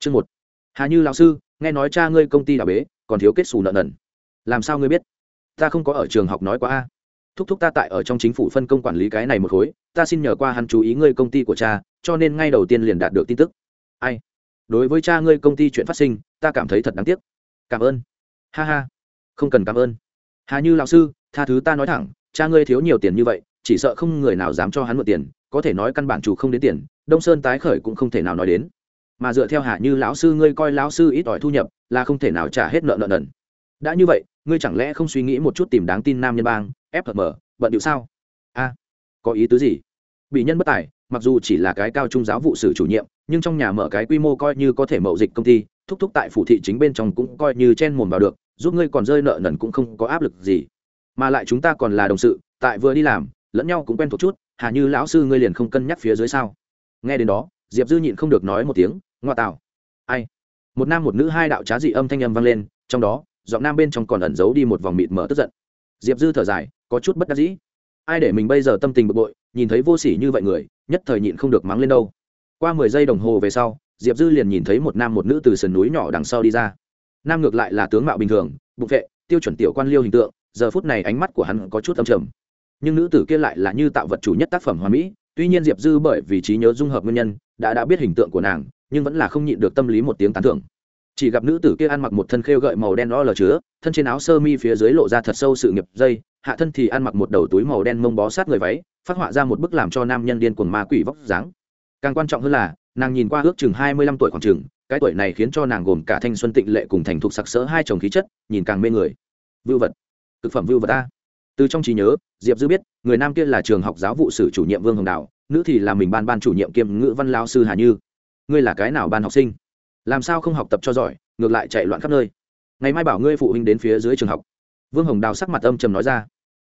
chương một. Hà như lão sư, nghe nói cha ngươi công ty đào bế, còn thiếu kết xù nợ nần. Làm sao ngươi biết? Ta không có ở trường học nói quá a. Thúc thúc ta tại ở trong chính phủ phân công quản lý cái này một khối, ta xin nhờ qua hắn chú ý ngươi công ty của cha, cho nên ngay đầu tiên liền đạt được tin tức. Ai? Đối với cha ngươi công ty chuyện phát sinh, ta cảm thấy thật đáng tiếc. Cảm ơn. Ha ha. Không cần cảm ơn. Hà như lão sư, tha thứ ta nói thẳng, cha ngươi thiếu nhiều tiền như vậy, chỉ sợ không người nào dám cho hắn mượn tiền, có thể nói căn bản chủ không đến tiền, đông sơn tái khởi cũng không thể nào nói đến mà dựa theo hà như lão sư, ngươi coi lão sư ít ỏi thu nhập, là không thể nào trả hết nợ nợ nần. Đã như vậy, ngươi chẳng lẽ không suy nghĩ một chút tìm đáng tin nam nhân bang fm bận điệu sao? A, có ý tứ gì? Bị nhân bất tài, mặc dù chỉ là cái cao trung giáo vụ sử chủ nhiệm, nhưng trong nhà mở cái quy mô coi như có thể mậu dịch công ty, thúc thúc tại phủ thị chính bên trong cũng coi như chen mồm vào được, giúp ngươi còn rơi nợ nần cũng không có áp lực gì. Mà lại chúng ta còn là đồng sự, tại vừa đi làm, lẫn nhau cũng quen thuộc chút, hà như lão sư ngươi liền không cân nhắc phía dưới sao? Nghe đến đó, diệp dư nhịn không được nói một tiếng ngoa tạo ai? Một nam một nữ hai đạo trá dị âm thanh âm vang lên, trong đó, giọng nam bên trong còn ẩn giấu đi một vòng mịt mở tức giận. Diệp dư thở dài, có chút bất đắc dĩ. Ai để mình bây giờ tâm tình bực bội, nhìn thấy vô s ỉ như vậy người, nhất thời nhịn không được mắng lên đâu. Qua mười giây đồng hồ về sau, diệp dư liền nhìn thấy một nam một nữ từ sườn núi nhỏ đằng sau đi ra. Nam ngược lại là tướng mạo bình thường, bụng vệ tiêu chuẩn tiểu quan liêu hình tượng, giờ phút này ánh mắt của hắn có chút âm trầm. Nhưng nữ tử kia lại là như tạo vật chủ nhất tác phẩm hoa mỹ, tuy nhiên diệp dư bởi vì trí nhớ dung hợp nguyên nhân, đã đã biết hình tượng của nàng nhưng vẫn là không nhịn được tâm lý một tiếng tán thưởng. Chỉ gặp nữ tử kia ăn mặc một thân khêu gợi màu đen lo lờ chứa, thân trên áo sơ mi phía dưới lộ ra thật sâu sự nghiệp dây, hạ thân thì ăn mặc một đầu túi màu đen mông bó sát người váy, phát họa ra một bức làm cho nam nhân điên cuồng ma quỷ vóc dáng. Càng quan trọng hơn là, nàng nhìn qua ước chừng hai mươi lăm tuổi khoảng chừng, cái tuổi này khiến cho nàng gồm cả thanh xuân tịnh lệ cùng thành thục sặc sỡ hai chồng khí chất, nhìn càng mê người. Vưu vật. Thực phẩm vưu vật ta từ trong trí nhớ, diệp dư biết, người nam kia là trường học giáo vụ sử chủ nhiệm vương hồng đạo nữ thì là mình ban ban chủ nhiệm kiêm ngữ văn lao sư hà như ngươi là cái nào ban học sinh? Làm sao không học tập cho giỏi, ngược lại chạy loạn khắp nơi? Ngày mai bảo ngươi phụ huynh đến phía dưới trường học. Vương hồng đào sắc mặt âm trầm nói ra.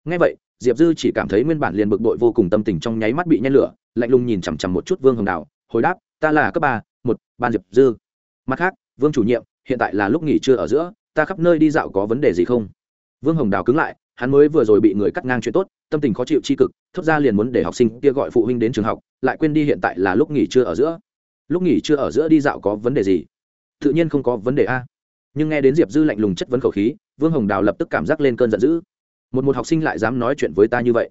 Ngay vậy, diệp dư chỉ cảm thấy nguyên bản liền bực bội vô cùng tâm tình trong nháy mắt bị nhen lửa, lạnh lùng nhìn chằm chằm một chút vương hồng đào, hồi đáp, ta là cấp ba, một, ban diệp dư. Mặt khác, vương chủ nhiệm, hiện tại là lúc nghỉ trưa ở giữa, ta khắp nơi đi dạo có vấn đề gì không? Vương hồng đào cứng lại, hắn mới vừa rồi bị người cắt ngang chuyện tốt, tâm tình khó chịu tri cực, thốt ra liền muốn để học sinh kia gọi phụ huynh đến trường học, lại quên đi hiện tại là lúc nghỉ trưa ở giữa lúc nghỉ chưa ở giữa đi dạo có vấn đề gì? Tự nhiên không có vấn đề a. Nhưng nghe đến diệp dư lạnh lùng chất vấn khẩu khí, vương hồng đào lập tức cảm giác lên cơn giận dữ. Một một học sinh lại dám nói chuyện với ta như vậy.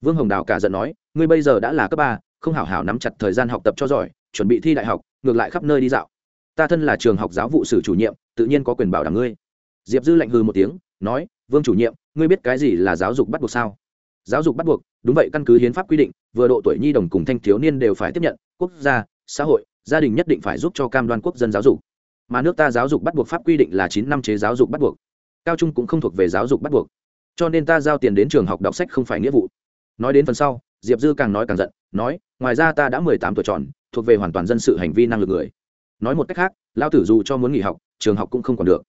Vương hồng đào cả giận nói, ngươi bây giờ đã là cấp ba, không hảo hảo nắm chặt thời gian học tập cho giỏi, chuẩn bị thi đại học, ngược lại khắp nơi đi dạo. Ta thân là trường học giáo vụ sử chủ nhiệm, tự nhiên có quyền bảo đảm ngươi. Diệp dư lạnh hư một tiếng, nói, vương chủ nhiệm, ngươi biết cái gì là giáo dục bắt buộc sao? Giáo dục bắt buộc, đúng vậy, căn cứ hiến pháp quy định, vừa độ tuổi nhi đồng cùng thanh thiếu niên đều phải tiếp nhận, quốc gia, xã hội gia đình nhất định phải giúp cho cam đoan quốc dân giáo dục. Mà nước ta giáo dục bắt buộc pháp quy định là chín năm chế giáo dục bắt buộc. Cao trung cũng không thuộc về giáo dục bắt buộc. Cho nên ta giao tiền đến trường học đọc sách không phải nghĩa vụ. Nói đến phần sau, diệp dư càng nói càng giận, nói, ngoài ra ta đã mười tám tuổi tròn, thuộc về hoàn toàn dân sự hành vi năng lực người. Nói một cách khác, lao tử dù cho muốn nghỉ học, trường học cũng không còn được.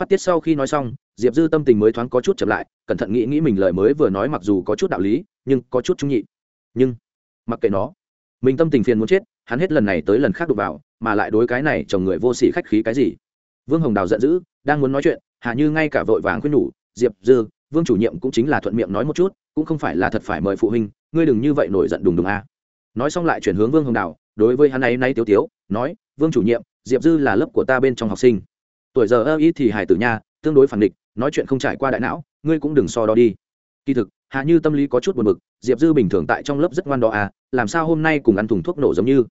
Phát tiết sau khi nói xong, diệp dư tâm tình mới thoáng có chút chậm lại, cẩn thận nghĩ nghĩ mình lời mới vừa nói mặc dù có chút đạo lý, nhưng có chút trung nhị. Nhưng, mặc kệ nó, mình tâm tình phiền muốn chết hắn hết lần này tới lần khác đụng vào, mà lại đối cái này chồng người vô s ỉ khách khí cái gì? Vương hồng đào giận dữ, đang muốn nói chuyện hạ như ngay cả vội vàng khuyên nhủ, diệp dư, vương chủ nhiệm cũng chính là thuận miệng nói một chút, cũng không phải là thật phải mời phụ huynh, ngươi đừng như vậy nổi giận đùng đùng a. Nói xong lại chuyển hướng vương hồng đào, đối với hắn ấy nay tiếu tiếu, nói, vương chủ nhiệm, diệp dư là lớp của ta bên trong học sinh. Tuổi giờ ơ ý thì hải tử nha, tương đối phản địch nói chuyện không trải qua đại não, ngươi cũng đừng so đo đi. Kỳ thực Hà như tâm lý có chút buồn bực, diệp dư bình thường tại trong lớp rất ngoan đó à làm sao hôm nay cùng ăn thùng thuốc nổ giống như?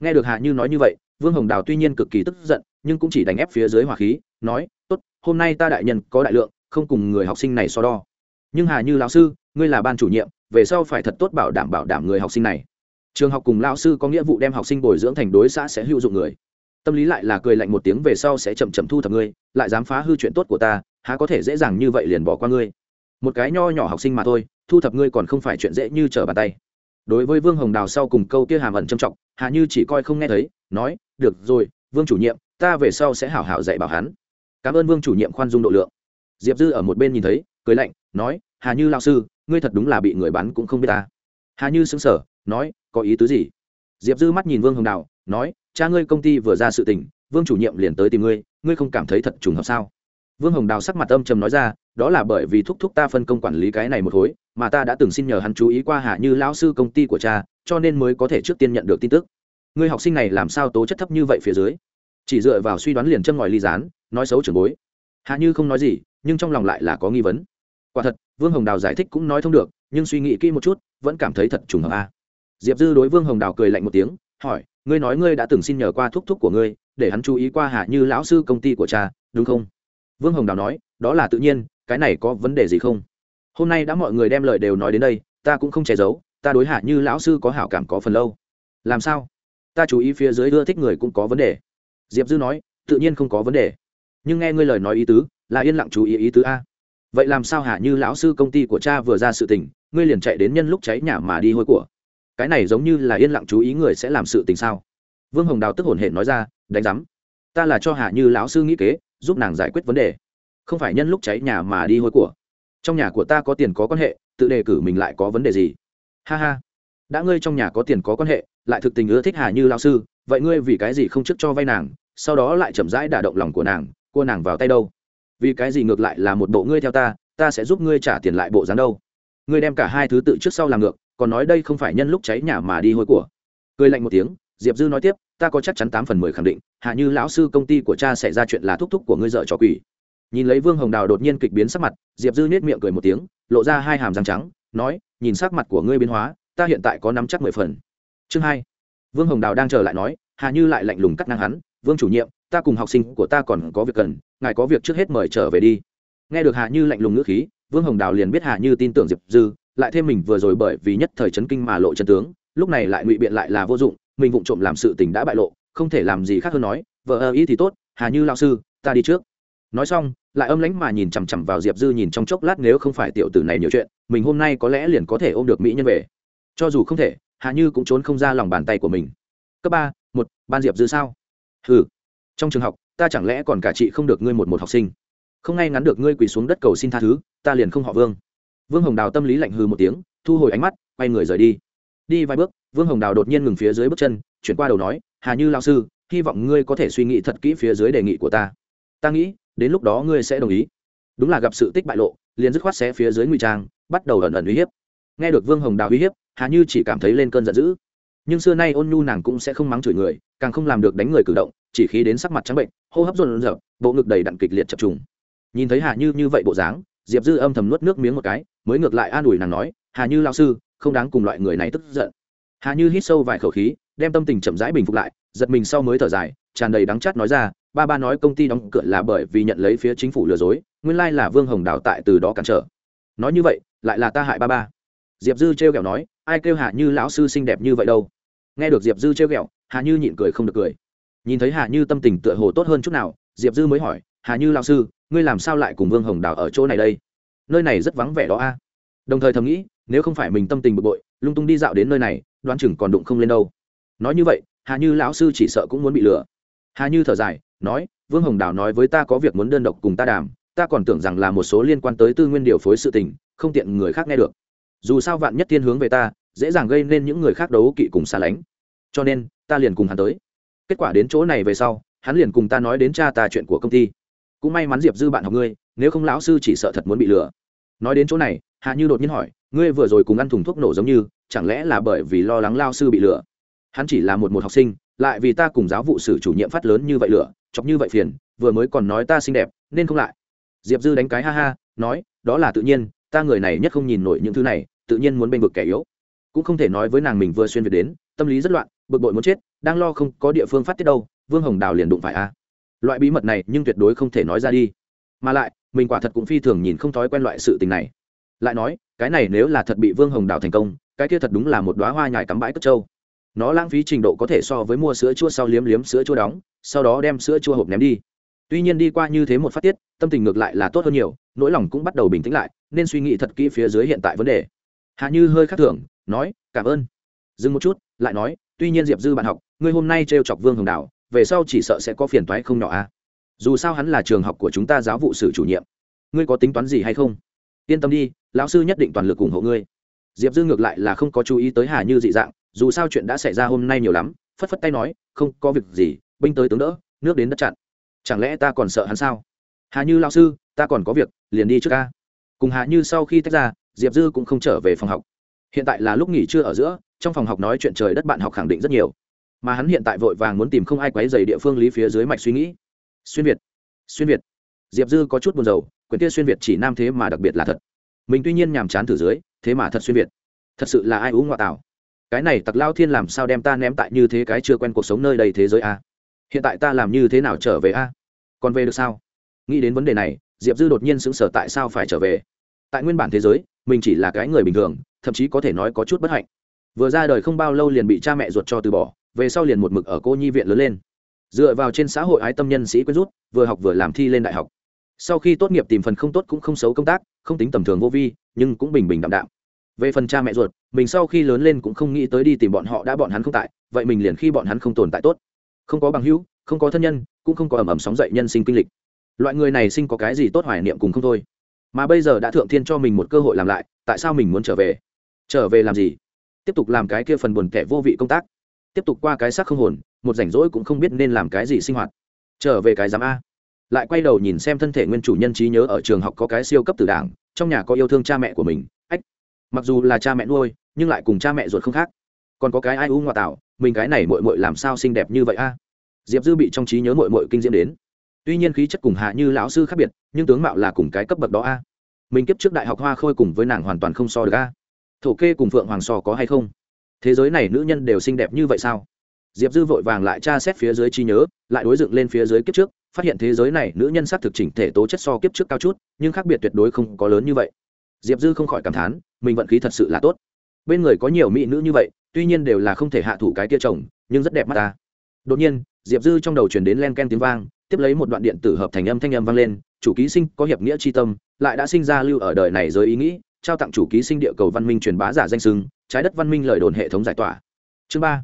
Nghe được Hà như nói như vậy, vương hồng đào tuy nhiên cực kỳ tức giận, nhưng cũng chỉ đánh ép phía dưới hỏa khí, nói, tốt, hôm nay ta đại nhân có đại lượng, không cùng người học sinh này so đo. Nhưng hà như lão sư, ngươi là ban chủ nhiệm, về sau phải thật tốt bảo đảm bảo đảm người học sinh này. Trường học cùng lão sư có nghĩa vụ đem học sinh bồi dưỡng thành đối xã sẽ hữu dụng người. Tâm lý lại là cười lạnh một tiếng, về sau sẽ chậm chậm thu thập ngươi, lại dám phá hư chuyện tốt của ta, há có thể dễ dàng như vậy liền bỏ qua ngươi một cái nho nhỏ học sinh mà thôi, thu thập ngươi còn không phải chuyện dễ như trở bàn tay. Đối với vương hồng đào sau cùng câu kia hàm ẩn trầm trọng, hà như chỉ coi không nghe thấy, nói, được rồi, vương chủ nhiệm, ta về sau sẽ hảo hảo dạy bảo hắn. Cảm ơn vương chủ nhiệm khoan dung độ lượng. Diệp dư ở một bên nhìn thấy, cười lạnh, nói, hà như lao sư, ngươi thật đúng là bị người bắn cũng không biết ta. Hà như xứng sở nói, có ý tứ gì? Diệp dư mắt nhìn vương hồng đào, nói, cha ngươi công ty vừa ra sự tình, vương chủ nhiệm liền tới tìm ngươi ngươi không cảm thấy thật trùng hợp sao? Vương hồng đào sắc mặt âm trầm nói ra, đó là bởi vì thúc thúc ta phân công quản lý cái này một khối, mà ta đã từng xin nhờ hắn chú ý qua hạ như lão sư công ty của cha, cho nên mới có thể trước tiên nhận được tin tức. Ngươi học sinh này làm sao tố chất thấp như vậy phía dưới? Chỉ dựa vào suy đoán liền châm ngòi ly gián, nói xấu trưởng bối. Hạ như không nói gì, nhưng trong lòng lại là có nghi vấn. Quả thật, vương hồng đào giải thích cũng nói thông được, nhưng suy nghĩ kỹ một chút, vẫn cảm thấy thật trùng hợp a. Diệp dư đối vương hồng đào cười lạnh một tiếng, hỏi, ngươi nói ngươi đã từng xin nhờ qua thúc thúc của ngươi, để hắn chú ý qua hạ như lão sư công ty của cha, đúng không? Vương hồng đào nói, đó là tự nhiên, cái này có vấn đề gì không? Hôm nay đã mọi người đem lời đều nói đến đây, ta cũng không che giấu, ta đối hạ như lão sư có hảo cảm có phần lâu. Làm sao? Ta chú ý phía dưới ưa thích người cũng có vấn đề. Diệp dư nói, tự nhiên không có vấn đề. Nhưng nghe ngươi lời nói ý tứ, là yên lặng chú ý ý tứ a. Vậy làm sao hạ như lão sư công ty của cha vừa ra sự tình, ngươi liền chạy đến nhân lúc cháy nhà mà đi hôi của? Cái này giống như là yên lặng chú ý người sẽ làm sự tình sao? Vương hồng đào tức hổn hển nói ra, đánh giám, ta là cho hạ như lão sư nghĩ kế giúp nàng giải quyết vấn đề. Không phải nhân lúc cháy nhà mà đi hôi của. Trong nhà của ta có tiền có quan hệ, tự đề cử mình lại có vấn đề gì? Ha ha. Đã ngươi trong nhà có tiền có quan hệ, lại thực tình ưa thích hà như lao sư, vậy ngươi vì cái gì không trước cho vay nàng, sau đó lại chậm rãi đả động lòng của nàng, cua nàng vào tay đâu? Vì cái gì ngược lại là một bộ ngươi theo ta ta sẽ giúp ngươi trả tiền lại bộ dáng đâu? Ngươi đem cả hai thứ tự trước sau làm ngược, còn nói đây không phải nhân lúc cháy nhà mà đi hôi của. Cười lạnh một tiếng, diệp dư nói tiếp ta có chắc chắn tám phần mười khẳng định, hạ như lão sư công ty của cha xảy ra chuyện là thúc thúc của ngươi dợ trò quỷ. Nhìn lấy vương hồng đào đột nhiên kịch biến sắc mặt, diệp dư nết miệng cười một tiếng, lộ ra hai hàm răng trắng, nói, nhìn sắc mặt của ngươi biến hóa, ta hiện tại có nắm chắc mười phần. Chương hai. Vương hồng đào đang chờ lại nói hạ như lại lạnh lùng cắt ngang hắn, vương chủ nhiệm, ta cùng học sinh của ta còn có việc cần, ngài có việc trước hết mời trở về đi. Nghe được hạ như lạnh lùng ngữ khí, vương hồng đào liền biết hạ như tin tưởng diệp dư, lại thêm mình vừa rồi bởi vì nhất thời chấn kinh mà lộ chân tướng, lúc này lại ngụy biện lại là vô dụng mình vụng trộm làm sự tình đã bại lộ, không thể làm gì khác hơn nói, vợ ơ, ý thì tốt, hà như lao sư, ta đi trước. Nói xong, lại âm lánh mà nhìn chằm chằm vào diệp dư nhìn trong chốc lát nếu không phải tiểu tử này nhiều chuyện, mình hôm nay có lẽ liền có thể ôm được mỹ nhân về. Cho dù không thể hạ như cũng trốn không ra lòng bàn tay của mình. Cấp ba, một, ban diệp dư sao? Ừ trong trường học, ta chẳng lẽ còn cả chị không được ngươi một một học sinh? Không ngay ngắn được ngươi quỳ xuống đất cầu xin tha thứ, ta liền không họ vương. Vương hồng đào tâm lý lạnh hư một tiếng, thu hồi ánh mắt, quay người rời đi đi vài bước, vương hồng đào đột nhiên ngừng phía dưới bước chân, chuyển qua đầu nói, hà như lao sư, hy vọng ngươi có thể suy nghĩ thật kỹ phía dưới đề nghị của ta. Ta nghĩ, đến lúc đó ngươi sẽ đồng ý. Đúng là gặp sự tích bại lộ, liền dứt khoát xé phía dưới ngụy trang, bắt đầu ẩn ẩn uy hiếp. Nghe được vương hồng đào uy hiếp, hà như chỉ cảm thấy lên cơn giận dữ. Nhưng xưa nay ôn nhu nàng cũng sẽ không mắng chửi người, càng không làm được đánh người cử động, chỉ khí đến sắc mặt trắng bệnh, hô hấp rộn rợp bộ ngực đầy đặn kịch liệt chập trùng. Nhìn thấy hà như như vậy bộ dáng, diệp dư âm thầm nuốt nước miếng một cái, mới ngược lại an ủi nàng nói, hà như lao sư không đáng cùng loại người này tức giận. Hà như hít sâu vài khẩu khí, đem tâm tình chậm rãi bình phục lại, giật mình sau mới thở dài, tràn đầy đắng chát nói ra, ba ba nói công ty đóng cửa là bởi vì nhận lấy phía chính phủ lừa dối, nguyên lai là vương hồng đào tại từ đó cản trở. Nói như vậy, lại là ta hại ba ba. Diệp dư trêu ghẹo nói, ai kêu hạ như lão sư xinh đẹp như vậy đâu? Nghe được diệp dư trêu ghẹo hạ như nhịn cười không được cười. Nhìn thấy hạ như tâm tình tựa hồ tốt hơn chút nào, diệp dư mới hỏi hạ như lão sư, ngươi làm sao lại cùng vương hồng đào ở chỗ này đây? Nơi này rất vắng vẻ đó a. Đồng thời thầm nghĩ nếu không phải mình tâm tình bực bội, lung tung đi dạo đến nơi này, đoán chừng còn đụng không lên đâu. Nói như vậy, hà như lão sư chỉ sợ cũng muốn bị lừa. Hà như thở dài, nói, vương hồng đào nói với ta có việc muốn đơn độc cùng ta đàm, ta còn tưởng rằng là một số liên quan tới tư nguyên điều phối sự tình, không tiện người khác nghe được. Dù sao vạn nhất thiên hướng về ta, dễ dàng gây nên những người khác đấu kỵ cùng xa lánh. Cho nên, ta liền cùng hắn tới. Kết quả đến chỗ này về sau, hắn liền cùng ta nói đến cha ta chuyện của công ty. Cũng may mắn diệp dư bạn học ngươi, nếu không lão sư chỉ sợ thật muốn bị lừa nói đến chỗ này, hạ như đột nhiên hỏi, ngươi vừa rồi cùng ăn thùng thuốc nổ giống như, chẳng lẽ là bởi vì lo lắng lao sư bị lừa? Hắn chỉ là một một học sinh, lại vì ta cùng giáo vụ sử chủ nhiệm phát lớn như vậy lửa, chọc như vậy phiền, vừa mới còn nói ta xinh đẹp, nên không lại. Diệp dư đánh cái ha ha, nói, đó là tự nhiên, ta người này nhất không nhìn nổi những thứ này, tự nhiên muốn bênh vực kẻ yếu. Cũng không thể nói với nàng mình vừa xuyên việt đến, tâm lý rất loạn, bực bội muốn chết, đang lo không có địa phương phát tiết đâu, vương hồng đào liền đụng phải a. Loại bí mật này nhưng tuyệt đối không thể nói ra đi. Mà lại mình quả thật cũng phi thường nhìn không thói quen loại sự tình này. Lại nói, cái này nếu là thật bị vương hồng đào thành công, cái kia thật đúng là một đoá hoa nhài cắm bãi cất trâu. Nó lãng phí trình độ có thể so với mua sữa chua sau liếm liếm sữa chua đóng, sau đó đem sữa chua hộp ném đi. Tuy nhiên đi qua như thế một phát tiết, tâm tình ngược lại là tốt hơn nhiều, nỗi lòng cũng bắt đầu bình tĩnh lại, nên suy nghĩ thật kỹ phía dưới hiện tại vấn đề. Hạ như hơi khắc thường, nói, cảm ơn. Dừng một chút, lại nói, tuy nhiên diệp dư bạn học, ngươi hôm nay t chọc vương hồng đào, về sau chỉ sợ sẽ có phiền toái không nhỏ a à? Dù sao hắn là trường học của chúng ta giáo vụ sử chủ nhiệm. Ngươi có tính toán gì hay không? Yên tâm đi, lão sư nhất định toàn lực ủng hộ ngươi. Diệp dư ngược lại là không có chú ý tới hà như dị dạng, dù sao chuyện đã xảy ra hôm nay nhiều lắm, phất phất tay nói, không có việc gì, binh tới tướng đỡ, nước đến đất chặn. Chẳng lẽ ta còn sợ hắn sao? Hà như lão sư, ta còn có việc, liền đi trước ca. Cùng hà như sau khi tách ra, diệp dư cũng không trở về phòng học. Hiện tại là lúc nghỉ trưa ở giữa, trong phòng học nói chuyện trời đất bạn học khẳng định rất nhiều. Mà hắn hiện tại vội vàng muốn tìm không ai quấy dày địa phương lý phía dưới mạch suy nghĩ xuyên việt xuyên việt. Diệp dư có chút buồn rầu, quyển kia xuyên việt chỉ nam thế mà đặc biệt là thật. Mình tuy nhiên nhàm chán thử dưới, thế mà thật xuyên việt. Thật sự là ai uống ngoại tảo. Cái này tặc lao thiên làm sao đem ta ném tại như thế cái chưa quen cuộc sống nơi đầy thế giới a? Hiện tại ta làm như thế nào trở về a? Còn về được sao? Nghĩ đến vấn đề này, diệp dư đột nhiên sững sờ tại sao phải trở về. Tại nguyên bản thế giới, mình chỉ là cái người bình thường, thậm chí có thể nói có chút bất hạnh. Vừa ra đời không bao lâu liền bị cha mẹ ruột cho từ bỏ, về sau liền một mực ở cô nhi viện lớn lên dựa vào trên xã hội ái tâm nhân sĩ quyến rút, vừa học vừa làm thi lên đại học. Sau khi tốt nghiệp tìm phần không tốt cũng không xấu công tác, không tính tầm thường vô vi, nhưng cũng bình bình đạm đạm. Về phần cha mẹ ruột, mình sau khi lớn lên cũng không nghĩ tới đi tìm bọn họ đã bọn hắn không tại, vậy mình liền khi bọn hắn không tồn tại tốt. Không có bằng hữu, không có thân nhân, cũng không có ẩm ẩm sóng dậy nhân sinh kinh lịch. Loại người này sinh có cái gì tốt hoài niệm cùng không thôi. Mà bây giờ đã thượng thiên cho mình một cơ hội làm lại, tại sao mình muốn trở về? Trở về làm gì? Tiếp tục làm cái kia phần buồn kẻ vô vị công tác tiếp tục qua cái xác không hồn, một rảnh rỗi cũng không biết nên làm cái gì sinh hoạt. Trở về cái giám a. Lại quay đầu nhìn xem thân thể nguyên chủ nhân trí nhớ ở trường học có cái siêu cấp từ đảng, trong nhà có yêu thương cha mẹ của mình, ách. Mặc dù là cha mẹ nuôi, nhưng lại cùng cha mẹ ruột không khác. Còn có cái ai u ngoại tạo, mình cái này mội mội làm sao xinh đẹp như vậy a? Diệp dư bị trong trí nhớ mội mội kinh diễm đến. Tuy nhiên khí chất cùng hạ như lão sư khác biệt, nhưng tướng mạo là cùng cái cấp bậc đó a. Mình kiếp trước đại học hoa khôi cùng với nàng hoàn toàn không so được a. Thổ kê cùng phượng hoàng so có hay không? Thế giới này nữ nhân đều xinh đẹp như vậy sao? Diệp dư vội vàng lại tra xét phía dưới trí nhớ, lại đối dựng lên phía dưới kiếp trước, phát hiện thế giới này nữ nhân s á c thực chỉnh thể tố chất so kiếp trước cao chút, nhưng khác biệt tuyệt đối không có lớn như vậy. Diệp dư không khỏi cảm thán, mình vận khí thật sự là tốt. Bên người có nhiều mỹ nữ như vậy, tuy nhiên đều là không thể hạ thủ cái tia chồng, nhưng rất đẹp mắt ta. Đột nhiên, diệp dư trong đầu chuyển đến len ken tiếng vang, tiếp lấy một đoạn điện tử hợp thành âm thanh âm vang lên, chủ ký sinh có hiệp nghĩa c h i tâm, lại đã sinh ra lưu ở đời này giới ý nghĩ trao tặng chủ ký sinh địa cầu văn minh truyền bá giả danh sưng trái đất văn minh lời đồn hệ thống giải tỏa. Chương ba,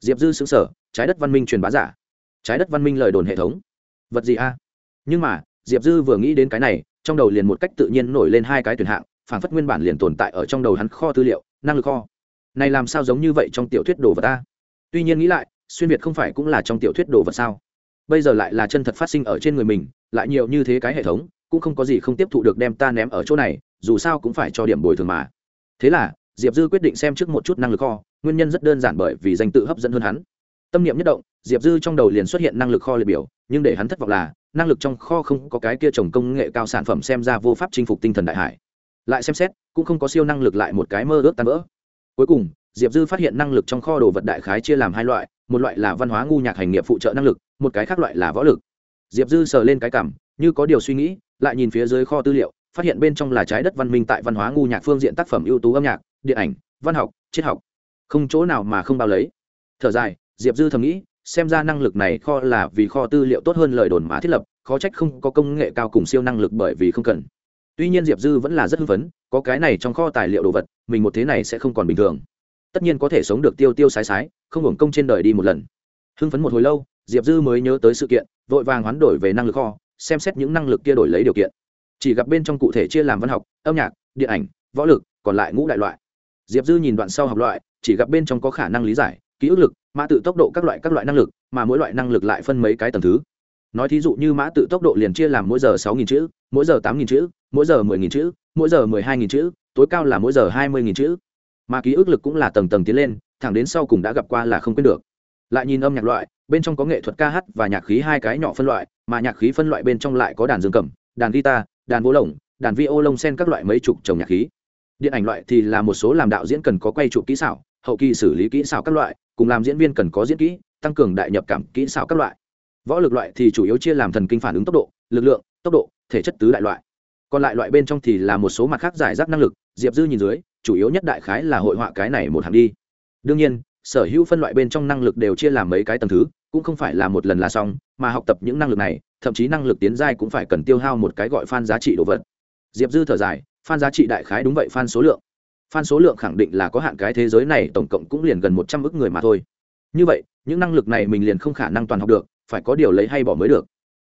diệp dư xứng sở, trái đất văn minh truyền bá giả. Trái đất văn minh lời đồn hệ thống. Vật gì a? Nhưng mà, diệp dư vừa nghĩ đến cái này, trong đầu liền một cách tự nhiên nổi lên hai cái tuyển hạng phản phất nguyên bản liền tồn tại ở trong đầu hắn kho tư liệu, năng lực kho. Này làm sao giống như vậy trong tiểu thuyết đồ vật ta tuy nhiên nghĩ lại, xuyên việt không phải cũng là trong tiểu thuyết đồ vật sao? Bây giờ lại là chân thật phát sinh ở trên người mình, lại nhiều như thế cái hệ thống, cũng không có gì không tiếp thụ được đem ta ném ở chỗ này dù sao cũng phải cho điểm bồi thường mà. Thế là, diệp dư quyết định xem trước một chút năng lực kho, nguyên nhân rất đơn giản bởi vì danh tự hấp dẫn hơn hắn. Tâm niệm nhất động, diệp dư trong đầu liền xuất hiện năng lực kho liệt biểu, nhưng để hắn thất vọng là, năng lực trong kho không có cái kia trồng công nghệ cao sản phẩm xem ra vô pháp chinh phục tinh thần đại hải. Lại xem xét, cũng không có siêu năng lực lại một cái mơ ước tan vỡ. Cuối cùng, diệp dư phát hiện năng lực trong kho đồ vật đại khái chia làm hai loại, một loại là văn hóa ngu nhạc hành nghiệp phụ trợ năng lực, một cái khác loại là võ lực. Diệp dư sờ lên cái cảm, như có điều suy nghĩ, lại nhìn phía dưới kho tư liệu phát hiện bên trong là trái đất văn minh tại văn hóa ngu nhạc phương diện tác phẩm ưu tú âm nhạc, điện ảnh, văn học, triết học. Không chỗ nào mà không bao lấy. Thở dài, diệp dư thầm nghĩ, xem ra năng lực này kho là vì kho tư liệu tốt hơn lời đồn mà thiết lập, khó trách không có công nghệ cao cùng siêu năng lực bởi vì không cần. Tuy nhiên diệp dư vẫn là rất hưng phấn, có cái này trong kho tài liệu đồ vật, mình một thế này sẽ không còn bình thường. Tất nhiên có thể sống được tiêu tiêu sái sái, không hưởng công trên đời đi một lần. Hưng phấn một hồi lâu, diệp dư mới nhớ tới sự kiện, vội vàng hoán đổi về năng lực kho, xem xét những năng lực kia đổi lấy điều kiện chỉ gặp bên trong cụ thể chia làm văn học, âm nhạc, điện ảnh, võ lực, còn lại ngũ đại loại. Diệp dư nhìn đoạn sau học loại, chỉ gặp bên trong có khả năng lý giải, ký ức lực, mã tự tốc độ các loại các loại năng lực, mà mỗi loại năng lực lại phân mấy cái tầng thứ. Nói thí dụ như mã tự tốc độ liền chia làm mỗi giờ sáu nghìn chữ, mỗi giờ tám nghìn chữ, mỗi giờ mười nghìn chữ, mỗi giờ mười hai nghìn chữ, tối cao là mỗi giờ hai mươi nghìn chữ. Mà ký ức lực cũng là tầng tầng tiến lên, thẳng đến sau cùng đã gặp qua là không quên được. Lại nhìn âm nhạc loại, bên trong có nghệ thuật ca hát và nhạc khí hai cái nhỏ phân loại, mà nhạc khí phân loại bên trong lại có đàn dương cầm, đàn guitar đàn vô lồng, đàn vi ô lông sen các loại mấy chục trồng nhạc khí. Điện ảnh loại thì là một số làm đạo diễn cần có quay chụp kỹ xảo, hậu kỳ xử lý kỹ xảo các loại, cùng làm diễn viên cần có diễn kỹ, tăng cường đại nhập cảm kỹ xảo các loại. Võ lực loại thì chủ yếu chia làm thần kinh phản ứng tốc độ, lực lượng, tốc độ, thể chất tứ đại loại. Còn lại loại bên trong thì là một số mặt khác giải rác năng lực, diệp dư nhìn dưới, chủ yếu nhất đại khái là hội họa cái này một hàng đi. Đương nhiên, sở hữu phân loại bên trong năng lực đều chia làm mấy cái tầng thứ, cũng không phải là một lần là xong, mà học tập những năng lực này thậm chí năng lực tiến giai cũng phải cần tiêu hao một cái gọi fan giá trị đồ vật. Diệp dư thở dài, fan giá trị đại khái đúng vậy, fan số lượng. Fan số lượng khẳng định là có hạn cái thế giới này, tổng cộng cũng liền gần một trăm ước người mà thôi. Như vậy, những năng lực này mình liền không khả năng toàn học được, phải có điều lấy hay bỏ mới được.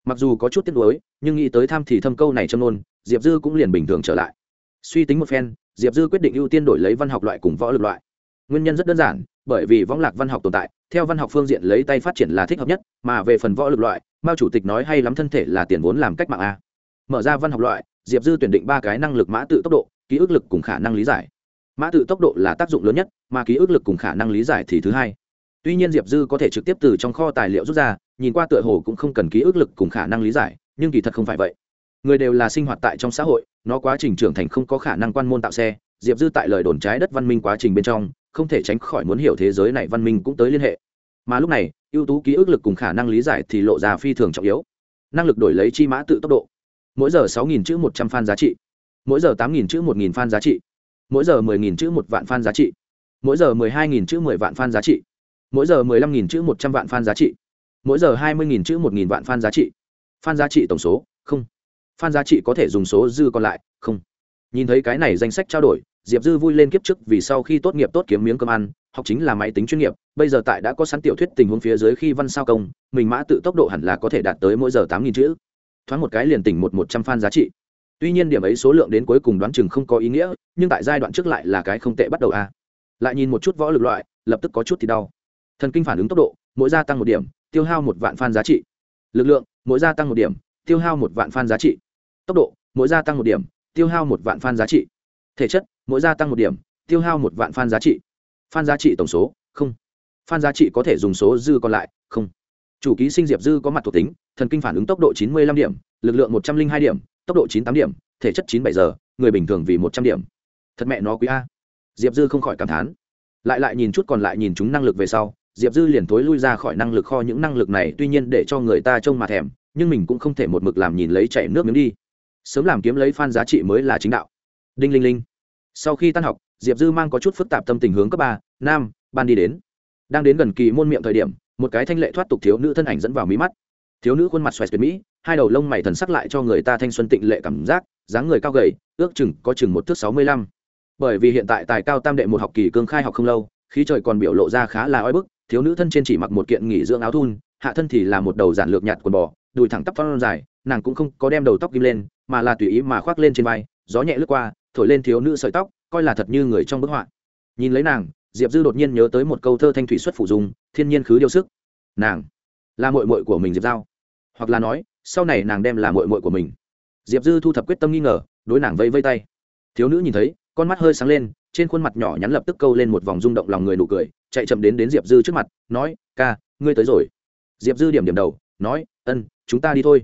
Mặc dù có chút tiếc nuối, nhưng nghĩ tới tham thì thâm câu này châm nôn diệp dư cũng liền bình thường trở lại. Suy tính một phen, diệp dư quyết định ưu tiên đổi lấy văn học loại cùng võ lực loại. Nguyên nhân rất đơn giản, bởi vì võng lạc văn học tồn tại, theo văn học phương diện lấy tay phát triển là thích hợp nhất, mà về phần võ lực loại mao chủ tịch nói hay lắm thân thể là tiền vốn làm cách mạng a. Mở ra văn học loại, diệp dư tuyển định ba cái năng lực mã tự tốc độ, ký ức lực cùng khả năng lý giải. Mã tự tốc độ là tác dụng lớn nhất, mà ký ức lực cùng khả năng lý giải thì thứ hai. Tuy nhiên diệp dư có thể trực tiếp từ trong kho tài liệu rút ra, nhìn qua tựa hồ cũng không cần ký ức lực cùng khả năng lý giải, nhưng kỳ thật không phải vậy. Người đều là sinh hoạt tại trong xã hội, nó quá trình trưởng thành không có khả năng quan môn tạo xe, diệp dư tại lời đồn trái đất văn minh quá trình bên trong, không thể tránh khỏi muốn hiểu thế giới này văn minh cũng tới liên hệ mà lúc này, ưu tú ký ức lực cùng khả năng lý giải thì lộ ra phi thường trọng yếu. Năng lực đổi lấy chi mã tự tốc độ. Mỗi giờ sáu nghìn chữ một trăm fan giá trị. Mỗi giờ tám nghìn chữ một nghìn fan giá trị. Mỗi giờ mười nghìn chữ một vạn fan giá trị. Mỗi giờ mười hai nghìn chữ mười vạn fan giá trị. Mỗi giờ mười lăm nghìn chữ một trăm vạn fan giá trị. Mỗi giờ hai mươi nghìn chữ một nghìn vạn fan giá trị. Fan giá trị tổng số, không. Fan giá trị có thể dùng số dư còn lại, không. Nhìn thấy cái này danh sách trao đổi diệp dư vui lên kiếp trước vì sau khi tốt nghiệp tốt kiếm miếng cơm ăn, học chính là máy tính chuyên nghiệp, bây giờ tại đã có sẵn tiểu thuyết tình huống phía dưới khi văn sao công, mình mã tự tốc độ hẳn là có thể đạt tới mỗi giờ tám nghìn chữ. Thoáng một cái liền tỉnh một một trăm fan giá trị. Tuy nhiên điểm ấy số lượng đến cuối cùng đoán chừng không có ý nghĩa, nhưng tại giai đoạn trước lại là cái không tệ bắt đầu a lại nhìn một chút võ lực loại, lập tức có chút thì đau. Thần kinh phản ứng tốc độ, mỗi gia tăng một điểm, tiêu hao một vạn fan giá trị. Lực lượng, mỗi gia tăng một điểm, tiêu hao một vạn fan giá trị. Tốc độ, mỗi gia tăng một điểm, tiêu hao một vạn fan giá trị. Thể chất mỗi gia tăng một điểm, tiêu hao một vạn fan giá trị. Fan giá trị tổng số, không. Fan giá trị có thể dùng số dư còn lại, không. Chủ ký sinh diệp dư có mặt thuộc tính, thần kinh phản ứng tốc độ chín mươi lăm điểm, lực lượng một trăm linh hai điểm, tốc độ chín tám điểm, thể chất chín bảy giờ, người bình thường vì một trăm điểm. Thật mẹ nó quý a. Diệp dư không khỏi cảm thán. Lại lại nhìn chút còn lại nhìn chúng năng lực về sau, diệp dư liền tối lui ra khỏi năng lực kho những năng lực này, tuy nhiên để cho người ta trông mà thèm, nhưng mình cũng không thể một mực làm nhìn lấy chảy nước miếng đi. Sớm làm kiếm lấy phan giá trị mới là chính đạo. Đinh linh linh sau khi tan học, diệp dư mang có chút phức tạp tâm tình hướng cấp ba, nam, ban đi đến. Đang đến gần kỳ môn miệng thời điểm, một cái thanh lệ thoát tục thiếu nữ thân ảnh dẫn vào mí mắt. Thiếu nữ khuôn mặt xoẹt tuyệt mỹ, hai đầu lông mày thần sắc lại cho người ta thanh xuân tịnh lệ cảm giác, dáng người cao gầy, ước chừng có chừng một thước sáu mươi lăm. Bởi vì hiện tại tài cao tam đệ một học kỳ cương khai học không lâu, khí trời còn biểu lộ ra khá là oi bức, thiếu nữ thân trên chỉ mặc một kiện nghỉ dưỡng áo thun, hạ thân thì là một đầu giản lược nhạt quần bò, đùi thẳng tắp phong dài, nàng cũng không có đem đầu tóc kim lên, mà là tùy ý mà khoác lên trên vai, gió nhẹ lướt qua thổi lên thiếu nữ sợi tóc, coi là thật như người trong bức họa. Nhìn lấy nàng, diệp dư đột nhiên nhớ tới một câu thơ thanh thủy xuất phủ dùng thiên nhiên khứ điêu sức. Nàng là mội mội của mình diệp giao. Hoặc là nói, sau này nàng đem là mội mội của mình. Diệp dư thu thập quyết tâm nghi ngờ, đối nàng vây vây tay. Thiếu nữ nhìn thấy, con mắt hơi sáng lên, trên khuôn mặt nhỏ nhắn lập tức câu lên một vòng rung động lòng người nụ cười, chạy chậm đến đến diệp dư trước mặt, nói, ca, ngươi tới rồi. Diệp dư điểm điểm đầu, nói, ân, chúng ta đi thôi.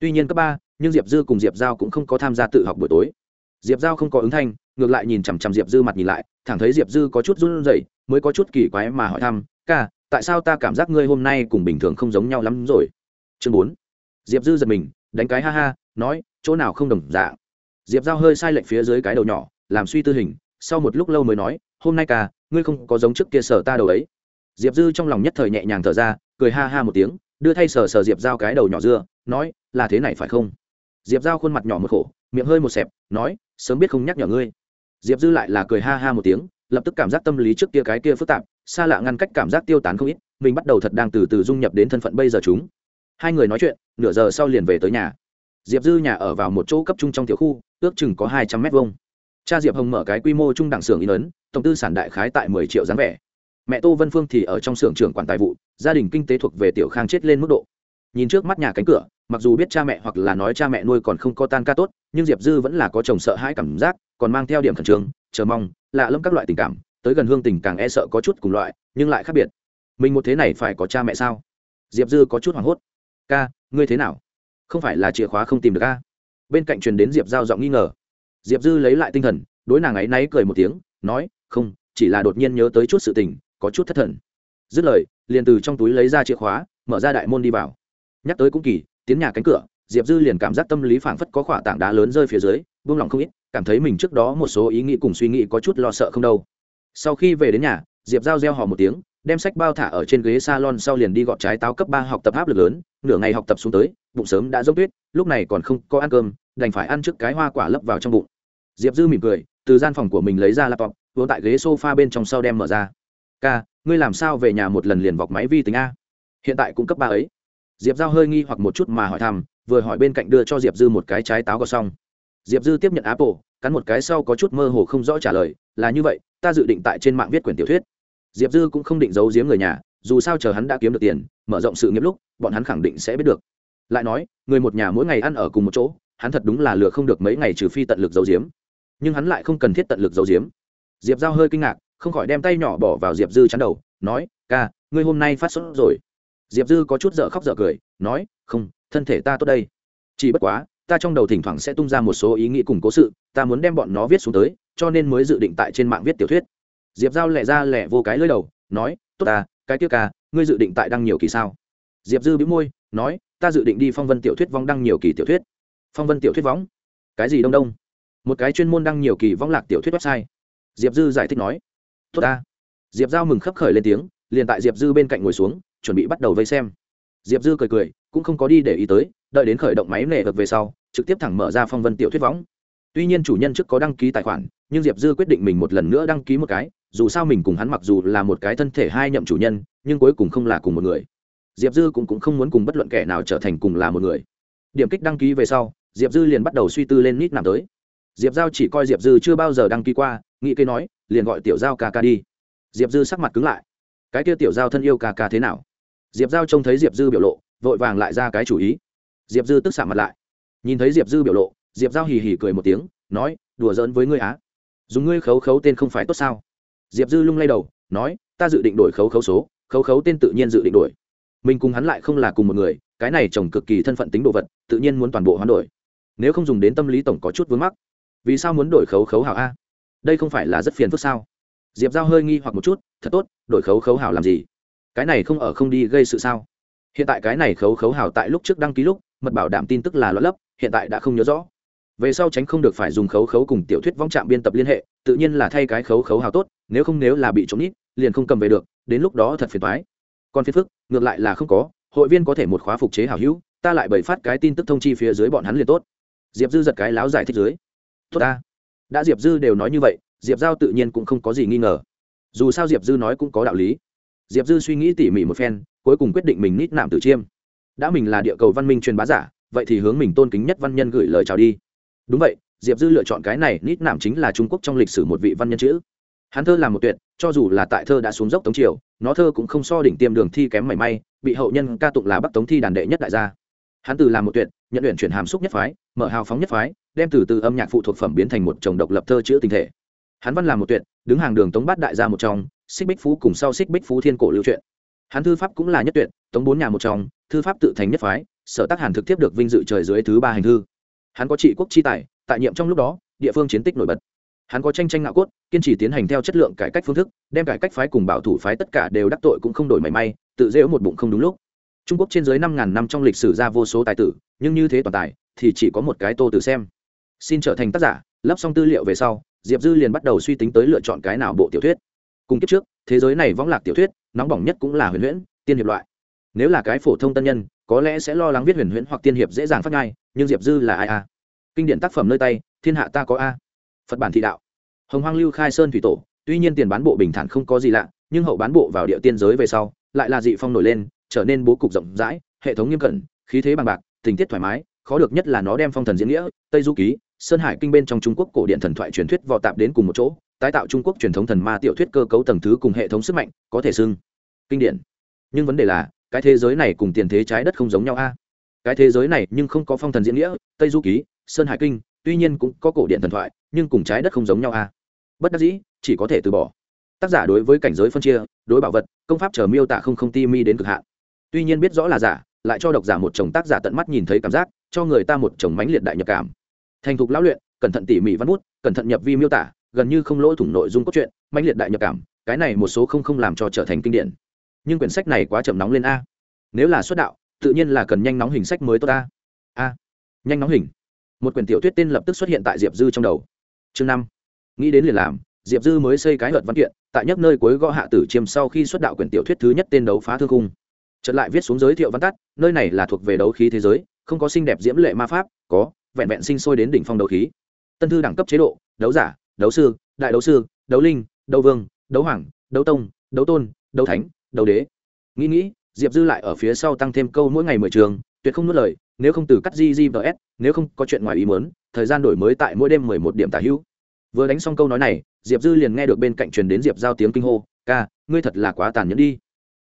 Tuy nhiên cấp ba, nhưng diệp dư cùng diệp giao cũng không có tham gia tự học buổi tối diệp giao không có ứng thanh, ngược lại nhìn chằm chằm diệp dư mặt nhìn lại, thẳng thấy diệp dư có chút run rẩy, mới có chút kỳ quái mà hỏi thăm, ca, tại sao ta cảm giác ngươi hôm nay cùng bình thường không giống nhau lắm rồi? Chương bốn. Diệp dư giật mình, đánh cái ha ha, nói, chỗ nào không đồng dạng? Diệp giao hơi sai lệch phía dưới cái đầu nhỏ, làm suy tư hình, sau một lúc lâu mới nói, hôm nay ca, ngươi không có giống trước kia sở ta đầu ấy. Diệp dư trong lòng nhất thời nhẹ nhàng thở ra, cười ha ha một tiếng, đưa thay sờ sờ diệp giao cái đầu nhỏ dưa, nói, là thế này phải không? Diệp giao khuôn mặt nhỏ một khổ, miệng hơi một xẹp, nói sớm biết không nhắc nhở ngươi. Diệp dư lại là cười ha ha một tiếng, lập tức cảm giác tâm lý trước kia cái kia phức tạp, xa lạ ngăn cách cảm giác tiêu tán không ít, mình bắt đầu thật đang từ từ dung nhập đến thân phận bây giờ chúng. Hai người nói chuyện, nửa giờ sau liền về tới nhà. Diệp dư nhà ở vào một chỗ cấp trung trong tiểu khu, ước chừng có hai trăm mét vuông. Cha diệp hồng mở cái quy mô trung đẳng xưởng in ấn, tổng tư sản đại khái tại mười triệu dáng vẻ. Mẹ tô vân phương thì ở trong xưởng trưởng quản tài vụ, gia đình kinh tế thuộc về tiểu khang chết lên mức độ. Nhìn trước mắt nhà cánh cửa mặc dù biết cha mẹ hoặc là nói cha mẹ nuôi còn không có tan ca tốt, nhưng diệp dư vẫn là có chồng sợ hãi cảm giác, còn mang theo điểm khẩn trương, chờ mong, lạ lẫm các loại tình cảm, tới gần hương tình càng e sợ có chút cùng loại, nhưng lại khác biệt. Mình một thế này phải có cha mẹ sao? Diệp dư có chút hoảng hốt. Ca, ngươi thế nào? Không phải là chìa khóa không tìm được ca bên cạnh truyền đến diệp giao giọng nghi ngờ. Diệp dư lấy lại tinh thần, đối nàng ấy náy cười một tiếng, nói, không, chỉ là đột nhiên nhớ tới chút sự tình, có chút thất thần. Dứt lời, liền từ trong túi lấy ra chìa khóa, mở ra đại môn đi vào. Nhắc tới cũng kỳ tiến nhà cánh cửa, diệp dư liền cảm giác tâm lý phảng phất có khỏa tảng đá lớn rơi phía dưới, buông lòng không ít, cảm thấy mình trước đó một số ý nghĩ cùng suy nghĩ có chút lo sợ không đâu. Sau khi về đến nhà, diệp giao reo hò một tiếng, đem sách bao thả ở trên ghế salon sau liền đi gọt trái táo cấp ba học tập áp lực lớn, nửa ngày học tập xuống tới, bụng sớm đã dốc tuyết, lúc này còn không có ăn cơm, đành phải ăn trước cái hoa quả lấp vào trong bụng. Diệp dư mỉm cười, từ gian phòng của mình lấy ra laptop vốn tại ghế sofa bên trong sau đem mở ra. Ca, ngươi làm sao về nhà một lần liền vọc máy vi tính a? Hiện tại cũng cấp ba ấy diệp giao hơi nghi hoặc một chút mà hỏi thăm, vừa hỏi bên cạnh đưa cho diệp dư một cái trái táo gọt xong. Diệp dư tiếp nhận apple, cắn một cái sau có chút mơ hồ không rõ trả lời, là như vậy, ta dự định tại trên mạng viết quyển tiểu thuyết. Diệp dư cũng không định giấu giếm người nhà, dù sao chờ hắn đã kiếm được tiền, mở rộng sự nghiệp lúc, bọn hắn khẳng định sẽ biết được. Lại nói, người một nhà mỗi ngày ăn ở cùng một chỗ, hắn thật đúng là lừa không được mấy ngày trừ phi tận lực giấu giếm. Nhưng hắn lại không cần thiết tận lực giấu giếm. Diệp giao hơi kinh ngạc, không khỏi đem tay nhỏ bỏ vào diệp dư chắn đầu, nói, ca, ngươi hôm nay phát sốt rồi diệp dư có chút dở khóc dở cười, nói, không, thân thể ta tốt đây. Chỉ bất quá, ta trong đầu thỉnh thoảng sẽ tung ra một số ý nghĩ cùng cố sự, ta muốn đem bọn nó viết xuống tới, cho nên mới dự định tại trên mạng viết tiểu thuyết. Diệp giao lẻ ra lẻ vô cái lưỡi đầu, nói, tốt ta, cái tiêu ca, ngươi dự định tại đăng nhiều kỳ sao? Diệp dư bĩu môi, nói, ta dự định đi phong vân tiểu thuyết vong đăng nhiều kỳ tiểu thuyết. Phong vân tiểu thuyết võng cái gì đông đông? Một cái chuyên môn đăng nhiều kỳ vong lạc tiểu thuyết website. Diệp dư giải thích nói, tốt ta. Diệp giao mừng khấp khởi lên tiếng, liền tại diệp dư bên cạnh ngồi xuống chuẩn bị bắt đầu vây xem. Diệp dư cười cười cũng không có đi để ý tới đợi đến khởi động máy nệ vật về sau trực tiếp thẳng mở ra phong vân tiểu thuyết võng. Tuy nhiên chủ nhân trước có đăng ký tài khoản nhưng diệp dư quyết định mình một lần nữa đăng ký một cái dù sao mình cùng hắn mặc dù là một cái thân thể hai nhậm chủ nhân nhưng cuối cùng không là cùng một người. Diệp dư cũng, cũng không muốn cùng bất luận kẻ nào trở thành cùng là một người. Điểm kích đăng ký về sau diệp dư liền bắt đầu suy tư lên nít nằm tới. Diệp giao chỉ coi diệp dư chưa bao giờ đăng ký qua nghĩ cây nói liền gọi tiểu giao ca ca đi. Diệp dư sắc mặt cứng lại. Cái kia tiểu giao thân yêu ca ca thế nào? Diệp giao trông thấy diệp dư biểu lộ, vội vàng lại ra cái chủ ý. Diệp dư tức xạ mặt lại. Nhìn thấy diệp dư biểu lộ, diệp giao hì hì cười một tiếng, nói, đùa giỡn với ngươi á. Dùng ngươi khấu khấu tên không phải tốt sao? Diệp dư lung lay đầu, nói, ta dự định đổi khấu khấu số, khấu khấu tên tự nhiên dự định đổi. Mình cùng hắn lại không là cùng một người, cái này chồng cực kỳ thân phận tính đồ vật, tự nhiên muốn toàn bộ hoán đổi. Nếu không dùng đến tâm lý tổng có chút vướng mắc. Vì sao muốn đổi khấu khấu hảo a? Đây không phải là rất phiền phức sao? Diệp giao hơi nghi hoặc một chút, thật tốt, đổi khấu khấu hảo làm gì? Cái này không ở không đi gây sự sao? Hiện tại cái này khấu khấu hảo tại lúc trước đăng ký lúc, mật bảo đảm tin tức là lõi lấp, hiện tại đã không nhớ rõ. Về sau tránh không được phải dùng khấu khấu cùng tiểu thuyết vong trạm biên tập liên hệ, tự nhiên là thay cái khấu khấu hào tốt, nếu không nếu là bị trống nít, liền không cầm về được, đến lúc đó thật phiền thoái còn phiền phức, ngược lại là không có, hội viên có thể một khóa phục chế hảo hữu, ta lại bày phát cái tin tức thông chi phía dưới bọn hắn liền tốt. Diệp dư giật cái láo giải thích dưới. Tốt ta. Đã diệp dư đều nói như vậy, diệp giao tự nhiên cũng không có gì nghi ngờ. Dù sao diệp dư nói cũng có đạo lý diệp dư suy nghĩ tỉ mỉ một phen, cuối cùng quyết định mình nít nạm tử chiêm. Đã mình là địa cầu văn minh truyền bá giả, vậy thì hướng mình tôn kính nhất văn nhân gửi lời chào đi. Đúng vậy, diệp dư lựa chọn cái này nít nạm chính là trung quốc trong lịch sử một vị văn nhân chữ. Hắn thơ là một tuyệt, cho dù là tại thơ đã xuống dốc tống triều, nó thơ cũng không so đỉnh tiêm đường thi kém mảy may, bị hậu nhân ca tụng là bắc tống thi đàn đệ nhất đại gia. Hắn từ làm một tuyệt, nhận luyện chuyển hàm xúc nhất phái, mở hào phóng nhất phái, đem từ từ âm nhạc phụ thuộc phẩm biến thành một chồng độc lập thơ chữ tình thể. Hắn văn làm một tuyệt, đứng hàng đường tống bát đại gia một trong xích bích phú cùng sau xích bích phú thiên cổ lưu truyện. Hắn thư pháp cũng là nhất tuyệt, tống bốn nhà một trong, thư pháp tự thành nhất phái, sở tác hàn thực tiếp được vinh dự trời dưới thứ ba hành thư. Hắn có trị quốc chi tài, tại nhiệm trong lúc đó, địa phương chiến tích nổi bật. Hắn có tranh tranh ngạo cốt, kiên trì tiến hành theo chất lượng cải cách phương thức, đem cải cách phái cùng bảo thủ phái tất cả đều đắc tội cũng không đổi mảy may, tự dễ một bụng không đúng lúc. Trung quốc trên dưới năm ngàn năm trong lịch sử ra vô số tài tử, nhưng như thế toàn tài, thì chỉ có một cái tô tử xem. Xin trở thành tác giả, lấp xong tư liệu về sau, diệp dư liền bắt đầu suy tính tới lựa chọn cái nào bộ tiểu thuyết cùng kiếp trước, thế giới này võng lạc tiểu thuyết, nóng bỏng nhất cũng là huyền huyễn, tiên hiệp loại. Nếu là cái phổ thông tân nhân, có lẽ sẽ lo lắng viết huyền huyễn hoặc tiên hiệp dễ dàng phát ngay nhưng diệp dư là ai a kinh điển tác phẩm nơi tay, thiên hạ ta có a. Phật bản thị đạo. Hồng hoang lưu khai sơn thủy tổ, tuy nhiên tiền bán bộ bình thản không có gì lạ, nhưng hậu bán bộ vào địa tiên giới về sau, lại là dị phong nổi lên, trở nên bố cục rộng rãi, hệ thống nghiêm cẩn, khí thế bằng bạc, tình tiết thoải mái, khó được nhất là nó đem phong thần diễn nghĩa, tây du ký, sơn hải kinh bên trong trung quốc cổ điện thần thoại truyền thuyết vò tạp đến cùng một chỗ tái tạo trung quốc truyền thống thần ma tiểu thuyết cơ cấu tầng thứ cùng hệ thống sức mạnh, có thể xưng kinh điển. Nhưng vấn đề là, cái thế giới này cùng tiền thế trái đất không giống nhau a. Cái thế giới này nhưng không có phong thần diễn nghĩa, tây du ký, sơn hải kinh, tuy nhiên cũng có cổ điện thần thoại, nhưng cùng trái đất không giống nhau a. Bất đắc dĩ, chỉ có thể từ bỏ. Tác giả đối với cảnh giới phân chia, đối bảo vật, công pháp chờ miêu tả không không ti mi đến cực hạn. Tuy nhiên biết rõ là giả, lại cho độc giả một chồng tác giả tận mắt nhìn thấy cảm giác, cho người ta một chồng mánh liệt đại nhập cảm. Thành thục lão luyện, cẩn thận tỉ mỉ văn bút, cẩn thận nhập vi miêu tả gần như không lỗ thủng nội dung cốt truyện, mãnh liệt đại nhập cảm, cái này một số không không làm cho trở thành kinh điển. Nhưng quyển sách này quá chậm nóng lên a. Nếu là xuất đạo, tự nhiên là cần nhanh nóng hình sách mới tốt a a, nhanh nóng hình. Một quyển tiểu thuyết tên lập tức xuất hiện tại diệp dư trong đầu. Chương năm. Nghĩ đến liền làm, diệp dư mới xây cái luật văn kiện, tại nhất nơi cuối gõ hạ tử chiêm sau khi xuất đạo quyển tiểu thuyết thứ nhất tên đấu phá thương cung. Trật lại viết xuống giới thiệu văn tắt, nơi này là thuộc về đấu khí thế giới, không có xinh đẹp diễm lệ ma pháp, có vẹn vẹn sinh sôi đến đỉnh phong đấu khí. Tân thư đẳng cấp chế độ, đấu giả đấu sư, đại đấu sư, đấu linh, đấu vương, đấu hoàng, đấu tông, đấu tôn, đấu thánh, đấu đế. Nghĩ nghĩ, diệp dư lại ở phía sau tăng thêm câu mỗi ngày mười trường, tuyệt không nuốt lời, nếu không từ cắt ggvs nếu không có chuyện ngoài ý muốn, thời gian đổi mới tại mỗi đêm mười một điểm tả hữu. Vừa đánh xong câu nói này, diệp dư liền nghe được bên cạnh truyền đến diệp giao tiếng kinh hô, ca, ngươi thật là quá tàn nhẫn đi.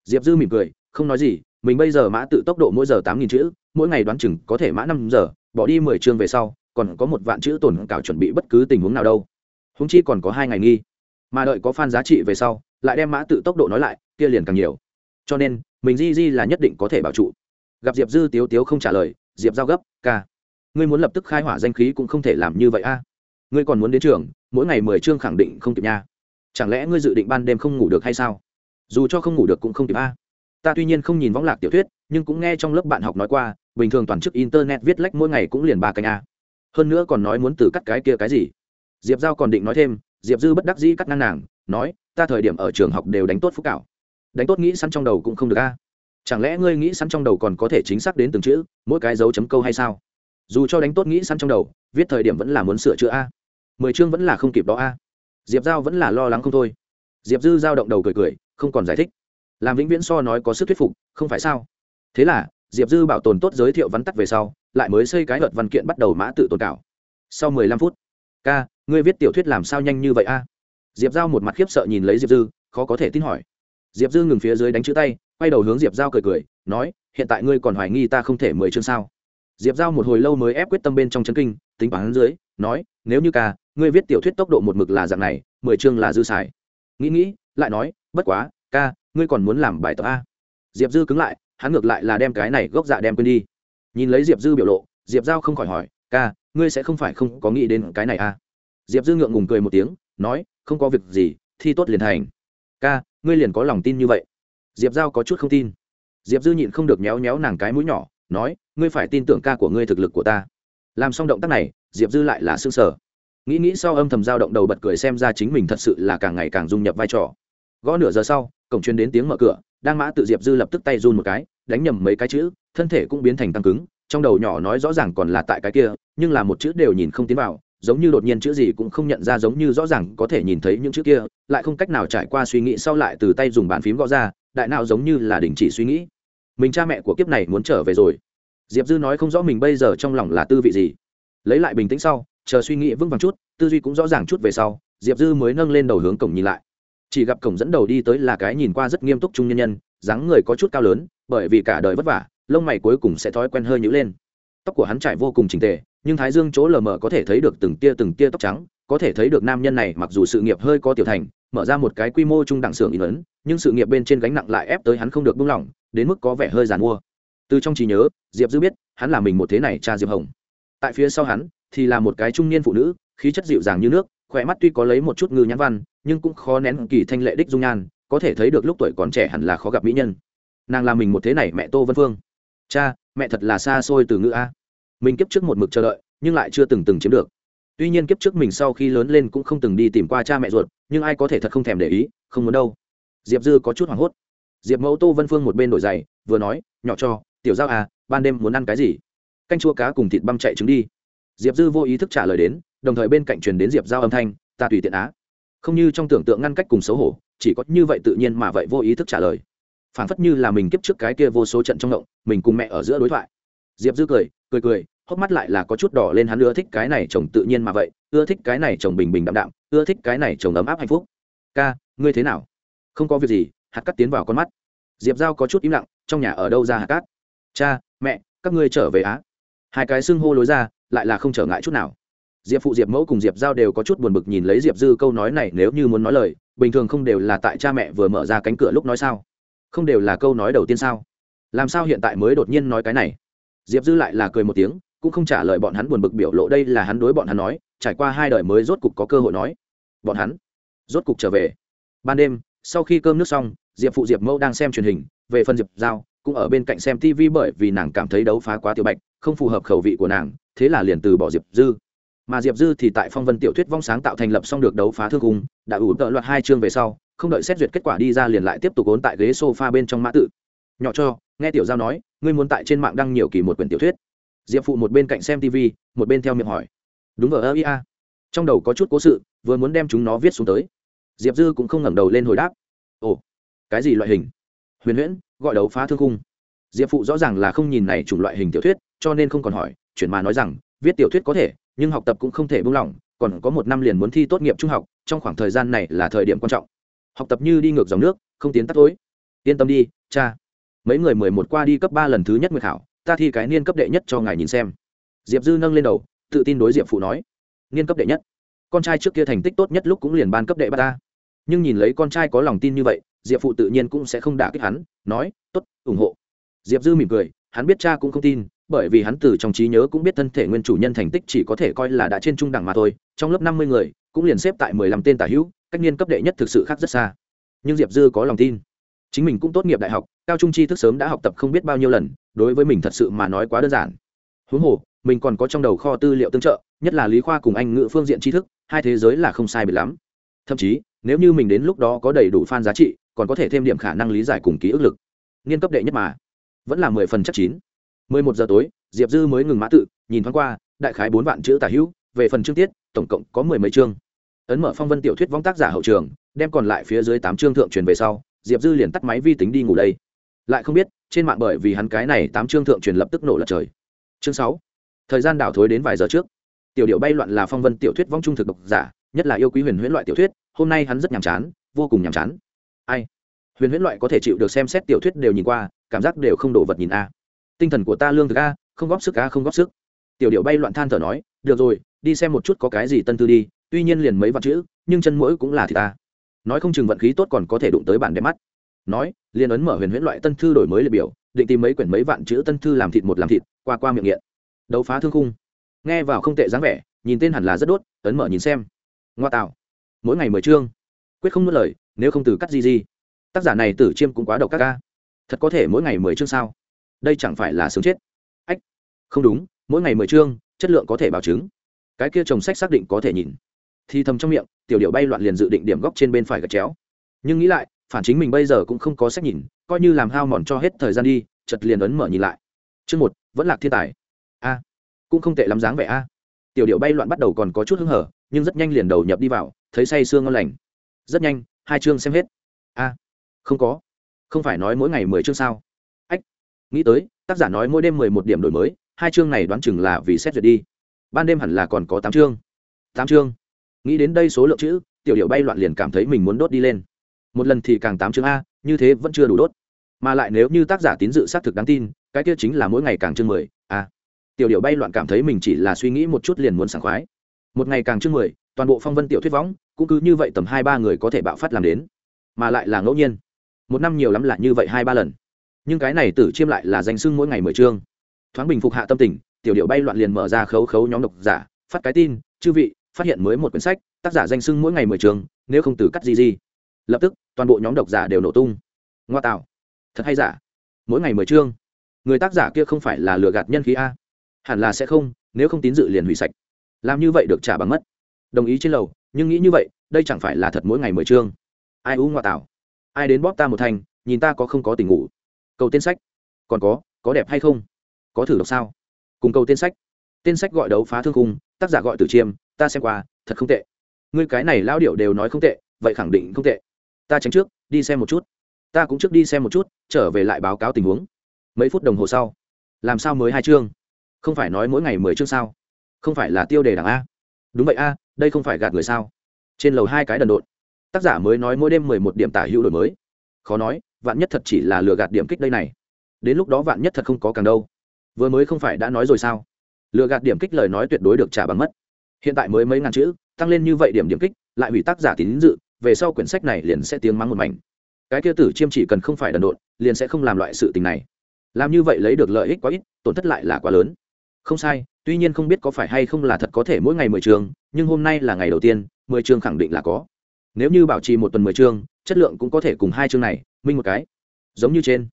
Diệp dư mỉm cười, không nói gì, mình bây giờ mã tự tốc độ mỗi giờ tám nghìn chữ, mỗi ngày đoán chừng có thể mã năm giờ, bỏ đi mười chương về sau, còn có một vạn chữ tổn cảo chuẩn bị bất cứ tình huống nào đâu húng chi còn có hai ngày nghi. Mà đợi có fan giá trị về sau, lại đem mã tự tốc độ nói lại, kia liền càng nhiều. Cho nên, mình di di là nhất định có thể bảo trụ. Gặp diệp dư tiếu tiếu không trả lời, diệp giao gấp, ca, ngươi muốn lập tức khai hỏa danh khí cũng không thể làm như vậy a. Ngươi còn muốn đến trường, mỗi ngày mười chương khẳng định không kịp nha. Chẳng lẽ ngươi dự định ban đêm không ngủ được hay sao? Dù cho không ngủ được cũng không kịp a. Ta tuy nhiên không nhìn võng lạc tiểu thuyết, nhưng cũng nghe trong lớp bạn học nói qua, bình thường toàn chức internet viết lách mỗi ngày cũng liền ba canh a. Hơn nữa còn nói muốn từ cắt cái kia cái gì? Diệp giao còn định nói thêm, diệp dư bất đắc dĩ cắt ngang nàng, nói, ta thời điểm ở trường học đều đánh tốt phúc cảo đánh tốt nghĩ sẵn trong đầu cũng không được a. Chẳng lẽ ngươi nghĩ sẵn trong đầu còn có thể chính xác đến từng chữ, mỗi cái dấu chấm câu hay sao? Dù cho đánh tốt nghĩ sẵn trong đầu, viết thời điểm vẫn là muốn sửa chữa a. Mười chương vẫn là không kịp đó a. Diệp giao vẫn là lo lắng không thôi. Diệp dư giao động đầu cười cười, không còn giải thích. Làm vĩnh viễn so nói có sức thuyết phục, không phải sao? Thế là, diệp dư bảo tồn tốt giới thiệu vắn tắt về sau, lại mới xây cái luật văn kiện bắt đầu mã tự tồn cảo. Sau mười lăm phút, ca ngươi viết tiểu thuyết làm sao nhanh như vậy a? Diệp giao một mặt khiếp sợ nhìn lấy diệp dư, khó có thể tin hỏi. Diệp dư ngừng phía dưới đánh chữ tay, quay đầu hướng diệp giao cười cười, nói, hiện tại ngươi còn hoài nghi ta không thể mười chương sao? Diệp giao một hồi lâu mới ép quyết tâm bên trong chân kinh, tính bản dưới, nói, nếu như ca, ngươi viết tiểu thuyết tốc độ một mực là dạng này, mười chương là dư xài. Nghĩ nghĩ, lại nói, bất quá, ca, ngươi còn muốn làm bài tập a? Diệp dư cứng lại, hắn ngược lại là đem cái này gốc dạ đem quên đi. Nhìn lấy diệp dư biểu lộ, diệp giao không khỏi hỏi, ca, ngươi sẽ không phải không có nghĩ đến cái này a? Diệp dư ngượng ngùng cười một tiếng, nói, không có việc gì, thi tốt liền thành. Ca, ngươi liền có lòng tin như vậy. Diệp giao có chút không tin. Diệp dư nhịn không được méo méo nàng cái mũi nhỏ, nói, ngươi phải tin tưởng ca của ngươi thực lực của ta. Làm xong động tác này, diệp dư lại là s ư ơ n g sở nghĩ nghĩ sau âm thầm dao động đầu bật cười xem ra chính mình thật sự là càng ngày càng dung nhập vai trò. Gõ nửa giờ sau, cổng chuyên đến tiếng mở cửa, đang mã tự diệp dư lập tức tay run một cái, đánh nhầm mấy cái chữ, thân thể cũng biến thành tăng cứng, trong đầu nhỏ nói rõ ràng còn là tại cái kia, nhưng là một chữ đều nhìn không tiến vào giống như đột nhiên chữ gì cũng không nhận ra, giống như rõ ràng có thể nhìn thấy những chữ kia, lại không cách nào trải qua suy nghĩ sau lại từ tay dùng bàn phím gõ ra, đại nào giống như là đình chỉ suy nghĩ. Mình cha mẹ của kiếp này muốn trở về rồi. Diệp dư nói không rõ mình bây giờ trong lòng là tư vị gì. Lấy lại bình tĩnh sau, chờ suy nghĩ vững vàng chút, tư duy cũng rõ ràng chút về sau, diệp dư mới nâng lên đầu hướng cổng nhìn lại. Chỉ gặp cổng dẫn đầu đi tới là cái nhìn qua rất nghiêm túc trung nhân nhân, dáng người có chút cao lớn, bởi vì cả đời vất vả, lông mày cuối cùng sẽ thói quen hơi nhữ lên. Tóc của hắn trải vô cùng trình tề nhưng thái dương chỗ lờ mờ có thể thấy được từng tia từng tia tóc trắng, có thể thấy được nam nhân này mặc dù sự nghiệp hơi có tiểu thành, mở ra một cái quy mô trung đẳng xưởng in ấn, nhưng sự nghiệp bên trên gánh nặng lại ép tới hắn không được buông lỏng, đến mức có vẻ hơi giàn mua. Từ trong trí nhớ, diệp dư biết, hắn là mình một thế này cha diệp hồng. Tại phía sau hắn, thì là một cái trung niên phụ nữ, khí chất dịu dàng như nước, khỏe mắt tuy có lấy một chút ngư nhãn văn, nhưng cũng khó nén kỳ thanh lệ đích dung nhan, có thể thấy được lúc tuổi còn trẻ hẳn là khó gặp mỹ nhân. Nàng là mình một thế này mẹ tô vân phương. Cha, mẹ thật là xa xôi từ ngữ a mình kiếp trước một mực chờ đợi, nhưng lại chưa từng từng chiếm được. Tuy nhiên kiếp trước mình sau khi lớn lên cũng không từng đi tìm qua cha mẹ ruột, nhưng ai có thể thật không thèm để ý, không muốn đâu. Diệp dư có chút hoảng hốt. Diệp mẫu tô vân phương một bên đổi giày, vừa nói, nhỏ cho, tiểu giao à ban đêm muốn ăn cái gì? Canh chua cá cùng thịt băm chạy trứng đi. Diệp dư vô ý thức trả lời đến, đồng thời bên cạnh truyền đến diệp giao âm thanh, ta tùy tiện á. Không như trong tưởng tượng ngăn cách cùng xấu hổ, chỉ có như vậy tự nhiên mà vậy vô ý thức trả lời. Phản phất như là mình kiếp trước cái kia vô số trận trong động, mình cùng mẹ ở giữa đối thoại diệp dư cười cười cười, hốc mắt lại là có chút đỏ lên hắn ưa thích cái này chồng tự nhiên mà vậy, ưa thích cái này chồng bình bình đạm đạm, ưa thích cái này chồng ấm áp hạnh phúc. Ca, ngươi thế nào? Không có việc gì. Hạt cắt tiến vào con mắt. Diệp giao có chút im lặng, trong nhà ở đâu ra hạt cát cha, mẹ, các ngươi trở về á. Hai cái xưng hô lối ra, lại là không trở ngại chút nào. Diệp phụ diệp mẫu cùng diệp giao đều có chút buồn bực nhìn lấy diệp dư câu nói này nếu như muốn nói lời, bình thường không đều là tại cha mẹ vừa mở ra cánh cửa lúc nói sao? Không đều là câu nói đầu tiên sao? Làm sao hiện tại mới đột nhiên nói cái này? Diệp dư lại là cười một tiếng, cũng không trả lời bọn hắn buồn bực biểu lộ đây là hắn đối bọn hắn nói, trải qua hai đời mới rốt cục có cơ hội nói. Bọn hắn rốt cục trở về. Ban đêm, sau khi cơm nước xong, diệp phụ diệp mẫu đang xem truyền hình, về phần diệp giao, cũng ở bên cạnh xem tv bởi vì nàng cảm thấy đấu phá quá tiểu bạch, không phù hợp khẩu vị của nàng, thế là liền từ bỏ diệp dư. Mà diệp dư thì tại phong vân tiểu thuyết vong sáng tạo thành lập xong được đấu phá thương cung, đã ủ tợ loạt hai chương về sau, không đợi xét duyệt kết quả đi ra liền lại tiếp tục ốn tại ghế s o f a bên trong mã tự. Nhỏ cho, nghe tiểu giao nói ngươi muốn tại trên mạng đăng nhiều kỳ một quyển tiểu thuyết. Diệp phụ một bên cạnh xem tv một bên theo miệng hỏi. Đúng ở ơ ia trong đầu có chút cố sự, vừa muốn đem chúng nó viết xuống tới. Diệp dư cũng không ngẩng đầu lên hồi đáp. Ồ, cái gì loại hình? Huyền huyễn, gọi đấu phá thương cung diệp phụ rõ ràng là không nhìn này chủng loại hình tiểu thuyết, cho nên không còn hỏi chuyển mà nói rằng, viết tiểu thuyết có thể, nhưng học tập cũng không thể buông lỏng, còn có một năm liền muốn thi tốt nghiệp trung học, trong khoảng thời gian này là thời điểm quan trọng. Học tập như đi ngược dòng nước, không tiến tắt tối. Yên tâm đi, cha mấy người mười một qua đi cấp ba lần thứ nhất nguyệt khảo, ta thi cái niên cấp đệ nhất cho ngài nhìn xem. Diệp dư nâng lên đầu, tự tin đối diệp phụ nói, niên cấp đệ nhất. Con trai trước kia thành tích tốt nhất lúc cũng liền ban cấp đệ ba ta. Nhưng nhìn lấy con trai có lòng tin như vậy, diệp phụ tự nhiên cũng sẽ không đả kích hắn, nói t ố t ủng hộ. Diệp dư mỉm cười, hắn biết cha cũng không tin, bởi vì hắn từ trong trí nhớ cũng biết thân thể nguyên chủ nhân thành tích chỉ có thể coi là đã trên trung đẳng mà thôi, trong lớp năm mươi người, cũng liền xếp tại mười lăm tên tả hữu, cách niên cấp đệ nhất thực sự khác rất xa. Nhưng diệp dư có lòng tin chính mình cũng tốt nghiệp đại học, cao trung tri thức sớm đã học tập không biết bao nhiêu lần, đối với mình thật sự mà nói quá đơn giản. Huống hồ, mình còn có trong đầu kho tư liệu tương trợ, nhất là lý khoa cùng anh ngữ phương diện tri thức, hai thế giới là không sai biệt lắm. Thậm chí, nếu như mình đến lúc đó có đầy đủ f a n giá trị, còn có thể thêm điểm khả năng lý giải cùng ký ức lực. Nghiên cấp đệ nhất mà. Vẫn là mười phần chắc chín. Mười một giờ tối, diệp dư mới ngừng mã tự, nhìn thoáng qua, đại khái bốn vạn chữ tả hữu, về phần chương tiết, tổng cộng có mười mấy chương. Ấn mở phong vân tiểu thuyết vong tác giả hậu trường, đem còn lại phía dưới tám chương thượng truyền về sau diệp dư liền tắt máy vi tính đi ngủ đây. Lại không biết, trên mạng bởi vì hắn cái này tám chương thượng truyền lập tức nổ lật trời. Chương sáu. Thời gian đảo thối đến vài giờ trước. Tiểu điệu bay loạn là phong vân tiểu thuyết vong trung thực độc giả, nhất là yêu quý huyền huyễn loại tiểu thuyết, hôm nay hắn rất nhàm chán, vô cùng nhàm chán. Ai? Huyền huyễn loại có thể chịu được xem xét tiểu thuyết đều nhìn qua, cảm giác đều không đổ vật nhìn a. Tinh thần của ta lương thực a, không góp sức a, không góp sức. Tiểu điệu bay loạn than thở nói, được rồi, đi xem một chút có cái gì tân tư đi, tuy nhiên liền mấy vạn chữ, nhưng chân mũi cũng là thì ta nói không chừng vận khí tốt còn có thể đụng tới bản đẹp mắt. Nói, liên ấn mở huyền huyễn loại tân thư đổi mới liệt biểu, định tìm mấy quyển mấy vạn chữ tân thư làm thịt một làm thịt, qua qua miệng nghiện. Đấu phá thương khung. Nghe vào không tệ dáng vẻ, nhìn tên hẳn là rất đốt, ấn mở nhìn xem. Ngoa tạo. Mỗi ngày mười chương. Quyết không nuốt lời, nếu không từ cắt gì gì tác giả này tử chiêm cũng quá độc các ca. Thật có thể mỗi ngày mười chương sao? Đây chẳng phải là sướng chết. Ách, không đúng, mỗi ngày mười chương, chất lượng có thể bảo chứng. Cái kia chồng sách xác định có thể nhìn. Thì thầm trong miệng tiểu điệu bay loạn liền dự định điểm góc trên bên phải gạch chéo. Nhưng nghĩ lại, phản chính mình bây giờ cũng không có sách nhìn, coi như làm hao mòn cho hết thời gian đi chật liền ấn mở nhìn lại. Chương một, vẫn là thiên tài. A, cũng không tệ lắm dáng vẻ a. Tiểu điệu bay loạn bắt đầu còn có chút hứng hở, nhưng rất nhanh liền đầu nhập đi vào, thấy say sương ngon lành. Rất nhanh, hai chương xem hết. A, không có. Không phải nói mỗi ngày mười chương sao? Ách, nghĩ tới, tác giả nói mỗi đêm mười một điểm đổi mới, hai chương này đoán chừng là vì xét duyệt đi. Ban đêm hẳn là còn có tám chương. Tám chương nghĩ đến đây số lượng chữ, tiểu điệu bay loạn liền cảm thấy mình muốn đốt đi lên. Một lần thì càng tám chương a, như thế vẫn chưa đủ đốt. Mà lại nếu như tác giả tín dự xác thực đáng tin, cái kia chính là mỗi ngày càng chương mười, a. Tiểu điệu bay loạn cảm thấy mình chỉ là suy nghĩ một chút liền muốn sảng khoái. Một ngày càng chương mười, toàn bộ phong vân tiểu thuyết võng, cũng cứ như vậy tầm hai ba người có thể bạo phát làm đến. Mà lại là ngẫu nhiên. Một năm nhiều lắm là như vậy hai ba lần. Nhưng cái này tử chiêm lại là danh sưng mỗi ngày mười chương. Thoáng bình phục hạ tâm tình, tiểu điệu bay loạn liền mở ra khấu khấu nhóm độc giả, phát cái tin, chư vị phát hiện mới một quyển sách, tác giả danh sưng mỗi ngày mười trường, nếu không từ cắt gì gì. Lập tức, toàn bộ nhóm độc giả đều nổ tung. Ngoa tạo. Thật hay giả? Mỗi ngày mười chương. Người tác giả kia không phải là lừa gạt nhân khí a. Hẳn là sẽ không, nếu không tín dự liền hủy sạch. Làm như vậy được trả bằng mất. Đồng ý trên lầu, nhưng nghĩ như vậy, đây chẳng phải là thật mỗi ngày mười chương. Ai u ngoa tạo? Ai đến bóp ta một thành, nhìn ta có không có tình ngủ? Cầu tên sách. Còn có có đẹp hay không? Có thử đọc sao? Cùng cầu tên sách. Tên sách gọi đấu phá thương khung, tác giả gọi tử chiêm ta xem qua, thật không tệ. Ngươi cái này lao điệu đều nói không tệ, vậy khẳng định không tệ. Ta tránh trước, đi xem một chút. Ta cũng trước đi xem một chút, trở về lại báo cáo tình huống. Mấy phút đồng hồ sau, làm sao mới hai chương? Không phải nói mỗi ngày mười chương sao? Không phải là tiêu đề đảng a. Đúng vậy a, đây không phải gạt người sao? Trên lầu hai cái đần độn. Tác giả mới nói mỗi đêm mười một điểm tả hữu đổi mới. Khó nói, vạn nhất thật chỉ là lừa gạt điểm kích đây này. Đến lúc đó vạn nhất thật không có càng đâu. Vừa mới không phải đã nói rồi sao? Lừa gạt điểm kích lời nói tuyệt đối được trả bằng mất hiện tại mới mấy ngàn chữ, tăng lên như vậy điểm điểm kích, lại hủy tác giả tín dự, về sau quyển sách này liền sẽ tiếng mắng một mảnh. Cái kia tử chiêm chỉ cần không phải đần độn, liền sẽ không làm loại sự tình này. Làm như vậy lấy được lợi ích quá ít, tổn thất lại là quá lớn. Không sai, tuy nhiên không biết có phải hay không là thật có thể mỗi ngày mười chương nhưng hôm nay là ngày đầu tiên, mười chương khẳng định là có. Nếu như bảo trì một tuần mười chương chất lượng cũng có thể cùng hai chương này, minh một cái. Giống như trên,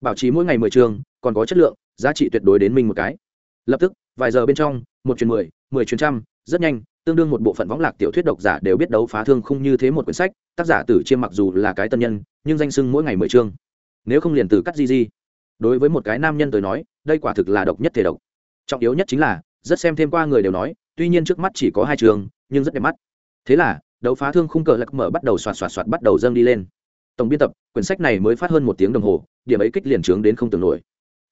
bảo trì mỗi ngày mười chương còn có chất lượng, giá trị tuyệt đối đến minh một cái. Lập tức, vài giờ bên trong, một chuyến mười mười chuyến trăm rất nhanh, tương đương một bộ phận võng lạc tiểu thuyết độc giả đều biết đấu phá thương không như thế một quyển sách, tác giả tử chiêm mặc dù là cái tân nhân, nhưng danh sưng mỗi ngày mười chương. Nếu không liền từ cắt di di. Đối với một cái nam nhân tới nói, đây quả thực là độc nhất thể độc. Trọng yếu nhất chính là, rất xem thêm qua người đều nói, tuy nhiên trước mắt chỉ có hai trường nhưng rất đẹp mắt. Thế là, đấu phá thương khung cờ lạc mở bắt đầu xoạt xoạt xoạt bắt đầu dâng đi lên. Tổng biên tập, quyển sách này mới phát hơn một tiếng đồng hồ, điểm ấy kích liền trướng đến không tưởng nổi.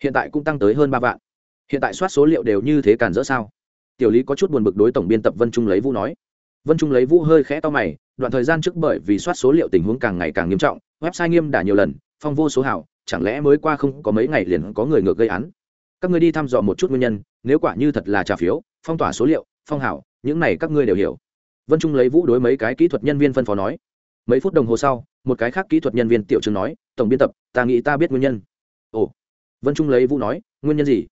Hiện tại cũng tăng tới hơn ba vạn. Hiện tại soát số liệu đều như thế cản rỡ sao? Tiểu lý có chút buồn bực đối tổng biên tập vân trung lấy vũ nói. Vân trung lấy vũ hơi khẽ to mày, đoạn thời gian trước bởi vì soát số liệu tình huống càng ngày càng nghiêm trọng, website nghiêm đả nhiều lần, phong vô số hảo, chẳng lẽ mới qua không có mấy ngày liền có người ngược gây án? Các ngươi đi thăm dò một chút nguyên nhân, nếu quả như thật là trả phiếu, phong tỏa số liệu, phong hảo, những này các ngươi đều hiểu. Vân trung lấy vũ đối mấy cái kỹ thuật nhân viên phân phó nói. Mấy phút đồng hồ sau, một cái khác kỹ thuật nhân viên tiểu trường nói, tổng biên tập, ta nghĩ ta biết nguyên nhân. Ồ. Vân trung lấy vũ nói, nguyên nhân gì?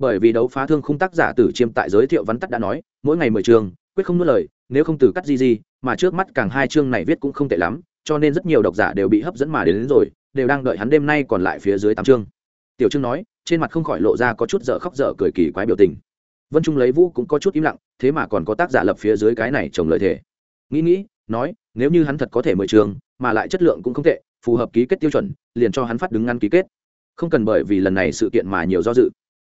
Bởi vì đấu phá thương khung tác giả tử chiêm tại giới thiệu văn tắt đã nói mỗi ngày mười chương quyết không nuốt lời nếu không từ cắt gì gì mà trước mắt càng hai chương này viết cũng không tệ lắm cho nên rất nhiều độc giả đều bị hấp dẫn mà đến, đến rồi đều đang đợi hắn đêm nay còn lại phía dưới tám chương. Tiểu trương nói trên mặt không khỏi lộ ra có chút dở khóc dở cười kỳ quái biểu tình. Vân trung lấy vũ cũng có chút im lặng thế mà còn có tác giả lập phía dưới cái này trồng lợi thể. Nghĩ nghĩ nói nếu như hắn thật có thể mười trường mà lại chất lượng cũng không tệ phù hợp ký kết tiêu chuẩn liền cho hắn phát đứng ngăn ký kết. Không cần bởi vì lần này sự kiện mà nhiều do dự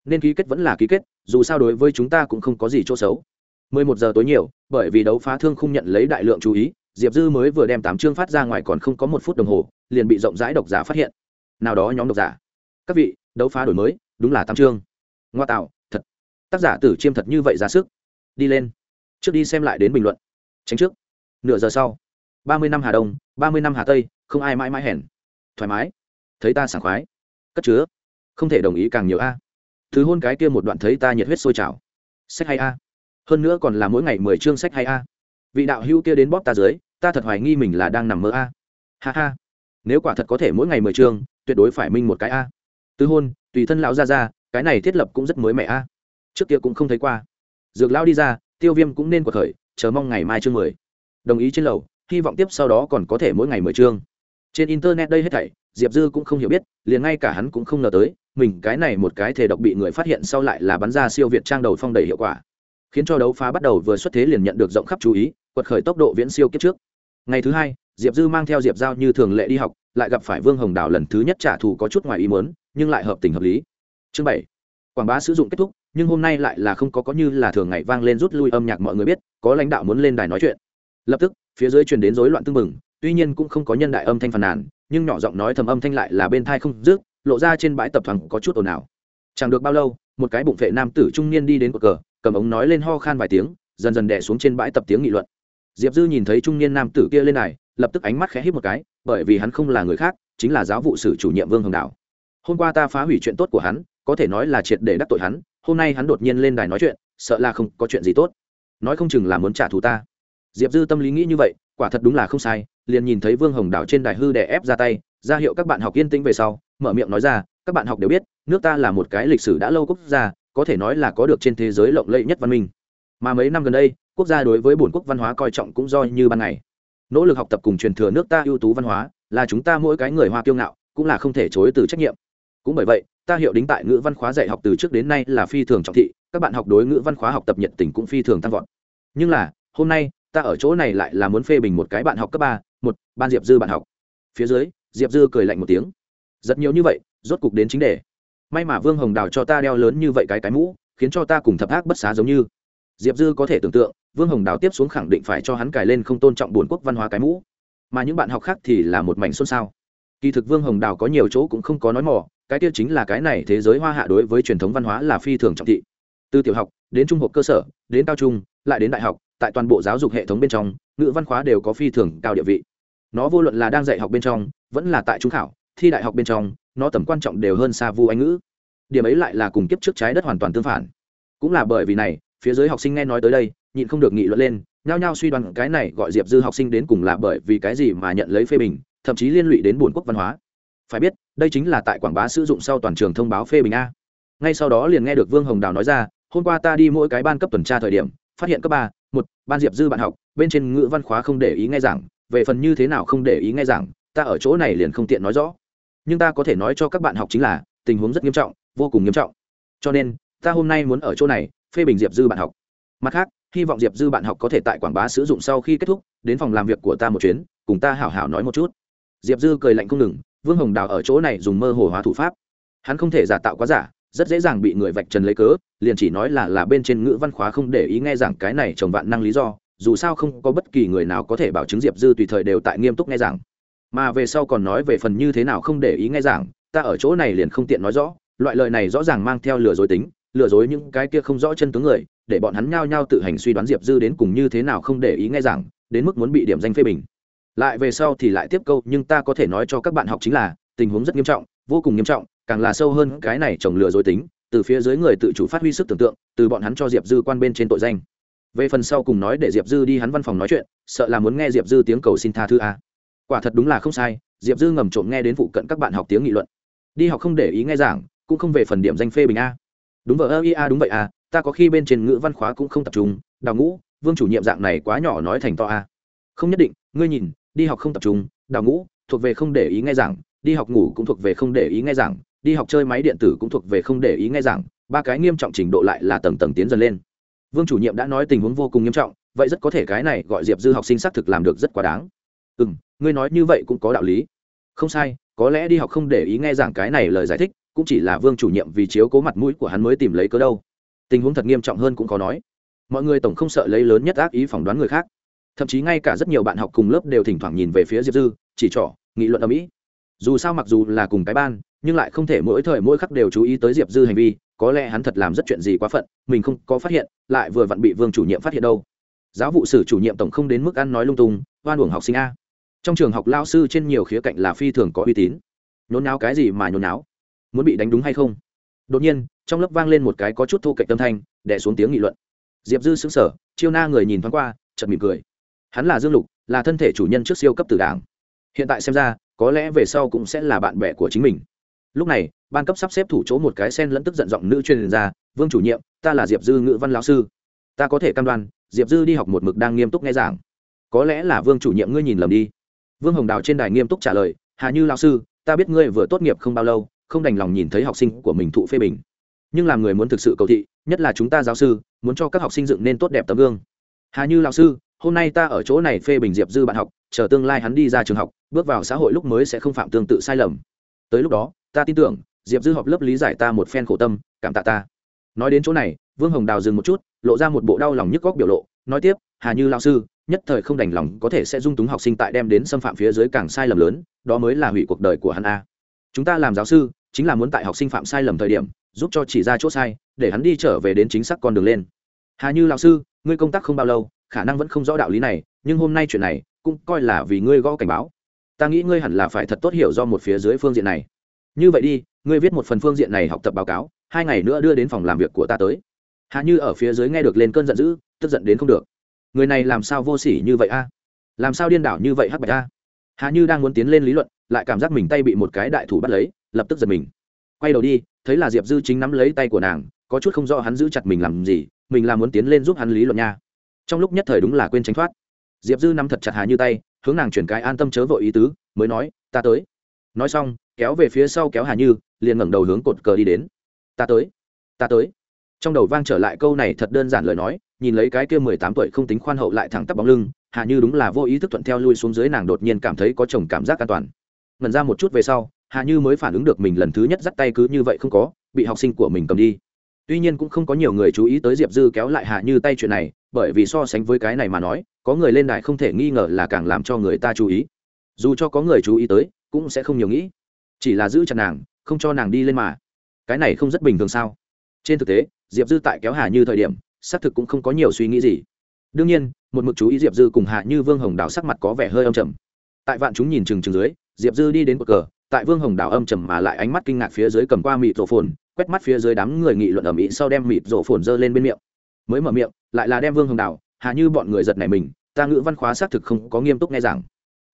nên ký kết vẫn là ký kết, dù sao đối với chúng ta cũng không có gì chỗ xấu. 11 giờ tối nhiều, bởi vì đấu phá thương không nhận lấy đại lượng chú ý, diệp dư mới vừa đem tám chương phát ra ngoài còn không có một phút đồng hồ, liền bị rộng rãi độc giả phát hiện. Nào đó nhóm độc giả. Các vị, đấu phá đổi mới, đúng là tám chương. Ngoa tạo, thật. Tác giả tử chiêm thật như vậy ra sức. Đi lên. Trước đi xem lại đến bình luận. Tránh trước. Nửa giờ sau. Ba mươi năm hà đông, ba mươi năm hà tây, không ai mãi mãi hèn. Thoải mái. Thấy ta sảng khoái. Cất chứa. Không thể đồng ý càng nhiều a thứ hôn cái kia một đoạn thấy ta nhiệt huyết sôi trào. Sách hay a. Hơn nữa còn là mỗi ngày mười chương sách hay a. Vị đạo hữu kia đến bóp ta dưới, ta thật hoài nghi mình là đang nằm mơ a. Ha ha. Nếu quả thật có thể mỗi ngày mười chương, tuyệt đối phải minh một cái a. Tứ hôn, tùy thân lão ra ra cái này thiết lập cũng rất mới mẻ a. Trước kia cũng không thấy qua. Dược lão đi ra, tiêu viêm cũng nên cuộc khởi, chờ mong ngày mai chương mười. Đồng ý trên lầu, hy vọng tiếp sau đó còn có thể mỗi ngày mười chương. Trên internet đây hết thảy diệp dư cũng không hiểu biết, liền ngay cả hắn cũng không ngờ tới, mình cái này một cái thể độc bị người phát hiện sau lại là bắn ra siêu việt trang đầu phong đầy hiệu quả. Khiến cho đấu phá bắt đầu vừa xuất thế liền nhận được rộng khắp chú ý, quật khởi tốc độ viễn siêu kiếp trước. Ngày thứ hai, diệp dư mang theo diệp giao như thường lệ đi học, lại gặp phải vương hồng đào lần thứ nhất trả thù có chút ngoài ý muốn, nhưng lại hợp tình hợp lý. Chương bảy, quảng bá sử dụng kết thúc, nhưng hôm nay lại là không có có như là thường ngày vang lên rút lui âm nhạc mọi người biết, có lãnh đạo muốn lên đài nói chuyện. Lập tức, phía dưới truyền đến rối loạn tưng bừng, tuy nhiên cũng không có nhân đại âm thanh phàn nàn nhưng nhỏ giọng nói thầm âm thanh lại là bên thai không dứt, lộ ra trên bãi tập thoáng có chút ồn ào. Chẳng được bao lâu, một cái bụng vệ nam tử trung niên đi đến cột cờ, cầm ống nói lên ho khan vài tiếng, dần dần đè xuống trên bãi tập tiếng nghị luận. Diệp dư nhìn thấy trung niên nam tử kia lên này, lập tức ánh mắt khẽ hít một cái, bởi vì hắn không là người khác, chính là giáo vụ sử chủ nhiệm vương hồng đạo hôm qua ta phá hủy chuyện tốt của hắn, có thể nói là triệt để đắc tội hắn, hôm nay hắn đột nhiên lên đài nói chuyện, sợ là không có chuyện gì tốt. Nói không chừng là muốn trả thù ta. Diệp dư tâm lý nghĩ như vậy, quả thật đúng là không sai liền nhìn thấy vương hồng đảo trên đài hư đè ép ra tay, ra hiệu các bạn học yên tĩnh về sau, mở miệng nói ra, các bạn học đều biết, nước ta là một cái lịch sử đã lâu quốc gia, có thể nói là có được trên thế giới lộng lẫy nhất văn minh. Mà mấy năm gần đây, quốc gia đối với bổn quốc văn hóa coi trọng cũng do như ban ngày. Nỗ lực học tập cùng truyền thừa nước ta ưu tú văn hóa, là chúng ta mỗi cái người hoa kiêu ngạo, cũng là không thể chối từ trách nhiệm. Cũng bởi vậy, ta hiệu đính tại ngữ văn khóa dạy học từ trước đến nay là phi thường trọng thị, các bạn học đối ngữ văn khóa học tập nhiệt tình cũng phi thường tăng vọt. Nhưng là, hôm nay, ta ở chỗ này lại là muốn phê bình một cái bạn học cấp ba một, ban diệp dư bạn học. Phía dưới, diệp dư cười lạnh một tiếng. Rất nhiều như vậy, rốt cục đến chính đề. May mà vương hồng đào cho ta đeo lớn như vậy cái cái mũ, khiến cho ta cùng thập ác bất xá giống như. Diệp dư có thể tưởng tượng, vương hồng đào tiếp xuống khẳng định phải cho hắn cài lên không tôn trọng bồn quốc văn hóa cái mũ. Mà những bạn học khác thì là một mảnh xôn xao. Kỳ thực vương hồng đào có nhiều chỗ cũng không có nói mỏ cái tiêu chính là cái này thế giới hoa hạ đối với truyền thống văn hóa là phi thường trọng thị. Từ tiểu học, đến trung học cơ sở, đến cao trung, lại đến đại học, tại toàn bộ giáo dục hệ thống bên trong, ngữ văn khóa đều có phi thường cao địa vị nó vô luận là đang dạy học bên trong, vẫn là tại trung khảo, thi đại học bên trong, nó tầm quan trọng đều hơn xa vu anh ngữ. Điểm ấy lại là cùng kiếp trước trái đất hoàn toàn tương phản. Cũng là bởi vì này, phía dưới học sinh nghe nói tới đây, nhịn không được nghị luận lên, nhao nhao suy đoán cái này gọi diệp dư học sinh đến cùng là bởi vì cái gì mà nhận lấy phê bình, thậm chí liên lụy đến bồn quốc văn hóa. Phải biết, đây chính là tại quảng bá sử dụng sau toàn trường thông báo phê bình a. Ngay sau đó liền nghe được vương hồng đào nói ra, hôm qua ta đi mỗi cái ban cấp tuần tra thời điểm, phát hiện cấp ba, một, ban diệp dư bạn học, bên trên ngữ văn khóa không để ý nghe giảng về phần như thế nào không để ý nghe rằng ta ở chỗ này liền không tiện nói rõ. Nhưng ta có thể nói cho các bạn học chính là, tình huống rất nghiêm trọng, vô cùng nghiêm trọng. Cho nên, ta hôm nay muốn ở chỗ này, phê bình diệp dư bạn học. Mặt khác, hy vọng diệp dư bạn học có thể tại quảng bá sử dụng sau khi kết thúc, đến phòng làm việc của ta một chuyến, cùng ta hảo hảo nói một chút. Diệp dư cười lạnh không ngừng, vương hồng đào ở chỗ này dùng mơ hồ hóa thủ pháp. Hắn không thể giả tạo quá giả, rất dễ dàng bị người vạch trần lấy cớ, liền chỉ nói là là bên trên ngữ văn khóa không để ý nghe giảng cái này trồng vạn năng lý do dù sao không có bất kỳ người nào có thể bảo chứng diệp dư tùy thời đều tại nghiêm túc nghe giảng. Mà về sau còn nói về phần như thế nào không để ý nghe giảng, ta ở chỗ này liền không tiện nói rõ, loại lời này rõ ràng mang theo lừa dối tính, lừa dối những cái kia không rõ chân tướng người, để bọn hắn nhao nhao tự hành suy đoán diệp dư đến cùng như thế nào không để ý nghe giảng, đến mức muốn bị điểm danh phê bình. Lại về sau thì lại tiếp câu, nhưng ta có thể nói cho các bạn học chính là, tình huống rất nghiêm trọng, vô cùng nghiêm trọng, càng là sâu hơn cái này trồng lừa dối tính, từ phía dưới người tự chủ phát huy sức tưởng tượng, từ bọn hắn cho diệp dư quan bên trên tội danh về phần sau cùng nói để diệp dư đi hắn văn phòng nói chuyện, sợ là muốn nghe diệp dư tiếng cầu xin tha thư a. Quả thật đúng là không sai, diệp dư ngầm trộm nghe đến phụ cận các bạn học tiếng nghị luận. Đi học không để ý nghe giảng, cũng không về phần điểm danh phê bình a. Đúng vợ ơ ia đúng vậy à ta có khi bên trên ngữ văn khóa cũng không tập trung, đào ngũ, vương chủ nhiệm dạng này quá nhỏ nói thành to a. Không nhất định, ngươi nhìn, đi học không tập trung, đào ngũ, thuộc về không để ý nghe giảng, đi học ngủ cũng thuộc về không để ý nghe giảng, đi học chơi máy điện tử cũng thuộc về không để ý nghe giảng, ba cái nghiêm trọng trình độ lại là tầng tầng tiến dần lên vương chủ nhiệm đã nói tình huống vô cùng nghiêm trọng, vậy rất có thể cái này gọi diệp dư học sinh xác thực làm được rất quá đáng. Ừ m ngươi nói như vậy cũng có đạo lý. Không sai, có lẽ đi học không để ý nghe giảng cái này lời giải thích, cũng chỉ là vương chủ nhiệm vì chiếu cố mặt mũi của hắn mới tìm lấy cớ đâu. Tình huống thật nghiêm trọng hơn cũng khó nói. Mọi người tổng không sợ lấy lớn nhất ác ý phỏng đoán người khác. Thậm chí ngay cả rất nhiều bạn học cùng lớp đều thỉnh thoảng nhìn về phía diệp dư, chỉ trỏ, nghị luận ở mỹ dù sao mặc dù là cùng cái ban, nhưng lại không thể mỗi thời mỗi khắc đều chú ý tới diệp dư hành vi có lẽ hắn thật làm rất chuyện gì quá phận, mình không có phát hiện, lại vừa vặn bị vương chủ nhiệm phát hiện đâu. Giáo vụ sử chủ nhiệm tổng không đến mức ăn nói lung tung, oan uổng học sinh a. Trong trường học lao sư trên nhiều khía cạnh là phi thường có uy tín. Nhốn náo cái gì mà nhốn náo muốn bị đánh đúng hay không? Đột nhiên, trong lớp vang lên một cái có chút thô cạnh tâm thanh đẻ xuống tiếng nghị luận. Diệp dư xứng sở chiêu na người nhìn thoáng qua chật mỉm cười. Hắn là dương lục, là thân thể chủ nhân trước siêu cấp tử đảng. Hiện tại xem ra, có lẽ về sau cũng sẽ là bạn bè của chính mình lúc này, ban cấp sắp xếp thủ chỗ một cái sen lẫn tức giận giọng nữ chuyên gia vương chủ nhiệm, ta là diệp dư ngữ văn lão sư. Ta có thể cam đoan, diệp dư đi học một mực đang nghiêm túc nghe giảng. Có lẽ là vương chủ nhiệm ngươi nhìn lầm đi. Vương hồng đào trên đài nghiêm túc trả lời, hà như lão sư, ta biết ngươi vừa tốt nghiệp không bao lâu, không đành lòng nhìn thấy học sinh của mình thụ phê bình. Nhưng làm người muốn thực sự cầu thị, nhất là chúng ta giáo sư, muốn cho các học sinh dựng nên tốt đẹp tấm gương. Hà như lão sư, hôm nay ta ở chỗ này phê bình diệp dư bạn học, chờ tương lai hắn đi ra trường học, bước vào xã hội lúc mới sẽ không phạm tương tự sai lầm. Tới lúc đó ta tin tưởng, diệp dư họp lớp lý giải ta một phen khổ tâm, cảm tạ ta. Nói đến chỗ này, vương hồng đào dừng một chút, lộ ra một bộ đau lòng nhức góc biểu lộ, nói tiếp, hà như lao sư, nhất thời không đành lòng có thể sẽ dung túng học sinh tại đem đến xâm phạm phía dưới càng sai lầm lớn, đó mới là hủy cuộc đời của hắn a. Chúng ta làm giáo sư, chính là muốn tại học sinh phạm sai lầm thời điểm, giúp cho chỉ ra chỗ sai, để hắn đi trở về đến chính xác con đường lên. Hà như lao sư, ngươi công tác không bao lâu, khả năng vẫn không rõ đạo lý này, nhưng hôm nay chuyện này, cũng coi là vì ngươi gõ cảnh báo. Ta nghĩ ngươi hẳn là phải thật tốt hiểu do một phía dưới phương diện này như vậy đi, ngươi viết một phần phương diện này học tập báo cáo, hai ngày nữa đưa đến phòng làm việc của ta tới. Hạ như ở phía dưới nghe được lên cơn giận dữ, tức giận đến không được. Người này làm sao vô s ỉ như vậy a? Làm sao điên đảo như vậy hắc bạch a? Hạ như đang muốn tiến lên lý luận, lại cảm giác mình tay bị một cái đại thủ bắt lấy, lập tức giật mình. Quay đầu đi, thấy là diệp dư chính nắm lấy tay của nàng, có chút không rõ hắn giữ chặt mình làm gì, mình là muốn tiến lên giúp hắn lý luận nha. Trong lúc nhất thời đúng là quên tránh thoát. Diệp dư nắm thật chặt hà như tay, hướng nàng chuyển cái an tâm chớ vội ý tứ, mới nói, ta tới. Nói xong kéo về phía sau kéo hà như, liền ngẩng đầu hướng cột cờ đi đến. Ta tới ta tới. Trong đầu vang trở lại câu này thật đơn giản lời nói, nhìn lấy cái kia mười tám tuổi không tính khoan hậu lại thẳng tắp bóng lưng, hà như đúng là vô ý thức thuận theo lui xuống dưới nàng đột nhiên cảm thấy có chồng cảm giác an toàn. Ngần ra một chút về sau, hà như mới phản ứng được mình lần thứ nhất dắt tay cứ như vậy không có, bị học sinh của mình cầm đi. Tuy nhiên cũng không có nhiều người chú ý tới diệp dư kéo lại hà như tay chuyện này, bởi vì so sánh với cái này mà nói, có người lên đài không thể nghi ngờ là càng làm cho người ta chú ý. Dù cho có người chú ý tới, cũng sẽ không nhiều nghĩ chỉ là giữ chặt nàng, không cho nàng đi lên mà. Cái này không rất bình thường sao? Trên thực tế, diệp dư tại kéo hà như thời điểm, xác thực cũng không có nhiều suy nghĩ gì. Đương nhiên, một mực chú ý diệp dư cùng hạ như vương hồng đào sắc mặt có vẻ hơi âm trầm. Tại vạn chúng nhìn chừng chừng dưới, diệp dư đi đến một cờ, tại vương hồng đào âm trầm mà lại ánh mắt kinh ngạc phía dưới cầm qua mịt rổ phồn, quét mắt phía dưới đám người nghị luận ở mỹ sau đem mịt rổ phồn giơ lên bên miệng. Mới mở miệng, lại là đem vương hồng đào hạ như bọn người giật này mình, ta ngữ văn khóa xác thực không có nghiêm túc nghe rằng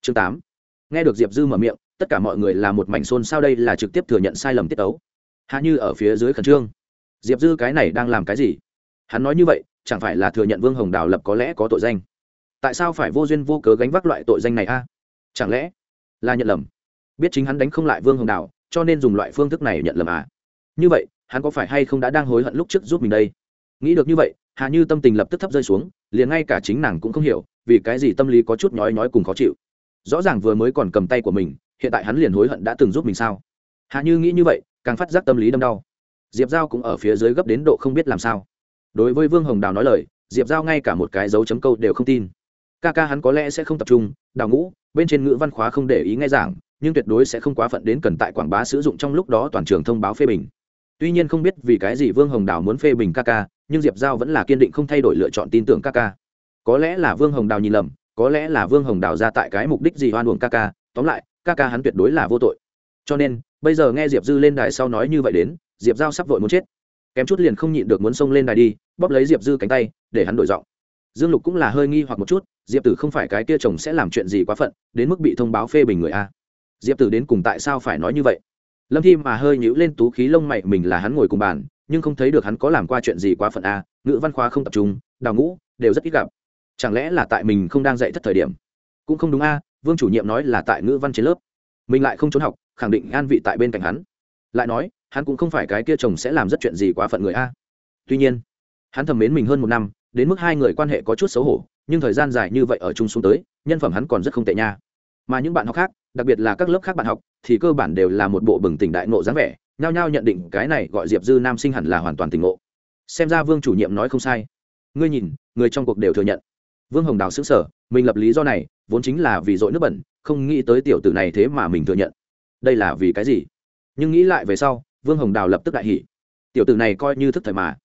chương tám. Nghe được diệp dư mở miệng tất cả mọi người là một mảnh xôn sao đây là trực tiếp thừa nhận sai lầm tiết tấu. Hạ như ở phía dưới khẩn trương. Diệp dư cái này đang làm cái gì? Hắn nói như vậy, chẳng phải là thừa nhận vương hồng đào lập có lẽ có tội danh? Tại sao phải vô duyên vô cớ gánh vác loại tội danh này a? Chẳng lẽ là nhận lầm? Biết chính hắn đánh không lại vương hồng đào, cho nên dùng loại phương thức này nhận lầm à? Như vậy, hắn có phải hay không đã đang hối hận lúc trước giúp mình đây? Nghĩ được như vậy hà như tâm tình lập tức thấp rơi xuống, liền ngay cả chính nàng cũng không hiểu, vì cái gì tâm lý có chút nhói nhói cùng khó chịu rõ ràng vừa mới còn cầm tay của mình, hiện tại hắn liền hối hận đã từng giúp mình sao? Hà như nghĩ như vậy, càng phát giác tâm lý đâm đau. Diệp giao cũng ở phía dưới gấp đến độ không biết làm sao. Đối với vương hồng đào nói lời, diệp giao ngay cả một cái dấu chấm câu đều không tin. Ca ca hắn có lẽ sẽ không tập trung, đào ngũ, bên trên ngữ văn khóa không để ý nghe giảng, nhưng tuyệt đối sẽ không quá phận đến cần tại quảng bá sử dụng trong lúc đó toàn trường thông báo phê bình. Tuy nhiên không biết vì cái gì vương hồng đào muốn phê bình ca ca, nhưng diệp giao vẫn là kiên định không thay đổi lựa chọn tin tưởng ca ca. Có lẽ là vương hồng đào nhìn lầm có lẽ là vương hồng đào ra tại cái mục đích gì hoan uổng ca ca, tóm lại, ca ca hắn tuyệt đối là vô tội. Cho nên, bây giờ nghe diệp dư lên đài sau nói như vậy đến, diệp giao sắp vội muốn chết. Kém chút liền không nhịn được muốn xông lên đài đi, bóp lấy diệp dư cánh tay, để hắn đổi giọng. Dương lục cũng là hơi nghi hoặc một chút, diệp tử không phải cái kia chồng sẽ làm chuyện gì quá phận, đến mức bị thông báo phê bình người a. Diệp tử đến cùng tại sao phải nói như vậy? Lâm thi mà hơi nhữ lên tú khí lông mày, mình là hắn ngồi cùng bàn, nhưng không thấy được hắn có làm qua chuyện gì quá phận a, ngữ văn khoa không tập trung, đào ngũ, đều rất ít gặp chẳng lẽ là tại mình không đang dạy thất thời điểm? Cũng không đúng a, vương chủ nhiệm nói là tại ngữ văn trên lớp. Mình lại không trốn học, khẳng định an vị tại bên cạnh hắn. Lại nói, hắn cũng không phải cái kia chồng sẽ làm rất chuyện gì quá phận người a. Tuy nhiên, hắn thầm mến mình hơn một năm, đến mức hai người quan hệ có chút xấu hổ, nhưng thời gian dài như vậy ở chung xuống tới, nhân phẩm hắn còn rất không tệ nha. Mà những bạn học khác, đặc biệt là các lớp khác bạn học, thì cơ bản đều là một bộ bừng tỉnh đại nộ dáng vẻ, nhao nhao nhận định cái này gọi diệp dư nam sinh hẳn là hoàn toàn tỉnh ngộ. Xem ra vương chủ nhiệm nói không sai. Ngươi nhìn, người trong cuộc đều thừa nhận vương hồng đào xứng sở mình lập lý do này, vốn chính là vì dội nước bẩn, không nghĩ tới tiểu tử này thế mà mình thừa nhận. Đây là vì cái gì? Nhưng nghĩ lại về sau, vương hồng đào lập tức đại hỉ. Tiểu tử này coi như thức thời mà.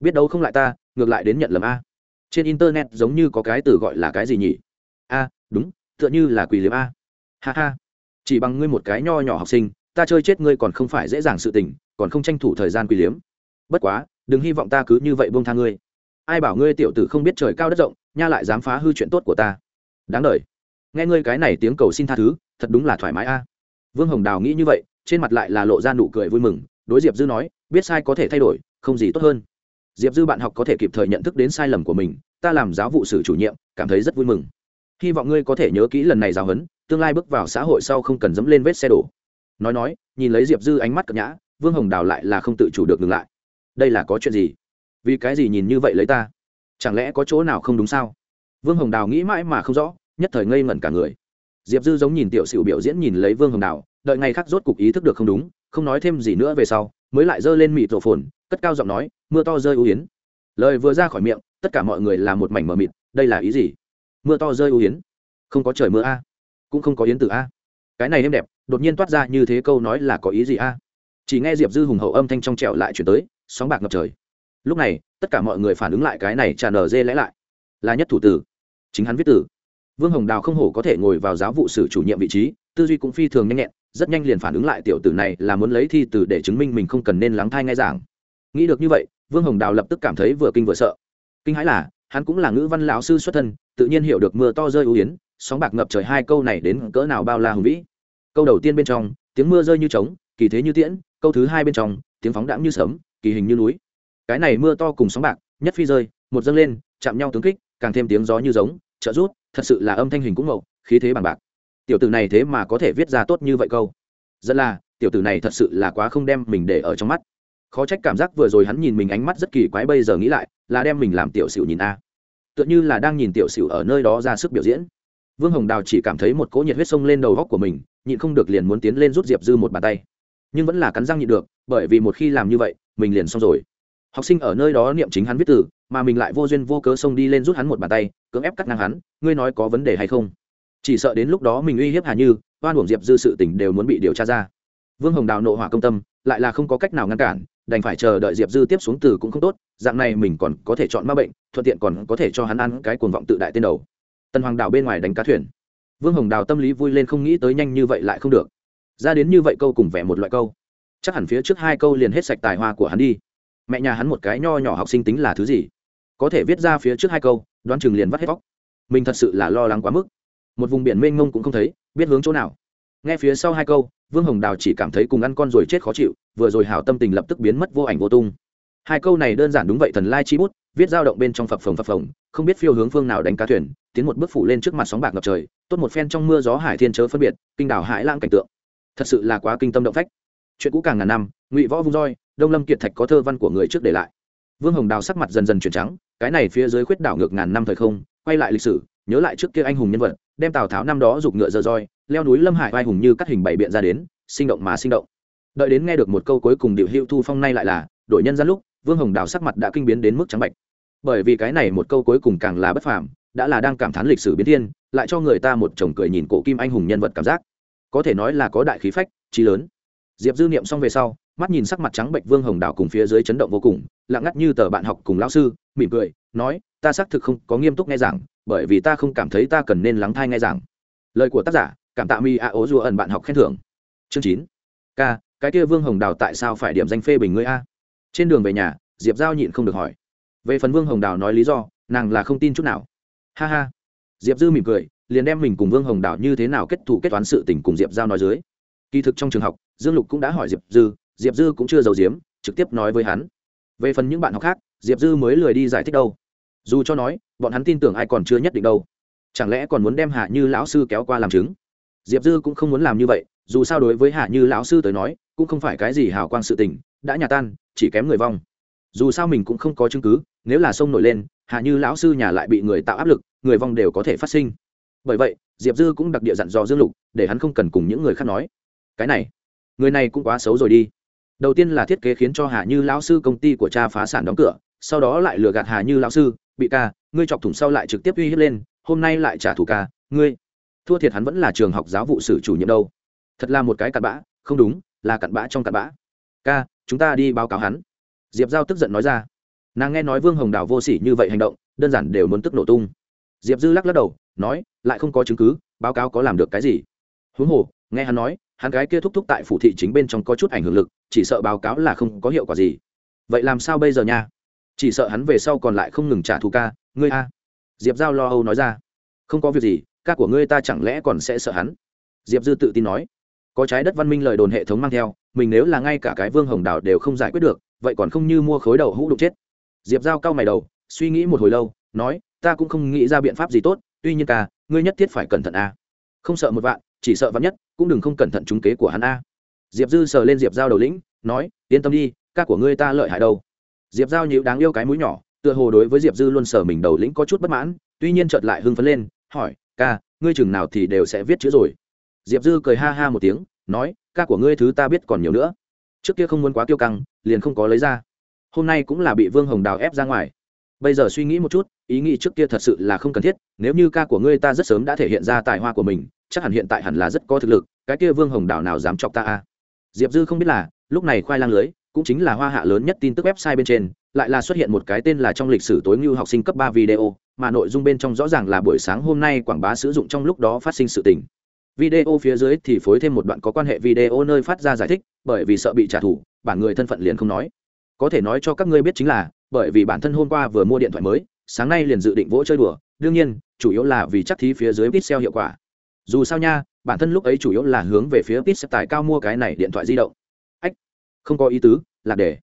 Biết đâu không lại ta, ngược lại đến nhận lầm a. Trên internet giống như có cái từ gọi là cái gì nhỉ? A, đúng, tựa như là quỷ liếm a. Ha ha. Chỉ bằng ngươi một cái nho nhỏ học sinh, ta chơi chết ngươi còn không phải dễ dàng sự tình, còn không tranh thủ thời gian quỷ liếm bất quá, đừng hy vọng ta cứ như vậy buông tha ngươi. Ai bảo ngươi tiểu tử không biết trời cao đất rộng nha lại dám phá hư chuyện tốt của ta. Đáng đ nghe ngươi cái này tiếng cầu xin tha thứ, thật đúng là thoải mái a. À. Vương hồng đào nghĩ như vậy, trên mặt lại là lộ ra nụ cười vui mừng, đối diệp dư nói, biết sai có thể thay đổi, không gì tốt hơn. Diệp dư bạn học có thể kịp thời nhận thức đến sai lầm của mình, ta làm giáo vụ sử chủ nhiệm, cảm thấy rất vui mừng. Hy vọng ngươi có thể nhớ kỹ lần này giáo huấn, tương lai bước vào xã hội sau không cần dẫm lên vết xe đổ. Nói nói, nhìn lấy diệp dư ánh mắt cập nhã, vương hồng đào lại là không tự chủ được ngừng lại. Đây là có chuyện gì? Vì cái gì nhìn như vậy lấy ta? Chẳng lẽ có chỗ nào không đúng sao? Vương hồng đào nghĩ mãi mà không rõ, nhất thời ngây ngẩn cả người. Diệp dư giống nhìn tiểu sửu biểu diễn nhìn lấy vương hồng đào, đợi ngày khác rốt cục ý thức được không đúng, không nói thêm gì nữa về sau, mới lại giơ lên mịt rổ phồn, cất cao giọng nói, mưa to rơi ưu yến. Lời vừa ra khỏi miệng, tất cả mọi người là một mảnh mờ mịt, đây là ý gì? Mưa to rơi ưu yến. Không có trời mưa a, cũng không có yến tử a. Cái này êm đẹp, đột nhiên toát ra như thế câu nói là có ý gì a? Chỉ nghe diệp dư hùng hậu âm thanh trong trẹo lại chuyển tới, sóng bạc ngập trời lúc này, tất cả mọi người phản ứng lại cái này tràn nở dê lẽ lại. Là nhất thủ tử. Chính hắn viết tử vương hồng đào không hổ có thể ngồi vào giáo vụ sử chủ nhiệm vị trí, tư duy cũng phi thường nhanh nhẹn, rất nhanh liền phản ứng lại tiểu tử này là muốn lấy thi từ để chứng minh mình không cần nên lắng thai ngay giảng. Nghĩ được như vậy, vương hồng đào lập tức cảm thấy vừa kinh vừa sợ. Kinh hãi là, hắn cũng là ngữ văn lão sư xuất thân, tự nhiên hiểu được mưa to rơi ưu yến, sóng bạc ngập trời hai câu này đến cỡ nào bao la hùng vĩ. Câu đầu tiên bên trong, tiếng mưa rơi như trống, kỳ thế như tiễn, câu thứ hai bên trong, tiếng phóng đãng như sấm, kỳ hình như núi cái này mưa to cùng sóng bạc, nhất phi rơi, một dâng lên, chạm nhau tướng kích, càng thêm tiếng gió như giống, trợ rút thật sự là âm thanh hình cũng mậu, khí thế bằng bạc. Tiểu tử này thế mà có thể viết ra tốt như vậy câu. Rất là, tiểu tử này thật sự là quá không đem mình để ở trong mắt. Khó trách cảm giác vừa rồi hắn nhìn mình ánh mắt rất kỳ quái bây giờ nghĩ lại, là đem mình làm tiểu sửu nhìn a. Tựa như là đang nhìn tiểu sửu ở nơi đó ra sức biểu diễn. Vương hồng đào chỉ cảm thấy một cỗ nhiệt huyết sông lên đầu góc của mình, nhịn không được liền muốn tiến lên rút diệp dư một bàn tay. Nhưng vẫn là cắn răng nhịn được, bởi vì một khi làm như vậy, mình liền xong rồi học sinh ở nơi đó niệm chính hắn viết từ, mà mình lại vô duyên vô cớ xông đi lên rút hắn một bàn tay, cưỡng ép cắt ngang hắn, ngươi nói có vấn đề hay không? Chỉ sợ đến lúc đó mình uy hiếp hà như, oan uổng diệp dư sự tình đều muốn bị điều tra ra. Vương hồng đào nộ hỏa công tâm, lại là không có cách nào ngăn cản, đành phải chờ đợi diệp dư tiếp xuống từ cũng không tốt, dạng này mình còn có thể chọn ma bệnh, thuận tiện còn có thể cho hắn ăn cái cuồng vọng tự đại tên đầu. Tần hoàng đào bên ngoài đánh cá thuyền. Vương hồng đào tâm lý vui lên không nghĩ tới nhanh như vậy lại không được. Ra đến như vậy câu cùng vẻ một loại câu. Chắc hẳn phía trước hai câu liền hết sạch tài hoa của hắn đi mẹ nhà hắn một cái nho nhỏ học sinh tính là thứ gì? Có thể viết ra phía trước hai câu, đoán chừng liền vắt hết vóc mình thật sự là lo lắng quá mức. Một vùng biển mênh mông cũng không thấy, biết hướng chỗ nào. Nghe phía sau hai câu, vương hồng đào chỉ cảm thấy cùng ăn con rồi chết khó chịu, vừa rồi hảo tâm tình lập tức biến mất vô ảnh vô tung. Hai câu này đơn giản đúng vậy thần lai chi bút, viết dao động bên trong phập phồng phập phồng, không biết phiêu hướng phương nào đánh cá thuyền, tiến một bước phủ lên trước mặt sóng bạc ngập trời, tốt một phen trong mưa gió hải thiên chớ phân biệt, kinh đảo hải lãng cảnh tượng. Thật sự là quá kinh tâm động phách chuyện cũ càng ngàn năm, ngụy võ vung roi, đông lâm kiệt thạch có thơ văn của người trước để lại. Vương hồng đào sắc mặt dần dần chuyển trắng, cái này phía dưới khuyết đảo ngược ngàn năm thời không, quay lại lịch sử, nhớ lại trước kia anh hùng nhân vật, đem tào tháo năm đó giục ngựa dơ roi, leo núi lâm hải vai hùng như cắt hình bảy biện ra đến, sinh động mà sinh động. Đợi đến nghe được một câu cuối cùng điệu hữu thu phong nay lại là đội nhân gian lúc, vương hồng đào sắc mặt đã kinh biến đến mức trắng bạch. Bởi vì cái này một câu cuối cùng càng là bất phàm, đã là đang cảm thán lịch sử biến thiên, lại cho người ta một chồng cười nhìn cổ kim anh hùng nhân vật cảm giác. Có thể nói là có đại khí phách trí lớn diệp dư niệm xong về sau, mắt nhìn sắc mặt trắng bệnh vương hồng đào cùng phía dưới chấn động vô cùng, lặng ngắt như tờ bạn học cùng lão sư, mỉm cười, nói, ta xác thực không có nghiêm túc nghe giảng, bởi vì ta không cảm thấy ta cần nên lắng thai nghe giảng. Lời của tác giả, cảm tạ mi a ố dù ẩn bạn học khen thưởng. Chương chín. K, cái kia vương hồng đào tại sao phải điểm danh phê bình ngươi a? Trên đường về nhà, diệp giao nhịn không được hỏi. Về phần vương hồng đào nói lý do, nàng là không tin chút nào. Ha ha. Diệp dư mỉm cười, liền đem mình cùng vương hồng đào như thế nào kết thù kết toán sự tình cùng diệp giao nói dưới kỳ thực trong trường học, dương lục cũng đã hỏi diệp dư diệp dư cũng chưa giàu diếm trực tiếp nói với hắn. Về phần những bạn học khác, diệp dư mới lười đi giải thích đâu. Dù cho nói, bọn hắn tin tưởng ai còn chưa nhất định đâu. Chẳng lẽ còn muốn đem hạ như lão sư kéo qua làm chứng? Diệp dư cũng không muốn làm như vậy, dù sao đối với hạ như lão sư tới nói, cũng không phải cái gì hào quang sự tình, đã nhà tan, chỉ kém người vong. Dù sao mình cũng không có chứng cứ, nếu là sông nổi lên, hạ như lão sư nhà lại bị người tạo áp lực, người vong đều có thể phát sinh. Bởi vậy, diệp dư cũng đặc địa dặn dò dương lục, để hắn không cần cùng những người khác nói cái này, người này cũng quá xấu rồi đi. Đầu tiên là thiết kế khiến cho hà như lão sư công ty của cha phá sản đóng cửa, sau đó lại lừa gạt hà như lão sư, bị ca, ngươi chọc thủng sau lại trực tiếp uy hiếp lên, hôm nay lại trả thù ca, ngươi. Thua thiệt hắn vẫn là trường học giáo vụ sử chủ nhiệm đâu. Thật là một cái cặn bã, không đúng, là cặn bã trong cặn bã. Ca, chúng ta đi báo cáo hắn. Diệp giao tức giận nói ra. Nàng nghe nói vương hồng đào vô sỉ như vậy hành động, đơn giản đều muốn tức nổ tung. Diệp dư lắc lắc đầu, nói, lại không có chứng cứ, báo cáo có làm được cái gì? Huống hồ, nghe hắn nói hắn gái kia thúc thúc tại phủ thị chính bên trong có chút ảnh hưởng lực, chỉ sợ báo cáo là không có hiệu quả gì. Vậy làm sao bây giờ nha? Chỉ sợ hắn về sau còn lại không ngừng trả thù ca, ngươi a. Diệp giao lo âu nói ra. Không có việc gì, ca của ngươi ta chẳng lẽ còn sẽ sợ hắn? Diệp dư tự tin nói. Có trái đất văn minh lời đồn hệ thống mang theo, mình nếu là ngay cả cái vương hồng đào đều không giải quyết được, vậy còn không như mua khối đầu hũ đục chết. Diệp giao cao mày đầu, suy nghĩ một hồi lâu, nói, ta cũng không nghĩ ra biện pháp gì tốt, tuy nhiên ca, ngươi nhất thiết phải cẩn thận a không sợ một vạn, chỉ sợ vạn nhất, cũng đừng không cẩn thận trúng kế của hắn a. Diệp dư sờ lên diệp giao đầu lĩnh, nói, yên tâm đi, ca của ngươi ta lợi hại đâu. Diệp giao nhịu đáng yêu cái mũi nhỏ, tựa hồ đối với diệp dư luôn sờ mình đầu lĩnh có chút bất mãn, tuy nhiên chợt lại hưng phấn lên, hỏi, ca, ngươi chừng nào thì đều sẽ viết chữ rồi? Diệp dư cười ha ha một tiếng, nói, ca của ngươi thứ ta biết còn nhiều nữa. Trước kia không muốn quá kiêu căng, liền không có lấy ra. Hôm nay cũng là bị vương hồng đào ép ra ngoài bây giờ suy nghĩ một chút, ý nghĩ trước kia thật sự là không cần thiết, nếu như ca của ngươi ta rất sớm đã thể hiện ra tài hoa của mình, chắc hẳn hiện tại hẳn là rất có thực lực, cái kia vương hồng đảo nào dám chọc ta a diệp dư không biết là, lúc này khoai lang lưới, cũng chính là hoa hạ lớn nhất tin tức website bên trên, lại là xuất hiện một cái tên là trong lịch sử tối ngưu học sinh cấp ba video, mà nội dung bên trong rõ ràng là buổi sáng hôm nay quảng bá sử dụng trong lúc đó phát sinh sự tình. Video phía dưới thì phối thêm một đoạn có quan hệ video nơi phát ra giải thích, bởi vì sợ bị trả thù bản người thân phận liền không nói. Có thể nói cho các ngươi biết chính là bởi vì bản thân hôm qua vừa mua điện thoại mới, sáng nay liền dự định vỗ chơi đùa. Đương nhiên, chủ yếu là vì chắc thí phía dưới pixel hiệu quả. Dù sao nha, bản thân lúc ấy chủ yếu là hướng về phía pixel tài cao mua cái này điện thoại di động. Ách, không có ý tứ, là để.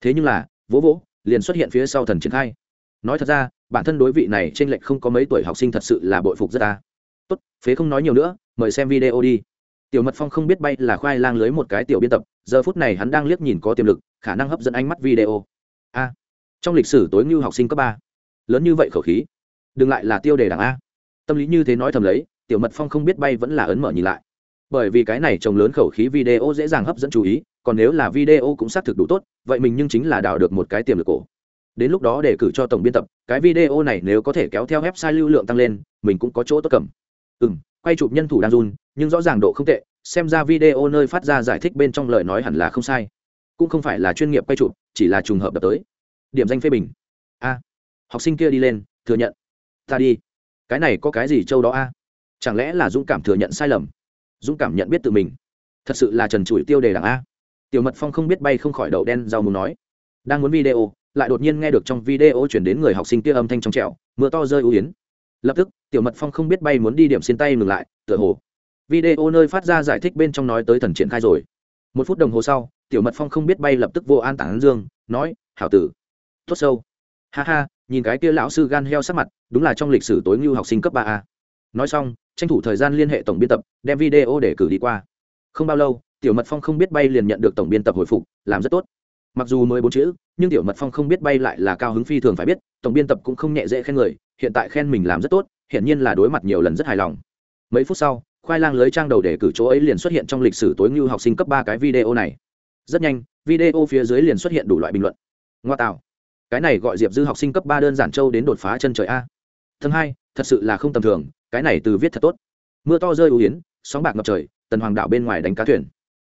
Thế nhưng là, vỗ vỗ, liền xuất hiện phía sau thần triển khai. Nói thật ra, bản thân đối vị này trên lệch không có mấy tuổi học sinh thật sự là bội phục rất ta. Tốt, phế không nói nhiều nữa, mời xem video đi. Tiểu mật phong không biết bay là khoai lang lưới một cái tiểu biên tập, giờ phút này hắn đang liếc nhìn có tiềm lực, khả năng hấp dẫn ánh mắt video. A trong lịch sử tối ngưu học sinh cấp ba, lớn như vậy khẩu khí, đừng lại là tiêu đề đảng a. Tâm lý như thế nói thầm lấy, tiểu mật phong không biết bay vẫn là ấn mở nhìn lại. Bởi vì cái này trồng lớn khẩu khí video dễ dàng hấp dẫn chú ý, còn nếu là video cũng xác thực đủ tốt, vậy mình nhưng chính là đào được một cái tiềm lực cổ. Đến lúc đó để cử cho tổng biên tập, cái video này nếu có thể kéo theo website lưu lượng tăng lên, mình cũng có chỗ tốt cầm. Ừ m quay chụp nhân thủ đang run, nhưng rõ ràng độ không tệ, xem ra video nơi phát ra giải thích bên trong lời nói hẳn là không sai. Cũng không phải là chuyên nghiệp quay chụp, chỉ là trùng hợp đập tới điểm danh phê bình. A, học sinh kia đi lên, thừa nhận. Ta đi. Cái này có cái gì châu đó a? Chẳng lẽ là dũng cảm thừa nhận sai lầm? Dũng cảm nhận biết tự mình. Thật sự là trần trụi tiêu đề đảng a. Tiểu mật phong không biết bay không khỏi đậu đen rau muốn nói. Đang muốn video, lại đột nhiên nghe được trong video chuyển đến người học sinh kia âm thanh trong trẹo mưa to rơi ưu yến. Lập tức, tiểu mật phong không biết bay muốn đi điểm xin tay ngừng lại, tựa hồ. Video nơi phát ra giải thích bên trong nói tới thần triển khai rồi. Một phút đồng hồ sau, tiểu mật phong không biết bay lập tức vô an tản dương, nói, hảo tử tốt sâu. Ha ha, nhìn cái kia lão sư gan heo sắc mặt, đúng là trong lịch sử tối ngưu học sinh cấp ba a. Nói xong, tranh thủ thời gian liên hệ tổng biên tập, đem video để cử đi qua. Không bao lâu, tiểu mật phong không biết bay liền nhận được tổng biên tập hồi phục, làm rất tốt. Mặc dù mới bốn chữ, nhưng tiểu mật phong không biết bay lại là cao hứng phi thường phải biết, tổng biên tập cũng không nhẹ dễ khen người, hiện tại khen mình làm rất tốt, hiển nhiên là đối mặt nhiều lần rất hài lòng. Mấy phút sau, khoai lang lưới trang đầu để cử chỗ ấy liền xuất hiện trong lịch sử tối ngưu học sinh cấp ba cái video này. Rất nhanh, video phía dưới liền xuất hiện đủ loại bình luận. Ngoa tạo cái này gọi diệp dư học sinh cấp ba đơn giản châu đến đột phá chân trời a. Thứ hai, thật sự là không tầm thường, cái này từ viết thật tốt. Mưa to rơi ưu yến, sóng bạc ngập trời, tần hoàng đảo bên ngoài đánh cá thuyền.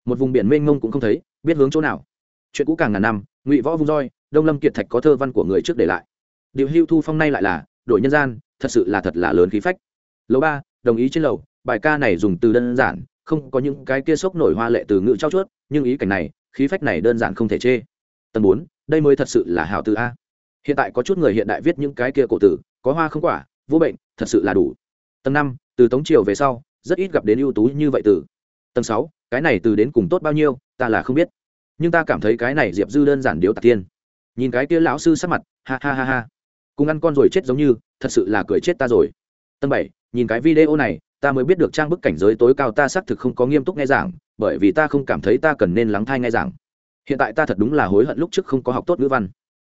Một vùng biển mênh mông cũng không thấy, biết hướng chỗ nào. Chuyện cũ càng ngàn năm, ngụy võ vung roi, đông lâm kiệt thạch có thơ văn của người trước để lại. Điều hưu thu phong nay lại là, đổi nhân gian, thật sự là thật là lớn khí phách. Lầu ba, đồng ý trên lầu, bài ca này dùng từ đơn giản, không có những cái kia sốc nổi hoa lệ từ ngữ trao chuốt, nhưng ý cảnh này, khí phách này đơn giản không thể chê tầng bốn, đây mới thật sự là hảo từ a. Hiện tại có chút người hiện đại viết những cái kia cổ tử, có hoa không quả, vô bệnh, thật sự là đủ. Tầng năm, từ tống triều về sau, rất ít gặp đến ưu tú như vậy từ. Tầng sáu, cái này từ đến cùng tốt bao nhiêu, ta là không biết. Nhưng ta cảm thấy cái này diệp dư đơn giản điếu tạc tiên. Nhìn cái kia lão sư sắc mặt, ha ha ha ha. Cùng ăn con rồi chết giống như, thật sự là cười chết ta rồi. Tầng bảy, nhìn cái video này, ta mới biết được trang bức cảnh giới tối cao ta xác thực không có nghiêm túc nghe giảng, bởi vì ta không cảm thấy ta cần nên lắng thai nghe giảng hiện tại ta thật đúng là hối hận lúc trước không có học tốt ngữ văn.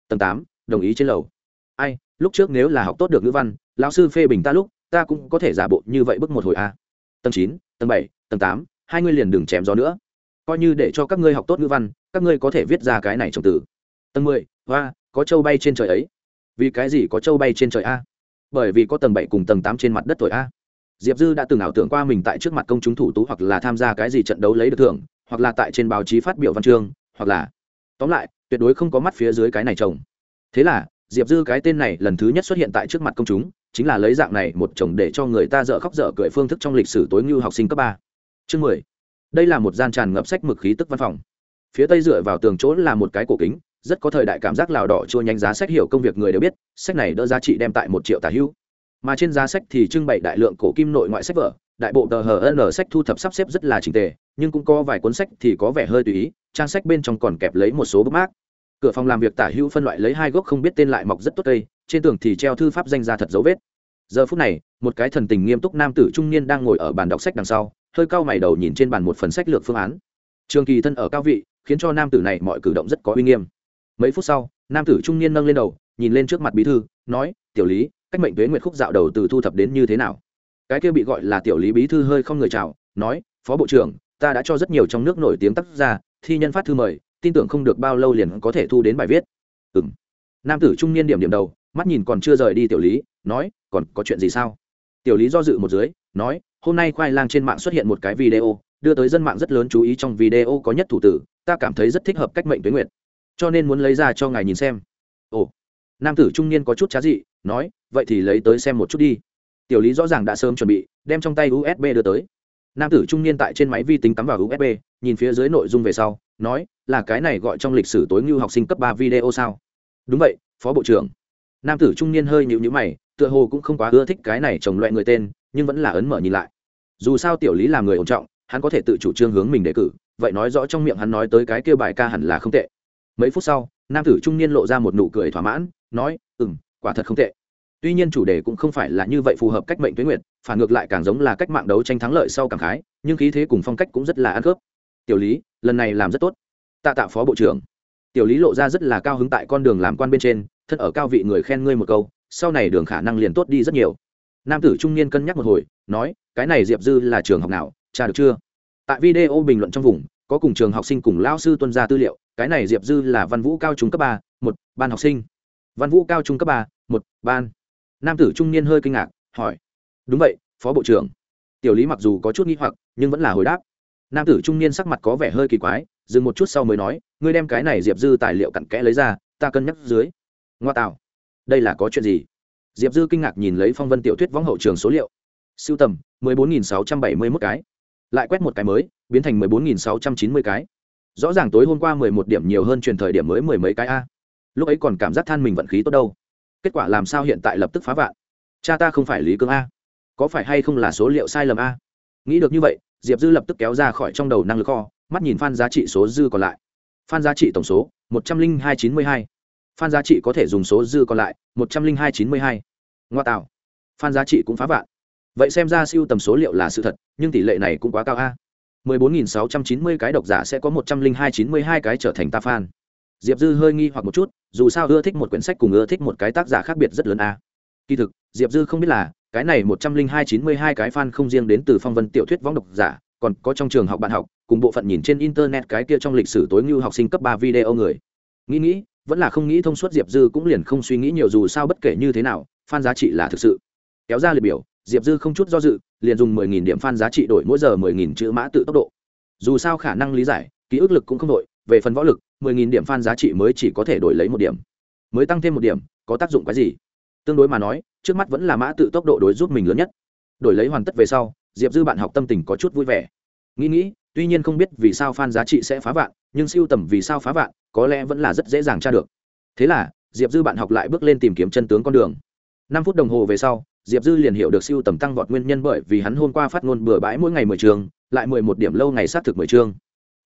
Tầng tám, đồng ý trên lầu. Ai, lúc trước nếu là học tốt được ngữ văn, lão sư phê bình ta lúc, ta cũng có thể giả bộ như vậy bước một hồi a. Tầng chín, tầng bảy, tầng tám, hai ngươi liền đừng chém gió nữa. Coi như để cho các ngươi học tốt ngữ văn, các ngươi có thể viết ra cái này trong từ. Tầng mười, hoa, có châu bay trên trời ấy. Vì cái gì có châu bay trên trời a? Bởi vì có tầng bảy cùng tầng tám trên mặt đất tuổi a. Diệp dư đã từng ảo tưởng qua mình tại trước mặt công chúng thủ tú hoặc là tham gia cái gì trận đấu lấy được thưởng, hoặc là tại trên báo chí phát biểu văn chương hoặc là, tóm lại, tuyệt đối không có mắt phía dưới cái này chồng. Thế là, diệp dư cái tên này lần thứ nhất xuất hiện tại trước mặt công chúng, chính là lấy dạng này một chồng để cho người ta dở khóc dở cười phương thức trong lịch sử tối ngưu học sinh cấp ba. Chương mười. Đây là một gian tràn ngập sách mực khí tức văn phòng. Phía tây dựa vào tường chỗ là một cái cổ kính, rất có thời đại cảm giác lào đỏ chua nhanh giá sách hiểu công việc người đều biết, sách này đỡ giá trị đem tại một triệu tà hữu mà trên giá sách thì trưng bày đại lượng cổ kim nội ngoại sách vở, đại bộ tờ hờ n sách thu thập sắp xếp rất là trình tề, nhưng cũng có vài cuốn sách thì có vẻ hơi tùy ý trang sách bên trong còn kẹp lấy một số bức mác cửa phòng làm việc tả hữu phân loại lấy hai gốc không biết tên lại mọc rất tốt cây, trên tường thì treo thư pháp danh ra thật dấu vết. Giờ phút này, một cái thần tình nghiêm túc nam tử trung niên đang ngồi ở bàn đọc sách đằng sau, hơi cau mày đầu nhìn trên bàn một phần sách lược phương án. Trường kỳ thân ở cao vị, khiến cho nam tử này mọi cử động rất có uy nghiêm. Mấy phút sau, nam tử trung niên nâng lên đầu, nhìn lên trước mặt bí thư, nói, tiểu lý, cách mệnh tuế nguyệt khúc dạo đầu từ thu thập đến như thế nào? Cái kia bị gọi là tiểu lý bí thư hơi không người chào, nói, phó bộ trưởng, ta đã cho rất nhiều trong nước nổi tiếng tác gia thi nhân phát thư mời, tin tưởng không được bao lâu liền có thể thu đến bài viết. Ừ m nam tử trung niên điểm điểm đầu, mắt nhìn còn chưa rời đi tiểu lý, nói, còn có chuyện gì sao? Tiểu lý do dự một dưới, nói, hôm nay khoai lang trên mạng xuất hiện một cái video, đưa tới dân mạng rất lớn chú ý trong video có nhất thủ tử, ta cảm thấy rất thích hợp cách mệnh tuế nguyệt. Cho nên muốn lấy ra cho ngài nhìn xem. Ồ. Nam tử trung niên có chút trá dị, nói, vậy thì lấy tới xem một chút đi. Tiểu lý rõ ràng đã sớm chuẩn bị, đem trong tay usb đưa tới nam tử trung niên tại trên máy vi tính cắm vào usb nhìn phía dưới nội dung về sau, nói, là cái này gọi trong lịch sử tối ngưu học sinh cấp ba video sao? Đúng vậy, phó bộ trưởng. Nam tử trung niên hơi nhịu nhữ mày, tựa hồ cũng không quá ưa thích cái này trồng loại người tên, nhưng vẫn là ấn mở nhìn lại. Dù sao tiểu lý là người ổn trọng, hắn có thể tự chủ trương hướng mình đề cử, vậy nói rõ trong miệng hắn nói tới cái kêu bài ca hẳn là không tệ. Mấy phút sau, nam tử trung niên lộ ra một nụ cười thỏa mãn, nói ừ m quả thật không tệ tuy nhiên chủ đề cũng không phải là như vậy phù hợp cách mệnh tuyến nguyện phản ngược lại càng giống là cách mạng đấu tranh thắng lợi sau cảm khái, nhưng khí thế cùng phong cách cũng rất là ăn khớp. Tiểu lý, lần này làm rất tốt. Tạ tạ phó bộ trưởng. Tiểu lý lộ ra rất là cao hứng tại con đường làm quan bên trên thân ở cao vị người khen ngươi một câu, sau này đường khả năng liền tốt đi rất nhiều. Nam tử trung niên cân nhắc một hồi, nói, cái này diệp dư là trường học nào tra được chưa? Tại video bình luận trong vùng, có cùng trường học sinh cùng lao sư tuân ra tư liệu, cái này diệp dư là văn vũ cao trung cấp ba, một, ban học sinh. Văn vũ cao trung cấp ba, một, ban nam tử trung niên hơi kinh ngạc, hỏi, đúng vậy, phó bộ trưởng. Tiểu lý mặc dù có chút nghi hoặc, nhưng vẫn là hồi đáp. Nam tử trung niên sắc mặt có vẻ hơi kỳ quái, dừng một chút sau mới nói, ngươi đem cái này diệp dư tài liệu cặn kẽ lấy ra, ta cân nhắc dưới. Ngoa tạo. Đây là có chuyện gì? Diệp dư kinh ngạc nhìn lấy phong vân tiểu thuyết võng hậu trường số liệu. Siêu tầm, mười bốn nghìn sáu trăm bảy mươi mốt cái. Lại quét một cái mới, biến thành mười bốn nghìn sáu trăm chín mươi cái. Rõ ràng tối hôm qua mười một điểm nhiều hơn truyền thời điểm mới mười mấy cái a. Lúc ấy còn cảm giác than mình vận khí tốt đâu kết quả làm sao hiện tại lập tức phá vạn? Cha ta không phải lý cương a. Có phải hay không là số liệu sai lầm a? Nghĩ được như vậy, diệp dư lập tức kéo ra khỏi trong đầu năng lực kho, mắt nhìn phan giá trị số dư còn lại. Phan giá trị tổng số, một trăm linh hai chín mươi hai. Phan giá trị có thể dùng số dư còn lại, một trăm linh hai chín mươi hai. Ngoa tạo. Phan giá trị cũng phá vạn. Vậy xem ra siêu tầm số liệu là sự thật, nhưng tỷ lệ này cũng quá cao a. mười bốn nghìn sáu trăm chín mươi cái độc giả sẽ có một trăm linh hai chín mươi hai cái trở thành ta fan diệp dư hơi nghi hoặc một chút, dù sao ưa thích một quyển sách cùng ưa thích một cái tác giả khác biệt rất lớn a. Kỳ thực, diệp dư không biết là, cái này một trăm linh hai chín mươi hai cái fan không riêng đến từ phong vân tiểu thuyết võng độc giả, còn có trong trường học bạn học, cùng bộ phận nhìn trên internet cái kia trong lịch sử tối ngưu học sinh cấp ba video người. Nghĩ nghĩ, vẫn là không nghĩ thông suốt diệp dư cũng liền không suy nghĩ nhiều dù sao bất kể như thế nào, fan giá trị là thực sự. Kéo ra liệt biểu, diệp dư không chút do dự, liền dùng mười nghìn điểm fan giá trị đổi mỗi giờ mười nghìn chữ mã tự tốc độ. Dù sao khả năng lý giải, ký ức lực cũng không đội. về phần võ lực mười nghìn điểm fan giá trị mới chỉ có thể đổi lấy một điểm. Mới tăng thêm một điểm, có tác dụng cái gì? Tương đối mà nói, trước mắt vẫn là mã tự tốc độ đối giúp mình lớn nhất. Đổi lấy hoàn tất về sau, diệp dư bạn học tâm tình có chút vui vẻ. Nghĩ nghĩ, tuy nhiên không biết vì sao fan giá trị sẽ phá vạn, nhưng siêu tầm vì sao phá vạn, có lẽ vẫn là rất dễ dàng tra được. Thế là, diệp dư bạn học lại bước lên tìm kiếm chân tướng con đường. Năm phút đồng hồ về sau, diệp dư liền hiểu được siêu tầm tăng vọt nguyên nhân bởi vì hắn hôm qua phát ngôn bừa bãi mỗi ngày mười trường, lại mười một điểm lâu ngày xác thực mười chương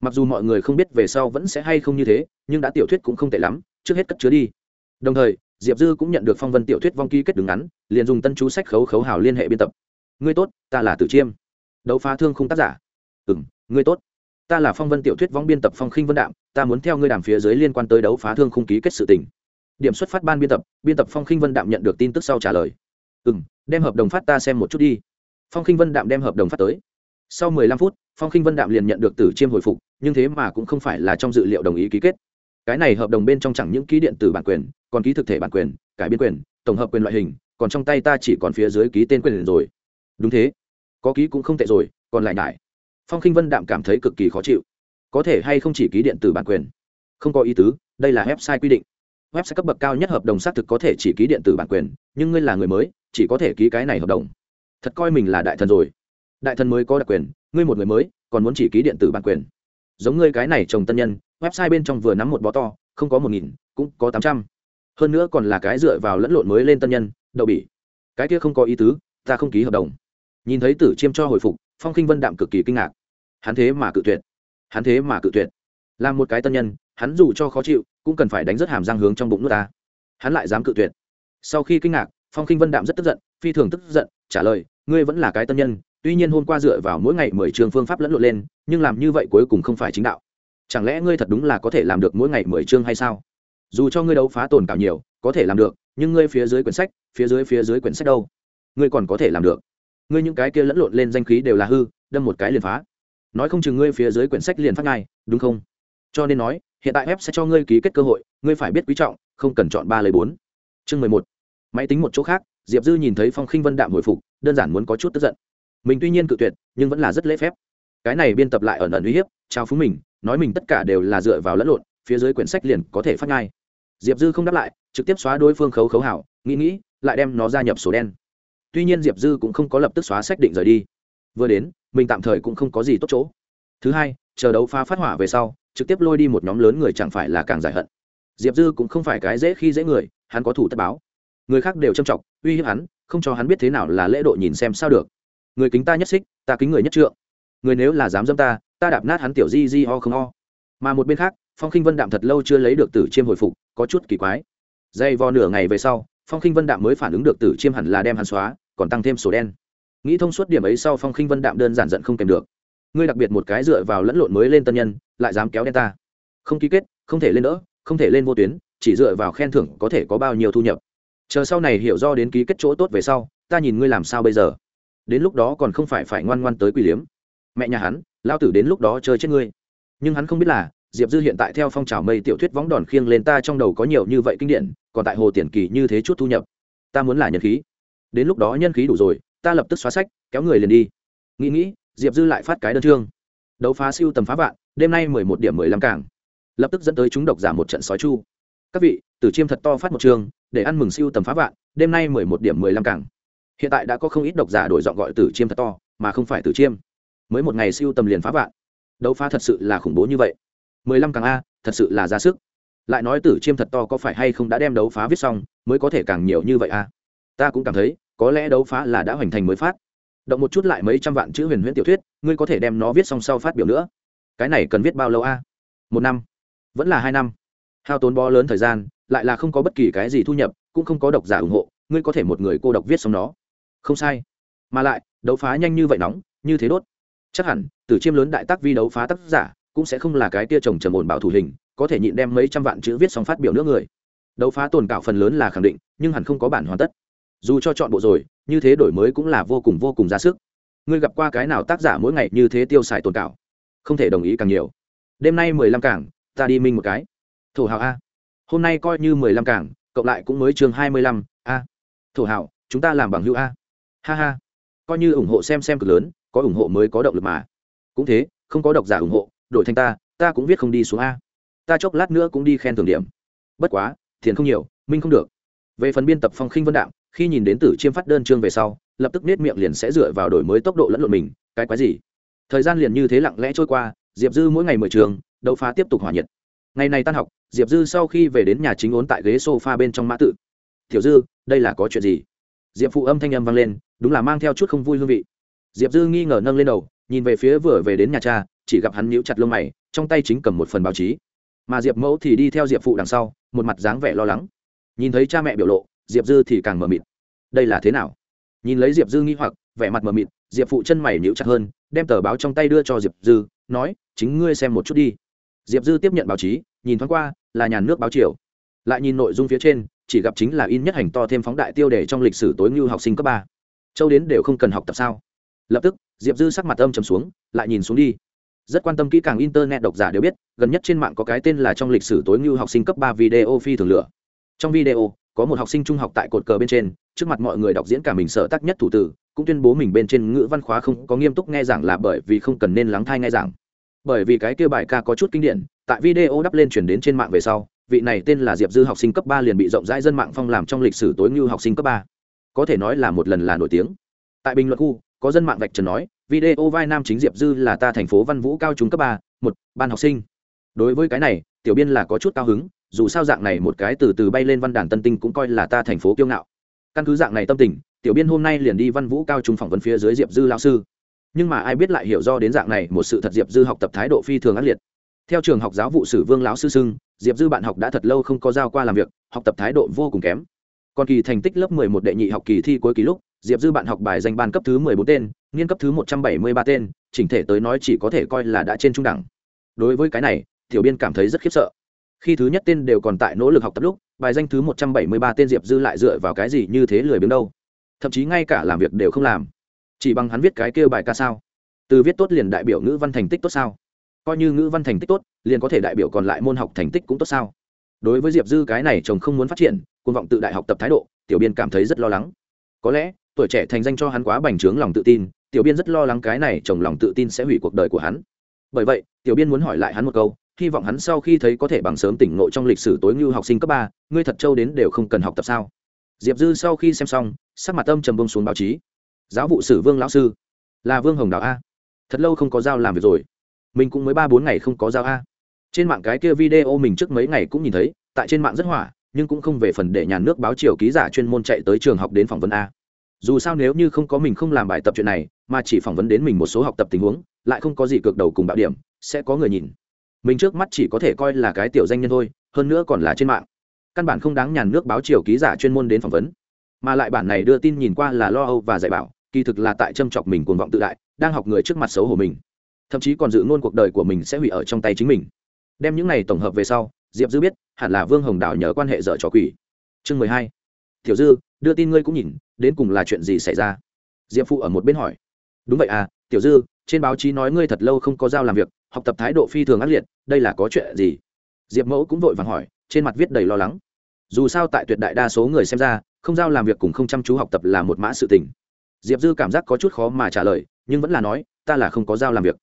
mặc dù mọi người không biết về sau vẫn sẽ hay không như thế, nhưng đã tiểu thuyết cũng không tệ lắm, trước hết cất chứa đi. Đồng thời, diệp dư cũng nhận được phong vân tiểu thuyết vong ký kết đường ngắn, liền dùng tân chú sách khấu khấu hào liên hệ biên tập. Ngươi tốt, ta là tử chiêm. Đấu phá thương không tác giả. Ừ m ngươi tốt. Ta là phong vân tiểu thuyết vong biên tập phong khinh vân đạm, ta muốn theo ngươi đàm phía dưới liên quan tới đấu phá thương không ký kết sự tình. Điểm xuất phát ban biên tập biên tập phong khinh vân đạm nhận được tin tức sau trả lời. Ừ m đem hợp đồng phát ta xem một chút đi. Phong khinh vân đạm đem hợp đồng phát tới sau mười lăm phút, phong khinh vân đạm liền nhận được tử chiêm hồi phục, nhưng thế mà cũng không phải là trong dự liệu đồng ý ký kết. Cái này hợp đồng bên trong chẳng những ký điện tử bản quyền, còn ký thực thể bản quyền, cải biên quyền, tổng hợp quyền loại hình, còn trong tay ta chỉ còn phía dưới ký tên quyền rồi. Đúng thế. Có ký cũng không tệ rồi, còn lại nhải phong khinh vân đạm cảm thấy cực kỳ khó chịu. Có thể hay không chỉ ký điện tử bản quyền? Không có ý tứ, đây là website quy định. Website cấp bậc cao nhất hợp đồng xác thực có thể chỉ ký điện tử bản quyền, nhưng ngươi là người mới, chỉ có thể ký cái này hợp đồng. Thật coi mình là đại thần rồi đại thần mới có đặc quyền, ngươi một người mới, còn muốn chỉ ký điện tử bản quyền. Giống ngươi cái này trồng tân nhân, website bên trong vừa nắm một bó to, không có một nghìn, cũng có tám trăm. Hơn nữa còn là cái dựa vào lẫn lộn mới lên tân nhân, đậu bỉ. Cái kia không có ý tứ, ta không ký hợp đồng. Nhìn thấy tử chiêm cho hồi phục, phong khinh vân đạm cực kỳ kinh ngạc. Hắn thế mà cự tuyệt. Hắn thế mà cự tuyệt. Làm một cái tân nhân, hắn dù cho khó chịu, cũng cần phải đánh rất hàm răng hướng trong bụng nước ta. Hắn lại dám cự tuyệt. Sau khi kinh ngạc, phong khinh vân đạm rất tức giận, phi thường tức giận, trả lời, ngươi vẫn là cái tân nhân tuy nhiên hôm qua dựa vào mỗi ngày mười chương phương pháp lẫn lộn lên, nhưng làm như vậy cuối cùng không phải chính đạo. Chẳng lẽ ngươi thật đúng là có thể làm được mỗi ngày mười chương hay sao? Dù cho ngươi đấu phá tồn cảo nhiều, có thể làm được, nhưng ngươi phía dưới quyển sách, phía dưới phía dưới quyển sách đâu? Ngươi còn có thể làm được. Ngươi những cái kia lẫn lộn lên danh khí đều là hư, đâm một cái liền phá. Nói không chừng ngươi phía dưới quyển sách liền phát ngay, đúng không? Cho nên nói, hiện tại web sẽ cho ngươi ký kết cơ hội, ngươi phải biết quý trọng, không cần chọn ba lời bốn. Chương mười một. Máy tính một chỗ khác, diệp dư nhìn thấy phong khinh vân đạm hồi phục, đơn giản muốn có chút tức giận mình tuy nhiên cự tuyệt, nhưng vẫn là rất lễ phép. Cái này biên tập lại ẩn ẩn uy hiếp, trao phúng mình, nói mình tất cả đều là dựa vào lẫn lộn, phía dưới quyển sách liền có thể phát ngay. Diệp dư không đáp lại, trực tiếp xóa đối phương khấu khấu hảo, nghĩ nghĩ, lại đem nó gia nhập sổ đen. Tuy nhiên diệp dư cũng không có lập tức xóa xác định rời đi. Vừa đến, mình tạm thời cũng không có gì tốt chỗ. Thứ hai, chờ đấu phá phát hỏa về sau, trực tiếp lôi đi một nhóm lớn người chẳng phải là càng giải hận. Diệp dư cũng không phải cái dễ khi dễ người, hắn có thủ tất báo. Người khác đều châm trọng uy hiếp hắn, không cho hắn biết thế nào là lễ độ nhìn xem sao được người kính ta nhất xích, ta kính người nhất trượng. Người nếu là dám dâm ta ta đạp nát hắn tiểu di di ho không ho. Mà một bên khác, phong khinh vân đạm thật lâu chưa lấy được tử chiêm hồi phục, có chút kỳ quái. Dây vò nửa ngày về sau, phong khinh vân đạm mới phản ứng được tử chiêm hẳn là đem hắn xóa, còn tăng thêm sổ đen. Nghĩ thông suốt điểm ấy sau phong khinh vân đạm đơn giản giận không kèm được. Ngươi đặc biệt một cái dựa vào lẫn lộn mới lên tân nhân, lại dám kéo đen ta. Không ký kết, không thể lên đỡ, không thể lên vô tuyến, chỉ dựa vào khen thưởng có thể có bao nhiêu thu nhập. Chờ sau này hiểu do đến ký kết chỗ tốt về sau, ta nhìn ngươi làm sao bây giờ đến lúc đó còn không phải phải ngoan ngoan tới quỳ liếm. Mẹ nhà hắn lao tử đến lúc đó chơi chết ngươi. Nhưng hắn không biết là, diệp dư hiện tại theo phong trào mây tiểu thuyết võng đòn khiêng lên ta trong đầu có nhiều như vậy kinh điển, còn tại hồ tiền kỳ như thế chút thu nhập. Ta muốn là nhân khí. Đến lúc đó nhân khí đủ rồi, ta lập tức xóa sách, kéo người liền đi. Nghĩ nghĩ, diệp dư lại phát cái đơn chương. Đấu phá siêu tầm phá vạn, đêm nay mười một điểm mười lăm cảng lập tức dẫn tới chúng độc giả một trận sói chu. Các vị, tử chiêm thật to phát một chương, để ăn mừng siêu tầm phá vạn, đêm nay mười một điểm mười lăm cảng hiện tại đã có không ít độc giả đổi giọng gọi tử chiêm thật to, mà không phải tử chiêm. Mới một ngày siêu tầm liền phá vạn. Đấu phá thật sự là khủng bố như vậy. Mười lăm càng a, thật sự là ra sức. Lại nói tử chiêm thật to có phải hay không đã đem đấu phá viết xong, mới có thể càng nhiều như vậy a? Ta cũng cảm thấy, có lẽ đấu phá là đã hoành thành mới phát. Động một chút lại mấy trăm vạn chữ huyền huyễn tiểu thuyết, ngươi có thể đem nó viết xong sau phát biểu nữa. Cái này cần viết bao lâu a? Một năm. Vẫn là hai năm. Hao tốn bó lớn thời gian, lại là không có bất kỳ cái gì thu nhập, cũng không có độc giả ủng hộ, ngươi có thể một người cô độc viết xong nó không sai. Mà lại đấu phá nhanh như vậy nóng như thế đốt. Chắc hẳn từ chiêm lớn đại tác vi đấu phá tác giả cũng sẽ không là cái tia trồng trầm ổn bảo thủ hình có thể nhịn đem mấy trăm vạn chữ viết xong phát biểu nữa người. Đấu phá tồn cạo phần lớn là khẳng định nhưng hẳn không có bản hoàn tất. Dù cho chọn bộ rồi như thế đổi mới cũng là vô cùng vô cùng ra sức. Ngươi gặp qua cái nào tác giả mỗi ngày như thế tiêu xài tồn cạo, không thể đồng ý càng nhiều. Đêm nay mười lăm cảng ta đi minh một cái. Thổ hào a. Hôm nay coi như mười lăm cảng cộng lại cũng mới chương hai mươi lăm a. Thổ hào chúng ta làm bằng hữu a ha ha. Coi như ủng hộ xem xem cực lớn, có ủng hộ mới có động lực mà. Cũng thế, không có độc giả ủng hộ, đổi thành ta ta cũng viết không đi xuống a. Ta chốc lát nữa cũng đi khen thưởng điểm. Bất quá, tiền không nhiều, minh không được. Về phần biên tập phong khinh vân đạm, khi nhìn đến tử chiêm phát đơn chương về sau, lập tức nết miệng liền sẽ dựa vào đổi mới tốc độ lẫn lộn mình, cái quái gì? Thời gian liền như thế lặng lẽ trôi qua, diệp dư mỗi ngày mười trường, đấu phá tiếp tục hỏa nhiệt. Ngày này tan học, diệp dư sau khi về đến nhà chính ốn tại ghế s o f a bên trong mã tự. Tiểu dư, đây là có chuyện gì? Diệp phụ âm thanh âm vang lên đúng là mang theo chút không vui hương vị. Diệp dư nghi ngờ nâng lên đầu, nhìn về phía vừa về đến nhà cha, chỉ gặp hắn nhíu chặt lông mày, trong tay chính cầm một phần báo chí. Mà diệp mẫu thì đi theo diệp phụ đằng sau, một mặt dáng vẻ lo lắng. Nhìn thấy cha mẹ biểu lộ, diệp dư thì càng mờ mịt. Đây là thế nào? Nhìn lấy diệp dư nghi hoặc, vẻ mặt mờ mịt, diệp phụ chân mày nhíu chặt hơn, đem tờ báo trong tay đưa cho diệp dư, nói, chính ngươi xem một chút đi. Diệp dư tiếp nhận báo chí, nhìn thoáng qua, là nhà nước báo triều. Lại nhìn nội dung phía trên, chỉ gặp chính là in nhất hành to thêm phóng đại tiêu đề trong lịch sử tối ngưu học sinh cấp ba châu đến đều không cần học tập sao? Lập tức, diệp dư sắc mặt âm trầm xuống, lại nhìn xuống đi. Rất quan tâm kỹ càng internet độc giả đều biết, gần nhất trên mạng có cái tên là trong lịch sử tối ngưu học sinh cấp ba video phi thường lửa. Trong video, có một học sinh trung học tại cột cờ bên trên, trước mặt mọi người đọc diễn cả mình sợ tác nhất thủ tử, cũng tuyên bố mình bên trên ngữ văn khóa không có nghiêm túc nghe giảng là bởi vì không cần nên lắng thai nghe giảng. Bởi vì cái kia bài ca có chút kinh điển, tại video đắp lên chuyển đến trên mạng về sau, vị này tên là diệp dư học sinh cấp ba liền bị rộng rãi dân mạng phong làm trong lịch sử tối ngưu học sinh cấp ba có thể nói là một lần là nổi tiếng. Tại bình luận khu, có dân mạng vạch trần nói, video vai nam chính diệp dư là ta thành phố văn vũ cao trung cấp ba, một, ban học sinh. Đối với cái này, tiểu biên là có chút cao hứng, dù sao dạng này một cái từ từ bay lên văn đàn tân tinh cũng coi là ta thành phố kiêu ngạo. Căn cứ dạng này tâm tình, tiểu biên hôm nay liền đi văn vũ cao trung phỏng vấn phía dưới diệp dư lao sư. Nhưng mà ai biết lại hiểu do đến dạng này một sự thật diệp dư học tập thái độ phi thường ác liệt. Theo trường học giáo vụ sử vương lão sư sưng diệp dư bạn học đã thật lâu không có giao qua làm việc, học tập thái độ vô cùng kém còn kỳ thành tích lớp 11 đệ nhị học kỳ thi cuối kỳ lúc, diệp dư bạn học bài danh ban cấp thứ 14 tên nghiên cấp thứ 173 tên, chỉnh thể tới nói chỉ có thể coi là đã trên trung đẳng. Đối với cái này, tiểu biên cảm thấy rất khiếp sợ. Khi thứ nhất tên đều còn tại nỗ lực học tập lúc, bài danh thứ 173 tên diệp dư lại dựa vào cái gì như thế lười biếng đâu? Thậm chí ngay cả làm việc đều không làm. Chỉ bằng hắn viết cái kêu bài ca sao? Từ viết tốt liền đại biểu ngữ văn thành tích tốt sao? Coi như ngữ văn thành tích tốt, liền có thể đại biểu còn lại môn học thành tích cũng tốt sao? Đối với diệp dư cái này chồng không muốn phát triển côn vọng tự đại học tập thái độ, tiểu biên cảm thấy rất lo lắng. Có lẽ, tuổi trẻ thành danh cho hắn quá bành trướng lòng tự tin, tiểu biên rất lo lắng cái này chồng lòng tự tin sẽ hủy cuộc đời của hắn. Bởi vậy, tiểu biên muốn hỏi lại hắn một câu, hy vọng hắn sau khi thấy có thể bằng sớm tỉnh ngộ trong lịch sử tối ngưu học sinh cấp ba, ngươi thật châu đến đều không cần học tập sao? Diệp dư sau khi xem xong, sắc mặt âm trầm bông xuống báo chí. Giáo vụ sử vương lão sư. Là vương hồng đạo a. Thật lâu không có giao làm việc rồi. Mình cũng mới ba bốn ngày không có giao a. Trên mạng cái kia video mình trước mấy ngày cũng nhìn thấy, tại trên mạng rất hỏa nhưng cũng không về phần để nhà nước báo chiều ký giả chuyên môn chạy tới trường học đến phỏng vấn a. Dù sao nếu như không có mình không làm bài tập chuyện này, mà chỉ phỏng vấn đến mình một số học tập tình huống, lại không có gì cược đầu cùng bạo điểm, sẽ có người nhìn. Mình trước mắt chỉ có thể coi là cái tiểu danh nhân thôi, hơn nữa còn là trên mạng. Căn bản không đáng nhàn nước báo chiều ký giả chuyên môn đến phỏng vấn. Mà lại bản này đưa tin nhìn qua là lo âu và dạy bảo, kỳ thực là tại châm chọc mình cuồng vọng tự đại, đang học người trước mặt xấu hổ mình. Thậm chí còn dự ngôn cuộc đời của mình sẽ hủy ở trong tay chính mình. Đem những này tổng hợp về sau, diệp dư biết hẳn là vương hồng đào nhớ quan hệ dở trò quỷ. Chương mười hai. Tiểu dư, đưa tin ngươi cũng nhìn, đến cùng là chuyện gì xảy ra? Diệp phụ ở một bên hỏi. Đúng vậy à tiểu dư, trên báo chí nói ngươi thật lâu không có giao làm việc, học tập thái độ phi thường ác liệt, đây là có chuyện gì? Diệp mẫu cũng vội vàng hỏi, trên mặt viết đầy lo lắng. Dù sao tại tuyệt đại đa số người xem ra, không giao làm việc cùng không chăm chú học tập là một mã sự tình. Diệp dư cảm giác có chút khó mà trả lời, nhưng vẫn là nói, ta là không có giao làm việc.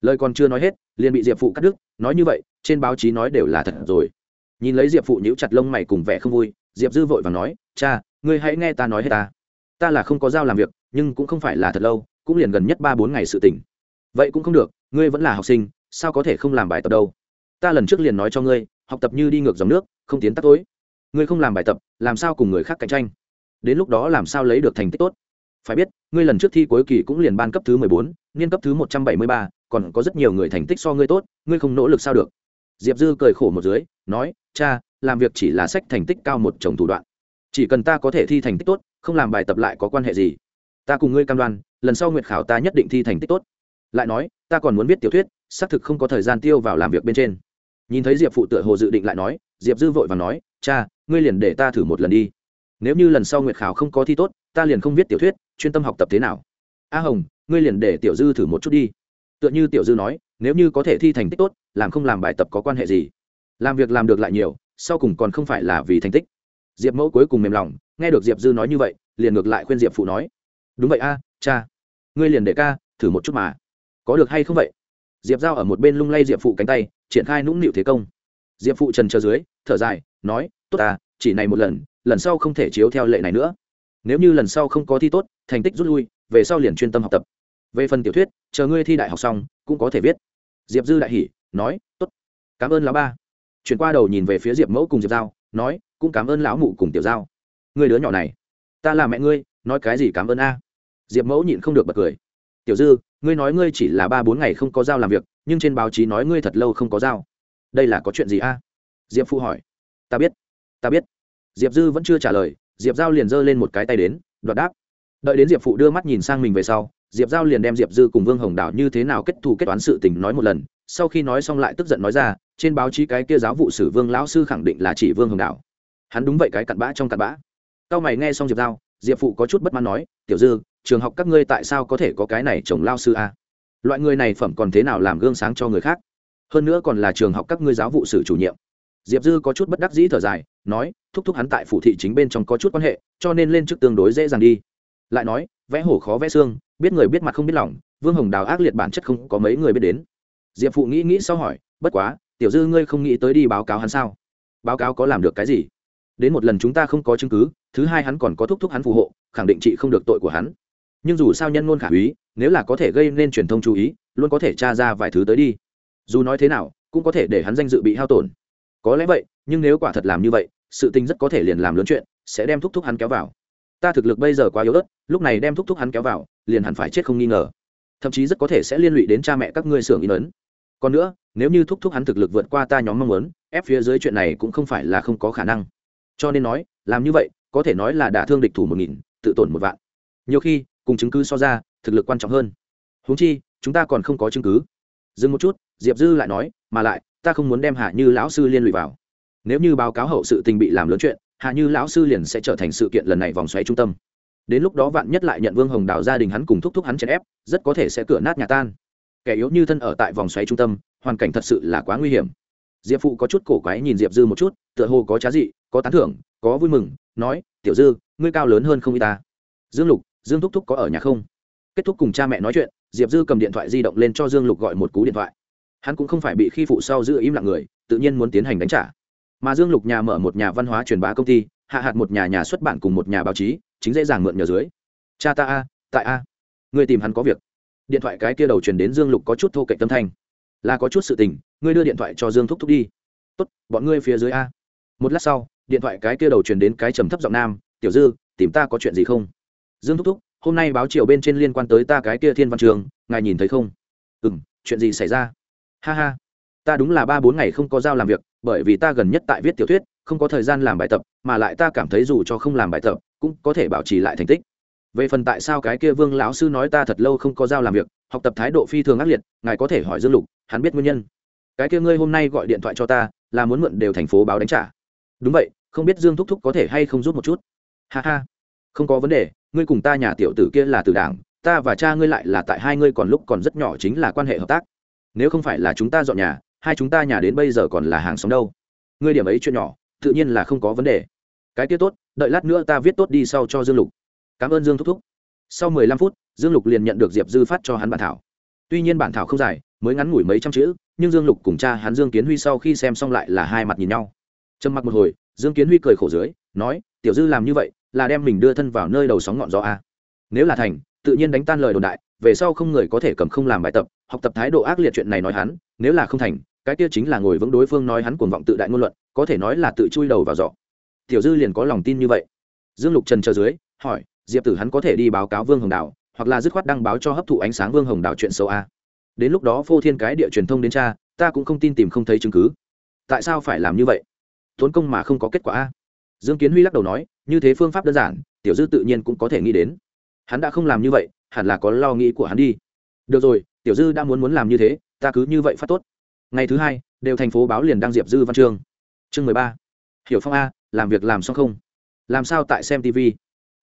Lời còn chưa nói hết, liền bị diệp phụ cắt đứt, nói như vậy, trên báo chí nói đều là thật rồi nhìn lấy diệp phụ nhíu chặt lông mày cùng vẻ không vui, diệp dư vội và nói, cha, ngươi hãy nghe ta nói hết ta. Ta là không có giao làm việc, nhưng cũng không phải là thật lâu, cũng liền gần nhất ba bốn ngày sự tỉnh vậy cũng không được, ngươi vẫn là học sinh, sao có thể không làm bài tập đâu? Ta lần trước liền nói cho ngươi, học tập như đi ngược dòng nước, không tiến tắt tối. Ngươi không làm bài tập, làm sao cùng người khác cạnh tranh? Đến lúc đó làm sao lấy được thành tích tốt? Phải biết, ngươi lần trước thi cuối kỳ cũng liền ban cấp thứ mười bốn, niên cấp thứ một trăm bảy mươi ba, còn có rất nhiều người thành tích so ngươi tốt, ngươi không nỗ lực sao được? Diệp dư cười khổ một dưới, nói, cha, làm việc chỉ là sách thành tích cao một chồng thủ đoạn. Chỉ cần ta có thể thi thành tích tốt, không làm bài tập lại có quan hệ gì? Ta cùng ngươi cam đoan, lần sau nguyệt khảo ta nhất định thi thành tích tốt. Lại nói, ta còn muốn viết tiểu thuyết, xác thực không có thời gian tiêu vào làm việc bên trên. Nhìn thấy diệp phụ tựa hồ dự định lại nói, diệp dư vội và nói, cha, ngươi liền để ta thử một lần đi. Nếu như lần sau nguyệt khảo không có thi tốt, ta liền không viết tiểu thuyết, chuyên tâm học tập thế nào? A hồng, ngươi liền để tiểu dư thử một chút đi. Tựa như tiểu dư nói nếu như có thể thi thành tích tốt, làm không làm bài tập có quan hệ gì? Làm việc làm được lại nhiều, sau cùng còn không phải là vì thành tích. Diệp mẫu cuối cùng mềm lòng, nghe được diệp dư nói như vậy, liền ngược lại khuyên diệp phụ nói, đúng vậy a, cha, ngươi liền để ca, thử một chút mà. Có được hay không vậy? Diệp giao ở một bên lung lay diệp phụ cánh tay, triển khai nũng nịu thế công. Diệp phụ trần chờ dưới, thở dài, nói, tốt ta chỉ này một lần lần sau không thể chiếu theo lệ này nữa. Nếu như lần sau không có thi tốt, thành tích rút lui, về sau liền chuyên tâm học tập. Về phần tiểu thuyết, chờ ngươi thi đại học xong, cũng có thể viết diệp dư đại hỉ, nói, tốt, cảm ơn lão ba. Chuyển qua đầu nhìn về phía diệp mẫu cùng diệp giao, nói, cũng cảm ơn lão mụ cùng tiểu giao. Người đứa nhỏ này, ta là mẹ ngươi, nói cái gì cảm ơn a? Diệp mẫu nhịn không được bật cười. Tiểu dư, ngươi nói ngươi chỉ là ba bốn ngày không có giao làm việc, nhưng trên báo chí nói ngươi thật lâu không có giao. Đây là có chuyện gì a? Diệp phụ hỏi. Ta biết ta biết. Diệp dư vẫn chưa trả lời, diệp giao liền giơ lên một cái tay đến đoạt đáp. Đợi đến diệp phụ đưa mắt nhìn sang mình về sau diệp giao liền đem diệp dư cùng vương hồng đảo như thế nào kết thù kết toán sự tình nói một lần, sau khi nói xong lại tức giận nói ra, trên báo chí cái kia giáo vụ sử vương lão sư khẳng định là chỉ vương hồng đảo. Hắn đúng vậy cái cặn bã trong cặn bã. Cao mày nghe xong diệp giao, diệp phụ có chút bất mãn nói, tiểu dư, trường học các ngươi tại sao có thể có cái này chồng lao sư a? Loại người này phẩm còn thế nào làm gương sáng cho người khác? Hơn nữa còn là trường học các ngươi giáo vụ sử chủ nhiệm. Diệp dư có chút bất đắc dĩ thở dài, nói, thúc thúc hắn tại phủ thị chính bên trong có chút quan hệ, cho nên lên chức tương đối dễ dàng đi. Lại nói, vẽ hổ khó vẽ xương biết người biết mặt không biết lòng, vương hồng đào ác liệt bản chất không có mấy người biết đến. Diệp phụ nghĩ nghĩ sau hỏi, bất quá, tiểu dư ngươi không nghĩ tới đi báo cáo hắn sao? Báo cáo có làm được cái gì? Đến một lần chúng ta không có chứng cứ, thứ hai hắn còn có thúc thúc hắn phù hộ, khẳng định chị không được tội của hắn. Nhưng dù sao nhân ngôn khả úy, nếu là có thể gây nên truyền thông chú ý, luôn có thể tra ra vài thứ tới đi. Dù nói thế nào, cũng có thể để hắn danh dự bị hao tổn. Có lẽ vậy, nhưng nếu quả thật làm như vậy, sự tình rất có thể liền làm lớn chuyện, sẽ đem thúc thúc hắn kéo vào ta thực lực bây giờ quá yếu ớt, lúc này đem thúc thúc hắn kéo vào, liền hẳn phải chết không nghi ngờ. Thậm chí rất có thể sẽ liên lụy đến cha mẹ các ngươi xưởng in ấn. Còn nữa, nếu như thúc thúc hắn thực lực vượt qua ta nhóm mong muốn, ép phía dưới chuyện này cũng không phải là không có khả năng. Cho nên nói, làm như vậy, có thể nói là đả thương địch thủ một nghìn, tự tổn một vạn. Nhiều khi, cùng chứng cứ so ra, thực lực quan trọng hơn. Huống chi, chúng ta còn không có chứng cứ. Dừng một chút, diệp dư lại nói, mà lại, ta không muốn đem hạ như lão sư liên lụy vào. Nếu như báo cáo hậu sự tình bị làm lớn chuyện hạ như lão sư liền sẽ trở thành sự kiện lần này vòng xoáy trung tâm. Đến lúc đó vạn nhất lại nhận vương hồng đào gia đình hắn cùng thúc thúc hắn chèn ép, rất có thể sẽ cửa nát nhà tan. Kẻ yếu như thân ở tại vòng xoáy trung tâm, hoàn cảnh thật sự là quá nguy hiểm. Diệp phụ có chút cổ quái nhìn diệp dư một chút, tựa hồ có trá dị, có tán thưởng, có vui mừng, nói, tiểu dư, ngươi cao lớn hơn không y ta. Dương lục, dương thúc thúc có ở nhà không? Kết thúc cùng cha mẹ nói chuyện, diệp dư cầm điện thoại di động lên cho dương lục gọi một cú điện thoại. Hắn cũng không phải bị khi phụ sau giữ im lặng người, tự nhiên muốn tiến hành đánh trả mà dương lục nhà mở một nhà văn hóa truyền bá công ty, hạ hạt một nhà nhà xuất bản cùng một nhà báo chí, chính dễ dàng mượn nhờ dưới. Cha ta a, tại a. Người tìm hắn có việc. Điện thoại cái kia đầu truyền đến dương lục có chút thô cạnh tâm thanh. Là có chút sự tình, ngươi đưa điện thoại cho dương thúc thúc đi. Tốt, bọn ngươi phía dưới a. Một lát sau, điện thoại cái kia đầu truyền đến cái trầm thấp giọng nam, tiểu dư, tìm ta có chuyện gì không? Dương thúc thúc, hôm nay báo chiều bên trên liên quan tới ta cái kia thiên văn trường, ngài nhìn thấy không? Ừ m chuyện gì xảy ra? Ha ha, ta đúng là ba bốn ngày không có giao làm việc bởi vì ta gần nhất tại viết tiểu thuyết, không có thời gian làm bài tập, mà lại ta cảm thấy dù cho không làm bài tập, cũng có thể bảo trì lại thành tích. Về phần tại sao cái kia vương lão sư nói ta thật lâu không có giao làm việc, học tập thái độ phi thường ác liệt, ngài có thể hỏi dương lục, hắn biết nguyên nhân. Cái kia ngươi hôm nay gọi điện thoại cho ta, là muốn mượn đều thành phố báo đánh trả. Đúng vậy, không biết dương thúc thúc có thể hay không rút một chút. Ha ha, không có vấn đề, ngươi cùng ta nhà tiểu tử kia là từ đảng, ta và cha ngươi lại là tại hai ngươi còn lúc còn rất nhỏ chính là quan hệ hợp tác. Nếu không phải là chúng ta dọn nhà hai chúng ta nhà đến bây giờ còn là hàng xóm đâu. Ngươi điểm ấy chuyện nhỏ, tự nhiên là không có vấn đề. Cái kia tốt, đợi lát nữa ta viết tốt đi sau cho dương lục. Cảm ơn dương thúc thúc. Sau mười lăm phút, dương lục liền nhận được diệp dư phát cho hắn bản thảo. Tuy nhiên bản thảo không dài, mới ngắn ngủi mấy trăm chữ, nhưng dương lục cùng cha hắn dương kiến huy sau khi xem xong lại là hai mặt nhìn nhau. Trầm mặc một hồi, dương kiến huy cười khổ dưới, nói, tiểu dư làm như vậy, là đem mình đưa thân vào nơi đầu sóng ngọn gió a. Nếu là thành, tự nhiên đánh tan lời đồn đại, về sau không người có thể cầm không làm bài tập, học tập thái độ ác liệt chuyện này nói hắn, nếu là không thành cái kia chính là ngồi vững đối phương nói hắn cuồng vọng tự đại ngôn luận, có thể nói là tự chui đầu vào giỏ. Tiểu dư liền có lòng tin như vậy. Dương lục trần chờ dưới, hỏi, diệp tử hắn có thể đi báo cáo vương hồng đào hoặc là dứt khoát đăng báo cho hấp thụ ánh sáng vương hồng đào chuyện xấu a? Đến lúc đó phô thiên cái địa truyền thông đến cha, ta cũng không tin tìm không thấy chứng cứ. Tại sao phải làm như vậy? Tốn công mà không có kết quả a? Dương kiến huy lắc đầu nói, như thế phương pháp đơn giản, tiểu dư tự nhiên cũng có thể nghĩ đến. Hắn đã không làm như vậy, hẳn là có lo nghĩ của hắn đi. Được rồi, tiểu dư đã muốn muốn làm như thế, ta cứ như vậy phát tốt ngày thứ hai, đều thành phố báo liền đăng diệp dư văn chương. Chương mười ba. Hiểu phong a, làm việc làm xong không? Làm sao tại xem tv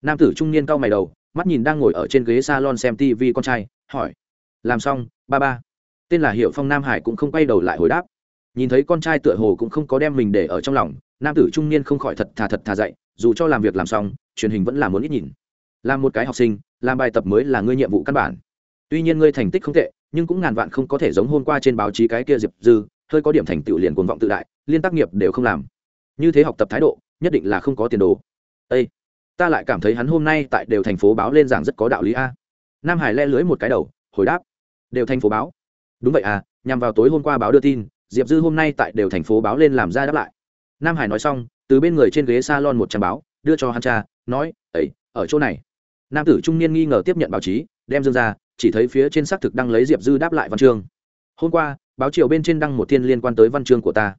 nam tử trung niên cau mày đầu, mắt nhìn đang ngồi ở trên ghế salon xem tv con trai, hỏi. Làm xong, ba ba. Tên là hiệu phong nam hải cũng không quay đầu lại hồi đáp. Nhìn thấy con trai tựa hồ cũng không có đem mình để ở trong lòng, nam tử trung niên không khỏi thật thà thật thà dạy dù cho làm việc làm xong, truyền hình vẫn là muốn ít nhìn. Làm một cái học sinh, làm bài tập mới là ngươi nhiệm vụ căn bản tuy nhiên ngươi thành tích không tệ, nhưng cũng ngàn vạn không có thể giống hôm qua trên báo chí cái kia diệp dư, hơi có điểm thành tựu liền cuồng vọng tự đại, liên tác nghiệp đều không làm. Như thế học tập thái độ, nhất định là không có tiền đồ. Ây ta lại cảm thấy hắn hôm nay tại đều thành phố báo lên giảng rất có đạo lý a. Nam hải le lưới một cái đầu, hồi đáp. Đều thành phố báo. Đúng vậy à nhằm vào tối hôm qua báo đưa tin, diệp dư hôm nay tại đều thành phố báo lên làm ra đáp lại. Nam hải nói xong, từ bên người trên ghế s a lon một trang báo, đưa cho hắn cha, nói ấy ở chỗ này. Nam tử trung niên nghi ngờ tiếp nhận báo chí, đem dương ra chỉ thấy phía trên xác thực đăng lấy diệp dư đáp lại văn chương. Hôm qua, báo chiều bên trên đăng một thiên liên quan tới văn chương của ta.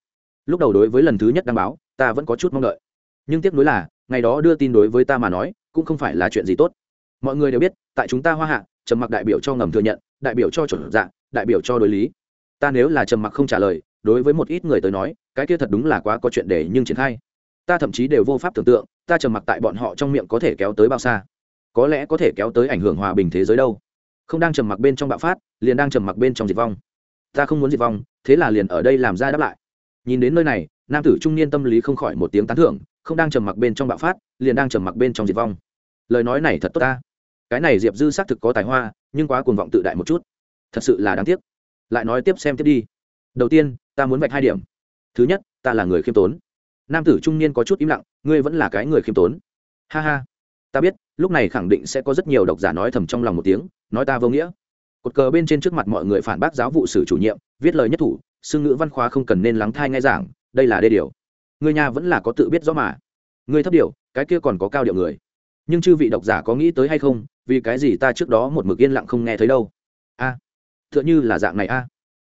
Lúc đầu đối với lần thứ nhất đăng báo, ta vẫn có chút mong đợi. Nhưng tiếc nuối là, ngày đó đưa tin đối với ta mà nói, cũng không phải là chuyện gì tốt. Mọi người đều biết, tại chúng ta hoa hạ, trầm mặc đại biểu cho ngầm thừa nhận, đại biểu cho chuẩn dạng đại biểu cho đối lý. Ta nếu là trầm mặc không trả lời, đối với một ít người tới nói, cái kia thật đúng là quá có chuyện để nhưng triển khai. Ta thậm chí đều vô pháp tưởng tượng, ta trầm mặc tại bọn họ trong miệng có thể kéo tới bao xa. Có lẽ có thể kéo tới ảnh hưởng hòa bình thế giới đâu không đang trầm mặc bên trong bạo phát, liền đang trầm mặc bên trong diệt vong. Ta không muốn diệt vong, thế là liền ở đây làm ra đáp lại. Nhìn đến nơi này, nam tử trung niên tâm lý không khỏi một tiếng tán thưởng, không đang trầm mặc bên trong bạo phát, liền đang trầm mặc bên trong diệt vong. Lời nói này thật tốt ta. Cái này diệp dư xác thực có tài hoa, nhưng quá cuồng vọng tự đại một chút. Thật sự là đáng tiếc. Lại nói tiếp xem tiếp đi. Đầu tiên, ta muốn vạch hai điểm. Thứ nhất, ta là người khiêm tốn. Nam tử trung niên có chút im lặng, ngươi vẫn là cái người khiêm tốn. Ha ha ta biết lúc này khẳng định sẽ có rất nhiều độc giả nói thầm trong lòng một tiếng nói ta vô nghĩa. Cột cờ bên trên trước mặt mọi người phản bác giáo vụ sử chủ nhiệm viết lời nhất thủ sư ngữ văn khoa không cần nên lắng thai ngay giảng đây là đê điều. Người nhà vẫn là có tự biết rõ mà. Người thấp điều cái kia còn có cao điệu người. Nhưng chư vị độc giả có nghĩ tới hay không vì cái gì ta trước đó một mực yên lặng không nghe thấy đâu? A à, t h ư ợ n h ư là dạng này a.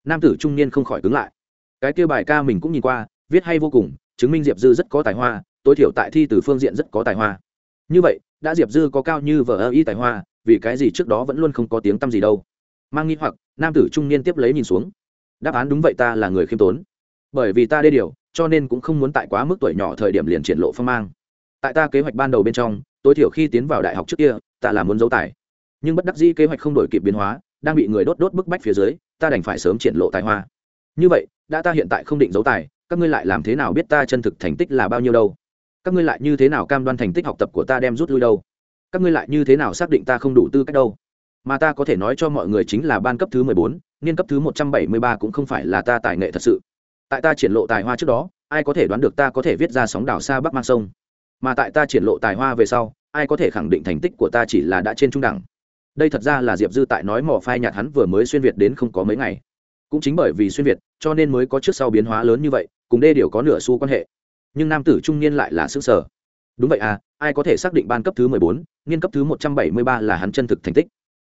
Nam tử trung niên không khỏi cứng lại. Cái kia bài ca mình cũng nhìn qua viết hay vô cùng chứng minh diệp dư rất có tài hoa tối thiểu tại thi từ phương diện rất có tài hoa. Như vậy đã diệp dư có cao như vợ ơ y tài hoa, vì cái gì trước đó vẫn luôn không có tiếng tăm gì đâu. Mang nghi hoặc, nam tử trung niên tiếp lấy nhìn xuống. Đáp án đúng vậy ta là người khiêm tốn. Bởi vì ta đê điều, cho nên cũng không muốn tại quá mức tuổi nhỏ thời điểm liền triển lộ phong mang. Tại ta kế hoạch ban đầu bên trong, tối thiểu khi tiến vào đại học trước kia, ta là muốn giấu tài. Nhưng bất đắc dĩ kế hoạch không đổi kịp biến hóa, đang bị người đốt đốt bức bách phía dưới, ta đành phải sớm triển lộ tài hoa. Như vậy, đã ta hiện tại không định giấu tài, các ngươi lại làm thế nào biết ta chân thực thành tích là bao nhiêu đâu? Các ngươi lại như thế nào cam đoan thành tích học tập của ta đem rút lui đâu? Các ngươi lại như thế nào xác định ta không đủ tư cách đâu? Mà ta có thể nói cho mọi người chính là ban cấp thứ mười bốn, niên cấp thứ một trăm bảy mươi ba cũng không phải là ta tài nghệ thật sự. Tại ta triển lộ tài hoa trước đó, ai có thể đoán được ta có thể viết ra sóng đảo xa bắc mang sông? Mà tại ta triển lộ tài hoa về sau, ai có thể khẳng định thành tích của ta chỉ là đã trên trung đẳng? Đây thật ra là diệp dư tại nói mỏ phai nhạt hắn vừa mới xuyên việt đến không có mấy ngày. Cũng chính bởi vì xuyên việt, cho nên mới có trước sau biến hóa lớn như vậy, cùng đê điều có nửa xu quan hệ nhưng nam tử trung niên lại là xứ sở. Đúng vậy à ai có thể xác định ban cấp thứ mười bốn nghiên cấp thứ một trăm bảy mươi ba là hắn chân thực thành tích?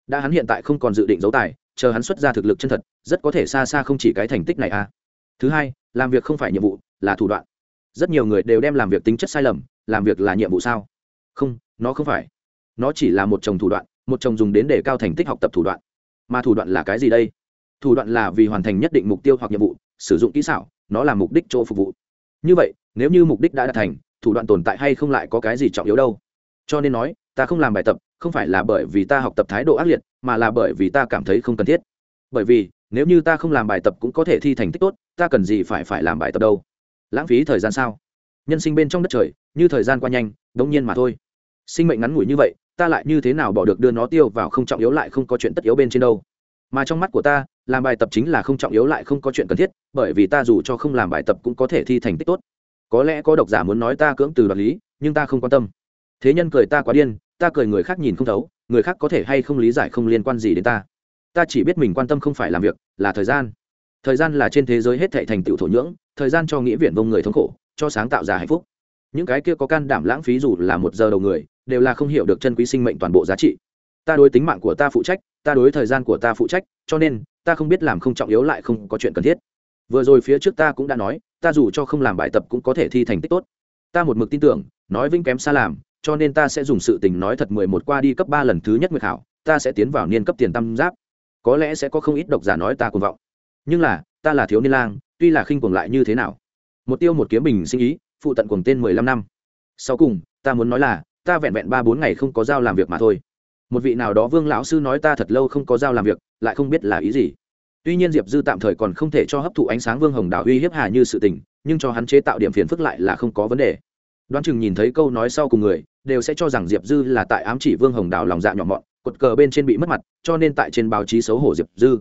Đã hắn hiện tại không còn dự định giấu tài, chờ hắn xuất ra thực lực chân thật, rất có thể xa xa không chỉ cái thành tích này à. Thứ hai, làm việc không phải nhiệm vụ, là thủ đoạn. Rất nhiều người đều đem làm việc tính chất sai lầm, làm việc là nhiệm vụ sao? Không, nó không phải. Nó chỉ là một chồng thủ đoạn, một chồng dùng đến để cao thành tích học tập thủ đoạn. Mà thủ đoạn là cái gì đây? Thủ đoạn là vì hoàn thành nhất định mục tiêu hoặc nhiệm vụ, sử dụng kỹ xảo, nó là mục đích chỗ phục vụ như vậy, nếu như mục đích đã đạt thành, thủ đoạn tồn tại hay không lại có cái gì trọng yếu đâu? Cho nên nói, ta không làm bài tập, không phải là bởi vì ta học tập thái độ ác liệt, mà là bởi vì ta cảm thấy không cần thiết. Bởi vì, nếu như ta không làm bài tập cũng có thể thi thành tích tốt, ta cần gì phải phải làm bài tập đâu? Lãng phí thời gian sao? Nhân sinh bên trong đất trời, như thời gian qua nhanh, đống nhiên mà thôi. Sinh mệnh ngắn ngủi như vậy, ta lại như thế nào bỏ được đưa nó tiêu vào không trọng yếu lại không có chuyện tất yếu bên trên đâu? Mà trong mắt của ta làm bài tập chính là không trọng yếu lại không có chuyện cần thiết, bởi vì ta dù cho không làm bài tập cũng có thể thi thành tích tốt. Có lẽ có độc giả muốn nói ta cưỡng từ đoạt lý, nhưng ta không quan tâm. Thế nhân cười ta quá điên, ta cười người khác nhìn không thấu, người khác có thể hay không lý giải không liên quan gì đến ta. Ta chỉ biết mình quan tâm không phải làm việc, là thời gian. Thời gian là trên thế giới hết thệ thành tựu thổ nhưỡng, thời gian cho nghĩa viện vông người thống khổ, cho sáng tạo ra hạnh phúc. Những cái kia có can đảm lãng phí dù là một giờ đầu người, đều là không hiểu được chân quý sinh mệnh toàn bộ giá trị. Ta đối tính mạng của ta phụ trách, ta đối thời gian của ta phụ trách, cho nên ta không biết làm không trọng yếu lại không có chuyện cần thiết. Vừa rồi phía trước ta cũng đã nói, ta dù cho không làm bài tập cũng có thể thi thành tích tốt. Ta một mực tin tưởng, nói vinh kém xa làm, cho nên ta sẽ dùng sự tình nói thật mười một qua đi cấp ba lần thứ nhất nguyệt khảo, ta sẽ tiến vào niên cấp tiền tam giáp. Có lẽ sẽ có không ít độc giả nói ta cuồng vọng. Nhưng là, ta là thiếu niên lang, tuy là khinh cuồng lại như thế nào? Một tiêu một kiếm bình sinh ý, phụ tận cuồng tên mười lăm năm. Sau cùng, ta muốn nói là, ta vẹn vẹn ba bốn ngày không có giao làm việc mà thôi một vị nào đó vương lão sư nói ta thật lâu không có giao làm việc, lại không biết là ý gì. Tuy nhiên diệp dư tạm thời còn không thể cho hấp thụ ánh sáng vương hồng đào uy hiếp hà như sự tình, nhưng cho hắn chế tạo điểm phiền phức lại là không có vấn đề. Đoán chừng nhìn thấy câu nói sau cùng người, đều sẽ cho rằng diệp dư là tại ám chỉ vương hồng đào lòng dạ nhỏ mọn, cột cờ bên trên bị mất mặt, cho nên tại trên báo chí xấu hổ diệp dư.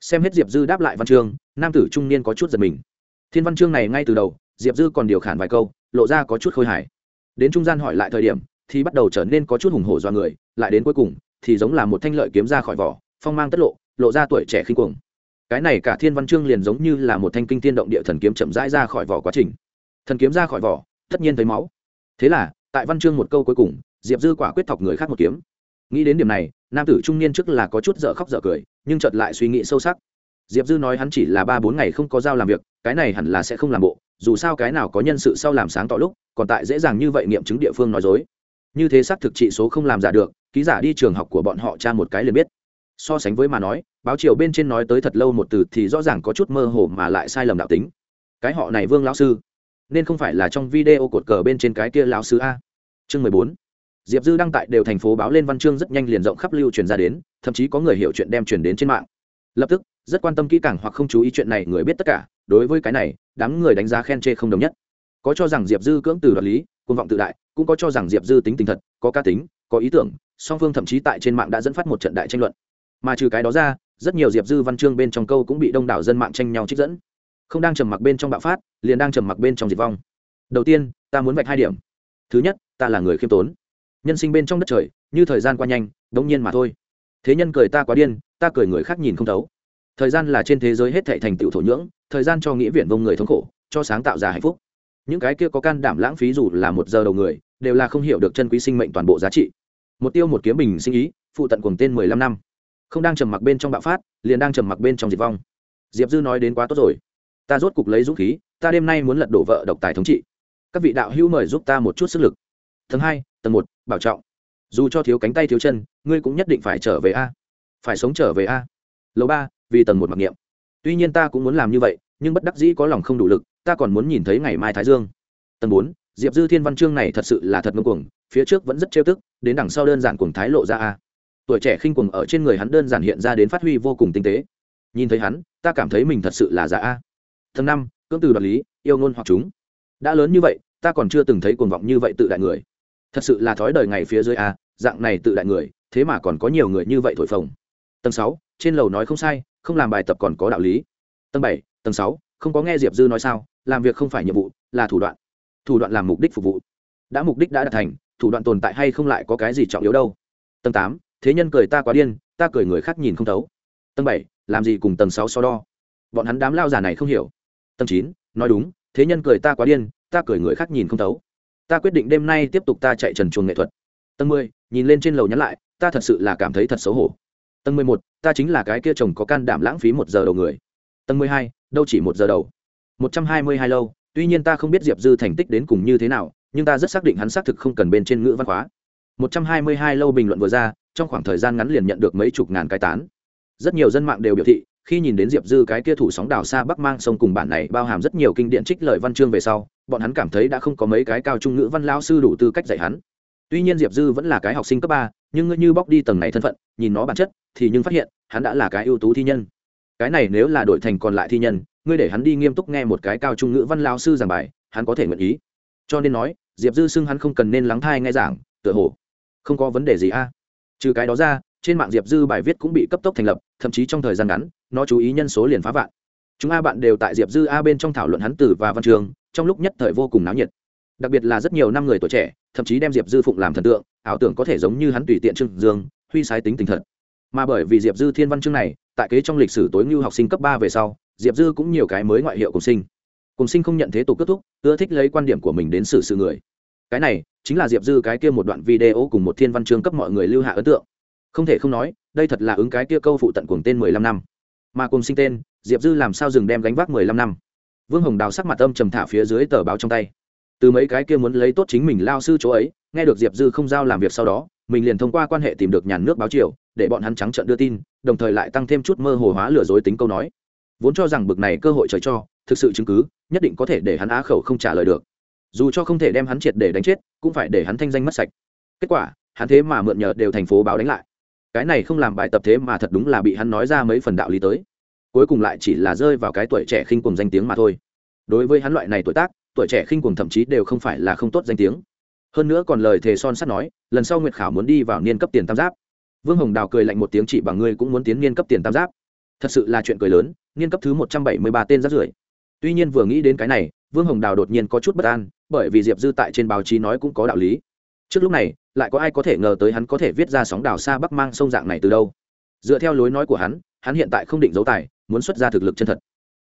Xem hết diệp dư đáp lại văn chương, nam tử trung niên có chút giật mình. Thiên văn chương này ngay từ đầu, diệp dư còn điều khản vài câu, lộ ra có chút khôi hài. Đến trung gian hỏi lại thời điểm thì bắt đầu trở nên có chút hùng hổ do người, lại đến cuối cùng, thì giống là một thanh lợi kiếm ra khỏi vỏ, phong mang tất lộ lộ ra tuổi trẻ khinh cuồng. Cái này cả thiên văn chương liền giống như là một thanh kinh tiên động địa thần kiếm chậm rãi ra khỏi vỏ quá trình. Thần kiếm ra khỏi vỏ, tất nhiên thấy máu. Thế là, tại văn chương một câu cuối cùng, diệp dư quả quyết thọc người khác một kiếm. Nghĩ đến điểm này, nam tử trung niên trước là có chút dở khóc dở cười, nhưng chợt lại suy nghĩ sâu sắc. Diệp dư nói hắn chỉ là ba bốn ngày không có giao làm việc, cái này hẳn là sẽ không làm bộ, dù sao cái nào có nhân sự sau làm sáng tỏ lúc, còn tại dễ dàng như vậy nghiệm chứng địa phương nói dối như thế xác thực trị số không làm giả được, ký giả đi trường học của bọn họ tra một cái liền biết. So sánh với mà nói, báo chiều bên trên nói tới thật lâu một từ thì rõ ràng có chút mơ hồ mà lại sai lầm đạo tính. Cái họ này vương lão sư, nên không phải là trong video cột cờ bên trên cái kia lão sư a. Chương mười bốn. Diệp dư đăng tại đều thành phố báo lên văn chương rất nhanh liền rộng khắp lưu truyền ra đến, thậm chí có người hiểu chuyện đem truyền đến trên mạng. Lập tức, rất quan tâm kỹ càng hoặc không chú ý chuyện này người biết tất cả, đối với cái này, đám người đánh giá khen chê không đồng nhất. Có cho rằng diệp dư cưỡng từ đoạt lý côn vọng tự đại cũng có cho rằng diệp dư tính tình thật, có cá tính, có ý tưởng, song phương thậm chí tại trên mạng đã dẫn phát một trận đại tranh luận. Mà trừ cái đó ra, rất nhiều diệp dư văn chương bên trong câu cũng bị đông đảo dân mạng tranh nhau trích dẫn. Không đang trầm mặc bên trong bạo phát, liền đang trầm mặc bên trong diệt vong. Đầu tiên, ta muốn vạch hai điểm. Thứ nhất, ta là người khiêm tốn. Nhân sinh bên trong đất trời, như thời gian qua nhanh, đống nhiên mà thôi. Thế nhân cười ta quá điên, ta cười người khác nhìn không thấu. Thời gian là trên thế giới hết thệ thành tựu thổ nhưỡng, thời gian cho nghĩa viện vông người thống khổ, cho sáng tạo ra hạnh phúc. Những cái kia có can đảm lãng phí dù là một giờ đầu người đều là không hiểu được chân quý sinh mệnh toàn bộ giá trị. Một tiêu một kiếm bình sinh ý, phụ tận cùng tên mười lăm năm. Không đang trầm mặc bên trong bạo phát, liền đang trầm mặc bên trong diệt vong. Diệp dư nói đến quá tốt rồi. Ta rốt cục lấy dũng khí, ta đêm nay muốn lật đổ vợ độc tài thống trị. Các vị đạo hữu mời giúp ta một chút sức lực. Tầng hai, tầng một, bảo trọng. Dù cho thiếu cánh tay thiếu chân, ngươi cũng nhất định phải trở về a. Phải sống trở về a. Lầu ba, vì tầng một mặc niệm. Tuy nhiên ta cũng muốn làm như vậy, nhưng bất đắc dĩ có lòng không đủ lực, ta còn muốn nhìn thấy ngày mai thái dương. Tầng bốn diệp dư thiên văn chương này thật sự là thật ngưng cuồng, phía trước vẫn rất trêu tức, đến đằng sau đơn giản cuồng thái lộ ra a. Tuổi trẻ khinh cuồng ở trên người hắn đơn giản hiện ra đến phát huy vô cùng tinh tế. Nhìn thấy hắn, ta cảm thấy mình thật sự là giả a. Tầng năm, cưỡng từ đoạt lý, yêu ngôn hoặc chúng. Đã lớn như vậy, ta còn chưa từng thấy cuồng vọng như vậy tự đại người. Thật sự là thói đời ngày phía dưới a, dạng này tự đại người, thế mà còn có nhiều người như vậy thổi phồng. Tầng sáu, trên lầu nói không sai, không làm bài tập còn có đạo lý. Tầng bảy, tầng sáu, không có nghe diệp dư nói sao, làm việc không phải nhiệm vụ, là thủ đoạn thủ đoạn làm mục đích phục vụ. Đã mục đích đã đạt thành, thủ đoạn tồn tại hay không lại có cái gì trọng yếu đâu? Tầng tám, thế nhân cười ta quá điên, ta cười người khác nhìn không thấu. Tầng bảy, làm gì cùng tầng sáu so đo? Bọn hắn đám lao giả này không hiểu. Tầng chín, nói đúng, thế nhân cười ta quá điên, ta cười người khác nhìn không thấu. Ta quyết định đêm nay tiếp tục ta chạy trần chuồng nghệ thuật. Tầng mười, nhìn lên trên lầu nhắn lại, ta thật sự là cảm thấy thật xấu hổ. Tầng mười một, ta chính là cái kia chồng có can đảm lãng phí một giờ đầu người. Tầng mười hai, đâu chỉ một giờ đầu. Một trăm hai mươi hai lâu tuy nhiên ta không biết diệp dư thành tích đến cùng như thế nào, nhưng ta rất xác định hắn xác thực không cần bên trên ngữ văn hóa một trăm hai mươi hai lâu bình luận vừa ra, trong khoảng thời gian ngắn liền nhận được mấy chục ngàn cái tán. Rất nhiều dân mạng đều biểu thị, khi nhìn đến diệp dư cái kia thủ sóng đào xa bắc mang sông cùng bản này bao hàm rất nhiều kinh điển trích lời văn chương về sau, bọn hắn cảm thấy đã không có mấy cái cao trung ngữ văn lao sư đủ tư cách dạy hắn. Tuy nhiên diệp dư vẫn là cái học sinh cấp ba, nhưng ngươi như bóc đi tầng này thân phận, nhìn nó bản chất, thì nhưng phát hiện, hắn đã là cái ưu tú thi nhân. Cái này nếu là đổi thành còn lại thi nhân ngươi để hắn đi nghiêm túc nghe một cái cao trung ngữ văn lao sư giảng bài, hắn có thể nguyện ý. Cho nên nói, diệp dư xưng hắn không cần nên lắng thai nghe giảng, tựa hồ không có vấn đề gì a. Trừ cái đó ra, trên mạng diệp dư bài viết cũng bị cấp tốc thành lập, thậm chí trong thời gian ngắn, nó chú ý nhân số liền phá vạn. Chúng a bạn đều tại diệp dư a bên trong thảo luận hắn tử và văn trường, trong lúc nhất thời vô cùng náo nhiệt. Đặc biệt là rất nhiều năm người tuổi trẻ, thậm chí đem diệp dư phụng làm thần tượng, ảo tưởng có thể giống như hắn tùy tiện trương dương, huy sái tính tình thật. Mà bởi vì diệp dư thiên văn chương này, tại kế trong lịch sử tối ngưu học sinh cấp ba về sau diệp dư cũng nhiều cái mới ngoại hiệu cùng sinh. Cùng sinh không nhận thế tục kết thúc, ưa thích lấy quan điểm của mình đến xử sự người. Cái này chính là diệp dư cái kia một đoạn video cùng một thiên văn chương cấp mọi người lưu hạ ấn tượng. Không thể không nói, đây thật là ứng cái kia câu phụ tận cuồng tên mười lăm năm. Mà cùng sinh tên, diệp dư làm sao dừng đem gánh vác mười lăm năm? Vương hồng đào sắc mặt âm trầm thả phía dưới tờ báo trong tay. Từ mấy cái kia muốn lấy tốt chính mình lao sư chỗ ấy, nghe được diệp dư không giao làm việc sau đó, mình liền thông qua quan hệ tìm được nhàn nước báo triều để bọn hắn trắng trợn đưa tin, đồng thời lại tăng thêm chút mơ hồ hóa lừa dối tính câu nói vốn cho rằng bực này cơ hội trời cho, thực sự chứng cứ, nhất định có thể để hắn á khẩu không trả lời được. Dù cho không thể đem hắn triệt để đánh chết, cũng phải để hắn thanh danh mất sạch. Kết quả, hắn thế mà mượn nhờ đều thành phố báo đánh lại. Cái này không làm bài tập thế mà thật đúng là bị hắn nói ra mấy phần đạo lý tới. Cuối cùng lại chỉ là rơi vào cái tuổi trẻ khinh cùng danh tiếng mà thôi. Đối với hắn loại này tuổi tác, tuổi trẻ khinh cùng thậm chí đều không phải là không tốt danh tiếng. Hơn nữa còn lời thề son sắt nói, lần sau nguyệt khảo muốn đi vào niên cấp tiền tam giáp. Vương hồng đào cười lạnh một tiếng chỉ bằng ngươi cũng muốn tiến niên cấp tiền tam giáp thật sự là chuyện cười lớn, niên cấp thứ một trăm bảy mươi ba tên rát rưởi. Tuy nhiên vừa nghĩ đến cái này, vương hồng đào đột nhiên có chút bất an, bởi vì diệp dư tại trên báo chí nói cũng có đạo lý. Trước lúc này, lại có ai có thể ngờ tới hắn có thể viết ra sóng đào xa bắc mang sông dạng này từ đâu? Dựa theo lối nói của hắn hắn hiện tại không định giấu tài, muốn xuất ra thực lực chân thật.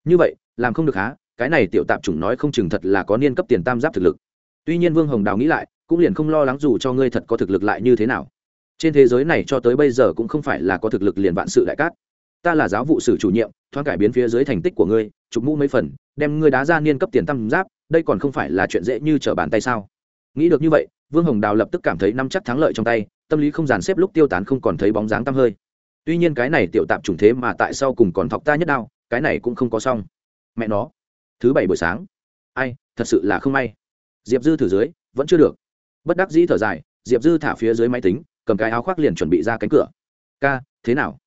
Như vậy, làm không được há, cái này tiểu tạp chủng nói không chừng thật là có niên cấp tiền tam giáp thực lực. Tuy nhiên vương hồng đào nghĩ lại, cũng liền không lo lắng dù cho ngươi thật có thực lực lại như thế nào. Trên thế giới này cho tới bây giờ cũng không phải là có thực lực liền vạn sự đại cát ta là giáo vụ sử chủ nhiệm, thoáng cải biến phía dưới thành tích của ngươi, chụp mũ mấy phần, đem ngươi đá ra niên cấp tiền tam giáp, đây còn không phải là chuyện dễ như trở bàn tay sao? Nghĩ được như vậy, vương hồng đào lập tức cảm thấy năm chắc thắng lợi trong tay, tâm lý không dàn xếp lúc tiêu tán không còn thấy bóng dáng tăm hơi. Tuy nhiên cái này tiểu tạp chủng thế mà tại sao cùng còn thọc ta nhất đao, cái này cũng không có xong. Mẹ nó, thứ bảy buổi sáng. Ai, thật sự là không may. Diệp dư thử dưới, vẫn chưa được. Bất đắc dĩ thở dài, diệp dư thả phía dưới máy tính, cầm cái áo khoác liền chuẩn bị ra cánh cửa. Ca, thế nào?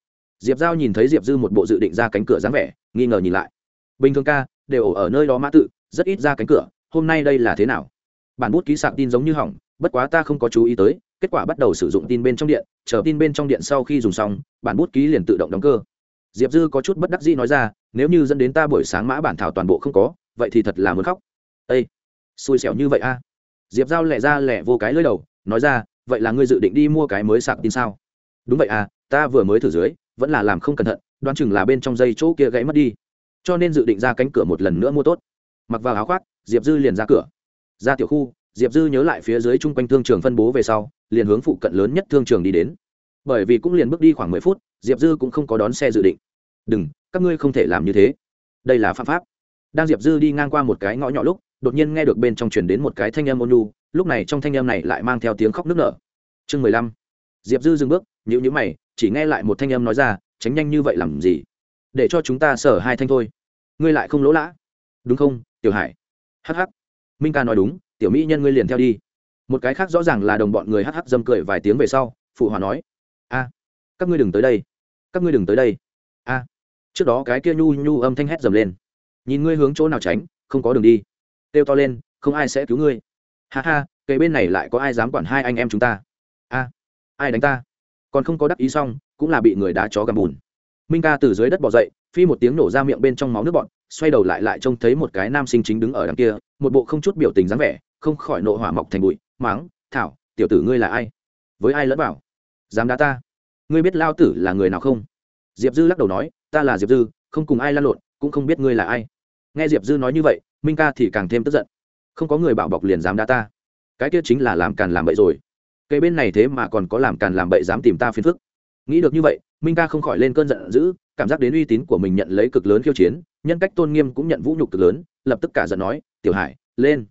Diệp giao nhìn thấy diệp dư một bộ dự định ra cánh cửa dáng vẻ, nghi ngờ nhìn lại. Bình thường ca, đều ở nơi đó mã tự, rất ít ra cánh cửa, hôm nay đây là thế nào? Bản bút ký sạc tin giống như hỏng, bất quá ta không có chú ý tới, kết quả bắt đầu sử dụng tin bên trong điện, chờ tin bên trong điện sau khi dùng xong, bản bút ký liền tự động đóng cơ. Diệp dư có chút bất đắc dĩ nói ra, nếu như dẫn đến ta buổi sáng mã bản thảo toàn bộ không có, vậy thì thật là muốn khóc. Ây xui xẻo như vậy a. Diệp giao lẹ ra lẹ vô cái lơi đầu, nói ra, vậy là ngươi dự định đi mua cái mới sạc tin sao? Đúng vậy à ta vừa mới thử dưới vẫn là làm không cẩn thận, đoán chừng là bên trong dây chỗ kia gãy mất đi. Cho nên dự định ra cánh cửa một lần nữa mua tốt. Mặc vào áo khoác, diệp dư liền ra cửa. Ra tiểu khu, diệp dư nhớ lại phía dưới chung quanh thương trường phân bố về sau, liền hướng phụ cận lớn nhất thương trường đi đến. Bởi vì cũng liền bước đi khoảng mười phút, diệp dư cũng không có đón xe dự định. Đừng, các ngươi không thể làm như thế. Đây là phạm pháp. Đang diệp dư đi ngang qua một cái ngõ nhỏ lúc, đột nhiên nghe được bên trong truyền đến một cái thanh âm ôn nhu, lúc này trong thanh âm này lại mang theo tiếng khóc nức nở. Chương mười lăm. Diệp dư dừng bước nhữ nhữ mày, chỉ nghe lại một thanh âm nói ra, tránh nhanh như vậy làm gì? Để cho chúng ta sở hai thanh thôi. Ngươi lại không lỗ lã. Đúng không, tiểu hải? Hh minh ca nói đúng, tiểu mỹ nhân ngươi liền theo đi. Một cái khác rõ ràng là đồng bọn người hh dâm cười vài tiếng về sau, phụ hòa nói, a, các ngươi đừng tới đây. Các ngươi đừng tới đây. A. Trước đó cái kia nhu nhu âm thanh hét dầm lên. Nhìn ngươi hướng chỗ nào tránh, không có đường đi. Têu to lên, không ai sẽ cứu ngươi. Ha ha cây bên này lại có ai dám quản hai anh em chúng ta? A, ai đánh ta? Còn không có đắc ý xong, cũng là bị người đá chó gầm bùn. Minh ca từ dưới đất bỏ dậy, phi một tiếng nổ ra miệng bên trong máu nước bọn xoay đầu lại lại trông thấy một cái nam sinh chính đứng ở đằng kia, một bộ không chút biểu tình dáng vẻ, không khỏi nộ hỏa mọc thành bụi máng thảo, tiểu tử ngươi là ai? Với ai lẫn bảo dám đá ta? Ngươi biết lao tử là người nào không? Diệp dư lắc đầu nói, ta là diệp dư, không cùng ai lan lộn, cũng không biết ngươi là ai. Nghe diệp dư nói như vậy, minh ca thì càng thêm tức giận. Không có người bảo bọc liền dám đá ta. Cái kia chính là làm càn làm bậy rồi cây bên này thế mà còn có làm càn làm bậy dám tìm ta phiền phức. Nghĩ được như vậy, minh ca không khỏi lên cơn giận dữ, cảm giác đến uy tín của mình nhận lấy cực lớn khiêu chiến, nhân cách tôn nghiêm cũng nhận vũ nhục cực lớn, lập tức cả giận nói, tiểu hải, lên,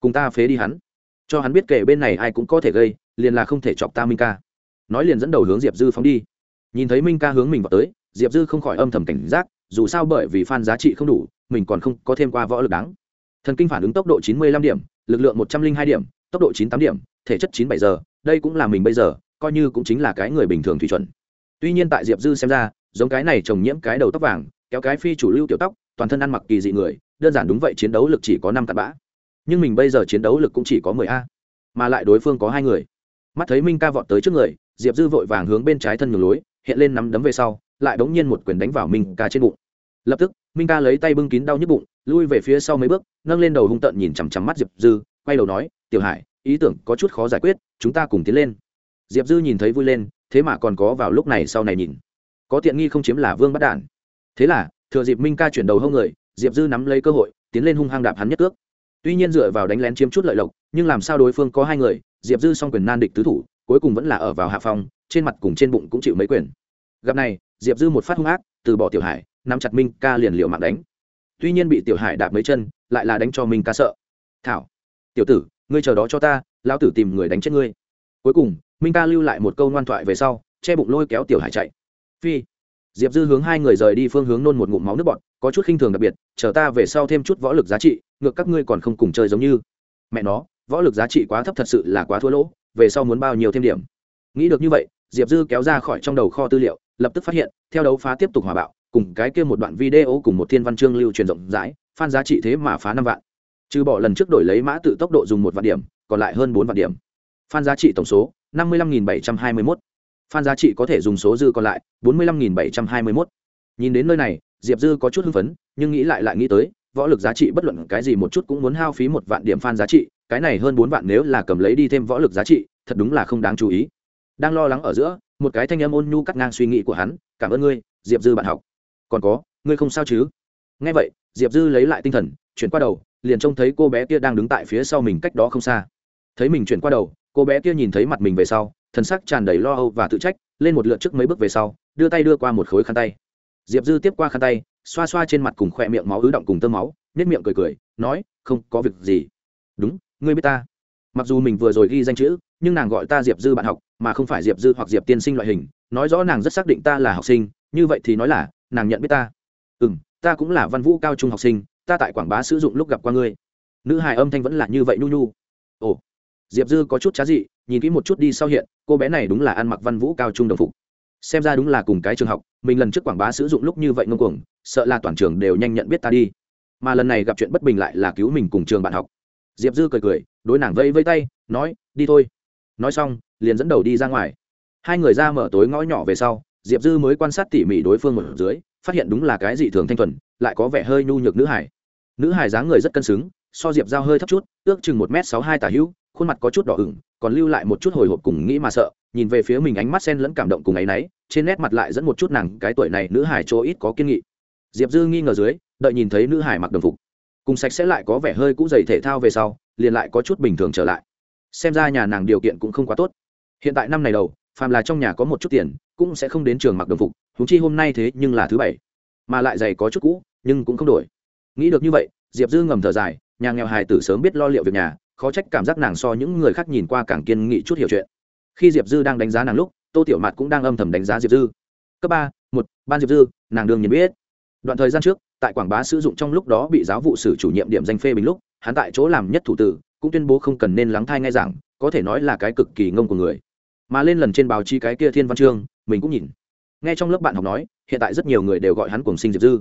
cùng ta phế đi hắn. Cho hắn biết kể bên này ai cũng có thể gây, liền là không thể chọc ta minh ca. Nói liền dẫn đầu hướng diệp dư phóng đi. Nhìn thấy minh ca hướng mình vào tới, diệp dư không khỏi âm thầm cảnh giác, dù sao bởi vì f giá trị không đủ, mình còn không có thêm qua võ lực đáng. Thần kinh phản ứng tốc độ chín mươi lăm điểm, lực lượng một trăm linh hai điểm, tốc độ chín tám điểm, thể chất chín bảy giờ đây cũng là mình bây giờ, coi như cũng chính là cái người bình thường thủy chuẩn. Tuy nhiên tại diệp dư xem ra, giống cái này trồng nhiễm cái đầu tóc vàng, kéo cái phi chủ lưu tiểu tóc, toàn thân ăn mặc kỳ dị người, đơn giản đúng vậy chiến đấu lực chỉ có năm cặn bã. Nhưng mình bây giờ chiến đấu lực cũng chỉ có mười a, mà lại đối phương có hai người. Mắt thấy minh ca vọt tới trước người, diệp dư vội vàng hướng bên trái thân nhường lối, hiện lên nắm đấm về sau, lại bỗng nhiên một quyền đánh vào minh ca trên bụng. Lập tức, minh ca lấy tay bưng kín đau nhức bụng, lui về phía sau mấy bước, nâng lên đầu hung tợn nhìn chằm chằm mắt diệp dư, quay đầu nói, tiểu hải ý tưởng có chút khó giải quyết, chúng ta cùng tiến lên. Diệp dư nhìn thấy vui lên, thế mà còn có vào lúc này sau này nhìn. Có tiện nghi không chiếm là vương bắt đản. Thế là, thừa dịp minh ca chuyển đầu hông người, diệp dư nắm lấy cơ hội, tiến lên hung hăng đạp hắn nhất cước. Tuy nhiên dựa vào đánh lén chiếm chút lợi lộc, nhưng làm sao đối phương có hai người, diệp dư song quyền nan địch tứ thủ, cuối cùng vẫn là ở vào hạ phong, trên mặt cùng trên bụng cũng chịu mấy quyền. Gặp này, diệp dư một phát hung ác, từ bỏ tiểu hải, nắm chặt minh ca liền liệu mạng đánh. Tuy nhiên bị tiểu hải đạp mấy chân, lại là đánh cho minh ca sợ. Thảo, tiểu tử ngươi chờ đó cho ta, lão tử tìm người đánh chết ngươi. Cuối cùng, minh ca lưu lại một câu ngoan thoại về sau, che bụng lôi kéo tiểu hải chạy. Phi. Diệp dư hướng hai người rời đi phương hướng nôn một ngụm máu nước bọt, có chút khinh thường đặc biệt, chờ ta về sau thêm chút võ lực giá trị, ngược các ngươi còn không cùng chơi giống như. Mẹ nó, võ lực giá trị quá thấp thật sự là quá thua lỗ, về sau muốn bao nhiêu thêm điểm. Nghĩ được như vậy, diệp dư kéo ra khỏi trong đầu kho tư liệu, lập tức phát hiện, theo đấu phá tiếp tục hòa bạo, cùng cái kia một đoạn video cùng một thiên văn chương lưu truyền rộng rãi phan giá trị thế mà phá năm vạn trừ bỏ lần trước đổi lấy mã tự tốc độ dùng một vạn điểm, còn lại hơn bốn vạn điểm. Phan giá trị tổng số, năm mươi năm bảy trăm hai mươi mốt. Phan giá trị có thể dùng số dư còn lại, bốn mươi năm bảy trăm hai mươi mốt. Nhìn đến nơi này, diệp dư có chút hưng phấn, nhưng nghĩ lại lại nghĩ tới, võ lực giá trị bất luận cái gì một chút cũng muốn hao phí một vạn điểm phan giá trị, cái này hơn bốn vạn nếu là cầm lấy đi thêm võ lực giá trị, thật đúng là không đáng chú ý. Đang lo lắng ở giữa, một cái thanh âm ôn nhu cắt ngang suy nghĩ của hắn, cảm ơn ngươi, diệp dư bạn học. Còn có, ngươi không sao chứ? Nghe vậy, diệp dư lấy lại tinh thần, chuyển qua đầu liền trông thấy cô bé kia đang đứng tại phía sau mình cách đó không xa. Thấy mình chuyển qua đầu, cô bé kia nhìn thấy mặt mình về sau, thần sắc tràn đầy lo âu và tự trách, lên một lượt trước mấy bước về sau, đưa tay đưa qua một khối khăn tay. Diệp dư tiếp qua khăn tay, xoa xoa trên mặt cùng khoe miệng máu ứ động cùng tơ máu nếp miệng cười cười, nói, không có việc gì. Đúng, ngươi biết ta. Mặc dù mình vừa rồi ghi danh chữ, nhưng nàng gọi ta diệp dư bạn học, mà không phải diệp dư hoặc diệp tiên sinh loại hình, nói rõ nàng rất xác định ta là học sinh, như vậy thì nói là, nàng nhận biết ta. Ừ m ta cũng là văn vũ cao trung học sinh ta tại quảng bá sử dụng lúc gặp qua ngươi. Nữ hài âm thanh vẫn là như vậy nhu nhu. Ồ, diệp dư có chút trá dị, nhìn kỹ một chút đi sau hiện, cô bé này đúng là ăn mặc văn vũ cao trung đồng phục. Xem ra đúng là cùng cái trường học, mình lần trước quảng bá sử dụng lúc như vậy ngông cuồng, sợ là toàn trường đều nhanh nhận biết ta đi. Mà lần này gặp chuyện bất bình lại là cứu mình cùng trường bạn học. Diệp dư cười cười, đối nàng vây vây tay, nói, đi thôi. Nói xong, liền dẫn đầu đi ra ngoài. Hai người ra mở tối ngõ nhỏ về sau, diệp dư mới quan sát tỉ mỉ đối phương một dưới, phát hiện đúng là cái gì thường thanh thuần, lại có vẻ hơi nhu nhược nữ hải nữ hải dáng người rất cân xứng, so diệp giao hơi thấp chút, ước chừng một m sáu hai tả hữu, khuôn mặt có chút đỏ ửng, còn lưu lại một chút hồi hộp cùng nghĩ mà sợ, nhìn về phía mình ánh mắt sen lẫn cảm động cùng ấ y trên nét mặt lại dẫn một chút nàng, cái tuổi này nữ hải chỗ ít có kiên nghị. Diệp dư nghi ngờ dưới, đợi nhìn thấy nữ hải mặc đồng phục. Cùng sạch sẽ lại có vẻ hơi cũ dày thể thao về sau, liền lại có chút bình thường trở lại. Xem ra nhà nàng điều kiện cũng không quá tốt. Hiện tại năm này đầu, phàm là trong nhà có một chút tiền, cũng sẽ không đến trường mặc đồng phục húng chi hôm nay thế nhưng là thứ bảy. Mà lại giày có chút cũ, nhưng cũng không đổi nghĩ được như vậy, diệp dư ngầm thở dài, nhà nghèo hài tử sớm biết lo liệu việc nhà, khó trách cảm giác nàng so những người khác nhìn qua càng kiên nghị chút hiểu chuyện. Khi diệp dư đang đánh giá nàng lúc, tô tiểu mạt cũng đang âm thầm đánh giá diệp dư. Cấp ba, một, ban diệp dư, nàng đương nhiên biết. Đoạn thời gian trước, tại quảng bá sử dụng trong lúc đó bị giáo vụ sử chủ nhiệm điểm danh phê bình lúc, hắn tại chỗ làm nhất thủ tử, cũng tuyên bố không cần nên lắng thai ngay rằng có thể nói là cái cực kỳ ngông của người. Mà lên lần trên báo chí cái kia thiên văn chương, mình cũng nhìn. Nghe trong lớp bạn học nói, hiện tại rất nhiều người đều gọi hắn cùng sinh diệp dư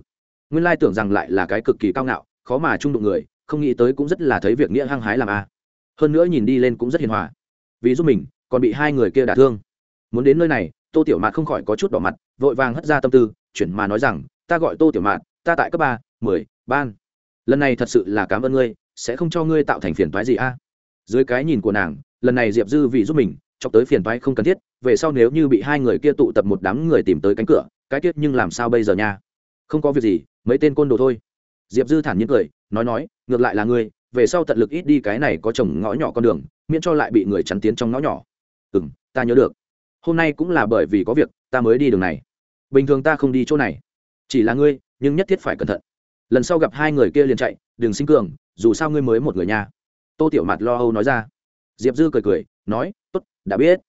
nguyên lai tưởng rằng lại là cái cực kỳ cao ngạo, khó mà trung đụng người, không nghĩ tới cũng rất là thấy việc nghĩa hăng hái làm a. Hơn nữa nhìn đi lên cũng rất hiền hòa. Vì giúp mình, còn bị hai người kia đả thương. Muốn đến nơi này, tô tiểu mạt không khỏi có chút đỏ mặt, vội vàng hất ra tâm tư, chuyển mà nói rằng, ta gọi tô tiểu mạt, ta tại cấp ba, mười, ban. Lần này thật sự là cảm ơn ngươi, sẽ không cho ngươi tạo thành phiền toái gì a. Dưới cái nhìn của nàng, lần này diệp dư vì giúp mình, chọc tới phiền toái không cần thiết, về sau nếu như bị hai người kia tụ tập một đám người tìm tới cánh cửa, cái tiết nhưng làm sao bây giờ nha? Không có việc gì mấy tên côn đồ thôi. Diệp dư thản nhiên cười, nói nói, ngược lại là ngươi, về sau tận lực ít đi cái này có chồng ngõ nhỏ con đường, miễn cho lại bị người chắn tiến trong ngõ nhỏ. Ừ m ta nhớ được. Hôm nay cũng là bởi vì có việc, ta mới đi đường này. Bình thường ta không đi chỗ này. Chỉ là ngươi, nhưng nhất thiết phải cẩn thận. Lần sau gặp hai người kia liền chạy, đừng sinh cường, dù sao ngươi mới một người nhà tô tiểu mặt lo âu nói ra. Diệp dư cười cười, nói t ố t đã biết.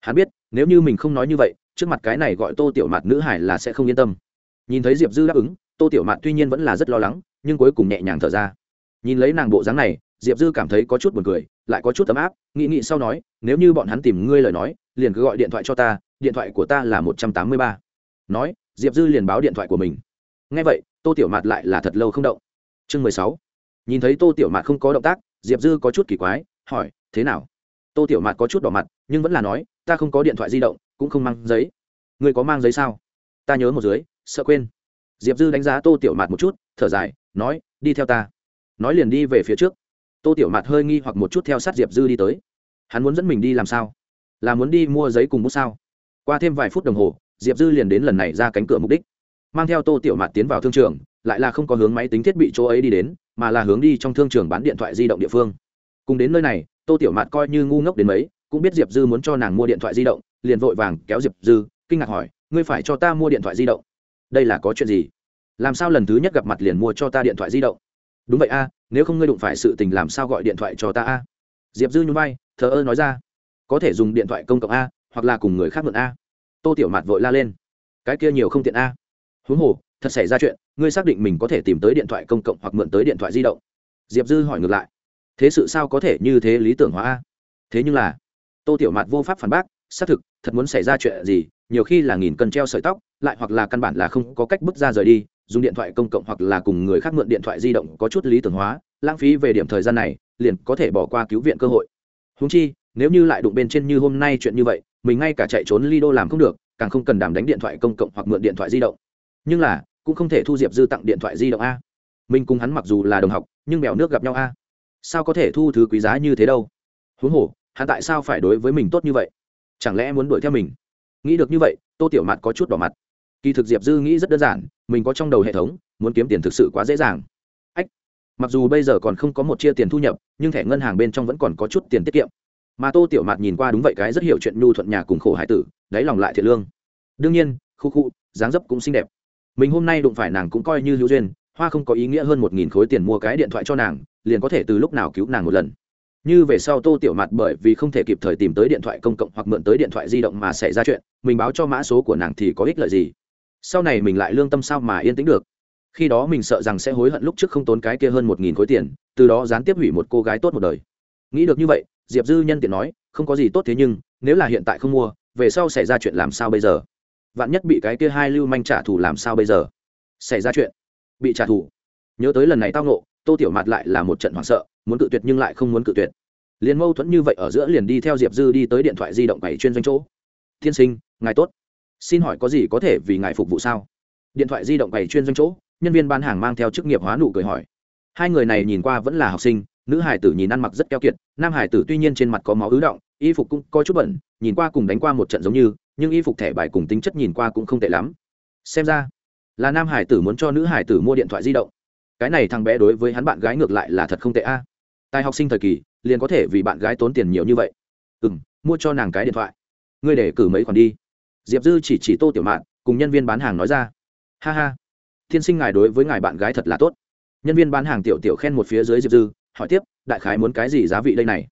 Hắn biết, nếu như mình không nói như vậy, trước mặt cái này gọi tô tiểu mặt nữ hải là sẽ không yên tâm. Nhìn thấy diệp dư đáp ứng tô tiểu Mạn tuy nhiên vẫn là rất lo lắng, nhưng cuối cùng nhẹ nhàng thở ra. Nhìn lấy nàng bộ dáng này, diệp dư cảm thấy có chút buồn cười, lại có chút ấm áp, nghĩ nghĩ sau nói, nếu như bọn hắn tìm ngươi lời nói, liền cứ gọi điện thoại cho ta, điện thoại của ta là một trăm tám mươi ba. Nói, diệp dư liền báo điện thoại của mình. Ngay vậy, tô tiểu mạt lại là thật lâu không động. Chương mười sáu. Nhìn thấy tô tiểu mạt không có động tác, diệp dư có chút kỳ quái, hỏi, thế nào? Tô tiểu mạt có chút đỏ mặt, nhưng vẫn là nói, ta không có điện thoại di động, cũng không mang giấy. Người có mang giấy sao? Ta nhớ một dưới, sợ quên diệp dư đánh giá tô tiểu mạt một chút, thở dài, nói, đi theo ta. Nói liền đi về phía trước. Tô tiểu mạt hơi nghi hoặc một chút theo sát diệp dư đi tới. Hắn muốn dẫn mình đi làm sao? Là muốn đi mua giấy cùng bút sao? Qua thêm vài phút đồng hồ, diệp dư liền đến lần này ra cánh cửa mục đích. Mang theo tô tiểu mạt tiến vào thương trường, lại là không có hướng máy tính thiết bị chỗ ấy đi đến, mà là hướng đi trong thương trường bán điện thoại di động địa phương. Cùng đến nơi này, tô tiểu mạt coi như ngu ngốc đến mấy, cũng biết diệp dư muốn cho nàng mua điện thoại di động, liền vội vàng kéo diệp dư, kinh ngạc hỏi, ngươi phải cho ta mua điện thoại di động? Đây là có chuyện gì? Làm sao lần thứ nhất gặp mặt liền mua cho ta điện thoại di động? Đúng vậy a, nếu không ngươi đụng phải sự tình làm sao gọi điện thoại cho ta a? Diệp dư nhún vai, thờ ơ nói ra. Có thể dùng điện thoại công cộng a, hoặc là cùng người khác mượn a. Tô tiểu mạt vội la lên. Cái kia nhiều không tiện a. Huống hồ, thật xảy ra chuyện, ngươi xác định mình có thể tìm tới điện thoại công cộng hoặc mượn tới điện thoại di động. Diệp dư hỏi ngược lại. Thế sự sao có thể như thế lý tưởng hóa a? Thế nhưng là, tô tiểu mạt vô pháp phản bác, xác thực, thật muốn xảy ra chuyện gì, nhiều khi là nghìn cân treo sợi tóc lại hoặc là căn bản là không có cách bước ra rời đi, dùng điện thoại công cộng hoặc là cùng người khác mượn điện thoại di động có chút lý tưởng hóa, lãng phí về điểm thời gian này, liền có thể bỏ qua cứu viện cơ hội. Húng chi, nếu như lại đụng bên trên như hôm nay chuyện như vậy, mình ngay cả chạy trốn ly đô làm không được, càng không cần đảm đánh điện thoại công cộng hoặc mượn điện thoại di động. Nhưng là, cũng không thể thu diệp dư tặng điện thoại di động a. Mình cùng hắn mặc dù là đồng học, nhưng mèo nước gặp nhau a. Sao có thể thu thứ quý giá như thế đâu? Huống hồ, hắn tại sao phải đối với mình tốt như vậy? Chẳng lẽ muốn đuổi theo mình? Nghĩ được như vậy, tô tiểu mặt có chút đỏ mặt kỳ thực diệp dư nghĩ rất đơn giản, mình có trong đầu hệ thống, muốn kiếm tiền thực sự quá dễ dàng. Ách, mặc dù bây giờ còn không có một chia tiền thu nhập, nhưng thẻ ngân hàng bên trong vẫn còn có chút tiền tiết kiệm. Mà tô tiểu mạt nhìn qua đúng vậy cái rất hiểu chuyện nhu thuận nhà cùng khổ hải tử, đáy lòng lại thiệt lương. Đương nhiên, khu khu, dáng dấp cũng xinh đẹp. Mình hôm nay đụng phải nàng cũng coi như hữu duyên, hoa không có ý nghĩa hơn một nghìn khối tiền mua cái điện thoại cho nàng, liền có thể từ lúc nào cứu nàng một lần. Như về sau tô tiểu mặt bởi vì không thể kịp thời tìm tới điện thoại công cộng hoặc mượn tới điện thoại di động mà xảy ra chuyện, mình báo cho mã số của nàng thì có ích lợi gì? Sau này mình lại lương tâm sao mà yên tĩnh được? Khi đó mình sợ rằng sẽ hối hận lúc trước không tốn cái kia hơn một nghìn khối tiền, từ đó gián tiếp hủy một cô gái tốt một đời. Nghĩ được như vậy, diệp dư nhân tiện nói, không có gì tốt thế nhưng, nếu là hiện tại không mua, về sau xảy ra chuyện làm sao bây giờ? Vạn nhất bị cái kia hai lưu manh trả thù làm sao bây giờ? Xảy ra chuyện, bị trả thù. Nhớ tới lần này tao nộ tô tiểu mạt lại là một trận hoảng sợ, muốn cự tuyệt nhưng lại không muốn cự tuyệt. Liền mâu thuẫn như vậy ở giữa liền đi theo diệp dư đi tới điện thoại di động bảy chuyên doanh chỗ. Tiên sinh, ngài tốt xin hỏi có gì có thể vì ngài phục vụ sao? Điện thoại di động bày chuyên doanh chỗ, nhân viên bán hàng mang theo chức nghiệp hóa nụ cười hỏi. Hai người này nhìn qua vẫn là học sinh, nữ hải tử nhìn ăn mặc rất keo kiệt, nam hải tử tuy nhiên trên mặt có máu ứ động, y phục cũng có chút bẩn, nhìn qua cùng đánh qua một trận giống như, nhưng y phục thẻ bài cùng tính chất nhìn qua cũng không tệ lắm. Xem ra, là nam hải tử muốn cho nữ hải tử mua điện thoại di động. Cái này thằng bé đối với hắn bạn gái ngược lại là thật không tệ a. Tài học sinh thời kỳ, liền có thể vì bạn gái tốn tiền nhiều như vậy. Ừ m mua cho nàng cái điện thoại. Ngươi để cử mấy khoản đi diệp dư chỉ chỉ tô tiểu mạn, cùng nhân viên bán hàng nói ra. Ha ha thiên sinh ngài đối với ngài bạn gái thật là tốt. Nhân viên bán hàng tiểu tiểu khen một phía dưới diệp dư, hỏi tiếp, đại khái muốn cái gì giá vị đây này?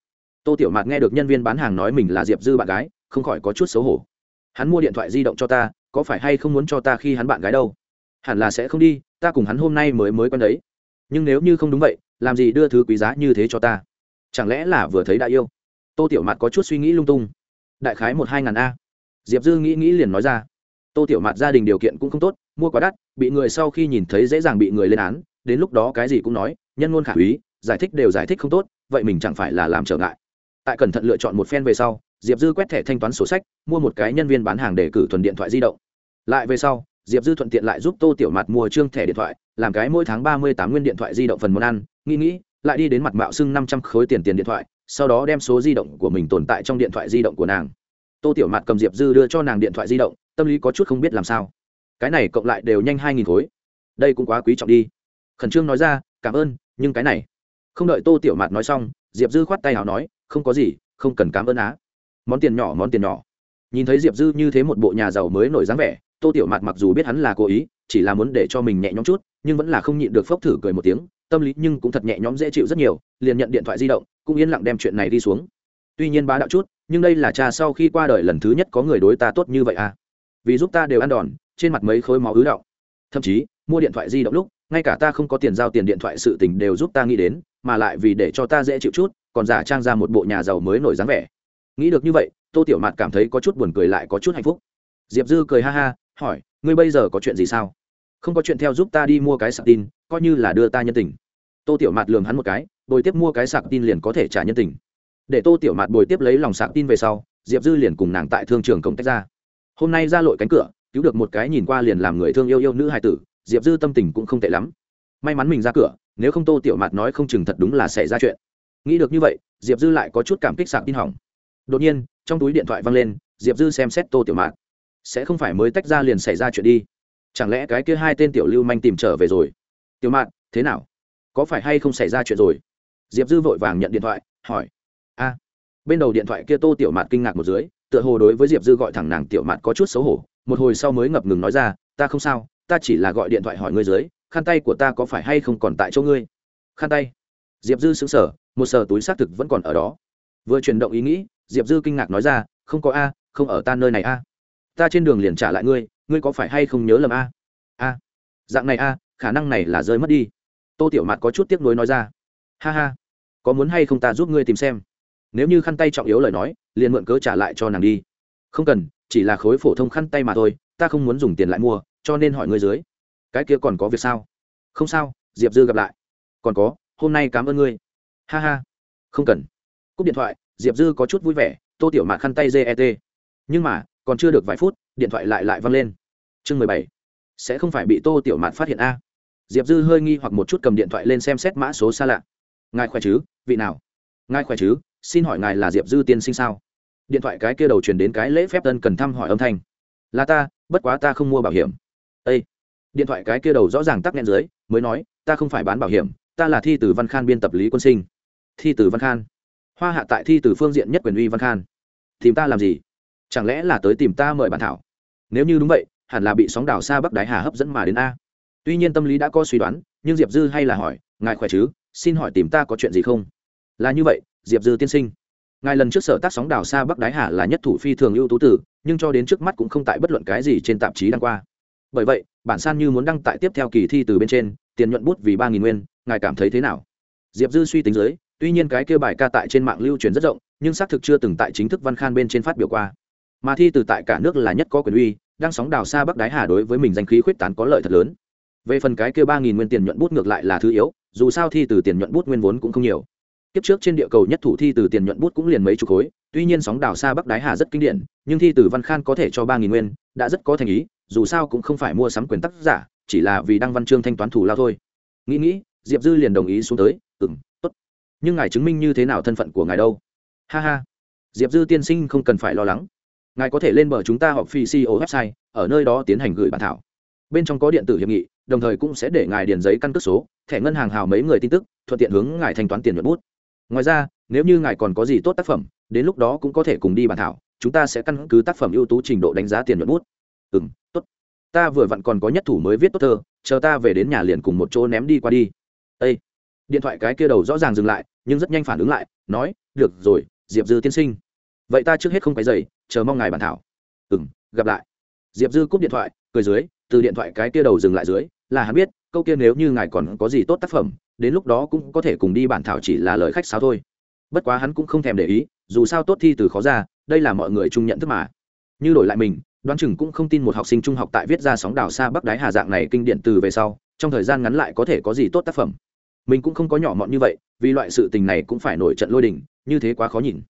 Tô tiểu mạt nghe được nhân viên bán hàng nói mình là diệp dư bạn gái, không khỏi có chút xấu hổ. Hắn mua điện thoại di động cho ta, có phải hay không muốn cho ta khi hắn bạn gái đâu? Hẳn là sẽ không đi, ta cùng hắn hôm nay mới mới quen đấy. Nhưng nếu như không đúng vậy, làm gì đưa thứ quý giá như thế cho ta? Chẳng lẽ là vừa thấy đã yêu? Tô tiểu mạt có chút suy nghĩ lung tung. Đại khái một hai ngàn a diệp dư nghĩ nghĩ liền nói ra. Tô tiểu mạt gia đình điều kiện cũng không tốt, mua quá đắt, bị người sau khi nhìn thấy dễ dàng bị người lên án, đến lúc đó cái gì cũng nói, nhân ngôn khả úy giải thích đều giải thích không tốt, vậy mình chẳng phải là làm trở ngại. Tại cẩn thận lựa chọn một phen về sau, diệp dư quét thẻ thanh toán sổ sách, mua một cái nhân viên bán hàng để cử thuần điện thoại di động. Lại về sau, diệp dư thuận tiện lại giúp tô tiểu mặt mua trương thẻ điện thoại, làm cái mỗi tháng ba mươi tám nguyên điện thoại di động phần món ăn, nghĩ nghĩ, lại đi đến mặt mạo xưng năm trăm khối tiền tiền điện thoại, sau đó đem số di động của mình tồn tại trong điện thoại di động của nàng tô tiểu mạt cầm diệp dư đưa cho nàng điện thoại di động, tâm lý có chút không biết làm sao. Cái này cộng lại đều nhanh hai nghìn khối. Đây cũng quá quý trọng đi. Khẩn trương nói ra, cảm ơn, nhưng cái này. Không đợi tô tiểu mạt nói xong, diệp dư khoát tay nào nói, không có gì, không cần cảm ơn á. Món tiền nhỏ, món tiền nhỏ. Nhìn thấy diệp dư như thế một bộ nhà giàu mới nổi dáng vẻ, tô tiểu mạt mặc dù biết hắn là cố ý, chỉ là muốn để cho mình nhẹ nhõm chút, nhưng vẫn là không nhịn được phốc thử cười một tiếng, tâm lý nhưng cũng thật nhẹ nhõm dễ chịu rất nhiều, liền nhận điện thoại di động, cũng yên lặng đem chuyện này đi xuống tuy nhiên bá đạo chút, nhưng đây là cha sau khi qua đời lần thứ nhất có người đối ta tốt như vậy à? Vì giúp ta đều ăn đòn, trên mặt mấy khối máu ứ động. Thậm chí, mua điện thoại di động lúc, ngay cả ta không có tiền giao tiền điện thoại sự tình đều giúp ta nghĩ đến, mà lại vì để cho ta dễ chịu chút, còn giả trang ra một bộ nhà giàu mới nổi dáng vẻ. Nghĩ được như vậy, tô tiểu mạt cảm thấy có chút buồn cười lại có chút hạnh phúc. Diệp dư cười ha ha, hỏi, ngươi bây giờ có chuyện gì sao? Không có chuyện theo giúp ta đi mua cái sạc tin, coi như là đưa ta nhân tình. Tô tiểu mạt lường hắn một cái, bồi tiếp mua cái sạc tin liền có thể trả nhân tình để tô tiểu mạt bồi tiếp lấy lòng sạc tin về sau, diệp dư liền cùng nàng tại thương trường công tách ra. Hôm nay ra lội cánh cửa, cứu được một cái nhìn qua liền làm người thương yêu yêu nữ hài tử, diệp dư tâm tình cũng không tệ lắm. May mắn mình ra cửa, nếu không tô tiểu mạt nói không chừng thật đúng là xảy ra chuyện. Nghĩ được như vậy, diệp dư lại có chút cảm kích sạc tin hỏng. Đột nhiên, trong túi điện thoại văng lên, diệp dư xem xét tô tiểu mạt. Sẽ không phải mới tách ra liền xảy ra chuyện đi. Chẳng lẽ cái kia hai tên tiểu lưu manh tìm trở về rồi? Tiểu mạt, thế nào? Có phải hay không xảy ra chuyện rồi? Diệp dư vội vàng nhận điện thoại, hỏi bên đầu điện thoại kia tô tiểu mạt kinh ngạc một dưới, tựa hồ đối với diệp dư gọi thẳng nàng tiểu mạt có chút xấu hổ, một hồi sau mới ngập ngừng nói ra, ta không sao, ta chỉ là gọi điện thoại hỏi ngươi dưới, khăn tay của ta có phải hay không còn tại chỗ ngươi? Khăn tay? Diệp dư xứng sở một sờ túi xác thực vẫn còn ở đó. Vừa chuyển động ý nghĩ, diệp dư kinh ngạc nói ra, không có a, không ở ta nơi này a. Ta trên đường liền trả lại ngươi ngươi có phải hay không nhớ lầm a? A. Dạng này a, khả năng này là rơi mất đi. Tô tiểu mạt có chút tiếc nuối nói ra, ha ha, có muốn hay không ta giúp ngươi tìm xem? Nếu như khăn tay trọng yếu lời nói, liền mượn cớ trả lại cho nàng đi. Không cần, chỉ là khối phổ thông khăn tay mà thôi, ta không muốn dùng tiền lại mua, cho nên hỏi ngươi dưới. Cái kia còn có việc sao? Không sao, diệp dư gặp lại. Còn có, hôm nay cảm ơn ngươi. Ha ha. Không cần. Cúp điện thoại, diệp dư có chút vui vẻ, tô tiểu mạt khăn tay get nhưng mà, còn chưa được vài phút, điện thoại lại lại văng lên. Chương mười bảy. Sẽ không phải bị tô tiểu mạt phát hiện a? Diệp dư hơi nghi hoặc một chút cầm điện thoại lên xem xét mã số xa lạ. Ngài khỏe chứ, vị nào? Ngài khỏe chứ? Xin hỏi ngài là diệp dư tiên sinh sao? Điện thoại cái kia đầu truyền đến cái lễ phép tân cần thăm hỏi âm thanh. Là ta, bất quá ta không mua bảo hiểm. Â điện thoại cái kia đầu rõ ràng tắc nghẹn dưới, mới nói, ta không phải bán bảo hiểm, ta là thi từ văn khan biên tập lý quân sinh. Thi từ văn khan. Hoa hạ tại thi từ phương diện nhất quyền uy văn khan. Tìm ta làm gì? Chẳng lẽ là tới tìm ta mời bản thảo? Nếu như đúng vậy, hẳn là bị sóng đảo xa bắc đái hà hấp dẫn mà đến a. Tuy nhiên tâm lý đã có suy đoán, nhưng diệp dư hay là hỏi, ngài khỏe chứ? Xin hỏi tìm ta có chuyện gì không? Là như vậy diệp dư tiên sinh. Ngài lần trước sở tác sóng đảo xa bắc đái hà là nhất thủ phi thường ưu tú tử, nhưng cho đến trước mắt cũng không tại bất luận cái gì trên tạp chí đăng qua. Bởi vậy, bản san như muốn đăng tại tiếp theo kỳ thi từ bên trên, tiền nhuận bút vì ba nghìn nguyên, ngài cảm thấy thế nào? Diệp dư suy tính dưới, tuy nhiên cái kêu bài ca tại trên mạng lưu truyền rất rộng, nhưng xác thực chưa từng tại chính thức văn khan bên trên phát biểu qua. Mà thi từ tại cả nước là nhất có quyền uy đang sóng đào xa bắc đái hà đối với mình danh khí khuyết tán có lợi thật lớn. Về phần cái kêu ba nghìn nguyên tiền nhuận bút ngược lại là thứ yếu, dù sao thi từ tiền nhuận bút nguyên vốn cũng không nhiều kiếp trước trên địa cầu nhất thủ thi từ tiền nhuận bút cũng liền mấy chục khối, tuy nhiên sóng đào xa bắc đái hà rất kinh điển, nhưng thi từ văn khan có thể cho ba nghìn nguyên, đã rất có thành ý, dù sao cũng không phải mua sắm quyền tác giả, chỉ là vì đăng văn chương thanh toán thủ lao thôi. Nghĩ nghĩ, diệp dư liền đồng ý xuống tới ừ m t ố t nhưng ngài chứng minh như thế nào thân phận của ngài đâu? Ha ha. Diệp dư tiên sinh không cần phải lo lắng. Ngài có thể lên bờ chúng ta họp phi co website, ở nơi đó tiến hành gửi bản thảo. Bên trong có điện tử hiệp nghị, đồng thời cũng sẽ để ngài điền giấy căn cước số, thẻ ngân hàng hào mấy người tin tức, thuận tiện hướng ngài thanh toán tiền nhuận bút ngoài ra, nếu như ngài còn có gì tốt tác phẩm, đến lúc đó cũng có thể cùng đi bàn thảo, chúng ta sẽ căn cứ tác phẩm ưu tú trình độ đánh giá tiền nhuận bút. Ừ m tốt. Ta vừa vặn còn có nhất thủ mới viết tốt thơ, chờ ta về đến nhà liền cùng một chỗ ném đi qua đi. Â điện thoại cái kia đầu rõ ràng dừng lại, nhưng rất nhanh phản ứng lại, nói, được rồi, diệp dư tiên sinh. Vậy ta trước hết không cái dày chờ mong ngài bàn thảo. Ừ m gặp lại. Diệp dư cúp điện thoại, cười dưới, từ điện thoại cái kia đầu dừng lại dưới, là hắn biết, câu kia nếu như ngài còn có gì tốt tác phẩm đến lúc đó cũng có thể cùng đi bản thảo chỉ là lời khách sáo thôi. Bất quá hắn cũng không thèm để ý, dù sao tốt thi từ khó ra, đây là mọi người chung nhận thức mà. Như đổi lại mình, đoán chừng cũng không tin một học sinh trung học tại viết ra sóng đảo xa bắc đái hà dạng này kinh điển từ về sau, trong thời gian ngắn lại có thể có gì tốt tác phẩm. Mình cũng không có nhỏ mọn như vậy, vì loại sự tình này cũng phải nổi trận lôi đình, như thế quá khó nhìn.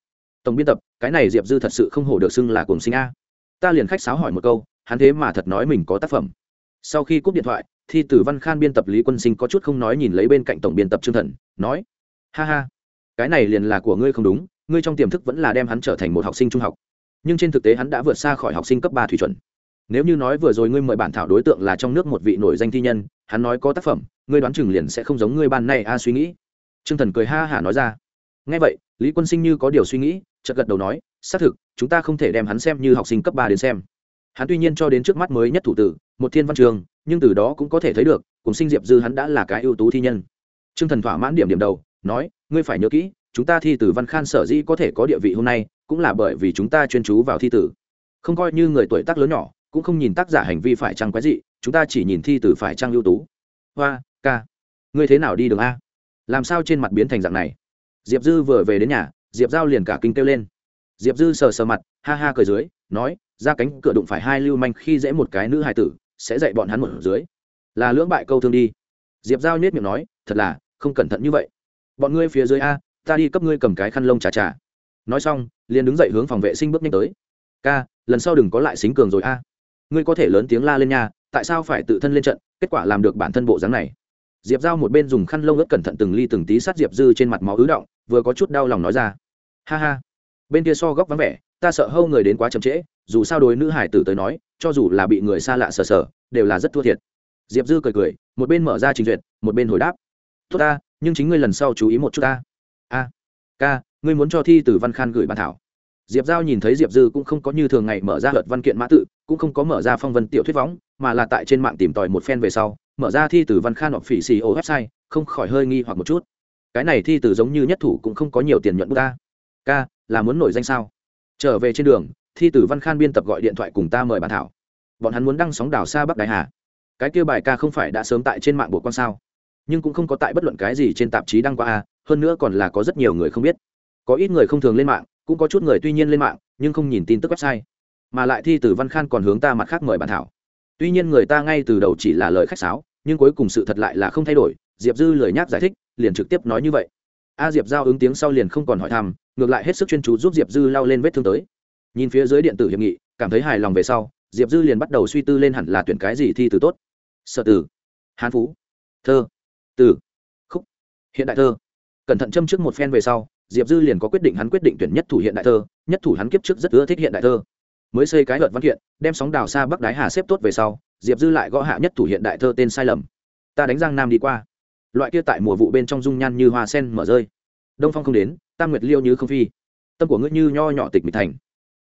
Tổng biên tập, cái này diệp dư thật sự không hổ được xưng là cùng sinh a. Ta liền khách sáo hỏi một câu, hắn thế mà thật nói mình có tác phẩm. Sau khi cúp điện thoại thi tử văn khan biên tập lý quân sinh có chút không nói nhìn lấy bên cạnh tổng biên tập trương thần, nói, ha ha, cái này liền là của ngươi không đúng, ngươi trong tiềm thức vẫn là đem hắn trở thành một học sinh trung học. Nhưng trên thực tế hắn đã vượt xa khỏi học sinh cấp ba thủy chuẩn. Nếu như nói vừa rồi ngươi mời bản thảo đối tượng là trong nước một vị nổi danh thi nhân, hắn nói có tác phẩm, ngươi đoán chừng liền sẽ không giống ngươi ban này a suy nghĩ. Trương thần cười ha hả nói ra. Ngay vậy, lý quân sinh như có điều suy nghĩ, chợt gật đầu nói, xác thực, chúng ta không thể đem hắn xem như học sinh cấp ba đến xem hắn tuy nhiên cho đến trước mắt mới nhất thủ tử, một thiên văn trường, nhưng từ đó cũng có thể thấy được, cùng sinh diệp dư hắn đã là cái ưu tú thi nhân. T r ư ơ n g thần thỏa mãn điểm điểm đầu, nói, ngươi phải nhớ kỹ, chúng ta thi từ văn khan sở dĩ có thể có địa vị hôm nay, cũng là bởi vì chúng ta chuyên chú vào thi tử. Không coi như người tuổi tác lớn nhỏ, cũng không nhìn tác giả hành vi phải trăng quái dị, chúng ta chỉ nhìn thi tử phải trăng ưu tú. Hoa, ca, ngươi thế nào đi đường a? Làm sao trên mặt biến thành dạng này? Diệp dư vừa về đến nhà, diệp giao liền cả kinh kêu lên. Diệp dư sờ sờ mặt, ha ha cười dưới, nói ra cánh cửa đụng phải hai lưu manh khi dễ một cái nữ hài tử, sẽ dạy bọn hắn một dưới. Là lưỡng bại câu thương đi. Diệp giao nhét miệng nói, thật là, không cẩn thận như vậy. Bọn ngươi phía dưới a, ta đi cấp ngươi cầm cái khăn lông trà trà. Nói xong, liền đứng dậy hướng phòng vệ sinh bước nhanh tới. Ca, lần sau đừng có lại xính cường rồi a. Ngươi có thể lớn tiếng la lên nha, tại sao phải tự thân lên trận, kết quả làm được bản thân bộ dáng này? Diệp giao một bên dùng khăn lông ướt cẩn thận từng ly từng tí sát diệp dư trên mặt máu ứ động, vừa có chút đau lòng nói ra. Ha ha. Bên kia so góc vắng vẻ, ta sợ hâu người đến quá chậm trễ dù sao đối nữ hải tử tới nói, cho dù là bị người xa lạ sờ sờ, đều là rất thua thiệt. Diệp dư cười cười, một bên mở ra trình duyệt, một bên hồi đáp. Tốt ta, nhưng chính ngươi lần sau chú ý một chút ta. A, ca, ngươi muốn cho thi từ văn khan gửi bàn thảo. Diệp giao nhìn thấy diệp dư cũng không có như thường ngày mở ra luật văn kiện mã tự, cũng không có mở ra phong vân tiểu thuyết võng, mà là tại trên mạng tìm tòi một phen về sau, mở ra thi từ văn khan hoặc phỉ xì ô website, không khỏi hơi nghi hoặc một chút. Cái này thi từ giống như nhất thủ cũng không có nhiều tiền nhuận bút ta. Ca, là muốn nổi danh sao? Trở về trên đường thi tử văn khan biên tập gọi điện thoại cùng ta mời bàn thảo. Bọn hắn muốn đăng sóng đảo xa bắc đại hà. Cái kia bài ca không phải đã sớm tại trên mạng bộ quan sao? Nhưng cũng không có tại bất luận cái gì trên tạp chí đăng qua a, hơn nữa còn là có rất nhiều người không biết. Có ít người không thường lên mạng, cũng có chút người tuy nhiên lên mạng, nhưng không nhìn tin tức website. Mà lại thi tử văn khan còn hướng ta mặt khác mời bàn thảo. Tuy nhiên người ta ngay từ đầu chỉ là lời khách sáo, nhưng cuối cùng sự thật lại là không thay đổi, diệp dư lời nhắc giải thích, liền trực tiếp nói như vậy. A diệp giao ứng tiếng sau liền không còn hỏi thăm, ngược lại hết sức chuyên chú giúp diệp dư lao lên vết thương tới nhìn phía dưới điện tử hiệp nghị, cảm thấy hài lòng về sau, diệp dư liền bắt đầu suy tư lên hẳn là tuyển cái gì thi từ tốt. Sợ tử, hán phú, thơ từ khúc, hiện đại thơ. Cẩn thận châm trước một phen về sau, diệp dư liền có quyết định hắn quyết định tuyển nhất thủ hiện đại thơ, nhất thủ hắn kiếp trước rất ưa thích hiện đại thơ. Mới xây cái luật văn kiện, đem sóng đào xa bắc đái hà xếp tốt về sau, diệp dư lại gõ hạ nhất thủ hiện đại thơ tên sai lầm. Ta đánh giang nam đi qua. Loại kia tại mùa vụ bên trong dung nhan như hoa sen mở rơi. Đông phong không đến, tam nguyệt liêu như không phi. Tâm của ngươi như nho nhỏ tịch mịch thành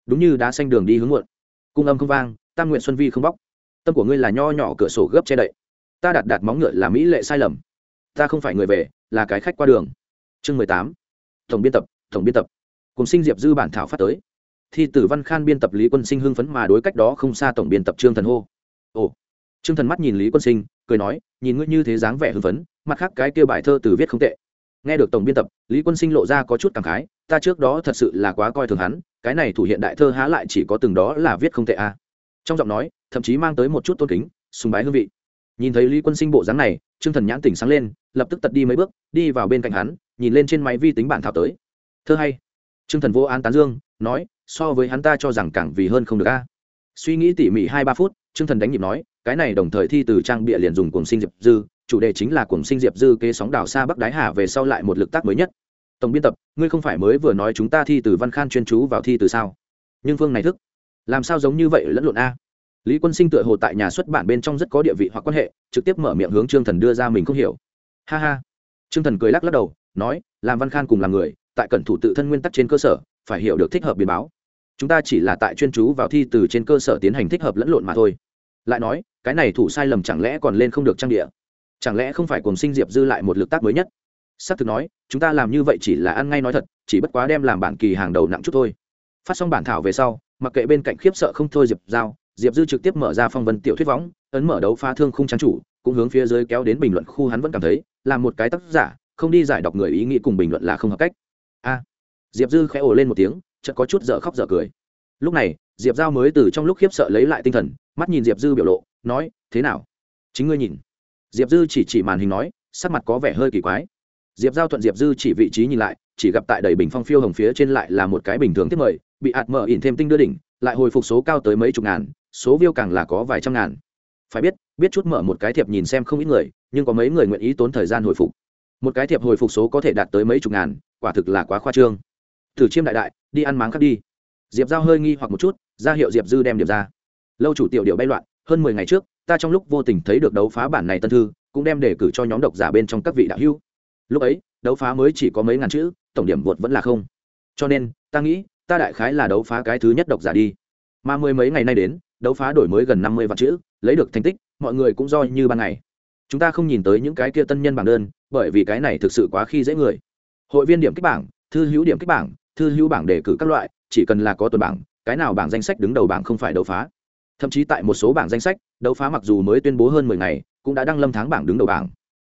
đúng như đá xanh đường đi hướng muộn. Cung âm không vang, tam nguyện xuân vi không bóc. Tâm của ngươi là nho nhỏ cửa sổ gấp che đậy. Ta đặt đặt móng ngựa là mỹ lệ sai lầm. Ta không phải người về, là cái khách qua đường. Chương mười tám. Tổng biên tập, tổng biên tập. Cùng sinh diệp dư bản thảo phát tới. Thi tử văn khan biên tập lý quân sinh hưng phấn mà đối cách đó không xa tổng biên tập trương thần hô. Ồ. Trương thần mắt nhìn lý quân sinh, cười nói, nhìn ngươi như thế dáng vẻ hưng phấn, mặt khác cái kia bài thơ từ viết không tệ nghe được tổng biên tập, lý quân sinh lộ ra có chút cảm khái, ta trước đó thật sự là quá coi thường hắn, cái này thủ hiện đại thơ há lại chỉ có từng đó là viết không tệ a à. trong giọng nói, thậm chí mang tới một chút tôn kính, sùng bái hương vị. Nhìn thấy lý quân sinh bộ dáng này, trương thần nhãn tỉnh sáng lên, lập tức tật đi mấy bước, đi vào bên cạnh hắn, nhìn lên trên máy vi tính bản thảo tới. Thơ hay. Trương thần vô an tán dương, nói, so với hắn ta cho rằng càng vì hơn không được a. Suy nghĩ tỉ mỉ hai ba phút, trương thần đánh nhịp nói, cái này đồng thời thi từ trang bịa liền dùng cùng sinh diệp dư chủ đề chính là cùng sinh diệp dư kế sóng đảo xa bắc đái hà về sau lại một lực tác mới nhất. Tổng biên tập, ngươi không phải mới vừa nói chúng ta thi từ văn khan chuyên chú vào thi từ sao? Nhưng phương này thức, làm sao giống như vậy lẫn lộn a? Lý quân sinh tựa hồ tại nhà xuất bản bên trong rất có địa vị hoặc quan hệ, trực tiếp mở miệng hướng trương thần đưa ra mình không hiểu. Ha ha. Trương thần cười lắc lắc đầu, nói, làm văn khan cùng làm người, tại cẩn thủ tự thân nguyên tắc trên cơ sở, phải hiểu được thích hợp biến báo. Chúng ta chỉ là tại chuyên chú vào thi từ trên cơ sở tiến hành thích hợp lẫn lộn mà thôi. Lại nói, cái này thủ sai lầm chẳng lẽ còn lên không được trang địa? Chẳng lẽ không phải cùng sinh diệp dư lại một lực tác mới nhất? Xác thực nói, chúng ta làm như vậy chỉ là ăn ngay nói thật, chỉ bất quá đem làm bản kỳ hàng đầu nặng chút thôi. Phát xong bản thảo về sau, mặc kệ bên cạnh khiếp sợ không thôi diệp giao, diệp dư trực tiếp mở ra phong vân tiểu thuyết võng, ấn mở đấu phá thương không trang chủ, cũng hướng phía dưới kéo đến bình luận khu hắn vẫn cảm thấy, là một cái tác giả, không đi giải đọc người ý nghĩ cùng bình luận là không hợp cách. A. Diệp dư khẽ ồ lên một tiếng, chợt có chút dở khóc dở cười. Lúc này, diệp giao mới từ trong lúc khiếp sợ lấy lại tinh thần, mắt nhìn diệp dư biểu lộ, nói, thế nào? Chính ngươi nhìn diệp dư chỉ chỉ màn hình nói, sắc mặt có vẻ hơi kỳ quái. Diệp giao thuận diệp dư chỉ vị trí nhìn lại, chỉ gặp tại đầy bình phong phiêu hồng phía trên lại là một cái bình thường tiếp mời, bị ạt mở ỉn thêm tinh đưa đỉnh, lại hồi phục số cao tới mấy chục ngàn, số viêu càng là có vài trăm ngàn. Phải biết biết chút mở một cái thiệp nhìn xem không ít người, nhưng có mấy người nguyện ý tốn thời gian hồi phục. Một cái thiệp hồi phục số có thể đạt tới mấy chục ngàn, quả thực là quá khoa trương. Thử chiêm đại đại, đi ăn máng khắc đi. Diệp giao hơi nghi hoặc một chút, ra hiệu diệp dư đem điệp ra. Lâu chủ tiểu điệu bay loạn, hơn mười ngày trước ta trong lúc vô tình thấy được đấu phá bản này tân thư, cũng đem đề cử cho nhóm độc giả bên trong các vị đạo hữu. Lúc ấy, đấu phá mới chỉ có mấy ngàn chữ, tổng điểm vượt vẫn là không. Cho nên, ta nghĩ, ta đại khái là đấu phá cái thứ nhất độc giả đi. Mà mười mấy ngày nay đến, đấu phá đổi mới gần năm mươi vạn chữ, lấy được thành tích, mọi người cũng do như ban ngày. Chúng ta không nhìn tới những cái kia tân nhân bảng đơn, bởi vì cái này thực sự quá khi dễ người. Hội viên điểm kích bảng, thư hữu điểm kích bảng, thư hữu bảng đề cử các loại, chỉ cần là có tuần bảng, cái nào bảng danh sách đứng đầu bảng không phải đấu phá thậm chí tại một số bảng danh sách, đấu phá mặc dù mới tuyên bố hơn mười ngày, cũng đã đăng lâm tháng bảng đứng đầu bảng.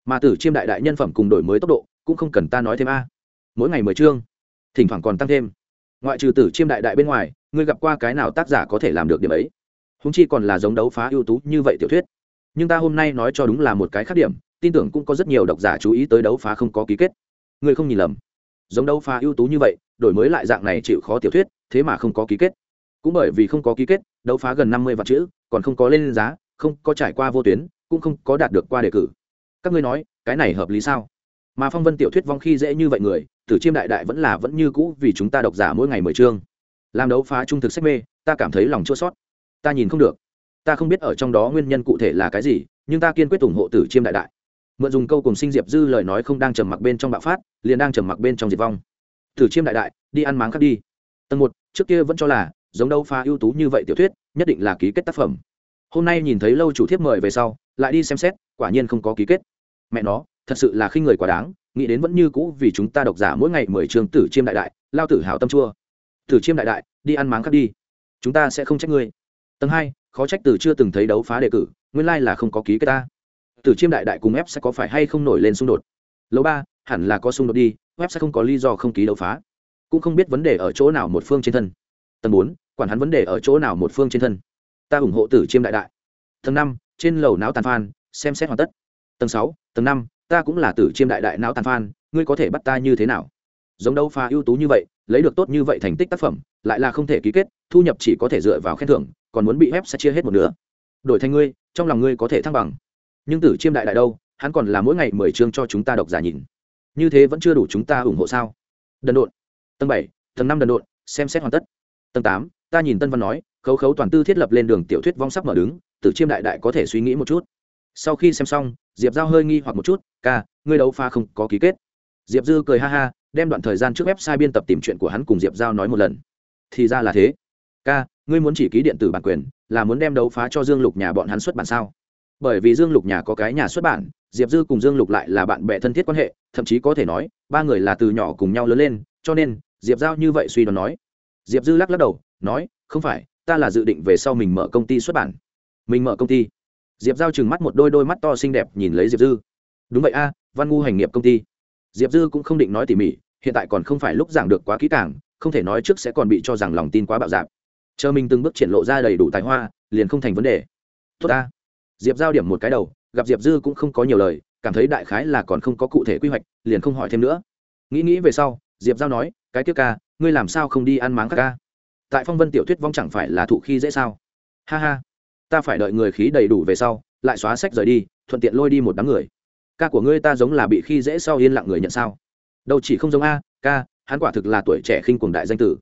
Mà tử chiêm đại đại nhân phẩm cùng đổi mới tốc độ, cũng không cần ta nói thêm a. Mỗi ngày mười chương, thỉnh thoảng còn tăng thêm. Ngoại trừ tử chiêm đại đại bên ngoài, ngươi gặp qua cái nào tác giả có thể làm được điểm ấy? Húng chi còn là giống đấu phá ưu tú như vậy tiểu thuyết. Nhưng ta hôm nay nói cho đúng là một cái khác điểm, tin tưởng cũng có rất nhiều độc giả chú ý tới đấu phá không có ký kết. Ngươi không nhìn lầm. Giống đấu phá ưu tú như vậy, đổi mới lại dạng này chịu khó tiểu thuyết, thế mà không có ký kết cũng bởi vì không có ký kết, đấu phá gần năm mươi vạn chữ, còn không có lên giá, không có trải qua vô tuyến, cũng không có đạt được qua đề cử. Các ngươi nói, cái này hợp lý sao? Mà phong vân tiểu thuyết vong khi dễ như vậy người, tử chiêm đại đại vẫn là vẫn như cũ vì chúng ta độc giả mỗi ngày mười chương. Làm đấu phá trung thực sách mê, ta cảm thấy lòng chua sót ta nhìn không được. Ta không biết ở trong đó nguyên nhân cụ thể là cái gì, nhưng ta kiên quyết ủng hộ tử chiêm đại đại. Mượn dùng câu cùng sinh diệp dư lời nói không đang trầm mặc bên trong bạo phát, liền đang trầm mặc bên trong diệt vong. Tử chiêm đại đại, đi ăn máng khác đi. Tầng một, trước kia vẫn cho là giống đâu pha ưu tú như vậy tiểu thuyết, nhất định là ký kết tác phẩm. Hôm nay nhìn thấy lâu chủ thiếp mời về sau, lại đi xem xét, quả nhiên không có ký kết. Mẹ nó, thật sự là khi người quá đáng, nghĩ đến vẫn như cũ vì chúng ta độc giả mỗi ngày mười trường tử chiêm đại đại, lao tử hào tâm chua. Tử chiêm đại đại, đi ăn máng khác đi. Chúng ta sẽ không trách ngươi. Tầng hai, khó trách từ chưa từng thấy đấu phá đề cử, nguyên lai là không có ký kết ta. Tử chiêm đại đại cùng ép sẽ có phải hay không nổi lên xung đột? Lầu ba, hẳn là có xung đột đi web sẽ không có lý do không ký đấu phá. Cũng không biết vấn đề ở chỗ nào một phương trên thân. Tầng bốn quản hắn vấn đề ở chỗ nào một phương trên thân. Ta ủng hộ tử chiêm đại đại. Tầng năm, trên lầu não tàn phan, xem xét hoàn tất. Tầng sáu, tầng năm, ta cũng là tử chiêm đại đại não tàn phan, ngươi có thể bắt ta như thế nào? Giống đâu pha ưu tú như vậy, lấy được tốt như vậy thành tích tác phẩm, lại là không thể ký kết, thu nhập chỉ có thể dựa vào khen thưởng, còn muốn bị ép sẽ chia hết một nửa. Đổi thành ngươi, trong lòng ngươi có thể thăng bằng. Nhưng tử chiêm đại đại đâu, hắn còn là mỗi ngày mười chương cho chúng ta độc giả nhìn. Như thế vẫn chưa đủ chúng ta ủng hộ sao? Đần độn. Tầng bảy, tầng năm đần độn, xem xét hoàn tất. Tầng tám ta nhìn tân văn nói, khấu khấu toàn tư thiết lập lên đường tiểu thuyết vong sắp mở đứng, tử chiêm đại đại có thể suy nghĩ một chút. Sau khi xem xong, diệp giao hơi nghi hoặc một chút, ca, ngươi đấu pha không có ký kết. Diệp dư cười ha ha, đem đoạn thời gian trước website biên tập tìm chuyện của hắn cùng diệp giao nói một lần. Thì ra là thế. Ca, ngươi muốn chỉ ký điện tử bản quyền, là muốn đem đấu phá cho dương lục nhà bọn hắn xuất bản sao? Bởi vì dương lục nhà có cái nhà xuất bản, diệp dư cùng dương lục lại là bạn bè thân thiết quan hệ, thậm chí có thể nói, ba người là từ nhỏ cùng nhau lớn lên, cho nên diệp giao như vậy suy đoán nói. Diệp dư lắc lắc đầu nói, không phải, ta là dự định về sau mình mở công ty xuất bản. Mình mở công ty? Diệp giao trừng mắt một đôi đôi mắt to xinh đẹp nhìn lấy diệp dư. Đúng vậy a, văn ngu hành nghiệp công ty. Diệp dư cũng không định nói tỉ mỉ, hiện tại còn không phải lúc giảng được quá kỹ càng, không thể nói trước sẽ còn bị cho rằng lòng tin quá bạo dạp chờ mình từng bước triển lộ ra đầy đủ tài hoa, liền không thành vấn đề. Tốt ta. Diệp giao điểm một cái đầu, gặp diệp dư cũng không có nhiều lời, cảm thấy đại khái là còn không có cụ thể quy hoạch, liền không hỏi thêm nữa. Nghĩ nghĩ về sau, diệp giao nói, cái tiếc ca, ngươi làm sao không đi ăn máng các ca? Tại phong vân tiểu thuyết vong chẳng phải là thụ khi dễ sao? Ha ha, ta phải đợi người khí đầy đủ về sau, lại xóa sách rời đi, thuận tiện lôi đi một đám người. Ca của ngươi ta giống là bị khi dễ sau yên lặng người nhận sao? Đâu chỉ không giống a, ca, hắn quả thực là tuổi trẻ khinh cuồng đại danh tử.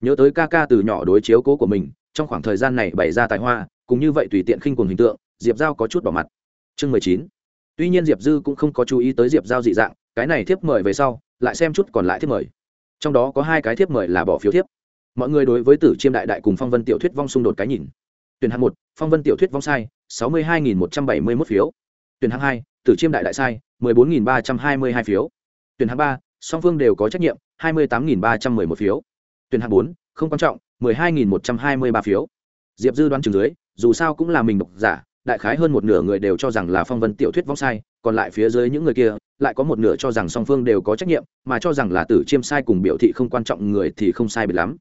Nhớ tới ca ca từ nhỏ đối chiếu cố của mình, trong khoảng thời gian này bày ra tài hoa cũng như vậy tùy tiện khinh cuồng hình tượng, diệp giao có chút bỏ mặt. Chương mười chín. Tuy nhiên diệp dư cũng không có chú ý tới diệp giao dị dạng, cái này thiếp mời về sau, lại xem chút còn lại thiếp mời. Trong đó có hai cái thiếp mời là bỏ phiếu thiếp mọi người đối với tử chiêm đại đại cùng phong vân tiểu thuyết vong xung đột cái nhìn. Tuyển hạng một, phong vân tiểu thuyết vong sai, sáu mươi hai một trăm bảy mươi một phiếu. Tuyển hạng hai, tử chiêm đại đại sai, mười bốn ba trăm hai mươi hai phiếu. Tuyển hạng ba, song phương đều có trách nhiệm, hai mươi tám ba trăm mười một phiếu. Tuyển hạng bốn, không quan trọng, mười hai một trăm hai mươi ba phiếu. Diệp dư đoán chừng dưới, dù sao cũng là mình độc giả, đại khái hơn một nửa người đều cho rằng là phong vân tiểu thuyết vong sai, còn lại phía dưới những người kia, lại có một nửa cho rằng song phương đều có trách nhiệm, mà cho rằng là tử chiêm sai cùng biểu thị không quan trọng người thì không sai biệt lắm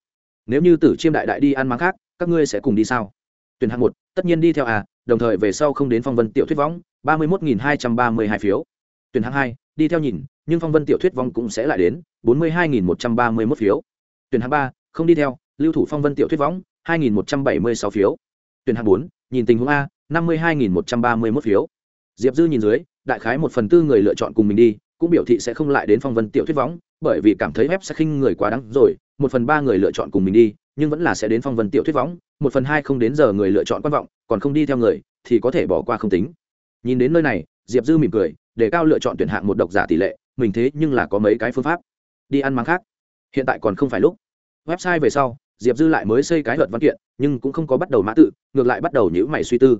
nếu như tử chiêm đại đại đi ăn máng khác, các ngươi sẽ cùng đi sao? Tuyển hạng một, tất nhiên đi theo à đồng thời về sau không đến phong vân tiểu thuyết võng, ba mươi một hai trăm ba mươi hai phiếu. Tuyển hạng hai, đi theo nhìn, nhưng phong vân tiểu thuyết vong cũng sẽ lại đến, bốn mươi hai một trăm ba mươi một phiếu. Tuyển hạng ba, không đi theo, lưu thủ phong vân tiểu thuyết võng, hai một trăm bảy mươi sáu phiếu. Tuyển hạng bốn, nhìn tình huống a, năm mươi hai một trăm ba mươi một phiếu. Diệp dư nhìn dưới, đại khái một phần tư người lựa chọn cùng mình đi, cũng biểu thị sẽ không lại đến phong vân tiểu thuyết võng, bởi vì cảm thấy web sẽ khinh người quá đắng rồi một phần ba người lựa chọn cùng mình đi, nhưng vẫn là sẽ đến phong vân tiểu thuyết võng, một phần hai không đến giờ người lựa chọn quan vọng, còn không đi theo người, thì có thể bỏ qua không tính. Nhìn đến nơi này, diệp dư mỉm cười, để cao lựa chọn tuyển hạng một độc giả tỷ lệ, mình thế nhưng là có mấy cái phương pháp. Đi ăn mắng khác. Hiện tại còn không phải lúc. Website về sau, diệp dư lại mới xây cái luật văn kiện, nhưng cũng không có bắt đầu mã tự, ngược lại bắt đầu nhữ mày suy tư.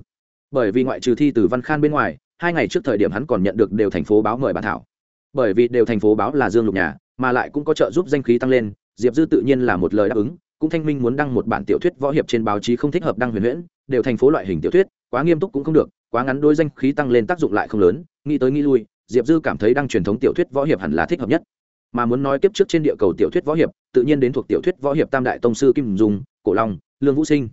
Bởi vì ngoại trừ thi từ văn khan bên ngoài, hai ngày trước thời điểm hắn còn nhận được đều thành phố báo mời bàn thảo. Bởi vì đều thành phố báo là dương lục nhà, mà lại cũng có trợ giúp danh khí tăng lên diệp dư tự nhiên là một lời đáp ứng, cũng thanh minh muốn đăng một bản tiểu thuyết võ hiệp trên báo chí không thích hợp đăng huyền huyễn, đều thành phố loại hình tiểu thuyết, quá nghiêm túc cũng không được, quá ngắn đôi danh khí tăng lên tác dụng lại không lớn, nghĩ tới nghĩ lui, diệp dư cảm thấy đăng truyền thống tiểu thuyết võ hiệp hẳn là thích hợp nhất. Mà muốn nói tiếp trước trên địa cầu tiểu thuyết võ hiệp, tự nhiên đến thuộc tiểu thuyết võ hiệp tam đại tông sư kim dung, cổ long, lương vũ sinh.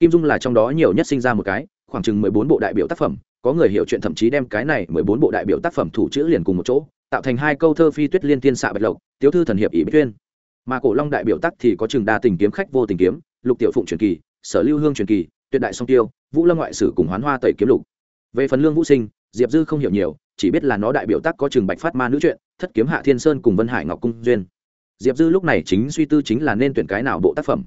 Kim dung là trong đó nhiều nhất sinh ra một cái, khoảng chừng mười bốn bộ đại biểu tác phẩm, có người hiểu chuyện thậm chí đem cái này mười bốn bộ đại biểu tác phẩm thủ chữ liền cùng một chỗ, tạo thành hai câu thơ phi tuyết liên tiên xạ bạch lộc tiếu thư thần hiệp ỷ bích tuyên mà cổ long đại biểu tác thì có trường đa tình kiếm, khách vô tình kiếm, lục tiểu phụng truyền kỳ, sở lưu hương truyền kỳ, tuyệt đại song tiêu, vũ lâm ngoại sử cùng hoán hoa tẩy kiếm lục. Về phần lương vũ sinh, diệp dư không hiểu nhiều, chỉ biết là nó đại biểu tác có trường bạch phát ma nữ truyện thất kiếm hạ thiên sơn cùng vân hải ngọc cung duyên. Diệp dư lúc này chính suy tư chính là nên tuyển cái nào bộ tác phẩm.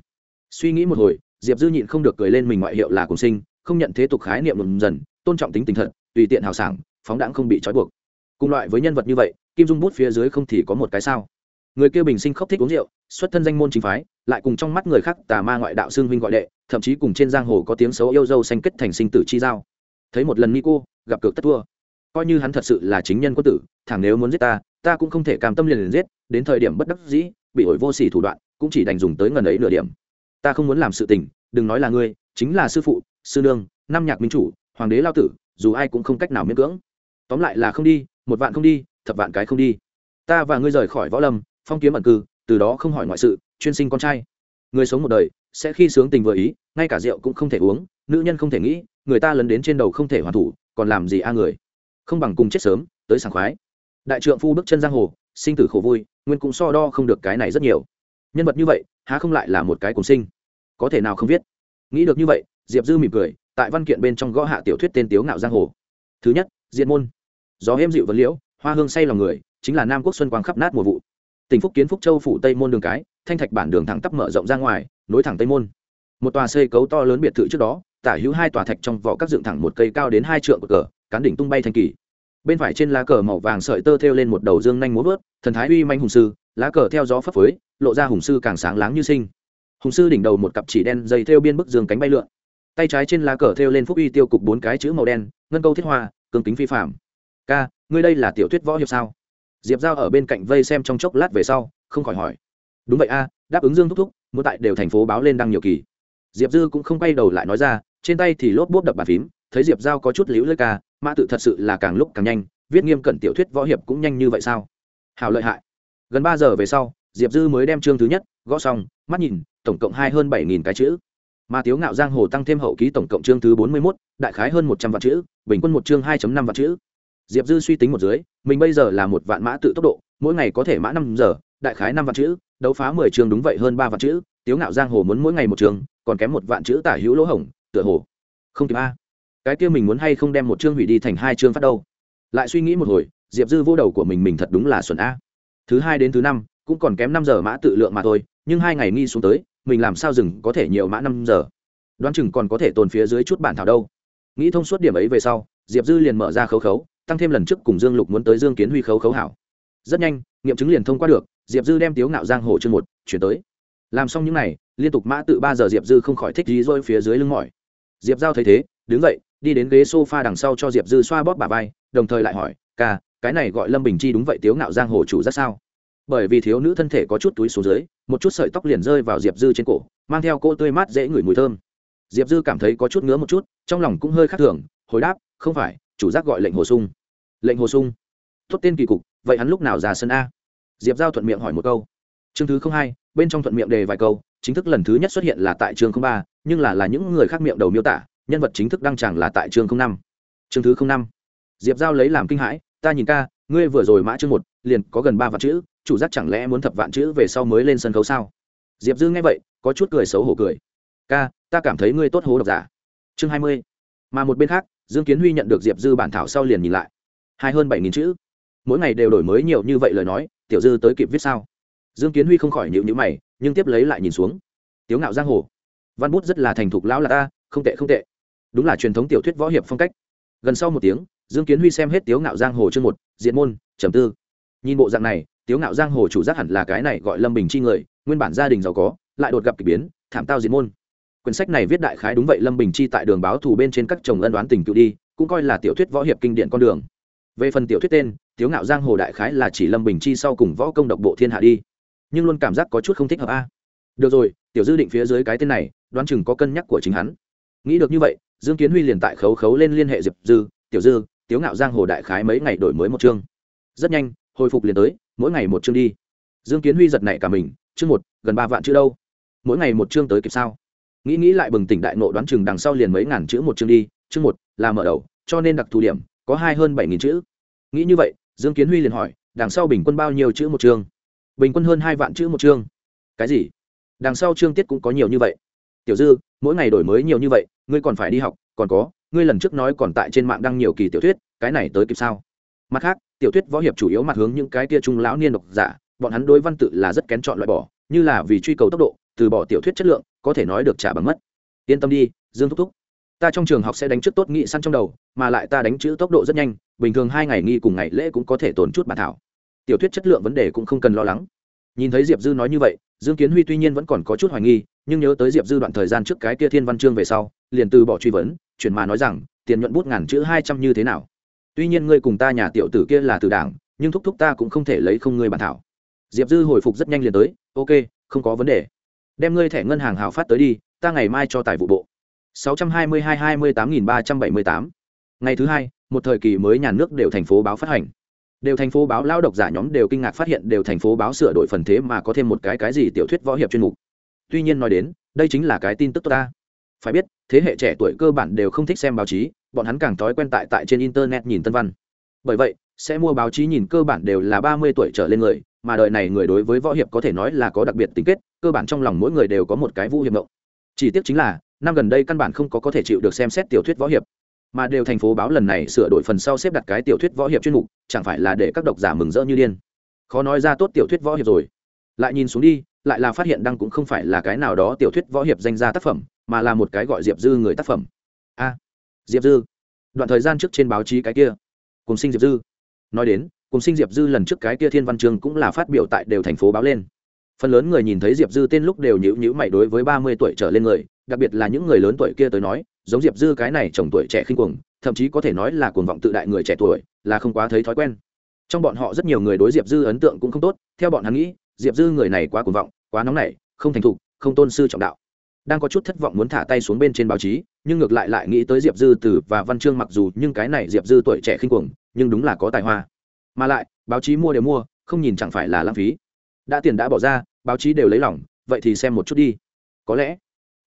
Suy nghĩ một hồi, diệp dư nhịn không được cười lên mình ngoại hiệu là cùng sinh, không nhận thế tục khái niệm lùm dần, tôn trọng tính tình thật, tùy tiện hào sảng, phóng đãng không bị trói buộc. Cùng loại với nhân vật như vậy, kim dung bút phía dưới không thì có một cái sao? Người kia bình sinh khóc thích uống rượu, xuất thân danh môn chính phái, lại cùng trong mắt người khác tà ma ngoại đạo xương vinh gọi đệ, thậm chí cùng trên giang hồ có tiếng xấu yêu dâu xanh kết thành sinh tử chi giao. Thấy một lần ni cô, gặp cược tất thua. Coi như hắn thật sự là chính nhân quân tử, thẳng nếu muốn giết ta ta cũng không thể cam tâm liền liền giết, đến thời điểm bất đắc dĩ, bị ổi vô sỉ thủ đoạn, cũng chỉ đành dùng tới ngần ấy nửa điểm. Ta không muốn làm sự tình, đừng nói là ngươi, chính là sư phụ, sư nương, năm nhạc minh chủ, hoàng đế lao tử, dù ai cũng không cách nào miễn cưỡng. Tóm lại là không đi, một vạn không đi, thập vạn cái không đi. Ta và ngươi rời khỏi võ lâm phong kiếm ẩn cư, từ đó không hỏi ngoại sự, chuyên sinh con trai. Người sống một đời, sẽ khi sướng tình vừa ý, ngay cả rượu cũng không thể uống, nữ nhân không thể nghĩ, người ta lấn đến trên đầu không thể hoàn thủ, còn làm gì a người? Không bằng cùng chết sớm, tới sảng khoái. Đại trượng phu bước chân giang hồ, sinh tử khổ vui, nguyên cũng so đo không được cái này rất nhiều. Nhân vật như vậy, há không lại là một cái cùng sinh? Có thể nào không viết? Nghĩ được như vậy, diệp dư mỉm cười, tại văn kiện bên trong gõ hạ tiểu thuyết tên tiếu ngạo giang hồ. Thứ nhất diện môn. Gió êm dịu vật liễu, hoa hương say lòng người, chính là nam quốc xuân quang khắp nát mùa vụ tỉnh phúc kiến phúc châu phủ tây môn đường cái, thanh thạch bản đường thẳng tắp mở rộng ra ngoài, nối thẳng tây môn. Một tòa xây cấu to lớn biệt thự trước đó, tả hữu hai tòa thạch trong vỏ các dựng thẳng một cây cao đến hai trượng cờ, cán đỉnh tung bay thành kỳ. Bên phải trên lá cờ màu vàng sợi tơ thêu lên một đầu dương nhanh múa vớt, thần thái uy manh hùng sư, lá cờ theo gió phấp phới, lộ ra hùng sư càng sáng láng như sinh. Hùng sư đỉnh đầu một cặp chỉ đen dây thêu biên bức dương cánh bay lượn. Tay trái trên lá cờ thêu lên phúc uy tiêu cục bốn cái chữ màu đen, ngân câu thiết hoa cường kính phi phạm ca, ngươi đây là tiểu thuyết võ hiệp sao? Diệp giao ở bên cạnh vây xem trong chốc lát về sau, không khỏi hỏi. Đúng vậy a, đáp ứng dương thúc thúc, muốn tại đều thành phố báo lên đăng nhiều kỳ. Diệp dư cũng không quay đầu lại nói ra, trên tay thì lốp bốp đập bàn phím, thấy diệp giao có chút liễu lơi ca, mã tự thật sự là càng lúc càng nhanh, viết nghiêm cẩn tiểu thuyết võ hiệp cũng nhanh như vậy sao? Hào lợi hại. Gần ba giờ về sau, diệp dư mới đem chương thứ nhất, gõ xong, mắt nhìn, tổng cộng hai hơn bảy nghìn cái chữ. Mà tiếu ngạo giang hồ tăng thêm hậu ký tổng cộng chương thứ bốn mươi mốt, đại khái hơn một trăm vạn chữ, bình quân một chương hai năm vạn chữ diệp dư suy tính một dưới, mình bây giờ là một vạn mã tự tốc độ, mỗi ngày có thể mã năm giờ, đại khái năm vạn chữ, đấu phá mười chương đúng vậy hơn ba vạn chữ, tiếu ngạo giang hồ muốn mỗi ngày một chương còn kém một vạn chữ tả hữu lỗ hổng, tựa hồ không kịp a. Cái kia mình muốn hay không đem một chương hủy đi thành hai chương phát đâu? Lại suy nghĩ một hồi, diệp dư vô đầu của mình mình thật đúng là xuẩn a. Thứ hai đến thứ năm, cũng còn kém năm giờ mã tự lượng mà thôi, nhưng hai ngày nghi xuống tới, mình làm sao dừng có thể nhiều mã năm giờ? Đoán chừng còn có thể tồn phía dưới chút bản thảo đâu. Nghĩ thông suốt điểm ấy về sau, diệp dư liền mở ra khấu khấu tăng thêm lần trước cùng dương lục muốn tới dương kiến huy khấu khấu hảo. Rất nhanh, nghiệm chứng liền thông qua được, diệp dư đem tiếu ngạo giang hồ chương một, chuyển tới. Làm xong những n à y liên tục mã tự ba giờ diệp dư không khỏi thích dí dôi phía dưới lưng mỏi. Diệp giao thấy thế, đứng dậy, đi đến ghế s o f a đằng sau cho diệp dư xoa bóp bà vai, đồng thời lại hỏi, ca, cái này gọi lâm bình chi đúng vậy tiếu ngạo giang hồ chủ ra sao? Bởi vì thiếu nữ thân thể có chút túi xuống dưới, một chút sợi tóc liền rơi vào diệp dư trên cổ, mang theo cỗ tươi mát dễ ngửi mùi thơm. Diệp dư cảm thấy có chút ngứa một chút, trong lòng cũng hơi khác thường, hồi đáp, không phải, chủ giác gọi lệnh hồ sung lệnh hồ sung. Tốt tên kỳ cục, vậy hắn lúc nào ra sân a? Diệp giao thuận miệng hỏi một câu. Chương thứ không hai, bên trong thuận miệng đề vài câu, chính thức lần thứ nhất xuất hiện là tại chương không ba, nhưng là là những người khác miệng đầu miêu tả, nhân vật chính thức đăng chẳng là tại chương không năm. Chương thứ không năm. Diệp giao lấy làm kinh hãi, ta nhìn ca, ngươi vừa rồi mã chương một, liền có gần ba vạn chữ, chủ giác chẳng lẽ muốn thập vạn chữ về sau mới lên sân khấu sao? Diệp dư nghe vậy, có chút cười xấu hổ cười. Ca, ta cảm thấy ngươi tốt hố độc giả. Chương hai mươi. Mà một bên khác, dương kiến huy nhận được diệp dư bản thảo sau liền nhìn lại hai hơn bảy nghìn chữ. Mỗi ngày đều đổi mới nhiều như vậy lời nói, tiểu dư tới kịp viết sao? Dương kiến huy không khỏi nhịu nhữ mày, nhưng tiếp lấy lại nhìn xuống. Tiếu ngạo giang hồ. Văn bút rất là thành thục lão là ta, không tệ không tệ. Đúng là truyền thống tiểu thuyết võ hiệp phong cách. Gần sau một tiếng, dương kiến huy xem hết tiếu ngạo giang hồ chương một, diện môn, trầm tư. Nhìn bộ dạng này, tiếu ngạo giang hồ chủ giác hẳn là cái này gọi lâm bình chi người, nguyên bản gia đình giàu có, lại đột gặp k ỳ biến, thảm tao diện môn. Quyển sách này viết đại khái đúng vậy, lâm bình chi tại đường báo thù bên trên các chồng ân đoán tình cựu đi, cũng coi là tiểu thuyết võ hiệp kinh điển con đường về phần tiểu thuyết tên, tiếu ngạo giang hồ đại khái là chỉ lâm bình chi sau cùng võ công độc bộ thiên hạ đi. Nhưng luôn cảm giác có chút không thích hợp a. Được rồi, tiểu dư định phía dưới cái tên này, đoán chừng có cân nhắc của chính hắn. Nghĩ được như vậy, dương kiến huy liền tại khấu khấu lên liên hệ diệp dư, tiểu dư, tiếu ngạo giang hồ đại khái mấy ngày đổi mới một chương. Rất nhanh, hồi phục liền tới, mỗi ngày một chương đi. Dương kiến huy giật nảy cả mình, chương một, gần ba vạn chữ đâu? Mỗi ngày một chương tới kịp sao? Nghĩ nghĩ lại bừng tỉnh đại nộ đoán chừng đằng sau liền mấy ngàn chữ một chương đi, chương một, là mở đầu, cho nên đặc thù điểm có hai hơn bảy nghìn chữ. Nghĩ như vậy, dương kiến huy liền hỏi, đằng sau bình quân bao nhiêu chữ một chương? Bình quân hơn hai vạn chữ một chương. Cái gì? Đằng sau chương tiết cũng có nhiều như vậy. Tiểu dư, mỗi ngày đổi mới nhiều như vậy, ngươi còn phải đi học, còn có, ngươi lần trước nói còn tại trên mạng đăng nhiều kỳ tiểu thuyết, cái này tới kịp sao? Mặt khác, tiểu thuyết võ hiệp chủ yếu mặt hướng những cái tia trung lão niên độc giả, bọn hắn đối văn tự là rất kén chọn loại bỏ, như là vì truy cầu tốc độ, từ bỏ tiểu thuyết chất lượng, có thể nói được trả bằng mất. Yên tâm đi, dương thúc thúc ta trong trường học sẽ đánh trước tốt nghị săn trong đầu, mà lại ta đánh chữ tốc độ rất nhanh, bình thường hai ngày nghi cùng ngày lễ cũng có thể tồn chút bản thảo. Tiểu thuyết chất lượng vấn đề cũng không cần lo lắng. Nhìn thấy diệp dư nói như vậy, dương kiến huy tuy nhiên vẫn còn có chút hoài nghi, nhưng nhớ tới diệp dư đoạn thời gian trước cái kia thiên văn chương về sau, liền từ bỏ truy vấn, chuyển mà nói rằng, tiền nhuận bút ngàn chữ hai trăm như thế nào. Tuy nhiên ngươi cùng ta nhà tiểu tử kia là từ đảng, nhưng thúc thúc ta cũng không thể lấy không ngươi bản thảo. Diệp dư hồi phục rất nhanh liền tới, ok, không có vấn đề. Đem ngươi thẻ ngân hàng hào phát tới đi, ta ngày mai cho tài vụ bộ sáu trăm hai mươi hai hai mươi tám nghìn ba trăm bảy mươi tám. Ngày thứ hai, một thời kỳ mới nhà nước đều thành phố báo phát hành. Đều thành phố báo lao độc giả nhóm đều kinh ngạc phát hiện đều thành phố báo sửa đổi phần thế mà có thêm một cái cái gì tiểu thuyết võ hiệp chuyên mục. Tuy nhiên nói đến, đây chính là cái tin tức tốt ta. Phải biết, thế hệ trẻ tuổi cơ bản đều không thích xem báo chí, bọn hắn càng thói quen tại tại trên internet nhìn tân văn. Bởi vậy, sẽ mua báo chí nhìn cơ bản đều là ba mươi tuổi trở lên người, mà đời này người đối với võ hiệp có thể nói là có đặc biệt tính kết, cơ bản trong lòng mỗi người đều có một cái vũ hiệp mộng chỉ tiếc chính là năm gần đây căn bản không có có thể chịu được xem xét tiểu thuyết võ hiệp, mà đều thành phố báo lần này sửa đổi phần sau xếp đặt cái tiểu thuyết võ hiệp chuyên mục, chẳng phải là để các độc giả mừng rỡ như điên. Khó nói ra tốt tiểu thuyết võ hiệp rồi. Lại nhìn xuống đi, lại là phát hiện đăng cũng không phải là cái nào đó tiểu thuyết võ hiệp danh gia tác phẩm, mà là một cái gọi diệp dư người tác phẩm. A, diệp dư. Đoạn thời gian trước trên báo chí cái kia. Cùng sinh diệp dư. Nói đến, cùng sinh diệp dư lần trước cái kia thiên văn chương cũng là phát biểu tại đều thành phố báo lên phần lớn người nhìn thấy diệp dư tên lúc đều nhữ nhữ mày đối với ba mươi tuổi trở lên người, đặc biệt là những người lớn tuổi kia tới nói, giống diệp dư cái này chồng tuổi trẻ khinh cuồng, thậm chí có thể nói là cuồng vọng tự đại người trẻ tuổi, là không quá thấy thói quen. Trong bọn họ rất nhiều người đối diệp dư ấn tượng cũng không tốt, theo bọn hắn nghĩ, diệp dư người này quá cuồng vọng, quá nóng nảy, không thành thục, không tôn sư trọng đạo. Đang có chút thất vọng muốn thả tay xuống bên trên báo chí, nhưng ngược lại lại nghĩ tới diệp dư từ và văn chương mặc dù, nhưng cái này diệp dư tuổi trẻ khinh cuồng, nhưng đúng là có tài hoa. Mà lại, báo chí mua đều mua, không nhìn chẳng phải là lãng phí đã tiền đã bỏ ra, báo chí đều lấy lòng, vậy thì xem một chút đi. Có lẽ,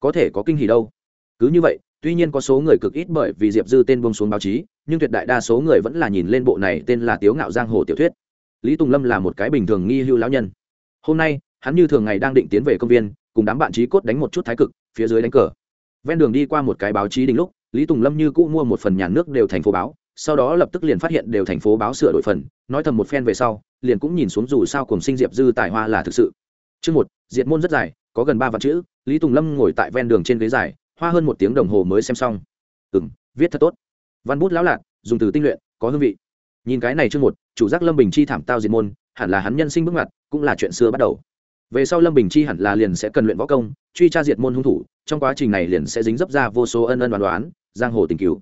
có thể có kinh hỉ đâu. Cứ như vậy, tuy nhiên có số người cực ít bởi vì diệp dư tên buông xuống báo chí, nhưng tuyệt đại đa số người vẫn là nhìn lên bộ này tên là tiếu ngạo giang hồ tiểu thuyết. Lý tùng lâm là một cái bình thường nghi hưu lão nhân. Hôm nay, hắn như thường ngày đang định tiến về công viên, cùng đám bạn trí cốt đánh một chút thái cực, phía dưới đánh cờ. Ven đường đi qua một cái báo chí đỉnh lúc, lý tùng lâm như cũ mua một phần nhà nước đều thành phố báo sau đó lập tức liền phát hiện đều thành phố báo sửa đổi phần, nói thầm một phen về sau, liền cũng nhìn xuống dù sao cùng sinh diệp dư tài hoa là thực sự. Chương một, diệt môn rất dài, có gần ba vạn chữ, lý tùng lâm ngồi tại ven đường trên ghế dài, hoa hơn một tiếng đồng hồ mới xem xong. Ừ m viết thật tốt. Văn bút lão lạc dùng từ tinh luyện, có hương vị. Nhìn cái này chương một, chủ giác lâm bình chi thảm tao diệt môn, hẳn là hắn nhân sinh bước ngoặt, cũng là chuyện xưa bắt đầu. Về sau lâm bình chi hẳn là liền sẽ cần luyện võ công, truy tra diệt môn hung thủ, trong quá trình này liền sẽ dính dấp ra vô số ân ân đoán đoán giang hồ tình cứu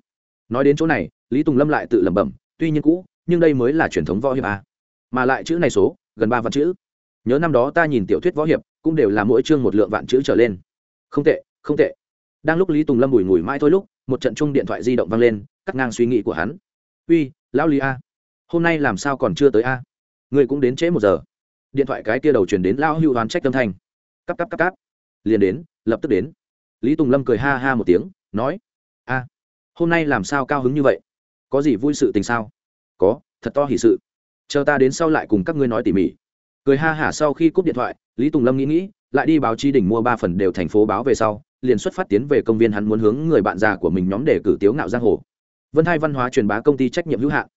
nói đến chỗ này lý tùng lâm lại tự lẩm bẩm, tuy nhiên cũ, nhưng đây mới là truyền thống võ hiệp a mà lại chữ này số, gần ba vạn chữ. Nhớ năm đó ta nhìn tiểu thuyết võ hiệp, cũng đều là mỗi chương một lượng vạn chữ trở lên. Không tệ không tệ. Đang lúc lý tùng lâm bùi ngùi mãi thôi lúc, một trận chung điện thoại di động vang lên, cắt ngang suy nghĩ của hắn. Uy, lão lý a, hôm nay làm sao còn chưa tới a? Người cũng đến trễ một giờ. Điện thoại cái kia đầu chuyển đến lão hữu đoán trách tâm thanh. Cắp cắp cắp cắp liền đến, lập tức đến. Lý tùng lâm cười ha ha một tiếng, nói, a, hôm nay làm sao cao hứng như vậy? Có gì vui sự tình sao? Có thật to hỉ sự. Chờ ta đến sau lại cùng các ngươi nói tỉ mỉ. Cười ha hả sau khi cúp điện thoại lý tùng lâm nghĩ nghĩ lại đi báo chí đỉnh mua ba phần đều thành phố báo về sau liền xuất phát tiến về công viên hắn muốn hướng người bạn già của mình nhóm để cử tiếu ngạo giang hồ. Vân hai văn hóa truyền bá công ty trách nhiệm hữu hạn.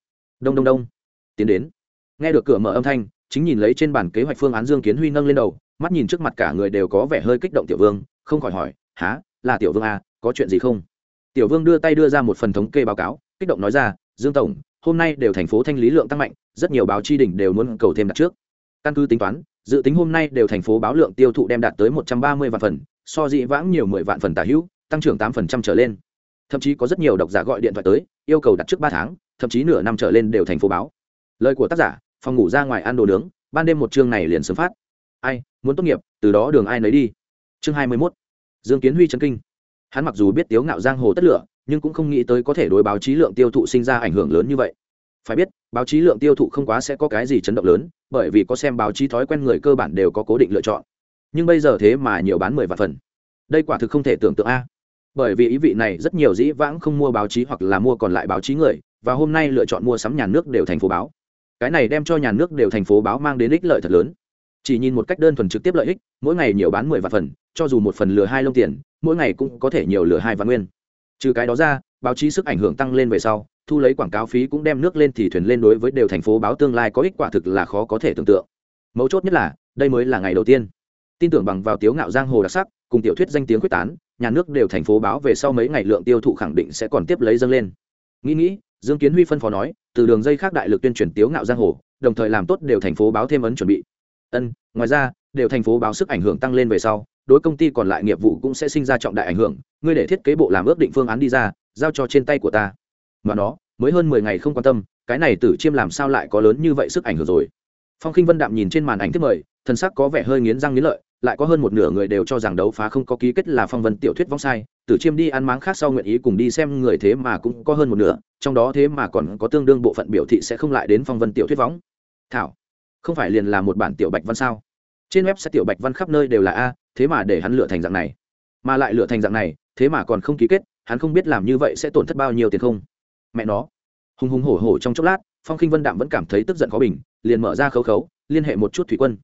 Đông đông đông. Tiến đến. Nghe được cửa mở âm thanh chính nhìn lấy trên bản kế hoạch phương án dương kiến huy nâng lên đầu mắt nhìn trước mặt cả người đều có vẻ hơi kích động tiểu vương không khỏi hỏi há là tiểu vương à, có chuyện gì không? Tiểu vương đưa tay đưa ra một phần thống kê báo cáo kích động nói ra, dương tổng, hôm nay đều thành phố thanh lý lượng tăng mạnh, rất nhiều báo chi đỉnh đều muốn cầu thêm đặt trước. Căn cứ tính toán, dự tính hôm nay đều thành phố báo lượng tiêu thụ đem đạt tới một trăm ba mươi vạn phần, so dị vãng nhiều mười vạn phần tả hữu, tăng trưởng tám phần trăm trở lên. Thậm chí có rất nhiều độc giả gọi điện thoại tới, yêu cầu đặt trước ba tháng, thậm chí nửa năm trở lên đều thành phố báo. Lời của tác giả, phòng ngủ ra ngoài ăn đồ nướng, ban đêm một chương này liền sớm phát. Ai, muốn tốt nghiệp, từ đó đường ai nấy đi. Chương hai mươi mốt. Dương kiến huy trấn kinh. Hắn mặc dù biết tiếu ngạo giang hồ tất lửa nhưng cũng không nghĩ tới có thể đối báo chí lượng tiêu thụ sinh ra ảnh hưởng lớn như vậy. Phải biết, báo chí lượng tiêu thụ không quá sẽ có cái gì chấn động lớn, bởi vì có xem báo chí thói quen người cơ bản đều có cố định lựa chọn. Nhưng bây giờ thế mà nhiều bán mười vạn phần. Đây quả thực không thể tưởng tượng a. Bởi vì ý vị này rất nhiều dĩ vãng không mua báo chí hoặc là mua còn lại báo chí người, và hôm nay lựa chọn mua sắm nhà nước đều thành phố báo. Cái này đem cho nhà nước đều thành phố báo mang đến ích lợi thật lớn. Chỉ nhìn một cách đơn thuần trực tiếp lợi ích, mỗi ngày nhiều bán mười vạn phần, cho dù một phần lừa hai lông tiền, mỗi ngày cũng có thể nhiều lừa hai vạn nguyên trừ cái đó ra, báo chí sức ảnh hưởng tăng lên về sau, thu lấy quảng cáo phí cũng đem nước lên thì thuyền lên đối với đều thành phố báo tương lai có ích quả thực là khó có thể tưởng tượng. Mấu chốt nhất là, đây mới là ngày đầu tiên. Tin tưởng bằng vào tiếu ngạo giang hồ đặc sắc, cùng tiểu thuyết danh tiếng quyết tán, nhà nước đều thành phố báo về sau mấy ngày lượng tiêu thụ khẳng định sẽ còn tiếp lấy dâng lên. Nghĩ nghĩ, dương kiến huy phân phó nói, từ đường dây khác đại lực tuyên truyền tiếu ngạo giang hồ, đồng thời làm tốt đều thành phố báo thêm ấn chuẩn bị. Ân, ngoài ra, đều thành phố báo sức ảnh hưởng tăng lên về sau đối công ty còn lại nghiệp vụ cũng sẽ sinh ra trọng đại ảnh hưởng, ngươi để thiết kế bộ làm ước định phương án đi ra, giao cho trên tay của ta. Mà nó, mới hơn mười ngày không quan tâm, cái này tử chiêm làm sao lại có lớn như vậy sức ảnh hưởng rồi? Phong khinh vân đạm nhìn trên màn ảnh tiếp mời thân sắc có vẻ hơi nghiến răng nghiến lợi, lại có hơn một nửa người đều cho rằng đấu phá không có ký kết là phong vân tiểu thuyết vong sai, tử chiêm đi ăn máng khác sau nguyện ý cùng đi xem người thế mà cũng có hơn một nửa, trong đó thế mà còn có tương đương bộ phận biểu thị sẽ không lại đến phong vân tiểu thuyết võng thảo, không phải liền là một bản tiểu bạch văn sao? Trên web sẽ tiểu bạch văn khắp nơi đều là a thế mà để hắn lựa thành dạng này. Mà lại lựa thành dạng này, thế mà còn không ký kết, hắn không biết làm như vậy sẽ tổn thất bao nhiêu tiền không? Mẹ nó. Hùng hùng hổ hổ trong chốc lát, phong khinh vân đạm vẫn cảm thấy tức giận khó bình, liền mở ra khấu khấu, liên hệ một chút thủy quân.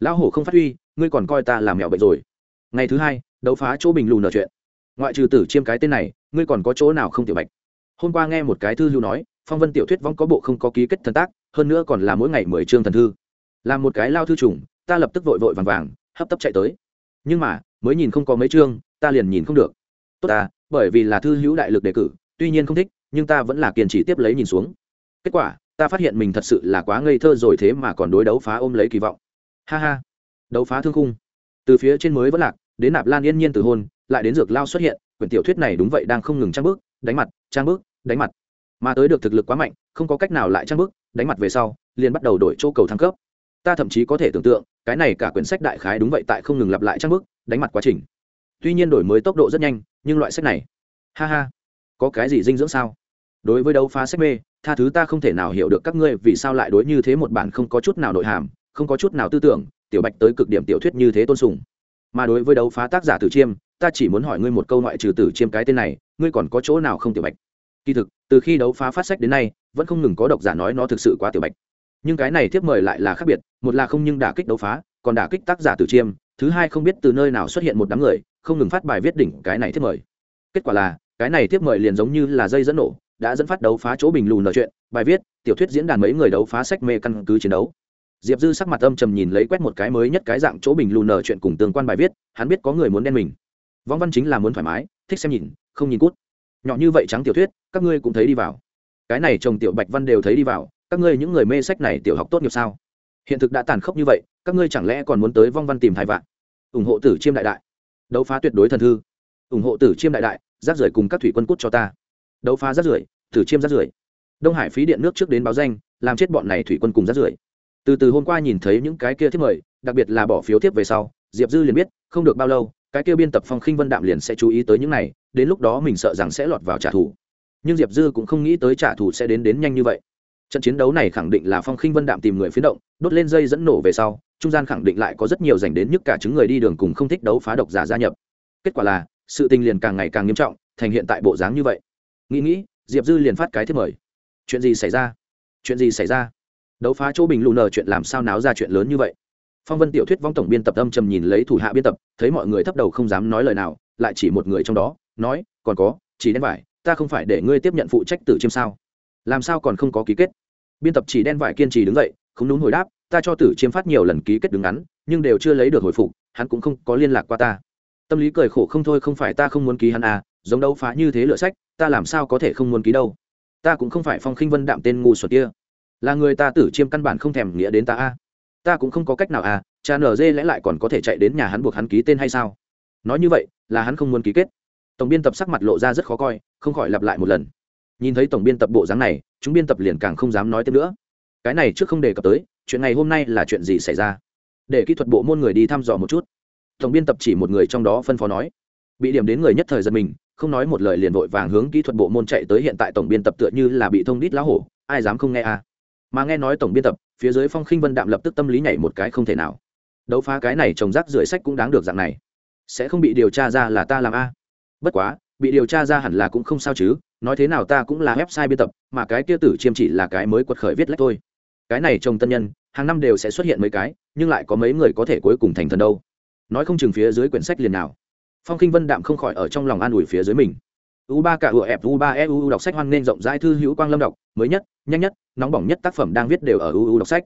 Lão hổ không phát huy, ngươi còn coi ta làm mèo bệnh rồi. Ngày thứ hai, đấu phá chỗ bình lù nợ chuyện. Ngoại trừ tử chiêm cái tên này, ngươi còn có chỗ nào không tiểu bạch? Hôm qua nghe một cái thư lưu nói, phong vân tiểu thuyết vong có bộ không có ký kết thần tác, hơn nữa còn là mỗi ngày mười chương thần thư. Làm một cái lao thư trùng, ta lập tức vội vội vàng vàng, hấp tấp chạy tới nhưng mà, mới nhìn không có mấy chương, ta liền nhìn không được. Tốt ta, bởi vì là thư hữu đại lực đề cử, tuy nhiên không thích, nhưng ta vẫn là kiên trì tiếp lấy nhìn xuống. Kết quả, ta phát hiện mình thật sự là quá ngây thơ rồi thế mà còn đối đấu phá ôm lấy kỳ vọng. Ha ha. Đấu phá thương khung. Từ phía trên mới vẫn lạc, đến nạp lan yên nhiên từ hôn, lại đến dược lao xuất hiện, quyển tiểu thuyết này đúng vậy đang không ngừng trang bước, đánh mặt, trang bước, đánh mặt. Mà tới được thực lực quá mạnh, không có cách nào lại trang bước, đánh mặt về sau, liền bắt đầu đổi chỗ cầu thăng cấp. Ta thậm chí có thể tưởng tượng cái này cả quyển sách đại khái đúng vậy tại không ngừng lặp lại trang bước đánh mặt quá trình. Tuy nhiên đổi mới tốc độ rất nhanh, nhưng loại sách này, ha ha, có cái gì dinh dưỡng sao? Đối với đấu phá sách mê tha thứ ta không thể nào hiểu được các ngươi vì sao lại đối như thế một bản không có chút nào nội hàm, không có chút nào tư tưởng, tiểu bạch tới cực điểm tiểu thuyết như thế tôn sùng. Mà đối với đấu phá tác giả tử chiêm, ta chỉ muốn hỏi ngươi một câu ngoại trừ tử chiêm cái tên này, ngươi còn có chỗ nào không tiểu bạch? Kỳ thực, từ khi đấu phá phát sách đến nay, vẫn không ngừng có độc giả nói nó thực sự quá tiểu bạch nhưng cái này tiếp mời lại là khác biệt, một là không nhưng đả kích đấu phá, còn đả kích tác giả tử chiêm, thứ hai không biết từ nơi nào xuất hiện một đám người, không ngừng phát bài viết đỉnh cái này tiếp mời. Kết quả là, cái này tiếp mời liền giống như là dây dẫn nổ, đã dẫn phát đấu phá chỗ bình lùn nợ chuyện, bài viết, tiểu thuyết diễn đàn mấy người đấu phá sách mê căn cứ chiến đấu. Diệp dư sắc mặt âm trầm nhìn lấy quét một cái mới nhất cái dạng chỗ bình lùn nở chuyện cùng tương quan bài viết, hắn biết có người muốn đen mình. Vong văn chính là muốn thoải mái, thích xem nhìn, không nhìn cút. Nhỏ như vậy trắng tiểu thuyết, các ngươi cũng thấy đi vào. Cái này chồng tiểu bạch văn đều thấy đi vào các ngươi những người mê sách này tiểu học tốt nghiệp sao? Hiện thực đã tàn khốc như vậy, các ngươi chẳng lẽ còn muốn tới vong văn tìm thai vạn? Ủng hộ tử chiêm đại đại. Đấu phá tuyệt đối thần thư. Ủng hộ tử chiêm đại đại, rác rưởi cùng các thủy quân cút cho ta. Đấu phá rác rưởi, tử chiêm rác rưởi. Đông hải phí điện nước trước đến báo danh, làm chết bọn này thủy quân cùng rác rưởi. Từ từ hôm qua nhìn thấy những cái kia thiết mời, đặc biệt là bỏ phiếu tiếp về sau, diệp dư liền biết, không được bao lâu, cái kia biên tập phong khinh vân đạm liền sẽ chú ý tới những này, đến lúc đó mình sợ rằng sẽ lọt vào trả thù. Nhưng diệp dư cũng không nghĩ tới trả thù sẽ đến đến nhanh như vậy trận chiến đấu này khẳng định là phong khinh vân đạm tìm người phiến động, đốt lên dây dẫn nổ về sau, trung gian khẳng định lại có rất nhiều dành đến nhức cả chứng người đi đường cùng không thích đấu phá độc giả gia nhập. Kết quả là, sự tình liền càng ngày càng nghiêm trọng, thành hiện tại bộ dáng như vậy. Nghĩ nghĩ, diệp dư liền phát cái thiết mời. Chuyện gì xảy ra? Chuyện gì xảy ra? Đấu phá chỗ bình lù nờ chuyện làm sao náo ra chuyện lớn như vậy? Phong vân tiểu thuyết vong tổng biên tập âm trầm nhìn lấy thủ hạ biên tập, thấy mọi người thấp đầu không dám nói lời nào, lại chỉ một người trong đó, nói, còn có, chỉ đen vải ta không phải để ngươi tiếp nhận phụ trách tử chiêm sao? Làm sao còn không có ký kết? Biên tập chỉ đen vải kiên trì đứng dậy, không đúng hồi đáp, ta cho tử chiêm phát nhiều lần ký kết đứng ngắn, nhưng đều chưa lấy được hồi phục, hắn cũng không có liên lạc qua ta. Tâm lý cười khổ, không thôi, không phải ta không muốn ký hắn à giống đấu phá như thế lựa sách, ta làm sao có thể không muốn ký đâu? Ta cũng không phải phong khinh vân đạm tên ngu xuẩn kia. Là người ta tử chiêm căn bản không thèm nghĩa đến ta a ta cũng không có cách nào à cha nở dê lẽ lại còn có thể chạy đến nhà hắn buộc hắn ký tên hay sao? Nói như vậy, là hắn không muốn ký kết. Tổng biên tập sắc mặt lộ ra rất khó coi, không khỏi lặp lại một lần nhìn thấy tổng biên tập bộ dáng này, chúng biên tập liền càng không dám nói thêm nữa. Cái này trước không đề cập tới, chuyện ngày hôm nay là chuyện gì xảy ra? Để kỹ thuật bộ môn người đi thăm dò một chút. Tổng biên tập chỉ một người trong đó phân phó nói. Bị điểm đến người nhất thời giật mình, không nói một lời liền vội vàng hướng kỹ thuật bộ môn chạy tới hiện tại tổng biên tập tựa như là bị thông đít lá hổ, ai dám không nghe à? Mà nghe nói tổng biên tập, phía dưới phong khinh vân đạm lập tức tâm lý nhảy một cái không thể nào. Đấu phá cái này trồng rác rưởi sách cũng đáng được dạng này. Sẽ không bị điều tra ra là ta làm a? Bất quá, bị điều tra ra hẳn là cũng không sao chứ nói thế nào ta cũng là website biên tập, mà cái kia tử chiêm chỉ là cái mới quật khởi viết lách thôi. Cái này trồng tân nhân, hàng năm đều sẽ xuất hiện mấy cái, nhưng lại có mấy người có thể cuối cùng thành thần đâu. Nói không chừng phía dưới quyển sách liền nào. Phong khinh vân đạm không khỏi ở trong lòng an ủi phía dưới mình. U ba cả ùa ép u ba e u đọc sách hoan nghênh rộng rãi thư hữu quang lâm đọc, mới nhất, nhanh nhất, nóng bỏng nhất tác phẩm đang viết đều ở u u đọc sách.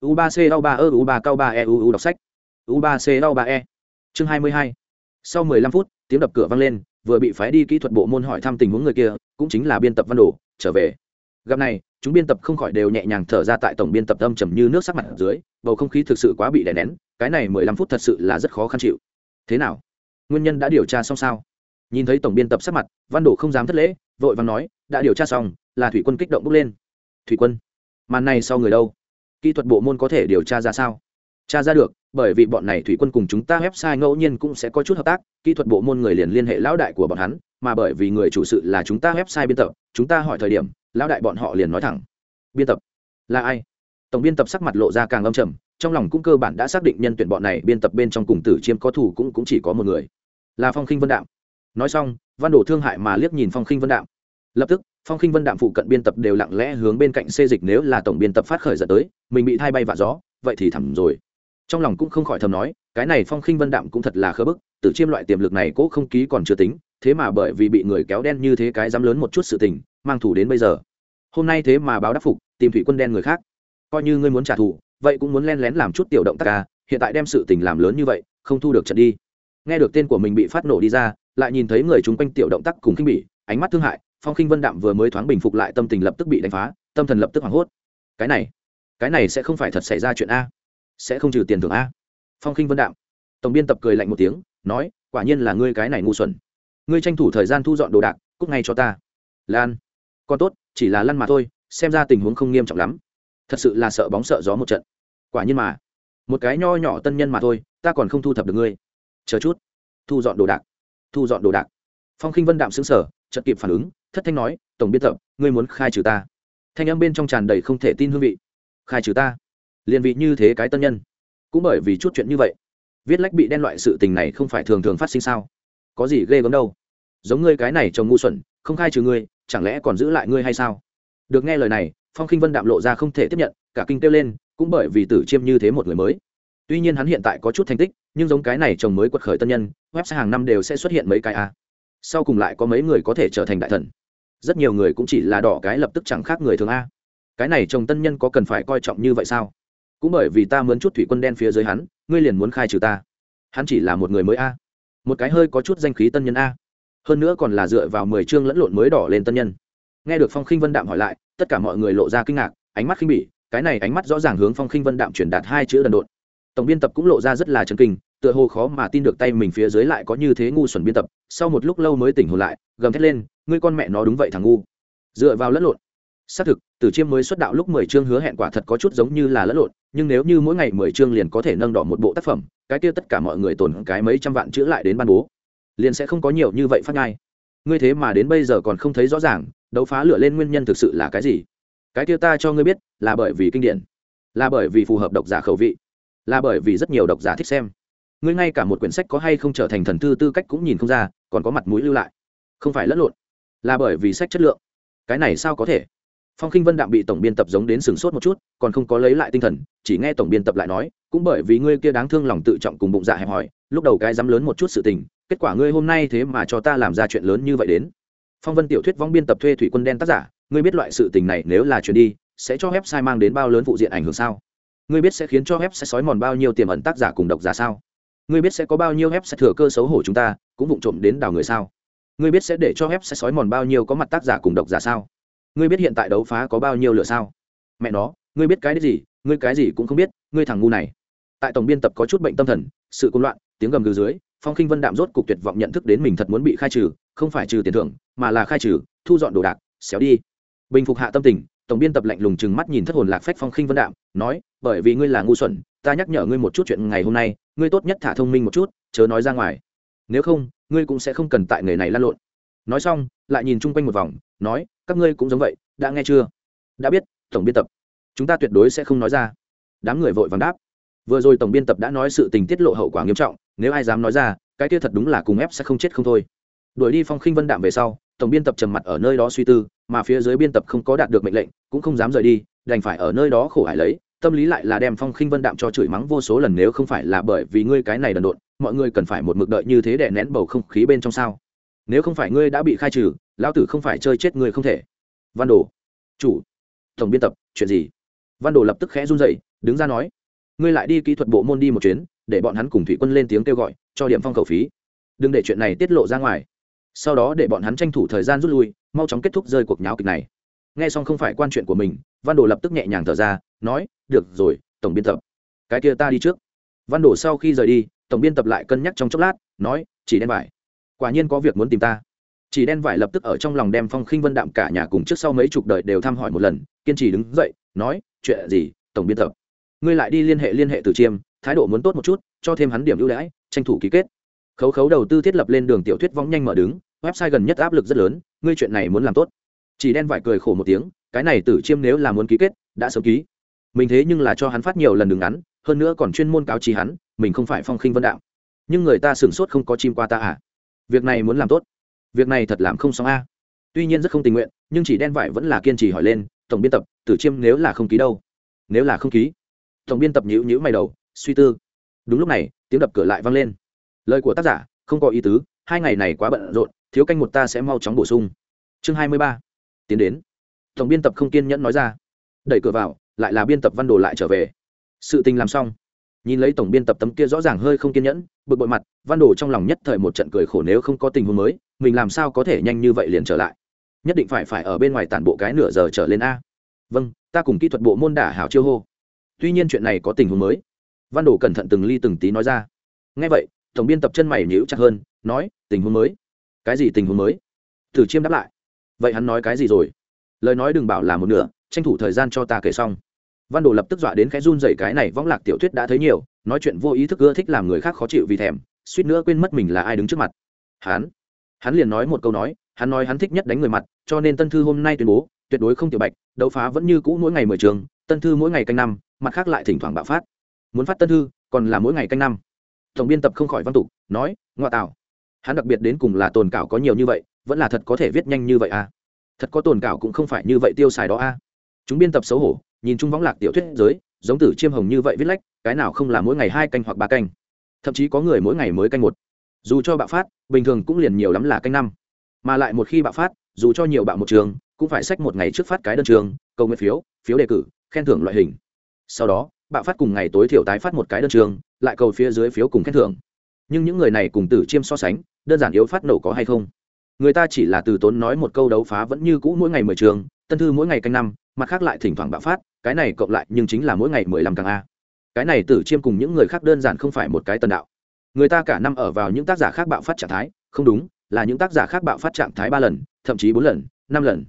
U ba c đau ba ơ, u ba cao ba e u u đọc sách. U ba c đau ba e. Chương hai mươi hai. Sau mười lăm phút, tiếng đập cửa vang lên vừa bị phái đi kỹ thuật bộ môn hỏi thăm tình huống người kia, cũng chính là biên tập văn đồ, trở về. Gặp này, chúng biên tập không khỏi đều nhẹ nhàng thở ra tại tổng biên tập âm trầm như nước sắc mặt ở dưới, bầu không khí thực sự quá bị đè nén, cái này mười lăm phút thật sự là rất khó khăn chịu. Thế nào? Nguyên nhân đã điều tra xong sao? Nhìn thấy tổng biên tập sắc mặt, văn đồ không dám thất lễ, vội vàng nói, đã điều tra xong, là thủy quân kích động bước lên. Thủy quân? Màn này sau người đâu? Kỹ thuật bộ môn có thể điều tra ra sao? Tra ra được bởi vì bọn này thủy quân cùng chúng ta website ngẫu nhiên cũng sẽ có chút hợp tác, kỹ thuật bộ môn người liền liên hệ lão đại của bọn hắn, mà bởi vì người chủ sự là chúng ta website biên tập, chúng ta hỏi thời điểm, lão đại bọn họ liền nói thẳng. Biên tập? Là ai? Tổng biên tập sắc mặt lộ ra càng âm trầm, trong lòng cũng cơ bản đã xác định nhân tuyển bọn này biên tập bên trong cùng tử chiêm có thủ cũng cũng chỉ có một người. Là phong khinh vân đạm. Nói xong, văn đồ thương hại mà liếc nhìn phong khinh vân đạm. Lập tức, phong khinh vân đạm phụ cận biên tập đều lặng lẽ hướng bên cạnh xê dịch nếu là tổng biên tập phát khởi dẫn tới, mình bị thay bay vạ gió, vậy thì thẳm rồi trong lòng cũng không khỏi thầm nói, cái này phong khinh vân đạm cũng thật là khơ bức tự chiêm loại tiềm lực này cố không ký còn chưa tính, thế mà bởi vì bị người kéo đen như thế cái dám lớn một chút sự tình, mang thủ đến bây giờ. Hôm nay thế mà báo đáp phục, tìm thủy quân đen người khác. Coi như ngươi muốn trả thù, vậy cũng muốn len lén làm chút tiểu động tác ca hiện tại đem sự tình làm lớn như vậy, không thu được trận đi. Nghe được tên của mình bị phát nổ đi ra, lại nhìn thấy người chung quanh tiểu động tác cùng khinh bỉ, ánh mắt thương hại, phong khinh vân đạm vừa mới thoáng bình phục lại tâm tình lập tức bị đánh phá, tâm thần lập tức hoảng hốt. Cái này cái này sẽ không phải thật xảy ra chuyện a sẽ không trừ tiền thưởng a. Phong khinh vân đạm. Tổng biên tập cười lạnh một tiếng, nói, quả nhiên là ngươi cái này ngu xuẩn. Ngươi tranh thủ thời gian thu dọn đồ đạc cúc ngay cho ta. Lan. Còn tốt, chỉ là lăn mà thôi, xem ra tình huống không nghiêm trọng lắm. Thật sự là sợ bóng sợ gió một trận. Quả nhiên mà. Một cái nho nhỏ tân nhân mà thôi, ta còn không thu thập được ngươi. Chờ chút. Thu dọn đồ đạc. Thu dọn đồ đạc. Phong khinh vân đạm xứng sở chợt kịp phản ứng, thất thanh nói, tổng biên tập, ngươi muốn khai trừ ta? Thanh âm bên trong tràn đầy không thể tin hương vị. Khai trừ ta? Liền vị như thế cái tân nhân. Cũng bởi vì chút chuyện như vậy, viết lách bị đen loại sự tình này không phải thường thường phát sinh sao? Có gì ghê gớm đâu. Giống ngươi cái này chồng ngu xuẩn, không khai trừ ngươi, chẳng lẽ còn giữ lại ngươi hay sao? Được nghe lời này, phong khinh vân đạm lộ ra không thể tiếp nhận, cả kinh kêu lên, cũng bởi vì tử chiêm như thế một người mới. Tuy nhiên hắn hiện tại có chút thành tích, nhưng giống cái này chồng mới quật khởi tân nhân, website hàng năm đều sẽ xuất hiện mấy cái a. Sau cùng lại có mấy người có thể trở thành đại thần. Rất nhiều người cũng chỉ là đỏ cái lập tức chẳng khác người thường a. Cái này chồng tân nhân có cần phải coi trọng như vậy sao? Cũng bởi vì ta mướn chút thủy quân đen phía dưới hắn, ngươi liền muốn khai trừ ta. Hắn chỉ là một người mới a. Một cái hơi có chút danh khí tân nhân a. Hơn nữa còn là dựa vào mười chương lẫn lộn mới đỏ lên tân nhân. Nghe được phong khinh vân đạm hỏi lại, tất cả mọi người lộ ra kinh ngạc, ánh mắt khinh bỉ, cái này ánh mắt rõ ràng hướng phong khinh vân đạm truyền đạt hai chữ đần độn. Tổng biên tập cũng lộ ra rất là chấn kinh, tựa hồ khó mà tin được tay mình phía dưới lại có như thế ngu xuẩn biên tập, sau một lúc lâu mới tỉnh hồn lại, gầm thét lên, ngươi con mẹ nó đúng vậy thằng ngu. Dựa vào lẫn lộn. Xác thực tử chiêm mới xuất đạo lúc mười chương hứa hẹn quả thật có chút giống như là lẫn lộn, nhưng nếu như mỗi ngày mười chương liền có thể nâng đỏ một bộ tác phẩm, cái kia tất cả mọi người tổn cái mấy trăm vạn chữ lại đến ban bố. Liền sẽ không có nhiều như vậy phát ngay ngươi thế mà đến bây giờ còn không thấy rõ ràng, đấu phá lửa lên nguyên nhân thực sự là cái gì? Cái kia ta cho ngươi biết, là bởi vì kinh điển, là bởi vì phù hợp độc giả khẩu vị, là bởi vì rất nhiều độc giả thích xem. Ngươi ngay cả một quyển sách có hay không trở thành thần thư tư cách cũng nhìn không ra, còn có mặt mũi lưu lại. Không phải lẫn lộn, là bởi vì sách chất lượng. Cái này sao có thể? Phong khinh vân đạm bị tổng biên tập giống đến sừng sốt một chút, còn không có lấy lại tinh thần, chỉ nghe tổng biên tập lại nói, cũng bởi vì ngươi kia đáng thương lòng tự trọng cùng bụng dạ hẹp hòi, lúc đầu cái dám lớn một chút sự tình, kết quả ngươi hôm nay thế mà cho ta làm ra chuyện lớn như vậy đến. Phong vân tiểu thuyết vong biên tập thuê thủy quân đen tác giả, ngươi biết loại sự tình này nếu là chuyện đi, sẽ cho website mang đến bao lớn vụ diện ảnh hưởng sao? Ngươi biết sẽ khiến cho phép sẽ sói mòn bao nhiêu tiềm ẩn tác giả cùng độc giả sao? Ngươi biết sẽ có bao nhiêu phép sẽ thừa cơ xấu hổ chúng ta, cũng vụng trộm đến đào người sao? Ngươi biết sẽ để cho phép sẽ sói mòn bao nhiêu có mặt tác giả cùng độc giả sao? Ngươi biết hiện tại đấu phá có bao nhiêu lửa sao? Mẹ nó, ngươi biết cái gì, ngươi cái gì cũng không biết, ngươi thằng ngu này. Tại tổng biên tập có chút bệnh tâm thần, sự côn loạn, tiếng gầm gừ dưới, phong khinh vân đạm rốt cục tuyệt vọng nhận thức đến mình thật muốn bị khai trừ, không phải trừ tiền thưởng, mà là khai trừ, thu dọn đồ đạc, xéo đi. Bình phục hạ tâm tình, tổng biên tập lạnh lùng chừng mắt nhìn thất hồn lạc phách phong khinh vân đạm, nói, bởi vì ngươi là ngu xuẩn, ta nhắc nhở ngươi một chút chuyện ngày hôm nay, ngươi tốt nhất thả thông minh một chút, chớ nói ra ngoài. Nếu không, ngươi cũng sẽ không cần tại nghề này lan lộn. Nói xong, lại nhìn chung quanh một vòng, nói các ngươi cũng giống vậy, đã nghe chưa? Đã biết, tổng biên tập. Chúng ta tuyệt đối sẽ không nói ra. Đám người vội vàng đáp. Vừa rồi tổng biên tập đã nói sự tình tiết lộ hậu quả nghiêm trọng, nếu ai dám nói ra, cái kia thật đúng là cùng ép sẽ không chết không thôi. Đuổi đi phong khinh vân đạm về sau, tổng biên tập trầm mặt ở nơi đó suy tư, mà phía dưới biên tập không có đạt được mệnh lệnh, cũng không dám rời đi, đành phải ở nơi đó khổ hải lấy, tâm lý lại là đem phong khinh vân đạm cho chửi mắng vô số lần nếu không phải là bởi vì ngươi cái này đần độn, mọi người cần phải một mực đợi như thế để nén bầu không khí bên trong sao. Nếu không phải ngươi đã bị khai trừ lão tử không phải chơi chết người không thể. Văn đồ. Chủ. Tổng biên tập chuyện gì? Văn đồ lập tức khẽ run dậy đứng ra nói. Ngươi lại đi kỹ thuật bộ môn đi một chuyến để bọn hắn cùng thủy quân lên tiếng kêu gọi cho điểm phong khẩu phí. Đừng để chuyện này tiết lộ ra ngoài. Sau đó để bọn hắn tranh thủ thời gian rút lui mau chóng kết thúc rơi cuộc nháo kịch này. Nghe xong không phải quan chuyện của mình văn đồ lập tức nhẹ nhàng thở ra nói được rồi tổng biên tập. Cái kia ta đi trước. Văn đồ sau khi rời đi tổng biên tập lại cân nhắc trong chốc lát nói chỉ đen bài, quả nhiên có việc muốn tìm ta chỉ đen vải lập tức ở trong lòng đem phong khinh vân đạm cả nhà cùng trước sau mấy chục đời đều thăm hỏi một lần, kiên trì đứng dậy, nói, chuyện gì, tổng biên tập? Ngươi lại đi liên hệ liên hệ từ chiêm, thái độ muốn tốt một chút, cho thêm hắn điểm ưu đãi, tranh thủ ký kết. Khấu khấu đầu tư thiết lập lên đường tiểu thuyết vong nhanh mở đứng, website gần nhất áp lực rất lớn, ngươi chuyện này muốn làm tốt. Chỉ đen vải cười khổ một tiếng, cái này tử chiêm nếu là muốn ký kết, đã sớm ký. Mình thế nhưng là cho hắn phát nhiều lần đường ngắn, hơn nữa còn chuyên môn cáo trí hắn, mình không phải phong khinh vân đạo nhưng người ta sửng sốt không có chim qua ta à? Việc này muốn làm tốt việc này thật làm không xong a. Tuy nhiên rất không tình nguyện, nhưng chỉ đen vải vẫn là kiên trì hỏi lên, tổng biên tập, tử chiêm nếu là không ký đâu? Nếu là không ký. Tổng biên tập nhữ nhữ mày đầu, suy tư. Đúng lúc này, tiếng đập cửa lại vang lên. Lời của tác giả, không có ý tứ, hai ngày này quá bận rộn, thiếu canh một ta sẽ mau chóng bổ sung. Chương hai mươi ba. Tiến đến. Tổng biên tập không kiên nhẫn nói ra. Đẩy cửa vào, lại là biên tập văn đồ lại trở về. Sự tình làm xong. Nhìn lấy tổng biên tập tấm kia rõ ràng hơi không kiên nhẫn, bực bội mặt, văn đồ trong lòng nhất thời một trận cười khổ nếu không có tình huống mới mình làm sao có thể nhanh như vậy liền trở lại? Nhất định phải phải ở bên ngoài tản bộ cái nửa giờ trở lên a. Vâng ta cùng kỹ thuật bộ môn đả hảo chiêu hô. Tuy nhiên chuyện này có tình huống mới. Văn đồ cẩn thận từng ly từng tí nói ra. Ngay vậy, tổng biên tập chân mày nhíu chặt hơn, nói, tình huống mới. Cái gì tình huống mới? Thử chiêm đáp lại. Vậy hắn nói cái gì rồi? Lời nói đừng bảo là một nửa, tranh thủ thời gian cho ta kể xong. Văn đồ lập tức dọa đến cái run dày cái này võng lạc tiểu thuyết đã thấy nhiều, nói chuyện vô ý thức ưa thích làm người khác khó chịu vì thèm, suýt nữa quên mất mình là ai đứng trước mặt. Hắn? Hắn liền nói một câu nói, hắn nói hắn thích nhất đánh người mặt, cho nên tân thư hôm nay tuyên bố, tuyệt đối không tiểu bạch, đấu phá vẫn như cũ mỗi ngày mười trường, tân thư mỗi ngày canh năm, mặt khác lại thỉnh thoảng bạo phát. Muốn phát tân thư, còn là mỗi ngày canh năm. Tổng biên tập không khỏi văn tục, nói, ngoa tạo. Hắn đặc biệt đến cùng là tồn cảo có nhiều như vậy, vẫn là thật có thể viết nhanh như vậy à? Thật có tồn cảo cũng không phải như vậy tiêu xài đó à? Chúng biên tập xấu hổ, nhìn chung võng lạc tiểu thuyết giới, giống tử chiêm hồng như vậy viết lách, cái nào không là mỗi ngày hai canh hoặc ba canh? Thậm chí có người mỗi ngày mới canh một dù cho bạo phát, bình thường cũng liền nhiều lắm là canh năm. Mà lại một khi bạo phát, dù cho nhiều bạo một trường, cũng phải sách một ngày trước phát cái đơn trường, cầu nguyện phiếu phiếu đề cử, khen thưởng loại hình. Sau đó, bạo phát cùng ngày tối thiểu tái phát một cái đơn trường, lại cầu phía dưới phiếu cùng khen thưởng. Nhưng những người này cùng tử chiêm so sánh, đơn giản yếu phát nổ có hay không? Người ta chỉ là từ tốn nói một câu đấu phá vẫn như cũ mỗi ngày mười trường, tân thư mỗi ngày canh năm, mặt khác lại thỉnh thoảng bạo phát, cái này cộng lại nhưng chính là mỗi ngày mười lăm càng a. Cái này tử chiêm cùng những người khác đơn giản không phải một cái tần đạo người ta cả năm ở vào những tác giả khác bạo phát trạng thái, không đúng, là những tác giả khác bạo phát trạng thái ba lần, thậm chí bốn lần, năm lần.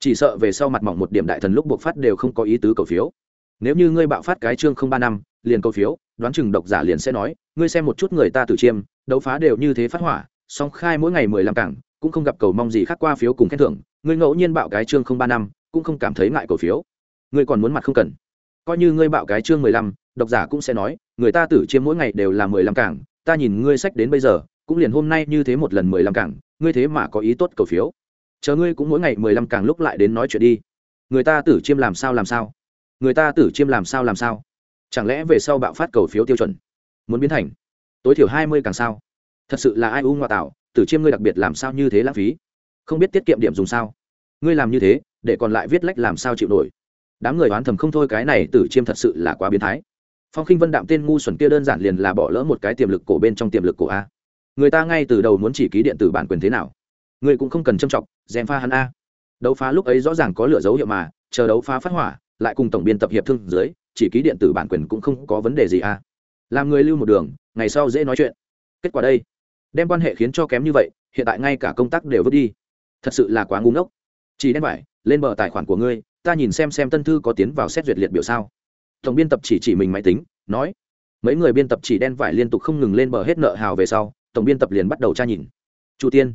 Chỉ sợ về sau mặt mỏng một điểm đại thần lúc buộc phát đều không có ý tứ cầu phiếu. Nếu như ngươi bạo phát cái chương không ba năm, liền cầu phiếu, đoán chừng độc giả liền sẽ nói, ngươi xem một chút người ta tử chiêm, đấu phá đều như thế phát hỏa, song khai mỗi ngày mười lăm cảng, cũng không gặp cầu mong gì khác qua phiếu cùng khen thưởng, ngươi ngẫu nhiên bạo cái chương không ba năm, cũng không cảm thấy ngại cầu phiếu. Ngươi còn muốn mặt không cần. Coi như ngươi bạo cái chương mười lăm, độc giả cũng sẽ nói, người ta tử chiêm mỗi ngày đều là mười lăm cảng ta nhìn ngươi sách đến bây giờ, cũng liền hôm nay như thế một lần mười lăm cảng, ngươi thế mà có ý tốt cầu phiếu. Chờ ngươi cũng mỗi ngày mười lăm càng lúc lại đến nói chuyện đi. Người ta tử chiêm làm sao làm sao? Người ta tử chiêm làm sao làm sao? Chẳng lẽ về sau bạo phát cầu phiếu tiêu chuẩn muốn biến thành tối thiểu hai mươi càng sao? Thật sự là ai u ngoại tạo, tử chiêm ngươi đặc biệt làm sao như thế lãng phí? Không biết tiết kiệm điểm dùng sao? Ngươi làm như thế, để còn lại viết lách làm sao chịu nổi? Đám người oán thầm không thôi, cái này tử chiêm thật sự là quá biến thái phong khinh vân đạm tên ngu xuẩn kia đơn giản liền là bỏ lỡ một cái tiềm lực cổ bên trong tiềm lực cổ a. Người ta ngay từ đầu muốn chỉ ký điện tử bản quyền thế nào? Người cũng không cần châm trọng dèm pha hắn a. Đấu phá lúc ấy rõ ràng có lựa dấu hiệu mà, chờ đấu phá phát hỏa, lại cùng tổng biên tập hiệp thương dưới, chỉ ký điện tử bản quyền cũng không có vấn đề gì a. Làm người lưu một đường, ngày sau dễ nói chuyện. Kết quả đây. Đem quan hệ khiến cho kém như vậy, hiện tại ngay cả công tác đều vứt đi. Thật sự là quá ngu ngốc. Chỉ đen phải lên bờ tài khoản của ngươi, ta nhìn xem xem tân thư có tiến vào xét duyệt liệt biểu sao tổng biên tập chỉ chỉ mình máy tính, nói, mấy người biên tập chỉ đen vải liên tục không ngừng lên bờ hết nợ hào về sau, tổng biên tập liền bắt đầu tra nhìn. Chu tiên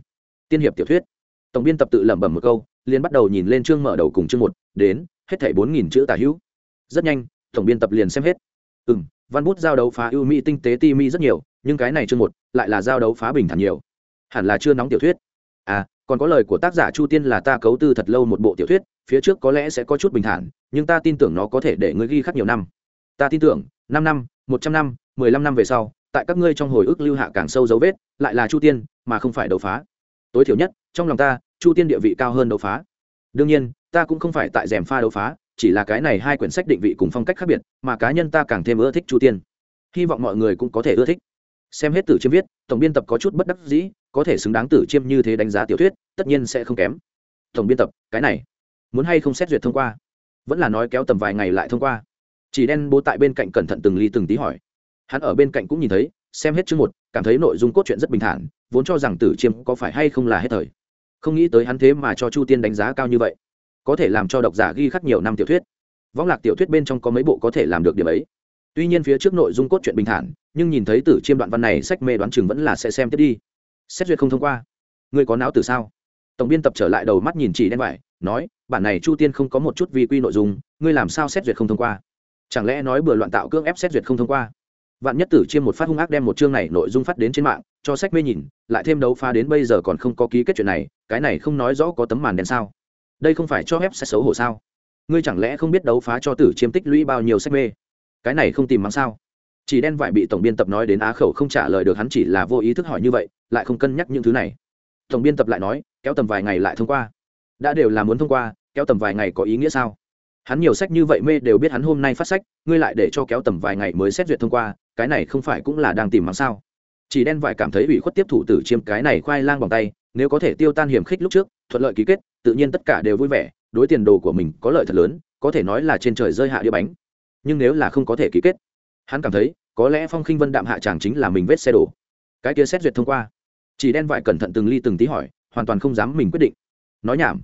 tiên hiệp tiểu thuyết. Tổng biên tập tự lẩm bẩm một câu, liền bắt đầu nhìn lên chương mở đầu cùng chương một, đến, hết thảy bốn nghìn chữ tả hữu. Rất nhanh, tổng biên tập liền xem hết. Ừ m văn bút giao đấu phá ưu mỹ tinh tế ti mi rất nhiều, nhưng cái này chương một lại là giao đấu phá bình thản nhiều. Hẳn là chưa nóng tiểu thuyết. À còn có lời của tác giả chu tiên là ta cấu tư thật lâu một bộ tiểu thuyết, phía trước có lẽ sẽ có chút bình thản nhưng ta tin tưởng nó có thể để ngươi ghi khắc nhiều năm. Ta tin tưởng, năm năm, một trăm năm, mười lăm năm về sau, tại các ngươi trong hồi ức lưu hạ càng sâu dấu vết, lại là chu tiên, mà không phải đấu phá. Tối thiểu nhất, trong lòng ta, chu tiên địa vị cao hơn đấu phá. Đương nhiên, ta cũng không phải tại rèm pha đấu phá, chỉ là cái này hai quyển sách định vị cùng phong cách khác biệt, mà cá nhân ta càng thêm ưa thích chu tiên. Hy vọng mọi người cũng có thể ưa thích. Xem hết tử chiêm viết, tổng biên tập có chút bất đắc dĩ, có thể xứng đáng tử chiêm như thế đánh giá tiểu thuyết, tất nhiên sẽ không kém. Tổng biên tập, cái này, muốn hay không xét duyệt thông qua? Vẫn là nói kéo tầm vài ngày lại thông qua. Chỉ đen bố tại bên cạnh cẩn thận từng ly từng tí hỏi. Hắn ở bên cạnh cũng nhìn thấy, xem hết chương một, cảm thấy nội dung cốt truyện rất bình thản, vốn cho rằng tử chiêm có phải hay không là hết thời. Không nghĩ tới hắn thế mà cho chu tiên đánh giá cao như vậy. Có thể làm cho độc giả ghi khắc nhiều năm tiểu thuyết. Võng lạc tiểu thuyết bên trong có mấy bộ có thể làm được điểm ấy. Tuy nhiên phía trước nội dung cốt truyện bình thản, nhưng nhìn thấy tử chiêm đoạn văn này, sách mê đoán chừng vẫn là sẽ xem tiếp đi. Xét duyệt không thông qua. Ngươi có não từ sao? Tổng biên tập trở lại đầu mắt nhìn chỉ đen vải, nói, bản này chu tiên không có một chút vi quy nội dung, ngươi làm sao xét duyệt không thông qua? Chẳng lẽ nói bừa loạn tạo cưỡng ép xét duyệt không thông qua? Vạn nhất tử chiêm một phát hung ác đem một chương này nội dung phát đến trên mạng, cho sách mê nhìn, lại thêm đấu phá đến bây giờ còn không có ký kết chuyện này, cái này không nói rõ có tấm màn đen sao? Đây không phải cho phép sẽ xấu hổ sao? Ngươi chẳng lẽ không biết đấu phá cho tử chiêm tích lũy bao nhiêu sách mê? Cái này không tìm mắng sao? Chỉ đen vải bị tổng biên tập nói đến á khẩu không trả lời được, hắn chỉ là vô ý thức hỏi như vậy, lại không cân nhắc những thứ này. Tổng biên tập lại nói kéo tầm vài ngày lại thông qua. Đã đều là muốn thông qua, kéo tầm vài ngày có ý nghĩa sao? Hắn nhiều sách như vậy mê đều biết hắn hôm nay phát sách, ngươi lại để cho kéo tầm vài ngày mới xét duyệt thông qua, cái này không phải cũng là đang tìm mắng sao? Chỉ đen vải cảm thấy ủy khuất tiếp thủ tử chiêm cái này khoai lang bằng tay, nếu có thể tiêu tan hiểm khích lúc trước, thuận lợi ký kết, tự nhiên tất cả đều vui vẻ, đối tiền đồ của mình có lợi thật lớn, có thể nói là trên trời rơi hạ đĩa bánh. Nhưng nếu là không có thể ký kết, hắn cảm thấy, có lẽ phong khinh vân đạm hạ chàng chính là mình vết xe đổ. Cái kia xét duyệt thông qua. Chỉ đen vải cẩn thận từng ly từng tí hỏi hoàn toàn không dám mình quyết định. Nói nhảm.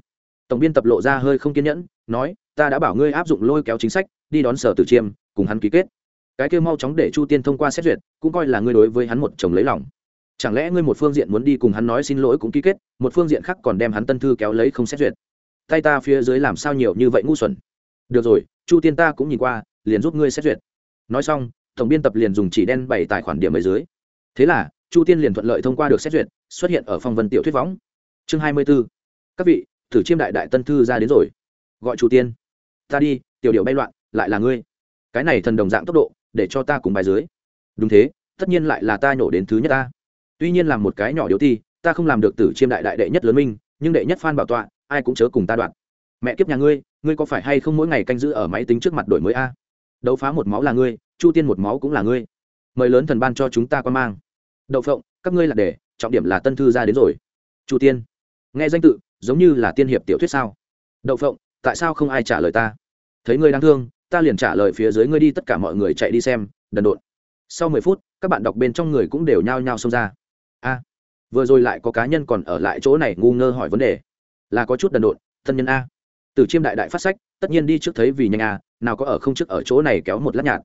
Tổng biên tập lộ ra hơi không kiên nhẫn, nói, ta đã bảo ngươi áp dụng lôi kéo chính sách, đi đón sở tử chiêm, cùng hắn ký kết. Cái kia mau chóng để chu tiên thông qua xét duyệt, cũng coi là ngươi đối với hắn một chồng lấy lòng. Chẳng lẽ ngươi một phương diện muốn đi cùng hắn nói xin lỗi cũng ký kết, một phương diện khác còn đem hắn tân thư kéo lấy không xét duyệt? Tay ta phía dưới làm sao nhiều như vậy ngu xuẩn? Được rồi, chu tiên ta cũng nhìn qua, liền giúp ngươi xét duyệt. Nói xong, tổng biên tập liền dùng chỉ đen bảy tài khoản điểm ở dưới. Thế là, chu tiên liền thuận lợi thông qua được xét duyệt, xuất hiện ở phong vân tiểu thuyết võng chương hai mươi b ố các vị, thử chiêm đại đại tân thư ra đến rồi. Gọi chu tiên. Ta đi, tiểu điệu bay loạn, lại là ngươi. Cái này thần đồng dạng tốc độ, để cho ta cùng bài dưới. Đúng thế, tất nhiên lại là ta nhổ đến thứ nhất ta. Tuy nhiên làm một cái nhỏ điệu ti, ta không làm được tử chiêm đại đại đệ nhất lớn minh, nhưng đệ nhất phan bảo tọa, ai cũng chớ cùng ta đoạn mẹ kiếp nhà ngươi ngươi có phải hay không mỗi ngày canh giữ ở máy tính trước mặt đổi mới a? Đấu phá một máu là ngươi, chu tiên một máu cũng là ngươi. Mời lớn thần ban cho chúng ta quan mang. Đậu phộng, các ngươi là để, trọng điểm là tân thư ra đến rồi. Chu tiên nghe danh tự, giống như là tiên hiệp tiểu thuyết sao? Đậu phộng, tại sao không ai trả lời ta? Thấy ngươi đáng thương, ta liền trả lời phía dưới ngươi đi, tất cả mọi người chạy đi xem, đần độn. Sau mười phút, các bạn đọc bên trong người cũng đều nhao nhao xông ra. A, vừa rồi lại có cá nhân còn ở lại chỗ này ngu ngơ hỏi vấn đề. Là có chút đần độn, thân nhân a. Từ chiêm đại đại phát sách, tất nhiên đi trước thấy vì nhanh a, nào có ở không trước ở chỗ này kéo một lát nhạt.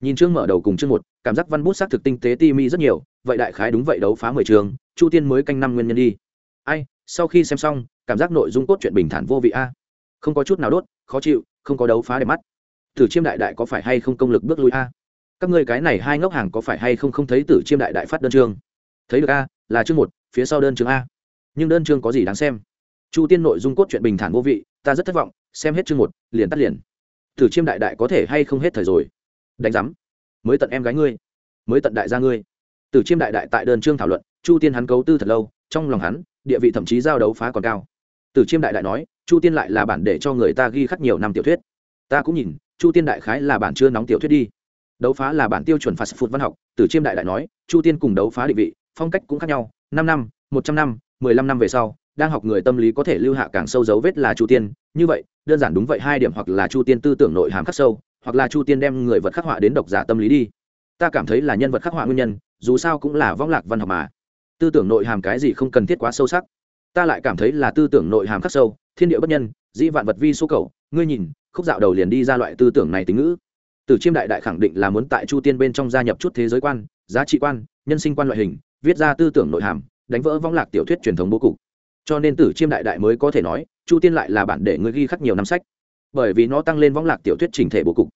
Nhìn chương mở đầu cùng chương một, cảm giác văn bút xác thực tinh tế ti mi rất nhiều, vậy đại khái đúng vậy đấu phá mười trường, chu tiên mới canh năm nguyên nhân đi. Ai sau khi xem xong, cảm giác nội dung cốt truyện bình thản vô vị a. À. Không có chút nào đốt, khó chịu, không có đấu phá để mắt. Tử chiêm đại đại có phải hay không công lực bước lui a? À? Các ngươi cái này hai ngốc hàng có phải hay không không thấy tử chiêm đại đại phát đơn chương? Thấy được a, là chương một, phía sau đơn chương a. Nhưng đơn chương có gì đáng xem? Chu tiên nội dung cốt truyện bình thản vô vị, ta rất thất vọng, xem hết chương một, liền tắt liền. Tử chiêm đại đại có thể hay không hết thời rồi? Đánh giám, mới tận em gái ngươi, mới tận đại gia ngươi. Tử chiêm đại đại tại đơn chương thảo luận, chu tiên hắn cấu tư thật lâu, trong lòng hắn địa vị thậm chí giao đấu phá còn cao. Tử chiêm đại đại nói, chu tiên lại là bản để cho người ta ghi khắc nhiều năm tiểu thuyết. Ta cũng nhìn, chu tiên đại khái là bản chưa nóng tiểu thuyết đi. Đấu phá là bản tiêu chuẩn phạt phụt văn học tử chiêm đại đại nói, chu tiên cùng đấu phá định vị, phong cách cũng khác nhau, năm năm, một trăm năm, mười lăm năm về sau, đang học người tâm lý có thể lưu hạ càng sâu dấu vết là chu tiên. Như vậy, đơn giản đúng vậy, hai điểm hoặc là chu tiên tư tưởng nội hàm khắc sâu, hoặc là chu tiên đem người vật khắc họa đến độc giả tâm lý đi. Ta cảm thấy là nhân vật khắc họa nguyên nhân, dù sao cũng là vong lạc văn học mà tư tưởng nội hàm cái gì không cần thiết quá sâu sắc. Ta lại cảm thấy là tư tưởng nội hàm khắc sâu, thiên địa bất nhân, dĩ vạn vật vi số cầu. Ngươi nhìn, khúc dạo đầu liền đi ra loại tư tưởng này tính ngữ. Từ chiêm đại đại khẳng định là muốn tại chu tiên bên trong gia nhập chút thế giới quan, giá trị quan, nhân sinh quan loại hình, viết ra tư tưởng nội hàm, đánh vỡ vong lạc tiểu thuyết truyền thống bố cục. Cho nên tử chiêm đại đại mới có thể nói, chu tiên lại là bản để ngươi ghi khắc nhiều năm sách. Bởi vì nó tăng lên vong lạc tiểu thuyết trình thể bố cục.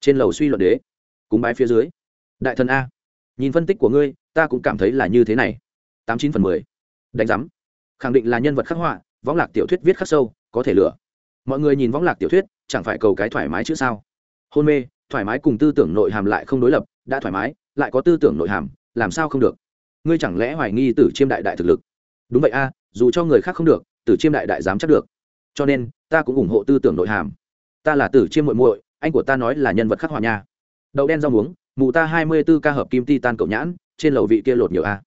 Trên lầu suy luận đế, cúng bái phía dưới. Đại thần a, nhìn phân tích của ngươi, ta cũng cảm thấy là như thế này tám chín phần mười. Đánh giám. Khẳng định là nhân vật khắc họa, võng lạc tiểu thuyết viết khắc sâu, có thể lựa mọi người nhìn võng lạc tiểu thuyết, chẳng phải cầu cái thoải mái chứ sao? Hôn mê, thoải mái cùng tư tưởng nội hàm lại không đối lập, đã thoải mái, lại có tư tưởng nội hàm, làm sao không được? Ngươi chẳng lẽ hoài nghi tử chiêm đại đại thực lực? Đúng vậy a, dù cho người khác không được, tử chiêm đại đại dám chắc được. Cho nên, ta cũng ủng hộ tư tưởng nội hàm. Ta là tử chiêm muội muội, anh của ta nói là nhân vật khắc họa nha. Đậu đen rau muống, mù ta hai mươi b ố ca hợp kim ti tan cậu nhãn, trên lầu vị kia lột nhiều a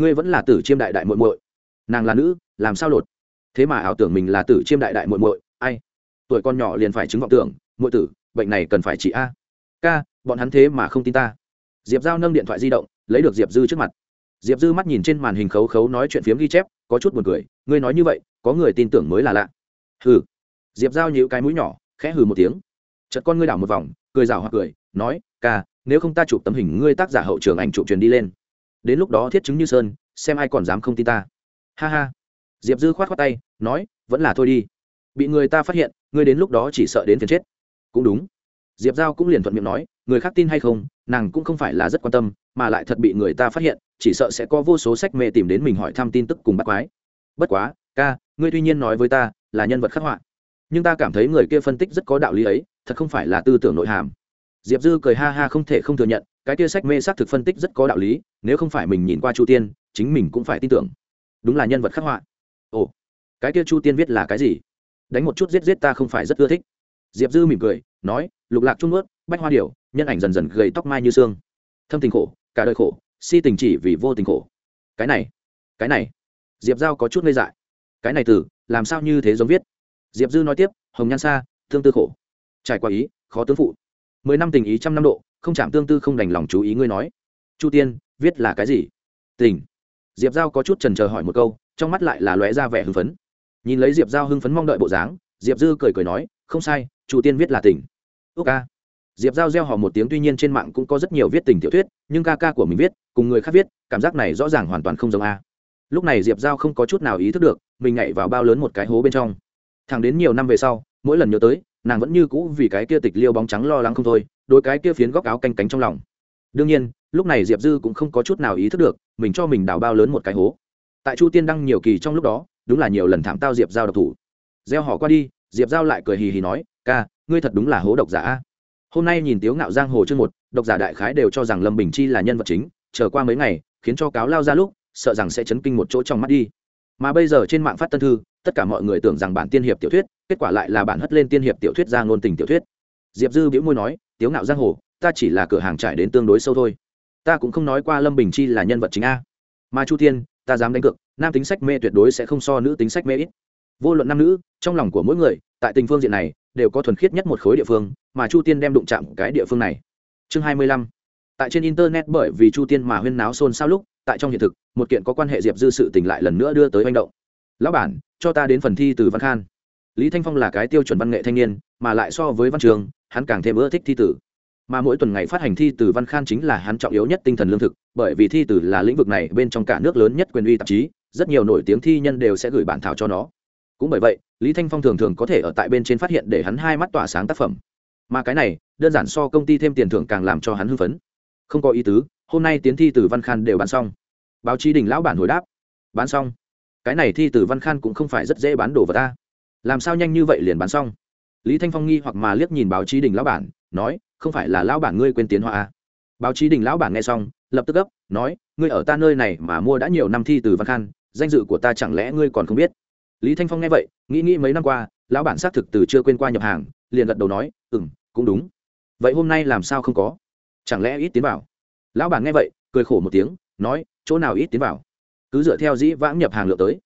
ngươi vẫn là tử chiêm đại đại muội muội. Nàng là nữ, làm sao lột? Thế mà ảo tưởng mình là tử chiêm đại đại muội muội, ai? Tuổi con nhỏ liền phải chứng vọng tưởng, muội tử, bệnh này cần phải trị a. Ca, bọn hắn thế mà không tin ta. Diệp giao nâng điện thoại di động, lấy được diệp dư trước mặt. Diệp dư mắt nhìn trên màn hình khấu khấu nói chuyện phiếm ghi chép, có chút buồn cười, ngươi nói như vậy, có người tin tưởng mới là lạ. Hừ. Diệp giao nhíu cái mũi nhỏ, khẽ hừ một tiếng. Chợt con ngươi đảo một vòng, cười rào hoặc cười, nói, ca, nếu không ta chụp tấm hình ngươi tác giả hậu trường ảnh chụp truyền đi lên đến lúc đó thiết chứng như sơn, xem ai còn dám không tin ta. Ha ha. Diệp dư khoát khoát tay, nói, vẫn là thôi đi. Bị người ta phát hiện, ngươi đến lúc đó chỉ sợ đến phiền chết. Cũng đúng. Diệp giao cũng liền thuận miệng nói, người khác tin hay không, nàng cũng không phải là rất quan tâm, mà lại thật bị người ta phát hiện, chỉ sợ sẽ có vô số sách mê tìm đến mình hỏi thăm tin tức cùng bắt quái. Bất quá, ca, ngươi tuy nhiên nói với ta, là nhân vật khắc họa, nhưng ta cảm thấy người kia phân tích rất có đạo lý ấy, thật không phải là tư tưởng nội hàm. Diệp dư cười ha ha không thể không thừa nhận cái kia sách mê xác thực phân tích rất có đạo lý, nếu không phải mình nhìn qua chu tiên, chính mình cũng phải tin tưởng. Đúng là nhân vật khắc họa. Ồ, cái kia chu tiên viết là cái gì? Đánh một chút giết giết ta không phải rất ưa thích. Diệp dư mỉm cười, nói, lục lạc trung ướt bách hoa điểu, nhân ảnh dần dần gầy tóc mai như xương. Thâm tình khổ, cả đời khổ, si tình chỉ vì vô tình khổ. Cái này cái này. Diệp giao có chút ngây dại. Cái này từ, làm sao như thế giống viết? Diệp dư nói tiếp, hồng nhan xa thương tư khổ. Trải qua ý, khó tướng phụ. Mười năm tình ý trăm năm độ không chạm tương tư không đành lòng chú ý ngươi nói. Chu tiên, viết là cái gì? Tình. Diệp giao có chút trần chờ hỏi một câu, trong mắt lại là lóe ra vẻ hưng phấn. Nhìn lấy diệp giao hưng phấn mong đợi bộ dáng, diệp dư cười cười nói, không sai, chu tiên viết là tình. Ước ca. Diệp giao gieo họ một tiếng tuy nhiên trên mạng cũng có rất nhiều viết tình tiểu thuyết, nhưng ca ca của mình viết, cùng người khác viết, cảm giác này rõ ràng hoàn toàn không giống a. Lúc này diệp giao không có chút nào ý thức được, mình nhảy vào bao lớn một cái hố bên trong. Thẳng đến nhiều năm về sau, mỗi lần nhớ tới nàng vẫn như cũ vì cái kia tịch liêu bóng trắng lo lắng không thôi đôi cái kia phiến góc áo canh cánh trong lòng. Đương nhiên, lúc này diệp dư cũng không có chút nào ý thức được, mình cho mình đào bao lớn một cái hố. Tại chu tiên đăng nhiều kỳ trong lúc đó, đúng là nhiều lần thảm tao diệp giao độc thủ. Gieo họ qua đi, diệp giao lại cười hì hì nói, ca, ngươi thật đúng là hố độc giả hôm nay nhìn tiếu ngạo giang hồ chương một, độc giả đại khái đều cho rằng lâm bình chi là nhân vật chính, chờ qua mấy ngày, khiến cho cáo lao ra lúc, sợ rằng sẽ chấn kinh một chỗ trong mắt đi. Mà bây giờ trên mạng phát tân thư tất cả mọi người tưởng rằng bản tiên hiệp tiểu thuyết, kết quả lại là bản hất lên tiên hiệp tiểu thuyết ra ngôn tình tiểu thuyết. Diệp dư biễu môi nói, tiếu ngạo giang hồ, ta chỉ là cửa hàng trải đến tương đối sâu thôi. Ta cũng không nói qua lâm bình chi là nhân vật chính a. Mà chu tiên ta dám đánh cược, nam tính sách mê tuyệt đối sẽ không so nữ tính sách mê ít. Vô luận nam nữ, trong lòng của mỗi người, tại tình phương diện này, đều có thuần khiết nhất một khối địa phương, mà chu tiên đem đụng chạm cái địa phương này. Chương hai mươi lăm. Tại trên internet bởi vì chu tiên mà huyên náo xôn xao lúc, tại trong hiện thực, một kiện có quan hệ diệp dư sự tỉnh lại lần nữa đưa tới manh động lão bản, cho ta đến phần thi từ văn khan. Lý thanh phong là cái tiêu chuẩn văn nghệ thanh niên, mà lại so với văn trường, hắn càng thêm ưa thích thi tử mà mỗi tuần ngày phát hành thi từ văn khan chính là hắn trọng yếu nhất tinh thần lương thực, bởi vì thi tử là lĩnh vực này bên trong cả nước lớn nhất quyền uy tạp chí, rất nhiều nổi tiếng thi nhân đều sẽ gửi bản thảo cho nó. Cũng bởi vậy, lý thanh phong thường thường có thể ở tại bên trên phát hiện để hắn hai mắt tỏa sáng tác phẩm. Mà cái này, đơn giản so công ty thêm tiền thưởng càng làm cho hắn hưng phấn. Không có ý tứ, hôm nay tiến thi từ văn khan đều bán xong. Báo chí đình lão bản hồi đáp. Bán xong cái này thi từ văn khan cũng không phải rất dễ bán đồ vật ta. Làm sao nhanh như vậy liền bán xong? Lý thanh phong nghi hoặc mà liếc nhìn báo chí đình lão bản, nói, không phải là lão bản ngươi quên tiến hoa à? báo chí đình lão bản nghe xong, lập tức gấp, nói, ngươi ở ta nơi này mà mua đã nhiều năm thi từ văn khan, danh dự của ta chẳng lẽ ngươi còn không biết? Lý thanh phong nghe vậy, nghĩ nghĩ mấy năm qua, lão bản xác thực từ chưa quên qua nhập hàng, liền gật đầu nói ừ m cũng đúng. Vậy hôm nay làm sao không có? Chẳng lẽ ít tiến vào? Lão bản nghe vậy, cười khổ một tiếng, nói, chỗ nào ít tiến vào? Cứ dựa theo dĩ vãng nhập hàng lượng tới.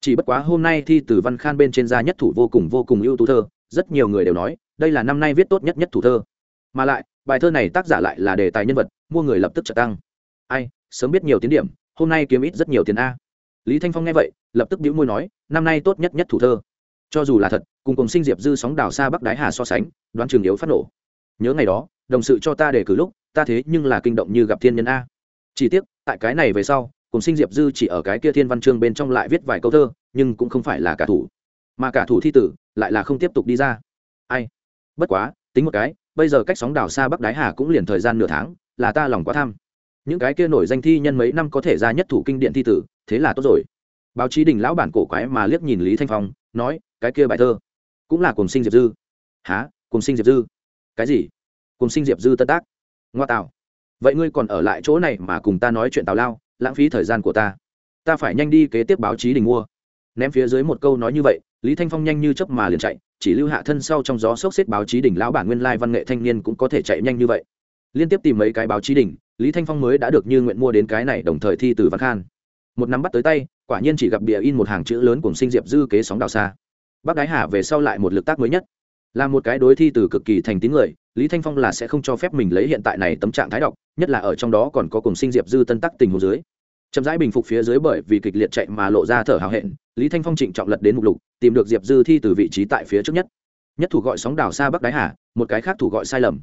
Chỉ bất quá hôm nay thi từ văn khan bên trên gia nhất thủ vô cùng vô cùng ưu tú thơ, rất nhiều người đều nói, đây là năm nay viết tốt nhất nhất thủ thơ. Mà lại, bài thơ này tác giả lại là đề tài nhân vật, mua người lập tức trợ tăng. Ai, sớm biết nhiều tiến điểm, hôm nay kiếm ít rất nhiều tiền a. Lý thanh phong nghe vậy, lập tức đĩu môi nói, năm nay tốt nhất nhất thủ thơ. Cho dù là thật, cùng cùng sinh diệp dư sóng đào xa bắc đái hà so sánh, đoán trường yếu phát nổ. Nhớ ngày đó, đồng sự cho ta đề cử lúc, ta thế nhưng là kinh động như gặp thiên nhân a. Chỉ tiếc, tại cái này về sau cùng sinh diệp dư chỉ ở cái kia thiên văn chương bên trong lại viết vài câu thơ, nhưng cũng không phải là cả thủ. Mà cả thủ thi tử lại là không tiếp tục đi ra. Ai? Bất quá, tính một cái, bây giờ cách sóng đảo xa bắc đái hà cũng liền thời gian nửa tháng, là ta lòng quá tham. Những cái kia nổi danh thi nhân mấy năm có thể ra nhất thủ kinh điện thi tử, thế là tốt rồi. Báo chí đình lão bản cổ quái mà liếc nhìn lý thanh phong, nói, cái kia bài thơ cũng là cùng sinh diệp dư. Há cùng sinh diệp dư? Cái gì? Cùng sinh diệp dư tân tác? Ngoa tạo. Vậy ngươi còn ở lại chỗ này mà cùng ta nói chuyện tào lao? Lãng phí thời gian của ta. Ta phải nhanh đi kế tiếp báo chí đình mua. Ném phía dưới một câu nói như vậy lý thanh phong nhanh như chớp mà liền chạy chỉ lưu hạ thân sau trong gió sốc xếp báo chí đỉnh lão bản nguyên lai văn nghệ thanh niên cũng có thể chạy nhanh như vậy. Liên tiếp tìm mấy cái báo chí đỉnh lý thanh phong mới đã được như nguyện mua đến cái này đồng thời thi từ văn khan. Một nắm bắt tới tay quả nhiên chỉ gặp bìa in một hàng chữ lớn cùng sinh diệp dư kế sóng đào xa. Bác đái hà về sau lại một lực tác mới nhất. Là một cái đối thi từ cực kỳ thành tín người lý thanh phong là sẽ không cho phép mình lấy hiện tại này tấm trạng thái độc, nhất là ở trong đó còn có cùng sinh diệp dư tân tắc tình hồ dưới chậm rãi bình phục phía dưới bởi vì kịch liệt chạy mà lộ ra thở hào hẹn, lý thanh phong trịnh trọng lật đến mục lục, tìm được diệp dư thi từ vị trí tại phía trước nhất. Nhất thủ gọi sóng đảo xa bắc đái hà, một cái khác thủ gọi sai lầm.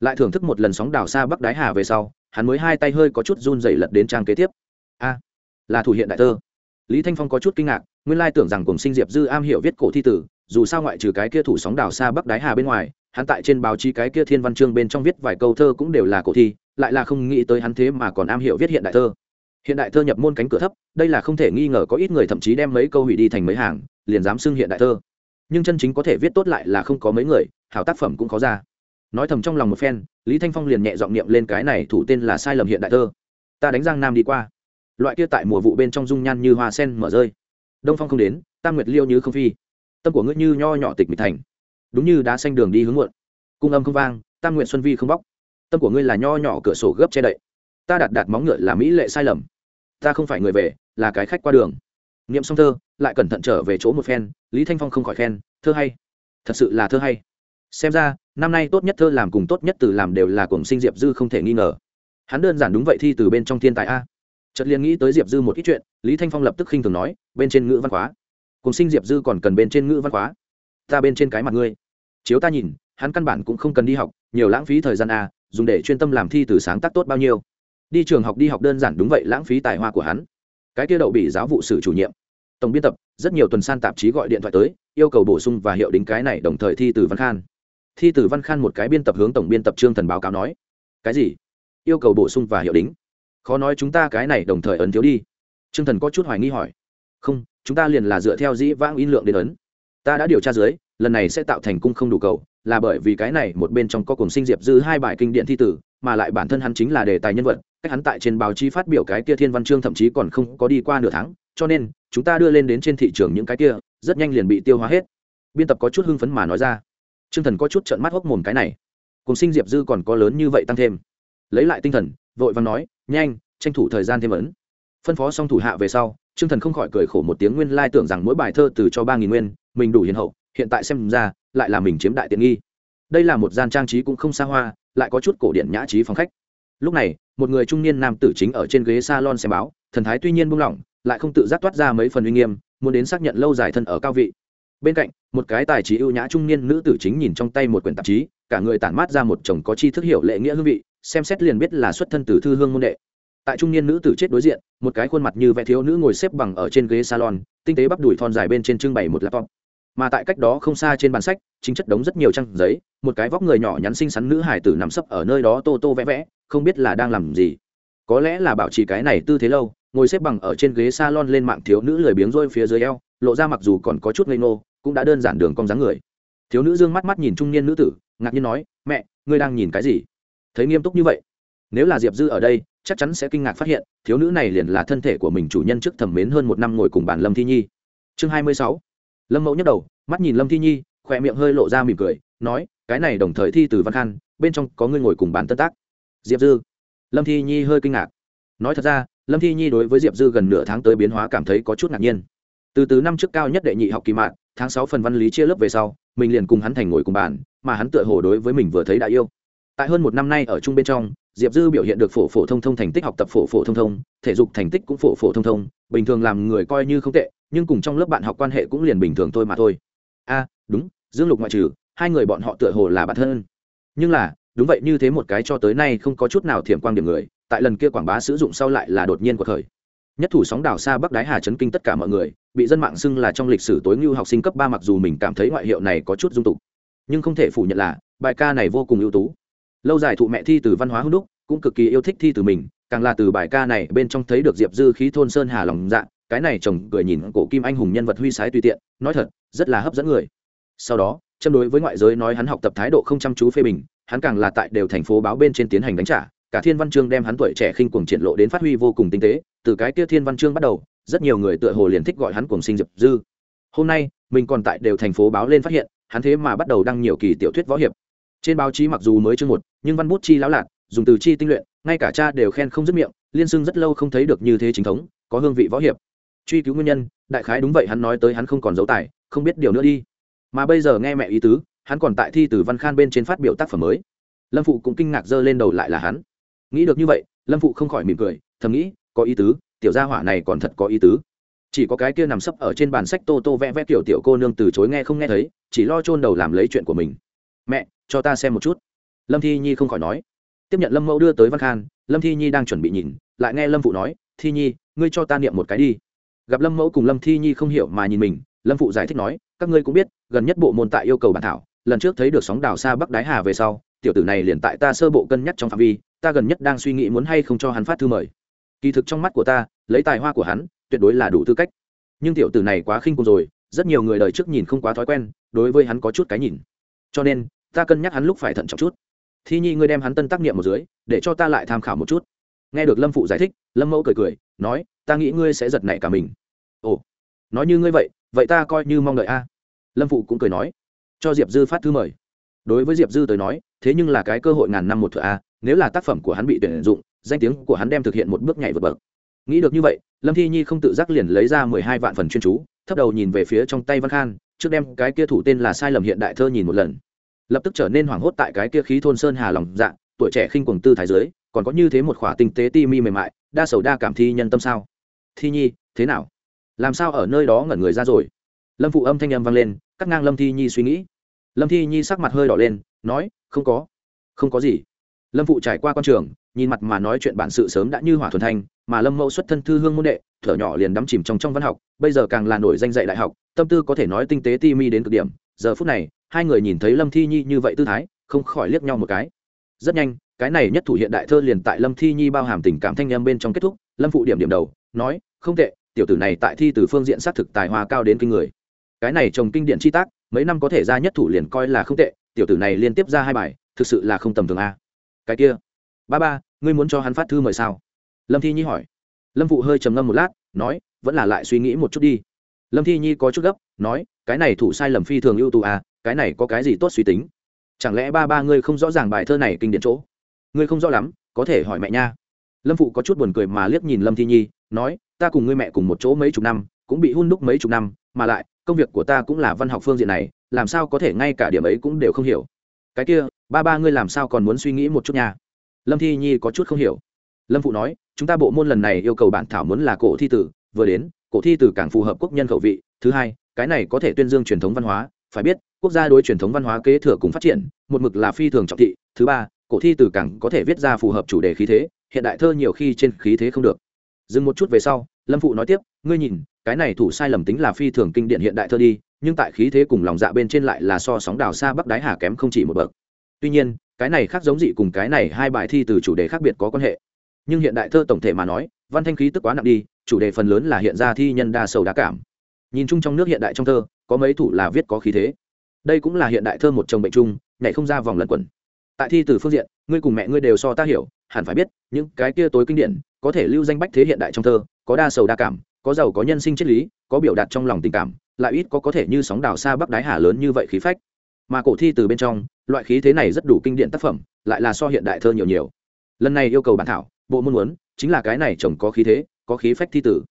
Lại thưởng thức một lần sóng đảo xa bắc đái hà về sau, hắn mới hai tay hơi có chút run dày lật đến trang kế tiếp. A, là thủ hiện đại thơ. Lý thanh phong có chút kinh ngạc, nguyên lai tưởng rằng cùng sinh diệp dư am hiểu viết cổ thi tử, dù sao ngoại trừ cái kia thủ sóng đảo xa bắc đái hà bên ngoài, hắn tại trên báo chí cái kia thiên văn chương bên trong viết vài câu thơ cũng đều là cổ thi, lại là không nghĩ tới hắn thế mà còn am hiểu viết hiện đại thơ hiện đại thơ nhập môn cánh cửa thấp, đây là không thể nghi ngờ có ít người thậm chí đem mấy câu hủy đi thành mấy hàng, liền dám xưng hiện đại thơ. Nhưng chân chính có thể viết tốt lại là không có mấy người, hảo tác phẩm cũng khó ra. Nói thầm trong lòng một phen, lý thanh phong liền nhẹ giọng niệm lên cái này thủ tên là sai lầm hiện đại thơ. Ta đánh giang nam đi qua. Loại kia tại mùa vụ bên trong dung nhan như hoa sen mở rơi. Đông phong không đến, tam nguyệt liêu như không phi. Tâm của ngươi như nho nhỏ tịch mịch thành. Đúng như đá xanh đường đi hướng muộn. Cung âm không vang, tam nguyện xuân vi không bóc. Tâm của ngươi là nho nhỏ cửa sổ gấp che đậy ta đặt đặt móng ngựa là mỹ lệ sai lầm. Ta không phải người về, là cái khách qua đường. Niệm xong thơ, lại cẩn thận trở về chỗ một phen, lý thanh phong không khỏi khen, thơ hay. Thật sự là thơ hay. Xem ra, năm nay tốt nhất thơ làm cùng tốt nhất từ làm đều là cùng sinh diệp dư không thể nghi ngờ. Hắn đơn giản đúng vậy thi từ bên trong thiên tài a. Chợt liền nghĩ tới diệp dư một ít chuyện, lý thanh phong lập tức khinh thường nói, bên trên ngữ văn khóa. Cùng sinh diệp dư còn cần bên trên ngữ văn khóa. Ta bên trên cái mặt ngươi. Chiếu ta nhìn, hắn căn bản cũng không cần đi học, nhiều lãng phí thời gian a, dùng để chuyên tâm làm thi từ sáng tác tốt bao nhiêu đi trường học đi học đơn giản đúng vậy, lãng phí tài hoa của hắn. Cái kia đậu bị giáo vụ sử chủ nhiệm. Tổng biên tập, rất nhiều tuần san tạp chí gọi điện thoại tới, yêu cầu bổ sung và hiệu đính cái này đồng thời thi từ văn khan. Thi từ văn khan một cái biên tập hướng tổng biên tập trương thần báo cáo nói. Cái gì? Yêu cầu bổ sung và hiệu đính. Khó nói chúng ta cái này đồng thời ấn thiếu đi. Trương thần có chút hoài nghi hỏi. Không, chúng ta liền là dựa theo dĩ vãng in lượng đến ấn. Ta đã điều tra dưới, lần này sẽ tạo thành cung không đủ cầu, là bởi vì cái này một bên trong có cùng sinh diệp dư hai bài kinh điện thi tử mà lại bản thân hắn chính là đề tài nhân vật, cách hắn tại trên báo chí phát biểu cái kia thiên văn chương thậm chí còn không có đi qua nửa tháng, cho nên, chúng ta đưa lên đến trên thị trường những cái kia, rất nhanh liền bị tiêu hóa hết. Biên tập có chút hưng phấn mà nói ra. T r ư ơ n g thần có chút trợn mắt hốc mồm cái này. Cùng sinh diệp dư còn có lớn như vậy tăng thêm. Lấy lại tinh thần, vội và nói, nhanh, tranh thủ thời gian thêm ấn. Phân phó xong thủ hạ về sau t r ư ơ n g thần không khỏi cười khổ một tiếng nguyên lai tưởng rằng mỗi bài thơ từ cho ba nghìn nguyên, mình đủ hiền hậu, hiện tại xem ra, lại là mình chiếm đại tiện nghi đây là một gian trang trí cũng không xa hoa, lại có chút cổ điện nhã trí phòng khách. Lúc này, một người trung niên nam tử chính ở trên ghế s a lon xem báo, thần thái tuy nhiên buông lỏng, lại không tự giác toát ra mấy phần uy nghiêm, muốn đến xác nhận lâu dài thân ở cao vị. Bên cạnh, một cái tài trí ưu nhã trung niên nữ tử chính nhìn trong tay một quyển tạp chí, cả người tản mát ra một chồng có chi thức hiểu lệ nghĩa hương vị, xem xét liền biết là xuất thân từ thư hương môn đệ. Tại trung niên nữ tử chết đối diện, một cái khuôn mặt như vẽ thiếu nữ ngồi xếp bằng ở trên ghế salon, tinh tế bắp đùi thon dài bên trên trưng bày một laptop mà tại cách đó không xa trên bàn sách, chính chất đống rất nhiều trang giấy, một cái vóc người nhỏ nhắn xinh xắn nữ hải tử nằm sấp ở nơi đó tô tô vẽ vẽ, không biết là đang làm gì. Có lẽ là bảo trì cái này tư thế lâu, ngồi xếp bằng ở trên ghế salon lên mạng thiếu nữ lười biếng rôi phía dưới eo, lộ ra mặc dù còn có chút ngây ngô, cũng đã đơn giản đường cong dáng người. Thiếu nữ dương mắt mắt nhìn trung niên nữ tử, ngạc nhiên nói, mẹ, ngươi đang nhìn cái gì? Thấy nghiêm túc như vậy, nếu là diệp dư ở đây, chắc chắn sẽ kinh ngạc phát hiện, thiếu nữ này liền là thân thể của mình chủ nhân trước thẩm mến hơn một năm ngồi cùng bàn lâm thi nhi. Chương hai mươi sáu lâm mẫu nhấc đầu, mắt nhìn lâm thi nhi, khỏe miệng hơi lộ ra mỉm cười, nói, cái này đồng thời thi từ văn khan bên trong có người ngồi cùng bàn tân tác. Diệp dư. Lâm thi nhi hơi kinh ngạc. Nói thật ra, lâm thi nhi đối với diệp dư gần nửa tháng tới biến hóa cảm thấy có chút ngạc nhiên. Từ từ năm trước cao nhất đệ nhị học kỳ mạng tháng sáu phần văn lý chia lớp về sau, mình liền cùng hắn thành ngồi cùng bàn, mà hắn tựa hồ đối với mình vừa thấy đã yêu. Tại hơn một năm nay ở chung bên trong, diệp dư biểu hiện được phổ phổ thông thông thành tích học tập phổ phổ thông thông, thể dục thành tích cũng phổ phổ thông thông, bình thường làm người coi như không tệ nhưng cùng trong lớp bạn học quan hệ cũng liền bình thường thôi mà thôi. A, đúng, dương lục ngoại trừ, hai người bọn họ tựa hồ là bạn thân. Nhưng là, đúng vậy như thế một cái cho tới nay không có chút nào thiểm quang điểm người, tại lần kia quảng bá sử dụng sau lại là đột nhiên của thời. Nhất thủ sóng đảo xa bắc đái hà chấn kinh tất cả mọi người, bị dân mạng xưng là trong lịch sử tối ngưu học sinh cấp ba mặc dù mình cảm thấy ngoại hiệu này có chút dung tục, nhưng không thể phủ nhận là, bài ca này vô cùng ưu tú. Lâu dài thụ mẹ thi từ văn hóa hưng đúc, cũng cực kỳ yêu thích thi từ mình, càng là từ bài ca này bên trong thấy được diệp dư khí thôn sơn hà lòng dạ cái này chồng cười nhìn cổ kim anh hùng nhân vật huy sái tùy tiện, nói thật, rất là hấp dẫn người. Sau đó, châm đối với ngoại giới nói hắn học tập thái độ không chăm chú phê bình, hắn càng là tại đều thành phố báo bên trên tiến hành đánh trả, cả thiên văn chương đem hắn tuổi trẻ khinh cuồng triển lộ đến phát huy vô cùng tinh tế, từ cái kia thiên văn chương bắt đầu, rất nhiều người tựa hồ liền thích gọi hắn cuồng sinh diệp dư. Hôm nay, mình còn tại đều thành phố báo lên phát hiện, hắn thế mà bắt đầu đăng nhiều kỳ tiểu thuyết võ hiệp. Trên báo chí mặc dù mới chương một, nhưng văn bút chi lão lạc dùng từ chi tinh luyện, ngay cả cha đều khen không dứt miệng, liên xưng rất lâu không thấy được như thế chính thống, có hương vị võ hiệp truy cứu nguyên nhân, đại khái đúng vậy, hắn nói tới hắn không còn dấu tài, không biết điều nữa đi. Mà bây giờ nghe mẹ ý tứ, hắn còn tại thi từ văn khan bên trên phát biểu tác phẩm mới. Lâm phụ cũng kinh ngạc giơ lên đầu lại là hắn. Nghĩ được như vậy, lâm phụ không khỏi mỉm cười, thầm nghĩ, có ý tứ, tiểu gia hỏa này còn thật có ý tứ. Chỉ có cái kia nằm sấp ở trên bàn sách tô tô vẽ vẽ kiểu tiểu cô nương từ chối nghe không nghe thấy, chỉ lo chôn đầu làm lấy chuyện của mình. Mẹ, cho ta xem một chút. Lâm thi nhi không khỏi nói. Tiếp nhận lâm mẫu đưa tới văn khan, lâm thi nhi đang chuẩn bị nhìn, lại nghe lâm phụ nói, thi nhi, ngươi cho ta niệm một cái đi gặp lâm mẫu cùng lâm thi nhi không hiểu mà nhìn mình lâm phụ giải thích nói các ngươi cũng biết gần nhất bộ môn tại yêu cầu bản thảo lần trước thấy được sóng đào xa bắc đái hà về sau tiểu tử này liền tại ta sơ bộ cân nhắc trong phạm vi ta gần nhất đang suy nghĩ muốn hay không cho hắn phát thư mời kỳ thực trong mắt của ta lấy tài hoa của hắn tuyệt đối là đủ tư cách nhưng tiểu tử này quá khinh cùng rồi rất nhiều người đời trước nhìn không quá thói quen đối với hắn có chút cái nhìn cho nên ta cân nhắc hắn lúc phải thận trọng chút thi nhi ngươi đem hắn tân tác niệm một dưới để cho ta lại tham khảo một chút nghe được lâm phụ giải thích lâm mẫu cười cười nói ta nghĩ ngươi sẽ giật nảy cả mình. Ồ, nói như ngươi vậy vậy ta coi như mong đợi a. Lâm phụ cũng cười nói. Cho diệp dư phát thư mời. Đối với diệp dư tới nói, thế nhưng là cái cơ hội ngàn năm một thợ a, nếu là tác phẩm của hắn bị tuyển dụng, danh tiếng của hắn đem thực hiện một bước nhảy vượt bậc. Nghĩ được như vậy, lâm thi nhi không tự giác liền lấy ra mười hai vạn phần chuyên chú, thấp đầu nhìn về phía trong tay văn khan, trước đem cái kia thủ tên là sai lầm hiện đại thơ nhìn một lần. Lập tức trở nên hoảng hốt tại cái kia khí thôn sơn hà lòng dạ tuổi trẻ khinh quần tư thái giới còn có như thế một khỏa tinh tế ti mi mềm mại, đa sầu đa cảm thi nhân tâm sao thi nhi, thế nào? Làm sao ở nơi đó ngẩn người ra rồi? Lâm phụ âm thanh âm vang lên, cắt ngang lâm thi nhi suy nghĩ. Lâm thi nhi sắc mặt hơi đỏ lên, nói, không có không có gì. Lâm phụ trải qua q trường, nhìn mặt mà nói chuyện bản sự sớm đã như hỏa thuần thanh, mà lâm mẫu xuất thân thư hương môn đệ, thở nhỏ liền đắm chìm trong trong văn học, bây giờ càng là nổi danh dạy đại học, tâm tư có thể nói tinh tế ti mi đến cực điểm. Giờ phút này, hai người nhìn thấy lâm thi nhi như vậy tư thái, không khỏi liếc nhau một cái. Rất nhanh, cái này nhất thủ hiện đại thơ liền tại lâm thi nhi bao hàm tình cảm thanh em bên trong kết thúc, lâm phụ điểm điểm đầu nói, không tệ, tiểu tử này tại thi từ phương diện xác thực tài hoa cao đến kinh người. Cái này trồng kinh điển chi tác, mấy năm có thể ra nhất thủ liền coi là không tệ, tiểu tử này liên tiếp ra hai bài, thực sự là không tầm thường a. Cái kia, ba ba, ngươi muốn cho hắn phát thư mời sao? Lâm thi nhi hỏi. Lâm phụ hơi trầm ngâm một lát, nói, vẫn là lại suy nghĩ một chút đi. Lâm thi nhi có chút gấp, nói, cái này thủ sai lầm phi thường ưu tú à cái này có cái gì tốt suy tính? Chẳng lẽ ba ba ngươi không rõ ràng bài thơ này kinh điển chỗ? Ngươi không rõ lắm, có thể hỏi mẹ nha. Lâm phụ có chút buồn cười mà liếc nhìn lâm thi nhi nói, ta cùng ngươi mẹ cùng một chỗ mấy chục năm, cũng bị hun đúc mấy chục năm, mà lại, công việc của ta cũng là văn học phương diện này, làm sao có thể ngay cả điểm ấy cũng đều không hiểu. Cái kia, ba ba ngươi làm sao còn muốn suy nghĩ một chút nha? Lâm thi nhi có chút không hiểu. Lâm phụ nói, chúng ta bộ môn lần này yêu cầu bản thảo muốn là cổ thi tử, vừa đến, cổ thi tử càng phù hợp quốc nhân khẩu vị. Thứ hai, cái này có thể tuyên dương truyền thống văn hóa, phải biết, quốc gia đối truyền thống văn hóa kế thừa cùng phát triển, một mực là phi thường trọng thị. Thứ ba, cổ thi tử càng có thể viết ra phù hợp chủ đề khí thế, hiện đại thơ nhiều khi trên khí thế không được dừng một chút về sau, lâm phụ nói tiếp, ngươi nhìn, cái này thủ sai lầm tính là phi thường kinh điển hiện đại thơ đi, nhưng tại khí thế cùng lòng dạ bên trên lại là so sóng đào xa bắc đáy hà kém không chỉ một bậc. Tuy nhiên, cái này khác giống dị cùng cái này hai bài thi từ chủ đề khác biệt có quan hệ. Nhưng hiện đại thơ tổng thể mà nói, văn thanh khí tức quá nặng đi, chủ đề phần lớn là hiện ra thi nhân đa sầu đa cảm. Nhìn chung trong nước hiện đại trong thơ, có mấy thủ là viết có khí thế. Đây cũng là hiện đại thơ một chồng bệnh chung, nhảy không ra vòng lẩn quẩn. Tại thi từ phương diện, ngươi cùng mẹ ngươi đều so ta hiểu, hẳn phải biết, những cái kia tối kinh điển có thể lưu danh bách thế hiện đại trong thơ, có đa sầu đa cảm, có giàu có nhân sinh triết lý, có biểu đạt trong lòng tình cảm, lại ít có có thể như sóng đào xa bắc đái hà lớn như vậy khí phách. Mà cổ thi từ bên trong, loại khí thế này rất đủ kinh điển tác phẩm, lại là so hiện đại thơ nhiều nhiều. Lần này yêu cầu bản thảo, bộ môn muốn, chính là cái này chồng có khí thế, có khí phách thi tử.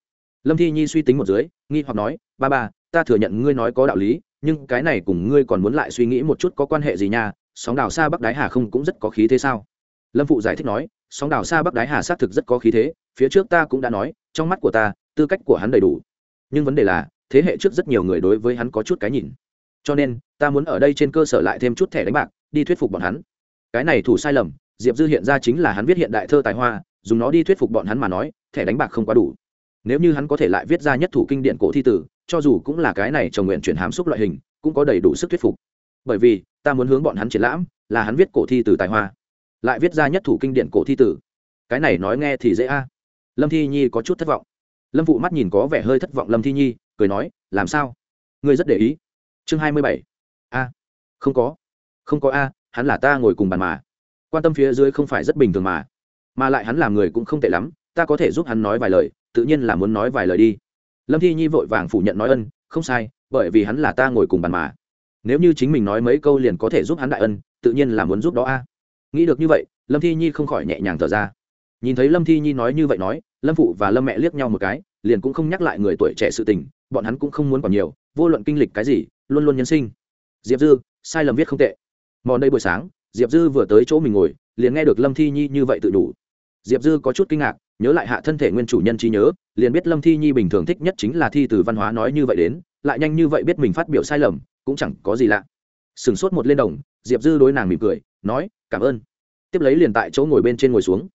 Lâm thi nhi suy tính một dưới, nghi hoặc nói, ba ba, ta thừa nhận ngươi nói có đạo lý, nhưng cái này cùng ngươi còn muốn lại suy nghĩ một chút có quan hệ gì nha, sóng đào xa bắc đái hà không cũng rất có khí thế sao? Lâm phụ giải thích nói sóng đảo xa bắc đái hà xác thực rất có khí thế, phía trước ta cũng đã nói, trong mắt của ta, tư cách của hắn đầy đủ. Nhưng vấn đề là, thế hệ trước rất nhiều người đối với hắn có chút cái nhìn. Cho nên, ta muốn ở đây trên cơ sở lại thêm chút thẻ đánh bạc, đi thuyết phục bọn hắn. Cái này thủ sai lầm, diệp dư hiện ra chính là hắn viết hiện đại thơ tài hoa, dùng nó đi thuyết phục bọn hắn mà nói, thẻ đánh bạc không quá đủ. Nếu như hắn có thể lại viết ra nhất thủ kinh điển cổ thi tử, cho dù cũng là cái này trồng nguyện chuyển hàm xúc loại hình, cũng có đầy đủ sức thuyết phục. Bởi vì, ta muốn hướng bọn hắn triển lãm, là hắn viết cổ thi từ tài hoa lại viết ra nhất thủ kinh điển cổ thi tử. Cái này nói nghe thì dễ a. Lâm thi nhi có chút thất vọng. Lâm phụ mắt nhìn có vẻ hơi thất vọng lâm thi nhi, cười nói, làm sao? Ngươi rất để ý. Chương hai mươi bảy. A, không có. Không có a, hắn là ta ngồi cùng bàn mà. Quan tâm phía dưới không phải rất bình thường mà. Mà lại hắn làm người cũng không tệ lắm, ta có thể giúp hắn nói vài lời, tự nhiên là muốn nói vài lời đi. Lâm thi nhi vội vàng phủ nhận nói ân, không sai, bởi vì hắn là ta ngồi cùng bàn mà. Nếu như chính mình nói mấy câu liền có thể giúp hắn đại ân, tự nhiên là muốn giúp đó a nghĩ được như vậy, lâm thi nhi không khỏi nhẹ nhàng thở ra. Nhìn thấy lâm thi nhi nói như vậy nói, lâm phụ và lâm mẹ liếc nhau một cái, liền cũng không nhắc lại người tuổi trẻ sự tình, bọn hắn cũng không muốn còn nhiều, vô luận kinh lịch cái gì, luôn luôn nhân sinh. Diệp dư, sai lầm viết không tệ. Mòn đây buổi sáng, diệp dư vừa tới chỗ mình ngồi, liền nghe được lâm thi nhi như vậy tự đủ. Diệp dư có chút kinh ngạc, nhớ lại hạ thân thể nguyên chủ nhân trí nhớ, liền biết lâm thi nhi bình thường thích nhất chính là thi từ văn hóa nói như vậy đến, lại nhanh như vậy biết mình phát biểu sai lầm, cũng chẳng có gì lạ. Sửng sốt một lên đồng, diệp dư đối nàng mỉm cười, nói cảm ơn. Tiếp lấy liền tại chỗ ngồi bên trên ngồi xuống.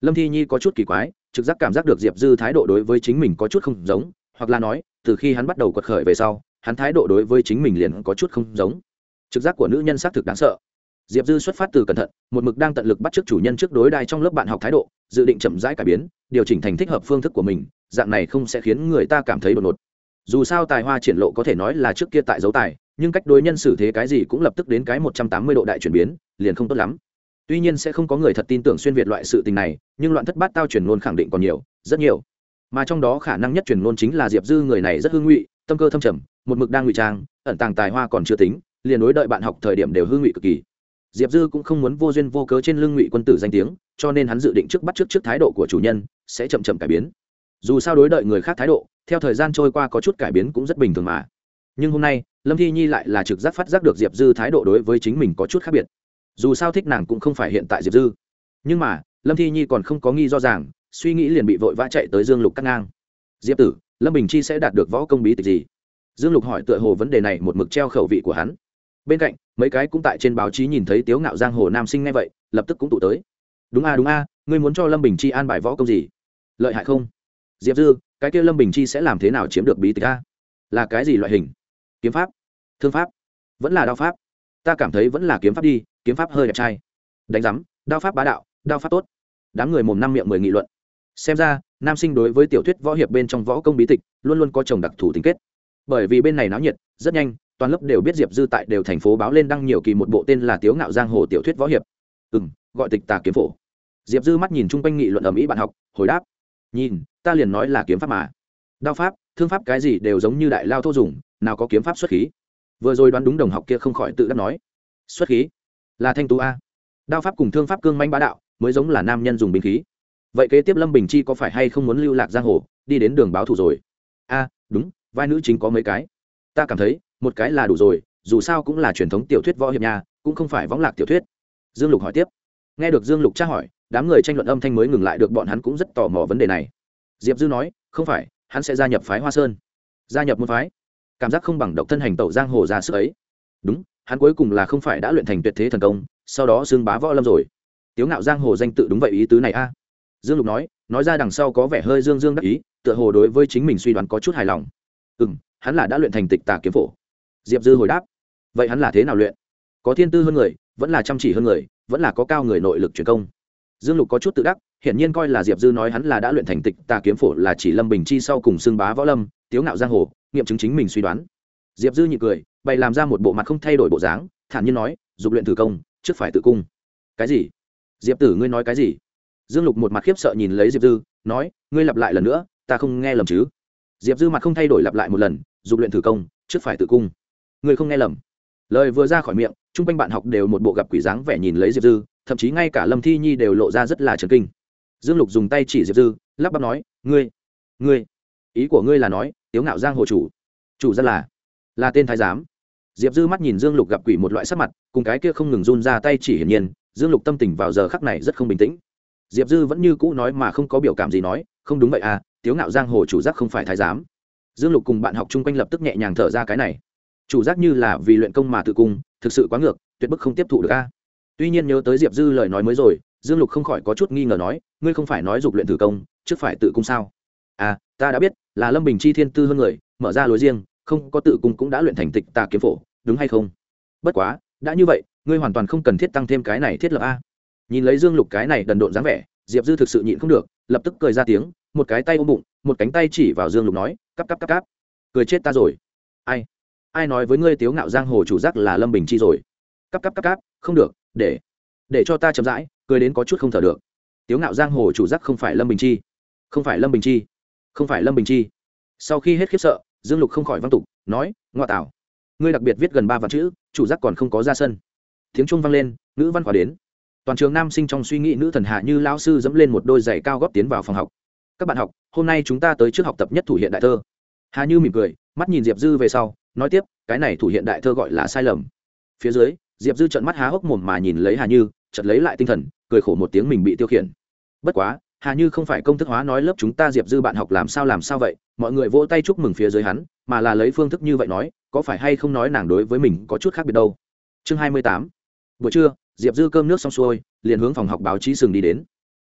Lâm thi nhi có chút kỳ quái, trực giác cảm giác được diệp dư thái độ đối với chính mình có chút không giống, hoặc là nói, từ khi hắn bắt đầu quật khởi về sau, hắn thái độ đối với chính mình liền có chút không giống. Trực giác của nữ nhân xác thực đáng sợ. Diệp dư xuất phát từ cẩn thận, một mực đang tận lực bắt t r ư ớ c chủ nhân trước đối đai trong lớp bạn học thái độ, dự định chậm rãi cải biến, điều chỉnh thành thích hợp phương thức của mình, dạng này không sẽ khiến người ta cảm thấy đột ngột. Dù sao tài hoa triển lộ có thể nói là trước kia tại dấu tài nhưng cách đối nhân xử thế cái gì cũng lập tức đến cái một trăm tám mươi độ đại chuyển biến, liền không tốt lắm. Tuy nhiên sẽ không có người thật tin tưởng xuyên việt loại sự tình này, nhưng loạn thất bát tao truyền ngôn khẳng định còn nhiều, rất nhiều. Mà trong đó khả năng nhất truyền ngôn chính là diệp dư, người này rất hương ngụy, tâm cơ thâm trầm, một mực đang ngụy trang, ẩn tàng tài hoa còn chưa tính, liền đối đợi bạn học thời điểm đều hương ngụy cực kỳ. Diệp dư cũng không muốn vô duyên vô cớ trên lưng ngụy quân tử danh tiếng, cho nên hắn dự định trước bắt trước trước thái độ của chủ nhân, sẽ chậm chậm cải biến. Dù sao đối đợi người khác thái độ, theo thời gian trôi qua có chút cải biến cũng rất bình thường mà nhưng hôm nay, lâm thi nhi lại là trực giác phát giác được diệp dư thái độ đối với chính mình có chút khác biệt. Dù sao thích nàng cũng không phải hiện tại diệp dư. Nhưng mà, lâm thi nhi còn không có nghi do ràng, suy nghĩ liền bị vội vã chạy tới dương lục cắt ngang. Diệp tử, lâm bình chi sẽ đạt được võ công bí tịch gì? Dương lục hỏi tựa hồ vấn đề này một mực treo khẩu vị của hắn. Bên cạnh, mấy cái cũng tại trên báo chí nhìn thấy tiếu ngạo giang hồ nam sinh ngay vậy, lập tức cũng tụ tới. Đúng a đúng a, ngươi muốn cho lâm bình chi an bài võ công gì? Lợi hại không? Diệp dư, cái kia lâm bình chi sẽ làm thế nào chiếm được bí tịch a? Là cái gì loại hình? Kiếm pháp. Thương pháp. Vẫn là đao pháp. Ta cảm thấy vẫn là kiếm pháp đi, kiếm pháp hơi đẹp trai. Đánh giám đao pháp bá đạo, đao pháp tốt. Đám người mồm năm miệng mười nghị luận. Xem ra, nam sinh đối với tiểu thuyết võ hiệp bên trong võ công bí tịch, luôn luôn có chồng đặc thù tính kết. Bởi vì bên này náo nhiệt, rất nhanh, toàn lớp đều biết diệp dư tại đều thành phố báo lên đăng nhiều kỳ một bộ tên là tiếu ngạo giang hồ tiểu thuyết võ hiệp. Ừ m gọi tịch tà kiếm phổ. Diệp dư mắt nhìn chung quanh nghị luận ở mỹ bạn học, hồi đáp. Nhìn, ta liền nói là kiếm pháp mà. Đao pháp, thương pháp cái gì đều giống như đại lao thô dùng nào có kiếm pháp xuất khí. Vừa rồi đoán đúng đồng học kia không khỏi tự đắc nói, xuất khí? Là thanh tú a. Đao pháp cùng thương pháp cương manh bá đạo, mới giống là nam nhân dùng binh khí. Vậy kế tiếp lâm bình chi có phải hay không muốn lưu lạc giang hồ, đi đến đường báo thủ rồi? A, đúng, vai nữ chính có mấy cái. Ta cảm thấy, một cái là đủ rồi, dù sao cũng là truyền thống tiểu thuyết võ hiệp nhà cũng không phải võng lạc tiểu thuyết. Dương lục hỏi tiếp. Nghe được dương lục tra hỏi, đám người tranh luận âm thanh mới ngừng lại được bọn hắn cũng rất tò mò vấn đề này. Diệp dư nói, không phải, hắn sẽ gia nhập phái hoa sơn. Gia nhập môn phái? Cảm giác không bằng độc thân hành tẩu giang hồ ra sức ấy. Đúng, hắn cuối cùng là không phải đã luyện thành tuyệt thế thần công, sau đó xưng bá võ lâm rồi. Tiếu ngạo giang hồ danh tự đúng vậy ý tứ này a. Dương lục nói nói ra đằng sau có vẻ hơi dương dương đắc ý, tựa hồ đối với chính mình suy đoán có chút hài lòng. Ừ m hắn là đã luyện thành tịch tà kiếm phổ. Diệp dư hồi đáp, vậy hắn là thế nào luyện? Có thiên tư hơn người, vẫn là chăm chỉ hơn người, vẫn là có cao người nội lực truyền công. Dương lục có chút tự đắc, hiển nhiên coi là diệp dư nói hắn là đã luyện thành tịch tà kiếm phổ là chỉ lâm bình chi sau cùng xưng bá võ lâm tiếu ngạo giang hồ, nghiệm chứng chính mình suy đoán. Diệp dư nhị cười, bày làm ra một bộ mặt không thay đổi bộ dáng, thản nhiên nói, dục luyện thử công, trước phải tự cung. Cái gì? Diệp tử ngươi nói cái gì? Dương lục một mặt khiếp sợ nhìn lấy diệp dư, nói, ngươi lặp lại lần nữa, ta không nghe lầm chứ? Diệp dư mặt không thay đổi lặp lại một lần, dục luyện thử công, trước phải tự cung. Ngươi không nghe lầm. Lời vừa ra khỏi miệng, chung quanh bạn học đều một bộ gặp quỷ dáng vẻ nhìn lấy diệp dư, thậm chí ngay cả lâm thi nhi đều lộ ra rất là trần kinh. Dương lục dùng tay chỉ diệp dư, lắp bắp nói, ngươi ngươi, ý của ngươi là nói tiếu ngạo giang hồ chủ. Chủ rất là là tên thái giám. Diệp dư mắt nhìn dương lục gặp quỷ một loại sắc mặt, cùng cái kia không ngừng run ra tay chỉ hiển nhiên, dương lục tâm tình vào giờ khắc này rất không bình tĩnh. Diệp dư vẫn như cũ nói mà không có biểu cảm gì nói, không đúng vậy à tiếu ngạo giang hồ chủ giác không phải thái giám. Dương lục cùng bạn học chung quanh lập tức nhẹ nhàng thở ra cái này. Chủ giác như là vì luyện công mà tự cung, thực sự quá ngược, tuyệt bức không tiếp thụ được a. Tuy nhiên nhớ tới diệp dư lời nói mới rồi, dương lục không khỏi có chút nghi ngờ nói, ngươi không phải nói dục luyện tử công, trước phải tự cung sao? À ta đã biết, là lâm bình chi thiên tư hơn người, mở ra lối riêng, không có tự cung cũng đã luyện thành tịch tà kiếm phổ, đúng hay không? Bất quá, đã như vậy, ngươi hoàn toàn không cần thiết tăng thêm cái này thiết lập a. Nhìn lấy dương lục cái này đần độn dáng vẻ, diệp dư thực sự nhịn không được, lập tức cười ra tiếng, một cái tay ôm bụng, một cánh tay chỉ vào dương lục nói, cắp cắp cắp cắp. Cười chết ta rồi. Ai? Ai nói với ngươi tiếu ngạo giang hồ chủ giác là lâm bình chi rồi? Cắp cắp cắp cắp, không được, để để cho ta chậm rãi, cười đến có chút không thở được. Tiếu ngạo giang hồ chủ giác không phải lâm bình chi. Không phải lâm bình chi không phải lâm bình chi. Sau khi hết khiếp sợ, dương lục không khỏi văn tục, nói ngoại tảo ngươi đặc biệt viết gần ba vạn chữ, chủ giác còn không có ra sân. Tiếng trung vang lên nữ văn khóa đến. Toàn trường nam sinh trong suy nghĩ nữ thần hạ như lão sư dẫm lên một đôi giày cao góp tiến vào phòng học. Các bạn học, hôm nay chúng ta tới trước học tập nhất thủ hiện đại thơ. Hà như mỉm cười, mắt nhìn diệp dư về sau, nói tiếp, cái này thủ hiện đại thơ gọi là sai lầm. Phía dưới, diệp dư trận mắt há hốc mồm mà nhìn lấy hà như, chợt lấy lại tinh thần, cười khổ một tiếng mình bị tiêu khiển. Bất quá hà như không phải công thức hóa nói lớp chúng ta diệp dư bạn học làm sao làm sao vậy, mọi người vỗ tay chúc mừng phía dưới hắn, mà là lấy phương thức như vậy nói, có phải hay không nói nàng đối với mình có chút khác biệt đâu. Chương hai mươi tám. Buổi trưa, diệp dư cơm nước xong xuôi, liền hướng phòng học báo chí sừng đi đến.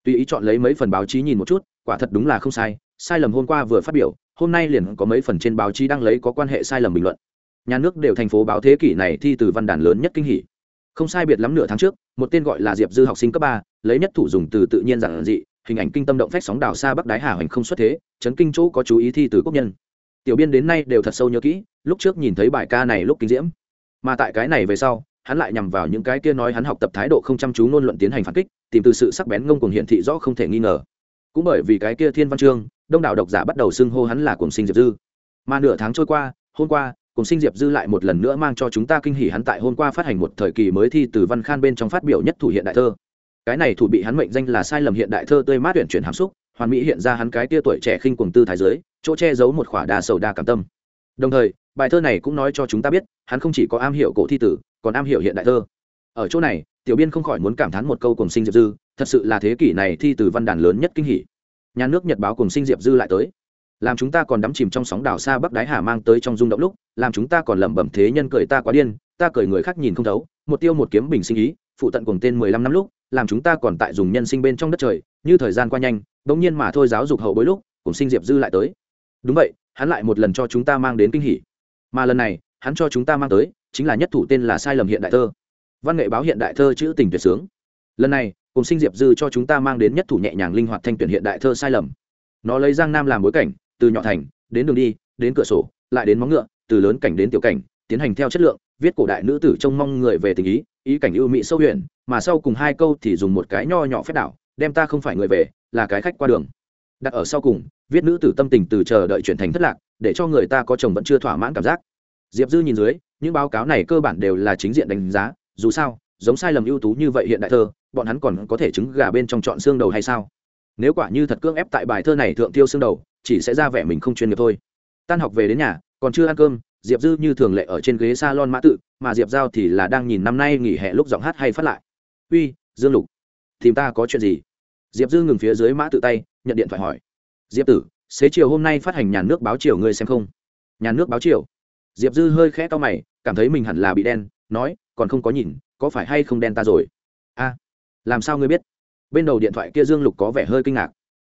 Tùy ý chọn lấy mấy phần báo chí nhìn một chút, quả thật đúng là không sai sai lầm hôm qua vừa phát biểu, hôm nay liền có mấy phần trên báo chí đang lấy có quan hệ sai lầm bình luận. Nhà nước đều thành phố báo thế kỷ này thi từ văn đàn lớn nhất kinh hỷ không sai biệt lắm nửa tháng trước, một tên gọi là diệp dư học sinh cấp ba, lấy nhất thủ dùng từ tự nhiên giản dị hình ảnh kinh tâm động phách sóng đảo xa bắc đái hà hoành không xuất thế, chấn kinh chỗ có chú ý thi từ quốc nhân. Tiểu biên đến nay đều thật sâu nhớ kỹ, lúc trước nhìn thấy bài ca này lúc kinh diễm. Mà tại cái này về sau, hắn lại nhằm vào những cái kia nói hắn học tập thái độ không chăm chú ngôn luận tiến hành phản kích, tìm từ sự sắc bén ngông cuồng hiện thị rõ không thể nghi ngờ. Cũng bởi vì cái kia thiên văn chương, đông đảo độc giả bắt đầu xưng hô hắn là cuồng sinh diệp dư. Mà nửa tháng trôi qua, hôm qua cùng sinh diệp dư lại một lần nữa mang cho chúng ta kinh hỉ hắn tại hôm qua phát hành một thời kỳ mới thi từ văn khan bên trong phát biểu nhất thủ hiện đại thơ cái này thủ bị hắn mệnh danh là sai lầm hiện đại thơ tươi mát tuyển chuyển hàm xúc, hoàn mỹ hiện ra hắn cái tia tuổi trẻ khinh cuồng tư thái giới chỗ che giấu một khỏa đa sầu đa cảm tâm. Đồng thời, bài thơ này cũng nói cho chúng ta biết, hắn không chỉ có am hiểu cổ thi tử, còn am hiểu hiện đại thơ. Ở chỗ này, tiểu biên không khỏi muốn cảm thán một câu cùng sinh diệp dư, thật sự là thế kỷ này thi từ văn đàn lớn nhất kinh hỷ nhà nước nhật báo cùng sinh diệp dư lại tới. Làm chúng ta còn đắm chìm trong sóng đảo xa bắc đáy hà mang tới trong rung động lúc, làm chúng ta còn lẩm bẩm thế nhân cười ta quá điên, ta cười người khác nhìn không thấu, một tiêu một kiếm bình sinh ý, phụ tận cùng tên mười lăm năm lúc làm chúng ta còn tại dùng nhân sinh bên trong đất trời, như thời gian qua nhanh bỗng nhiên mà thôi giáo dục hậu bối lúc, cùng sinh diệp dư lại tới. Đúng vậy, hắn lại một lần cho chúng ta mang đến kinh hỷ mà lần này, hắn cho chúng ta mang tới, chính là nhất thủ tên là sai lầm hiện đại thơ. Văn nghệ báo hiện đại thơ chữ tình tuyệt sướng. Lần này, cùng sinh diệp dư cho chúng ta mang đến nhất thủ nhẹ nhàng linh hoạt thanh tuyển hiện đại thơ sai lầm. Nó lấy giang nam làm bối cảnh, từ nhỏ thành, đến đường đi, đến cửa sổ, lại đến móng ngựa, từ lớn cảnh đến tiểu cảnh, tiến hành theo chất lượng viết cổ đại nữ tử trông mong người về tình ý ý cảnh ưu mỹ sâu huyền, mà sau cùng hai câu thì dùng một cái nho nhỏ phép đảo, đem ta không phải người về, là cái khách qua đường. Đặt ở sau cùng, viết nữ tử tâm tình từ chờ đợi chuyển thành thất lạc, để cho người ta có chồng vẫn chưa thỏa mãn cảm giác. Diệp dư nhìn dưới, những báo cáo này cơ bản đều là chính diện đánh giá, dù sao, giống sai lầm ưu tú như vậy hiện đại thơ, bọn hắn còn có thể trứng gà bên trong chọn xương đầu hay sao? Nếu quả như thật cưỡng ép tại bài thơ này thượng tiêu xương đầu, chỉ sẽ ra vẻ mình không chuyên nghiệp thôi. Tan học về đến nhà, còn chưa ăn cơm diệp dư như thường lệ ở trên ghế s a lon mã tự, mà diệp giao thì là đang nhìn năm nay nghỉ hè lúc giọng hát hay phát lại. Uy, dương lục, tìm ta có chuyện gì? Diệp dư ngừng phía dưới mã tự tay, nhận điện thoại hỏi. Diệp tử, xế chiều hôm nay phát hành nhà nước báo chiều ngươi xem không? Nhà nước báo chiều? Diệp dư hơi khẽ to mày, cảm thấy mình hẳn là bị đen, nói, còn không có nhìn, có phải hay không đen ta rồi? A, làm sao ngươi biết? Bên đầu điện thoại kia dương lục có vẻ hơi kinh ngạc.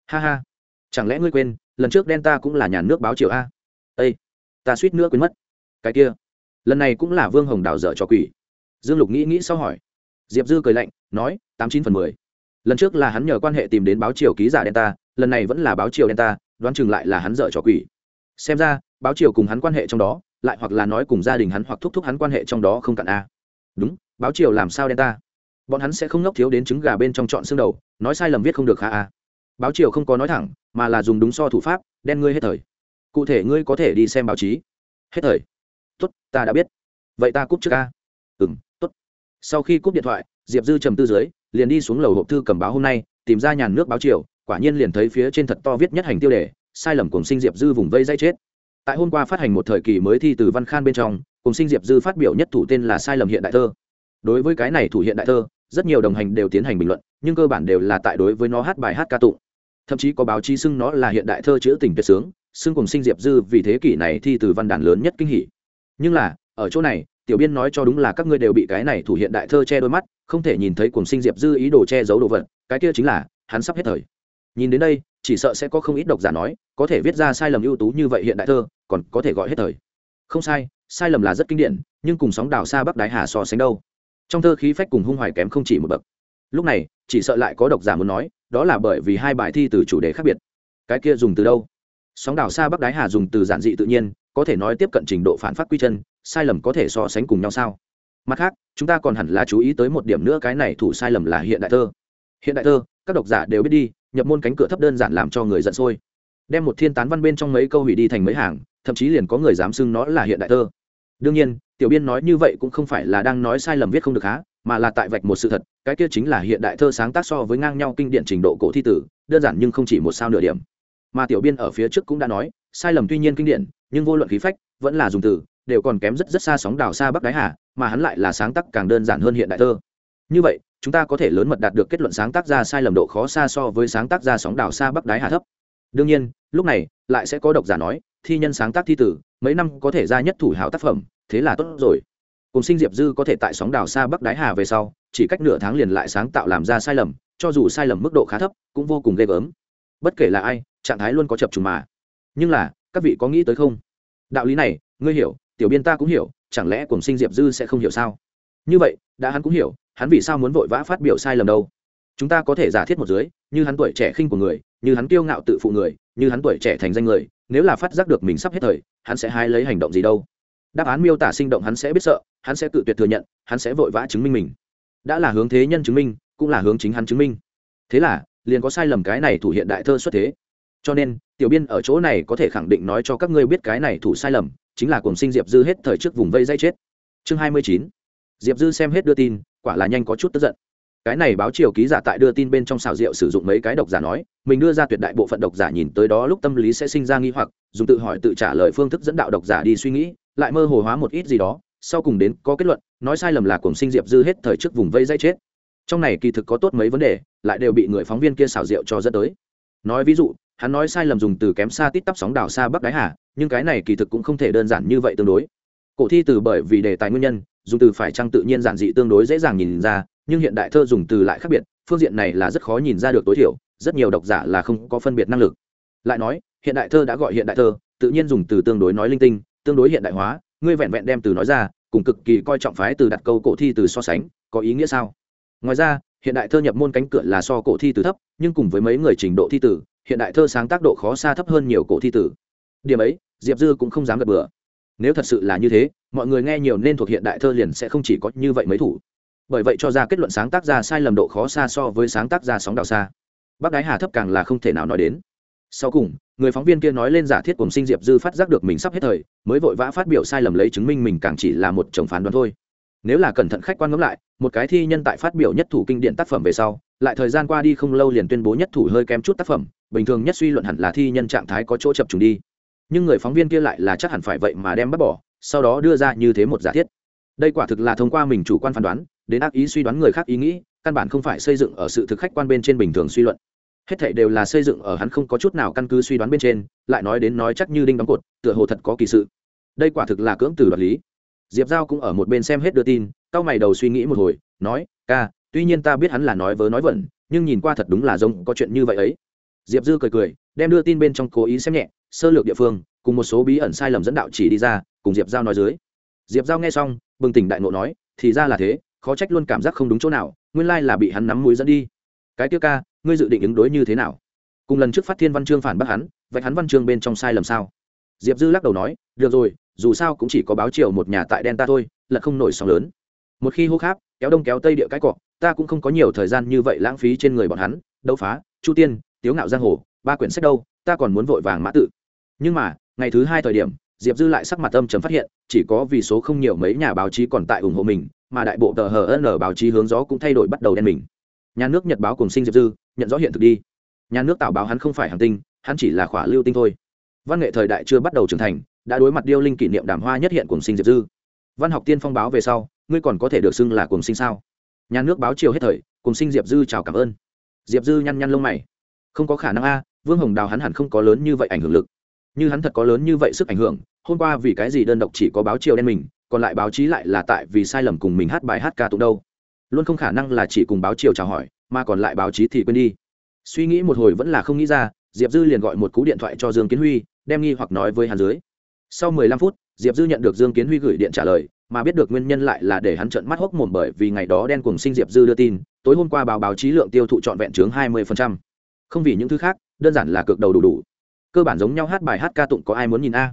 Ha ha, chẳng lẽ ngươi quên, lần trước đen ta cũng là nhà nước báo chiều a? Ây ta suýt nữa quên mất. Cái kia, lần này cũng là vương hồng đào dở cho quỷ. Dương lục nghĩ nghĩ sau hỏi. Diệp dư cười lạnh, nói, tám chín phần mười. Lần trước là hắn nhờ quan hệ tìm đến báo Triều ký giả đen ta, lần này vẫn là báo Triều đen ta, đoán chừng lại là hắn dở trò quỷ. Xem ra, báo Triều cùng hắn quan hệ trong đó, lại hoặc là nói cùng gia đình hắn hoặc thúc thúc hắn quan hệ trong đó không cạn a. Đúng, báo Triều làm sao đen ta? Bọn hắn sẽ không ngốc thiếu đến trứng gà bên trong chọn xương đầu, nói sai lầm viết không được khá a. Báo Triều không có nói thẳng, mà là dùng đúng so thủ pháp, đen ngươi hết thời cụ thể ngươi có thể đi xem báo chí. Hết thời. Tốt, ta đã biết. Vậy ta cúp trước a ừ m tốt. Sau khi cúp điện thoại, diệp dư trầm tư dưới, liền đi xuống lầu hộp thư cầm báo hôm nay, tìm ra nhàn nước báo chiều quả nhiên liền thấy phía trên thật to viết nhất hành tiêu đề, sai lầm cùng sinh diệp dư vùng vây dây chết. Tại hôm qua phát hành một thời kỳ mới thi từ văn khan bên trong, cùng sinh diệp dư phát biểu nhất thủ tên là sai lầm hiện đại thơ. Đối với cái này thủ hiện đại thơ, rất nhiều đồng hành đều tiến hành bình luận, nhưng cơ bản đều là tại đối với nó hát bài hát ca tụng. Thậm chí có báo chí xưng nó là hiện đại thơ chữ tình tuyệt sướng xưng cùng sinh diệp dư vì thế kỷ này thi từ văn đàn lớn nhất kinh hỷ nhưng là, ở chỗ này, tiểu biên nói cho đúng là các ngươi đều bị cái này thủ hiện đại thơ che đôi mắt, không thể nhìn thấy cùng sinh diệp dư ý đồ che giấu đồ vật, cái kia chính là, hắn sắp hết thời. Nhìn đến đây, chỉ sợ sẽ có không ít độc giả nói, có thể viết ra sai lầm ưu tú như vậy hiện đại thơ, còn có thể gọi hết thời. Không sai sai lầm là rất kinh điển, nhưng cùng sóng đào xa bắc đái hà so sánh đâu. Trong thơ khí phách cùng hung hoài kém không chỉ một bậc. Lúc này, chỉ sợ lại có độc giả muốn nói, đó là bởi vì hai bài thi từ chủ đề khác biệt. Cái kia dùng từ đâu? Sóng đảo xa bắc đái hà dùng từ giản dị tự nhiên, có thể nói tiếp cận trình độ phản phát quy chân, sai lầm có thể so sánh cùng nhau sao? Mặt khác, chúng ta còn hẳn là chú ý tới một điểm nữa, cái này thủ sai lầm là hiện đại thơ. Hiện đại thơ, các độc giả đều biết đi, nhập môn cánh cửa thấp đơn giản làm cho người giận sôi. Đem một thiên tán văn bên trong mấy câu hủy đi thành mấy hàng, thậm chí liền có người dám xưng nó là hiện đại thơ. Đương nhiên, tiểu biên nói như vậy cũng không phải là đang nói sai lầm viết không được há, mà là tại vạch một sự thật, cái kia chính là hiện đại thơ sáng tác so với ngang nhau kinh điển trình độ cổ thi tử, đơn giản nhưng không chỉ một sao nửa điểm mà tiểu biên ở phía trước cũng đã nói, sai lầm tuy nhiên kinh điển, nhưng vô luận khí phách, vẫn là dùng từ, đều còn kém rất rất xa sóng đào xa bắc đáy hà, mà hắn lại là sáng tác càng đơn giản hơn hiện đại thơ. Như vậy, chúng ta có thể lớn mật đạt được kết luận sáng tác ra sai lầm độ khó xa so với sáng tác ra sóng đào xa bắc đáy hà thấp. Đương nhiên, lúc này, lại sẽ có độc giả nói, thi nhân sáng tác thi tử, mấy năm có thể ra nhất thủ hảo tác phẩm, thế là tốt rồi. Cùng sinh diệp dư có thể tại sóng đào xa bắc đáy hà về sau, chỉ cách nửa tháng liền lại sáng tạo làm ra sai lầm, cho dù sai lầm mức độ khá thấp, cũng vô cùng ghê gớm. Bất kể là ai trạng thái luôn có chập trùng mà. Nhưng là, các vị có nghĩ tới không? Đạo lý này, ngươi hiểu, tiểu biên ta cũng hiểu, chẳng lẽ cùng sinh diệp dư sẽ không hiểu sao? Như vậy, đã hắn cũng hiểu, hắn vì sao muốn vội vã phát biểu sai lầm đâu? Chúng ta có thể giả thiết một dưới, như hắn tuổi trẻ khinh của người, như hắn kiêu ngạo tự phụ người, như hắn tuổi trẻ thành danh người, nếu là phát giác được mình sắp hết thời, hắn sẽ hai lấy hành động gì đâu? Đáp án miêu tả sinh động hắn sẽ biết sợ, hắn sẽ tự tuyệt thừa nhận, hắn sẽ vội vã chứng minh mình. Đã là hướng thế nhân chứng minh, cũng là hướng chính hắn chứng minh. Thế là, liền có sai lầm cái này thủ hiện đại thơ xuất thế cho nên, tiểu biên ở chỗ này có thể khẳng định nói cho các ngươi biết cái này thủ sai lầm, chính là cùng sinh diệp dư hết thời trước vùng vây dây chết. Chương hai mươi chín. Diệp dư xem hết đưa tin, quả là nhanh có chút tức giận. Cái này báo chiều ký giả tại đưa tin bên trong xào rượu sử dụng mấy cái độc giả nói, mình đưa ra tuyệt đại bộ phận độc giả nhìn tới đó lúc tâm lý sẽ sinh ra nghi hoặc, dùng tự hỏi tự trả lời phương thức dẫn đạo độc giả đi suy nghĩ, lại mơ hồ hóa một ít gì đó, sau cùng đến có kết luận, nói sai lầm là cùng sinh diệp dư hết thời trước vùng vây dây chết. Trong này kỳ thực có tốt mấy vấn đề, lại đều bị người phóng viên kia xào rượu cho dẫn tới. Nói ví dụ hắn nói sai lầm dùng từ kém xa tít tắp sóng đảo xa bắc đáy hà, nhưng cái này kỳ thực cũng không thể đơn giản như vậy tương đối. Cổ thi từ bởi vì đề tài nguyên nhân, dùng từ phải trăng tự nhiên giản dị tương đối dễ dàng nhìn ra, nhưng hiện đại thơ dùng từ lại khác biệt, phương diện này là rất khó nhìn ra được tối thiểu, rất nhiều độc giả là không có phân biệt năng lực. Lại nói, hiện đại thơ đã gọi hiện đại thơ, tự nhiên dùng từ tương đối nói linh tinh, tương đối hiện đại hóa, ngươi vẹn vẹn đem từ nói ra, cùng cực kỳ coi trọng phái từ đặt câu cổ thi từ so sánh, có ý nghĩa sao? Ngoài ra, hiện đại thơ nhập môn cánh cửa là so cổ thi từ thấp, nhưng cùng với mấy người trình độ thi tử hiện đại thơ sáng tác độ khó xa thấp hơn nhiều cổ thi tử. Điểm ấy, diệp dư cũng không dám gật bừa. Nếu thật sự là như thế, mọi người nghe nhiều nên thuộc hiện đại thơ liền sẽ không chỉ có như vậy mấy thủ. Bởi vậy cho ra kết luận sáng tác ra sai lầm độ khó xa so với sáng tác ra sóng đào xa. Bác đái hà thấp càng là không thể nào nói đến. Sau cùng, người phóng viên kia nói lên giả thiết cùng sinh diệp dư phát giác được mình sắp hết thời, mới vội vã phát biểu sai lầm lấy chứng minh mình càng chỉ là một chồng phán đoán thôi. Nếu là cẩn thận khách quan ngẫm lại, một cái thi nhân tại phát biểu nhất thủ kinh điển tác phẩm về sau, lại thời gian qua đi không lâu liền tuyên bố nhất thủ hơi kém chút tác phẩm bình thường nhất suy luận hẳn là thi nhân trạng thái có chỗ chập trùng đi. Nhưng người phóng viên kia lại là chắc hẳn phải vậy mà đem bắt bỏ, sau đó đưa ra như thế một giả thiết. Đây quả thực là thông qua mình chủ quan phán đoán, đến ác ý suy đoán người khác ý nghĩ, căn bản không phải xây dựng ở sự thực khách quan bên trên bình thường suy luận. Hết thảy đều là xây dựng ở hắn không có chút nào căn cứ suy đoán bên trên, lại nói đến nói chắc như đinh đóng cột, tựa hồ thật có kỳ sự. Đây quả thực là cưỡng từ đoạt lý. Diệp giao cũng ở một bên xem hết đưa tin, cau mày đầu suy nghĩ một hồi, nói, ca, tuy nhiên ta biết hắn là nói vớ nói vẩn, nhưng nhìn qua thật đúng là giống có chuyện như vậy ấy diệp dư cười cười, đem đưa tin bên trong cố ý xem nhẹ, sơ lược địa phương, cùng một số bí ẩn sai lầm dẫn đạo chỉ đi ra, cùng diệp giao nói dưới. Diệp giao nghe xong, bừng tỉnh đại nộ nói, thì ra là thế, khó trách luôn cảm giác không đúng chỗ nào, nguyên lai là bị hắn nắm mũi dẫn đi. Cái tiêu ca, ngươi dự định ứng đối như thế nào? Cùng lần trước phát thiên văn chương phản bác hắn, vạch hắn văn chương bên trong sai lầm sao? Diệp dư lắc đầu nói, được rồi, dù sao cũng chỉ có báo chiều một nhà tại đen ta thôi lật không nổi sóng lớn. Một khi hô khác kéo đông kéo tây địa cái cọ, ta cũng không có nhiều thời gian như vậy lãng phí trên người bọn hắn. Đấu phá, chu tiên tiếu ngạo giang hồ, ba quyển sách đâu, ta còn muốn vội vàng mã tự. Nhưng mà, ngày thứ hai thời điểm, diệp dư lại sắc mặt âm chấm phát hiện, chỉ có vì số không nhiều mấy nhà báo chí còn tại ủng hộ mình, mà đại bộ tờ hờ n báo chí hướng gió cũng thay đổi bắt đầu đen mình. Nhà nước nhật báo cùng sinh diệp dư, nhận rõ hiện thực đi. Nhà nước tạo báo hắn không phải hàng tinh, hắn chỉ là khỏa lưu tinh thôi. Văn nghệ thời đại chưa bắt đầu trưởng thành, đã đối mặt điêu linh kỷ niệm đàm hoa nhất hiện cùng sinh diệp dư. Văn học tiên phong báo về sau, ngươi còn có thể được xưng là cùng sinh sao? Nhà nước báo chiều hết thời, cùng sinh diệp dư chào cảm ơn. Diệp dư nhăn nhăn lông mày không có khả năng a, vương hồng đào hắn hẳn không có lớn như vậy ảnh hưởng lực. Như hắn thật có lớn như vậy sức ảnh hưởng, hôm qua vì cái gì đơn độc chỉ có báo chiều đen mình, còn lại báo chí lại là tại vì sai lầm cùng mình hát bài hát ca tụng đâu. Luôn không khả năng là chỉ cùng báo chiều chào hỏi, mà còn lại báo chí thì quên đi. Suy nghĩ một hồi vẫn là không nghĩ ra, diệp dư liền gọi một cú điện thoại cho dương kiến huy, đem nghi hoặc nói với hắn dưới. Sau mười lăm phút, diệp dư nhận được dương kiến huy gửi điện trả lời, mà biết được nguyên nhân lại là để hắn trợn mắt hốc mồm bởi vì ngày đó đen cùng sinh diệp dư đưa tin, tối hôm qua báo báo chí lượng tiêu thụ trọn vẹn chướng hai mươi phần trăm không vì những thứ khác, đơn giản là cực đầu đủ đủ. Cơ bản giống nhau hát bài hát ca tụng có ai muốn nhìn a.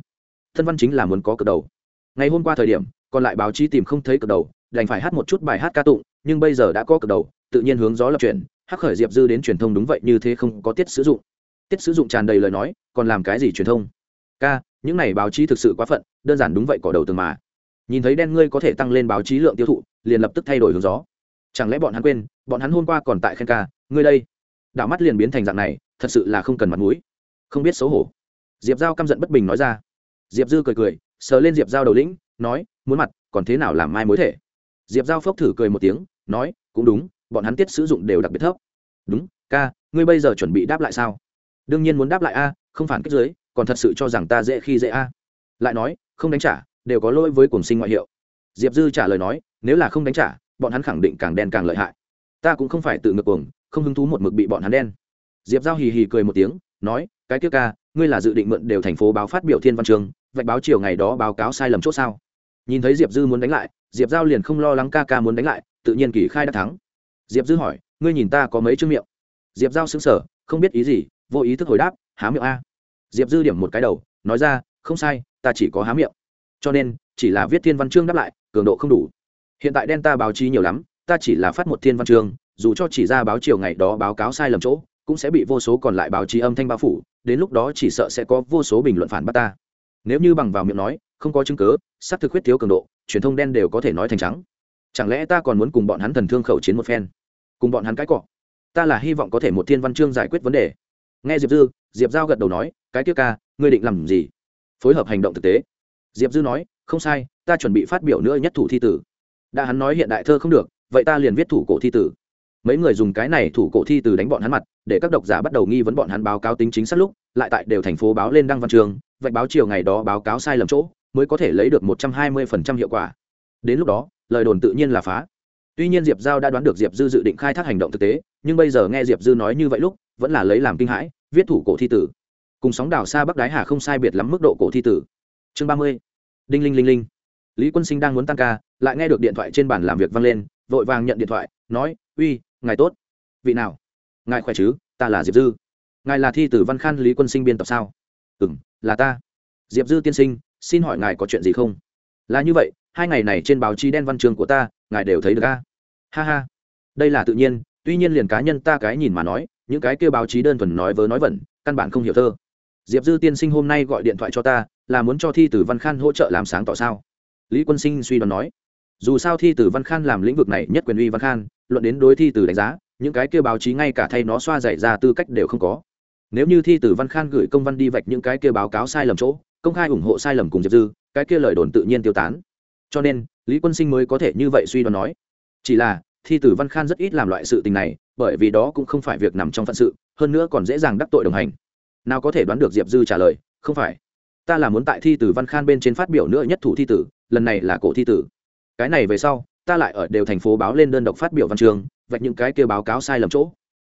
Thân văn chính là muốn có cực đầu. Ngày hôm qua thời điểm, còn lại báo chí tìm không thấy cực đầu, đành phải hát một chút bài hát ca tụng, nhưng bây giờ đã có cực đầu, tự nhiên hướng gió lập chuyển hắc khởi diệp dư đến truyền thông đúng vậy như thế không có tiết sử dụng. Tiết sử dụng tràn đầy lời nói, còn làm cái gì truyền thông? Ca, những này báo chí thực sự quá phận, đơn giản đúng vậy cỏ đầu từng mà. Nhìn thấy đen ngươi có thể tăng lên báo chí lượng tiêu thụ, liền lập tức thay đổi hướng gió. Chẳng lẽ bọn hắn quên, bọn hắn hôm qua còn tại khen ca, ngươi đây đạo mắt liền biến thành dạng này, thật sự là không cần mặt mũi. Không biết xấu hổ. Diệp giao căm giận bất bình nói ra. Diệp dư cười cười, sờ lên diệp giao đầu lĩnh, nói, muốn mặt, còn thế nào làm mai mối thể? Diệp giao phốc thử cười một tiếng, nói, cũng đúng, bọn hắn tiết sử dụng đều đặc biệt thấp. Đúng, ca, ngươi bây giờ chuẩn bị đáp lại sao? Đương nhiên muốn đáp lại a, không phản kích dưới, còn thật sự cho rằng ta dễ khi dễ a. Lại nói, không đánh trả, đều có lỗi với cùng sinh ngoại hiệu. Diệp dư trả lời nói, nếu là không đánh trả, bọn hắn khẳng định càng đen càng lợi hại ta cũng không phải tự ngược cuồng, không hứng thú một mực bị bọn hắn đen. Diệp giao hì hì cười một tiếng, nói, cái tiếc ca, ngươi là dự định mượn đều thành phố báo phát biểu thiên văn trường, vạch báo chiều ngày đó báo cáo sai lầm c h ỗ sao? Nhìn thấy diệp dư muốn đánh lại, diệp giao liền không lo lắng ca ca muốn đánh lại, tự nhiên kỳ khai đã thắng. Diệp dư hỏi, ngươi nhìn ta có mấy chữ miệng? Diệp giao xứng sở không biết ý gì, vô ý thức hồi đáp, há miệng a. Diệp dư điểm một cái đầu, nói ra, không sai, ta chỉ có há miệng. Cho nên, chỉ là viết thiên văn chương đáp lại, cường độ không đủ. Hiện tại đen ta báo chí nhiều lắm ta chỉ là phát một thiên văn chương dù cho chỉ ra báo chiều ngày đó báo cáo sai lầm chỗ cũng sẽ bị vô số còn lại báo chí âm thanh bao phủ đến lúc đó chỉ sợ sẽ có vô số bình luận phản bác ta. Nếu như bằng vào miệng nói không có chứng cứ, xác thực huyết thiếu cường độ truyền thông đen đều có thể nói thành trắng. Chẳng lẽ ta còn muốn cùng bọn hắn thần thương khẩu chiến một phen? Cùng bọn hắn cãi cọ? Ta là hy vọng có thể một thiên văn chương giải quyết vấn đề. Nghe diệp dư diệp giao gật đầu nói cái kia ca ngươi định làm gì? Phối hợp hành động thực tế. Diệp dư nói không sai ta chuẩn bị phát biểu nữa nhất thủ thi tử. Đã hắn nói hiện đại thơ không được vậy ta liền viết thủ cổ thi tử. Mấy người dùng cái này thủ cổ thi tử đánh bọn hắn mặt, để các độc giả bắt đầu nghi vấn bọn hắn báo cáo tính chính xác lúc, lại tại đều thành phố báo lên đăng văn trường, vạch báo chiều ngày đó báo cáo sai lầm chỗ, mới có thể lấy được một trăm hai mươi phần trăm hiệu quả. Đến lúc đó, lời đồn tự nhiên là phá. Tuy nhiên diệp giao đã đoán được diệp dư dự định khai thác hành động thực tế, nhưng bây giờ nghe diệp dư nói như vậy lúc, vẫn là lấy làm kinh hãi, viết thủ cổ thi tử. Cùng sóng đảo xa bắc đái hà không sai biệt lắm mức độ cổ thi tử. Chương ba mươi. Đinh linh linh linh. Lý quân sinh đang muốn tăng ca, lại nghe được điện thoại trên bàn làm việc vang lên vội vàng nhận điện thoại, nói, uy, ngài tốt. Vị nào? Ngài khỏe chứ? Ta là diệp dư. Ngài là thi tử văn khan lý quân sinh biên tập sao? Ừ m là ta. Diệp dư tiên sinh, xin hỏi ngài có chuyện gì không? Là như vậy, hai ngày này trên báo chí đen văn trường của ta, ngài đều thấy được ca ha ha. Đây là tự nhiên, tuy nhiên liền cá nhân ta cái nhìn mà nói, những cái kêu báo chí đơn thuần nói vớ nói vẩn, căn bản không hiểu thơ. Diệp dư tiên sinh hôm nay gọi điện thoại cho ta, là muốn cho thi tử văn khan hỗ trợ làm sáng tỏ sao? Lý quân sinh suy đoán nói dù sao thi tử văn khan làm lĩnh vực này nhất quyền uy văn khan, luận đến đối thi tử đánh giá, những cái kia báo chí ngay cả thay nó xoa dạy ra tư cách đều không có. Nếu như thi tử văn khan gửi công văn đi vạch những cái kia báo cáo sai lầm chỗ, công khai ủng hộ sai lầm cùng diệp dư, cái kia lời đồn tự nhiên tiêu tán. Cho nên, lý quân sinh mới có thể như vậy suy đoán nói. Chỉ là, thi tử văn khan rất ít làm loại sự tình này, bởi vì đó cũng không phải việc nằm trong phận sự, hơn nữa còn dễ dàng đắc tội đồng hành. Nào có thể đoán được diệp dư trả lời, không phải. Ta là muốn tại thi tử văn khan bên trên phát biểu nữa nhất thủ thi tử, lần này là cổ thi tử cái này về sau, ta lại ở đều thành phố báo lên đơn độc phát biểu văn trường vạch những cái kia báo cáo sai lầm chỗ.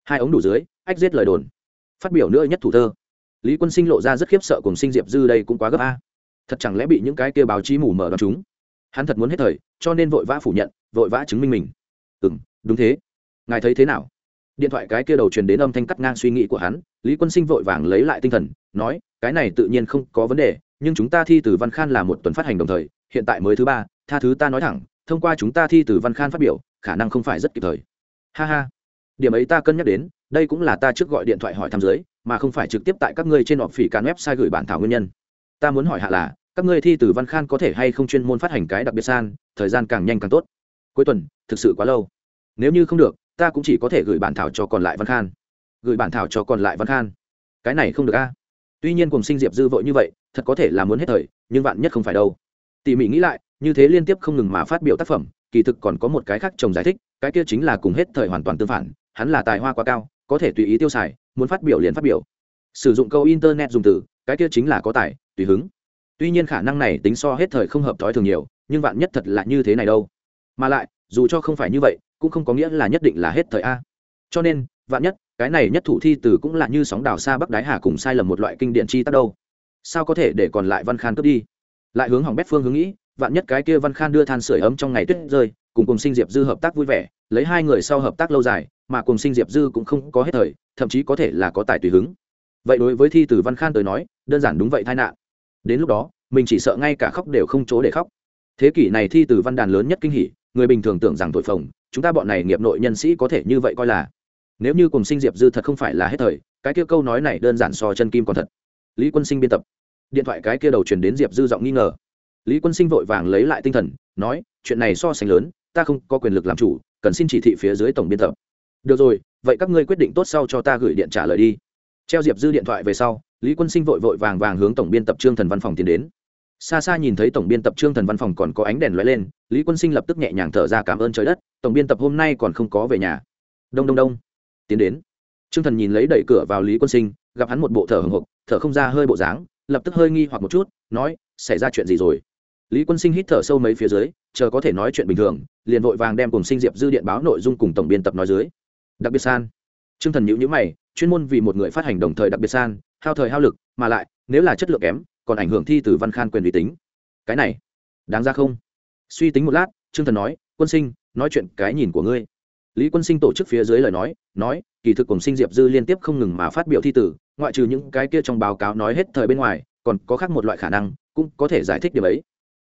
Hai ống đủ dưới, ách giết lời đồn. Phát biểu nữa nhất thủ thơ. Lý quân sinh lộ ra rất khiếp sợ cùng sinh diệp dư đây cũng quá gấp a. Thật chẳng lẽ bị những cái kia báo chí mù mờ đ chúng? Hắn thật muốn hết thời, cho nên vội vã phủ nhận, vội vã chứng minh mình. Ừ m đúng thế. Ngài thấy thế nào? Điện thoại cái kia đầu truyền đến âm thanh cắt ngang suy nghĩ của hắn, lý quân sinh vội vàng lấy lại tinh thần, nói, cái này tự nhiên không có vấn đề nhưng chúng ta thi từ văn khan là một tuần phát hành đồng thời, hiện tại mới thứ ba, tha thứ ta nói thẳng, thông qua chúng ta thi từ văn khan phát biểu, khả năng không phải rất kịp thời. Ha ha. Điểm ấy ta cân nhắc đến, đây cũng là ta trước gọi điện thoại hỏi thăm giới mà không phải trực tiếp tại các ngươi trên họp phỉ cán website gửi bản thảo nguyên nhân. Ta muốn hỏi hạ là, các ngươi thi từ văn khan có thể hay không chuyên môn phát hành cái đặc biệt san, thời gian càng nhanh càng tốt. Cuối tuần, thực sự quá lâu. Nếu như không được, ta cũng chỉ có thể gửi bản thảo cho còn lại văn khan. Gửi bản thảo cho còn lại văn khan. Cái này không được a tuy nhiên cùng sinh diệp dư vội như vậy, thật có thể là muốn hết thời, nhưng vạn nhất không phải đâu. Tỉ mỉ nghĩ lại, như thế liên tiếp không ngừng mà phát biểu tác phẩm, kỳ thực còn có một cái khác chồng giải thích, cái kia chính là cùng hết thời hoàn toàn tương phản, hắn là tài hoa quá cao, có thể tùy ý tiêu xài, muốn phát biểu liền phát biểu. Sử dụng câu internet dùng từ, cái kia chính là có tài, tùy hứng. Tuy nhiên khả năng này tính so hết thời không hợp thói thường nhiều, nhưng vạn nhất thật là như thế này đâu. Mà lại, dù cho không phải như vậy, cũng không có nghĩa là nhất định là hết thời a. Cho nên, vạn nhất cái này nhất thủ thi từ cũng là như sóng đảo xa bắc đái hà cùng sai lầm một loại kinh điển chi tác đâu. Sao có thể để còn lại văn khan cướp đi? Lại hướng hỏng bét phương hướng nghĩ, vạn nhất cái kia văn khan đưa than sửa ấm trong ngày tuyết rơi, cùng cùng sinh diệp dư hợp tác vui vẻ, lấy hai người sau hợp tác lâu dài, mà cùng sinh diệp dư cũng không có hết thời, thậm chí có thể là có tài tùy hứng. Vậy đối với thi từ văn khan tới nói, đơn giản đúng vậy tai nạn. Đến lúc đó, mình chỉ sợ ngay cả khóc đều không chỗ để khóc. Thế kỷ này thi từ văn đàn lớn nhất kinh hỉ, người bình thường tưởng rằng thổi phồng, chúng ta bọn này nghiệp nội nhân sĩ có thể như vậy coi là nếu như cùng sinh diệp dư thật không phải là hết thời, cái kia câu nói này đơn giản so chân kim còn thật. Lý quân sinh biên tập. Điện thoại cái kia đầu truyền đến diệp dư giọng nghi ngờ. Lý quân sinh vội vàng lấy lại tinh thần, nói, chuyện này so sánh lớn, ta không có quyền lực làm chủ, cần xin chỉ thị phía dưới tổng biên tập. Được rồi, vậy các ngươi quyết định tốt sau cho ta gửi điện trả lời đi. Treo diệp dư điện thoại về sau, lý quân sinh vội vội vàng vàng hướng tổng biên tập trương thần văn phòng tiến đến. Xa xa nhìn thấy tổng biên tập trương thần văn phòng còn có ánh đèn lóe lên, lý quân sinh lập tức nhẹ nhàng thở ra cảm ơn trời đất, tổng biên tập hôm nay còn không có về nhà. Đông đông đông tiến đến. Trương thần nhìn lấy đẩy cửa vào lý quân sinh, gặp hắn một bộ thở hồng hộc thở không ra hơi bộ dáng, lập tức hơi nghi hoặc một chút, nói, xảy ra chuyện gì rồi? Lý quân sinh hít thở sâu mấy phía dưới, chờ có thể nói chuyện bình thường, liền vội vàng đem cùng sinh diệp dư điện báo nội dung cùng tổng biên tập nói dưới. Đặc biệt san. T r ư ơ n g thần nhữ nhữ mày, chuyên môn vì một người phát hành đồng thời đặc biệt san, hao thời hao lực, mà lại, nếu là chất lượng kém, còn ảnh hưởng thi từ văn khan quyền uy tín cái này, đáng ra không? Suy tính một lát t r ư ơ n g thần nói, quân sinh, nói chuyện cái nhìn của ngươi lý quân sinh tổ chức phía dưới lời nói nói, kỳ thực cùng sinh diệp dư liên tiếp không ngừng mà phát biểu thi tử, ngoại trừ những cái kia trong báo cáo nói hết thời bên ngoài, còn có khác một loại khả năng, cũng có thể giải thích điều ấy.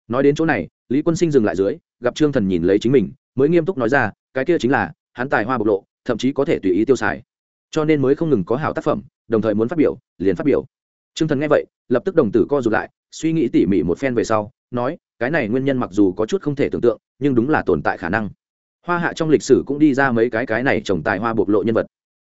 Nói đến chỗ này, lý quân sinh dừng lại dưới, gặp trương thần nhìn lấy chính mình, mới nghiêm túc nói ra, cái kia chính là, hắn tài hoa bộc lộ, thậm chí có thể tùy ý tiêu xài. Cho nên mới không ngừng có hảo tác phẩm, đồng thời muốn phát biểu, liền phát biểu. Trương thần nghe vậy, lập tức đồng tử co rụt lại, suy nghĩ tỉ mỉ một phen về sau, nói, cái này nguyên nhân mặc dù có chút không thể tưởng tượng, nhưng đúng là tồn tại khả năng hoa hạ trong lịch sử cũng đi ra mấy cái cái này trồng tài hoa bộc lộ nhân vật.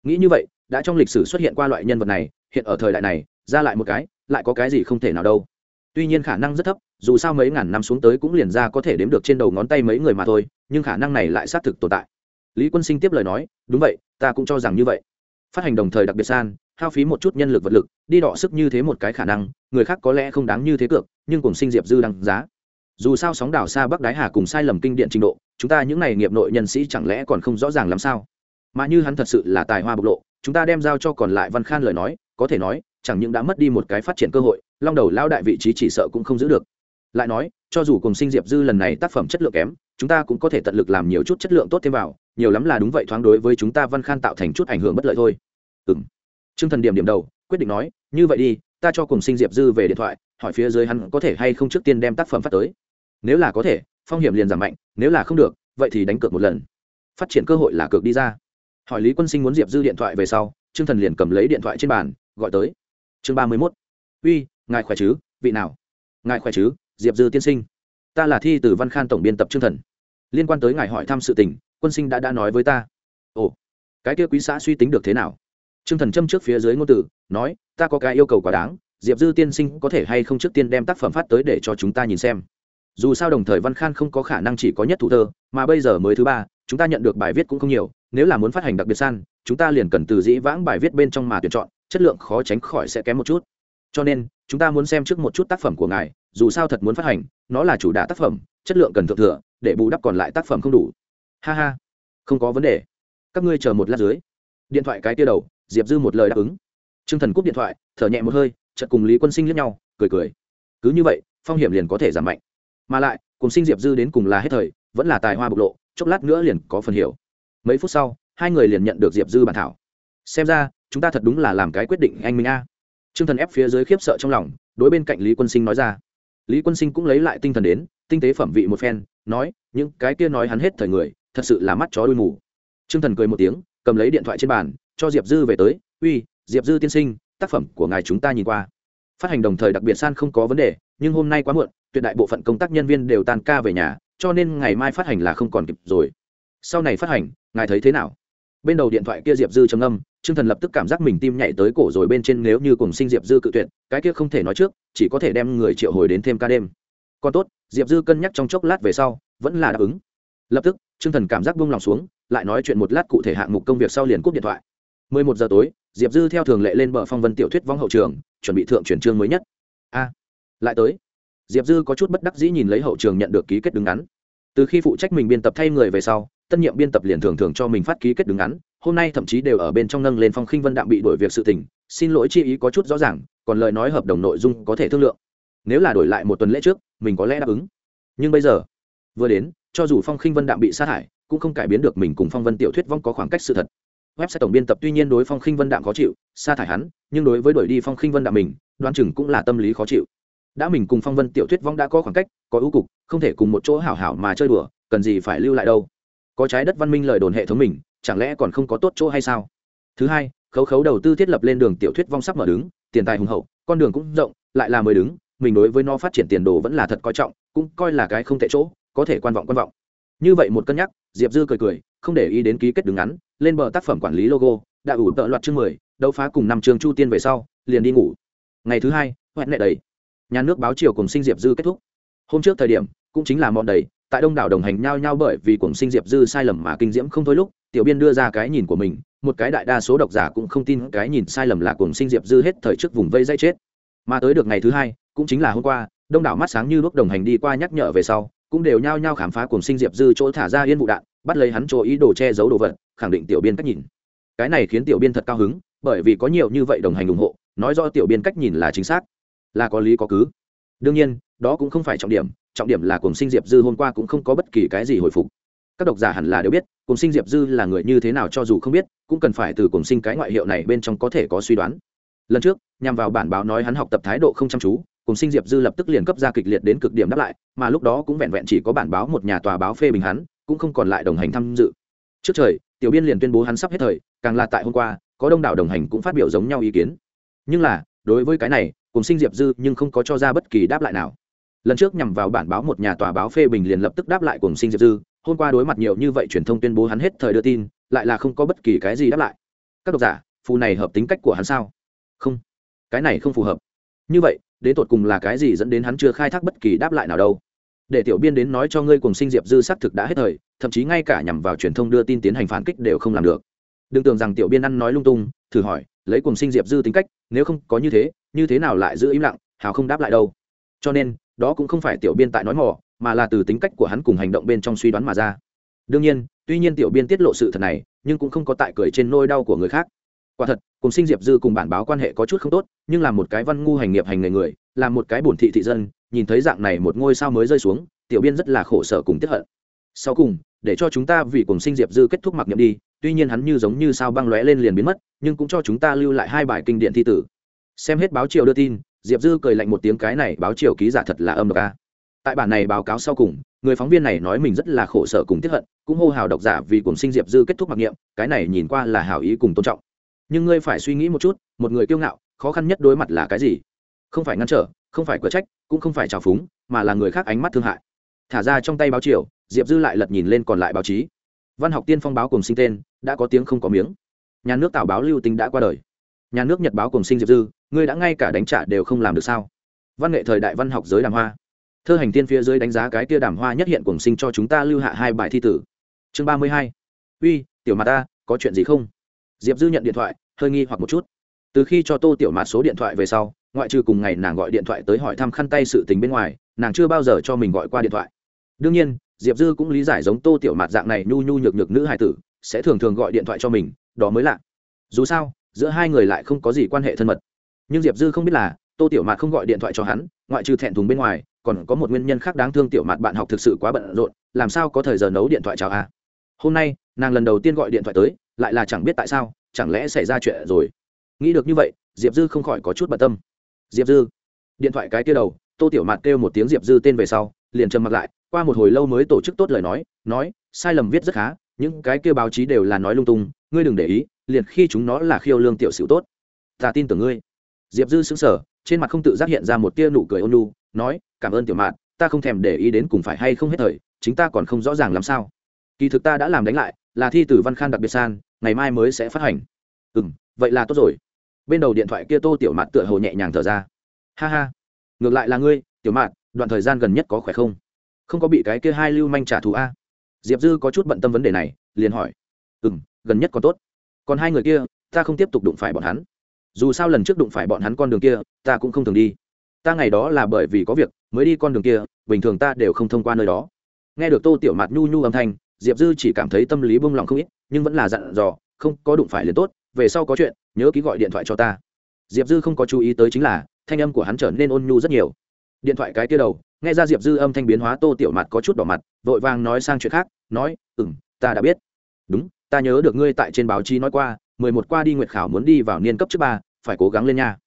Nghĩ như vậy, đã trong lịch sử xuất hiện qua loại nhân vật này, hiện ở thời đại này, ra lại một cái, lại có cái gì không thể nào đâu. Tuy nhiên khả năng rất thấp, dù sao mấy ngàn năm xuống tới cũng liền ra có thể đếm được trên đầu ngón tay mấy người mà thôi, nhưng khả năng này lại xác thực tồn tại. Lý quân sinh tiếp lời nói, đúng vậy, ta cũng cho rằng như vậy. Phát hành đồng thời đặc biệt san, hao phí một chút nhân lực vật lực, đi đọ sức như thế một cái khả năng, người khác có lẽ không đáng như thế cược, nhưng cùng sinh diệp dư đăng giá dù sao sóng đảo xa bắc đái hà cùng sai lầm kinh điện trình độ, chúng ta những n à y nghiệp nội nhân sĩ chẳng lẽ còn không rõ ràng làm sao? Mà như hắn thật sự là tài hoa bộc lộ, chúng ta đem giao cho còn lại văn khan lời nói, có thể nói, chẳng những đã mất đi một cái phát triển cơ hội, long đầu lao đại vị trí chỉ sợ cũng không giữ được. Lại nói, cho dù cùng sinh diệp dư lần này tác phẩm chất lượng kém, chúng ta cũng có thể tận lực làm nhiều chút chất lượng tốt thêm vào, nhiều lắm là đúng vậy thoáng đối với chúng ta văn khan tạo thành chút ảnh hưởng bất lợi thôi. Ừ m t r ư ơ n g thần điểm điểm đầu, quyết định nói, như vậy đi, ta cho cùng sinh diệp dư về điện thoại, hỏi phía dưới hắn có thể hay không trước tiên đem tác phẩm phát tới nếu là có thể, phong hiểm liền giảm mạnh, nếu là không được, vậy thì đánh cược một lần. Phát triển cơ hội là cược đi ra. Hỏi lý quân sinh muốn diệp dư điện thoại về sau, trương thần liền cầm lấy điện thoại trên bàn, gọi tới. Chương ba mươi mốt. Uy, ngài khỏe chứ, vị nào? Ngài khỏe chứ, diệp dư tiên sinh. Ta là thi từ văn khan tổng biên tập trương thần. Liên quan tới ngài hỏi thăm sự tình, quân sinh đã đã nói với ta. Ồ, cái kia quý xã suy tính được thế nào? T r ư ơ n g thần châm trước phía dưới ngôn từ, nói, ta có cái yêu cầu quá đáng, diệp dư tiên sinh có thể hay không trước tiên đem tác phẩm phát tới để cho chúng ta nhìn xem dù sao đồng thời văn khan không có khả năng chỉ có nhất thủ thơ, mà bây giờ mới thứ ba, chúng ta nhận được bài viết cũng không nhiều, nếu là muốn phát hành đặc biệt san, chúng ta liền cần từ dĩ vãng bài viết bên trong mà tuyển chọn, chất lượng khó tránh khỏi sẽ kém một chút. Cho nên, chúng ta muốn xem trước một chút tác phẩm của ngài, dù sao thật muốn phát hành, nó là chủ đả tác phẩm, chất lượng cần thượng thừa, để bù đắp còn lại tác phẩm không đủ. Ha ha, không có vấn đề. Các ngươi chờ một lát dưới. Điện thoại cái tia đầu, diệp dư một lời đáp ứng. T r ư ơ n g thần cúp điện thoại, thở nhẹ một hơi chật cùng lý quân sinh liếc nhau, cười cười. Cứ như vậy, phong hiểm liền có thể giảm mạnh mà lại, cùng sinh diệp dư đến cùng là hết thời, vẫn là tài hoa bộc lộ, chốc lát nữa liền có phần hiểu. Mấy phút sau, hai người liền nhận được diệp dư bản thảo. Xem ra, chúng ta thật đúng là làm cái quyết định anh minh a. T r ư ơ n g thần ép phía dưới khiếp sợ trong lòng, đối bên cạnh lý quân sinh nói ra. Lý quân sinh cũng lấy lại tinh thần đến, tinh tế phẩm vị một phen, nói, những cái kia nói hắn hết thời người, thật sự là mắt chó đuôi mù. T r ư ơ n g thần cười một tiếng, cầm lấy điện thoại trên bàn, cho diệp dư về tới, uy, diệp dư tiên sinh, tác phẩm của ngài chúng ta nhìn qua. Phát hành đồng thời đặc biệt san không có vấn đề, nhưng hôm nay quá muộn tuyệt đại bộ phận công tác nhân viên đều tan ca về nhà cho nên ngày mai phát hành là không còn kịp rồi sau này phát hành ngài thấy thế nào bên đầu điện thoại kia diệp dư trầm âm Trương Thần lập tức cảm giác mình tim nhảy tới cổ rồi bên trên nếu như cùng sinh Diệp Dư cự tuyệt, cái kia không thể nói trước, chỉ có thể đem người triệu hồi đến thêm ca đêm. Còn tốt, Diệp Dư cân nhắc trong chốc lát về sau, vẫn là đáp ứng lập tức Trương Thần cảm giác buông lòng xuống, lại nói chuyện một lát cụ thể hạng mục công việc sau liền cúp điện thoại. 11 giờ tối, Diệp Dư theo thường lệ lên bờ phong vân tiểu thuyết vong hậu trường, chuẩn bị thượng chuyển chương mới nhất. A, lại tới. Diệp Dư có chút bất đắc dĩ nhìn lấy hậu trường nhận được ký kết đứng ngắn. Từ khi phụ trách mình biên tập thay người về sau, tân nhiệm biên tập liền thường thường cho mình phát ký kết đứng ngắn, hôm nay thậm chí đều ở bên trong nâng lên phong khinh vân đạm bị đổi việc sự tình, xin lỗi chi ý có chút rõ ràng, còn lời nói hợp đồng nội dung có thể thương lượng. Nếu là đổi lại một tuần lễ trước, mình có lẽ đáp ứng. Nhưng bây giờ, vừa đến cho dù phong khinh vân đạm bị sát hại cũng không cải biến được mình cùng phong vân tiểu thuyết vong có khoảng cách sự thật website tổng biên tập tuy nhiên đối phong khinh vân đạm khó chịu sa thải hắn nhưng đối với đổi đi phong khinh vân đạm mình Đoan chừng cũng là tâm lý khó chịu đã mình cùng phong vân tiểu thuyết vong đã có khoảng cách, có ưu cục, không thể cùng một chỗ hảo hảo mà chơi đùa, cần gì phải lưu lại đâu? Có trái đất văn minh lời đồn hệ thống mình, chẳng lẽ còn không có tốt chỗ hay sao? Thứ hai, khấu khấu đầu tư thiết lập lên đường tiểu thuyết vong sắp mở đứng, tiền tài hùng hậu, con đường cũng rộng, lại là mới đứng, mình đối với nó phát triển tiền đồ vẫn là thật coi trọng, cũng coi là cái không tệ chỗ, có thể quan vọng quan vọng. Như vậy một cân nhắc, diệp dư cười cười, không để ý đến ký kết đứng ngắn, lên bờ tác phẩm quản lý logo, đã ủ tợ loạt chương mười, đấu phá cùng năm trường chu tiên về sau, liền đi ngủ. Ngày thứ hai, hoẹn nệ đầy nhà nước báo chiều cùng sinh diệp dư kết thúc. Hôm trước thời điểm, cũng chính là mòn đầy, tại đông đảo đồng hành nhau nhau bởi vì cùng sinh diệp dư sai lầm mà kinh diễm không thôi lúc, tiểu biên đưa ra cái nhìn của mình, một cái đại đa số độc giả cũng không tin cái nhìn sai lầm là cùng sinh diệp dư hết thời trước vùng vây dây chết. Mà tới được ngày thứ hai, cũng chính là hôm qua, đông đảo mắt sáng như lúc đồng hành đi qua nhắc nhở về sau, cũng đều nhao nhao khám phá cùng sinh diệp dư chỗ thả ra yên vụ đạn, bắt lấy hắn chỗ ý đồ che giấu đồ vật, khẳng định tiểu biên cách nhìn. Cái này khiến tiểu biên thật cao hứng, bởi vì có nhiều như vậy đồng hành ủng hộ, nói do tiểu biên cách nhìn là chính xác là có lý có cứ. Đương nhiên, đó cũng không phải trọng điểm trọng điểm là cùng sinh diệp dư hôm qua cũng không có bất kỳ cái gì hồi phục. Các độc giả hẳn là đều biết cùng sinh diệp dư là người như thế nào cho dù không biết, cũng cần phải từ cùng sinh cái ngoại hiệu này bên trong có thể có suy đoán. Lần trước, nhằm vào bản báo nói hắn học tập thái độ không chăm chú cùng sinh diệp dư lập tức liền cấp ra kịch liệt đến cực điểm đáp lại, mà lúc đó cũng vẹn vẹn chỉ có bản báo một nhà tòa báo phê bình hắn, cũng không còn lại đồng hành tham dự. Trước trời, tiểu biên liền tuyên bố hắn sắp hết thời, càng là tại hôm qua, có đông đảo đồng hành cũng phát biểu giống nhau ý kiến. Nhưng là, đối với cái này cùng sinh diệp dư nhưng không có cho ra bất kỳ đáp lại nào. Lần trước nhằm vào bản báo một nhà tòa báo phê bình liền lập tức đáp lại cùng sinh diệp dư, hôm qua đối mặt nhiều như vậy truyền thông tuyên bố hắn hết thời đưa tin, lại là không có bất kỳ cái gì đáp lại. Các độc giả, phù này hợp tính cách của hắn sao? Không. Cái này không phù hợp. Như vậy, đến tột cùng là cái gì dẫn đến hắn chưa khai thác bất kỳ đáp lại nào đâu? Để tiểu biên đến nói cho ngươi cùng sinh diệp dư xác thực đã hết thời, thậm chí ngay cả nhằm vào truyền thông đưa tin tiến hành phản kích đều không làm được. Đừng tưởng rằng tiểu biên ăn nói lung tung, thử hỏi lấy cùng sinh diệp dư tính cách, nếu không có như thế như thế nào lại giữ im lặng, hào không đáp lại đâu. Cho nên, đó cũng không phải tiểu biên tại nói mỏ mà là từ tính cách của hắn cùng hành động bên trong suy đoán mà ra. Đương nhiên, tuy nhiên tiểu biên tiết lộ sự thật này, nhưng cũng không có tại cười trên nôi đau của người khác. Quả thật cùng sinh diệp dư cùng bản báo quan hệ có chút không tốt, nhưng là một cái văn ngu hành nghiệp hành nghề người, là một cái bổn thị thị dân, nhìn thấy dạng này một ngôi sao mới rơi xuống, tiểu biên rất là khổ sở cùng tiếp hận. Sau cùng, để cho chúng ta vì cùng sinh diệp dư kết thúc mặc niệm đi tuy nhiên hắn như giống như sao băng lóe lên liền biến mất, nhưng cũng cho chúng ta lưu lại hai bài kinh điển thi tử. Xem hết báo triều đưa tin, diệp dư cười lạnh một tiếng cái này báo triều ký giả thật là âm độc a. Tại bản này báo cáo sau cùng, người phóng viên này nói mình rất là khổ sở cùng tiếp hận, cũng hô hào độc giả vì cùng sinh diệp dư kết thúc mặc niệm, cái này nhìn qua là hảo ý cùng tôn trọng. Nhưng ngươi phải suy nghĩ một chút, một người kiêu ngạo, khó khăn nhất đối mặt là cái gì? Không phải ngăn trở, không phải cửa trách, cũng không phải trào phúng, mà là người khác ánh mắt thương hại. Thả ra trong tay báo triều, diệp dư lại lật nhìn lên còn lại báo chí văn học tiên phong báo cùng sinh tên, đã có tiếng không có miếng. Nhà nước tào báo lưu tính đã qua đời. Nhà nước nhật báo cùng sinh diệp dư, ngươi đã ngay cả đánh trả đều không làm được sao? Văn nghệ thời đại văn học giới đàm hoa. Thơ hành tiên phía dưới đánh giá cái kia đàm hoa nhất hiện cùng sinh cho chúng ta lưu hạ hai bài thi tử. Chương ba mươi hai. Uy, tiểu mặt ta, có chuyện gì không? Diệp dư nhận điện thoại, hơi nghi hoặc một chút. Từ khi cho tô tiểu mạt số điện thoại về sau, ngoại trừ cùng ngày nàng gọi điện thoại tới hỏi thăm khăn tay sự tình bên ngoài, nàng chưa bao giờ cho mình gọi qua điện thoại. Đương nhiên diệp dư cũng lý giải giống tô tiểu mạt dạng này nhu nhu nhược nhược nữ hài tử, sẽ thường thường gọi điện thoại cho mình, đó mới lạ. Dù sao, giữa hai người lại không có gì quan hệ thân mật. Nhưng diệp dư không biết là, tô tiểu mạt không gọi điện thoại cho hắn, ngoại trừ thẹn thùng bên ngoài, còn có một nguyên nhân khác đáng thương tiểu mạt bạn học thực sự quá bận rộn, làm sao có thời giờ nấu điện thoại chào a hôm nay, nàng lần đầu tiên gọi điện thoại tới, lại là chẳng biết tại sao, chẳng lẽ xảy ra chuyện rồi? Nghĩ được như vậy, diệp dư không khỏi có chút bận tâm. Diệp dư, điện thoại cái kia đầu, tô tiểu mạt kêu một tiếng diệp dư tên về sau, liền trầm mặc lại qua một hồi lâu mới tổ chức tốt lời nói nói sai lầm viết rất khá những cái kia báo chí đều là nói lung tung ngươi đừng để ý liền khi chúng nó là khiêu lương tiểu sử tốt. Ta tin tưởng ngươi. Diệp dư xứng sở trên mặt không tự giác hiện ra một tia nụ cười ôn lu nói cảm ơn tiểu mạn ta không thèm để ý đến cùng phải hay không hết thời chính ta còn không rõ ràng làm sao. Kỳ thực ta đã làm đánh lại là thi từ văn khan đặc biệt san ngày mai mới sẽ phát hành. Ừ m vậy là tốt rồi. Bên đầu điện thoại kia tô tiểu mạn tựa hồ nhẹ nhàng thở ra. Ha ha. Ngược lại là ngươi tiểu mạn, đoạn thời gian gần nhất có khỏe không? Không có bị cái kia hai lưu manh trả thù a? Diệp dư có chút bận tâm vấn đề này, liền hỏi. Ừ m gần nhất còn tốt. Còn hai người kia, ta không tiếp tục đụng phải bọn hắn. Dù sao lần trước đụng phải bọn hắn con đường kia, ta cũng không thường đi. Ta ngày đó là bởi vì có việc, mới đi con đường kia, bình thường ta đều không thông qua nơi đó. Nghe được tô tiểu mạt nhu nhu âm thanh, diệp dư chỉ cảm thấy tâm lý bông lòng không ít, nhưng vẫn là dặn dò, không, có đụng phải liền tốt, về sau có chuyện, nhớ ký gọi điện thoại cho ta. Diệp dư không có chú ý tới chính là, thanh âm của hắn trở nên ôn nhu rất nhiều. Điện thoại cái kia đầu nghe ra diệp dư âm thanh biến hóa, tô tiểu mặt có chút đỏ mặt, vội vàng nói sang chuyện khác, nói ừ m ta đã biết. Đúng, ta nhớ được ngươi tại trên báo chí nói qua, mười một qua đi nguyệt khảo muốn đi vào niên cấp trước ba, phải cố gắng lên nha.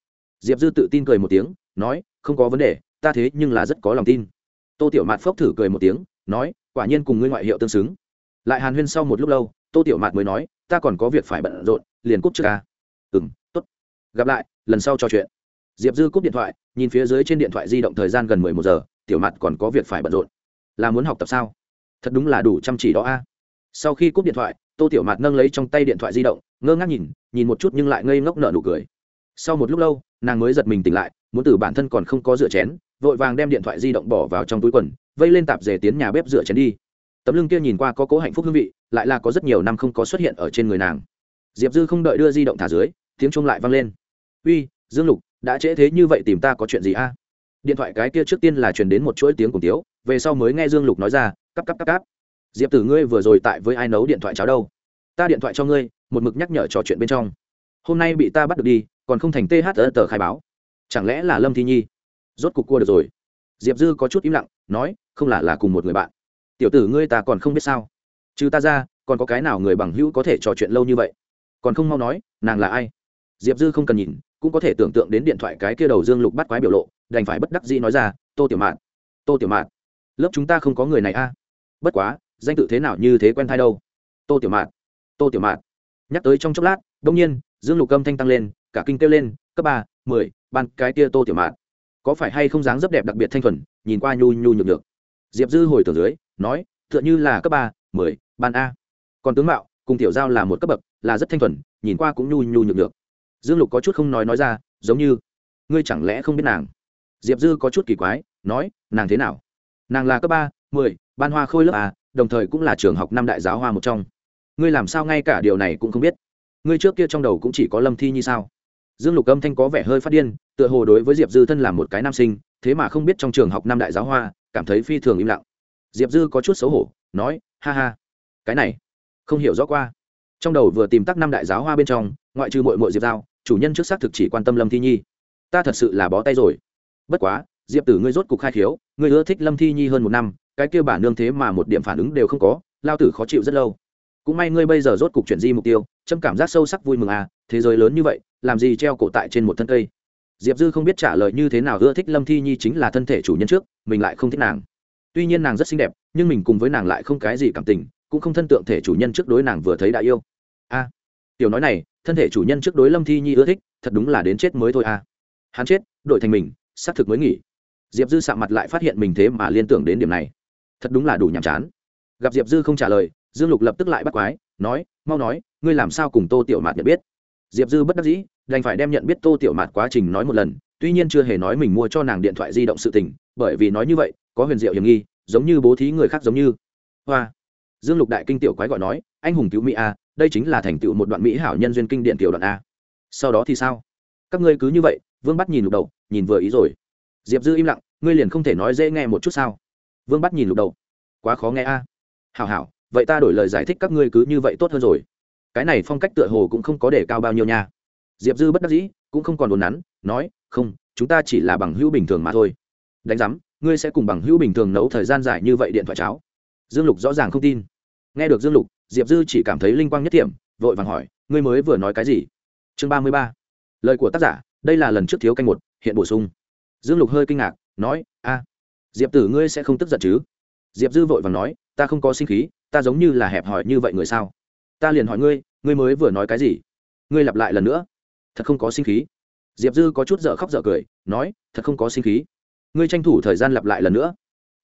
Diệp dư tự tin cười một tiếng, nói, không có vấn đề, ta thế nhưng là rất có lòng tin. Tô tiểu mạt phốc thử cười một tiếng, nói, quả nhiên cùng ngươi ngoại hiệu tương xứng. Lại hàn huyên sau một lúc lâu, tô tiểu mạt mới nói, ta còn có việc phải bận rộn, liền cúp trước ca. Ừ m t ố t gặp lại, lần sau trò chuyện diệp dư cúp điện thoại, nhìn phía dưới trên điện thoại di động thời gian gần mười một giờ, tiểu mặt còn có việc phải bận rộn. Là muốn học tập sao? Thật đúng là đủ chăm chỉ đó a. Sau khi cúp điện thoại, tô tiểu mạt nâng lấy trong tay điện thoại di động, ngơ ngác nhìn nhìn một chút nhưng lại ngây ngốc nở nụ cười. Sau một lúc lâu, nàng mới giật mình tỉnh lại, muốn từ bản thân còn không có rửa chén, vội vàng đem điện thoại di động bỏ vào trong túi quần, vây lên tạp dề tiến nhà bếp rửa chén đi. Tấm lưng kia nhìn qua có cố hạnh phúc hương vị, lại là có rất nhiều năm không có xuất hiện ở trên người nàng. Diệp dư không đợi đưa di động thả dưới, tiếng chung lại vang lên. Uy, dương lục đã trễ thế như vậy tìm ta có chuyện gì a? Điện thoại cái kia trước tiên là truyền đến một chuỗi tiếng cùng tiếu, về sau mới nghe dương lục nói ra cắp cắp cắp cắp diệp tử ngươi vừa rồi tại với ai nấu điện thoại cháo đâu? Ta điện thoại cho ngươi, một mực nhắc nhở trò chuyện bên trong. Hôm nay bị ta bắt được đi, còn không thành th tờ khai báo. Chẳng lẽ là lâm thi nhi? Rốt cục cua được rồi. Diệp dư có chút im lặng, nói, không là là cùng một người bạn. Tiểu tử ngươi ta còn không biết sao? Trừ ta ra, còn có cái nào người bằng hữu có thể trò chuyện lâu như vậy? Còn không mau nói, nàng là ai? Diệp dư không cần nhìn cũng có thể tưởng tượng đến điện thoại cái kia đầu dương lục bắt quái biểu lộ, đành phải bất đắc dĩ nói ra, tô tiểu mạn, tô tiểu mạn, lớp chúng ta không có người này a. Bất quá, danh tự thế nào như thế quen thai đâu. Tô tiểu mạn, tô tiểu mạn. Nhắc tới trong chốc lát đông nhiên, dương lục âm thanh tăng lên, cả kinh kêu lên, cấp ba, mười, ban cái kia tô tiểu mạn. Có phải hay không dáng rất đẹp đặc biệt thanh thuần, nhìn qua nhu nhu nhược nhược. Diệp dư hồi tưởng dưới, nói t tựa như là cấp ba, mười, ban a. Còn tướng mạo, cùng tiểu giao là một cấp bậc, là rất thanh thuần, nhìn qua cũng nhu nhu nhược được dương lục có chút không nói nói ra, giống như, ngươi chẳng lẽ không biết nàng? Diệp dư có chút kỳ quái, nói, nàng thế nào? Nàng là cấp ba, mười, ban hoa khôi lớp a đồng thời cũng là trường học năm đại giáo hoa một trong. Ngươi làm sao ngay cả điều này cũng không biết? Ngươi trước kia trong đầu cũng chỉ có lâm thi như sao? Dương lục âm thanh có vẻ hơi phát điên, tựa hồ đối với diệp dư thân là một cái nam sinh, thế mà không biết trong trường học năm đại giáo hoa, cảm thấy phi thường im lặng. Diệp dư có chút xấu hổ, nói, ha ha, cái này, không hiểu rõ qua. Trong đầu vừa tìm tắc năm đại giáo hoa bên trong, ngoại trừ mội mội diệp giao chủ nhân trước xác thực chỉ quan tâm lâm thi nhi. Ta thật sự là bó tay rồi. Bất quá diệp tử ngươi rốt cục khai khiếu ngươi ưa thích lâm thi nhi hơn một năm cái kia bản nương thế mà một điểm phản ứng đều không có lao tử khó chịu rất lâu. Cũng may ngươi bây giờ rốt cục chuyển di mục tiêu trâm cảm giác sâu sắc vui mừng à thế giới lớn như vậy làm gì treo cổ tại trên một thân cây. Diệp dư không biết trả lời như thế nào ưa thích lâm thi nhi chính là thân thể chủ nhân trước mình lại không thích nàng. Tuy nhiên nàng rất xinh đẹp nhưng mình cùng với nàng lại không cái gì cảm tình cũng không thân tượng thể chủ nhân trước đối nàng vừa thấy đã yêu. A à, tiểu nói này, thân thể chủ nhân trước đối lâm thi nhi ưa thích, thật đúng là đến chết mới thôi à. hắn chết đội thành mình, xác thực mới nghỉ. Diệp dư sạ mặt lại phát hiện mình thế mà liên tưởng đến điểm này. Thật đúng là đủ nhàm chán. Gặp diệp dư không trả lời, dương lục lập tức lại bắt quái, nói, mau nói, ngươi làm sao cùng tô tiểu mạt nhận biết? Diệp dư bất đắc dĩ, đành phải đem nhận biết tô tiểu mạt quá trình nói một lần, tuy nhiên chưa hề nói mình mua cho nàng điện thoại di động sự tình, bởi vì nói như vậy, có huyền diệu hiểm nghi, giống như bố thí người khác giống như. Hoa. Dương lục đại kinh tiểu quái gọi nói, anh hùng cứu mỹ a đây chính là thành tựu một đoạn mỹ hảo nhân duyên kinh điện tiểu đoạn a. Sau đó thì sao? Các ngươi cứ như vậy, vương bắt nhìn lục đầu, nhìn vừa ý rồi. Diệp dư im lặng, ngươi liền không thể nói dễ nghe một chút sao? Vương bắt nhìn lục đầu. Quá khó nghe a. Hảo hảo, vậy ta đổi lời giải thích các ngươi cứ như vậy tốt hơn rồi. Cái này phong cách tựa hồ cũng không có để cao bao nhiêu nha. Diệp dư bất đắc dĩ, cũng không còn đồn nắn, nói, không, chúng ta chỉ là bằng hữu bình thường mà thôi. Đánh giám, ngươi sẽ cùng bằng hữu bình thường nấu thời gian dài như vậy điện thoại cháo. Dương lục rõ ràng không tin. Nghe được dương lục diệp dư chỉ cảm thấy linh quang nhất điểm vội vàng hỏi, ngươi mới vừa nói cái gì? Chương ba mươi ba. Lời của tác giả, đây là lần trước thiếu canh một, hiện bổ sung. Dương lục hơi kinh ngạc, nói, a, diệp tử ngươi sẽ không tức giận chứ? Diệp dư vội vàng nói, ta không có sinh khí, ta giống như là hẹp hòi như vậy người sao? Ta liền hỏi ngươi ngươi mới vừa nói cái gì? Ngươi lặp lại lần nữa. Thật không có sinh khí. Diệp dư có chút dở khóc dở cười, nói, thật không có sinh khí. Ngươi tranh thủ thời gian lặp lại lần nữa.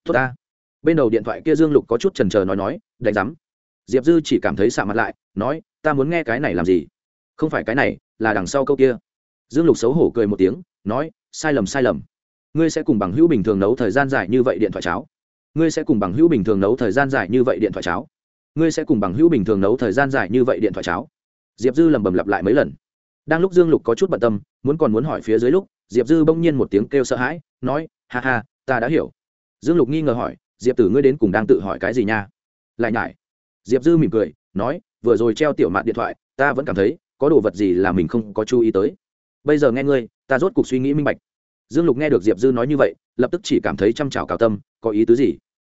Tốt ta. Bên đầu điện thoại kia dương lục có chút trần trờ nói nói, đánh giám diệp dư chỉ cảm thấy xạ mặt lại, nói, ta muốn nghe cái này làm gì? Không phải cái này, là đằng sau câu kia. Dương lục xấu hổ cười một tiếng, nói, sai lầm sai lầm. Ngươi sẽ cùng bằng hữu bình thường nấu thời gian dài như vậy điện thoại cháo. Ngươi sẽ cùng bằng hữu bình thường nấu thời gian dài như vậy điện thoại cháo. Ngươi sẽ cùng bằng hữu bình thường nấu thời gian dài như vậy điện thoại cháo. Diệp dư lầm bầm lặp lại mấy lần. Đang lúc dương lục có chút bận tâm, muốn còn muốn hỏi phía dưới lúc, diệp dư bỗng nhiên một tiếng kêu sợ hãi, nói, ha ha, ta đã hiểu. Dương lục nghi ngờ hỏi, diệp tử ngươi đến cùng đang tự hỏi cái gì nha? Lại nhải diệp dư mỉm cười, nói, vừa rồi treo tiểu mạn điện thoại, ta vẫn cảm thấy có đồ vật gì là mình không có chú ý tới. Bây giờ nghe ngươi, ta rốt cuộc suy nghĩ minh bạch. Dương lục nghe được diệp dư nói như vậy, lập tức chỉ cảm thấy chăm chào cào tâm, có ý tứ gì?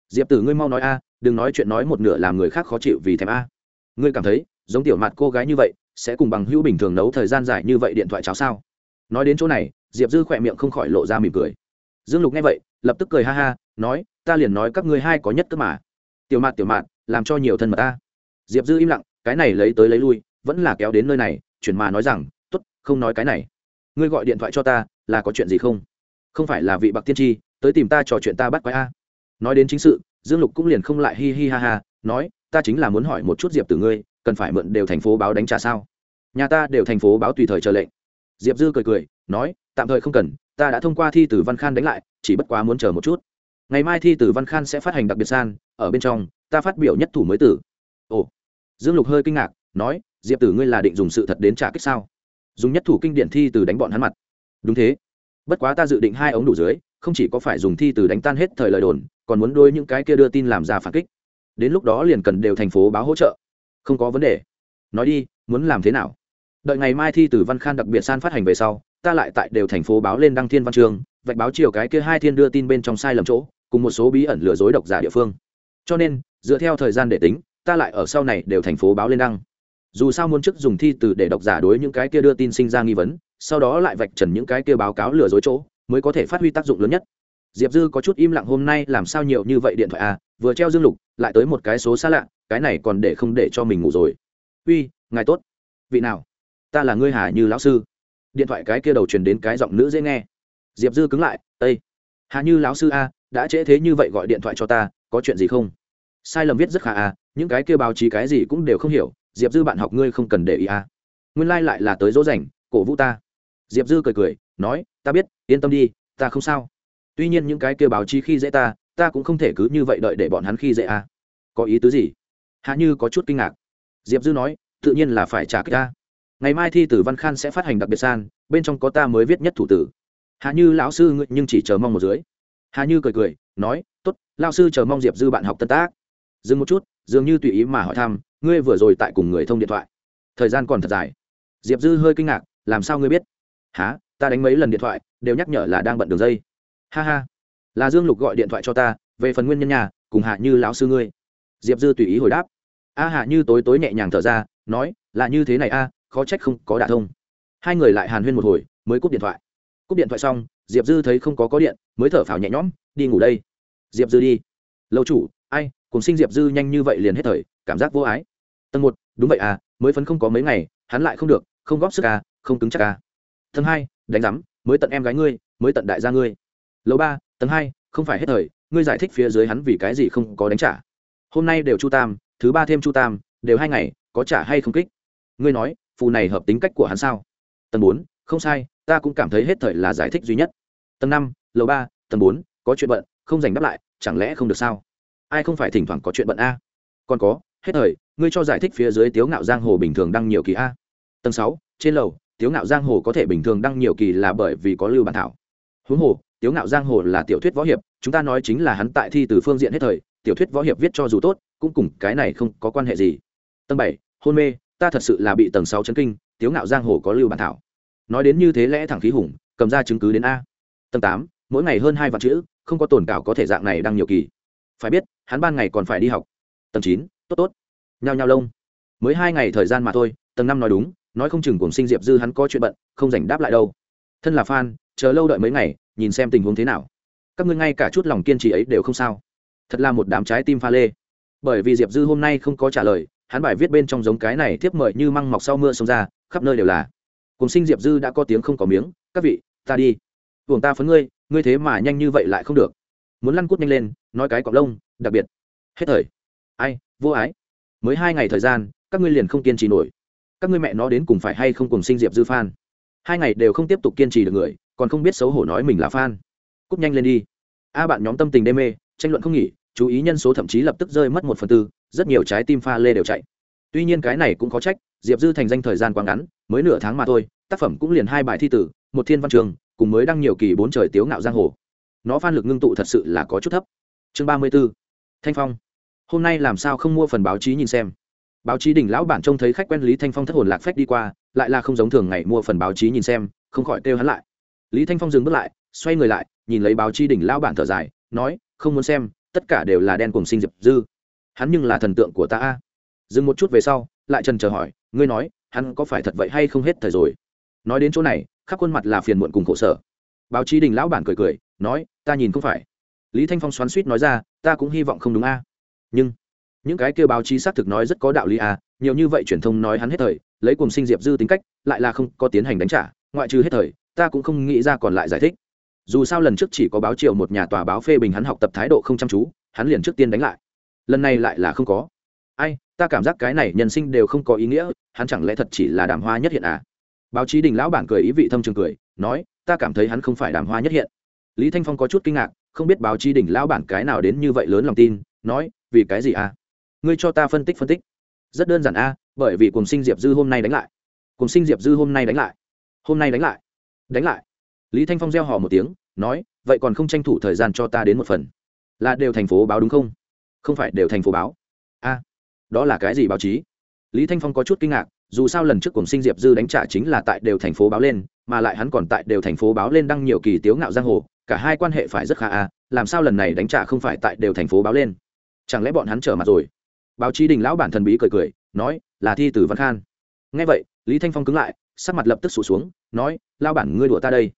Diệp tử ngươi mau nói a, đừng nói chuyện nói một nửa làm người khác khó chịu vì thèm a. Ngươi cảm thấy, giống tiểu mạt cô gái như vậy, sẽ cùng bằng hữu bình thường nấu thời gian dài như vậy điện thoại cháo sao? Nói đến chỗ này, diệp dư khỏe miệng không khỏi lộ ra mỉm cười. Dương lục nghe vậy, lập tức cười ha ha, nói, ta liền nói các ngươi hai có nhất cơ mà. Tiểu mạt tiểu mạt làm cho nhiều thân mật ta. Diệp dư im lặng, cái này lấy tới lấy lui, vẫn là kéo đến nơi này, chuyển mà nói rằng t ố t không nói cái này. Ngươi gọi điện thoại cho ta, là có chuyện gì không? Không phải là vị bạc tiên tri, tới tìm ta trò chuyện ta bắt quái a. Nói đến chính sự, dương lục cũng liền không lại hi hi ha ha, nói, ta chính là muốn hỏi một chút diệp từ ngươi, cần phải mượn đều thành phố báo đánh trả sao? Nhà ta đều thành phố báo tùy thời chờ lệnh. Diệp dư cười cười, nói, tạm thời không cần, ta đã thông qua thi từ văn khan đánh lại, chỉ bất quá muốn chờ một chút. Ngày mai thi từ văn khan sẽ phát hành đặc biệt san, ở bên trong ta phát biểu nhất thủ mới tử. Ồ, dương lục hơi kinh ngạc, nói, diệp tử ngươi là định dùng sự thật đến trả kích sao? Dùng nhất thủ kinh điển thi từ đánh bọn hắn mặt. Đúng thế. Bất quá ta dự định hai ống đủ dưới, không chỉ có phải dùng thi từ đánh tan hết thời lời đồn, còn muốn đôi những cái kia đưa tin làm ra phản kích. Đến lúc đó liền cần đều thành phố báo hỗ trợ. Không có vấn đề. Nói đi, muốn làm thế nào? Đợi ngày mai thi từ văn khan đặc biệt san phát hành về sau, ta lại tại đều thành phố báo lên đăng thiên văn trường, vạch báo chiều cái kia hai thiên đưa tin bên trong sai lầm chỗ, cùng một số bí ẩn lừa dối độc giả địa phương. Cho nên dựa theo thời gian để tính, ta lại ở sau này đều thành phố báo lên đăng. Dù sao muốn chức dùng thi từ để độc giả đối những cái kia đưa tin sinh ra nghi vấn, sau đó lại vạch trần những cái kia báo cáo lừa dối chỗ, mới có thể phát huy tác dụng lớn nhất. Diệp dư có chút im lặng hôm nay làm sao nhiều như vậy điện thoại à vừa treo dương lục, lại tới một cái số xa lạ, cái này còn để không để cho mình ngủ rồi. Uy, ngài tốt. Vị nào? Ta là ngươi hà như lão sư. Điện thoại cái kia đầu truyền đến cái giọng nữ dễ nghe. Diệp dư cứng lại ây hà như lão sư a, đã trễ thế như vậy gọi điện thoại cho ta, có chuyện gì không? Sai lầm viết rất khá à những cái kêu báo chí cái gì cũng đều không hiểu, diệp dư bạn học ngươi không cần để ý à. Nguyên lai、like、lại là tới dỗ dành, cổ vũ ta. Diệp dư cười cười, nói, ta biết, yên tâm đi, ta không sao. Tuy nhiên những cái kêu báo chí khi dễ ta ta cũng không thể cứ như vậy đợi để bọn hắn khi dễ à. Có ý tứ gì? Hạ như có chút kinh ngạc. Diệp dư nói, tự nhiên là phải trả kích ta. Ngày mai thi tử văn khan sẽ phát hành đặc biệt san, bên trong có ta mới viết nhất thủ tử. Hạ như lão sư ngươi nhưng chỉ chờ mong một dưới. Hạ như cười cười, nói t ố t lao sư chờ mong diệp dư bạn học tân tác dừng một chút, dường như tùy ý mà hỏi thăm, ngươi vừa rồi tại cùng người thông điện thoại? Thời gian còn thật dài. Diệp dư hơi kinh ngạc, làm sao ngươi biết? Há ta đánh mấy lần điện thoại, đều nhắc nhở là đang bận đường dây. Ha ha, là dương lục gọi điện thoại cho ta, về phần nguyên nhân nhà, cùng hạ như lão sư ngươi. Diệp dư tùy ý hồi đáp. A hạ như tối tối nhẹ nhàng thở ra, nói, là như thế này a, khó trách không có đả thông. Hai người lại hàn huyên một hồi, mới cúp điện thoại. Cúp điện thoại xong, diệp dư thấy không có có điện, mới thở phào nhẹ nhõm, đi ngủ đây. Diệp dư đi. Lâu chủ, ai cùng sinh diệp dư nhanh như vậy liền hết thời, cảm giác vô ái. Tầng một, đúng vậy à mới phấn không có mấy ngày, hắn lại không được, không góp sức à không cứng chắc à. Tầng hai, đánh giám, mới tận em gái ngươi, mới tận đại gia ngươi. Lầu ba, tầng hai, không phải hết thời, ngươi giải thích phía dưới hắn vì cái gì không có đánh trả. Hôm nay đều chu tam, thứ ba thêm chu tam, đều hai ngày, có trả hay không kích? Ngươi nói, phù này hợp tính cách của hắn sao? Tầng bốn, không sai, ta cũng cảm thấy hết thời là giải thích duy nhất. Tầng năm, lầu ba, tầng bốn, có chuyện bận, không dành đáp lại, chẳng lẽ không được sao? Ai không phải thỉnh thoảng có chuyện bận a? Còn có, hết thời, ngươi cho giải thích phía dưới tiếu ngạo giang hồ bình thường đăng nhiều kỳ a. Tầng sáu, trên lầu, tiếu ngạo giang hồ có thể bình thường đăng nhiều kỳ là bởi vì có lưu bản thảo. Huống hồ, tiếu ngạo giang hồ là tiểu thuyết võ hiệp, chúng ta nói chính là hắn tại thi từ phương diện hết thời, tiểu thuyết võ hiệp viết cho dù tốt, cũng cùng cái này không có quan hệ gì. Tầng bảy, hôn mê, ta thật sự là bị tầng sáu chấn kinh, tiếu ngạo giang hồ có lưu bản thảo. Nói đến như thế lẽ thẳng khí hùng, cầm ra chứng cứ đến a. Tầng tám, mỗi ngày hơn hai vạn chữ, không có tồn cảo có thể dạng này đăng nhiều kỳ phải biết, hắn ban ngày còn phải đi học. Tầng chín, tốt tốt. Nhao nhao lông. Mới hai ngày thời gian mà thôi, tầng năm nói đúng, nói không chừng cùng sinh diệp dư hắn có chuyện bận, không dành đáp lại đâu. Thân là fan, chờ lâu đợi mấy ngày, nhìn xem tình huống thế nào. Các ngươi ngay cả chút lòng kiên trì ấy đều không sao. Thật là một đám trái tim pha lê. Bởi vì diệp dư hôm nay không có trả lời, hắn bài viết bên trong giống cái này tiếp mời như măng mọc sau mưa sông ra, khắp nơi đều là. Cùng sinh diệp dư đã có tiếng không có miếng, các vị, ta đi. Uổng ta phấn ngươi ngươi thế mà nhanh như vậy lại không được muốn lăn cút nhanh lên nói cái cọc lông đặc biệt. Hết thời. Ai vô ái. Mới hai ngày thời gian các ngươi liền không kiên trì nổi. Các ngươi mẹ nó đến cùng phải hay không cùng sinh diệp dư phan? Hai ngày đều không tiếp tục kiên trì được người còn không biết xấu hổ nói mình là phan, cúp nhanh lên đi. A bạn nhóm tâm tình đê mê tranh luận không nghỉ chú ý nhân số thậm chí lập tức rơi mất một phần tư rất nhiều trái tim pha lê đều chạy. Tuy nhiên cái này cũng có trách diệp dư thành danh thời gian quá ngắn mới nửa tháng mà thôi tác phẩm cũng liền hai bài thi tử một thiên văn trường cùng mới đăng nhiều kỳ bốn trời tiếu ngạo giang hồ nó phan lực ngưng tụ thật sự là có chút thấp. Chương ba mươi b ố thanh phong. Hôm nay làm sao không mua phần báo chí nhìn xem? Báo chí đỉnh lão bản trông thấy khách quen lý thanh phong thất hồn lạc phách đi qua, lại là không giống thường ngày mua phần báo chí nhìn xem, không khỏi kêu hắn lại. Lý thanh phong dừng bước lại, xoay người lại, nhìn lấy báo chí đỉnh lão bản thở dài, nói, không muốn xem, tất cả đều là đen cùng sinh diệp dư. Hắn nhưng là thần tượng của ta a. Dừng một chút về sau, lại trần chờ hỏi, ngươi nói, hắn có phải thật vậy hay không hết thời rồi? Nói đến chỗ này, khắp khuôn mặt là phiền muộn cùng khổ sở. Báo chí đình lão bản cười cười nói, ta nhìn không phải. Lý thanh phong xoắn suýt nói ra, ta cũng hy vọng không đúng a. Nhưng, những cái kêu báo chí xác thực nói rất có đạo lý a, nhiều như vậy truyền thông nói hắn hết thời, lấy cùng sinh diệp dư tính cách, lại là không có tiến hành đánh trả, ngoại trừ hết thời, ta cũng không nghĩ ra còn lại giải thích. Dù sao lần trước chỉ có báo triệu một nhà tòa báo phê bình hắn học tập thái độ không chăm chú, hắn liền trước tiên đánh lại. Lần này lại là không có. Ai, ta cảm giác cái này nhân sinh đều không có ý nghĩa, hắn chẳng lẽ thật chỉ là đàm hoa nhất hiện à? Báo chí đình lão bản cười ý vị thâm trường cười, nói, ta cảm thấy hắn không phải đàm hoa nhất hiện lý thanh phong có chút kinh ngạc, không biết báo chí đỉnh lão bản cái nào đến như vậy lớn lòng tin, nói, vì cái gì à? Ngươi cho ta phân tích phân tích. Rất đơn giản a, bởi vì cùng sinh diệp dư hôm nay đánh lại. Cùng sinh diệp dư hôm nay đánh lại? Hôm nay đánh lại? Đánh lại? Lý thanh phong gieo họ một tiếng, nói, vậy còn không tranh thủ thời gian cho ta đến một phần? Là đều thành phố báo đúng không? Không phải, đều thành phố báo. A, đó là cái gì báo chí? Lý thanh phong có chút kinh ngạc, dù sao lần trước cùng sinh diệp dư đánh trả chính là tại đều thành phố báo lên, mà lại hắn còn tại đều thành phố báo lên đăng nhiều kỳ tiếu ngạo giang hồ cả hai quan hệ phải rất khá a, làm sao lần này đánh trả không phải tại đều thành phố báo lên? Chẳng lẽ bọn hắn trở mặt rồi? Báo chí đình lão bản thần bí cười cười, nói, là thi tử văn khan. Nghe vậy, lý thanh phong cứng lại, sắc mặt lập tức sụt xuống, nói lao bản, ngươi đùa ta đây.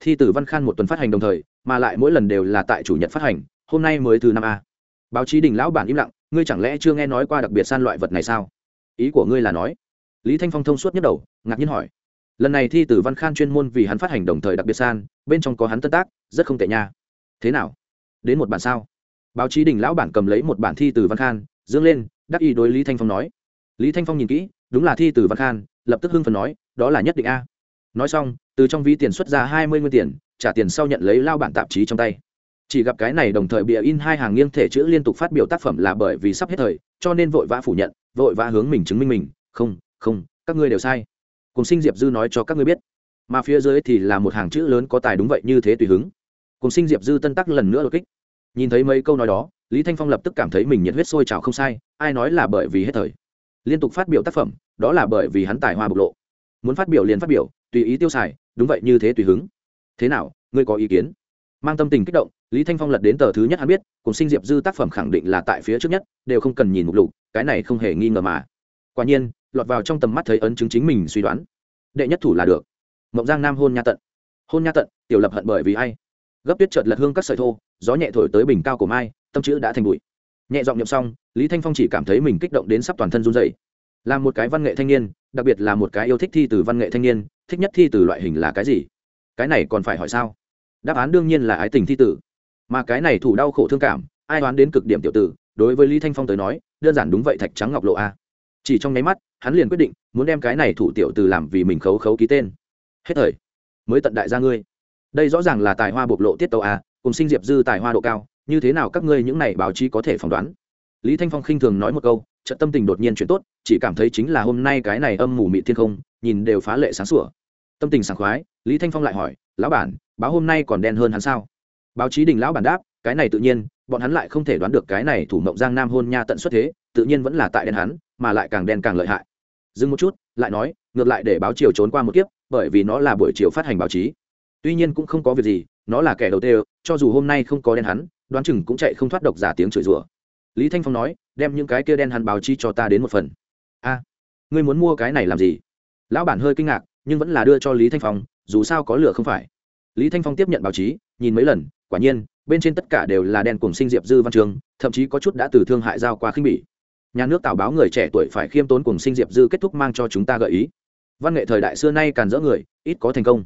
Thi tử văn khan một tuần phát hành đồng thời, mà lại mỗi lần đều là tại chủ nhật phát hành, hôm nay mới từ năm a. Báo chí đình lão bản im lặng, ngươi chẳng lẽ chưa nghe nói qua đặc biệt san loại vật này sao? Ý của ngươi là nói. Lý thanh phong thông suốt nhất đầu, ngạc nhiên hỏi lần này thi tử văn khan chuyên môn vì hắn phát hành đồng thời đặc biệt san, bên trong có hắn tân tác, rất không tệ nha. Thế nào? Đến một bản sao? Báo chí đình lão bản cầm lấy một bản thi từ văn khan, dương lên, đắc ý đối lý thanh phong nói. Lý thanh phong nhìn kỹ, đúng là thi từ văn khan, lập tức hưng phần nói, đó là nhất định a. Nói xong, từ trong ví tiền xuất ra hai mươi nguyên tiền, trả tiền sau nhận lấy lao bản tạp chí trong tay. Chỉ gặp cái này đồng thời bịa in hai hàng nghiêng thể chữ liên tục phát biểu tác phẩm là bởi vì sắp hết thời, cho nên vội vã phủ nhận, vội vã hướng mình chứng minh mình. Không không, các ngươi đều sai cùng sinh diệp dư nói cho các ngươi biết. Mà phía dưới thì là một hàng chữ lớn có tài đúng vậy như thế tùy hứng. Cùng sinh diệp dư tân tắc lần nữa đột kích. Nhìn thấy mấy câu nói đó, lý thanh phong lập tức cảm thấy mình nhiệt huyết sôi trào không sai, ai nói là bởi vì hết thời. Liên tục phát biểu tác phẩm, đó là bởi vì hắn tài hoa bộc lộ. Muốn phát biểu liền phát biểu, tùy ý tiêu xài, đúng vậy như thế tùy hứng. Thế nào, ngươi có ý kiến? Mang tâm tình kích động, lý thanh phong lật đến tờ thứ nhất hắn biết, cùng sinh diệp dư tác phẩm khẳng định là tại phía trước nhất, đều không cần nhìn mục lục, cái này không hề nghi ngờ mà. Quả nhiên lọt vào trong tầm mắt thấy ấn chứng chính mình suy đoán. Đệ nhất thủ là được. Mộng giang nam hôn nha tận. Hôn nha tận, tiểu lập hận bởi vì ai? Gấp tuyết chợt lật hương các sợi thô, gió nhẹ thổi tới bình cao của mai, tâm chữ đã thành bụi. Nhẹ giọng nhậm xong, lý thanh phong chỉ cảm thấy mình kích động đến sắp toàn thân run dày là một cái văn nghệ thanh niên, đặc biệt là một cái yêu thích thi từ văn nghệ thanh niên, thích nhất thi từ loại hình là cái gì? Cái này còn phải hỏi sao? Đáp án đương nhiên là ái tình thi tử mà cái này thủ đau khổ thương cảm, ai đoán đến cực điểm tiểu tử, đối với lý thanh phong tới nói, đơn giản đúng vậy thạch trắng ngọc lộ a chỉ trong nháy mắt, hắn liền quyết định muốn đem cái này thủ tiểu từ làm vì mình khấu khấu ký tên. Hết thời, mới tận đại gia ngươi. Đây rõ ràng là tài hoa bộc lộ tiết tàu a à, cùng sinh diệp dư tài hoa độ cao, như thế nào các ngươi những này báo chí có thể phỏng đoán? Lý thanh phong khinh thường nói một câu, trận tâm tình đột nhiên chuyển tốt, chỉ cảm thấy chính là hôm nay cái này âm mù mị thiên không, nhìn đều phá lệ sáng sủa. Tâm tình sảng khoái, lý thanh phong lại hỏi, lão bản, báo hôm nay còn đen hơn hắn sao? Báo chí đình lão bản đáp, cái này tự nhiên bọn hắn lại không thể đoán được cái này thủ mộng giang nam hôn nha tận xuất thế, tự nhiên vẫn là tại đen hắn, mà lại càng đen càng lợi hại. Dừng một chút, lại nói, ngược lại để báo chiều trốn qua một kiếp, bởi vì nó là buổi chiều phát hành báo chí. Tuy nhiên cũng không có việc gì, nó là kẻ đầu tiên cho dù hôm nay không có đen hắn, đoán chừng cũng chạy không thoát độc giả tiếng chửi rủa. Lý thanh phong nói, đem những cái kia đen hắn báo chí cho ta đến một phần. A, ngươi muốn mua cái này làm gì? Lão bản hơi kinh ngạc, nhưng vẫn là đưa cho lý thanh phong, dù sao có lửa không phải. Lý thanh phong tiếp nhận báo chí, nhìn mấy lần, quả nhiên bên trên tất cả đều là đen cùng sinh diệp dư văn trường, thậm chí có chút đã từ thương hại giao qua khinh bỉ. Nhà nước tào báo người trẻ tuổi phải khiêm tốn cùng sinh diệp dư kết thúc mang cho chúng ta gợi ý. Văn nghệ thời đại xưa nay càn dỡ người, ít có thành công.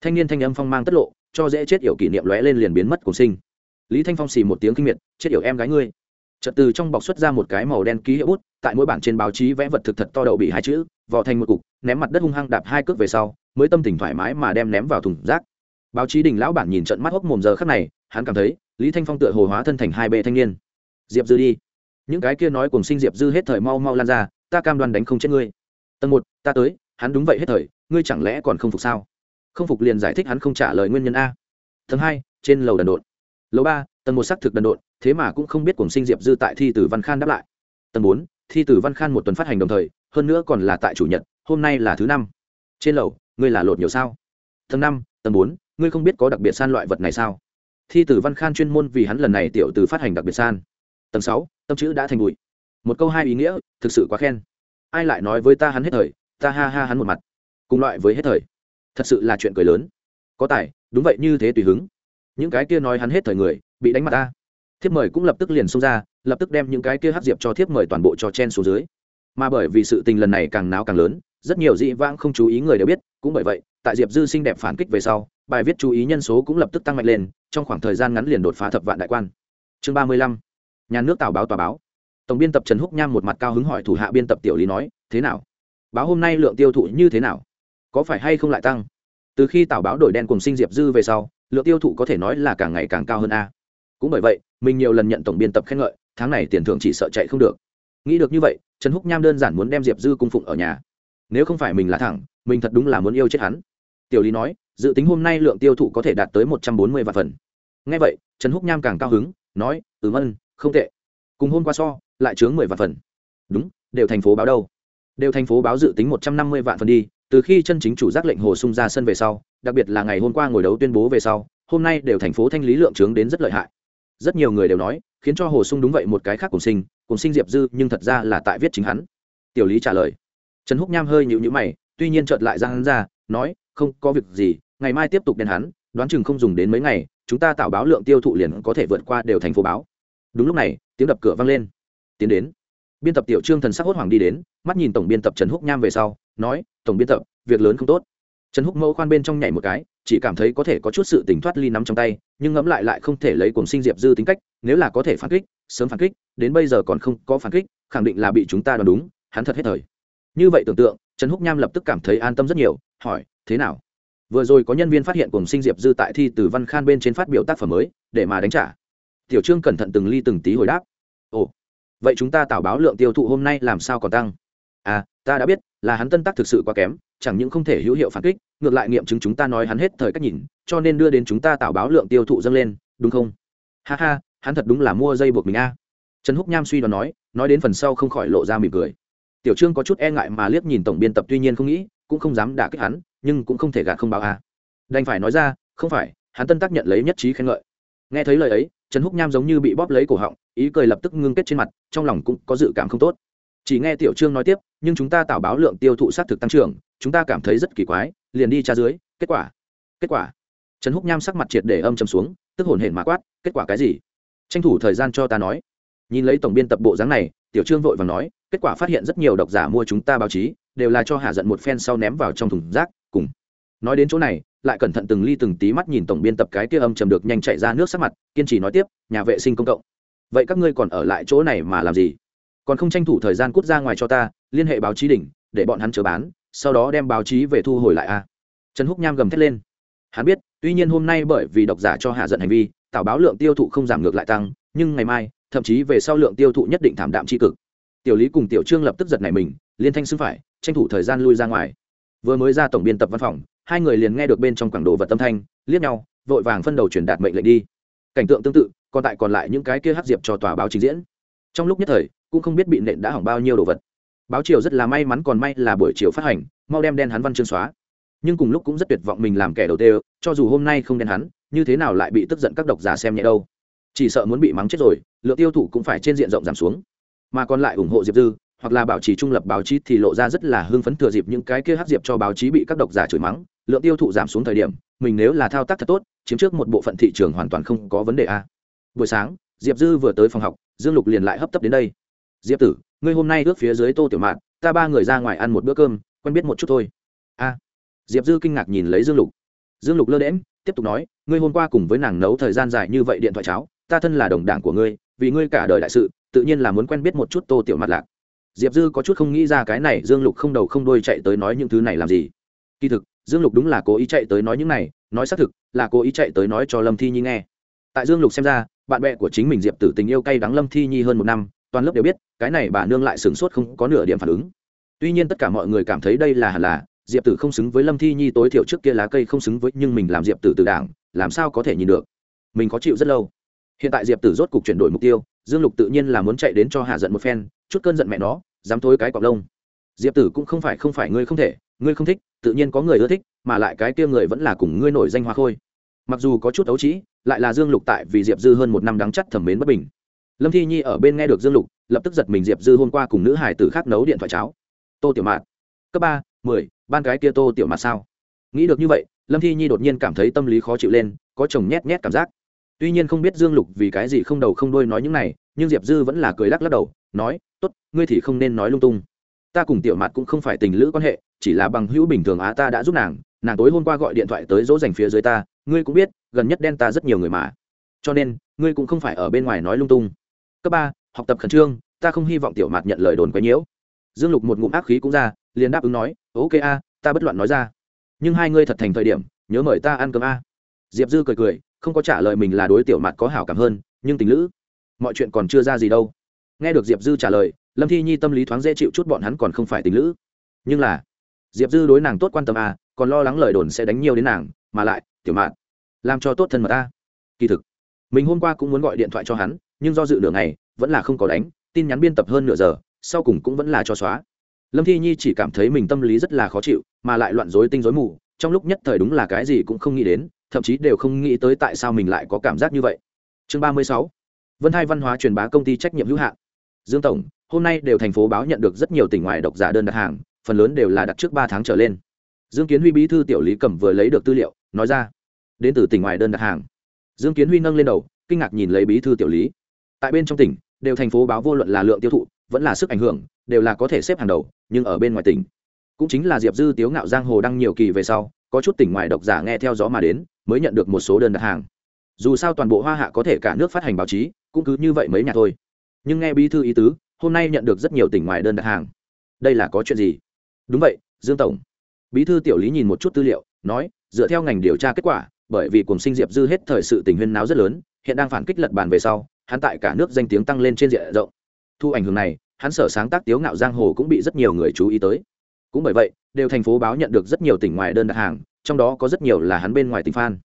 Thanh niên thanh âm phong mang tất lộ, cho dễ chết yểu kỷ niệm lóe lên liền biến mất cùng sinh. Lý thanh phong xì một tiếng kinh miệt, chết yểu em gái ngươi. Trật từ trong bọc xuất ra một cái màu đen ký hiệu bút, tại mỗi bảng trên báo chí vẽ vật thực thật to đậu bị hai chữ, vò thành một cục, ném mặt đất hung hăng đạp hai cước về sau, mới tâm tình thoải mái mà đem ném vào thùng rác. Báo chí đình lão bản nhìn trận mắt hốc mồm giờ khắc này hắn cảm thấy, lý thanh phong tựa hồ hóa thân thành hai bệ thanh niên. Diệp dư đi. Những cái kia nói cùng sinh diệp dư hết thời mau mau lan ra, ta cam đoan đánh không chết ngươi. Tầng một, ta tới, hắn đúng vậy hết thời, ngươi chẳng lẽ còn không phục sao? Không phục liền giải thích hắn không trả lời nguyên nhân a. Tầng hai, trên lầu đần độn. Lầu ba tầng một xác thực đần độn, thế mà cũng không biết cùng sinh diệp dư tại thi tử văn khan đáp lại. Tầng bốn, thi tử văn khan một tuần phát hành đồng thời, hơn nữa còn là tại chủ nhật, hôm nay là thứ năm. Trên lầu, ngươi là lột nhiều sao? Tầng năm tầng bốn, ngươi không biết có đặc biệt san loại vật này sao? Thi tử văn khan chuyên môn vì hắn lần này tiểu từ phát hành đặc biệt san. Tầng sáu, tâm chữ đã thành bụi. Một câu hai ý nghĩa, thực sự quá khen. Ai lại nói với ta hắn hết thời, ta ha ha hắn một mặt. Cùng loại với hết thời. Thật sự là chuyện cười lớn. Có tài, đúng vậy như thế tùy hứng. Những cái kia nói hắn hết thời người, bị đánh mặt ta. Thiếp mời cũng lập tức liền xông ra, lập tức đem những cái kia hát diệp cho thiếp mời toàn bộ cho chen xuống dưới. Mà bởi vì sự tình lần này càng náo càng lớn, rất nhiều dị vãng không chú ý người đều biết, cũng bởi vậy, tại diệp dư xinh đẹp phản kích về sau, bài viết chú ý nhân số cũng lập tức tăng mạnh lên trong khoảng thời gian ngắn liền đột phá thập vạn đại quan. Chương ba mươi lăm, nhà nước tào báo tòa báo. Tổng biên tập trần húc nham một mặt cao hứng hỏi thủ hạ biên tập tiểu lý nói, thế nào? Báo hôm nay lượng tiêu thụ như thế nào? Có phải hay không lại tăng? Từ khi tào báo đổi đen cùng sinh diệp dư về sau, lượng tiêu thụ có thể nói là càng ngày càng cao hơn a. Cũng bởi vậy, mình nhiều lần nhận tổng biên tập khen ngợi, tháng này tiền thưởng chỉ sợ chạy không được. Nghĩ được như vậy, trần húc nham đơn giản muốn đem diệp dư cung phụng ở nhà. Nếu không phải mình là thẳng, mình thật đúng là muốn yêu chết hắn. Tiểu lý nói dự tính hôm nay lượng tiêu thụ có thể đạt tới một trăm bốn mươi vạn phần. Ngay vậy, trần húc nham càng cao hứng, nói ừ mân, không tệ. Cùng hôm qua so, lại chướng mười vạn phần. Đúng, đều thành phố báo đâu? Đều thành phố báo dự tính một trăm năm mươi vạn phần đi, từ khi chân chính chủ giác lệnh hồ sung ra sân về sau, đặc biệt là ngày hôm qua ngồi đấu tuyên bố về sau, hôm nay đều thành phố thanh lý lượng trướng đến rất lợi hại. Rất nhiều người đều nói, khiến cho hồ sung đúng vậy một cái khác cùng sinh cùng sinh diệp dư, nhưng thật ra là tại viết chính hắn. Tiểu lý trả lời. Trần húc nham hơi nhịu nhữ mày, tuy nhiên chợt lại ra hắn ra, nói không có việc gì, ngày mai tiếp tục đèn hắn, đoán chừng không dùng đến mấy ngày, chúng ta tạo báo lượng tiêu thụ liền có thể vượt qua đều thành phố báo. Đúng lúc này, tiếng đập cửa vang lên. Tiến đến. Biên tập tiểu trương thần sắc hốt hoảng đi đến, mắt nhìn tổng biên tập trần húc nham về sau, nói, tổng biên tập, việc lớn không tốt. Trần húc mẫu khoan bên trong nhảy một cái, chỉ cảm thấy có thể có chút sự tỉnh thoát ly nắm trong tay, nhưng ngẫm lại lại không thể lấy cùng sinh diệp dư tính cách, nếu là có thể phản kích, sớm phản kích, đến bây giờ còn không có phản kích, khẳng định là bị chúng ta đoán đúng, hắn thật hết thời. Như vậy tưởng tượng, trần húc nham lập tức cảm thấy an tâm rất nhiều, hỏi thế nào? Vừa rồi có nhân viên phát hiện cùng sinh diệp dư tại thi từ văn khan bên trên phát biểu tác phẩm mới, để mà đánh trả. Tiểu trương cẩn thận từng ly từng tí hồi đáp. Ồ, vậy chúng ta tảo báo lượng tiêu thụ hôm nay làm sao còn tăng? À ta đã biết, là hắn tân tác thực sự quá kém, chẳng những không thể hữu hiệu phản kích, ngược lại nghiệm chứng chúng ta nói hắn hết thời cách nhìn, cho nên đưa đến chúng ta tảo báo lượng tiêu thụ dâng lên, đúng không? Ha ha, hắn thật đúng là mua dây buộc mình a. Trần húc nham suy đoán nói nói đến phần sau không khỏi lộ ra mỉm cười. Tiểu trương có chút e ngại mà liếc nhìn tổng biên tập tuy nhiên không nghĩ, cũng không dám đả kích hắn nhưng cũng không thể gạt không báo a. Đành phải nói ra, không phải, hắn tân tác nhận lấy nhất trí khen ngợi. Nghe thấy lời ấy, trần húc nham giống như bị bóp lấy cổ họng, ý cười lập tức ngưng kết trên mặt, trong lòng cũng có dự cảm không tốt. Chỉ nghe tiểu trương nói tiếp, nhưng chúng ta tạo báo lượng tiêu thụ xác thực tăng trưởng, chúng ta cảm thấy rất kỳ quái, liền đi tra dưới, kết quả kết quả. Trần húc nham sắc mặt triệt để âm chầm xuống, tức hồn hển mã quát, kết quả cái gì? Tranh thủ thời gian cho ta nói. Nhìn lấy tổng biên tập bộ dáng này, tiểu trương vội và nói, kết quả phát hiện rất nhiều độc giả mua chúng ta báo chí, đều là cho hạ giận một phen sau ném vào trong thùng rác nói đến chỗ này, lại cẩn thận từng ly từng tí mắt nhìn tổng biên tập cái kia âm trầm được nhanh chạy ra nước sắc mặt, kiên trì nói tiếp, nhà vệ sinh công cộng. Vậy các ngươi còn ở lại chỗ này mà làm gì? Còn không tranh thủ thời gian cút ra ngoài cho ta, liên hệ báo chí đỉnh, để bọn hắn chờ bán, sau đó đem báo chí về thu hồi lại a. Trần húc nham gầm thét lên. Hắn biết, tuy nhiên hôm nay bởi vì độc giả cho hạ giận hành vi tạo báo lượng tiêu thụ không giảm ngược lại tăng, nhưng ngày mai, thậm chí về sau lượng tiêu thụ nhất định thảm đạm tri cực. Tiểu lý cùng tiểu trương lập tức giật này mình, liên thanh xưng phải, tranh thủ thời gian lui ra ngoài. Vừa mới ra tổng biên tập văn phòng hai người liền nghe được bên trong quảng đồ vật tâm thanh, liếc nhau, vội vàng phân đầu truyền đạt mệnh lệnh đi. Cảnh tượng tương tự, còn tại còn lại những cái kia hắc diệp cho tòa báo trình diễn. Trong lúc nhất thời, cũng không biết bị nện đã hỏng bao nhiêu đồ vật. Báo chiều rất là may mắn còn may là buổi chiều phát hành, mau đem đen hắn văn chương xóa. Nhưng cùng lúc cũng rất tuyệt vọng mình làm kẻ đầu tiên cho dù hôm nay không đen hắn, như thế nào lại bị tức giận các độc giả xem nhẹ đâu. Chỉ sợ muốn bị mắng chết rồi, lượng tiêu thụ cũng phải trên diện rộng giảm xuống. Mà còn lại ủng hộ diệp dư, hoặc là bảo trì trung lập báo chí thì lộ ra rất là hưng phấn thừa dịp những cái kia hắc diệp cho báo chí bị các độc giả chửi mắng lượng tiêu thụ giảm xuống thời điểm, mình nếu là thao tác thật tốt, chiếm trước một bộ phận thị trường hoàn toàn không có vấn đề a. Buổi sáng, diệp dư vừa tới phòng học, dương lục liền lại hấp tấp đến đây. Diệp tử, ngươi hôm nay ước phía dưới tô tiểu mạn, ta ba người ra ngoài ăn một bữa cơm, quen biết một chút thôi. A. Diệp dư kinh ngạc nhìn lấy dương lục. Dương lục lơ đễm tiếp tục nói, ngươi hôm qua cùng với nàng nấu thời gian dài như vậy điện thoại cháo, ta thân là đồng đảng của ngươi, vì ngươi cả đời đại sự, tự nhiên là muốn quen biết một chút tô tiểu mặt lạc. Diệp dư có chút không nghĩ ra cái này, dương lục không đầu không đôi chạy tới nói những thứ này làm gì. Kỳ thực dương lục đúng là cố ý chạy tới nói những này, nói xác thực, là cố ý chạy tới nói cho lâm thi nhi nghe. Tại dương lục xem ra, bạn bè của chính mình diệp tử tình yêu cay đắng lâm thi nhi hơn một năm, toàn lớp đều biết, cái này bà nương lại sửng sốt không có nửa điểm phản ứng. Tuy nhiên tất cả mọi người cảm thấy đây là hẳn là, diệp tử không xứng với lâm thi nhi tối thiểu trước kia lá cây không xứng với, nhưng mình làm diệp tử từ đảng, làm sao có thể nhìn được? Mình khó chịu rất lâu. Hiện tại diệp tử rốt cục chuyển đổi mục tiêu, dương lục tự nhiên là muốn chạy đến cho hạ giận một phen, chút cơn giận mẹ nó, dám thối cái cọc lông. Diệp tử cũng không phải không phải, ngươi không thể, ngươi không thích tự nhiên có người ưa thích, mà lại cái kia người vẫn là cùng ngươi nổi danh hoa khôi. Mặc dù có chút ấu trĩ, lại là dương lục tại vì diệp dư hơn một năm đắng chắc thẩm mến bất bình. Lâm thi nhi ở bên nghe được dương lục, lập tức giật mình diệp dư hôm qua cùng nữ hải tử khác nấu điện thoại cháo. Tô tiểu mạt. Cấp ba, mười, ban cái kia tô tiểu mạt sao? Nghĩ được như vậy, lâm thi nhi đột nhiên cảm thấy tâm lý khó chịu lên, có chồng nhét nhét cảm giác. Tuy nhiên không biết dương lục vì cái gì không đầu không đuôi nói những này, nhưng diệp dư vẫn là cười lắc lắc đầu, nói t ố t ngươi thì không nên nói lung tung. Ta cùng tiểu mạt cũng không phải tình lữ quan hệ chỉ là bằng hữu bình thường á ta đã giúp nàng nàng tối hôm qua gọi điện thoại tới dỗ dành phía dưới ta, ngươi cũng biết, gần nhất đen ta rất nhiều người mà. Cho nên, ngươi cũng không phải ở bên ngoài nói lung tung. Cấp ba, học tập khẩn trương, ta không hy vọng tiểu mạt nhận lời đồn quấy nhiễu. Dương lục một ngụm ác khí cũng ra, liền đáp ứng nói, ok a, ta bất loạn nói ra. Nhưng hai ngươi thật thành thời điểm, nhớ mời ta ăn cơm a. Diệp dư cười cười, không có trả lời mình là đối tiểu mạt có hảo cảm hơn, nhưng tình lữ, mọi chuyện còn chưa ra gì đâu. Nghe được diệp dư trả lời, lâm thi nhi tâm lý thoáng dễ chịu chút bọn hắn còn không phải tình lữ. Nhưng là diệp dư đối nàng tốt quan tâm à còn lo lắng lời đồn sẽ đánh nhiều đến nàng, mà lại, tiểu mạn, làm cho tốt thân mật ta. Kỳ thực, mình hôm qua cũng muốn gọi điện thoại cho hắn, nhưng do dự nửa ngày, vẫn là không có đánh, tin nhắn biên tập hơn nửa giờ, sau cùng cũng vẫn là cho xóa. Lâm thi nhi chỉ cảm thấy mình tâm lý rất là khó chịu, mà lại loạn dối tinh dối mù, trong lúc nhất thời đúng là cái gì cũng không nghĩ đến, thậm chí đều không nghĩ tới tại sao mình lại có cảm giác như vậy. Chương ba mươi sáu. Vân hai văn hóa truyền bá công ty trách nhiệm hữu hạn. Dương tổng, hôm nay đều thành phố báo nhận được rất nhiều tỉnh ngoài độc giả đơn đặt hàng phần lớn đều là đặt trước ba tháng trở lên. Dương kiến huy bí thư tiểu lý cầm vừa lấy được tư liệu, nói ra, đến từ tỉnh ngoài đơn đặt hàng. Dương kiến huy nâng lên đầu, kinh ngạc nhìn lấy bí thư tiểu lý. Tại bên trong tỉnh, đều thành phố báo vô luận là lượng tiêu thụ, vẫn là sức ảnh hưởng, đều là có thể xếp hàng đầu, nhưng ở bên ngoài tỉnh, cũng chính là diệp dư tiếu ngạo giang hồ đăng nhiều kỳ về sau, có chút tỉnh ngoài độc giả nghe theo gió mà đến, mới nhận được một số đơn đặt hàng. Dù sao toàn bộ hoa hạ có thể cả nước phát hành báo chí, cũng cứ như vậy mấy nhà thôi. Nhưng nghe bí thư ý tứ, hôm nay nhận được rất nhiều tỉnh ngoài đơn đặt hàng. Đây là có chuyện gì? Đúng vậy, dương tổng. Bí thư tiểu lý nhìn một chút tư liệu, nói, dựa theo ngành điều tra kết quả, bởi vì cùng sinh diệp dư hết thời sự tình huyên náo rất lớn, hiện đang phản kích lật bàn về sau, hắn tại cả nước danh tiếng tăng lên trên diện rộng. Thu ảnh hưởng này, hắn sở sáng tác tiếu ngạo giang hồ cũng bị rất nhiều người chú ý tới. Cũng bởi vậy, đều thành phố báo nhận được rất nhiều tỉnh ngoài đơn đặt hàng, trong đó có rất nhiều là hắn bên ngoài tỉnh phan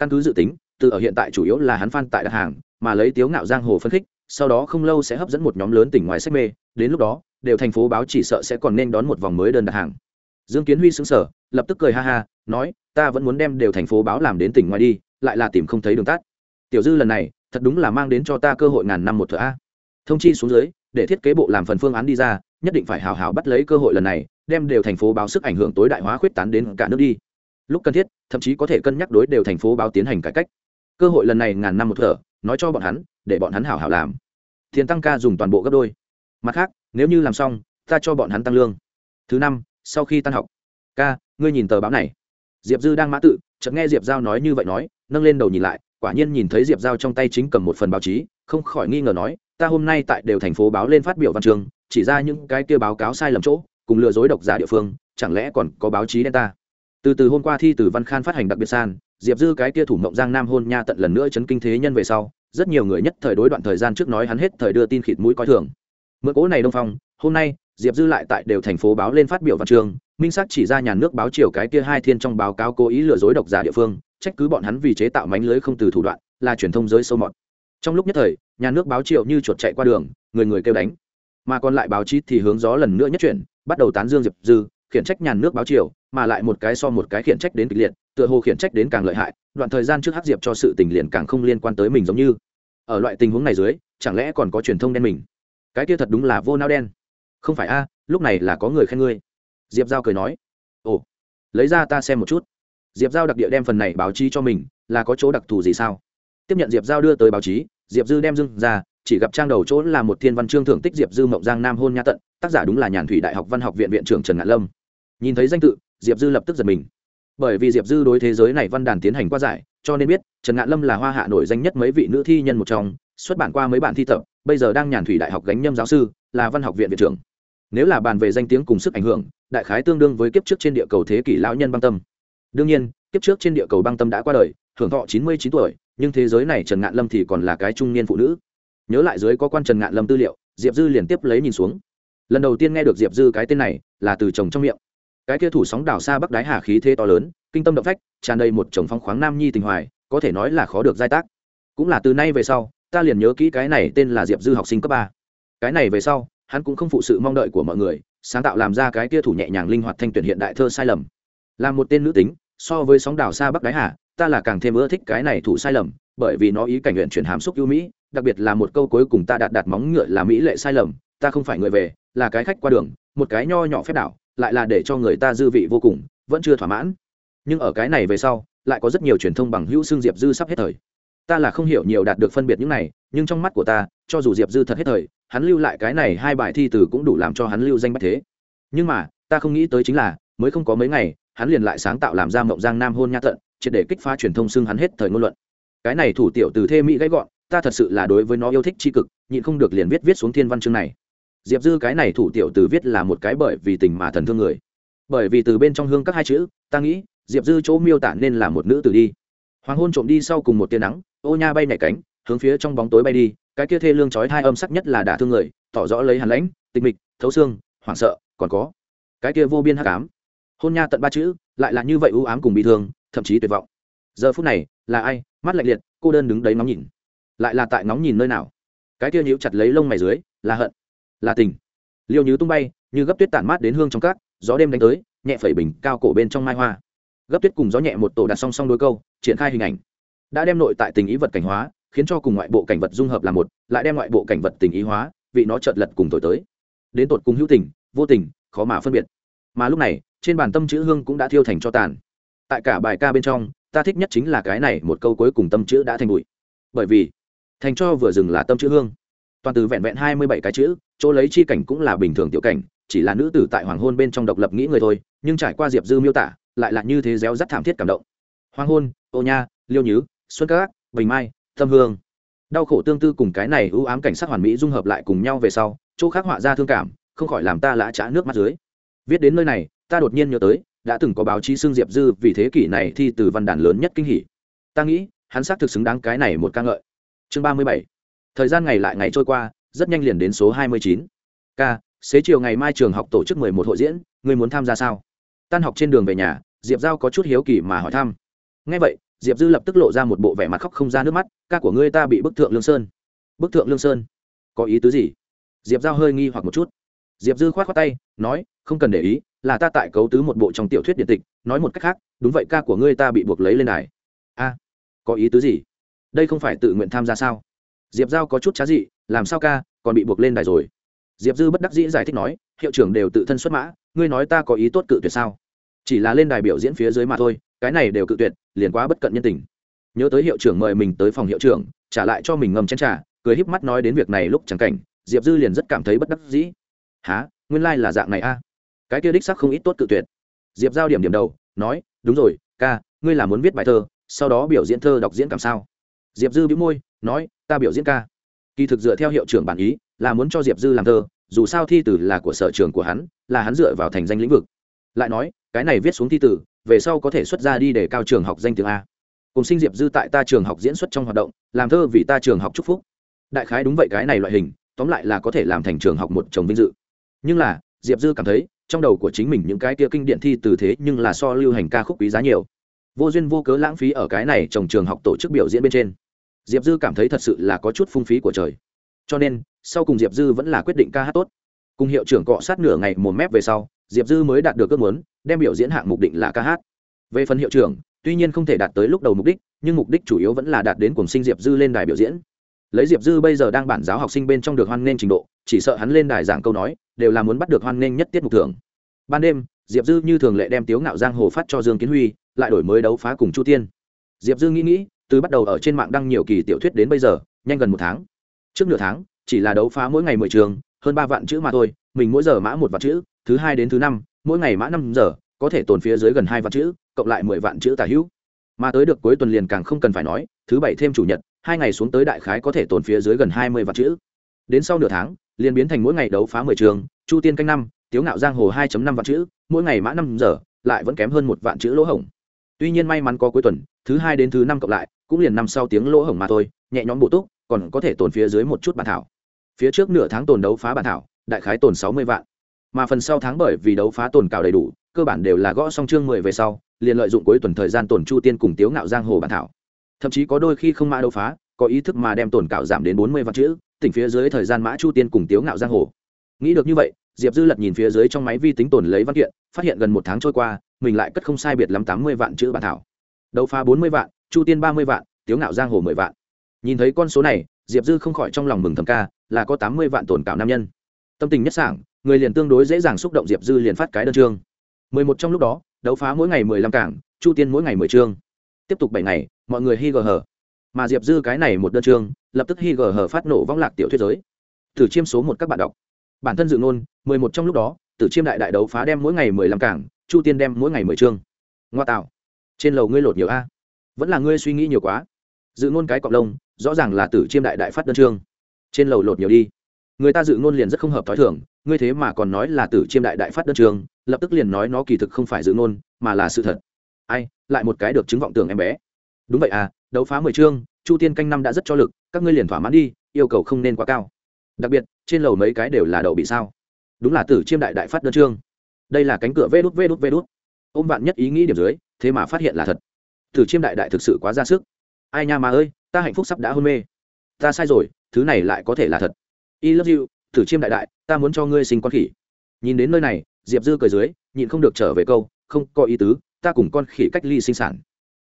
căn cứ dự tính, từ ở hiện tại chủ yếu là hắn phan tại đặt hàng, mà lấy tiếu ngạo giang hồ phân khích, sau đó không lâu sẽ hấp dẫn một nhóm lớn tỉnh ngoài sách mê, đến lúc đó đều thành phố báo chỉ sợ sẽ còn nên đón một vòng mới đơn đặt hàng. Dương kiến huy xứng sở lập tức cười ha ha, nói, ta vẫn muốn đem đều thành phố báo làm đến tỉnh ngoài đi, lại là tìm không thấy đường tắt. Tiểu dư lần này, thật đúng là mang đến cho ta cơ hội ngàn năm một thợ a. Thông chi xuống dưới, để thiết kế bộ làm phần phương án đi ra, nhất định phải hào hào bắt lấy cơ hội lần này, đem đều thành phố báo sức ảnh hưởng tối đại hóa khuyết tán đến cả nước đi. Lúc cần thiết, thậm chí có thể cân nhắc đối đều thành phố báo tiến hành cải cách. Cơ hội lần này ngàn năm một thở, nói cho bọn hắn, để bọn hắn hảo hảo làm. Tiền tăng ca dùng toàn bộ gấp đôi. Mặt khác nếu như làm xong, ta cho bọn hắn tăng lương. Thứ năm, sau khi tan học. Ca, ngươi nhìn tờ báo này. Diệp dư đang mã tự, chợt nghe diệp giao nói như vậy nói, nâng lên đầu nhìn lại, quả nhiên nhìn thấy diệp giao trong tay chính cầm một phần báo chí, không khỏi nghi ngờ nói, ta hôm nay tại đều thành phố báo lên phát biểu văn trường, chỉ ra những cái kia báo cáo sai lầm chỗ, cùng lừa dối độc giả địa phương, chẳng lẽ còn có báo chí đen ta? Từ từ hôm qua thi từ văn khan phát hành đặc biệt san, diệp dư cái kia thủ mộng giang nam hôn nha tận lần nữa chấn kinh thế nhân về sau, rất nhiều người nhất thời đối đoạn thời gian trước nói hắn hết thời đưa tin khịt mũi coi thường mượn cỗ này đông phong, hôm nay, diệp dư lại tại đều thành phố báo lên phát biểu văn trường minh sắc chỉ ra nhà nước báo chiều cái kia hai thiên trong báo cáo cố ý lừa dối độc giả địa phương, trách cứ bọn hắn vì chế tạo mánh lưới không từ thủ đoạn, là truyền thông giới sâu mọt. Trong lúc nhất thời, nhà nước báo chiều như chuột chạy qua đường, người người kêu đánh. Mà còn lại báo chí thì hướng gió lần nữa nhất chuyển, bắt đầu tán dương diệp dư, khiển trách nhà nước báo chiều mà lại một cái so một cái khiển trách đến kịch liệt, tựa hồ khiển trách đến càng lợi hại, đoạn thời gian trước hắc diệp cho sự tình liền càng không liên quan tới mình giống như. Ở loại tình huống này dưới, chẳng lẽ còn có truyền thông đen mình? Cái kia thật đúng là vô nao đen. Không phải a, lúc này là có người khen ngươi. Diệp giao cười nói. Ồ, lấy ra ta xem một chút. Diệp giao đặc địa đem phần này báo chí cho mình, là có chỗ đặc thù gì sao? Tiếp nhận diệp giao đưa tới báo chí, diệp dư đem dưng ra, chỉ gặp trang đầu chỗ là một thiên văn chương thưởng tích diệp dư mộng giang nam hôn nha tận, tác giả đúng là nhàn thủy đại học văn học viện viện trưởng trần ngạn lâm. Nhìn thấy danh tự, diệp dư lập tức giật mình. Bởi vì diệp dư đối thế giới này văn đàn tiến hành qua giải, cho nên biết, trần ngạn lâm là hoa hạ nổi danh nhất mấy vị nữ thi nhân một trong, xuất bản qua mấy bản thi tập bây giờ đang nhàn thủy đại học gánh nhâm giáo sư, là văn học viện viện trưởng. Nếu là bàn về danh tiếng cùng sức ảnh hưởng, đại khái tương đương với kiếp trước trên địa cầu thế kỷ lão nhân băng tâm. Đương nhiên, kiếp trước trên địa cầu băng tâm đã qua đời, hưởng thọ chín mươi chín tuổi, nhưng thế giới này trần ngạn lâm thì còn là cái trung niên phụ nữ. Nhớ lại dưới có quan trần ngạn lâm tư liệu, diệp dư liền tiếp lấy nhìn xuống. Lần đầu tiên nghe được diệp dư cái tên này, là từ chồng trong miệng. Cái kia thủ sóng đảo xa bắc đái hà khí thế to lớn, kinh tâm động phách, tràn đầy một chồng phong khoáng nam nhi tình hoài, có thể nói là khó được giai tác. Cũng là từ nay về sau ta liền nhớ kỹ cái này tên là diệp dư học sinh cấp ba. Cái này về sau, hắn cũng không phụ sự mong đợi của mọi người, sáng tạo làm ra cái kia thủ nhẹ nhàng linh hoạt thanh tuyển hiện đại thơ sai lầm. Là một tên nữ tính, so với sóng đảo xa bắc đái hà, ta là càng thêm ưa thích cái này thủ sai lầm, bởi vì nó ý cảnh luyện chuyển hàm xúc ưu mỹ, đặc biệt là một câu cuối cùng ta đạt đạt móng ngựa là mỹ lệ sai lầm, ta không phải người về, là cái khách qua đường, một cái nho nhỏ phép đảo, lại là để cho người ta dư vị vô cùng, vẫn chưa thỏa mãn. Nhưng ở cái này về sau, lại có rất nhiều truyền thông bằng hữu xương diệp dư sắp hết thời ta là không hiểu nhiều đạt được phân biệt những này, nhưng trong mắt của ta, cho dù diệp dư thật hết thời, hắn lưu lại cái này hai bài thi từ cũng đủ làm cho hắn lưu danh bách thế. Nhưng mà, ta không nghĩ tới chính là, mới không có mấy ngày, hắn liền lại sáng tạo làm ra mộng giang nam hôn nha tận triệt để kích phá truyền thông xưng hắn hết thời ngôn luận. Cái này thủ tiểu từ thê mỹ gãy gọn, ta thật sự là đối với nó yêu thích tri cực, nhịn không được liền viết viết xuống thiên văn chương này. Diệp dư cái này thủ tiểu từ viết là một cái bởi vì tình mà thần thương người. Bởi vì từ bên trong hương các hai chữ, ta nghĩ, diệp dư chỗ miêu tả nên là một nữ tử đi. Hoàng hôn trộm đi sau cùng một tia nắng ô nha bay nhảy cánh, hướng phía trong bóng tối bay đi, cái kia thê lương trói hai âm sắc nhất là đả thương người, tỏ rõ lấy hàn lãnh, tịch mịch, thấu xương, hoảng sợ, còn có cái kia vô biên hắc ám. Hôn nha tận ba chữ, lại là như vậy ưu ám cùng bị thương, thậm chí tuyệt vọng. Giờ phút này, là ai? Mắt lạnh liệt, cô đơn đứng đấy ngóng nhìn. Lại là tại ngóng nhìn nơi nào? Cái kia nhíu chặt lấy lông mày dưới, là hận, là tình. Liêu nhứ tung bay, như gấp tuyết tản mát đến hương trong các gió đêm đánh tới, nhẹ phẩy bình cao cổ bên trong mai hoa. Gấp tuyết cùng gió nhẹ một tổ đặt song song đôi câu, triển khai hình ảnh đã đem nội tại tình ý vật cảnh hóa, khiến cho cùng ngoại bộ cảnh vật dung hợp là một, lại đem ngoại bộ cảnh vật tình ý hóa, vị nó chợt lật cùng thổi tới. Đến tột cùng hữu tình, vô tình, khó mà phân biệt. Mà lúc này, trên bàn tâm chữ hương cũng đã thiêu thành cho tàn. Tại cả bài ca bên trong, ta thích nhất chính là cái này một câu cuối cùng tâm chữ đã thành bụi. Bởi vì, thành cho vừa dừng là tâm chữ hương. Toàn từ vẹn vẹn hai mươi bảy cái chữ, chỗ lấy chi cảnh cũng là bình thường tiểu cảnh, chỉ là nữ tử tại hoàng hôn bên trong độc lập nghĩ người thôi, nhưng trải qua diệp dư miêu tả, lại là như thế réo rắt thảm thiết cảm động. Hoàng hôn, ô nha, liêu nhứ xuân các, bình mai, tâm hương. Đau khổ tương tư cùng cái này ưu ám cảnh sát hoàn mỹ dung hợp lại cùng nhau về sau, chỗ khác họa ra thương cảm, không khỏi làm ta lã trá nước mắt dưới. Viết đến nơi này, ta đột nhiên nhớ tới, đã từng có báo chí xương diệp dư vì thế kỷ này thi từ văn đàn lớn nhất kinh hỷ ta nghĩ, hắn xác thực xứng đáng cái này một ca ngợi. Chương ba mươi bảy. Thời gian ngày lại ngày trôi qua, rất nhanh liền đến số hai mươi chín. K xế chiều ngày mai trường học tổ chức mười một hội diễn người muốn tham gia sao? Tan học trên đường về nhà, diệp giao có chút hiếu kỳ mà hỏi thăm. Ngay vậy diệp dư lập tức lộ ra một bộ vẻ mặt khóc không ra nước mắt, ca của ngươi ta bị bức thượng lương sơn. Bức thượng lương sơn? Có ý tứ gì? Diệp giao hơi nghi hoặc một chút. Diệp dư k h o á t khoác tay, nói, không cần để ý, là ta tại cấu tứ một bộ trong tiểu thuyết điện tịch, nói một cách khác, đúng vậy ca của ngươi ta bị buộc lấy lên đài. A, có ý tứ gì? Đây không phải tự nguyện tham gia sao? Diệp giao có chút trá dị, làm sao ca, còn bị buộc lên đài rồi? Diệp dư bất đắc dĩ giải thích nói, hiệu trưởng đều tự thân xuất mã, ngươi nói ta có ý tốt cự tuyệt sao? Chỉ là lên đài biểu diễn phía dưới mà thôi cái này đều cự tuyệt, liền quá bất cận nhân tình. Nhớ tới hiệu trưởng mời mình tới phòng hiệu trưởng, trả lại cho mình ngầm chén trà, cười híp mắt nói đến việc này lúc chẳng cảnh, diệp dư liền rất cảm thấy bất đắc dĩ. Há nguyên lai、like、là dạng này a. Cái kia đích sắc không ít tốt cự tuyệt. Diệp giao điểm điểm đầu, nói, đúng rồi, ca, ngươi là muốn viết bài thơ, sau đó biểu diễn thơ đọc diễn cảm sao? Diệp dư bĩu môi, nói, ta biểu diễn ca. Kỳ thực dựa theo hiệu trưởng bản ý, là muốn cho diệp dư làm thơ, dù sao thi tử là của sở trường của hắn, là hắn dựa vào thành danh lĩnh vực. Lại nói, cái này viết xuống thi tử về sau có thể xuất ra đi để cao trường học danh tiếng a. Cùng sinh diệp dư tại ta trường học diễn xuất trong hoạt động, làm thơ vì ta trường học chúc phúc. Đại khái đúng vậy cái này loại hình, tóm lại là có thể làm thành trường học một chồng vinh dự. Nhưng là, diệp dư cảm thấy, trong đầu của chính mình những cái kia kinh điện thi từ thế nhưng là so lưu hành ca khúc quý giá nhiều. Vô duyên vô cớ lãng phí ở cái này trồng trường học tổ chức biểu diễn bên trên. Diệp dư cảm thấy thật sự là có chút phung phí của trời. Cho nên, sau cùng diệp dư vẫn là quyết định ca hát tốt. Cùng hiệu trưởng cọ sát nửa ngày một mép về sau, diệp dư mới đạt được ước muốn đem biểu diễn hạng mục định là ca hát. Về phần hiệu trưởng, tuy nhiên không thể đạt tới lúc đầu mục đích, nhưng mục đích chủ yếu vẫn là đạt đến cùng sinh diệp dư lên đài biểu diễn. Lấy diệp dư bây giờ đang bản giáo học sinh bên trong được hoan nghênh trình độ, chỉ sợ hắn lên đài giảng câu nói, đều là muốn bắt được hoan nghênh nhất tiết mục thưởng. Ban đêm, diệp dư như thường lệ đem tiếu ngạo giang hồ phát cho dương kiến huy, lại đổi mới đấu phá cùng chu tiên. Diệp dư nghĩ nghĩ, từ bắt đầu ở trên mạng đăng nhiều kỳ tiểu thuyết đến bây giờ, nhanh gần một tháng. Trước nửa tháng, chỉ là đấu phá mỗi ngày mười trường, hơn ba vạn chữ mà thôi, mình mỗi giờ mã một vạn chữ, thứ hai đến thứ năm mỗi ngày mã năm giờ, có thể tồn phía dưới gần hai vạn chữ, cộng lại mười vạn chữ tả hữu. Mà tới được cuối tuần liền càng không cần phải nói, thứ bảy thêm chủ nhật, hai ngày xuống tới đại khái có thể tồn phía dưới gần hai mươi vạn chữ. Đến sau nửa tháng, liền biến thành mỗi ngày đấu phá mười trường, chu tiên canh năm, tiếu ngạo giang hồ hai năm vạn chữ, mỗi ngày mã năm giờ, lại vẫn kém hơn một vạn chữ lỗ hổng. Tuy nhiên may mắn có cuối tuần, thứ hai đến thứ năm cộng lại, cũng liền năm sau tiếng lỗ hổng mà thôi, nhẹ nhõm bổ túc, còn có thể tồn phía dưới một chút bản thảo. Phía trước nửa tháng tồn đấu phá bản thảo, đại khái tồn sáu mươi vạn mà phần sau tháng bởi vì đấu phá tồn cào đầy đủ, cơ bản đều là gõ xong chương mười về sau, liền lợi dụng cuối tuần thời gian tổn chu tiên cùng tiếu ngạo giang hồ bản thảo. Thậm chí có đôi khi không mã đấu phá, có ý thức mà đem tổn cạo giảm đến bốn mươi vạn chữ, tỉnh phía dưới thời gian mã chu tiên cùng tiếu ngạo giang hồ. Nghĩ được như vậy, diệp dư lật nhìn phía dưới trong máy vi tính tồn lấy văn kiện, phát hiện gần một tháng trôi qua, mình lại cất không sai biệt lắm tám mươi vạn chữ bản thảo. Đấu phá bốn mươi vạn, chu tiên ba mươi vạn, tiếu ngạo giang hồ mười vạn. Nhìn thấy con số này, diệp dư không khỏi trong lòng mừng thầm ca, là có tám mươi vạn tồn cạo nam nhân. Tâm tình nhất sảng người liền tương đối dễ dàng xúc động diệp dư liền phát cái đơn chương. Mười một trong lúc đó, đấu phá mỗi ngày mười lăm cảng, chu tiên mỗi ngày mười chương. Tiếp tục bảy ngày, mọi người hi gờ hờ. Mà diệp dư cái này một đơn chương, lập tức hi gờ hờ phát nổ vong lạc tiểu thuyết giới. Thử chiêm số một các bạn đọc. Bản thân dự ngôn, mười một trong lúc đó, Tử chiêm đại đại đấu phá đem mỗi ngày mười lăm cảng, chu tiên đem mỗi ngày mười chương. Ngoa tạo. Trên lầu ngươi lột nhiều a. Vẫn là ngươi suy nghĩ nhiều quá. Dự ngôn cái cọc lông, rõ ràng là tử chiêm đại đại phát đơn chương. Trên lầu lột nhiều đi người ta dự ngôn liền rất không hợp t h ó i thường, ngươi thế mà còn nói là tử chiêm đại đại phát đơn trường, lập tức liền nói nó kỳ thực không phải dự ngôn, mà là sự thật. Ai, lại một cái được chứng vọng tưởng em bé. Đúng vậy à đấu phá mười chương, chu tiên canh năm đã rất cho lực, các ngươi liền thỏa mãn đi, yêu cầu không nên quá cao. Đặc biệt, trên lầu mấy cái đều là đậu bị sao? Đúng là tử chiêm đại đại phát đơn chương đây là cánh cửa vê đút vê đút vê đút. Ôm bạn nhất ý nghĩ điểm dưới, thế mà phát hiện là thật. Tử chiêm đại đại thực sự quá ra sức. Ai nha mà ơi, ta hạnh phúc sắp đã hôn mê. Ta sai rồi, thứ này lại có thể là thật y love you thử chiêm đại đại, ta muốn cho ngươi sinh con khỉ. Nhìn đến nơi này, diệp dư cười dưới, nhịn không được trở về câu, không có ý tứ, ta cùng con khỉ cách ly sinh sản.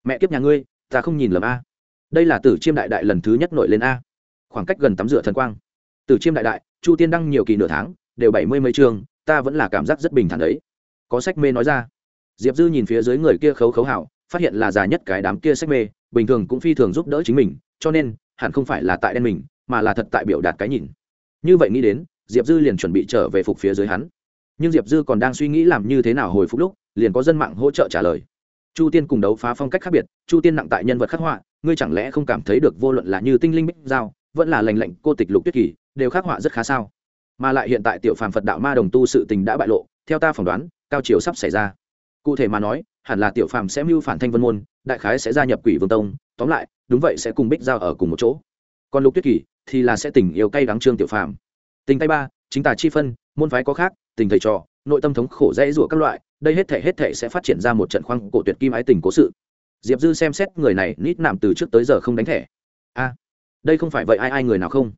Mẹ kiếp nhà ngươi, ta không nhìn lầm a. Đây là tử chiêm đại đại lần thứ nhất nổi lên a. Khoảng cách gần tắm rửa thần quang. Tử chiêm đại đại, chu tiên đăng nhiều kỳ nửa tháng, đều bảy mươi mấy chương ta vẫn là cảm giác rất bình thản đấy. Có sách mê nói ra. Diệp dư nhìn phía dưới người kia khấu khấu hảo, phát hiện là già nhất cái đám kia sách mê, bình thường cũng phi thường giúp đỡ chính mình, cho nên, hẳn không phải là tại đen mình, mà là thật tại biểu đạt cái nhìn như vậy nghĩ đến, diệp dư liền chuẩn bị trở về phục phía dưới hắn. Nhưng diệp dư còn đang suy nghĩ làm như thế nào hồi phục lúc, liền có dân mạng hỗ trợ trả lời. Chu tiên cùng đấu phá phong cách khác biệt, chu tiên nặng tại nhân vật khắc họa, ngươi chẳng lẽ không cảm thấy được vô luận là như tinh linh bích giao, vẫn là lành lệnh cô tịch lục tuyết kỳ, đều khắc họa rất khá sao? Mà lại hiện tại tiểu phàm phật đạo ma đồng tu sự tình đã bại lộ, theo ta phỏng đoán, cao chiều sắp xảy ra. Cụ thể mà nói, hẳn là tiểu phàm sẽ mưu phản thanh vân môn, đại khái sẽ gia nhập quỷ vương tông, tóm lại, đúng vậy sẽ cùng bích giao ở cùng một chỗ. Còn lục tuyết kỳ thì là sẽ tình yêu cay đắng trương tiểu phàm. Tình tay ba, chính tà chi phân, môn phái có khác, tình thầy trò, nội tâm thống khổ dễ rủa các loại, đây hết thể hết thể sẽ phát triển ra một trận khoang cổ tuyệt kim ái tình cố sự. Diệp dư xem xét người này, nít nạm từ trước tới giờ không đánh thẻ. A, đây không phải vậy, ai ai người nào không?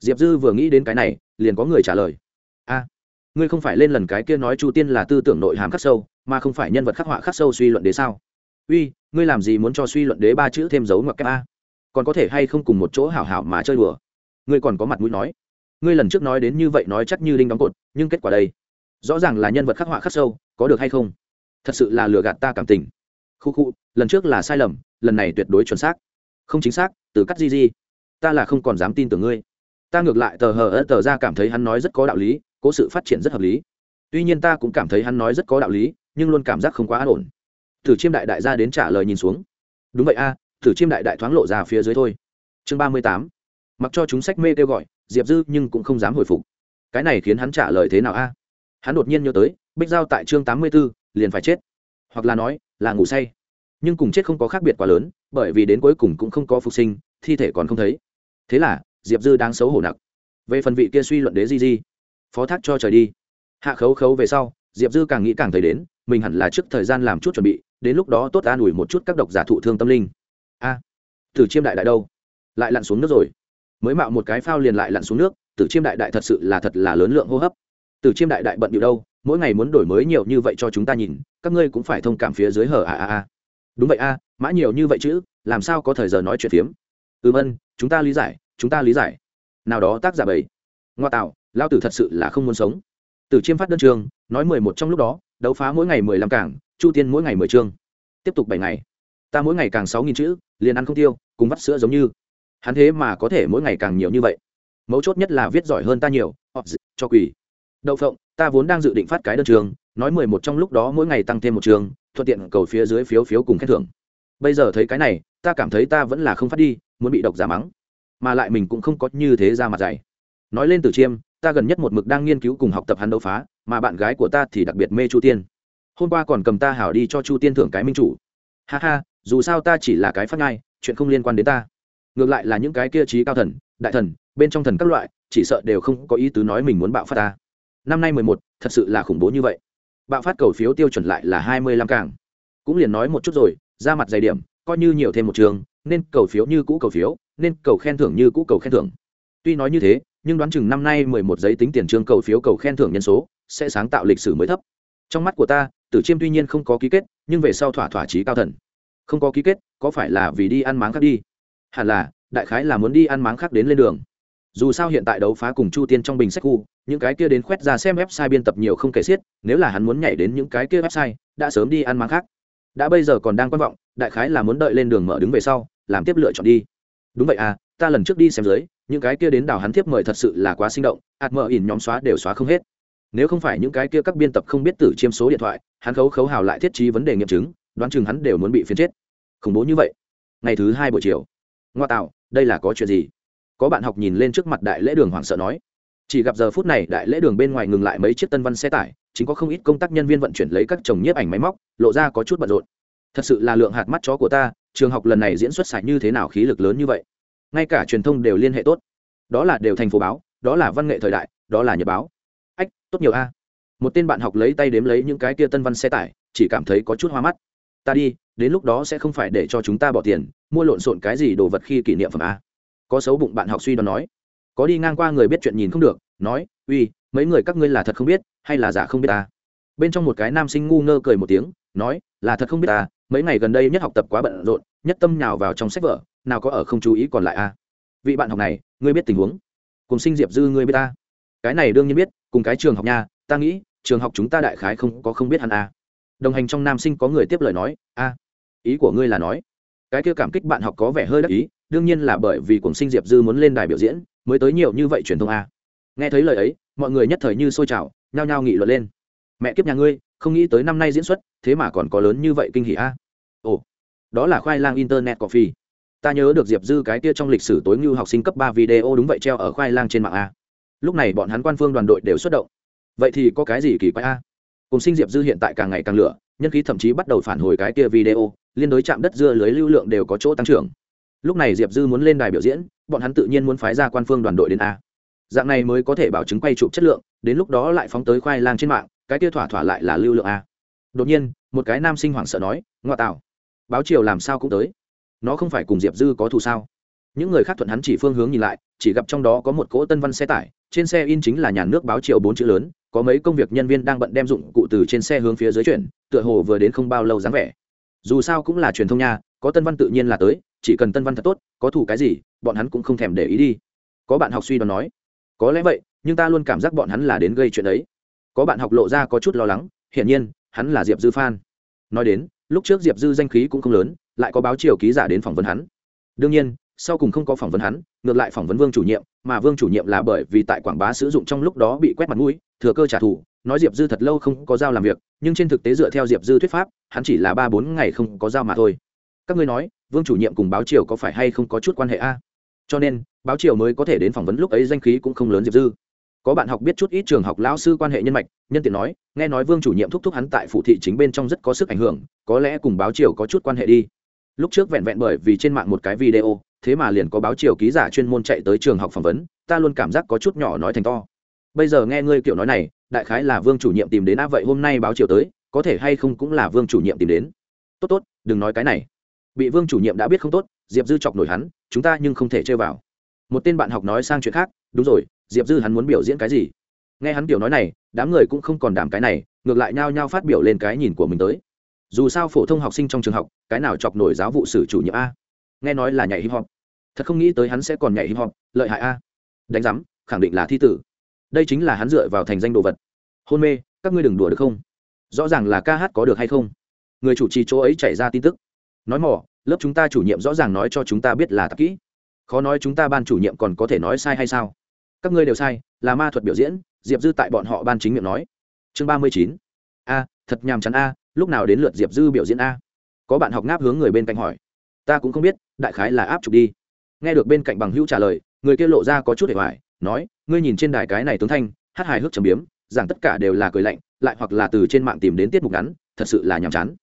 Diệp dư vừa nghĩ đến cái này, liền có người trả lời. A, ngươi không phải lên lần cái kia nói chu tiên là tư tưởng nội hàm khắc sâu, mà không phải nhân vật khắc họa khắc sâu suy luận đế sao? Uy, ngươi làm gì muốn cho suy luận đế ba chữ thêm dấu ngoặc kép a? Còn có thể hay không cùng một chỗ hảo hảo mà chơi đùa? Ngươi còn có mặt mũi nói. Ngươi lần trước nói đến như vậy nói chắc như đinh đóng cột, nhưng kết quả đây? Rõ ràng là nhân vật khắc họa khắc sâu, có được hay không? Thật sự là lừa gạt ta cảm tình. Khu khu, lần trước là sai lầm, lần này tuyệt đối chuẩn xác. Không chính xác, từ cắt di di. Ta là không còn dám tin tưởng ngươi. Ta ngược lại tờ hờ ớt tờ ra cảm thấy hắn nói rất có đạo lý, cố sự phát triển rất hợp lý. Tuy nhiên ta cũng cảm thấy hắn nói rất có đạo lý, nhưng luôn cảm giác không quá an ổn. Thử chiêm đại đại ra đến trả lời nhìn xuống. Đúng vậy a, thử chiêm đại đại thoáng lộ ra phía dưới thôi. Chương ba mươi tám mặc cho chúng sách mê kêu gọi diệp dư nhưng cũng không dám hồi phục. Cái này khiến hắn trả lời thế nào a? Hắn đột nhiên nhớ tới bích giao tại chương tám mươi b ố liền phải chết. Hoặc là nói là ngủ say. Nhưng cùng chết không có khác biệt quá lớn bởi vì đến cuối cùng cũng không có phục sinh thi thể còn không thấy. Thế là diệp dư đang xấu hổ nặng. Về phần vị kia suy luận đế di di phó thác cho trời đi. Hạ khấu khấu về sau diệp dư càng nghĩ càng thấy đến mình hẳn là trước thời gian làm chút chuẩn bị đến lúc đó tốt an ủi một chút các độc giả thụ thương tâm linh. A à, tử chiêm đại đại đâu? Lại lặn xuống nước rồi mới mạo một cái phao liền lại lặn xuống nước, tử chiêm đại đại thật sự là thật là lớn lượng hô hấp. Tử chiêm đại đại bận điệu đâu, mỗi ngày muốn đổi mới nhiều như vậy cho chúng ta nhìn, các ngươi cũng phải thông cảm phía dưới hở à à à đúng vậy a, mã nhiều như vậy chứ, làm sao có thời giờ nói chuyện phiếm? Ừm ân, chúng ta lý giải, chúng ta lý giải. Nào đó tác giả bảy ngoa tạo lao tử thật sự là không muốn sống. Tử chiêm phát đơn trường, nói mười một trong lúc đó, đấu phá mỗi ngày mười lăm cảng, chu tiên mỗi ngày mười chương. Tiếp tục bảy ngày. Ta mỗi ngày càng sáu nghìn chữ, liền ăn không tiêu, cùng vắt sữa giống như hắn thế mà có thể mỗi ngày càng nhiều như vậy. Mấu chốt nhất là viết giỏi hơn ta nhiều họ cho quỷ. Đậu phộng, ta vốn đang dự định phát cái đơn trường, nói mười một trong lúc đó mỗi ngày tăng thêm một trường, thuận tiện cầu phía dưới phiếu phiếu cùng khen thưởng. Bây giờ thấy cái này, ta cảm thấy ta vẫn là không phát đi, muốn bị độc giả mắng. Mà lại mình cũng không có như thế ra mặt dày nói lên từ chiêm, ta gần nhất một mực đang nghiên cứu cùng học tập hắn đấu phá, mà bạn gái của ta thì đặc biệt mê chu tiên. Hôm qua còn cầm ta hảo đi cho chu tiên thưởng cái minh chủ. Ha ha, dù sao ta chỉ là cái phát ngai, chuyện không liên quan đến ta ngược lại là những cái kia trí cao thần, đại thần, bên trong thần các loại, chỉ sợ đều không có ý tứ nói mình muốn bạo phát ta. Năm nay mười một, thật sự là khủng bố như vậy. Bạo phát cầu phiếu tiêu chuẩn lại là hai mươi lăm càng. Cũng liền nói một chút rồi, ra mặt dày điểm, coi như nhiều thêm một trường, nên cầu phiếu như cũ cầu phiếu, nên cầu khen thưởng như cũ cầu khen thưởng. Tuy nói như thế, nhưng đoán chừng năm nay mười một giấy tính tiền trương cầu phiếu cầu khen thưởng nhân số sẽ sáng tạo lịch sử mới thấp. Trong mắt của ta, tử chiêm tuy nhiên không có ký kết, nhưng về sau thỏa thỏa trí cao thần. Không có ký kết, có phải là vì đi ăn máng khác đi? Hẳn là, đại khái là muốn đi ăn máng khác đến lên đường. Dù sao hiện tại đấu phá cùng chu tiên trong bình sách khu, những cái kia đến khoét ra xem website biên tập nhiều không kể xiết, nếu là hắn muốn nhảy đến những cái kia website, đã sớm đi ăn máng khác. Đã bây giờ còn đang quan vọng, đại khái là muốn đợi lên đường mở đứng về sau, làm tiếp lựa chọn đi. Đúng vậy à ta lần trước đi xem dưới, những cái kia đến đảo hắn tiếp mời thật sự là quá sinh động hạt mở ỉn nhóm xóa đều xóa không hết. Nếu không phải những cái kia các biên tập không biết tử chiêm số điện thoại, hắn khấu khấu hào lại thiết trí vấn đề nghiệm chứng, đoán chừng hắn đều muốn bị phiến chết. Khủng bố như vậy. Ngày thứ hai buổi chiều ngoa tạo, đây là có chuyện gì? Có bạn học nhìn lên trước mặt đại lễ đường hoảng sợ nói. Chỉ gặp giờ phút này, đại lễ đường bên ngoài ngừng lại mấy chiếc tân văn xe tải, chính có không ít công tác nhân viên vận chuyển lấy các chồng nhiếp ảnh máy móc, lộ ra có chút bận rộn. Thật sự là lượng hạt mắt chó của ta, trường học lần này diễn xuất sạch như thế nào khí lực lớn như vậy. Ngay cả truyền thông đều liên hệ tốt. Đó là đều thành phố báo, đó là văn nghệ thời đại, đó là nhật báo. Ách, tốt nhiều a. Một tên bạn học lấy tay đếm lấy những cái kia tân văn xe tải, chỉ cảm thấy có chút hoa mắt ta đi, đến lúc đó sẽ không phải để cho chúng ta bỏ tiền, mua lộn xộn cái gì đồ vật khi kỷ niệm phẩm a. Có xấu bụng bạn học suy đoán nói. Có đi ngang qua người biết chuyện nhìn không được, nói, uy, mấy người các ngươi là thật không biết, hay là giả không biết ta? Bên trong một cái nam sinh ngu ngơ cười một tiếng, nói, là thật không biết ta, mấy ngày gần đây nhất học tập quá bận rộn, nhất tâm nhào vào trong sách vở, nào có ở không chú ý còn lại a. Vị bạn học này, ngươi biết tình huống? Cùng sinh diệp dư ngươi biết ta? Cái này đương nhiên biết, cùng cái trường học nha, ta nghĩ, trường học chúng ta đại khái không có không biết hắn a đồng hành trong nam sinh có người tiếp lời nói, a, ý của ngươi là nói, cái kia cảm kích bạn học có vẻ hơi đắc ý, đương nhiên là bởi vì cùng sinh diệp dư muốn lên đài biểu diễn, mới tới nhiều như vậy truyền thông a. Nghe thấy lời ấy, mọi người nhất thời như sôi trào, nhao nhao nghị luận lên. Mẹ kiếp nhà ngươi, không nghĩ tới năm nay diễn xuất, thế mà còn có lớn như vậy kinh hỉ a. Ồ, đó là khoai lang internet coffee ta nhớ được diệp dư cái kia trong lịch sử tối ngưu học sinh cấp ba video đúng vậy treo ở khoai lang trên mạng a. Lúc này bọn hắn quan phương đoàn đội đều xuất động. Vậy thì có cái gì kỳ quái a? Cùng sinh diệp dư hiện tại càng ngày càng lửa, nhân khí thậm chí bắt đầu phản hồi cái kia video, liên đối chạm đất dưa lưới lưu lượng đều có chỗ tăng trưởng. Lúc này diệp dư muốn lên đài biểu diễn, bọn hắn tự nhiên muốn phái ra quan phương đoàn đội đến a. Dạng này mới có thể bảo chứng quay chụp chất lượng, đến lúc đó lại phóng tới khoai lang trên mạng, cái kia thỏa thỏa lại là lưu lượng a. Đột nhiên, một cái nam sinh hoảng sợ nói, ngoa tạo, báo chiều làm sao cũng tới. Nó không phải cùng diệp dư có thù sao? Những người khác thuận hắn chỉ phương hướng nhìn lại, chỉ gặp trong đó có một cỗ tân văn xe tải, trên xe in chính là nhà nước báo chiều bốn chữ lớn có mấy công việc nhân viên đang bận đem dụng cụ từ trên xe hướng phía dưới chuyển, tựa hồ vừa đến không bao lâu dáng vẻ. Dù sao cũng là truyền thông nha, có tân văn tự nhiên là tới, chỉ cần tân văn thật tốt, có thủ cái gì, bọn hắn cũng không thèm để ý đi. Có bạn học suy đoán nói, có lẽ vậy, nhưng ta luôn cảm giác bọn hắn là đến gây chuyện ấy. Có bạn học lộ ra có chút lo lắng, hiển nhiên, hắn là diệp dư phan nói đến, lúc trước diệp dư danh khí cũng không lớn, lại có báo chiều ký giả đến phỏng vấn hắn. Đương nhiên, sau cùng không có phỏng vấn hắn, ngược lại phỏng vấn vương chủ nhiệm, mà vương chủ nhiệm là bởi vì tại quảng bá sử dụng trong lúc đó bị quét mặt mũi thừa cơ trả thù, nói diệp dư thật lâu không có giao làm việc, nhưng trên thực tế dựa theo diệp dư thuyết pháp, hắn chỉ là ba bốn ngày không có giao mà thôi. Các ngươi nói, vương chủ nhiệm cùng báo triều có phải hay không có chút quan hệ a? Cho nên, báo triều mới có thể đến phỏng vấn lúc ấy danh khí cũng không lớn diệp dư. Có bạn học biết chút ít trường học lão sư quan hệ nhân mạch, nhân tiện nói, nghe nói vương chủ nhiệm thúc thúc hắn tại phụ thị chính bên trong rất có sức ảnh hưởng, có lẽ cùng báo triều có chút quan hệ đi. Lúc trước vẹn vẹn bởi vì trên mạng một cái video, thế mà liền có báo triều ký giả chuyên môn chạy tới trường học phỏng vấn, ta luôn cảm giác có chút nhỏ nói thành to bây giờ nghe ngươi kiểu nói này, đại khái là vương chủ nhiệm tìm đến á, vậy hôm nay báo chiều tới, có thể hay không cũng là vương chủ nhiệm tìm đến. Tốt tốt, đừng nói cái này. Bị vương chủ nhiệm đã biết không tốt, diệp dư chọc nổi hắn, chúng ta nhưng không thể chơi vào. Một tên bạn học nói sang chuyện khác, đúng rồi, diệp dư hắn muốn biểu diễn cái gì? Nghe hắn kiểu nói này, đám người cũng không còn đảm cái này, ngược lại nhao nhao phát biểu lên cái nhìn của mình tới. Dù sao phổ thông học sinh trong trường học, cái nào chọc nổi giáo vụ sử chủ nhiệm a? Nghe nói là nhảy hip hop. Thật không nghĩ tới hắn sẽ còn nhảy hip hop, lợi hại a. Đánh giám, khẳng định là thi tử đây chính là hắn dựa vào thành danh đồ vật. Hôn mê, các ngươi đừng đùa được không? Rõ ràng là ca hát có được hay không? Người chủ trì chỗ ấy chạy ra tin tức. Nói mỏ, lớp chúng ta chủ nhiệm rõ ràng nói cho chúng ta biết là tạp kỹ. Khó nói chúng ta ban chủ nhiệm còn có thể nói sai hay sao? Các ngươi đều sai, là ma thuật biểu diễn, diệp dư tại bọn họ ban chính miệng nói. Chương ba mươi chín. A, thật nhàm chán a, lúc nào đến lượt diệp dư biểu diễn a? Có bạn học ngáp hướng người bên cạnh hỏi. Ta cũng không biết, đại khái là áp chụp đi. Nghe được bên cạnh bằng hữu trả lời, người kia lộ ra có chút để hoài, nói ngươi nhìn trên đài cái này tướng thanh, hát hài hước trầm biếm giảng tất cả đều là cười lạnh, lại hoặc là từ trên mạng tìm đến tiết mục ngắn, thật sự là nhàm chán.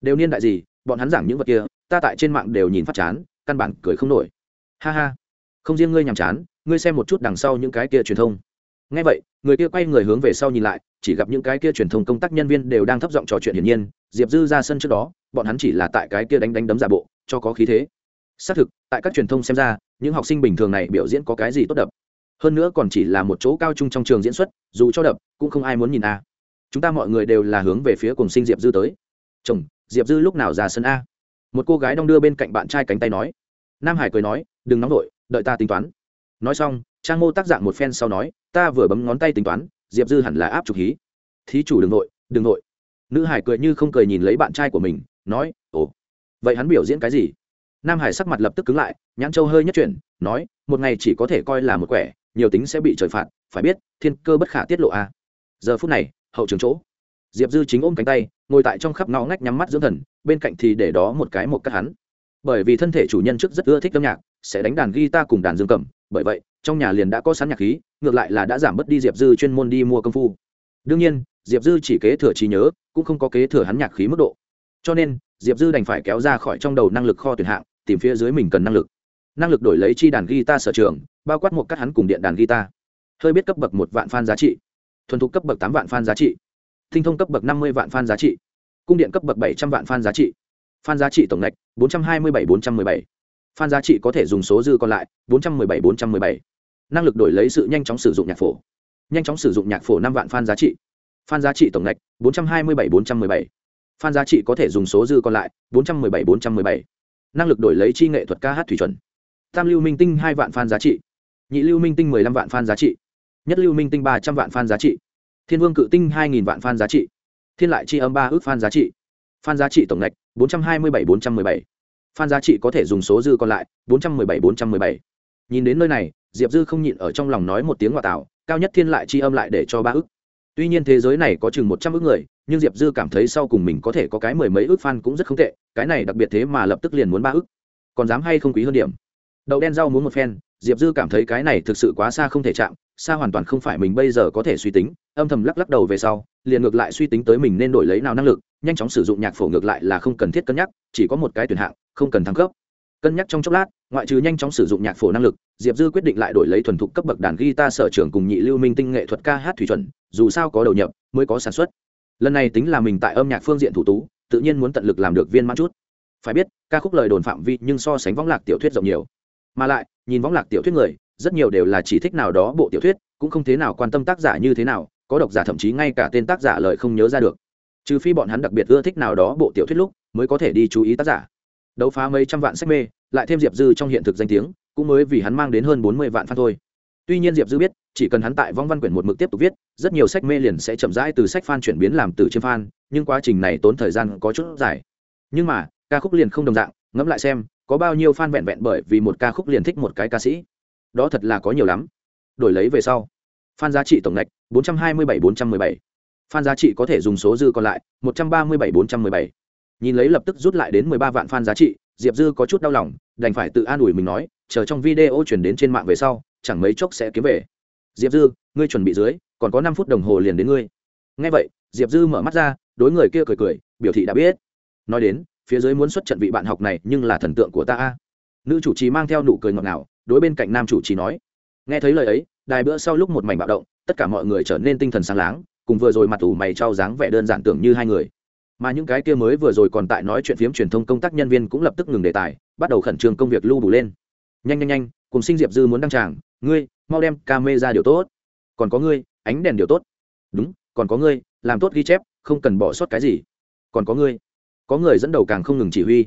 Đều niên đại gì, bọn hắn giảng những vật kia, ta tại trên mạng đều nhìn phát chán, căn bản cười không nổi. Ha ha, không riêng ngươi nhàm chán, ngươi xem một chút đằng sau những cái kia truyền thông. Ngay vậy, người kia quay người hướng về sau nhìn lại, chỉ gặp những cái kia truyền thông công tác nhân viên đều đang thấp giọng trò chuyện hiển nhiên, diệp dư ra sân trước đó, bọn hắn chỉ là tại cái kia đánh đánh đấm giả bộ, cho có khí thế. Xác thực, tại các truyền thông xem ra, những học sinh bình thường này biểu diễn có cái gì tốt đập hơn nữa còn chỉ là một chỗ cao trung trong trường diễn xuất, dù cho đập, cũng không ai muốn nhìn a. Chúng ta mọi người đều là hướng về phía cùng sinh diệp dư tới. Chồng, diệp dư lúc nào ra sân a? Một cô gái đong đưa bên cạnh bạn trai cánh tay nói. Nam hải cười nói, đừng nóng vội, đợi ta tính toán. Nói xong, trang mô tác dạng một phen sau nói, ta vừa bấm ngón tay tính toán, diệp dư hẳn là áp trục hí thí chủ đừng nội đừng nội nữ hải cười như không cười nhìn lấy bạn trai của mình, nói, ồ, vậy hắn biểu diễn cái gì? Nam hải sắc mặt lập tức cứng lại, nhãn châu hơi nhất chuyển, nói, một ngày chỉ có thể coi là một quẻ nhiều tính sẽ bị trời phạt, phải biết, thiên cơ bất khả tiết lộ a. À. giờ phút này, hậu trường chỗ. Diệp dư chính ôm cánh tay, ngồi tại trong khắp ngõ ngách nhắm mắt dưỡng thần, bên cạnh thì để đó một cái một cắt hắn. Bởi vì thân thể chủ nhân trước rất ưa thích âm nhạc, sẽ đánh đàn guitar cùng đàn dương cầm, bởi vậy, trong nhà liền đã có sẵn nhạc khí, ngược lại là đã giảm bớt đi diệp dư chuyên môn đi mua công phu. Đương nhiên, diệp dư chỉ kế thừa trí nhớ, cũng không có kế thừa hắn nhạc khí mức độ. Cho nên, diệp dư đành phải kéo ra khỏi trong đầu năng lực kho tuyển hạng, tìm phía dưới mình cần năng lực năng lực đổi lấy chi đàn guitar sở trường, bao quát một cắt hắn cùng điện đàn guitar. Hơi biết cấp bậc một vạn fan giá trị. Thuần thục cấp bậc tám vạn fan giá trị. Tinh thông cấp bậc năm mươi vạn fan giá trị. Cung điện cấp bậc bảy trăm vạn fan giá trị. Fan giá trị tổng ngạch bốn trăm hai mươi bảy, bốn trăm m ư ơ i bảy. Fan giá trị có thể dùng số dư còn lại, bốn trăm m ư ơ i bảy, bốn trăm m ư ơ i bảy. Năng lực đổi lấy sự nhanh chóng sử dụng nhạc phổ. Nhanh chóng sử dụng nhạc phổ năm vạn fan giá trị. Fan giá trị tổng ngạch bốn trăm hai mươi bảy, bốn trăm m ư ơ i bảy. Fan giá trị có thể dùng số dư còn lại, bốn trăm m ư ơ i bảy, bốn trăm m ư ơ i bảy. Năng lực đổi lấy chi nghệ thuật ca hát thủy chuẩn tam lưu minh tinh hai vạn fan giá trị. Nhị lưu minh tinh mười lăm vạn fan giá trị. Nhất lưu minh tinh ba trăm vạn fan giá trị. Thiên vương cự tinh hai nghìn vạn fan giá trị. Thiên lại chi âm ba ước fan giá trị. Fan giá trị tổng ngạch bốn trăm hai mươi bảy bốn trăm mười bảy. Fan giá trị có thể dùng số dư còn lại bốn trăm mười bảy bốn trăm mười bảy. Nhìn đến nơi này, diệp dư không nhịn ở trong lòng nói một tiếng ngoại tạo, cao nhất thiên lại chi âm lại để cho ba ước. Tuy nhiên thế giới này có chừng một trăm ước người, nhưng diệp dư cảm thấy sau cùng mình có thể có cái mười mấy ước fan cũng rất không tệ, cái này đặc biệt thế mà lập tức liền muốn ba ước. Còn dám hay không quý hơn điểm? Đậu đen rau muốn một phen, diệp dư cảm thấy cái này thực sự quá xa không thể chạm, xa hoàn toàn không phải mình bây giờ có thể suy tính, âm thầm lắc lắc đầu về sau, liền ngược lại suy tính tới mình nên đổi lấy nào năng lực, nhanh chóng sử dụng nhạc phổ ngược lại là không cần thiết cân nhắc, chỉ có một cái tuyển hạng, không cần thăng cấp. Cân nhắc trong chốc lát, ngoại trừ nhanh chóng sử dụng nhạc phổ năng lực, diệp dư quyết định lại đổi lấy thuần thục cấp bậc đàn guitar sở trường cùng nhị lưu minh tinh nghệ thuật ca hát thủy chuẩn, dù sao có đầu nhập mới có sản xuất. Lần này tính là mình tại âm nhạc phương diện thủ tú, tự nhiên muốn tận lực làm được viên mãn chút. Phải biết, ca khúc lời đồn phạm vi nhưng so sánh võng lạc tiểu thuyết rộng nhiều mà lại, nhìn võng lạc tiểu thuyết người, rất nhiều đều là chỉ thích nào đó bộ tiểu thuyết, cũng không thế nào quan tâm tác giả như thế nào, có độc giả thậm chí ngay cả tên tác giả lời không nhớ ra được. Trừ phi bọn hắn đặc biệt ưa thích nào đó bộ tiểu thuyết lúc, mới có thể đi chú ý tác giả. Đấu phá mấy trăm vạn sách mê, lại thêm diệp dư trong hiện thực danh tiếng, cũng mới vì hắn mang đến hơn bốn mươi vạn fan thôi. Tuy nhiên diệp dư biết, chỉ cần hắn tại vong văn quyển một mực tiếp tục viết, rất nhiều sách mê liền sẽ chậm rãi từ sách fan chuyển biến làm từ chiêm fan, nhưng quá trình này tốn thời gian có chút dài. Nhưng mà, ca khúc liền không đồng dạng, ngẫm lại xem có bao nhiêu fan vẹn vẹn bởi vì một ca khúc liền thích một cái ca sĩ. Đó thật là có nhiều lắm. Đổi lấy về sau, fan giá trị tổng ngạch bốn trăm hai mươi bảy, bốn trăm mười bảy. Fan giá trị có thể dùng số dư còn lại một trăm ba mươi bảy, bốn trăm mười bảy. Nhìn lấy lập tức rút lại đến mười ba vạn fan giá trị, diệp dư có chút đau lòng, đành phải tự an ủi mình nói, chờ trong video chuyển đến trên mạng về sau, chẳng mấy chốc sẽ kiếm về. Diệp dư, ngươi chuẩn bị dưới, còn có năm phút đồng hồ liền đến ngươi. Ngay vậy, diệp dư mở mắt ra, đối người kia cười cười, biểu thị đã biết. Nói đến phía dưới muốn xuất trận vị bạn học này nhưng là thần tượng của ta nữ chủ trì mang theo nụ cười ngọt ngào, đối bên cạnh nam chủ trì nói, nghe thấy lời ấy, đài bữa sau lúc một mảnh bạo động, tất cả mọi người trở nên tinh thần sáng láng, cùng vừa rồi mặt ủ mày trao dáng vẻ đơn giản tưởng như hai người. Mà những cái kia mới vừa rồi còn tại nói chuyện phiếm truyền thông công tác nhân viên cũng lập tức ngừng đề tài, bắt đầu khẩn trương công việc lưu đủ lên. Nhanh nhanh nhanh, cùng sinh diệp dư muốn đăng tràng, ngươi, mau đem ca mê ra điều tốt. Còn có ngươi, ánh đèn điều tốt. Đúng, còn có ngươi, làm tốt ghi chép, không cần bỏ sót cái gì. Còn có ngươi có người dẫn đầu càng không ngừng chỉ huy.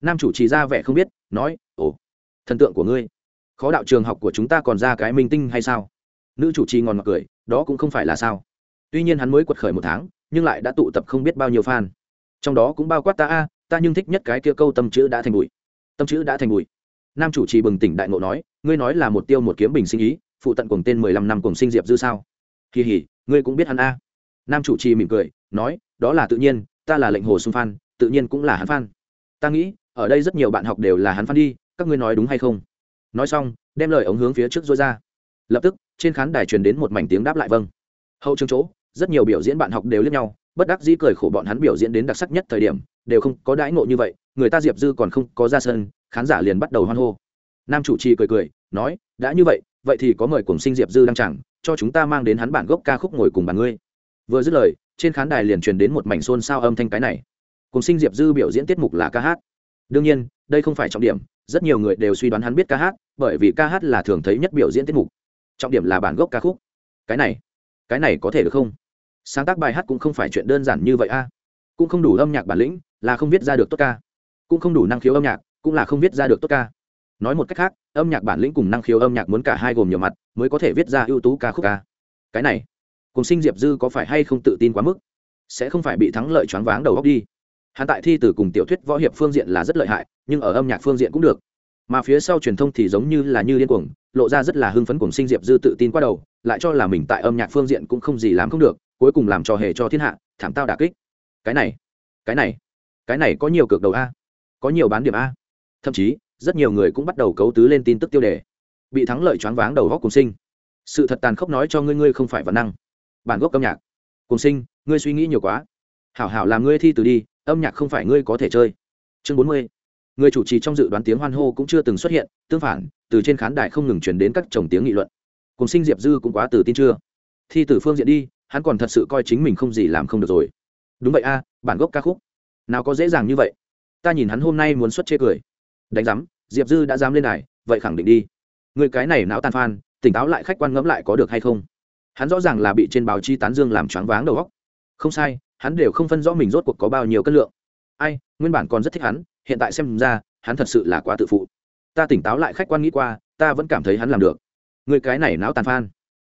Nam chủ trì ra vẻ không biết, nói, ồ, thần tượng của ngươi, khó đạo trường học của chúng ta còn ra cái minh tinh hay sao? Nữ chủ trì ngòn mặc cười, đó cũng không phải là sao. Tuy nhiên hắn mới quật khởi một tháng, nhưng lại đã tụ tập không biết bao nhiêu fan. Trong đó cũng bao quát ta a, ta nhưng thích nhất cái kia câu tâm chữ đã thành bụi. Tâm chữ đã thành bụi. Nam chủ trì bừng tỉnh đại ngộ nói, ngươi nói là một tiêu một kiếm bình sinh ý, phụ tận cùng tên mười lăm năm cùng sinh diệp dư sao? Kỳ hỉ, ngươi cũng biết hắn a. Nam chủ trì mỉm cười, nói, đó là tự nhiên, ta là lệnh hồ xung phan tự nhiên cũng là hắn phan ta nghĩ, ở đây rất nhiều bạn học đều là hắn phan đi, các ngươi nói đúng hay không? Nói xong, đem lời ống hướng phía trước dối ra. Lập tức, trên khán đài truyền đến một mảnh tiếng đáp lại vâng. Hậu trường chỗ, rất nhiều biểu diễn bạn học đều lướt nhau, bất đắc dĩ cười khổ bọn hắn biểu diễn đến đặc sắc nhất thời điểm, đều không có đãi ngộ như vậy, người ta diệp dư còn không có ra sân, khán giả liền bắt đầu hoan hô. Nam chủ trì cười cười, nói, đã như vậy vậy thì có mời cùng sinh diệp dư đăng chẳng cho chúng ta mang đến hắn bản gốc ca khúc ngồi cùng bàn ngươi. Vừa dứt lời, trên khán đài liền truyền đến một mảnh xôn xao âm thanh cái này cùng sinh diệp dư biểu diễn tiết mục là ca hát. Đương nhiên, đây không phải trọng điểm, rất nhiều người đều suy đoán hắn biết ca hát, bởi vì ca hát là thường thấy nhất biểu diễn tiết mục. Trọng điểm là bản gốc ca khúc. Cái này cái này có thể được không? Sáng tác bài hát cũng không phải chuyện đơn giản như vậy a. Cũng không đủ âm nhạc bản lĩnh, là không viết ra được tốt ca. Cũng không đủ năng khiếu âm nhạc, cũng là không viết ra được tốt ca. Nói một cách khác, âm nhạc bản lĩnh cùng năng khiếu âm nhạc muốn cả hai gồm nhiều mặt, mới có thể viết ra ưu tú ca khúc ca. Cái này, cùng sinh diệp dư có phải hay không tự tin quá mức? Sẽ không phải bị thắng lợi choáng váng đầu góc đi hắn tại thi từ cùng tiểu thuyết võ hiệp phương diện là rất lợi hại, nhưng ở âm nhạc phương diện cũng được. Mà phía sau truyền thông thì giống như là như điên cuồng, lộ ra rất là hưng phấn cùng sinh diệp dư tự tin qua đầu, lại cho là mình tại âm nhạc phương diện cũng không gì làm không được, cuối cùng làm cho hề cho thiên hạ, thảm tao đà kích. Cái này cái này cái này có nhiều cược đầu a, có nhiều bán điểm a. Thậm chí, rất nhiều người cũng bắt đầu cấu tứ lên tin tức tiêu đề. Bị thắng lợi choáng váng đầu góc cùng sinh. Sự thật tàn khốc nói cho ngươi ngươi không phải văn năng. Bản gốc âm nhạc. Cùng sinh, ngươi suy nghĩ nhiều quá. Hảo hảo làm ngươi thi từ đi âm nhạc không phải ngươi có thể chơi. Chương bốn mươi. Người chủ trì trong dự đoán tiếng hoan hô cũng chưa từng xuất hiện, tương phản, từ trên khán đài không ngừng chuyển đến các chồng tiếng nghị luận. Cùng sinh diệp dư cũng quá từ tin chưa? Thi từ phương diện đi, hắn còn thật sự coi chính mình không gì làm không được rồi. Đúng vậy a, bản gốc ca khúc. Nào có dễ dàng như vậy. Ta nhìn hắn hôm nay muốn xuất chê cười. Đánh giám, diệp dư đã dám lên đài, vậy khẳng định đi. Người cái này não tàn phan, tỉnh táo lại khách quan ngẫm lại có được hay không? Hắn rõ ràng là bị trên báo chi tán dương làm choáng váng đầu góc không sai hắn đều không phân rõ mình rốt cuộc có bao nhiêu cân lượng. Ai, nguyên bản còn rất thích hắn, hiện tại xem ra, hắn thật sự là quá tự phụ. Ta tỉnh táo lại khách quan nghĩ qua, ta vẫn cảm thấy hắn làm được. Người cái này não tàn phan.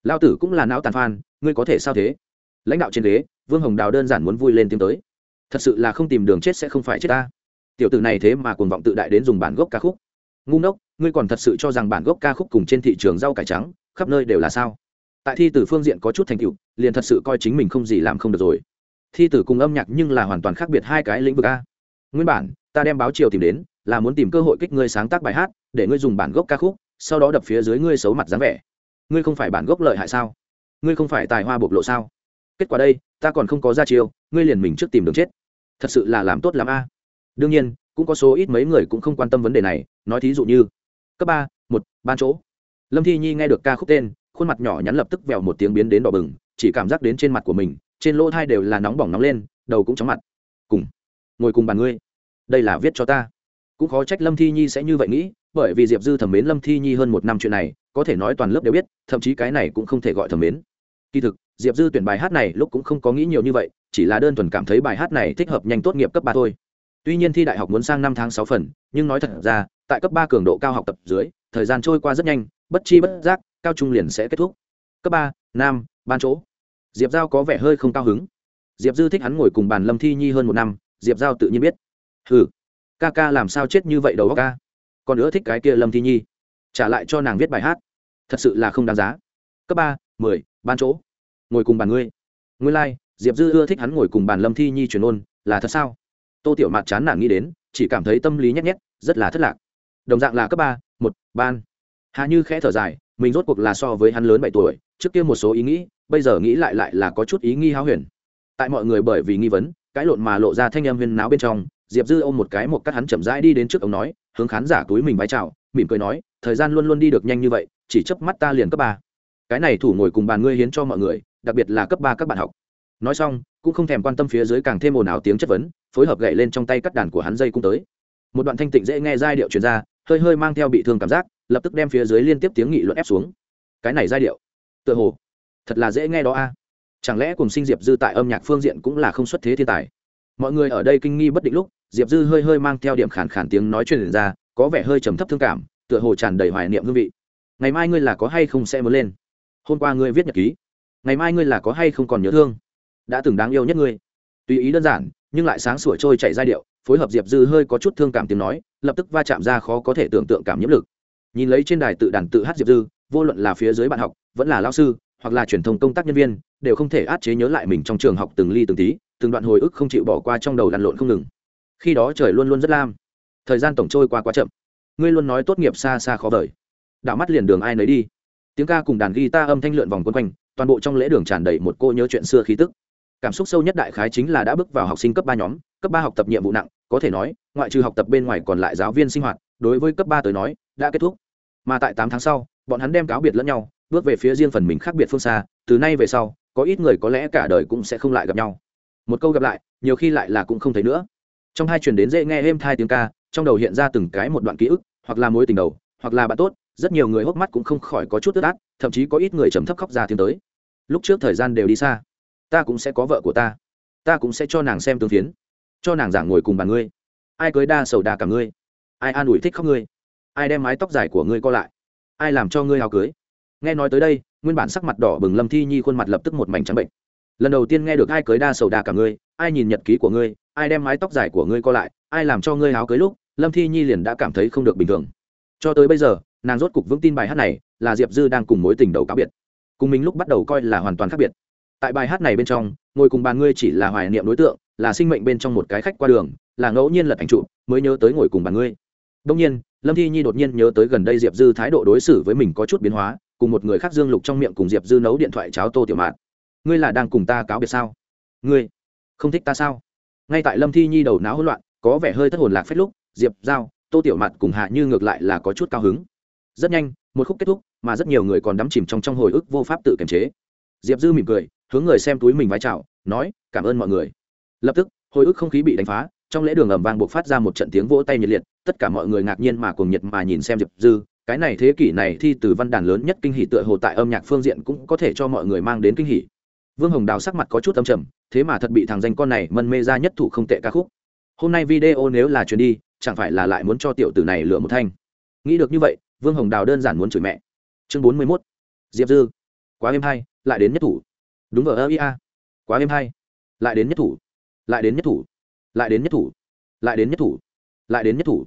Lao tử cũng là não tàn phan, ngươi có thể sao thế? Lãnh đạo trên ghế, vương hồng đào đơn giản muốn vui lên tiếng tới. Thật sự là không tìm đường chết sẽ không phải chết ta. Tiểu tử này thế mà cuồng vọng tự đại đến dùng bản gốc ca khúc. Ngu ngốc, ngươi còn thật sự cho rằng bản gốc ca khúc cùng trên thị trường rau cải trắng, khắp nơi đều là sao? Tại thi từ phương diện có chút thành tựu, liền thật sự coi chính mình không gì làm không được rồi thi tử cùng âm nhạc nhưng là hoàn toàn khác biệt hai cái lĩnh vực a. Nguyên bản, ta đem báo chiều tìm đến, là muốn tìm cơ hội kích ngươi sáng tác bài hát, để ngươi dùng bản gốc ca khúc, sau đó đập phía dưới ngươi xấu mặt dáng vẻ. Ngươi không phải bản gốc lợi hại sao? Ngươi không phải tài hoa bộc lộ sao? Kết quả đây, ta còn không có ra chiêu, ngươi liền mình trước tìm đường chết. Thật sự là làm tốt lắm a. Đương nhiên, cũng có số ít mấy người cũng không quan tâm vấn đề này, nói thí dụ như, cấp ba, một, ban chỗ. Lâm thi nhi nghe được ca khúc tên, khuôn mặt nhỏ nhắn lập tức vèo một tiếng biến đến đỏ bừng, chỉ cảm giác đến trên mặt của mình trên lỗ thai đều là nóng bỏng nóng lên, đầu cũng chóng mặt. Cùng, ngồi cùng bàn ngươi. Đây là viết cho ta. Cũng khó trách lâm thi nhi sẽ như vậy nghĩ, bởi vì diệp dư thẩm mến lâm thi nhi hơn một năm chuyện này, có thể nói toàn lớp đều biết, thậm chí cái này cũng không thể gọi thẩm mến. Kỳ thực, diệp dư tuyển bài hát này lúc cũng không có nghĩ nhiều như vậy, chỉ là đơn thuần cảm thấy bài hát này thích hợp nhanh tốt nghiệp cấp ba thôi. Tuy nhiên thi đại học muốn sang năm tháng sáu phần, nhưng nói thật ra, tại cấp ba cường độ cao học tập dưới, thời gian trôi qua rất nhanh, bất chi bất giác, cao trung liền sẽ kết thúc. Cấp ba, nam, ban chỗ diệp giao có vẻ hơi không cao hứng. Diệp dư thích hắn ngồi cùng bàn lâm thi nhi hơn một năm diệp giao tự nhiên biết. Ừ ca ca làm sao chết như vậy đầu óc ca? Còn nữa thích cái kia lâm thi nhi. Trả lại cho nàng viết bài hát. Thật sự là không đáng giá. Cấp ba mười ban chỗ. Ngồi cùng bàn ngươi. Ngươi lai、like, diệp dư ưa thích hắn ngồi cùng bàn lâm thi nhi truyền ôn là thật sao? Tô tiểu mạt chán nản nghĩ đến chỉ cảm thấy tâm lý nhét nhét rất là thất lạc. Đồng dạng là cấp ba một ban. Hà như khẽ thở dài mình rốt cuộc là so với hắn lớn bảy tuổi trước kia một số ý nghĩ bây giờ nghĩ lại lại là có chút ý nghi háo huyền. Tại mọi người bởi vì nghi vấn, cái lộn mà lộ ra thanh âm huyên náo bên trong, diệp dư ôm một cái một cắt hắn chậm rãi đi đến trước ông nói, hướng khán giả túi mình vái chào, mỉm cười nói, thời gian luôn luôn đi được nhanh như vậy, chỉ chớp mắt ta liền cấp ba. Cái này thủ ngồi cùng bàn ngươi hiến cho mọi người, đặc biệt là cấp ba các bạn học. Nói xong, cũng không thèm quan tâm phía dưới càng thêm ồn ào tiếng chất vấn, phối hợp gậy lên trong tay cắt đàn của hắn dây cũng tới. Một đoạn thanh tịnh dễ nghe giai điệu truyền ra, hơi hơi mang theo bị thương cảm giác, lập tức đem phía dưới liên tiếp tiếng nghị luận ép xuống. Cái này giai điệu. Tựa hồ thật là dễ nghe đó a. Chẳng lẽ cùng sinh diệp dư tại âm nhạc phương diện cũng là không xuất thế thiên tài? Mọi người ở đây kinh nghi bất định lúc, diệp dư hơi hơi mang theo điểm khản khản tiếng nói chuyện ra, có vẻ hơi trầm thấp thương cảm, tựa hồ tràn đầy hoài niệm hương vị. Ngày mai ngươi là có hay không sẽ muốn lên? Hôm qua ngươi viết nhật ký. Ngày mai ngươi là có hay không còn nhớ thương? Đã từng đáng yêu nhất ngươi. Tùy ý đơn giản, nhưng lại sáng sủa trôi chảy giai điệu, phối hợp diệp dư hơi có chút thương cảm tiếng nói, lập tức va chạm ra khó có thể tưởng tượng cảm nhiễm lực. Nhìn lấy trên đài tự đàn tự hát diệp dư, vô luận là phía dưới bạn học, vẫn là lao sư hoặc là truyền thông công tác nhân viên, đều không thể át chế nhớ lại mình trong trường học từng ly từng tí, từng đoạn hồi ức không chịu bỏ qua trong đầu lăn lộn không ngừng. Khi đó trời luôn luôn rất lam. Thời gian tổng trôi qua quá chậm. Ngươi luôn nói tốt nghiệp xa xa khó vời. Đạo mắt liền đường ai nấy đi. Tiếng ca cùng đàn guitar âm thanh lượn vòng quân quanh, toàn bộ trong lễ đường tràn đầy một cô nhớ chuyện xưa khí tức. Cảm xúc sâu nhất đại khái chính là đã bước vào học sinh cấp ba nhóm, cấp ba học tập nhiệm vụ nặng, có thể nói, ngoại trừ học tập bên ngoài còn lại giáo viên sinh hoạt, đối với cấp ba tới nói, đã kết thúc. Mà tại tám tháng sau, bọn hắn đem cáo biệt lẫn nhau bước về phía riêng phần mình khác biệt phương xa, từ nay về sau, có ít người có lẽ cả đời cũng sẽ không lại gặp nhau. Một câu gặp lại, nhiều khi lại là cũng không thấy nữa. Trong hai chuyển đến dễ nghe êm thai tiếng ca, trong đầu hiện ra từng cái một đoạn ký ức, hoặc là mối tình đầu, hoặc là bạn tốt, rất nhiều người hốc mắt cũng không khỏi có chút tức át, thậm chí có ít người trầm thấp khóc ra tiếng tới. Lúc trước thời gian đều đi xa, ta cũng sẽ có vợ của ta ta cũng sẽ cho nàng xem tương phiến, cho nàng giảng ngồi cùng bàn ngươi. Ai cưới đa sầu đà cả ngươi, ai an ủi thích khóc ngươi, ai đem mái tóc dài của ngươi co lại, ai làm cho ngươi hào cưới nghe nói tới đây, nguyên bản sắc mặt đỏ bừng lâm thi nhi khuôn mặt lập tức một mảnh trắng bệnh lần đầu tiên nghe được ai cưới đa sầu đà cả ngươi, ai nhìn nhật ký của ngươi, ai đem mái tóc dài của ngươi co lại, ai làm cho ngươi háo cưới lúc, lâm thi nhi liền đã cảm thấy không được bình thường. Cho tới bây giờ, nàng rốt cục vững tin bài hát này là diệp dư đang cùng mối tình đầu cáo biệt. Cùng mình lúc bắt đầu coi là hoàn toàn khác biệt. Tại bài hát này bên trong, ngồi cùng bàn ngươi chỉ là hoài niệm đối tượng, là sinh mệnh bên trong một cái khách qua đường, là ngẫu nhiên lật ảnh trụ mới nhớ tới ngồi cùng bàn ngươi. Đông nhiên, lâm thi nhi đột nhiên nhớ tới gần đây diệp dư thái độ đối xử với mình có chút biến hóa cùng một người khác dương lục trong miệng cùng diệp dư nấu điện thoại cháo tô tiểu mạn. Ngươi là đang cùng ta cáo biệt sao? Ngươi không thích ta sao? Ngay tại lâm thi nhi đầu não hỗn loạn, có vẻ hơi thất hồn lạc phép lúc, diệp giao, tô tiểu mạn cùng hạ như ngược lại là có chút cao hứng. Rất nhanh, một khúc kết thúc, mà rất nhiều người còn đắm chìm trong trong hồi ức vô pháp tự kiềm chế. Diệp dư mỉm cười, hướng người xem túi mình vái chào, nói, cảm ơn mọi người. Lập tức, hồi ức không khí bị đánh phá, trong lễ đường ầm vang buộc phát ra một trận tiếng vỗ tay nhiệt liệt, tất cả mọi người ngạc nhiên mà cùng nhiệt mà nhìn xem diệp dư cái này thế kỷ này thi từ văn đàn lớn nhất kinh hỷ tựa hồ tại âm nhạc phương diện cũng có thể cho mọi người mang đến kinh hỷ vương hồng đào sắc mặt có chút âm trầm, thế mà thật bị thằng danh con này mân mê ra nhất thủ không tệ ca khúc. Hôm nay video nếu là chuyến đi, chẳng phải là lại muốn cho tiểu tử này lựa một thanh. Nghĩ được như vậy, vương hồng đào đơn giản muốn chửi mẹ. Chương bốn mươi mốt. Diệp dư. Quá êm hay, lại đến nhất thủ. Đúng vờ ơ ia quá êm hay, lại đến nhất thủ. Lại đến nhất thủ. Lại đến nhất thủ. Lại đến nhất thủ. Lại đến nhất thủ.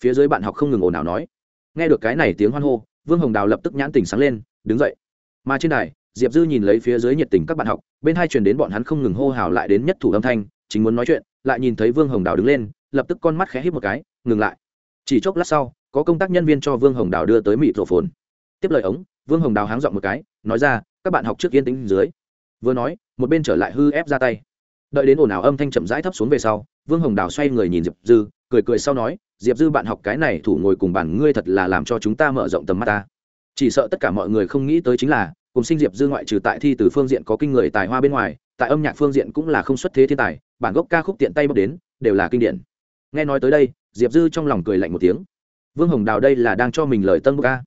Phía dưới bạn học không ngừng ồn ào nói nghe được cái này tiếng hoan hô, vương hồng đào lập tức nhãn tình sáng lên, đứng dậy. Mà trên đài, diệp dư nhìn lấy phía dưới nhiệt tình các bạn học, bên hai truyền đến bọn hắn không ngừng hô hào lại đến nhất thủ âm thanh, chính muốn nói chuyện, lại nhìn thấy vương hồng đào đứng lên, lập tức con mắt khẽ hít một cái, ngừng lại. Chỉ chốc lát sau, có công tác nhân viên cho vương hồng đào đưa tới mịt rổ phồn. Tiếp lời ống, vương hồng đào háng dọn một cái, nói ra, các bạn học trước yên tĩnh dưới. Vừa nói, một bên trở lại hư ép ra tay. Đợi đến ồn ào âm thanh chậm rãi thấp xuống về sau, vương hồng đào xoay người nhìn diệp dư cười cười sau nói, diệp dư bạn học cái này thủ ngồi cùng bản ngươi thật là làm cho chúng ta mở rộng tầm mắt ta. Chỉ sợ tất cả mọi người không nghĩ tới chính là, cùng sinh diệp dư ngoại trừ tại thi từ phương diện có kinh người tài hoa bên ngoài, tại âm nhạc phương diện cũng là không xuất thế thiên tài, bản gốc ca khúc tiện tay bốc đến, đều là kinh điển. Nghe nói tới đây, diệp dư trong lòng cười lạnh một tiếng. Vương hồng đào đây là đang cho mình lời tân bốc ca.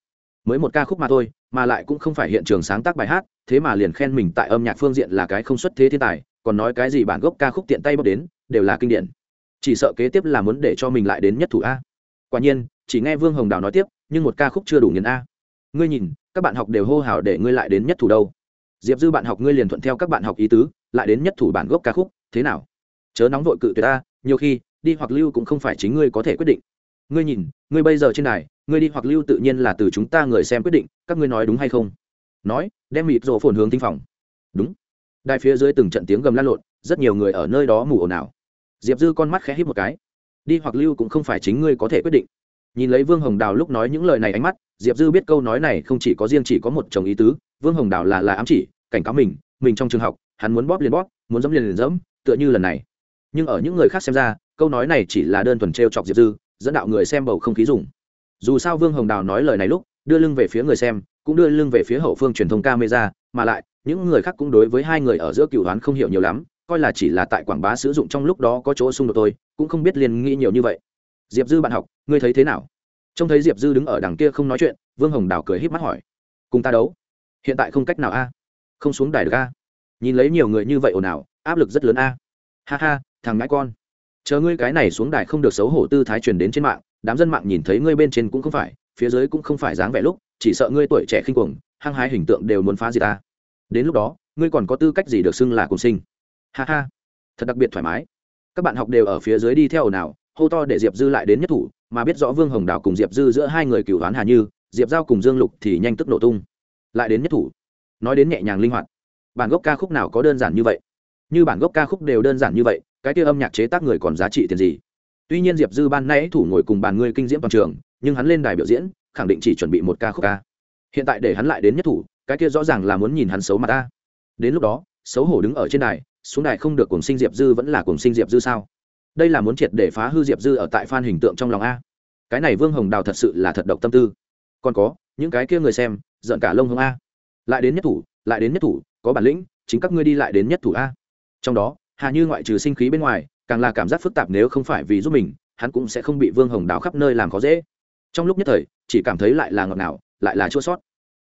Mới một ca khúc mà thôi, mà lại cũng không phải hiện trường sáng tác bài hát, thế mà liền khen mình tại âm nhạc phương diện là cái không xuất thế thiên tài, còn nói cái gì bản gốc ca khúc tiện tay bốc đến, đều là kinh điển chỉ sợ kế tiếp là muốn để cho mình lại đến nhất thủ a. Quả nhiên, chỉ nghe vương hồng đào nói tiếp, nhưng một ca khúc chưa đủ nghiền a. Ngươi nhìn, các bạn học đều hô hào để ngươi lại đến nhất thủ đâu. Diệp dư bạn học ngươi liền thuận theo các bạn học ý tứ, lại đến nhất thủ bản gốc ca khúc, thế nào? Chớ nóng vội cự tuyệt ta nhiều khi, đi hoặc lưu cũng không phải chính ngươi có thể quyết định. Ngươi nhìn, ngươi bây giờ trên đài, ngươi đi hoặc lưu tự nhiên là từ chúng ta người xem quyết định, các ngươi nói đúng hay không? Nói, đem mịt rổ phồn hướng tinh phòng. Đúng. Đài phía dưới từng trận tiếng gầm lan lộn, rất nhiều người ở nơi đó mù ồn ào diệp dư con mắt khẽ hít một cái. Đi hoặc lưu cũng không phải chính ngươi có thể quyết định. Nhìn lấy vương hồng đào lúc nói những lời này ánh mắt, diệp dư biết câu nói này không chỉ có riêng chỉ có một chồng ý tứ, vương hồng đào là là ám chỉ, cảnh cáo mình mình trong trường học, hắn muốn bóp liền bóp, muốn dẫm liền liền dẫm, tựa như lần này. Nhưng ở những người khác xem ra, câu nói này chỉ là đơn thuần t r e o chọc diệp dư, dẫn đạo người xem bầu không khí dùng dù sao vương hồng đào nói lời này lúc, đưa lưng về phía người xem, cũng đưa lưng về phía hậu phương truyền thông camera, mà lại, những người khác cũng đối với hai người ở giữa cựu đoán không hiểu nhiều lắm coi là chỉ là tại quảng bá sử dụng trong lúc đó có chỗ xung đột tôi cũng không biết liền nghĩ nhiều như vậy. Diệp dư bạn học, ngươi thấy thế nào? Trông thấy diệp dư đứng ở đằng kia không nói chuyện, vương hồng đào cười h í p mắt hỏi. Cùng ta đấu? Hiện tại không cách nào a. Không xuống đài được a. Nhìn lấy nhiều người như vậy ồn ào, áp lực rất lớn a. Ha ha, thằng ngãi con. Chờ ngươi cái này xuống đài không được xấu hổ tư thái truyền đến trên mạng, đám dân mạng nhìn thấy ngươi bên trên cũng không phải, phía dưới cũng không phải dáng vẻ lúc, chỉ sợ ngươi tuổi trẻ khinh cuồng, hăng hái hình tượng đều muốn phá gì ta. Đến lúc đó, ngươi còn có tư cách gì được xưng là cùng sinh? Ha ha. Thật đặc biệt thoải mái. Các bạn học đều ở phía dưới đi theo ồn ào, hô to để diệp dư lại đến nhất thủ, mà biết rõ vương hồng đào cùng diệp dư giữa hai người cựu đoán hà như, diệp giao cùng dương lục thì nhanh tức nổ tung. Lại đến nhất thủ. Nói đến nhẹ nhàng linh hoạt. Bản gốc ca khúc nào có đơn giản như vậy? Như bản gốc ca khúc đều đơn giản như vậy, cái kia âm nhạc chế tác người còn giá trị tiền gì? Tuy nhiên diệp dư ban nay thủ ngồi cùng bàn ngươi kinh diễm toàn trường, nhưng hắn lên đài biểu diễn, khẳng định chỉ chuẩn bị một ca khúc ca. Hiện tại để hắn lại đến nhất thủ, cái kia rõ ràng là muốn nhìn hắn xấu mặt ta. Đến lúc đó, xấu hổ đứng ở trên đài xuống đài không được cùng sinh diệp dư vẫn là cùng sinh diệp dư sao? Đây là muốn triệt để phá hư diệp dư ở tại phan hình tượng trong lòng a. Cái này vương hồng đào thật sự là thật độc tâm tư. Còn có, những cái kia người xem, giận cả lông hồng a. Lại đến nhất thủ, lại đến nhất thủ, có bản lĩnh, chính các ngươi đi lại đến nhất thủ a. Trong đó, hà như ngoại trừ sinh khí bên ngoài, càng là cảm giác phức tạp nếu không phải vì giúp mình, hắn cũng sẽ không bị vương hồng đào khắp nơi làm khó dễ. Trong lúc nhất thời, chỉ cảm thấy lại là ngọt ngào, lại là chua sót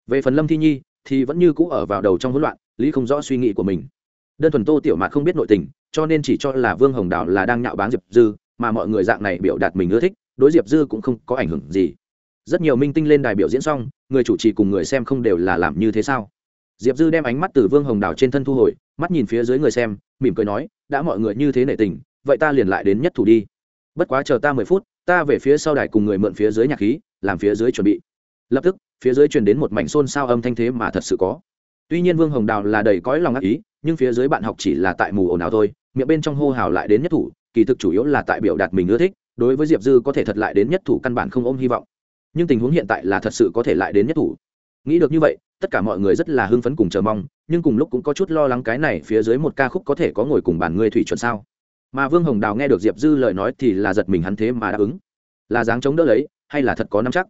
về phần lâm thi nhi, thì vẫn như cũ ở vào đầu trong hỗn loạn, lý không rõ suy nghĩ của mình đơn thuần tô tiểu mạt không biết nội tình, cho nên chỉ cho là vương hồng đào là đang nhạo báng diệp dư, mà mọi người dạng này biểu đạt mình ưa thích, đối diệp dư cũng không có ảnh hưởng gì. Rất nhiều minh tinh lên đài biểu diễn xong, người chủ trì cùng người xem không đều là làm như thế sao? Diệp dư đem ánh mắt từ vương hồng đào trên thân thu hồi, mắt nhìn phía dưới người xem, mỉm cười nói, đã mọi người như thế nể tình, vậy ta liền lại đến nhất thủ đi. Bất quá chờ ta mười phút, ta về phía sau đài cùng người mượn phía dưới nhạc khí, làm phía dưới chuẩn bị. Lập tức, phía dưới truyền đến một mảnh xôn xao âm thanh thế mà thật sự có tuy nhiên vương hồng đào là đầy cõi lòng ác ý, nhưng phía dưới bạn học chỉ là tại mù ồn ào thôi, miệng bên trong hô hào lại đến nhất thủ, kỳ thực chủ yếu là tại biểu đạt mình ưa thích, đối với diệp dư có thể thật lại đến nhất thủ căn bản không ôm hy vọng. Nhưng tình huống hiện tại là thật sự có thể lại đến nhất thủ. Nghĩ được như vậy, tất cả mọi người rất là hưng phấn cùng chờ mong, nhưng cùng lúc cũng có chút lo lắng cái này phía dưới một ca khúc có thể có ngồi cùng bàn người thủy chuẩn sao. Mà vương hồng đào nghe được diệp dư lời nói thì là giật mình hắn thế mà đáp ứng. Là dáng chống đỡ lấy, hay là thật có nắm chắc?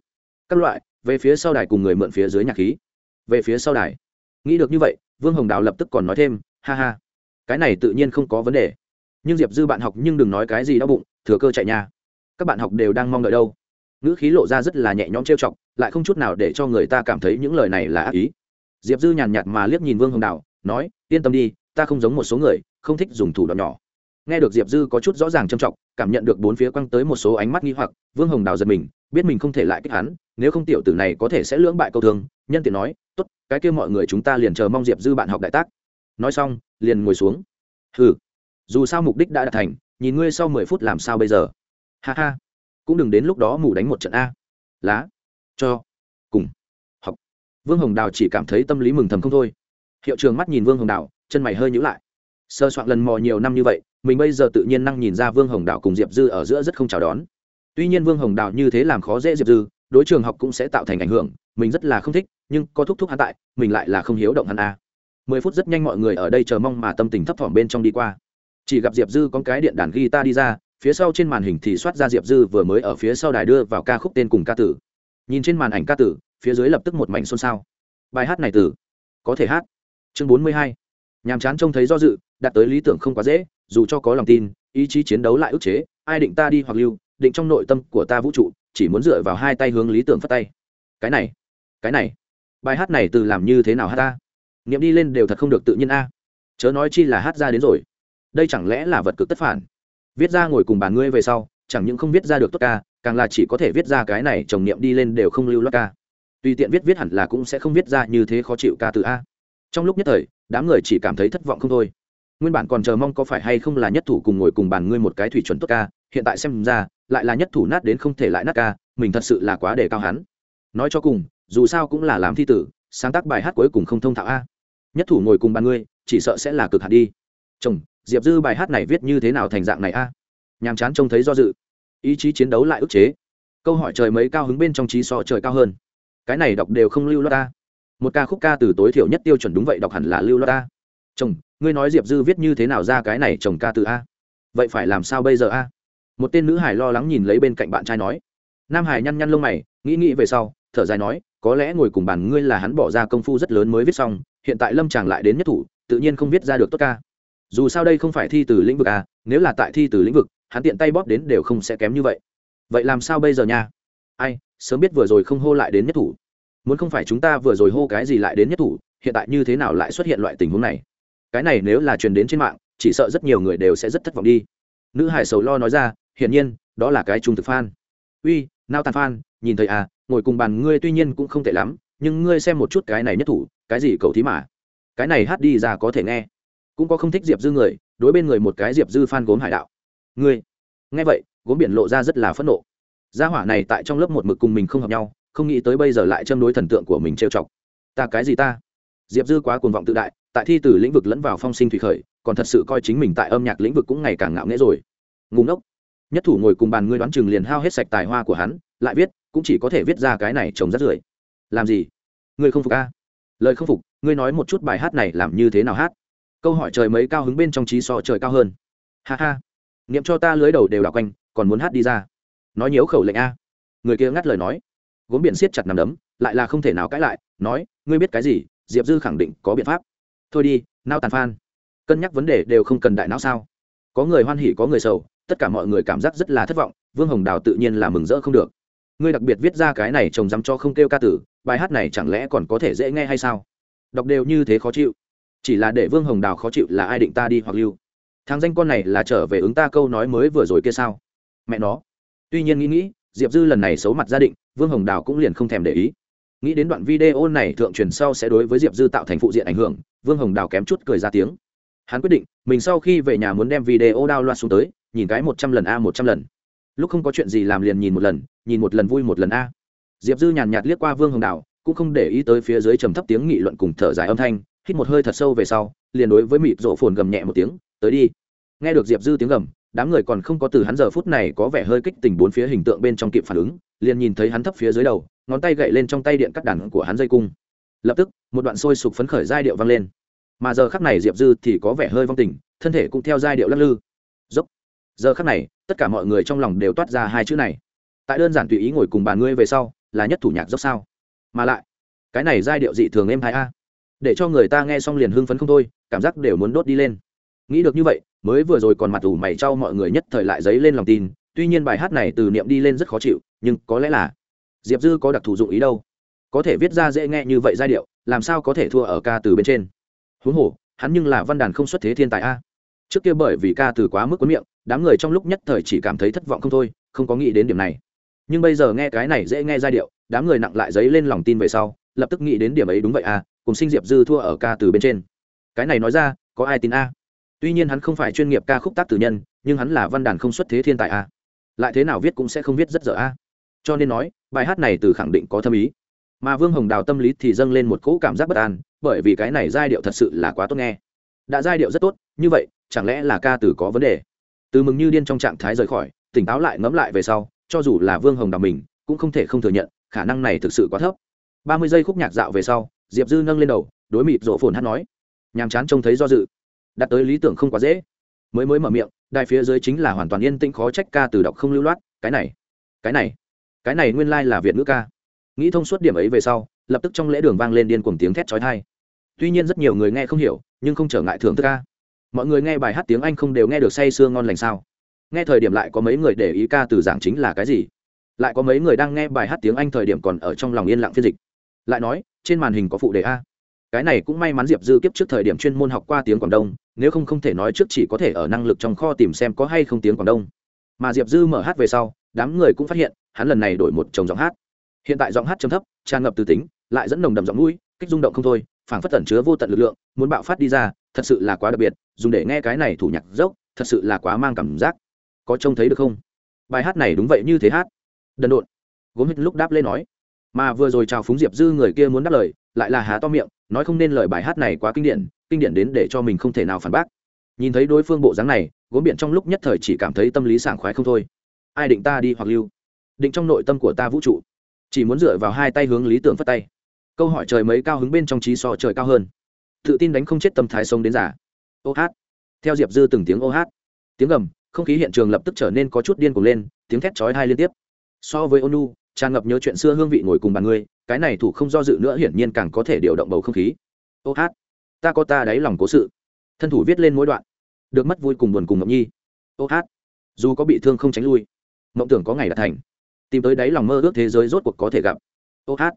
Các loại, về phía sau đài cùng người mượn phía dưới nhạc khí. Về phía sau đài nghĩ được như vậy, vương hồng đào lập tức còn nói thêm, ha ha, cái này tự nhiên không có vấn đề. Nhưng diệp dư bạn học nhưng đừng nói cái gì đau bụng, thừa cơ chạy nha các bạn học đều đang mong đợi đâu. Ngữ khí lộ ra rất là nhẹ nhõm trêu chọc, lại không chút nào để cho người ta cảm thấy những lời này là ác ý. Diệp dư nhàn nhạt mà liếc nhìn vương hồng đào, nói, yên tâm đi, ta không giống một số người, không thích dùng thủ đoạn nhỏ. Nghe được diệp dư có chút rõ ràng trầm trọng cảm nhận được bốn phía quăng tới một số ánh mắt nghi hoặc, vương hồng đào giật mình, biết mình không thể lại kích hắn, nếu không tiểu tử này có thể sẽ lưỡng bại câu thương nhân tiện nói tốt cái kia mọi người chúng ta liền chờ mong diệp dư bạn học đại tác. Nói xong liền ngồi xuống. Hừ dù sao mục đích đã đạt thành nhìn ngươi sau mười phút làm sao bây giờ? Ha ha cũng đừng đến lúc đó mù đánh một trận a. Lá cho cùng học. Vương hồng đào chỉ cảm thấy tâm lý mừng thầm không thôi. Hiệu trường mắt nhìn vương hồng Đào, chân mày hơi nhữ lại. Sơ soạn lần mò nhiều năm như vậy mình bây giờ tự nhiên năng nhìn ra vương hồng Đào cùng diệp dư ở giữa rất không chào đón. Tuy nhiên vương hồng Đào như thế làm khó dễ diệp dư đối trường học cũng sẽ tạo thành ảnh hưởng mình rất là không thích nhưng có thúc thúc hắn tại, mình lại là không hiếu động hắn a mười phút rất nhanh mọi người ở đây chờ mong mà tâm tình thấp thỏm bên trong đi qua. Chỉ gặp diệp dư con cái điện đàn guitar đi ra, phía sau trên màn hình thì soát ra diệp dư vừa mới ở phía sau đài đưa vào ca khúc tên cùng ca tử. Nhìn trên màn ảnh ca tử, phía dưới lập tức một mảnh xôn xao. Bài hát này tử, có thể hát. Chương bốn mươi hai. Nhàm chán trông thấy do dự, đạt tới lý tưởng không quá dễ, dù cho có lòng tin, ý chí chiến đấu lại ức chế, ai định ta đi hoặc lưu, định trong nội tâm của ta vũ trụ, chỉ muốn dựa vào hai tay hướng lý tưởng phát tay. Cái này cái này bài hát này từ làm như thế nào hát ta? Nghiệm đi lên đều thật không được tự nhiên a. Chớ nói chi là hát ra đến rồi. Đây chẳng lẽ là vật cực tất phản? Viết ra ngồi cùng bàn ngươi về sau, chẳng những không viết ra được tốt ca, càng là chỉ có thể viết ra cái này chồng niệm đi lên đều không lưu loát ca. Tùy tiện viết viết hẳn là cũng sẽ không viết ra như thế khó chịu ca từ a. Trong lúc nhất thời, đám người chỉ cảm thấy thất vọng không thôi. Nguyên bản còn chờ mong có phải hay không là nhất thủ cùng ngồi cùng bàn ngươi một cái thủy chuẩn tốt ca, hiện tại xem ra, lại là nhất thủ nát đến không thể lại nát ca, mình thật sự là quá đề cao hắn. Nói cho cùng dù sao cũng là làm thi tử, sáng tác bài hát cuối cùng không thông thạo a. Nhất thủ ngồi cùng bàn ngươi, chỉ sợ sẽ là cực hạt đi. Chồng, diệp dư bài hát này viết như thế nào thành dạng này a? Nhàm chán trông thấy do dự. Ý chí chiến đấu lại ức chế. Câu hỏi trời mấy cao hứng bên trong trí so trời cao hơn. Cái này đọc đều không lưu loa ta một ca khúc ca từ tối thiểu nhất tiêu chuẩn đúng vậy đọc hẳn là lưu loa ta chồng, ngươi nói diệp dư viết như thế nào ra cái này chồng ca từ a? Vậy phải làm sao bây giờ a? Một tên nữ hải lo lắng nhìn lấy bên cạnh bạn trai nói. Nam hải nhăn nhăn lông mày, nghĩ nghĩ về sau, thở dài nói có lẽ ngồi cùng bàn ngươi là hắn bỏ ra công phu rất lớn mới viết xong, hiện tại lâm chàng lại đến nhất thủ, tự nhiên không viết ra được tốt ca. Dù sao đây không phải thi từ lĩnh vực a nếu là tại thi từ lĩnh vực, hắn tiện tay bóp đến đều không sẽ kém như vậy. Vậy làm sao bây giờ nha? Ai, sớm biết vừa rồi không hô lại đến nhất thủ. Muốn không phải chúng ta vừa rồi hô cái gì lại đến nhất thủ, hiện tại như thế nào lại xuất hiện loại tình huống này? Cái này nếu là truyền đến trên mạng, chỉ sợ rất nhiều người đều sẽ rất thất vọng đi. Nữ hải sầu lo nói ra, hiển nhiên, đó là cái trung thực phan uy, nao tàn phan nhìn thấy à ngồi cùng bàn ngươi tuy nhiên cũng không tệ lắm, nhưng ngươi xem một chút cái này nhất thủ, cái gì cầu thí mà. Cái này hát đi ra có thể nghe. Cũng có không thích diệp dư người, đối bên người một cái diệp dư phan gốm hải đạo. Ngươi. Nghe vậy, gốm biển lộ ra rất là phẫn nộ. Gia hỏa này tại trong lớp một mực cùng mình không hợp nhau, không nghĩ tới bây giờ lại châm đối thần tượng của mình trêu chọc. Ta cái gì ta? Diệp dư quá cuồng vọng tự đại, tại thi từ lĩnh vực lẫn vào phong sinh thủy khởi, còn thật sự coi chính mình tại âm nhạc lĩnh vực cũng ngày càng ngạo nghễ rồi. Ngủ ngốc. Nhất thủ ngồi cùng bàn ngươi đoán chừng liền hao hết sạch tài hoa của hắn, lại viết cũng chỉ có thể viết ra cái này trồng rất rưởi. Làm gì? Ngươi không phục a lời không phục, ngươi nói một chút bài hát này làm như thế nào hát? Câu hỏi trời mấy cao hứng bên trong trí so trời cao hơn. Ha ha. Niệm cho ta lưới đầu đều đảo quanh, còn muốn hát đi ra. Nói nhiễu khẩu lệnh a. Người kia ngắt lời nói. Gốm biển siết chặt nằm đấm, lại là không thể nào cãi lại, nói, ngươi biết cái gì? Diệp dư khẳng định có biện pháp. Thôi đi, nao tàn phan. Cân nhắc vấn đề đều không cần đại não sao? Có người hoan hỉ, có người sầu, tất cả mọi người cảm giác rất là thất vọng, vương hồng đào tự nhiên là mừng rỡ không được ngươi đặc biệt viết ra cái này trồng dám cho không kêu ca tử, bài hát này chẳng lẽ còn có thể dễ nghe hay sao? Đọc đều như thế khó chịu. Chỉ là để vương hồng đào khó chịu là ai định ta đi hoặc lưu? Thằng danh con này là trở về ứng ta câu nói mới vừa rồi kia sao? Mẹ nó. Tuy nhiên nghĩ nghĩ, diệp dư lần này xấu mặt gia định, vương hồng đào cũng liền không thèm để ý. Nghĩ đến đoạn video này thượng truyền sau sẽ đối với diệp dư tạo thành phụ diện ảnh hưởng, vương hồng đào kém chút cười ra tiếng. Hắn quyết định, mình sau khi về nhà muốn đem video đao loa xuống tới, nhìn cái một trăm lần a một trăm lần lúc không có chuyện gì làm liền nhìn một lần, nhìn một lần vui một lần a. Diệp dư nhàn nhạt liếc qua vương hồng đào cũng không để ý tới phía dưới trầm thấp tiếng nghị luận cùng thở dài âm thanh, hít một hơi thật sâu về sau, liền đối với mịp rộ phồn gầm nhẹ một tiếng, tới đi. Nghe được diệp dư tiếng gầm, đám người còn không có từ hắn giờ phút này có vẻ hơi kích tình bốn phía hình tượng bên trong kịp phản ứng, liền nhìn thấy hắn thấp phía dưới đầu, ngón tay gậy lên trong tay điện cắt đàn của hắn dây cung. Lập tức, một đoạn sôi sục phấn khởi giai điệu vang lên. Mà giờ khắc này diệp dư thì có vẻ hơi vong tình, thân thể cũng theo giai điệu lắc lư. Dốc. Giờ khắc này tất cả mọi người trong lòng đều toát ra hai chữ này. Tại đơn giản tùy ý ngồi cùng bàn ngươi về sau, là nhất thủ nhạc dốc sao? Mà lại, cái này giai điệu dị thường êm thái a. Để cho người ta nghe xong liền hưng phấn không thôi, cảm giác đều muốn đốt đi lên. Nghĩ được như vậy, mới vừa rồi còn mặt ủ mày cho mọi người nhất thời lại dấy lên lòng tin, tuy nhiên bài hát này từ niệm đi lên rất khó chịu, nhưng có lẽ là diệp dư có đặc thù dụng ý đâu. Có thể viết ra dễ nghe như vậy giai điệu, làm sao có thể thua ở ca từ bên trên? Huống hồ, hắn nhưng là văn đàn không xuất thế thiên tài a. Trước kia bởi vì ca từ quá mức quấn miệng đám người trong lúc nhất thời chỉ cảm thấy thất vọng không thôi, không có nghĩ đến điểm này. Nhưng bây giờ nghe cái này dễ nghe giai điệu, đám người nặng lại giấy lên lòng tin về sau, lập tức nghĩ đến điểm ấy đúng vậy à? cùng sinh diệp dư thua ở ca từ bên trên. Cái này nói ra, có ai tin a? Tuy nhiên hắn không phải chuyên nghiệp ca khúc tác tử nhân, nhưng hắn là văn đàn không xuất thế thiên tài a. Lại thế nào viết cũng sẽ không viết rất dở a. Cho nên nói, bài hát này từ khẳng định có thâm ý. Mà vương hồng đào tâm lý thì dâng lên một cỗ cảm giác bất an, bởi vì cái này giai điệu thật sự là quá tốt nghe. Đã giai điệu rất tốt, như vậy, chẳng lẽ là ca từ có vấn đề? Từ mừng như điên trong trạng thái rời khỏi, tỉnh táo lại ngẫm lại về sau, cho dù là vương hồng đào mình, cũng không thể không thừa nhận, khả năng này thực sự quá thấp. Ba mươi giây khúc nhạc dạo về sau, diệp dư nâng lên đầu, đối mịt rộ phồn hát nói, nhàm chán trông thấy do dự. Đặt tới lý tưởng không quá dễ. Mới mới mở miệng, đài phía dưới chính là hoàn toàn yên tĩnh khó trách ca từ đọc không lưu loát, cái này cái này cái này nguyên lai là việt ngữ ca. Nghĩ thông suốt điểm ấy về sau, lập tức trong lễ đường vang lên điên cuồng tiếng thét trói thai tuy nhiên rất nhiều người nghe không hiểu, nhưng không trở ngại thưởng thức ca mọi người nghe bài hát tiếng anh không đều nghe được say sưa ngon lành sao? Nghe thời điểm lại có mấy người để ý ca từ giảng chính là cái gì? Lại có mấy người đang nghe bài hát tiếng anh thời điểm còn ở trong lòng yên lặng phiên dịch. Lại nói, trên màn hình có phụ đề a. Cái này cũng may mắn diệp dư kiếp trước thời điểm chuyên môn học qua tiếng quảng đông, nếu không không thể nói trước chỉ có thể ở năng lực trong kho tìm xem có hay không tiếng quảng đông. Mà diệp dư mở hát về sau, đám người cũng phát hiện, hắn lần này đổi một chồng giọng hát. Hiện tại giọng hát chấm thấp, tràn ngập từ tính, lại dẫn nồng đậm giọng mũi, kích rung động không thôi, phảng phất tẩn chứa vô tận lực lượng, muốn bạo phát đi ra, thật sự là quá đặc biệt dùng để nghe cái này thủ nhạc dốc, thật sự là quá mang cảm giác. Có trông thấy được không? Bài hát này đúng vậy như thế hát. Đần độn. Gốm hít lúc đáp lên nói. Mà vừa rồi chào phúng diệp dư người kia muốn đáp lời, lại là há to miệng, nói không nên lời bài hát này quá kinh điển kinh điển đến để cho mình không thể nào phản bác. Nhìn thấy đối phương bộ dáng này, gốm biển trong lúc nhất thời chỉ cảm thấy tâm lý sảng khoái không thôi. Ai định ta đi hoặc lưu? Định trong nội tâm của ta vũ trụ. Chỉ muốn dựa vào hai tay hướng lý tưởng phất tay. Câu hỏi trời mấy cao hứng bên trong trí so trời cao hơn. Tự tin đánh không chết tâm thái sống đến giả ô hát. Theo diệp dư từng tiếng ô hát. Tiếng gầm, không khí hiện trường lập tức trở nên có chút điên cuồng lên, tiếng thét chói hai liên tiếp. So với ônu, tràn ngập nhớ chuyện xưa hương vị ngồi cùng bàn ngươi cái này thủ không do dự nữa hiển nhiên càng có thể điều động bầu không khí. Ô hát, ta có ta đáy lòng cố sự. Thân thủ viết lên mỗi đoạn. Được mất vui cùng buồn cùng ngậm nhi. Ô hát, dù có bị thương không tránh lui, mộng tưởng có ngày đạt thành. Tìm tới đáy lòng mơ ước thế giới rốt cuộc có thể gặp. Ô hát,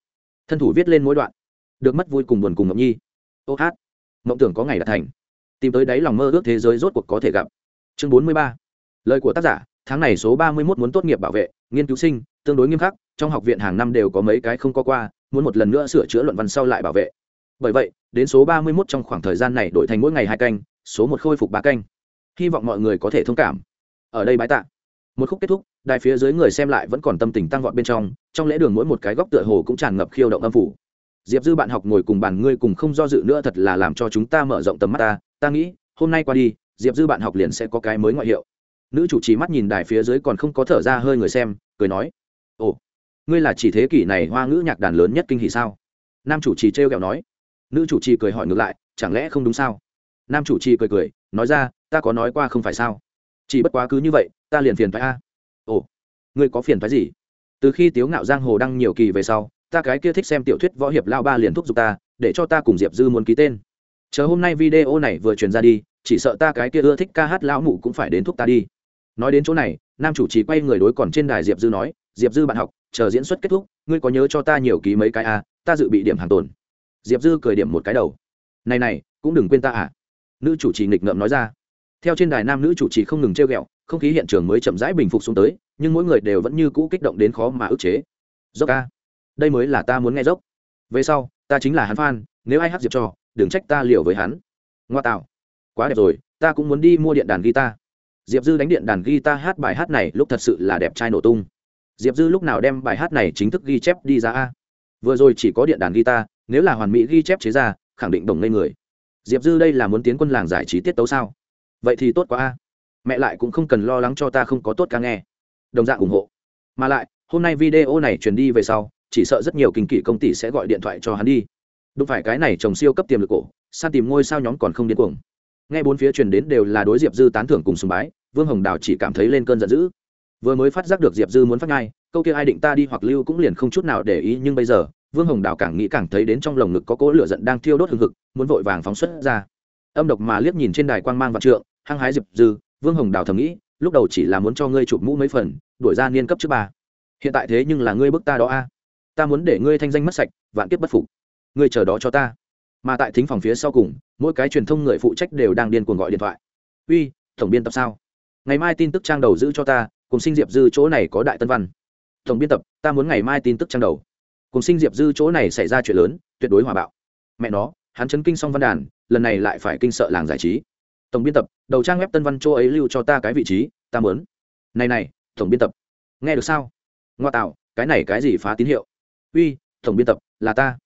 thân thủ viết lên mỗi đoạn. Được mất vui cùng buồn cùng ngậm nhi. Ô hát, mộng tưởng có ngày đạt thành tìm tới đáy lòng mơ ước thế giới rốt cuộc có thể gặp. Chương bốn mươi ba. Lời của tác giả, tháng này số ba mươi mốt muốn tốt nghiệp bảo vệ, nghiên cứu sinh, tương đối nghiêm khắc, trong học viện hàng năm đều có mấy cái không có qua, muốn một lần nữa sửa chữa luận văn sau lại bảo vệ. Bởi vậy, đến số ba mươi mốt trong khoảng thời gian này đổi thành mỗi ngày hai canh, số một khôi phục ba canh. Hy vọng mọi người có thể thông cảm. Ở đây bái tạ. Một khúc kết thúc, đài phía dưới người xem lại vẫn còn tâm tình tăng vọt bên trong trong lễ đường mỗi một cái góc tựa hồ cũng tràn ngập khiêu động âm phủ. Diệp dư bạn học ngồi cùng bàn ngươi cùng không do dự nữa thật là làm cho chúng ta mở rộng tầm mắt ta ta nghĩ, hôm nay qua đi, diệp dư bạn học liền sẽ có cái mới ngoại hiệu. Nữ chủ trì mắt nhìn đài phía dưới còn không có thở ra hơi người xem, cười nói, ồ, ngươi là chỉ thế kỷ này hoa ngữ nhạc đàn lớn nhất kinh hỷ sao? Nam chủ trì trêu ghẹo nói. Nữ chủ trì cười hỏi ngược lại, chẳng lẽ không đúng sao? Nam chủ trì cười cười, nói ra, ta có nói qua không phải sao? Chỉ bất quá cứ như vậy, ta liền phiền phái a. Ồ, ngươi có phiền phái gì? Từ khi tiếu ngạo giang hồ đăng nhiều kỳ về sau, ta cái kia thích xem tiểu thuyết võ hiệp lao ba liền thúc giục ta, để cho ta cùng diệp dư muốn ký tên chờ hôm nay video này vừa truyền ra đi, chỉ sợ ta cái kia ưa thích ca hát lão mụ cũng phải đến thúc ta đi. Nói đến chỗ này, nam chủ trì quay người đối còn trên đài diệp dư nói, diệp dư bạn học, chờ diễn xuất kết thúc, ngươi có nhớ cho ta nhiều ký mấy cái a ta dự bị điểm hàng tồn. Diệp dư cười điểm một cái đầu. Này này, cũng đừng quên ta à. Nữ chủ trì nghịch ngợm nói ra. Theo trên đài nam nữ chủ trì không ngừng treo ghẹo, không khí hiện trường mới chậm rãi bình phục xuống tới, nhưng mỗi người đều vẫn như cũ kích động đến khó mà ức chế. Dốc ca, đây mới là ta muốn nghe dốc. Về sau, ta chính là hắn phan nếu ai hát diệp cho đừng trách ta liều với hắn. Ngoa tạo. Quá đẹp rồi, ta cũng muốn đi mua điện đàn guitar. Diệp dư đánh điện đàn guitar hát bài hát này lúc thật sự là đẹp trai nổ tung. Diệp dư lúc nào đem bài hát này chính thức ghi chép đi ra a? Vừa rồi chỉ có điện đàn guitar, nếu là hoàn mỹ ghi chép chế ra, khẳng định đồng ngây người. Diệp dư đây là muốn tiến quân làng giải trí tiết tấu sao? Vậy thì tốt quá a. Mẹ lại cũng không cần lo lắng cho ta không có tốt ca nghe. Đồng dạng ủng hộ. Mà lại, hôm nay video này truyền đi về sau, chỉ sợ rất nhiều kinh kỷ công ty sẽ gọi điện thoại cho hắn đi đúng phải, cái này trồng siêu cấp tiềm lực cổ san tìm ngôi sao nhóm còn không điên cuồng. Nghe bốn phía truyền đến đều là đối diệp dư tán thưởng cùng sùng bái, vương hồng đào chỉ cảm thấy lên cơn giận dữ. Vừa mới phát giác được diệp dư muốn phát ngay, câu kia ai định ta đi hoặc lưu cũng liền không chút nào để ý, nhưng bây giờ, vương hồng đào càng nghĩ càng thấy đến trong lồng ngực có cỗ lửa giận đang thiêu đốt hừng hực, muốn vội vàng phóng xuất ra. Âm độc mà liếc nhìn trên đài quang mang vạn trượng, hăng hái diệp dư, vương hồng đào thầm nghĩ, lúc đầu chỉ là muốn cho ngươi chụp mũ mấy phần, đuổi ra niên cấp trước ba. Hiện tại thế nhưng là ngươi bức ta đó a. Ta muốn để ngươi thanh danh mất sạch, vạn kiếp bất phục ngươi chờ đó cho ta. Mà tại thính phòng phía sau cùng, mỗi cái truyền thông người phụ trách đều đang điên cuồng gọi điện thoại. Uy, tổng biên tập sao? Ngày mai tin tức trang đầu giữ cho ta, cùng sinh diệp dư chỗ này có đại tân văn. Tổng biên tập, ta muốn ngày mai tin tức trang đầu. Cùng sinh diệp dư chỗ này xảy ra chuyện lớn, tuyệt đối hòa bạo. Mẹ nó, hắn chấn kinh xong văn đàn, lần này lại phải kinh sợ làng giải trí. Tổng biên tập, đầu trang web tân văn chỗ ấy lưu cho ta cái vị trí, ta muốn. Này này, tổng biên tập. Nghe được sao? Ngoa tạo, cái này cái gì phá tín hiệu? Uy, tổng biên tập, là ta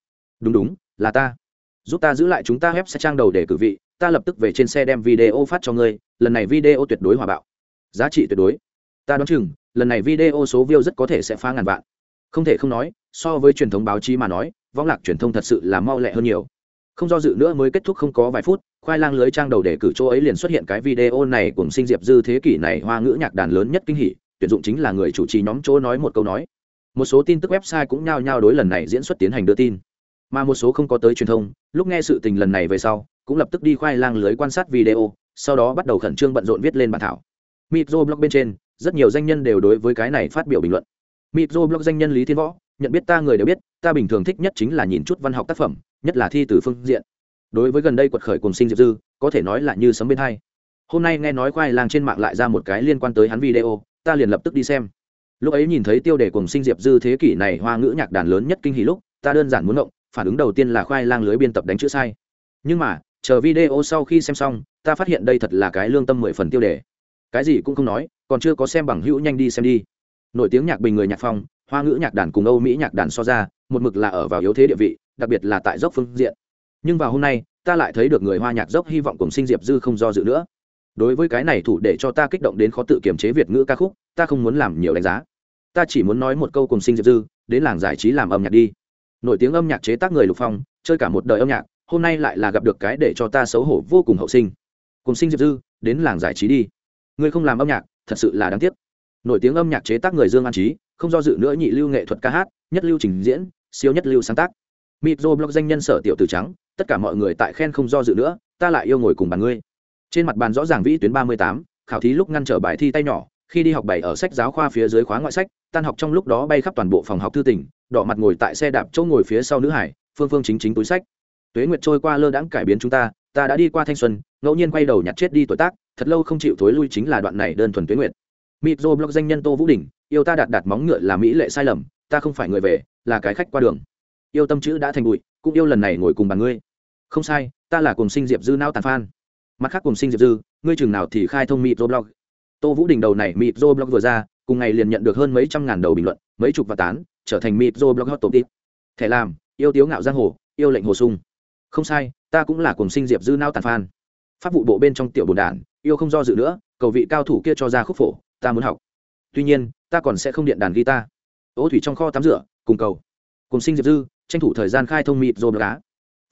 đúng đúng, là ta. Giúp ta giữ lại chúng ta web sẽ trang đầu để cử vị, ta lập tức về trên xe đem video phát cho ngươi, lần này video tuyệt đối hòa bạo. Giá trị tuyệt đối. Ta đoán chừng, lần này video số view rất có thể sẽ phá ngàn vạn. Không thể không nói, so với truyền thống báo chí mà nói võng lạc truyền thông thật sự là mau lẹ hơn nhiều. Không do dự nữa mới kết thúc không có vài phút, khoai lang lưới trang đầu để cử chỗ ấy liền xuất hiện cái video này cùng sinh diệp dư thế kỷ này hoa ngữ nhạc đàn lớn nhất kinh hỷ tuyển dụng chính là người chủ trì nhóm chỗ nói một câu nói. Một số tin tức website cũng nhao nhao đối lần này diễn xuất tiến hành đưa tin mà một số không có tới truyền thông, lúc nghe sự tình lần này về sau, cũng lập tức đi khoai lang lưới quan sát video, sau đó bắt đầu khẩn trương bận rộn viết lên bản thảo. Mitro blog bên trên, rất nhiều danh nhân đều đối với cái này phát biểu bình luận. Mitro blog danh nhân lý thiên võ, nhận biết ta người đều biết, ta bình thường thích nhất chính là nhìn chút văn học tác phẩm, nhất là thi từ phương diện. Đối với gần đây quật khởi cùng sinh diệp dư, có thể nói là như sấm bên hai. Hôm nay nghe nói khoai lang trên mạng lại ra một cái liên quan tới hắn video, ta liền lập tức đi xem. Lúc ấy nhìn thấy tiêu đề cùng sinh diệp dư thế kỷ này hoa ngữ nhạc đàn lớn nhất kinh hỷ lúc, ta đơn giản muốn động phản ứng đầu tiên là khoai lang lưới biên tập đánh chữ sai. Nhưng mà, chờ video sau khi xem xong, ta phát hiện đây thật là cái lương tâm mười phần tiêu đề. Cái gì cũng không nói, còn chưa có xem bằng hữu nhanh đi xem đi. Nổi tiếng nhạc bình người nhạc phong, hoa ngữ nhạc đàn cùng âu mỹ nhạc đàn so ra, một mực là ở vào yếu thế địa vị, đặc biệt là tại dốc phương diện. Nhưng vào hôm nay, ta lại thấy được người hoa nhạc dốc hy vọng cùng sinh diệp dư không do dự nữa. Đối với cái này thủ để cho ta kích động đến khó tự kiềm chế việt ngữ ca khúc, ta không muốn làm nhiều đánh giá. Ta chỉ muốn nói một câu cùng sinh diệp dư, đến làng giải trí làm âm nhạc đi nổi tiếng âm nhạc chế tác người lục phong, chơi cả một đời âm nhạc, hôm nay lại là gặp được cái để cho ta xấu hổ vô cùng hậu sinh. Cùng sinh diệp dư, đến làng giải trí đi. Ngươi không làm âm nhạc, thật sự là đáng tiếc. Nổi tiếng âm nhạc chế tác người dương an trí không do dự nữa nhị lưu nghệ thuật ca hát, nhất lưu trình diễn, siêu nhất lưu sáng tác. Mitro blog danh nhân sở tiểu từ trắng, tất cả mọi người tại khen không do dự nữa, ta lại yêu ngồi cùng bàn ngươi. Trên mặt bàn rõ ràng vĩ tuyến ba mươi tám, khảo thí lúc ngăn trở bài thi tay nhỏ khi đi học bảy ở sách giáo khoa phía dưới khóa ngoại sách, tan học trong lúc đó bay khắp toàn bộ phòng học thư tỉnh, đỏ mặt ngồi tại xe đạp chỗ ngồi phía sau nữ hải, phương phương chính chính túi sách. Tuế nguyệt trôi qua lơ đãng cải biến chúng ta ta đã đi qua thanh xuân, ngẫu nhiên quay đầu nhặt chết đi tuổi tác, thật lâu không chịu thối lui chính là đoạn này đơn thuần tuế nguyệt. Mitro blog danh nhân tô vũ đình yêu ta đạt đạt móng ngựa là mỹ lệ sai lầm, ta không phải người về, là cái khách qua đường. Yêu tâm chữ đã thành bụi, cũng yêu lần này ngồi cùng bàn ngươi. Không sai, ta là cùng sinh diệp dư nao tàn phan. Mặt khác cùng sinh diệp dư, ngươi chừng nào thì khai thông mitro blog tô vũ đình đầu này mitro blog vừa ra, cùng ngày liền nhận được hơn mấy trăm ngàn đầu bình luận, mấy chục và tán, trở thành mitro blog hot top tip. Thẻ làm, yêu tiếu ngạo giang hồ, yêu lệnh hồ sung. Không sai, ta cũng là cùng sinh diệp dư nao tàn phan. Pháp vụ bộ bên trong tiểu bồn đản yêu không do dự nữa, cầu vị cao thủ kia cho ra khúc phổ, ta muốn học. Tuy nhiên, ta còn sẽ không điện đàn guitar. Ố thủy trong kho tắm rửa, cùng cầu. Cùng sinh diệp dư, tranh thủ thời gian khai thông mịt rô blog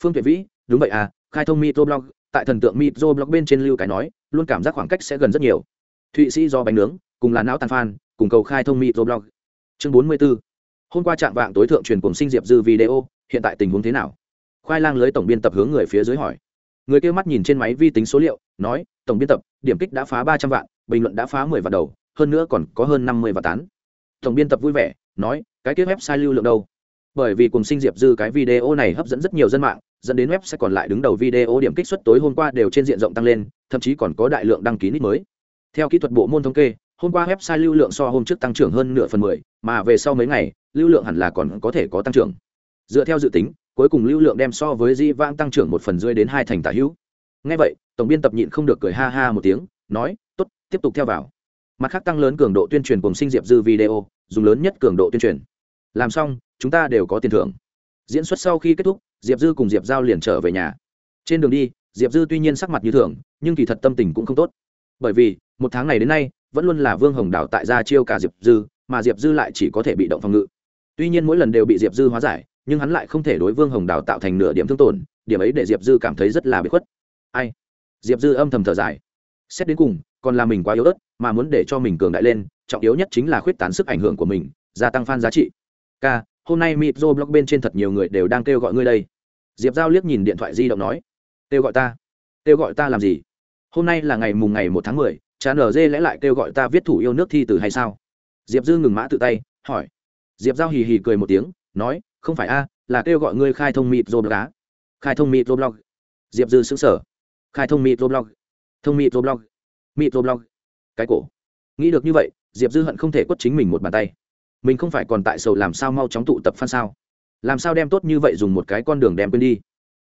phương tuyệt vĩ, đúng vậy à khai thông mịt rô blog. Tại thần tượng mịt rô blog bên trên lưu cái nói, luôn cảm giác khoảng cách sẽ gần rất nhiều thụy sĩ do bánh nướng, cùng là não tàn phan, cùng cầu khai thông mịt blog chương bốn mươi 44. hôm qua trạng vạng tối thượng truyền cùng sinh diệp dư video, hiện tại tình huống thế nào? Khoai lang lưới tổng biên tập hướng người phía dưới hỏi. Người kia mắt nhìn trên máy vi tính số liệu, nói, tổng biên tập, điểm kích đã phá ba trăm vạn, bình luận đã phá mười vạn đầu, hơn nữa còn có hơn năm mươi vạn tán. Tổng biên tập vui vẻ, nói, cái kia website lưu lượng đâu? Bởi vì cùng sinh diệp dư cái video này hấp dẫn rất nhiều dân mạng, dẫn đến web sẽ còn lại đứng đầu video điểm kích xuất tối hôm qua đều trên diện rộng tăng lên, thậm chí còn có đại lượng đăng ký nít mới theo kỹ thuật bộ môn thống kê, hôm qua website lưu lượng so hôm trước tăng trưởng hơn nửa phần mười, mà về sau mấy ngày, lưu lượng hẳn là còn có thể có tăng trưởng. Dựa theo dự tính, cuối cùng lưu lượng đem so với di vãng tăng trưởng một phần rưỡi đến hai thành tả hữu. Ngay vậy, tổng biên tập nhịn không được cười ha ha một tiếng, nói, tốt, tiếp tục theo vào. Mặt khác tăng lớn cường độ tuyên truyền cùng sinh diệp dư video, dùng lớn nhất cường độ tuyên truyền. Làm xong, chúng ta đều có tiền thưởng. Diễn xuất sau khi kết thúc, diệp dư cùng diệp giao liền trở về nhà. Trên đường đi, diệp dư tuy nhiên sắc mặt như thường, nhưng kỳ thật tâm tình cũng không tốt bởi vì, một tháng này đến nay, vẫn luôn là vương hồng đào tại gia chiêu cả diệp dư, mà diệp dư lại chỉ có thể bị động phòng ngự. Tuy nhiên mỗi lần đều bị diệp dư hóa giải, nhưng hắn lại không thể đối vương hồng đào tạo thành nửa điểm thương tổn, điểm ấy để diệp dư cảm thấy rất là bị khuất. Ai? Diệp dư âm thầm thở dài. Xét đến cùng, còn là mình quá yếu ớt, mà muốn để cho mình cường đại lên, trọng yếu nhất chính là khuyết tán sức ảnh hưởng của mình, gia tăng fan giá trị. K hôm nay mitro blog bên trên thật nhiều người đều đang kêu gọi ngươi đây. Diệp giao liếc nhìn điện thoại di động nói. Kêu gọi ta. Kêu gọi ta làm gì? Hôm nay là ngày mùng ngày một tháng mười cha ở dê lẽ lại kêu gọi ta viết thủ yêu nước thi từ hay sao? Diệp dư ngừng mã tự tay, hỏi. Diệp giao hì hì cười một tiếng, nói, không phải a, là kêu gọi ngươi khai thông mitro blog á. Khai thông mitro blog. Diệp dư xứng sở khai thông mitro blog. Thông mitro blog. Mitro blog. Cái cổ. Nghĩ được như vậy, diệp dư hận không thể quất chính mình một bàn tay. Mình không phải còn tại sầu làm sao mau chóng tụ tập phan sao? Làm sao đem tốt như vậy dùng một cái con đường đem quên đi?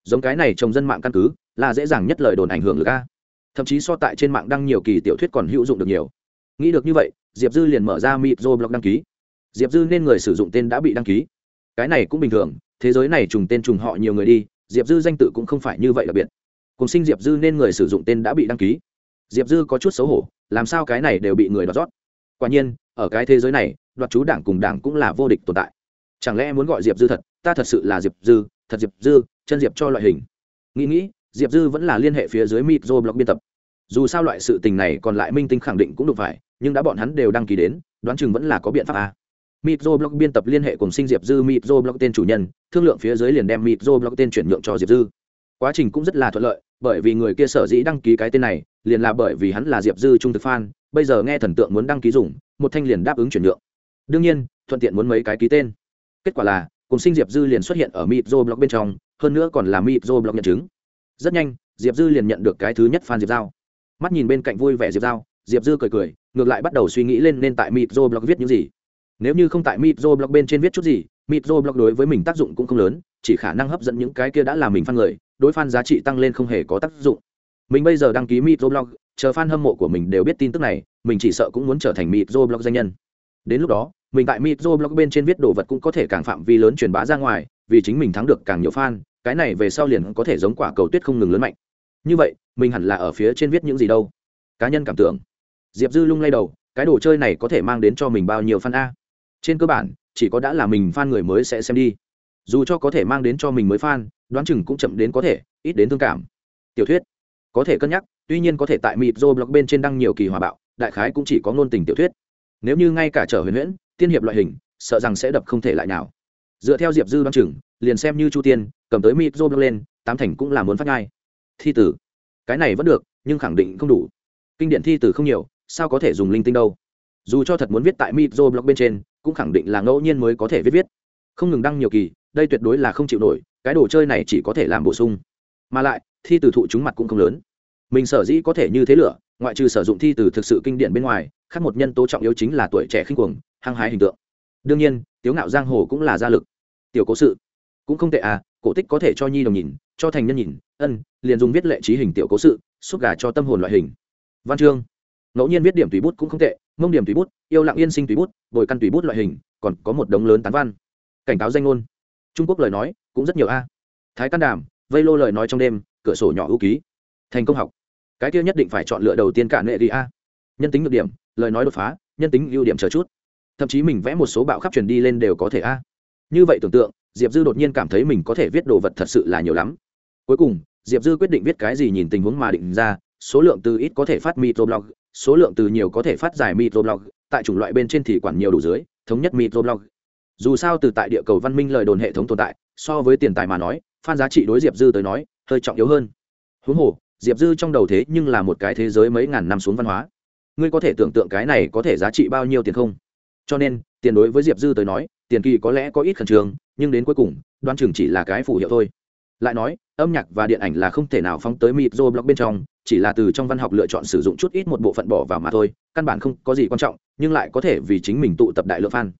Giống cái này trồng dân mạng căn cứ, là dễ dàng nhất lời đồn ảnh hưởng lực a thậm chí so tại trên mạng đăng nhiều kỳ tiểu thuyết còn hữu dụng được nhiều. Nghĩ được như vậy, diệp dư liền mở ra mitro blog đăng ký. Diệp dư nên người sử dụng tên đã bị đăng ký. Cái này cũng bình thường, thế giới này trùng tên trùng họ nhiều người đi, diệp dư danh tự cũng không phải như vậy đặc biệt. Cùng sinh diệp dư nên người sử dụng tên đã bị đăng ký. Diệp dư có chút xấu hổ, làm sao cái này đều bị người đoạt rót? Quả nhiên, ở cái thế giới này, đoạt chú đảng cùng đảng cũng là vô địch tồn tại. Chẳng lẽ muốn gọi diệp dư thật? Ta thật sự là diệp dư, thật diệp dư, chân diệp cho loại hình. Nghĩ nghĩ diệp dư vẫn là liên hệ phía dưới micro blog biên tập dù sao loại sự tình này còn lại minh tinh khẳng định cũng được phải nhưng đã bọn hắn đều đăng ký đến đoán chừng vẫn là có biện pháp à. Micro blog biên tập liên hệ cùng sinh Diệp Dư Micro blog tên chủ nhân, thương lượng phía dưới liền đem Micro blog tên chuyển nhượng cho Diệp Dư. Quá trình cũng rất là thuận lợi, bởi vì người kia sở dĩ đăng ký cái tên này, liền là bởi vì hắn là Diệp Dư trung thực fan, bây giờ nghe thần tượng muốn đăng ký dùng, một thanh liền đáp ứng chuyển nhượng. Đương nhiên, thuận tiện muốn mấy cái ký tên. Kết quả là, cùng sinh Diệp Dư liền xuất hiện ở Micro blog bên trong, hơn nữa còn là Micro blog nhận chứng. Rất nhanh, Diệp Dư liền nhận được cái thứ nhất fan Diệp Giao. Mắt nhìn bên cạnh vui vẻ Diệp Giao, Diệp Dư cười cười, ngược lại bắt đầu suy nghĩ lên nên tại Micro blog viết những gì. Nếu như không tại mitro blog bên trên viết chút gì mitro blog đối với mình tác dụng cũng không lớn chỉ khả năng hấp dẫn những cái kia đã làm mình phan người đối fan giá trị tăng lên không hề có tác dụng. Mình bây giờ đăng ký mitro blog chờ fan hâm mộ của mình đều biết tin tức này mình chỉ sợ cũng muốn trở thành mitro blog danh nhân. Đến lúc đó mình tại mitro blog bên trên viết đồ vật cũng có thể càng phạm vi lớn truyền bá ra ngoài vì chính mình thắng được càng nhiều fan cái này về sau liền có thể giống quả cầu tuyết không ngừng lớn mạnh. Như vậy, mình hẳn là ở phía trên viết những gì đâu? Cá nhân cảm tưởng. Diệp dư lung lay đầu, cái đồ chơi này có thể mang đến cho mình bao nhiêu fan a? Trên cơ bản, chỉ có đã là mình fan người mới sẽ xem đi. Dù cho có thể mang đến cho mình mới fan, đoán chừng cũng chậm đến có thể, ít đến thương cảm. Tiểu thuyết. Có thể cân nhắc, tuy nhiên có thể tại mịp dô blog bên trên đăng nhiều kỳ hòa bạo, đại khái cũng chỉ có ngôn tình tiểu thuyết. Nếu như ngay cả trở huyền huyễn, tiên hiệp loại hình, sợ rằng sẽ đập không thể lại nào. Dựa theo diệp dư đoán chừng liền xem như chu tiên, cầm tới mịp dô lên, tám thành cũng là muốn phát ngay thi tử, cái này vẫn được, nhưng khẳng định không đủ. Kinh điển thi tử không nhiều, sao có thể dùng linh tinh đâu? Dù cho thật muốn viết tại mịp dô blog bên trên, cũng khẳng định là ngẫu nhiên mới có thể viết viết. Không ngừng đăng nhiều kỳ, đây tuyệt đối là không chịu nổi, cái đồ chơi này chỉ có thể làm bổ sung. Mà lại, thi từ thụ chúng mặt cũng không lớn. Mình sở dĩ có thể như thế lửa, ngoại trừ sử dụng thi từ thực sự kinh điển bên ngoài, khác một nhân tố trọng yếu chính là tuổi trẻ khinh cuồng, hăng hái hình tượng. Đương nhiên, tiếu ngạo giang hồ cũng là gia lực. Tiểu cố sự cũng không tệ à cổ tích có thể cho nhi đồng nhìn, cho thành nhân nhìn, ân, liền dùng viết lệ trí hình tiểu cố sự, xúc gà cho tâm hồn loại hình. Văn chương. Ngẫu nhiên viết điểm tùy bút cũng không tệ, mông điểm tùy bút, yêu lặng yên sinh tùy bút, bồi căn tùy bút loại hình, còn có một đống lớn tán văn. Cảnh cáo danh ngôn. Trung quốc lời nói, cũng rất nhiều a. Thái căn đàm, vây lô lời nói trong đêm, cửa sổ nhỏ ưu ký. Thành công học. Cái kia nhất định phải chọn lựa đầu tiên cả nệ đi a. Nhân tính được điểm, lời nói đột phá, nhân tính ưu điểm chờ chút. Thậm chí mình vẽ một số bạo khắp truyền đi lên đều có thể a. Như vậy tưởng tượng diệp dư đột nhiên cảm thấy mình có thể viết đồ vật thật sự là nhiều lắm. Cuối cùng, diệp dư quyết định viết cái gì nhìn tình huống mà định ra, số lượng từ ít có thể phát microblog, số lượng từ nhiều có thể phát giải microblog, tại chủng loại bên trên thì quản nhiều đủ dưới, thống nhất microblog. Dù sao từ tại địa cầu văn minh lời đồn hệ thống tồn tại, so với tiền tài mà nói, phan giá trị đối diệp dư tới nói, hơi trọng yếu hơn. Huống hồ, diệp dư trong đầu thế nhưng là một cái thế giới mấy ngàn năm xuống văn hóa. Ngươi có thể tưởng tượng cái này có thể giá trị bao nhiêu tiền không? Cho nên, tiền đối với diệp dư tới nói tiền kỳ có lẽ có ít khẩn trương, nhưng đến cuối cùng đoan chừng chỉ là cái phù hiệu thôi. Lại nói, âm nhạc và điện ảnh là không thể nào phóng tới micro blog bên trong, chỉ là từ trong văn học lựa chọn sử dụng chút ít một bộ phận bỏ vào mà thôi, căn bản không có gì quan trọng, nhưng lại có thể vì chính mình tụ tập đại lượng fan.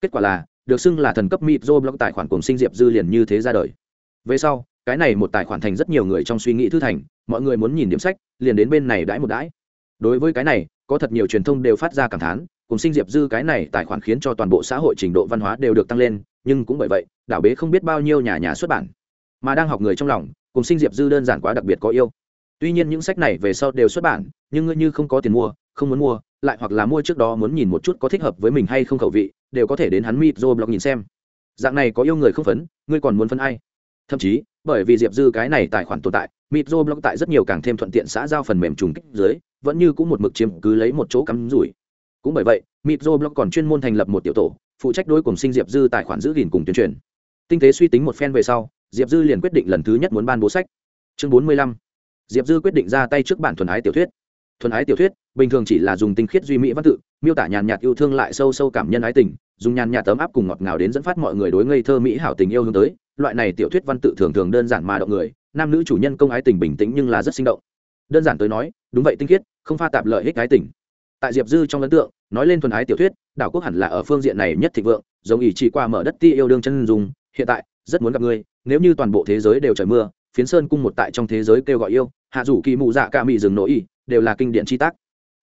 Kết quả là, được xưng là thần cấp micro blog tài khoản cùng sinh diệp dư liền như thế ra đời. Về sau, cái này một tài khoản thành rất nhiều người trong suy nghĩ thư thành, mọi người muốn nhìn điểm sách, liền đến bên này đãi một đãi. Đối với cái này, có thật nhiều truyền thông đều phát ra cảm thán cùng sinh diệp dư cái này tài khoản khiến cho toàn bộ xã hội trình độ văn hóa đều được tăng lên, nhưng cũng bởi vậy, đảo bế không biết bao nhiêu nhà nhà xuất bản. Mà đang học người trong lòng, cùng sinh diệp dư đơn giản quá đặc biệt có yêu. Tuy nhiên những sách này về sau đều xuất bản, nhưng ngươi như không có tiền mua, không muốn mua, lại hoặc là mua trước đó muốn nhìn một chút có thích hợp với mình hay không khẩu vị, đều có thể đến hắn mitro blog nhìn xem. Dạng này có yêu người không phấn, ngươi còn muốn phân ai? Thậm chí, bởi vì diệp dư cái này tài khoản tồn tại mitro blog tại rất nhiều càng thêm thuận tiện xã giao phần mềm trùng kích dưới, vẫn như cũng một mực chiếm cứ lấy một chỗ cắm rủi cũng bởi vậy mitro blog còn chuyên môn thành lập một tiểu tổ, phụ trách đối cùng sinh diệp dư tài khoản giữ gìn cùng tuyên truyền. Tinh tế suy tính một phen về sau, diệp dư liền quyết định lần thứ nhất muốn ban bố sách. Chương bốn mươi lăm. Diệp dư quyết định ra tay trước bản thuần ái tiểu thuyết. Thuần ái tiểu thuyết, bình thường chỉ là dùng tinh khiết duy mỹ văn tự, miêu tả nhàn nhạt yêu thương lại sâu sâu cảm nhân ái tình, dùng nhàn nhạt tấm áp cùng ngọt ngào đến dẫn phát mọi người đối ngây thơ mỹ hảo tình yêu hướng tới. Loại này tiểu thuyết văn tự thường thường đơn giản mà động người, nam nữ chủ nhân công ái tình bình tĩnh nhưng là rất sinh động. Đơn giản tới nói, đúng vậy tinh khiết, không pha tạp lợi ích ái tình tại diệp dư trong ấn tượng, nói lên thuần ái tiểu thuyết, đảo quốc hẳn là ở phương diện này nhất thịnh vượng, giống ý chỉ qua mở đất ti yêu đương chân dùng hiện tại, rất muốn gặp ngươi, nếu như toàn bộ thế giới đều trời mưa, phiến sơn cung một tại trong thế giới kêu gọi yêu, hạ rủ kỳ mụ dạ cả mị rừng nổi đều là kinh điển chi tác.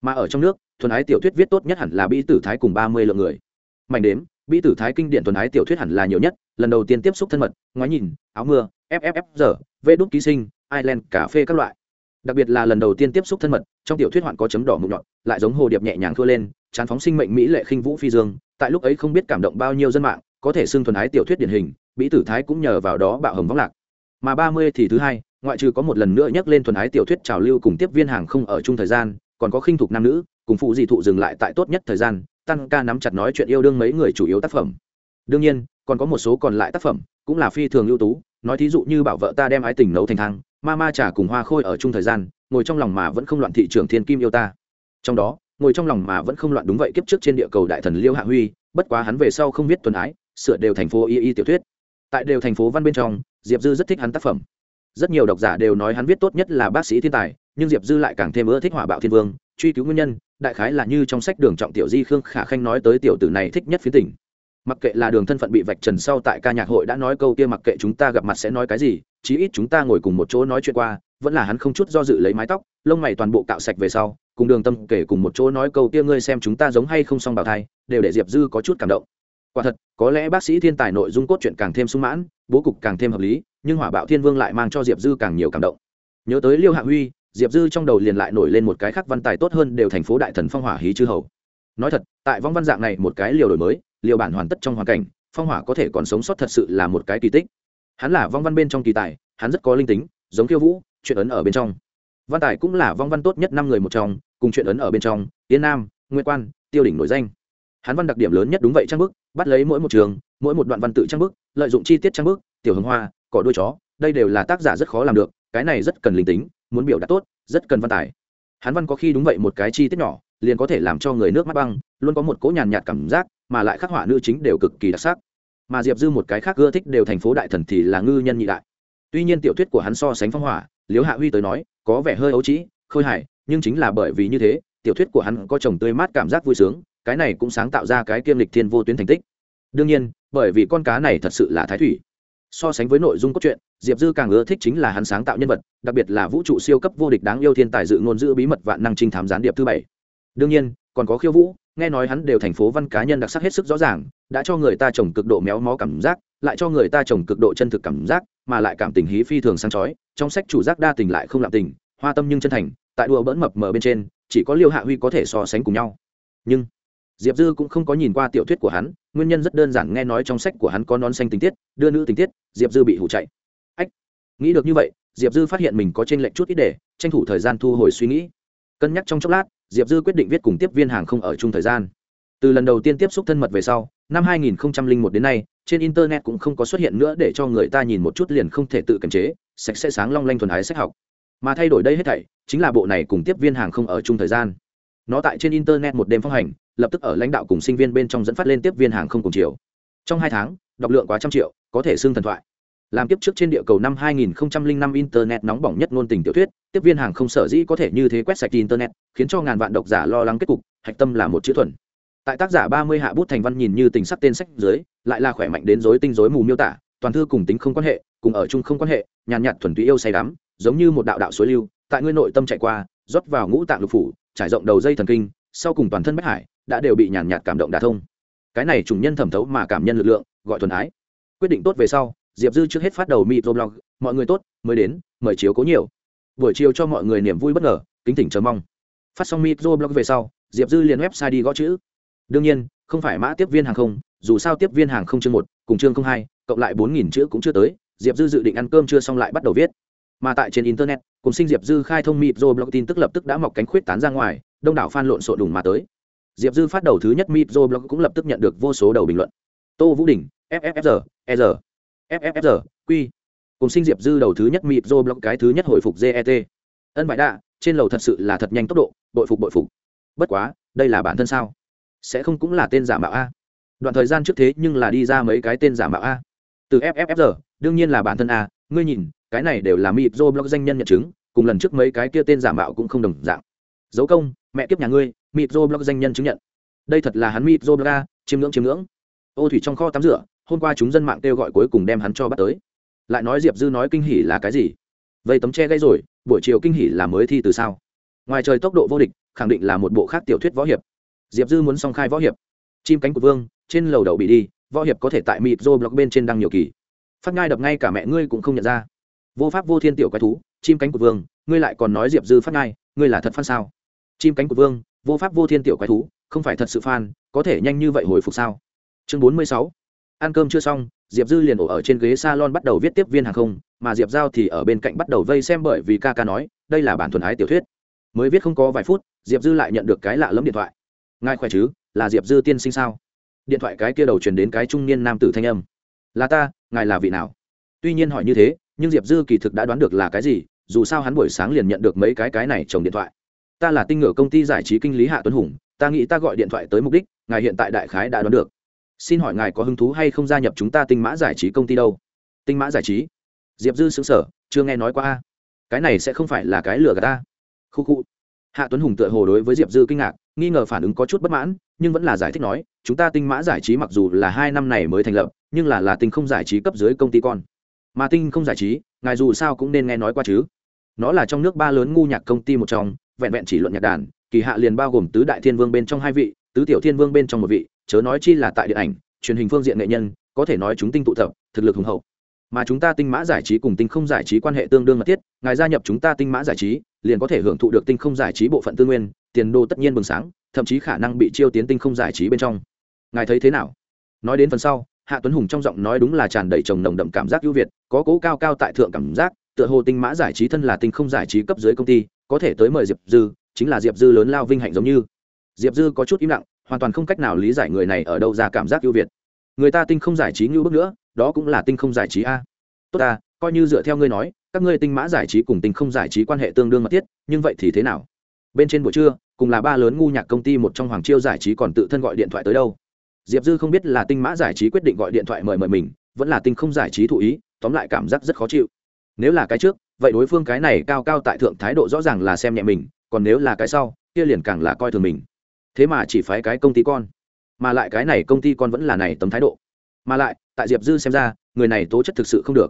Mà ở trong nước, thuần ái tiểu thuyết viết tốt nhất hẳn là bi tử thái cùng ba mươi lượng người. Mạnh đếm bi tử thái kinh điển thuần ái tiểu thuyết hẳn là nhiều nhất, lần đầu tiên tiếp xúc thân mật, ngoái nhìn, áo mưa fff giờ vê đốt ký sinh, ireland, cà phê các loại đặc biệt là lần đầu tiên tiếp xúc thân mật, trong tiểu thuyết hoạn có chấm đỏ mụn nhọn, lại giống hồ điệp nhẹ nhàng thua lên, chán phóng sinh mệnh mỹ lệ khinh vũ phi dương, tại lúc ấy không biết cảm động bao nhiêu dân mạng, có thể xưng thuần ái tiểu thuyết điển hình, mỹ tử thái cũng nhờ vào đó bạo hồng vắng lạc. Mà ba mươi thì thứ hai, ngoại trừ có một lần nữa nhắc lên thuần ái tiểu thuyết trào lưu cùng tiếp viên hàng không ở chung thời gian, còn có khinh thục nam nữ, cùng phụ dị thụ dừng lại tại tốt nhất thời gian, tăng ca nắm chặt nói chuyện yêu đương mấy người chủ yếu tác phẩm. Đương nhiên, còn có một số còn lại tác phẩm, cũng là phi thường ưu tú, nói thí dụ như bảo vợ ta đem ái tình nấu thành thang ma ma trà cùng hoa khôi ở chung thời gian, ngồi trong lòng mà vẫn không loạn thị trường thiên kim yêu ta. Trong đó, ngồi trong lòng mà vẫn không loạn đúng vậy kiếp trước trên địa cầu đại thần liêu hạ huy, bất quá hắn về sau không biết tuần ái, sửa đều thành phố y y tiểu thuyết. Tại đều thành phố văn bên trong, diệp dư rất thích hắn tác phẩm. Rất nhiều độc giả đều nói hắn viết tốt nhất là bác sĩ thiên tài, nhưng diệp dư lại càng thêm ưa thích hỏa bạo thiên vương, truy cứu nguyên nhân, đại khái là như trong sách đường trọng tiểu di khương khả khanh nói tới tiểu tử này thích nhất phía tỉnh mặc kệ là đường thân phận bị vạch trần sau tại ca nhạc hội đã nói câu kia mặc kệ chúng ta gặp mặt sẽ nói cái gì, chí ít chúng ta ngồi cùng một chỗ nói chuyện qua, vẫn là hắn không chút do dự lấy mái tóc, lông mày toàn bộ cạo sạch về sau, cùng đường tâm kể cùng một chỗ nói câu kia ngươi xem chúng ta giống hay không xong bào thai, đều để diệp dư có chút cảm động. Quả thật, có lẽ bác sĩ thiên tài nội dung cốt truyện càng thêm sung mãn, bố cục càng thêm hợp lý, nhưng hỏa bạo thiên vương lại mang cho diệp dư càng nhiều cảm động. Nhớ tới liêu hạ huy, diệp dư trong đầu liền lại nổi lên một cái khác văn tài tốt hơn đều thành phố đại thần phong hỏa hí chư hầu. Nói thật, tại vong văn dạng này một cái liều đổi mới liều bản hoàn tất trong hoàn cảnh, phong hỏa có thể còn sống sót thật sự là một cái kỳ tích. Hắn là vong văn bên trong kỳ tài, hắn rất có linh tính, giống khiêu vũ, chuyện ấn ở bên trong. Văn tài cũng là vong văn tốt nhất năm người một trong, cùng chuyện ấn ở bên trong tiến nam nguyên quan, tiêu đỉnh nổi danh. Hắn văn đặc điểm lớn nhất đúng vậy trang bức, bắt lấy mỗi một trường, mỗi một đoạn văn tự trang bức, lợi dụng chi tiết trang bức, tiểu hướng hoa, cỏ đuôi chó, đây đều là tác giả rất khó làm được, cái này rất cần linh tính, muốn biểu đạt tốt, rất cần văn tài. Hắn văn có khi đúng vậy một cái chi tiết nhỏ, liền có thể làm cho người nước mắt băng, luôn có một cỗ nhàn nhạt cảm giác mà lại khắc họa nữ chính đều cực kỳ đặc sắc. Mà diệp dư một cái khác ưa thích đều thành phố đại thần thì là ngư nhân nhị đại. Tuy nhiên tiểu thuyết của hắn so sánh phong hỏa liếu hạ huy tới nói, có vẻ hơi ấu trĩ, khôi hài, nhưng chính là bởi vì như thế, tiểu thuyết của hắn có chồng tươi mát cảm giác vui sướng, cái này cũng sáng tạo ra cái kiêm lịch thiên vô tuyến thành tích. Đương nhiên, bởi vì con cá này thật sự là thái thủy. So sánh với nội dung cốt truyện, diệp dư càng ưa thích chính là hắn sáng tạo nhân vật, đặc biệt là vũ trụ siêu cấp vô địch đáng yêu thiên tài dự ngôn giữ bí mật vạn năng trinh thám gián điệp thứ bảy. Đương nhiên, còn có khiêu vũ nghe nói hắn đều thành phố văn cá nhân đặc sắc hết sức rõ ràng, đã cho người ta trồng cực độ méo mó cảm giác, lại cho người ta trồng cực độ chân thực cảm giác, mà lại cảm tình hí phi thường sáng chói, trong sách chủ giác đa tình lại không lạm tình, hoa tâm nhưng chân thành, tại đùa bỡn mập mờ bên trên, chỉ có liêu hạ huy có thể so sánh cùng nhau. Nhưng, diệp dư cũng không có nhìn qua tiểu thuyết của hắn, nguyên nhân rất đơn giản, nghe nói trong sách của hắn có nón xanh tình tiết, đưa nữ tình tiết, diệp dư bị hủ chạy. Ách, nghĩ được như vậy, diệp dư phát hiện mình có t r ê n lệch chút ít để tranh thủ thời gian thu hồi suy nghĩ cân nhắc trong chốc lát, diệp dư quyết định viết cùng tiếp viên hàng không ở chung thời gian. Từ lần đầu tiên tiếp xúc thân mật về sau, năm 2001 đến nay, trên internet cũng không có xuất hiện nữa để cho người ta nhìn một chút liền không thể tự kiềm chế, sạch sẽ sáng long lanh thuần ái sách học. Mà thay đổi đây hết thảy, chính là bộ này cùng tiếp viên hàng không ở chung thời gian. Nó tại trên internet một đêm phong hành, lập tức ở lãnh đạo cùng sinh viên bên trong dẫn phát lên tiếp viên hàng không cùng chiều. Trong hai tháng, đọc lượng quá trăm triệu, có thể xưng thần thoại làm tiếp trước trên địa cầu năm 2005 internet nóng bỏng nhất ngôn tình tiểu thuyết, tiếp viên hàng không sở dĩ có thể như thế quét sạch internet, khiến cho ngàn vạn độc giả lo lắng kết cục, hạch tâm là một chữ thuần. Tại tác giả 30 hạ bút thành văn nhìn như tình sắc tên sách dưới, lại là khỏe mạnh đến rối tinh rối mù miêu tả, toàn thư cùng tính không quan hệ, cùng ở chung không quan hệ, nhàn nhạt thuần túy yêu say đắm, giống như một đạo đạo suối lưu, tại ngươi nội tâm chạy qua, rót vào ngũ tạng lục phủ, trải rộng đầu dây thần kinh, sau cùng toàn thân bách hải, đã đều bị nhàn nhạt cảm động đả thông. Cái này trùng nhân thẩm thấu mà cảm nhân lực lượng, gọi thuần ái. Quyết định tốt về sau diệp dư trước hết phát đầu microblog mọi người tốt, mới đến, mời chiếu cố nhiều. Buổi chiều cho mọi người niềm vui bất ngờ, kính tỉnh chờ mong. Phát xong microblog về sau, diệp dư liền website đi gõ chữ. Đương nhiên, không phải mã tiếp viên hàng không, dù sao tiếp viên hàng không chương một cùng chương không hai, cộng lại bốn nghìn chữ cũng chưa tới, diệp dư dự định ăn cơm chưa xong lại bắt đầu viết. Mà tại trên internet, cùng sinh diệp dư khai thông microblog tin tức lập tức đã mọc cánh khuyết tán ra ngoài, đông đảo f a n lộn xộn đùng mà tới. Diệp dư phát đầu thứ nhất microblog cũng lập tức nhận được vô số đầu bình luận. Tô vũ đình ffr er FFFR, q. Cùng sinh diệp dư đầu thứ nhất mịp dô block cái thứ nhất hồi phục get ân bại đạ trên lầu thật sự là thật nhanh tốc độ bội phục bội phục. Bất quá đây là bản thân sao? Sẽ không cũng là tên giả mạo a. Đoạn thời gian trước thế nhưng là đi ra mấy cái tên giả mạo a. Từ FFFR, đương nhiên là bản thân a. Ngươi nhìn cái này đều là mịp dô block danh nhân nhận chứng cùng lần trước mấy cái kia tên giả mạo cũng không đồng dạng. Dấu công mẹ kiếp nhà ngươi mịp dô block danh nhân chứng nhận. Đây thật là hắn mịp dô block a chiêm ngưỡng chiêm ngưỡng. Ô thủy trong kho tắm rửa hôm qua chúng dân mạng kêu gọi cuối cùng đem hắn cho bắt tới. Lại nói diệp dư nói kinh hỉ là cái gì? Vây tấm che gây rồi, buổi chiều kinh hỉ là mới thi từ sao? Ngoài trời tốc độ vô địch, khẳng định là một bộ khác tiểu thuyết võ hiệp. Diệp dư muốn song khai võ hiệp. Chim cánh của vương, trên lầu đầu bị đi, võ hiệp có thể tại mịt rô blog bên trên đăng nhiều kỳ. Phát ngai đập ngay cả mẹ ngươi cũng không nhận ra. Vô pháp vô thiên tiểu quái thú, chim cánh của vương, ngươi lại còn nói diệp dư phát ngai ngươi là thật phan sao? Chim cánh của vương, vô pháp vô thiên tiểu quái thú, không phải thật sự phan có thể nhanh như vậy hồi phục sao? Chương bốn mươi sáu ăn cơm chưa xong, diệp dư liền ổ ở trên ghế s a lon bắt đầu viết tiếp viên hàng không, mà diệp giao thì ở bên cạnh bắt đầu vây xem bởi vì ca ca nói, đây là bản thuần ái tiểu thuyết. Mới viết không có vài phút, diệp dư lại nhận được cái lạ lẫm điện thoại. Ngài khỏe chứ, là diệp dư tiên sinh sao? Điện thoại cái kia đầu truyền đến cái trung niên nam tử thanh âm. Là ta, ngài là vị nào? Tuy nhiên hỏi như thế, nhưng diệp dư kỳ thực đã đoán được là cái gì, dù sao hắn buổi sáng liền nhận được mấy cái cái này chồng điện thoại. Ta là tinh ngựa công ty giải trí kinh lý hạ tuấn hùng, ta nghĩ ta gọi điện thoại tới mục đích, ngài hiện tại đại khái đã đoán được xin hỏi ngài có hứng thú hay không gia nhập chúng ta tinh mã giải trí công ty đâu? Tinh mã giải trí? Diệp dư xứng sở chưa nghe nói qua a. Cái này sẽ không phải là cái lừa gạt ta. Khu khu. Hạ tuấn hùng tựa hồ đối với diệp dư kinh ngạc, nghi ngờ phản ứng có chút bất mãn, nhưng vẫn là giải thích nói, chúng ta tinh mã giải trí mặc dù là hai năm này mới thành lập, nhưng là là tinh không giải trí cấp dưới công ty con. Mà tinh không giải trí, ngài dù sao cũng nên nghe nói qua chứ. Nó là trong nước ba lớn ngu nhạc công ty một trong, vẹn vẹn chỉ luận nhạc đàn, kỳ hạ liền bao gồm tứ đại thiên vương bên trong hai vị, tứ tiểu thiên vương bên trong một vị chớ nói chi là tại điện ảnh, truyền hình phương diện nghệ nhân, có thể nói chúng tinh tụ tập, thực lực hùng hậu. Mà chúng ta tinh mã giải trí cùng tinh không giải trí quan hệ tương đương mật thiết, ngài gia nhập chúng ta tinh mã giải trí, liền có thể hưởng thụ được tinh không giải trí bộ phận tư nguyên, tiền đô tất nhiên bừng sáng, thậm chí khả năng bị chiêu tiến tinh không giải trí bên trong. Ngài thấy thế nào? Nói đến phần sau, hạ tuấn hùng trong giọng nói đúng là tràn đầy trồng nồng đậm cảm giác ưu việt, có cố cao cao tại thượng cảm giác, tựa hồ tinh mã giải trí thân là tinh không giải trí cấp dưới công ty, có thể tới mời diệp dư, chính là diệp dư lớn lao vinh hạnh giống như. Diệp dư có chút im lặng hoàn toàn không cách nào lý giải người này ở đâu ra cảm giác ưu việt. Người ta tinh không giải trí như bước nữa, đó cũng là tinh không giải trí a. Tốt ta, coi như dựa theo ngươi nói, các ngươi tinh mã giải trí cùng tinh không giải trí quan hệ tương đương mật thiết, nhưng vậy thì thế nào? Bên trên buổi trưa, cùng là ba lớn ngu nhạc công ty một trong hoàng chiêu giải trí còn tự thân gọi điện thoại tới đâu. Diệp dư không biết là tinh mã giải trí quyết định gọi điện thoại mời mời mình, vẫn là tinh không giải trí thụ ý, tóm lại cảm giác rất khó chịu. Nếu là cái trước, vậy đối phương cái này cao cao tại thượng thái độ rõ ràng là xem nhẹ mình, còn nếu là cái sau, kia liền càng là coi thường mình thế mà chỉ phái cái công ty con. Mà lại cái này công ty con vẫn là này tấm thái độ. Mà lại, tại diệp dư xem ra, người này tố chất thực sự không được.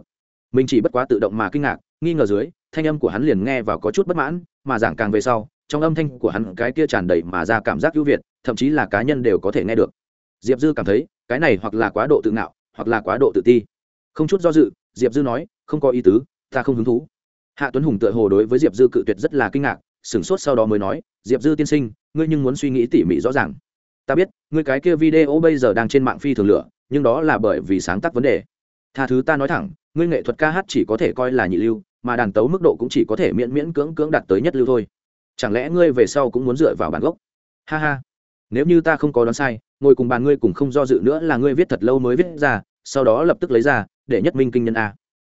Mình chỉ bất quá tự động mà kinh ngạc, nghi ngờ dưới, thanh âm của hắn liền nghe vào có chút bất mãn, mà giảng càng về sau, trong âm thanh của hắn cái kia tràn đầy mà ra cảm giác ưu việt, thậm chí là cá nhân đều có thể nghe được. Diệp dư cảm thấy, cái này hoặc là quá độ tự ngạo, hoặc là quá độ tự ti. Không chút do dự, diệp dư nói, không có ý tứ, ta không hứng thú. Hạ tuấn hùng tựa hồ đối với diệp dư cự tuyệt rất là kinh ngạc, sửng sốt sau đó mới nói, diệp dư tiên sinh ngươi nhưng muốn suy nghĩ tỉ mỉ rõ ràng. Ta biết, ngươi cái kia video bây giờ đang trên mạng phi thường lửa, nhưng đó là bởi vì sáng tác vấn đề. Tha thứ ta nói thẳng, ngươi nghệ thuật ca hát chỉ có thể coi là nhị lưu, mà đàn tấu mức độ cũng chỉ có thể miễn miễn cưỡng cưỡng đạt tới nhất lưu thôi. Chẳng lẽ ngươi về sau cũng muốn dựa vào bản gốc? Ha ha. Nếu như ta không có đoán sai, ngồi cùng bàn ngươi cùng không do dự nữa là ngươi viết thật lâu mới viết ra, sau đó lập tức lấy ra, để nhất minh kinh nhân a.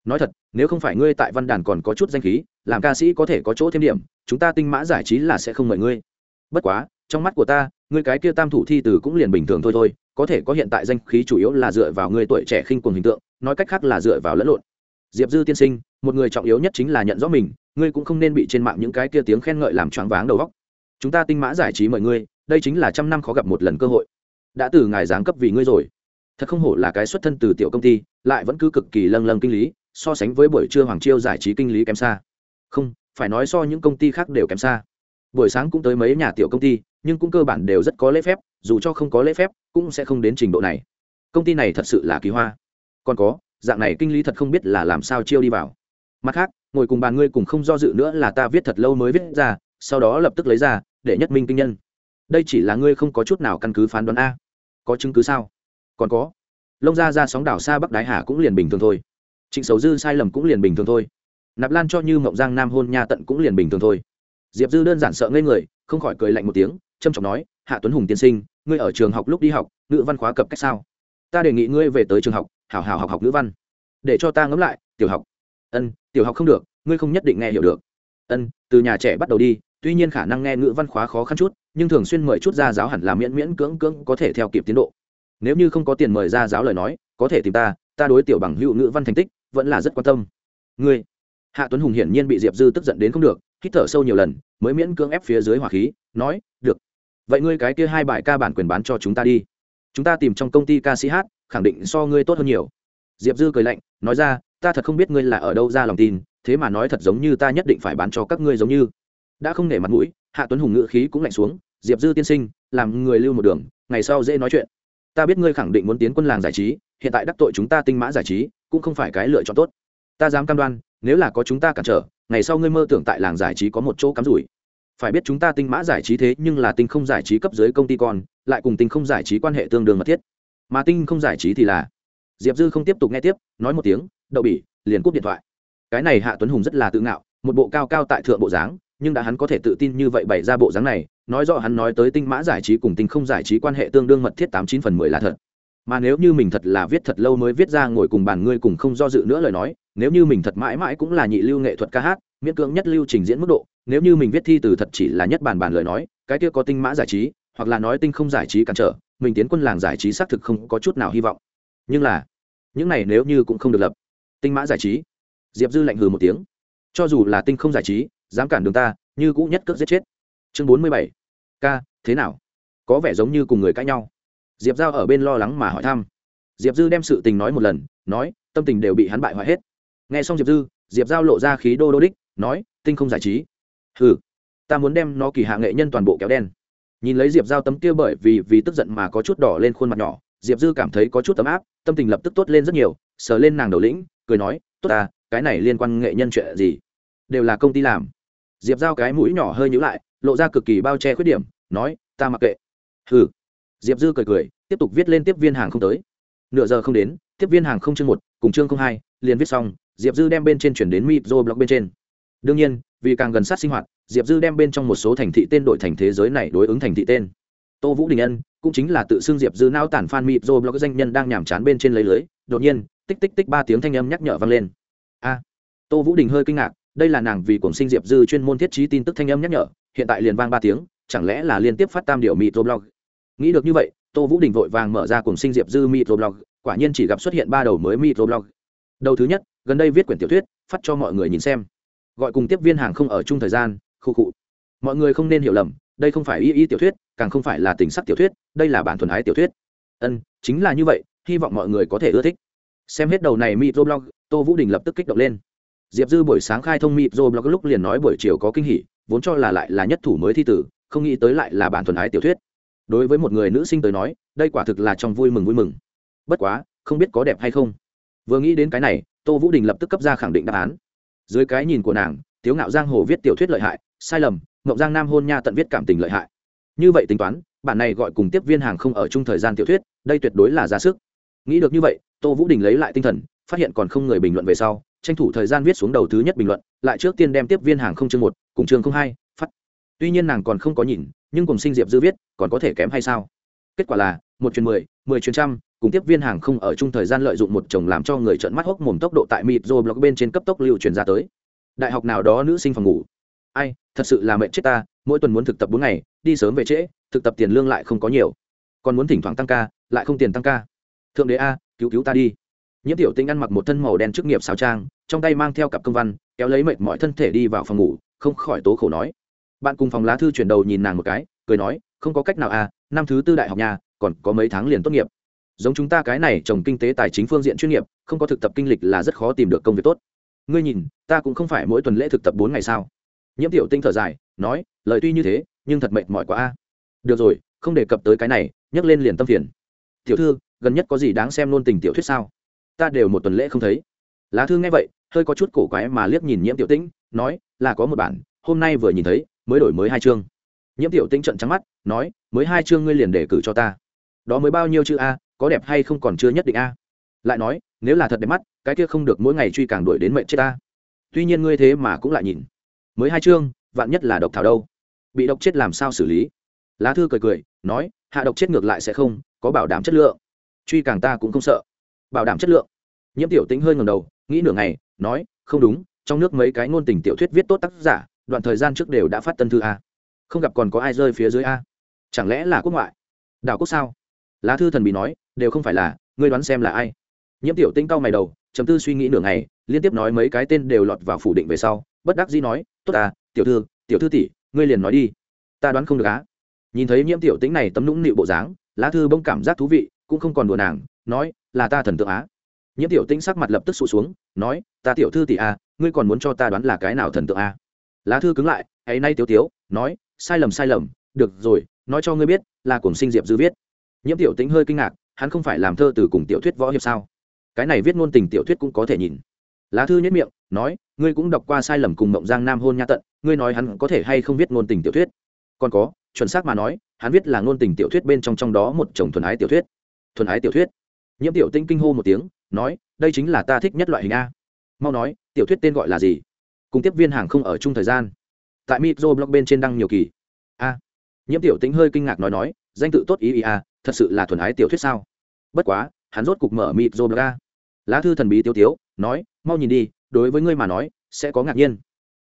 Nói thật, nếu không phải ngươi tại văn đàn còn có chút danh khí, làm ca sĩ có thể có chỗ thêm điểm, chúng ta tinh mã giải trí là sẽ không mời ngươi bất quá, trong mắt của ta, ngươi cái kia tam thủ thi từ cũng liền bình thường thôi thôi, có thể có hiện tại danh khí chủ yếu là dựa vào ngươi tuổi trẻ khinh cuồng hình tượng, nói cách khác là dựa vào lẫn lộn. Diệp dư tiên sinh, một người trọng yếu nhất chính là nhận rõ mình, ngươi cũng không nên bị trên mạng những cái kia tiếng khen ngợi làm choáng váng đầu óc. Chúng ta tinh mã giải trí mời ngươi, đây chính là trăm năm khó gặp một lần cơ hội. Đã từ ngài giáng cấp vì ngươi rồi. Thật không hổ là cái xuất thân từ tiểu công ty, lại vẫn cứ cực kỳ lâng lâng kinh lý, so sánh với buổi trưa hoàng chiêu giải trí kinh lý kém xa. Không, phải nói so những công ty khác đều kém xa buổi sáng cũng tới mấy nhà tiểu công ty, nhưng cũng cơ bản đều rất có lễ phép, dù cho không có lễ phép, cũng sẽ không đến trình độ này. Công ty này thật sự là kỳ hoa. Còn có, dạng này kinh lý thật không biết là làm sao chiêu đi vào. Mặt khác, ngồi cùng bàn ngươi cùng không do dự nữa là ta viết thật lâu mới viết ra, sau đó lập tức lấy ra, để nhất minh kinh nhân. Đây chỉ là ngươi không có chút nào căn cứ phán đoán a. Có chứng cứ sao? Còn có. Lông ra ra sóng đảo xa bắc đái hà cũng liền bình thường thôi. Trịnh sầu dư sai lầm cũng liền bình thường thôi. Nạp lan cho như mộng giang nam hôn nha tận cũng liền bình thường thôi diệp dư đơn giản sợ ngây người, không khỏi cười lạnh một tiếng trâm trọng nói, hạ tuấn hùng tiên sinh, ngươi ở trường học lúc đi học, ngữ văn khóa cập cách sao? Ta đề nghị ngươi về tới trường học, hảo hảo học học ngữ văn. Để cho ta ngẫm lại, tiểu học. Ân, tiểu học không được, ngươi không nhất định nghe hiểu được. Ân, từ nhà trẻ bắt đầu đi, tuy nhiên khả năng nghe ngữ văn khóa khó khăn chút, nhưng thường xuyên mời chút gia giáo hẳn là miễn miễn cưỡng cưỡng có thể theo kịp tiến độ. Nếu như không có tiền mời gia giáo lời nói, có thể tìm ta ta đối tiểu bằng hữu ngữ văn thành tích vẫn là rất quan tâm. Ngươi? Hạ tuấn hùng hiển nhiên bị diệp dư tức giận đến không được hít thở sâu nhiều lần, mới miễn cưỡng ép phía dưới hỏa khí, nói, được. Vậy ngươi cái kia hai bài ca bản quyền bán cho chúng ta đi. Chúng ta tìm trong công ty ca sĩ hát, khẳng định so ngươi tốt hơn nhiều. Diệp dư cười lạnh, nói ra, ta thật không biết ngươi là ở đâu ra lòng tin, thế mà nói thật giống như ta nhất định phải bán cho các ngươi giống như. Đã không nể mặt mũi, hạ tuấn hùng ngự khí cũng lạnh xuống, diệp dư tiên sinh, làm người lưu một đường, ngày sau dễ nói chuyện. Ta biết ngươi khẳng định muốn tiến quân làng giải trí, hiện tại đắc tội chúng ta tinh mã giải trí, cũng không phải cái lựa chọn tốt. Ta dám cam đoan, nếu là có chúng ta cản trở ngày sau ngươi mơ tưởng tại làng giải trí có một chỗ cắm rủi. Phải biết chúng ta tinh mã giải trí thế nhưng là tinh không giải trí cấp dưới công ty con, lại cùng tinh không giải trí quan hệ tương đương mật thiết. Mà tinh không giải trí thì là, diệp dư không tiếp tục nghe tiếp, nói một tiếng, đậu bỉ, liền cúp điện thoại. Cái này hạ tuấn hùng rất là tự ngạo, một bộ cao cao tại thượng bộ dáng, nhưng đã hắn có thể tự tin như vậy bày ra bộ dáng này, nói rõ hắn nói tới tinh mã giải trí cùng tinh không giải trí quan hệ tương đương mật thiết tám chín phần mười là thật mà nếu như mình thật là viết thật lâu mới viết ra ngồi cùng bàn ngươi cùng không do dự nữa lời nói, nếu như mình thật mãi mãi cũng là nhị lưu nghệ thuật ca hát, miễn cưỡng nhất lưu trình diễn mức độ, nếu như mình viết thi từ thật chỉ là nhất bàn bàn lời nói, cái kia có tinh mã giải trí, hoặc là nói tinh không giải trí cản trở, mình tiến quân làng giải trí xác thực không có chút nào hy vọng. Nhưng là, những này nếu như cũng không được lập. Tinh mã giải trí. Diệp dư lạnh hừ một tiếng. Cho dù là tinh không giải trí, dám cản đường ta, như cũ nhất cước giết chết. Chương bốn mươi bảy. K thế nào? Có vẻ giống như cùng người cãi nhau diệp giao ở bên lo lắng mà hỏi thăm. Diệp dư đem sự tình nói một lần, nói, tâm tình đều bị hắn bại hoại hết. N g h e xong diệp dư, diệp giao lộ ra khí đô đô đích, nói, tinh không giải trí. Ừ ta muốn đem nó kỳ hạ nghệ nhân toàn bộ kéo đen. Nhìn lấy diệp giao tấm kia bởi vì vì tức giận mà có chút đỏ lên khuôn mặt nhỏ, diệp dư cảm thấy có chút tấm áp, tâm tình lập tức tốt lên rất nhiều, sờ lên nàng đầu lĩnh, cười nói, tốt ta, cái này liên quan nghệ nhân chuyện gì? Đều là công ty làm. Diệp giao cái mũi nhỏ hơi nhữ lại, lộ ra cực kỳ bao che khuyết điểm, nói, ta mặc kệ. Hừ diệp dư cười cười, tiếp tục viết lên tiếp viên hàng không tới. Nửa giờ không đến, tiếp viên hàng không chương một, cùng chương không hai, liền viết xong, diệp dư đem bên trên chuyển đến mịp blog bên trên. Đương nhiên, vì càng gần sát sinh hoạt, diệp dư đem bên trong một số thành thị tên đổi thành thế giới này đối ứng thành thị tên. Tô vũ đình ân, cũng chính là tự xưng diệp dư nao tản phan mịp blog danh nhân đang nhàm chán bên trên lấy lưới, đột nhiên, tích tích tích ba tiếng thanh âm nhắc nhở vang lên. A! Tô vũ đình hơi kinh ngạc, đây là nàng vì cùng sinh diệp dư chuyên môn thiết trí tin tức thanh âm nhắc nhở, hiện tại liền vang ba tiếng, chẳng lẽ là liên tiếp phát tam điệu blog? Nghĩ được như vậy, tô vũ đình vội vàng mở ra cùng sinh diệp dư microblog, quả nhiên chỉ gặp xuất hiện ba đầu mới microblog. Đầu thứ nhất, gần đây viết quyển tiểu thuyết, phát cho mọi người nhìn xem. Gọi cùng tiếp viên hàng không ở chung thời gian, khu cụ mọi người không nên hiểu lầm, đây không phải y y tiểu thuyết, càng không phải là tình sắc tiểu thuyết, đây là bản thuần ái tiểu thuyết. Ân, chính là như vậy, hy vọng mọi người có thể ưa thích. Xem hết đầu này microblog, tô vũ đình lập tức kích động lên. Diệp dư buổi sáng khai thông microblog lúc liền nói buổi chiều có kinh hỉ, vốn cho là lại là nhất thủ mới thi tử, không nghĩ tới lại là bản thuần ái tiểu thuyết đối với một người nữ sinh tới nói, đây quả thực là trong vui mừng vui mừng. Bất quá, không biết có đẹp hay không. Vừa nghĩ đến cái này, tô vũ đình lập tức cấp ra khẳng định đáp án. Dưới cái nhìn của nàng, tiếu ngạo giang hồ viết tiểu thuyết lợi hại, sai lầm ngậu giang nam hôn nha tận viết cảm tình lợi hại. Như vậy tính toán, bản này gọi cùng tiếp viên hàng không ở chung thời gian tiểu thuyết, đây tuyệt đối là ra sức. Nghĩ được như vậy, tô vũ đình lấy lại tinh thần, phát hiện còn không người bình luận về sau, tranh thủ thời gian viết xuống đầu thứ nhất bình luận, lại trước tiên đem tiếp viên hàng không chương một, cùng chương không hai, phát. Tuy nhiên nàng còn không có nhìn nhưng cùng sinh diệp dư viết, còn có thể kém hay sao? Kết quả là, một chuyến mười mười chuyến trăm, cùng tiếp viên hàng không ở chung thời gian lợi dụng một chồng làm cho người trợn mắt hốc mồm tốc độ tại mịt rồi blog bên trên cấp tốc lưu truyền ra tới. Đại học nào đó nữ sinh phòng ngủ. Ai, thật sự là mệnh chết ta, mỗi tuần muốn thực tập bốn ngày, đi sớm về trễ, thực tập tiền lương lại không có nhiều. Còn muốn thỉnh thoảng tăng ca, lại không tiền tăng ca. Thượng đế a, cứu cứu ta đi. Nhiễm tiểu tinh ăn mặc một thân màu đen chức nghiệp xáo trang, trong tay mang theo cặp công văn, kéo lấy mệt mọi thân thể đi vào phòng ngủ, không khỏi tố khổ nói bạn cùng phòng lá thư chuyển đầu nhìn nàng một cái, cười nói, không có cách nào à năm thứ tư đại học nhà, còn có mấy tháng liền tốt nghiệp. Giống chúng ta cái này trồng kinh tế tài chính phương diện chuyên nghiệp, không có thực tập kinh lịch là rất khó tìm được công việc tốt. Ngươi nhìn, ta cũng không phải mỗi tuần lễ thực tập bốn ngày sao? Nhiễm tiểu tinh thở dài, nói, lời tuy như thế, nhưng thật mệt mỏi quá a. Được rồi, không đề cập tới cái này, nhắc lên liền tâm phiền. Tiểu thư, gần nhất có gì đáng xem luôn tình tiểu thuyết sao? Ta đều một tuần lễ không thấy. Lá thư nghe vậy, hơi có chút cổ quái mà liếc nhìn nhiễm tiểu tĩnh nói, là có một bản, hôm nay vừa nhìn thấy mới đổi mới hai chương. Nhiễm tiểu tĩnh trận trắng mắt, nói, mới hai chương ngươi liền đề cử cho ta. Đó mới bao nhiêu chữ a, có đẹp hay không còn chưa nhất định a. Lại nói, nếu là thật đẹp mắt, cái kia không được mỗi ngày truy càng đuổi đến mệnh chết ta. Tuy nhiên ngươi thế mà cũng lại nhìn. Mới hai chương, vạn nhất là độc thảo đâu? Bị độc chết làm sao xử lý? Lá thư cười cười, nói, hạ độc chết ngược lại sẽ không, có bảo đảm chất lượng. Truy càng ta cũng không sợ. Bảo đảm chất lượng. Nhiễm tiểu tính hơi ngầm đầu, nghĩ nửa ngày, nói, không đúng, trong nước mấy cái ngôn tình tiểu thuyết viết tốt tác giả đoạn thời gian trước đều đã phát tân thư a. Không gặp còn có ai rơi phía dưới a. Chẳng lẽ là quốc ngoại? Đảo quốc sao? Lá thư thần bị nói, đều không phải là, ngươi đoán xem là ai. Nhiễm tiểu tinh cao mày đầu chấm tư suy nghĩ nửa ngày, liên tiếp nói mấy cái tên đều lọt vào phủ định về sau, bất đắc dĩ nói, tốt à tiểu thư tiểu thư tỷ, ngươi liền nói đi. Ta đoán không được á. Nhìn thấy nhiễm tiểu tĩnh này tấm nũng nịu bộ dáng, lá thư bông cảm giác thú vị, cũng không còn đùa nàng, nói, là ta thần tượng á. Nhiễm tiểu tĩnh sắc mặt lập tức sụt xuống, nói, ta tiểu thư tỷ a ngươi còn muốn cho ta đoán là cái nào thần tượng a lá thư cứng lại hãy nay tiếu tiếu, nói, sai lầm sai lầm, được rồi, nói cho ngươi biết, là cùng sinh diệp dư viết. Nhiễm tiểu tính hơi kinh ngạc, hắn không phải làm thơ từ cùng tiểu thuyết võ hiệp sao? Cái này viết ngôn tình tiểu thuyết cũng có thể nhìn. Lá thư nhất miệng, nói, ngươi cũng đọc qua sai lầm cùng mộng giang nam hôn nha tận, ngươi nói hắn có thể hay không viết ngôn tình tiểu thuyết? Còn có, chuẩn xác mà nói, hắn viết là ngôn tình tiểu thuyết bên trong trong đó một chồng thuần ái tiểu thuyết. Thuần ái tiểu thuyết. Nhiễm tiểu tinh kinh hô một tiếng, nói, đây chính là ta thích nhất loại hình a. Mau nói, tiểu thuyết tên gọi là gì? Cùng tiếp viên hàng không ở chung thời gian. Tại micro blog bên trên đăng nhiều kỳ. A. Nhiễm tiểu tính hơi kinh ngạc nói nói danh tự tốt ý ý a thật sự là thuần ái tiểu thuyết sao? Bất quá hắn rốt cục mở micro blog a. Lá thư thần bí tiêu tiếu nói mau nhìn đi đối với ngươi mà nói sẽ có ngạc nhiên.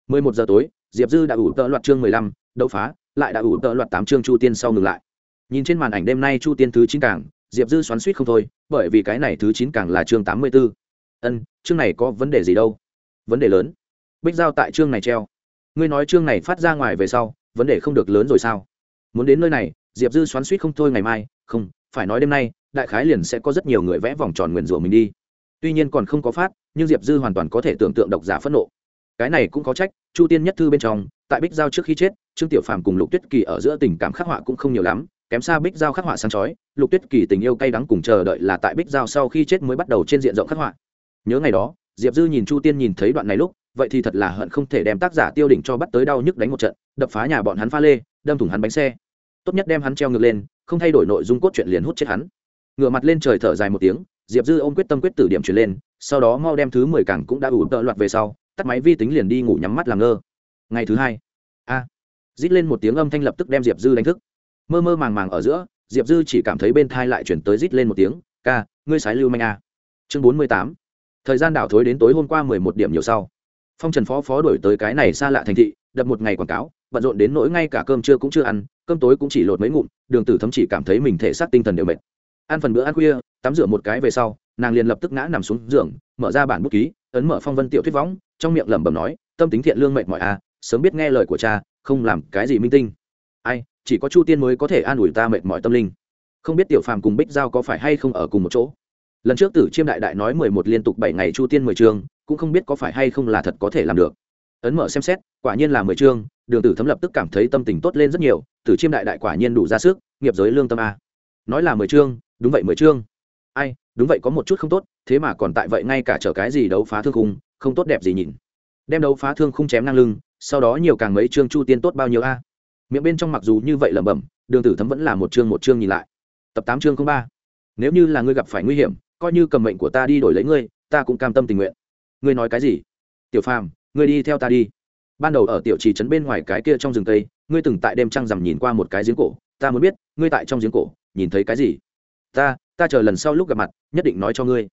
11 giờ tối diệp dư đã ủ tợ loạt chương 15, đấu phá lại đã ủ tợ loạt tám chương chu tiên sau ngừng lại. Nhìn trên màn ảnh đêm nay chu tiên thứ chín cảng diệp dư xoắn suýt không thôi bởi vì cái này thứ chín càng là chương tám mươi b ố ân chương này có vấn đề gì đâu? Vấn đề lớn bích giao tại chương này treo. Ngươi nói chương này phát ra ngoài về sau, vấn đề không được lớn rồi sao? Muốn đến nơi này, diệp dư xoắn suýt không thôi ngày mai, không, phải nói đêm nay, đại khái liền sẽ có rất nhiều người vẽ vòng tròn nguyền rủa mình đi. Tuy nhiên còn không có phát, nhưng diệp dư hoàn toàn có thể tưởng tượng độc giả phẫn nộ. Cái này cũng có trách, chu tiên nhất thư bên trong, tại bích giao trước khi chết, trương tiểu phàm cùng lục tuyết kỳ ở giữa tình cảm khắc họa cũng không nhiều lắm, kém xa bích giao khắc họa sáng chói, lục tuyết kỳ tình yêu cay đắng cùng chờ đợi là tại bích giao sau khi chết mới bắt đầu trên diện rộng khắc họa. Nhớ ngày đó, diệp dư nhìn chu tiên nhìn thấy đoạn này lúc vậy thì thật là hận không thể đem tác giả tiêu đỉnh cho bắt tới đau nhức đánh một trận, đập phá nhà bọn hắn pha lê, đâm thủng hắn bánh xe. Tốt nhất đem hắn treo ngược lên, không thay đổi nội dung cốt truyện liền hút chết hắn. Ngửa mặt lên trời thở dài một tiếng, diệp dư ôm quyết tâm quyết tử điểm chuyển lên, sau đó mau đem thứ mười cảng cũng đã ủ tợ loạt về sau, tắt máy vi tính liền đi ngủ nhắm mắt làm ngơ. Ngày thứ hai, a, rít lên một tiếng âm thanh lập tức đem diệp dư đánh thức. Mơ mơ màng màng ở giữa, diệp dư chỉ cảm thấy bên thai lại chuyển tới rít lên một tiếng, ca, ngươi sái lưu manh a chương bốn mươi tám, thời gian đảo thối đến tối hôm qua mười một điểm nhiều sau phong trần phó phó đổi tới cái này xa lạ thành thị, đập một ngày quảng cáo, bận rộn đến nỗi ngay cả cơm trưa cũng chưa ăn, cơm tối cũng chỉ lột mấy ngụm, đường tử thấm chỉ cảm thấy mình thể xác tinh thần đều mệt. Ăn phần bữa ăn khuya, tắm rửa một cái về sau, nàng liền lập tức ngã nằm xuống giường, mở ra bản bút ký, ấn mở phong vân tiểu thuyết võng, trong miệng lẩm bẩm nói, tâm tính thiện lương mệt mỏi a sớm biết nghe lời của cha, không làm cái gì minh tinh. Ai, chỉ có chu tiên mới có thể an ủi ta mệt mỏi tâm linh. Không biết tiểu phàm cùng bích giao có phải hay không ở cùng một chỗ lần trước tử chiêm đại đại nói mười một liên tục bảy ngày chu tiên mười chương, cũng không biết có phải hay không là thật có thể làm được. Ấn mở xem xét, quả nhiên là mười chương, đường tử thấm lập tức cảm thấy tâm tình tốt lên rất nhiều, tử chiêm đại đại quả nhiên đủ ra sức, nghiệp giới lương tâm a. Nói là mười chương, đúng vậy mười chương. Ai, đúng vậy có một chút không tốt, thế mà còn tại vậy ngay cả chở cái gì đấu phá thương khung, không tốt đẹp gì nhìn. Đem đấu phá thương khung chém ngang lưng, sau đó nhiều càng mấy chương chu tiên tốt bao nhiêu a. Miệng bên trong mặc dù như vậy lẩm bẩm, đường tử thấm vẫn là một chương một chương nhìn lại. Tập tám chương ba. Nếu như là ngươi gặp phải nguy hiểm coi như cầm mệnh của ta đi đổi lấy ngươi, ta cũng cam tâm tình nguyện. Ngươi nói cái gì? Tiểu phàm, ngươi đi theo ta đi. Ban đầu ở tiểu trì trấn bên ngoài cái kia trong rừng tây ngươi từng tại đêm trăng rằm nhìn qua một cái giếng cổ, ta muốn biết, ngươi tại trong giếng cổ, nhìn thấy cái gì? Ta ta chờ lần sau lúc gặp mặt, nhất định nói cho ngươi.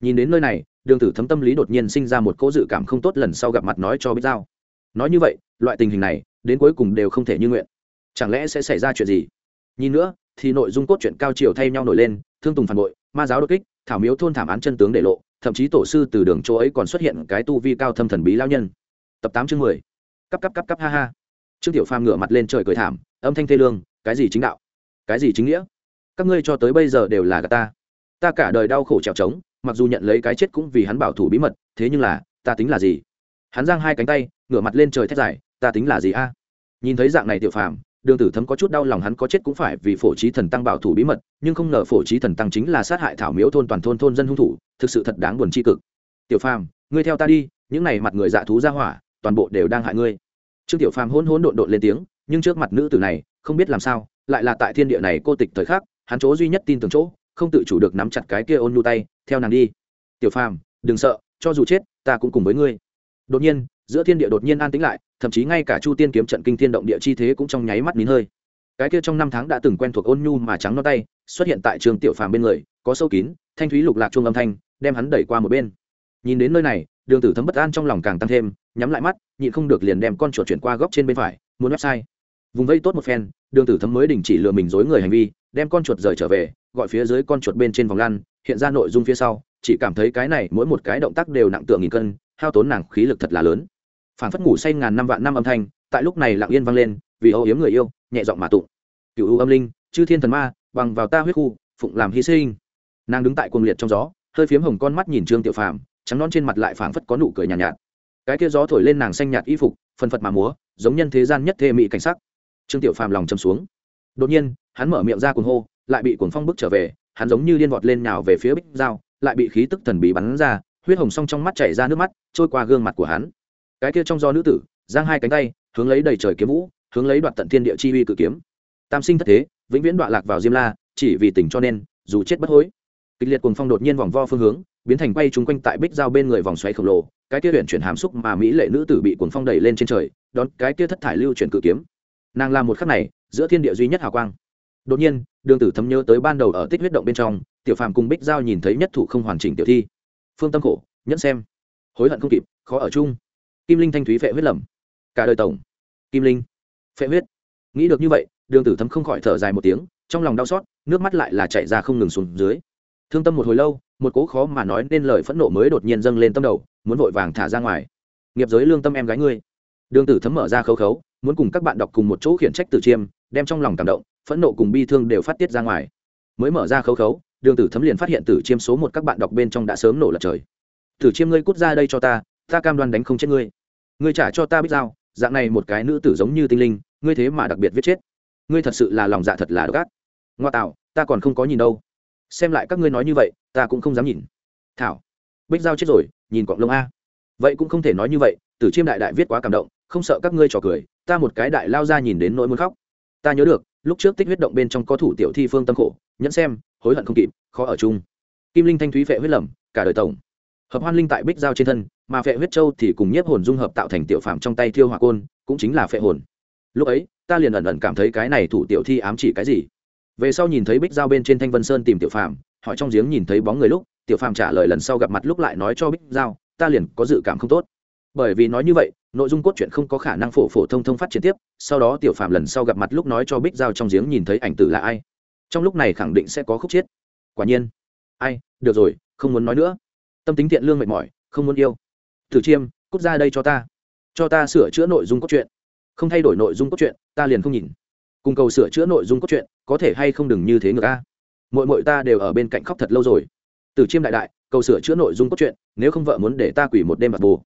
Nhìn đến nơi này, đường tử thấm tâm lý đột nhiên sinh ra một cỗ dự cảm không tốt lần sau gặp mặt nói cho biết giao. Nói như vậy, loại tình hình này, đến cuối cùng đều không thể như nguyện. Chẳng lẽ sẽ xảy ra chuyện gì? Nhìn nữa, thì nội dung cốt truyện cao chiều thay nhau nổi lên, thương tùng phản bội, ma giáo đột kích thảo miếu thôn thảm án chân tướng để lộ, thậm chí tổ sư từ đường chỗ ấy còn xuất hiện cái tu vi cao thâm thần bí lao nhân. Tập tám chương mười. Cắp cắp cắp cắp ha ha. Trương tiểu phàm ngửa mặt lên trời cười thảm, âm thanh thê lương, cái gì chính đạo? Cái gì chính nghĩa? Các ngươi cho tới bây giờ đều là gà ta. Ta cả đời đau khổ trèo trống, mặc dù nhận lấy cái chết cũng vì hắn bảo thủ bí mật, thế nhưng là, ta tính là gì? Hắn giang hai cánh tay, ngửa mặt lên trời thét dài, ta tính là gì a? Nhìn thấy dạng này tiểu phàm đường tử thấm có chút đau lòng hắn có chết cũng phải vì phổ trí thần tăng bảo thủ bí mật, nhưng không ngờ phổ trí thần tăng chính là sát hại thảo miếu thôn toàn thôn thôn dân hung thủ, thực sự thật đáng buồn tri cực. Tiểu phàm, ngươi theo ta đi, những này mặt người dạ thú ra hỏa, toàn bộ đều đang hại ngươi. Trương tiểu phàm hôn hôn độn độn lên tiếng, nhưng trước mặt nữ tử này, không biết làm sao, lại là tại thiên địa này cô tịch thời khắc, hắn chỗ duy nhất tin tưởng chỗ, không tự chủ được nắm chặt cái kia ôn nhu tay, theo nàng đi. Tiểu phàm, đừng sợ, cho dù chết, ta cũng cùng với ngươi. Đột nhiên, giữa thiên địa đột nhiên an tĩnh lại thậm chí ngay cả chu tiên kiếm trận kinh thiên động địa chi thế cũng trong nháy mắt nín hơi. Cái kia trong năm tháng đã từng quen thuộc ôn nhu mà trắng nó tay, xuất hiện tại trường tiểu phàm bên người, có sâu kín, thanh thúy lục lạc chuông âm thanh, đem hắn đẩy qua một bên. Nhìn đến nơi này, đường tử thấm bất an trong lòng càng tăng thêm, nhắm lại mắt, nhịn không được liền đem con chuột chuyển qua góc trên bên phải, muốn website vùng vây tốt một phen, đường tử thấm mới đình chỉ lừa mình dối người hành vi, đem con chuột rời trở về, gọi phía dưới con chuột bên trên vòng lăn, hiện ra nội dung phía sau, chỉ cảm thấy cái này mỗi một cái động tác đều nặng tượng nghìn cân, hao tốn nàng khí lực thật là lớn phản phất ngủ say ngàn năm vạn năm âm thanh tại lúc này lặng yên vang lên vì âu yếm người yêu nhẹ giọng mà tụng. Cựu ưu âm linh chư thiên thần ma bằng vào ta huyết khu phụng làm hy sinh. Nàng đứng tại cuồng liệt trong gió hơi phiếm hồng con mắt nhìn trương tiểu phàm trắng non trên mặt lại phảng phất có nụ cười nhàn nhạt, nhạt. Cái kia gió thổi lên nàng xanh nhạt y phục phần phật mà múa giống nhân thế gian nhất thê mỹ cảnh sắc. Trương tiểu phàm lòng châm xuống. Đột nhiên hắn mở miệng ra cuồng hô lại bị cuồng phong bức trở về hắn giống như điên vọt lên nhào về phía bích dao lại bị khí tức thần bí bắn ra huyết hồng song trong mắt chảy ra nước mắt trôi qua gương mặt của hắn cái kia trong do nữ tử, giang hai cánh tay, hướng lấy đầy trời kiếm vũ, hướng lấy đoạt tận thiên địa chi uy cự kiếm. Tam sinh thất thế, vĩnh viễn đoạn lạc vào diêm la, chỉ vì tình cho nên, dù chết bất hối. Kịch liệt cuồng phong đột nhiên vòng vo phương hướng, biến thành bay chung quanh tại bích giao bên người vòng xoáy khổng lồ, cái kia huyện chuyển hàm xúc mà mỹ lệ nữ tử bị cuồng phong đẩy lên trên trời, đón cái kia thất thải lưu chuyển cự kiếm. Nàng làm một khắc này, giữa thiên địa duy nhất hào quang. Đột nhiên, đường tử thấm nhớ tới ban đầu ở tích huyết động bên trong, tiểu phàm cùng bích giao nhìn thấy nhất thủ không hoàn chỉnh tiểu thi. Phương tâm khổ, nhẫn xem. Hối hận không kịp, khó ở chung kim linh thanh thúy phệ huyết lầm. Cả đời tổng. Kim linh. Phệ huyết. Nghĩ được như vậy, đường tử thấm không khỏi thở dài một tiếng, trong lòng đau xót, nước mắt lại là chạy ra không ngừng xuống dưới. Thương tâm một hồi lâu, một cố khó mà nói nên lời phẫn nộ mới đột nhiên dâng lên tâm đầu, muốn vội vàng thả ra ngoài. Nghiệp giới lương tâm em gái ngươi. Đường tử thấm mở ra khấu khấu, muốn cùng các bạn đọc cùng một chỗ khiển trách tử chiêm, đem trong lòng cảm động, phẫn nộ cùng bi thương đều phát tiết ra ngoài. Mới mở ra khấu khấu, đường tử thấm liền phát hiện tử chiêm số một các bạn đọc bên trong đã sớm nổ lật trời. Tử chiêm ngươi cút ra đây cho ta ta cam đoan đánh không chết ngươi ngươi trả cho ta biết dao, dạng này một cái nữ tử giống như tinh linh, ngươi thế mà đặc biệt viết chết. Ngươi thật sự là lòng dạ thật là độc ác. Ngoa tạo, ta còn không có nhìn đâu. Xem lại các ngươi nói như vậy, ta cũng không dám nhìn. Thảo, bích giao chết rồi, nhìn cọng lông a. Vậy cũng không thể nói như vậy, tử chiêm đại đại viết quá cảm động, không sợ các ngươi trò cười, ta một cái đại lao ra nhìn đến nỗi muốn khóc. Ta nhớ được, lúc trước tích huyết động bên trong có thủ tiểu thi phương tâm khổ, nhẫn xem, hối hận không kịp, khó ở chung. Kim linh thanh thúy vệ huyết lầm, cả đời tổng hợp hoan linh tại bích giao trên thân, mà phệ huyết châu thì cùng nhiếp hồn dung hợp tạo thành tiểu phạm trong tay thiêu hỏa côn, cũng chính là phệ hồn. Lúc ấy, ta liền ẩn ẩn cảm thấy cái này thủ tiểu thi ám chỉ cái gì. Về sau nhìn thấy bích giao bên trên thanh vân sơn tìm tiểu phạm hỏi trong giếng nhìn thấy bóng người lúc, tiểu phạm trả lời lần sau gặp mặt lúc lại nói cho bích giao, ta liền có dự cảm không tốt. Bởi vì nói như vậy, nội dung cốt truyện không có khả năng phổ phổ thông thông phát triển tiếp, sau đó tiểu phạm lần sau gặp mặt lúc nói cho bích giao trong giếng nhìn thấy ảnh tử là ai. Trong lúc này khẳng định sẽ có khúc chiết quả nhiên. Ai, được rồi, không muốn nói nữa tâm tính thiện lương mệt mỏi, không muốn yêu. Thử chiêm, cút ra đây cho ta. Cho ta sửa chữa nội dung cốt truyện. Không thay đổi nội dung cốt truyện, ta liền không nhìn. Cùng cầu sửa chữa nội dung cốt truyện, có thể hay không đừng như thế ngược a? Mội mội ta đều ở bên cạnh khóc thật lâu rồi. Từ chiêm đại đại, cầu sửa chữa nội dung cốt truyện, nếu không vợ muốn để ta quỷ một đêm bạc bù.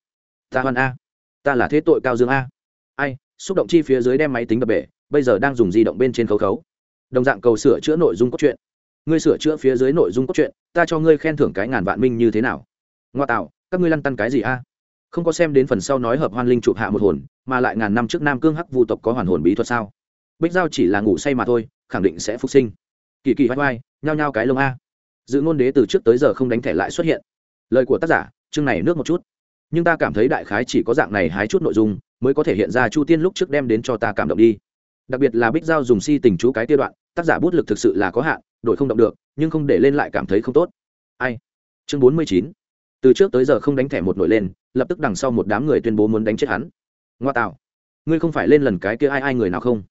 Ta hoan a. Ta là thế tội cao dương a. Ai, xúc động chi phía dưới đem máy tính đập bể, bây giờ đang dùng di động bên trên khấu khấu. Đồng dạng cầu sửa chữa nội dung cốt truyện ngươi sửa chữa phía dưới nội dung cốt truyện, ta cho ngươi khen thưởng cái ngàn vạn minh như thế nào? Ngoa tạo, các ngươi lăn tăn cái gì a? Không có xem đến phần sau nói hợp hoan linh chụp hạ một hồn, mà lại ngàn năm trước nam cương hắc vu tộc có hoàn hồn bí thuật sao? Bích giao chỉ là ngủ say mà thôi, khẳng định sẽ phục sinh. Kỳ kỳ vai vai nhao nhao cái lông a. Dự ngôn đế từ trước tới giờ không đánh thẻ lại xuất hiện. Lời của tác giả, chương này nước một chút. Nhưng ta cảm thấy đại khái chỉ có dạng này hái chút nội dung, mới có thể hiện ra chu tiên lúc trước đem đến cho ta cảm động đi đặc biệt là bích giao dùng si tình chú cái tiêu đoạn, tác giả bút lực thực sự là có hạn, đổi không động được, nhưng không để lên lại cảm thấy không tốt. Ai? Chương bốn mươi chín. Từ trước tới giờ không đánh thẻ một nổi lên, lập tức đằng sau một đám người tuyên bố muốn đánh chết hắn. Ngoa tạo. Ngươi không phải lên lần cái kia ai ai người nào không?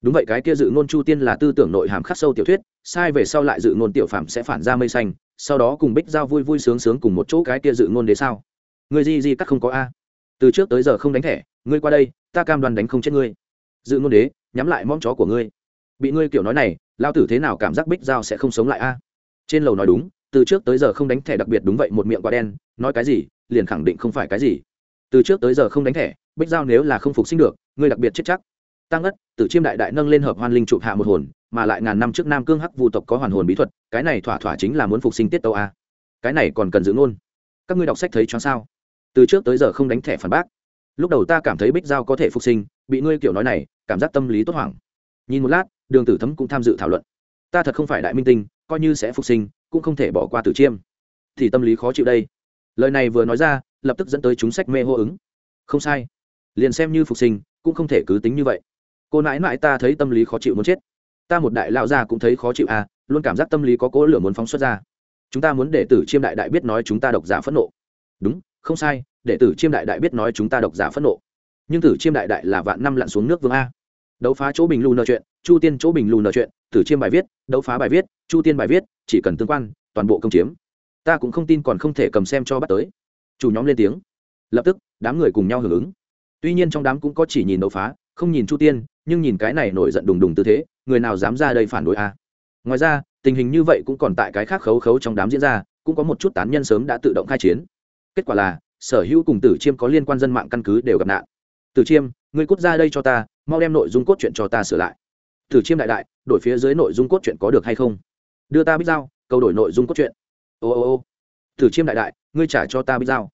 Đúng vậy, cái kia dự ngôn chu tiên là tư tưởng nội hàm khắc sâu tiểu thuyết, sai về sau lại dự ngôn tiểu phạm sẽ phản ra mây xanh, sau đó cùng bích giao vui vui sướng sướng cùng một chỗ cái kia dự ngôn đế sao? Ngươi gì gì cắt không có a. Từ trước tới giờ không đánh thẻ, ngươi qua đây, ta cam đoan đánh không chết ngươi dự ngôn đế, nhắm lại mong chó của ngươi. Bị ngươi kiểu nói này lao tử thế nào cảm giác bích giao sẽ không sống lại a? Trên lầu nói đúng, từ trước tới giờ không đánh thẻ đặc biệt đúng vậy, một miệng quá đen, nói cái gì, liền khẳng định không phải cái gì. Từ trước tới giờ không đánh thẻ, bích giao nếu là không phục sinh được, ngươi đặc biệt chết chắc. Tăng ất tử chiêm đại đại nâng lên hợp hoan linh chụp hạ một hồn, mà lại ngàn năm trước nam cương hắc vu tộc có hoàn hồn bí thuật, cái này thỏa thỏa chính là muốn phục sinh tiết tâu a. Cái này còn cần giữ ngôn. Các ngươi đọc sách thấy cho sao? Từ trước tới giờ không đánh thẻ phản bác lúc đầu ta cảm thấy bích giao có thể phục sinh, bị ngươi kiểu nói này, cảm giác tâm lý tốt hoảng. Nhìn một lát, đường tử thấm cũng tham dự thảo luận. Ta thật không phải đại minh tinh, coi như sẽ phục sinh, cũng không thể bỏ qua tử chiêm. Thì tâm lý khó chịu đây. Lời này vừa nói ra, lập tức dẫn tới chúng sách mê hô ứng. Không sai. Liền xem như phục sinh, cũng không thể cứ tính như vậy. Cô nãi nãi ta thấy tâm lý khó chịu muốn chết. Ta một đại lão gia cũng thấy khó chịu à luôn cảm giác tâm lý có cỗ lửa muốn phóng xuất ra. Chúng ta muốn để tử chiêm đại đại biết nói chúng ta độc giả phẫn nộ. Đúng không sai, để tử chiêm đại đại biết nói chúng ta độc giả phẫn nộ. Nhưng tử chiêm đại đại là vạn năm lặn xuống nước vương a. Đấu phá chỗ bình lù nợ chuyện, chu tiên chỗ bình lù nợ chuyện, tử chiêm bài viết, đấu phá bài viết, chu tiên bài viết, chỉ cần tương quan, toàn bộ công chiếm. Ta cũng không tin còn không thể cầm xem cho bắt tới. Chủ nhóm lên tiếng. Lập tức, đám người cùng nhau hưởng ứng. Tuy nhiên trong đám cũng có chỉ nhìn đấu phá, không nhìn chu tiên, nhưng nhìn cái này nổi giận đùng đùng tư thế, người nào dám ra đây phản đối a. Ngoài ra, tình hình như vậy cũng còn tại cái khác khấu khấu trong đám diễn ra, cũng có một chút tán nhân sớm đã tự động khai chiến kết quả là, sở hữu cùng tử chiêm có liên quan dân mạng căn cứ đều gặp nạn. Tử chiêm, ngươi cút ra đây cho ta, mau đem nội dung cốt truyện cho ta sửa lại. Tử chiêm đại đại, đổi phía dưới nội dung cốt truyện có được hay không? Đưa ta bích dao câu đổi nội dung cốt truyện. Ô ô ô. Tử chiêm đại đại, ngươi trả cho ta bích dao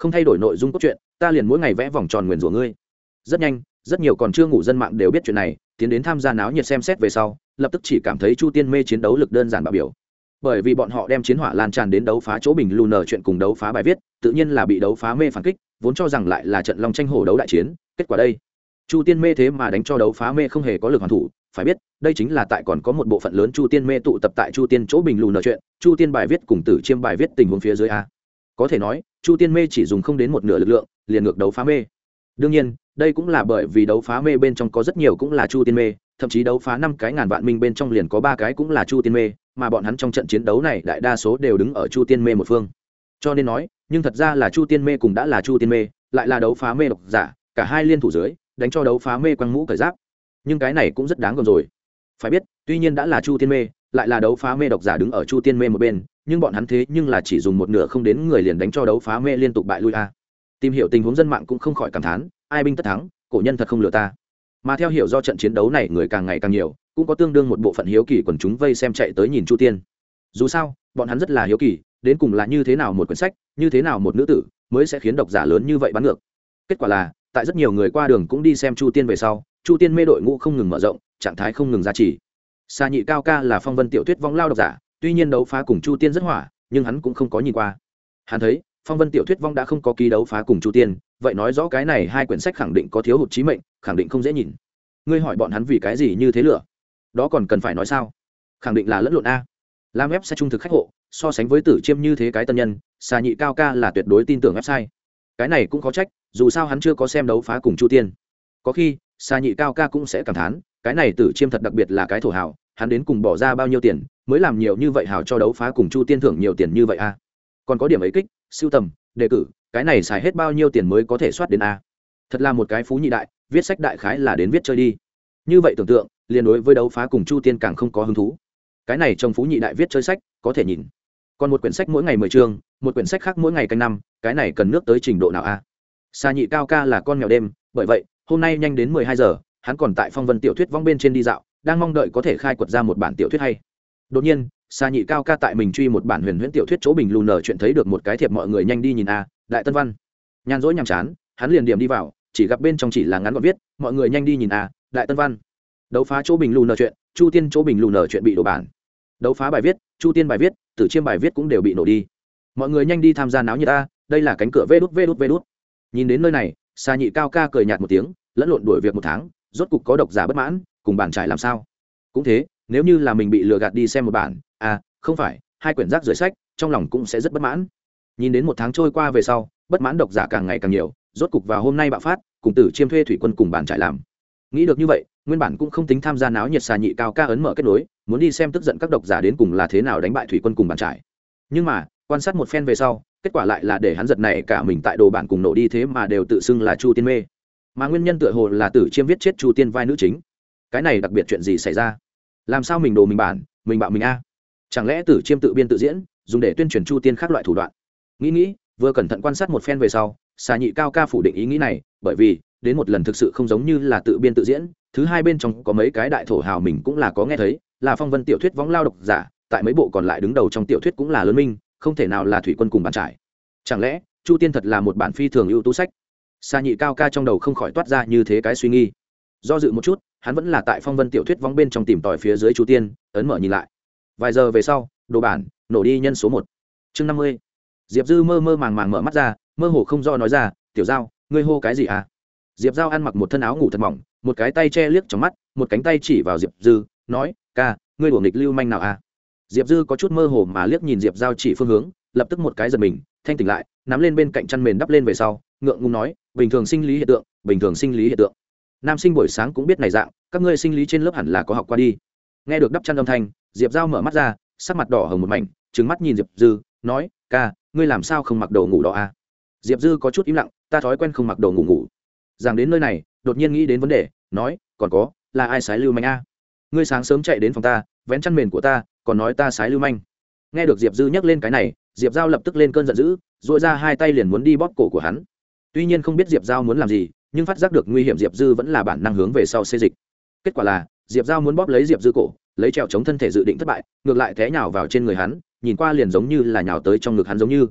không thay đổi nội dung cốt truyện, ta liền mỗi ngày vẽ vòng tròn nguyền rủa ngươi. Rất nhanh, rất nhiều còn chưa ngủ dân mạng đều biết chuyện này, tiến đến tham gia náo nhiệt xem xét về sau, lập tức chỉ cảm thấy chu tiên mê chiến đấu lực đơn giản bạo biểu. Bởi vì bọn họ đem chiến hỏa lan tràn đến đấu phá chỗ bình lù nở chuyện cùng đấu phá bài viết tự nhiên là bị đấu phá mê phản kích, vốn cho rằng lại là trận long tranh hổ đấu đại chiến, kết quả đây. Chu tiên mê thế mà đánh cho đấu phá mê không hề có lực hoàn thủ, phải biết, đây chính là tại còn có một bộ phận lớn chu tiên mê tụ tập tại chu tiên chỗ bình lù nợ chuyện, chu tiên bài viết cùng tử chiêm bài viết tình huống phía dưới a. Có thể nói, chu tiên mê chỉ dùng không đến một nửa lực lượng, liền ngược đấu phá mê. Đương nhiên, đây cũng là bởi vì đấu phá mê bên trong có rất nhiều cũng là chu tiên mê, thậm chí đấu phá năm cái ngàn vạn minh bên trong liền có ba cái cũng là chu tiên mê, mà bọn hắn trong trận chiến đấu này đại đa số đều đứng ở chu tiên mê một phương cho nên nói, nhưng thật ra là chu tiên mê cùng đã là chu tiên mê, lại là đấu phá mê độc giả, cả hai liên thủ dưới, đánh cho đấu phá mê quăng mũ cởi giáp. Nhưng cái này cũng rất đáng gờm rồi. Phải biết, tuy nhiên đã là chu tiên mê, lại là đấu phá mê độc giả đứng ở chu tiên mê một bên, nhưng bọn hắn thế nhưng là chỉ dùng một nửa không đến người liền đánh cho đấu phá mê liên tục bại lui a. Tìm hiểu tình huống dân mạng cũng không khỏi cảm thán, ai binh tất thắng, cổ nhân thật không lừa ta. Mà theo hiểu do trận chiến đấu này người càng ngày càng nhiều, cũng có tương đương một bộ phận hiếu kỳ quần chúng vây xem chạy tới nhìn chu tiên. Dù sao, bọn hắn rất là hiếu kỳ đến cùng là như thế nào một quyển sách, như thế nào một nữ tử mới sẽ khiến độc giả lớn như vậy bắn ngược? Kết quả là, tại rất nhiều người qua đường cũng đi xem chu tiên về sau, chu tiên mê đội ngũ không ngừng mở rộng, trạng thái không ngừng gia trì. Xa nhị cao ca là phong vân tiểu thuyết vong lao độc giả, tuy nhiên đấu phá cùng chu tiên rất hỏa, nhưng hắn cũng không có nhìn qua. Hắn thấy, phong vân tiểu thuyết vong đã không có ký đấu phá cùng chu tiên, vậy nói rõ cái này hai quyển sách khẳng định có thiếu hụt trí mệnh, khẳng định không dễ nhìn. Ngươi hỏi bọn hắn vì cái gì như thế lửa đó còn cần phải nói sao? Khẳng định là lẫn lộn a. Làm sẽ trung thực khách hộ so sánh với tử chiêm như thế cái tân nhân, xà nhị cao ca là tuyệt đối tin tưởng website. Cái này cũng có trách, dù sao hắn chưa có xem đấu phá cùng chu tiên. Có khi, xà nhị cao ca cũng sẽ cảm thán, cái này tử chiêm thật đặc biệt là cái thổ hào, hắn đến cùng bỏ ra bao nhiêu tiền, mới làm nhiều như vậy hào cho đấu phá cùng chu tiên thưởng nhiều tiền như vậy a còn có điểm ấy kích, siêu tầm, đề cử, cái này xài hết bao nhiêu tiền mới có thể soát đến a? Thật là một cái phú nhị đại, viết sách đại khái là đến viết chơi đi. Như vậy tưởng tượng liên đối với đấu phá cùng chu tiên càng không có hứng thú. Cái này trong phú nhị đại viết chơi sách, có thể nhìn còn một quyển sách mỗi ngày mười chương, một quyển sách khác mỗi ngày canh năm, cái này cần nước tới trình độ nào a? Xa nhị cao ca là con mèo đêm, bởi vậy, hôm nay nhanh đến mười hai giờ, hắn còn tại phong vân tiểu thuyết vong bên trên đi dạo, đang mong đợi có thể khai quật ra một bản tiểu thuyết hay. Đột nhiên xa nhị cao ca tại mình truy một bản huyền huyễn tiểu thuyết chỗ bình lù nở chuyện thấy được một cái thiệp mọi người nhanh đi nhìn a, đại tân văn. Nhàn rỗi nhàm chán, hắn liền điểm đi vào, chỉ gặp bên trong chỉ là ngắn gọn viết, mọi người nhanh đi nhìn a, đại tân văn. Đấu phá chỗ bình lù nở chuyện, chu tiên chỗ bình lù nở chuyện bị đổ bản. Đấu phá bài viết, chu tiên bài viết tử chiêm bài viết cũng đều bị nổ đi. Mọi người nhanh đi tham gia náo như ta đây là cánh cửa vê đút vê đút vê đút. Nhìn đến nơi này xa nhị cao ca cười nhạt một tiếng, lẫn lộn đuổi việc một tháng, rốt cục có độc giả bất mãn, cùng bản trải làm sao? Cũng thế, nếu như là mình bị lừa gạt đi xem một bản à không phải, hai quyển rác rưởi sách, trong lòng cũng sẽ rất bất mãn. Nhìn đến một tháng trôi qua về sau, bất mãn độc giả càng ngày càng nhiều, rốt cục vào hôm nay bạo phát, cùng tử chiêm thuê thủy quân cùng bản trải làm. Nghĩ được như vậy, nguyên bản cũng không tính tham gia náo nhiệt xà nhị cao ca ấn mở kết nối muốn đi xem tức giận các độc giả đến cùng là thế nào đánh bại thủy quân cùng bản trải. Nhưng mà, quan sát một phen về sau, kết quả lại là để hắn giật này cả mình tại đồ bản cùng nổ đi thế mà đều tự xưng là chu tiên mê. Mà nguyên nhân tựa hồ là tử chiêm viết chết chu tiên vai nữ chính. Cái này đặc biệt chuyện gì xảy ra? Làm sao mình đồ mình bản, mình bạo mình a? Chẳng lẽ tử chiêm tự biên tự diễn, dùng để tuyên truyền chu tiên khác loại thủ đoạn? Nghĩ nghĩ, vừa cẩn thận quan sát một phen về sau, xà nhị cao ca phủ định ý nghĩ này, bởi vì, đến một lần thực sự không giống như là tự biên tự diễn, thứ hai bên trong có mấy cái đại thổ hào mình cũng là có nghe thấy là phong vân tiểu thuyết võng lao độc giả, tại mấy bộ còn lại đứng đầu trong tiểu thuyết cũng là lớn minh, không thể nào là thủy quân cùng bàn trải chẳng lẽ, chu tiên thật là một bản phi thường ưu tú sách? Xa nhị cao ca trong đầu không khỏi toát ra như thế cái suy nghi. Do dự một chút, hắn vẫn là tại phong vân tiểu thuyết vóng bên trong tìm tòi phía dưới chu tiên, ấn mở nhìn lại. Vài giờ về sau, đồ bản, nổ đi nhân số một. Chương năm mươi. Diệp dư mơ mơ màng màng mở mắt ra, mơ hồ không do nói ra, tiểu giao, ngươi hô cái gì à? Diệp giao ăn mặc một thân áo ngủ thật mỏng, một cái tay che liếc trong mắt, một cánh tay chỉ vào diệp dư, nói ca, ngươi đuổi nghịch lưu manh nào à? Diệp dư có chút mơ hồ mà liếc nhìn diệp giao chỉ phương hướng, lập tức một cái giật mình, thanh tỉnh lại, nắm lên bên cạnh chăn mền đắp lên về sau, ngượng ngùng nói, bình thường sinh lý hiện tượng, bình thường sinh lý hiện tượng. Nam sinh buổi sáng cũng biết này dạng, các ngươi sinh lý trên lớp hẳn là có học qua đi. Nghe được đắp chăn âm thanh, diệp giao mở mắt ra, sắc mặt đỏ hồng một mảnh trứng mắt nhìn diệp dư, nói, ca, ngươi làm sao không mặc đồ ngủ đó à? Diệp dư có chút im lặng, ta thói quen không mặc đồ ngủ ngủ. Rằng đến nơi này, đột nhiên nghĩ đến vấn đề, nói, còn có, là ai sái lưu manh a ngươi sáng sớm chạy đến phòng ta, vén chăn mền của ta, còn nói ta sái lưu manh. Nghe được diệp dư nhắc lên cái này, diệp giao lập tức lên cơn giận dữ dội ra hai tay liền muốn đi bóp cổ của hắn. Tuy nhiên không biết diệp giao muốn làm gì, nhưng phát giác được nguy hiểm diệp dư vẫn là bản năng hướng về sau xê dịch. Kết quả là, diệp giao muốn bóp lấy diệp dư cổ, lấy trèo chống thân thể dự định thất bại, ngược lại té nhào vào trên người hắn, nhìn qua liền giống như là nhào tới trong ngực hắn giống như.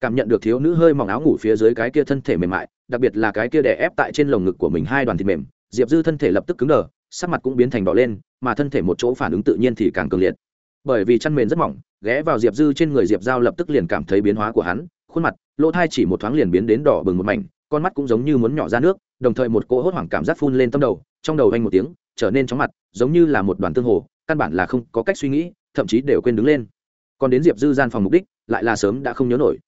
Cảm nhận được thiếu nữ hơi mỏng áo ngủ phía dưới cái kia thân thể mềm mại, đặc biệt là cái kia đè ép tại trên lồng ngực của mình hai đoàn thịt mềm, diệp dư thân thể lập tức cứng đờ sắc mặt cũng biến thành đỏ lên, mà thân thể một chỗ phản ứng tự nhiên thì càng cường liệt. Bởi vì chăn mền rất mỏng, ghé vào diệp dư trên người diệp giao lập tức liền cảm thấy biến hóa của hắn, khuôn mặt, lỗ thai chỉ một thoáng liền biến đến đỏ bừng một mảnh, con mắt cũng giống như muốn nhỏ ra nước, đồng thời một cỗ hốt hoảng cảm giác phun lên tâm đầu, trong đầu anh một tiếng, trở nên chóng mặt, giống như là một đoàn tương hồ, căn bản là không có cách suy nghĩ, thậm chí đều quên đứng lên. Còn đến diệp dư gian phòng mục đích, lại là sớm đã không nhớ nổi.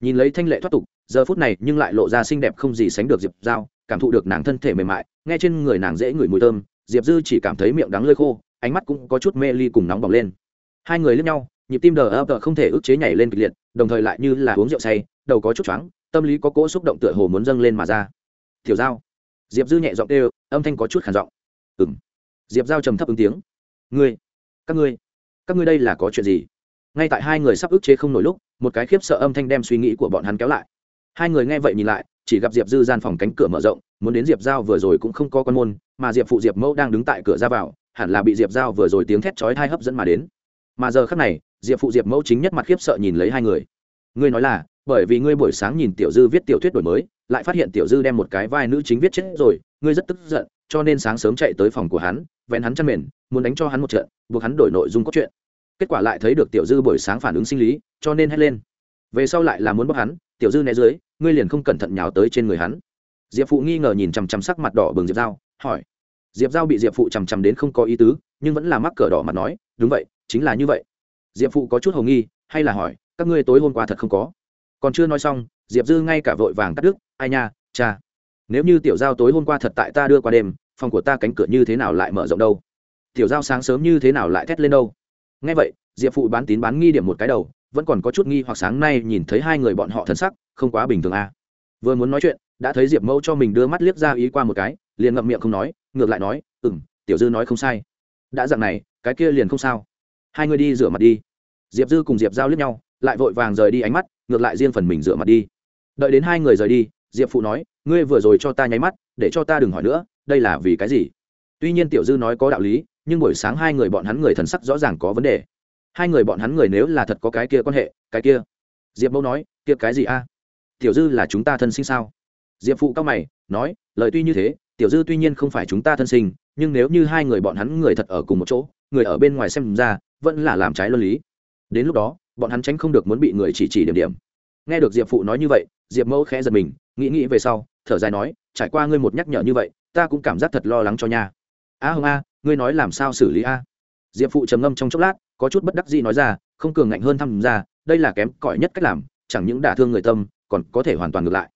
Nhìn lấy thanh lệ thoát tục, giờ phút này nhưng lại lộ ra xinh đẹp không gì sánh được diệp giao, cảm thụ được nàng thân thể mềm mại, nghe trên người nàng dễ ngửi mùi thơm diệp dư chỉ cảm thấy miệng đắng lơi khô, ánh mắt cũng có chút mê ly cùng nóng bỏng lên. Hai người lướt nhau, nhịp tim đờ ập không thể ức chế nhảy lên kịch liệt, đồng thời lại như là uống rượu say, đầu có chút choáng, tâm lý có cỗ xúc động tựa hồ muốn dâng lên mà ra. Thiểu giao. Diệp dư nhẹ giọng kêu, âm thanh có chút khản giọng. Ừ m diệp giao trầm thấp ứng tiếng. Ngươi, các ngươi các ngươi đây là có chuyện gì? Ngay tại hai người sắp ức chế không nổi lúc, một cái khiếp sợ âm thanh đem suy nghĩ của bọn hắn kéo lại. Hai người nghe vậy nhìn lại, chỉ gặp diệp dư gian phòng cánh cửa mở rộng, muốn đến diệp giao vừa rồi cũng không có con môn mà diệp phụ diệp mẫu đang đứng tại cửa ra vào, hẳn là bị diệp giao vừa rồi tiếng thét chói thai hấp dẫn mà đến. Mà giờ khắc này, diệp phụ diệp mẫu chính nhất mặt khiếp sợ nhìn lấy hai người. Ngươi nói là, bởi vì ngươi buổi sáng nhìn tiểu dư viết tiểu thuyết đổi mới, lại phát hiện tiểu dư đem một cái vai nữ chính viết chết rồi, ngươi rất tức giận, cho nên sáng sớm chạy tới phòng của hắn, vén hắn chăn mền, muốn đánh cho hắn một trận, buộc hắn đổi nội dung cốt truyện. Kết quả lại thấy được tiểu dư buổi sáng phản ứng sinh lý, cho nên hét lên. Về sau lại là muốn bóc hắn, tiểu dư né dưới, ngươi liền không cẩn thận nhào tới trên người hắn. Diệp phụ nghi ngờ nhìn chằm chằm sắc mặt đỏ bừng diệp dao hỏi diệp giao bị diệp phụ chằm chằm đến không có ý tứ, nhưng vẫn là mắc cờ đỏ mặt nói, đúng vậy, chính là như vậy. Diệp phụ có chút hầu nghi, hay là hỏi, các ngươi tối hôm qua thật không có? Còn chưa nói xong, diệp dư ngay cả vội vàng cắt đứt, ai nha, cha, nếu như tiểu giao tối hôm qua thật tại ta đưa qua đêm, phòng của ta cánh cửa như thế nào lại mở rộng đâu? Tiểu giao sáng sớm như thế nào lại thét lên đâu? Ngay vậy, diệp phụ bán tín bán nghi điểm một cái đầu, vẫn còn có chút nghi hoặc sáng nay nhìn thấy hai người bọn họ thân sắc, không quá bình thường à. vừa muốn nói chuyện đã thấy diệp mẫu cho mình đưa mắt liếc ra ý qua một cái, liền ngậm miệng không nói, ngược lại nói ừ m tiểu dư nói không sai. Đã dặn này, cái kia liền không sao. Hai người đi rửa mặt đi. Diệp dư cùng diệp giao liếc nhau, lại vội vàng rời đi ánh mắt, ngược lại riêng phần mình rửa mặt đi. Đợi đến hai người rời đi, diệp phụ nói, ngươi vừa rồi cho ta nháy mắt, để cho ta đừng hỏi nữa, đây là vì cái gì? Tuy nhiên tiểu dư nói có đạo lý, nhưng buổi sáng hai người bọn hắn người thần sắc rõ ràng có vấn đề. Hai người bọn hắn người nếu là thật có cái kia quan hệ, cái kia. Diệp mẫu nói, kia cái gì a? Tiểu dư là chúng ta thân sinh sao? Diệp phụ cao mày nói lời tuy như thế tiểu dư tuy nhiên không phải chúng ta thân sinh nhưng nếu như hai người bọn hắn người thật ở cùng một chỗ người ở bên ngoài xem ra vẫn là làm trái luân lý. Đến lúc đó bọn hắn tránh không được muốn bị người chỉ chỉ điểm điểm. Nghe được diệp phụ nói như vậy diệp mẫu khẽ giật mình nghĩ nghĩ về sau thở dài nói trải qua ngươi một nhắc nhở như vậy ta cũng cảm giác thật lo lắng cho nha. A à, hồng a ngươi nói làm sao xử lý a? Diệp phụ trầm ngâm trong chốc lát có chút bất đắc dĩ nói ra không cường ngạnh hơn thăm ra đây là kém cỏi nhất cách làm chẳng những đả thương người tâm còn có thể hoàn toàn ngược lại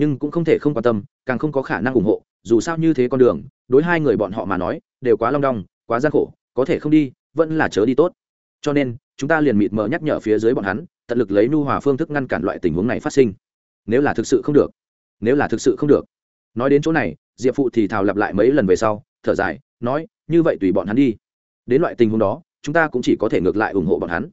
nhưng cũng không thể không quan tâm, càng không có khả năng ủng hộ, dù sao như thế con đường, đối hai người bọn họ mà nói, đều quá long đong, quá gian khổ, có thể không đi, vẫn là chớ đi tốt. Cho nên, chúng ta liền mịt mờ nhắc nhở phía dưới bọn hắn, tận lực lấy nu hòa phương thức ngăn cản loại tình huống này phát sinh. Nếu là thực sự không được, nếu là thực sự không được. Nói đến chỗ này, diệp phụ thì thào lặp lại mấy lần về sau, thở dài, nói, như vậy tùy bọn hắn đi. Đến loại tình huống đó, chúng ta cũng chỉ có thể ngược lại ủng hộ bọn hắn.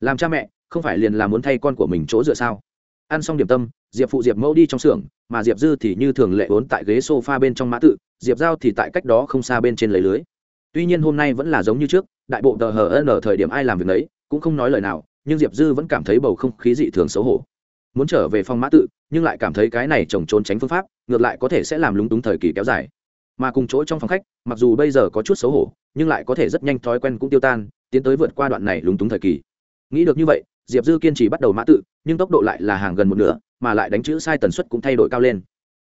Làm cha mẹ, không phải liền là muốn thay con của mình chỗ dựa sao? Ăn xong điểm tâm diệp phụ diệp mẫu đi trong xưởng, mà diệp dư thì như thường lệ vốn tại ghế s o f a bên trong mã tự, diệp giao thì tại cách đó không xa bên trên lấy lưới. Tuy nhiên hôm nay vẫn là giống như trước, đại bộ tờ hờ n thời điểm ai làm việc đấy cũng không nói lời nào, nhưng diệp dư vẫn cảm thấy bầu không khí dị thường xấu hổ. Muốn trở về phòng mã tự, nhưng lại cảm thấy cái này trồng trốn tránh phương pháp, ngược lại có thể sẽ làm lúng túng thời kỳ kéo dài. Mà cùng chỗ trong phòng khách, mặc dù bây giờ có chút xấu hổ, nhưng lại có thể rất nhanh thói quen cũng tiêu tan, tiến tới vượt qua đoạn này lúng túng thời kỳ. Nghĩ được như vậy diệp dư kiên trì bắt đầu mã tự, nhưng tốc độ lại là hàng gần một nửa, mà lại đánh chữ sai tần suất cũng thay đổi cao lên.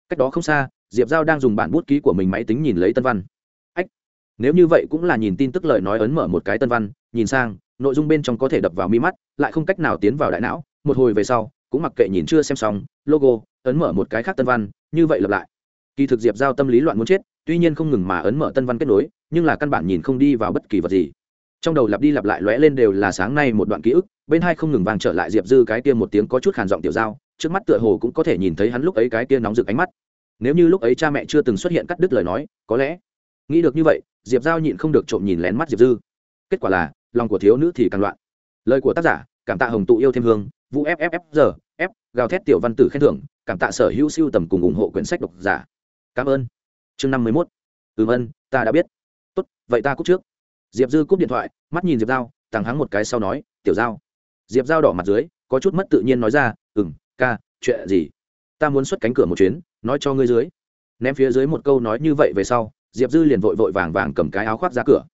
Cách đó không xa, diệp giao đang dùng bản bút ký của mình máy tính nhìn lấy tân văn. Ách, nếu như vậy cũng là nhìn tin tức lời nói ấn mở một cái tân văn, nhìn sang, nội dung bên trong có thể đập vào mi mắt, lại không cách nào tiến vào đại não, một hồi về sau, cũng mặc kệ nhìn chưa xem xong, logo, ấn mở một cái khác tân văn, như vậy lặp lại. Kỳ thực diệp giao tâm lý loạn muốn chết, tuy nhiên không ngừng mà ấn mở tân văn kết nối, nhưng là căn bản nhìn không đi vào bất kỳ vật gì trong đầu lặp đi lặp lại lóe lên đều là sáng nay một đoạn ký ức, bên hai không ngừng vang trở lại diệp dư cái kia một tiếng có chút khàn giọng tiểu giao, trước mắt tựa hồ cũng có thể nhìn thấy hắn lúc ấy cái kia nóng rực ánh mắt. Nếu như lúc ấy cha mẹ chưa từng xuất hiện cắt đứt lời nói, có lẽ nghĩ được như vậy, diệp giao nhịn không được trộm nhìn lén mắt diệp dư. Kết quả là, lòng của thiếu nữ thì càng loạn. Lời của tác giả, cảm tạ hồng tụ yêu thêm hương, vũ fff giờ f gào thét tiểu văn tử khen thưởng, cảm tạ sở hữu siêu tầm cùng ủng hộ quyển sách độc giả. Cảm ơn. Chương năm mươi mốt. Ừm ân, ta đã biết. Tốt, vậy ta cúc trước diệp dư cúp điện thoại mắt nhìn diệp giao tàng hắng một cái sau nói tiểu giao. Diệp giao đỏ mặt dưới có chút mất tự nhiên nói ra ừ m ca chuyện gì? Ta muốn xuất cánh cửa một chuyến nói cho ngươi dưới. Ném phía dưới một câu nói như vậy về sau diệp dư liền vội vội vàng vàng cầm cái áo khoác ra cửa.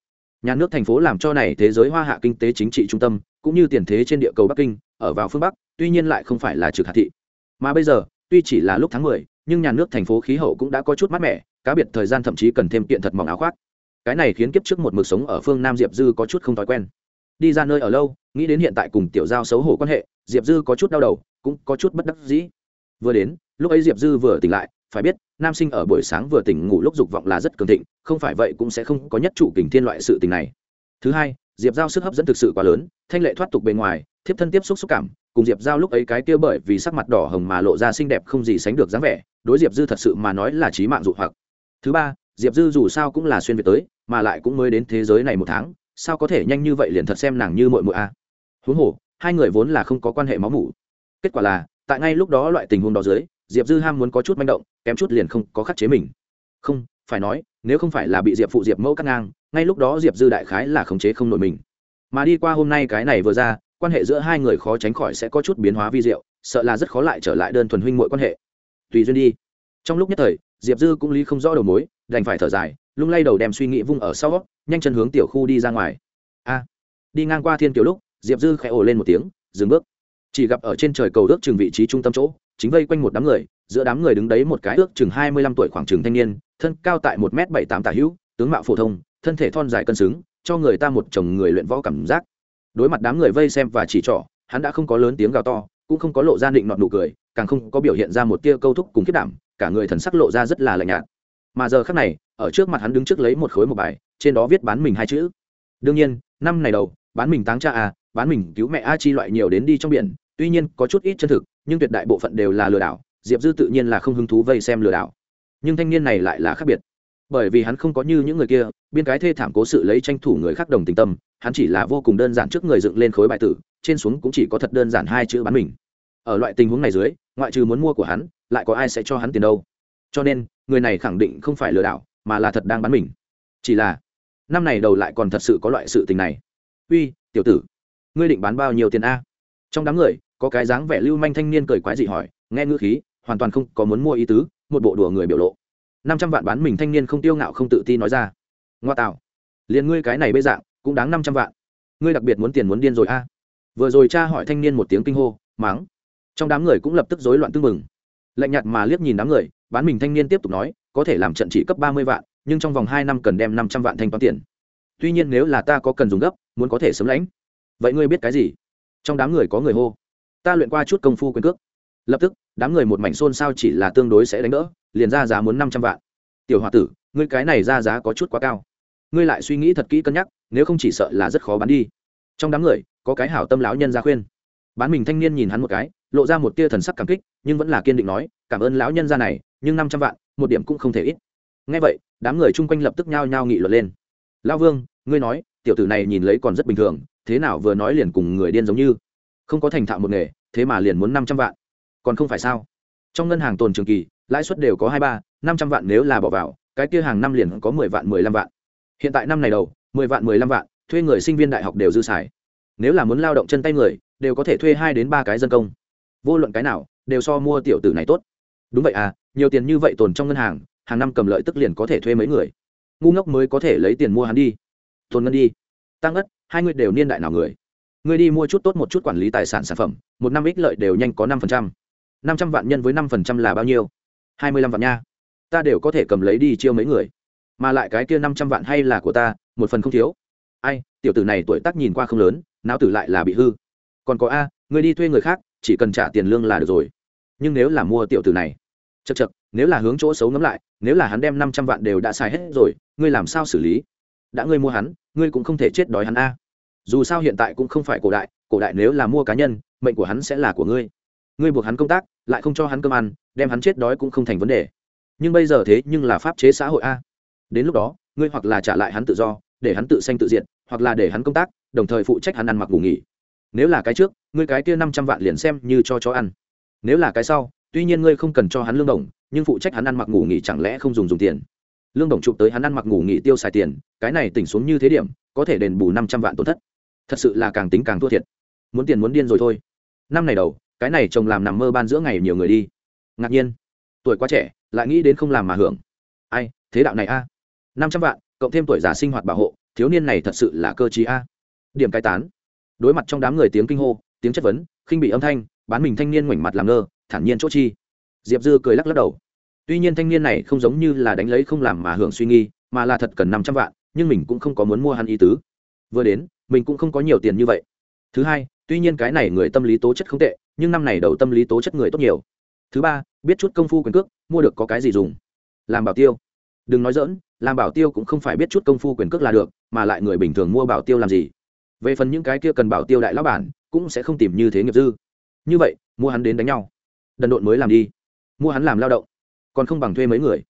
Nhà nước thành phố làm cho này thế giới hoa hạ kinh tế chính trị trung tâm cũng như tiền thế trên địa cầu bắc kinh ở vào phương bắc tuy nhiên lại không phải là trực hạt thị. Mà bây giờ tuy chỉ là lúc tháng mười, nhưng nhà nước thành phố khí hậu cũng đã có chút mát mẻ cá biệt thời gian thậm chí cần thêm kiện thật mỏng áo khoác cái này khiến kiếp trước một mực sống ở phương nam diệp dư có chút không thói quen. Đi ra nơi ở lâu, nghĩ đến hiện tại cùng tiểu giao xấu hổ quan hệ, diệp dư có chút đau đầu, cũng có chút bất đắc dĩ. Vừa đến, lúc ấy diệp dư vừa tỉnh lại, phải biết, nam sinh ở buổi sáng vừa tỉnh ngủ lúc dục vọng là rất cường thịnh, không phải vậy cũng sẽ không có nhất chủ kình thiên loại sự tình này. Thứ hai, diệp giao sức hấp dẫn thực sự quá lớn, thanh lệ thoát tục bề ngoài, thiếp thân tiếp xúc xúc cảm, cùng diệp giao lúc ấy cái kia bởi vì sắc mặt đỏ hồng mà lộ ra xinh đẹp không gì sánh được dáng vẻ, đối diệp dư thật sự mà nói là trí mạng dụ hoặc. Thứ ba diệp dư dù sao cũng là xuyên việt tới, mà lại cũng mới đến thế giới này một tháng, sao có thể nhanh như vậy liền thật xem nàng như mội mội a? Huống hồ, hai người vốn là không có quan hệ máu mủ. Kết quả là, tại ngay lúc đó loại tình huống đó dưới, diệp dư ham muốn có chút manh động, kém chút liền không có khắc chế mình. Không, phải nói, nếu không phải là bị diệp phụ diệp mẫu cắt ngang, ngay lúc đó diệp dư đại khái là khống chế không nổi mình. Mà đi qua hôm nay cái này vừa ra, quan hệ giữa hai người khó tránh khỏi sẽ có chút biến hóa vi diệu, sợ là rất khó lại trở lại đơn thuần huynh mọi quan hệ. Tùy duyên đi. Trong lúc nhất thời, diệp dư cũng lý không rõ đầu mối đành phải thở dài, lung lay đầu đem suy nghĩ vung ở sau, nhanh chân hướng tiểu khu đi ra ngoài. A, đi ngang qua thiên kiểu lúc, diệp dư khẽ ồ lên một tiếng, dừng bước. Chỉ gặp ở trên trời cầu ước chừng vị trí trung tâm chỗ, chính vây quanh một đám người, giữa đám người đứng đấy một cái ước chừng hai mươi lăm tuổi khoảng chừng thanh niên, thân cao tại một m bảy tám tả hữu, tướng mạo phổ thông, thân thể thon dài cân xứng, cho người ta một chồng người luyện võ cảm giác. Đối mặt đám người vây xem và chỉ trỏ, hắn đã không có lớn tiếng gào to, cũng không có lộ ra định nọn nụ cười, càng không có biểu hiện ra một tia câu thúc cùng kết đảm, cả người thần sắc lộ ra rất là lạnh nhạt mà giờ khác này, ở trước mặt hắn đứng trước lấy một khối một bài, trên đó viết bán mình hai chữ. Đương nhiên, năm này đầu, bán mình táng cha à bán mình cứu mẹ a chi loại nhiều đến đi trong biển, tuy nhiên có chút ít chân thực, nhưng tuyệt đại bộ phận đều là lừa đảo, diệp dư tự nhiên là không hứng thú vây xem lừa đảo. Nhưng thanh niên này lại là khác biệt. Bởi vì hắn không có như những người kia, biên cái thê thảm cố sự lấy tranh thủ người khác đồng tình tâm, hắn chỉ là vô cùng đơn giản trước người dựng lên khối bài tử, trên xuống cũng chỉ có thật đơn giản hai chữ bán mình. Ở loại tình huống này dưới, ngoại trừ muốn mua của hắn, lại có ai sẽ cho hắn tiền đâu? Cho nên người này khẳng định không phải lừa đảo, mà là thật đang bán mình. Chỉ là, năm này đầu lại còn thật sự có loại sự tình này. Uy, tiểu tử, ngươi định bán bao nhiêu tiền a? Trong đám người, có cái dáng vẻ lưu manh thanh niên cười quái dị hỏi, nghe ngữ khí, hoàn toàn không có muốn mua ý tứ, một bộ đùa người biểu lộ. Năm trăm vạn bán mình thanh niên không tiêu ngạo không tự ti nói ra. Ngoa tạo, liền ngươi cái này bê dạng, cũng đáng năm trăm vạn. Ngươi đặc biệt muốn tiền muốn điên rồi a? Vừa rồi cha hỏi thanh niên một tiếng kinh hô máng trong đám người cũng lập tức rối loạn tư mừng lạnh nhạt mà liếc nhìn đám người bán mình thanh niên tiếp tục nói, có thể làm trận chỉ cấp ba mươi vạn, nhưng trong vòng hai năm cần đem năm trăm vạn thanh toán tiền. Tuy nhiên nếu là ta có cần dùng gấp, muốn có thể sớm lãnh. Vậy ngươi biết cái gì? Trong đám người có người hô. Ta luyện qua chút công phu quyền cước. Lập tức, đám người một mảnh xôn xao chỉ là tương đối sẽ đánh đỡ, liền ra giá muốn năm trăm vạn. Tiểu h o a tử, ngươi cái này ra giá có chút quá cao. Ngươi lại suy nghĩ thật kỹ cân nhắc, nếu không chỉ sợ là rất khó bán đi. Trong đám người, có cái hảo tâm lão nhân ra khuyên. Bán mình thanh niên nhìn hắn một cái, lộ ra một tia thần sắc cảm kích, nhưng vẫn là kiên định nói, cảm ơn lão nhân ra này nhưng năm trăm vạn, một điểm cũng không thể ít. Ngay vậy, đám người chung quanh lập tức nhao nhao nghị luận lên. Lão vương, ngươi nói, tiểu tử này nhìn lấy còn rất bình thường, thế nào vừa nói liền cùng người điên giống như? Không có thành thạo một nghề, thế mà liền muốn năm trăm vạn. Còn không phải sao? Trong ngân hàng tồn trường kỳ, lãi suất đều có hai ba, năm trăm vạn nếu là bỏ vào, cái kia hàng năm liền có mười vạn, mười lăm vạn. Hiện tại năm này đầu, mười vạn, mười lăm vạn, thuê người sinh viên đại học đều dư xài. Nếu là muốn lao động chân tay người, đều có thể thuê hai đến ba cái dân công. Vô luận cái nào, đều so mua tiểu tử này tốt. Đúng vậy à nhiều tiền như vậy tồn trong ngân hàng hàng năm cầm lợi tức liền có thể thuê mấy người. Ngu ngốc mới có thể lấy tiền mua hắn đi. Tồn ngân đi. Tăng ất hai người đều niên đại nào người. Người đi mua chút tốt một chút quản lý tài sản sản phẩm, một năm ích lợi đều nhanh có năm phần trăm. Năm trăm vạn nhân với năm phần trăm là bao nhiêu? Hai mươi lăm vạn nha. Ta đều có thể cầm lấy đi chiêu mấy người. Mà lại cái kia năm trăm vạn hay là của ta, một phần không thiếu. Ai, tiểu tử này tuổi tác nhìn qua không lớn, não tử lại là bị hư. Còn có a, người đi thuê người khác, chỉ cần trả tiền lương là được rồi. Nhưng nếu là mua tiểu tử này chật chật nếu là hướng chỗ xấu ngấm lại, nếu là hắn đem năm trăm vạn đều đã xài hết rồi, ngươi làm sao xử lý? Đã ngươi mua hắn, ngươi cũng không thể chết đói hắn a. Dù sao hiện tại cũng không phải cổ đại cổ đại nếu là mua cá nhân, mệnh của hắn sẽ là của ngươi. Ngươi buộc hắn công tác, lại không cho hắn cơm ăn, đem hắn chết đói cũng không thành vấn đề. Nhưng bây giờ thế nhưng là pháp chế xã hội a. Đến lúc đó, ngươi hoặc là trả lại hắn tự do, để hắn tự sanh tự diện hoặc là để hắn công tác, đồng thời phụ trách hắn ăn mặc ngủ nghỉ. Nếu là cái trước, ngươi cái kia năm trăm vạn liền xem như cho chó ăn. Nếu là cái sau tuy nhiên ngươi không cần cho hắn lương đồng, nhưng phụ trách hắn ăn mặc ngủ nghỉ chẳng lẽ không dùng dùng tiền? Lương đồng chụp tới hắn ăn mặc ngủ nghỉ tiêu xài tiền, cái này tỉnh xuống như thế điểm, có thể đền bù năm trăm vạn tổn thất. Thật sự là càng tính càng thua thiệt. Muốn tiền muốn điên rồi thôi. Năm này đầu, cái này chồng làm nằm mơ ban giữa ngày nhiều người đi. Ngạc nhiên. Tuổi quá trẻ, lại nghĩ đến không làm mà hưởng. Ai, thế đạo này a. Năm trăm vạn, cộng thêm tuổi già sinh hoạt bảo hộ, thiếu niên này thật sự là cơ chí a. Điểm cai tán. Đối mặt trong đám người tiếng kinh hô, tiếng chất vấn, khinh bị âm thanh, bán mình thanh niên ngoảnh mặt làm ngơ thản nhiên chỗ chi. Diệp dư cười lắc lắc đầu. Tuy nhiên thanh niên này không giống như là đánh lấy không làm mà hưởng suy nghi mà là thật cần năm trăm vạn, nhưng mình cũng không có muốn mua hắn ý tứ. Vừa đến, mình cũng không có nhiều tiền như vậy. Thứ hai, tuy nhiên cái này người tâm lý tố chất không tệ, nhưng năm này đầu tâm lý tố chất người tốt nhiều. Thứ ba, biết chút công phu quyền cước, mua được có cái gì dùng? Làm bảo tiêu. Đừng nói dỡn làm bảo tiêu cũng không phải biết chút công phu quyền cước là được, mà lại người bình thường mua bảo tiêu làm gì? Về phần những cái kia cần bảo tiêu đại lão bản, cũng sẽ không tìm như thế nghiệp dư. Như vậy, mua hắn đến đánh nhau đần độn mới làm đi. Mua hắn làm lao động, còn không bằng thuê mấy người.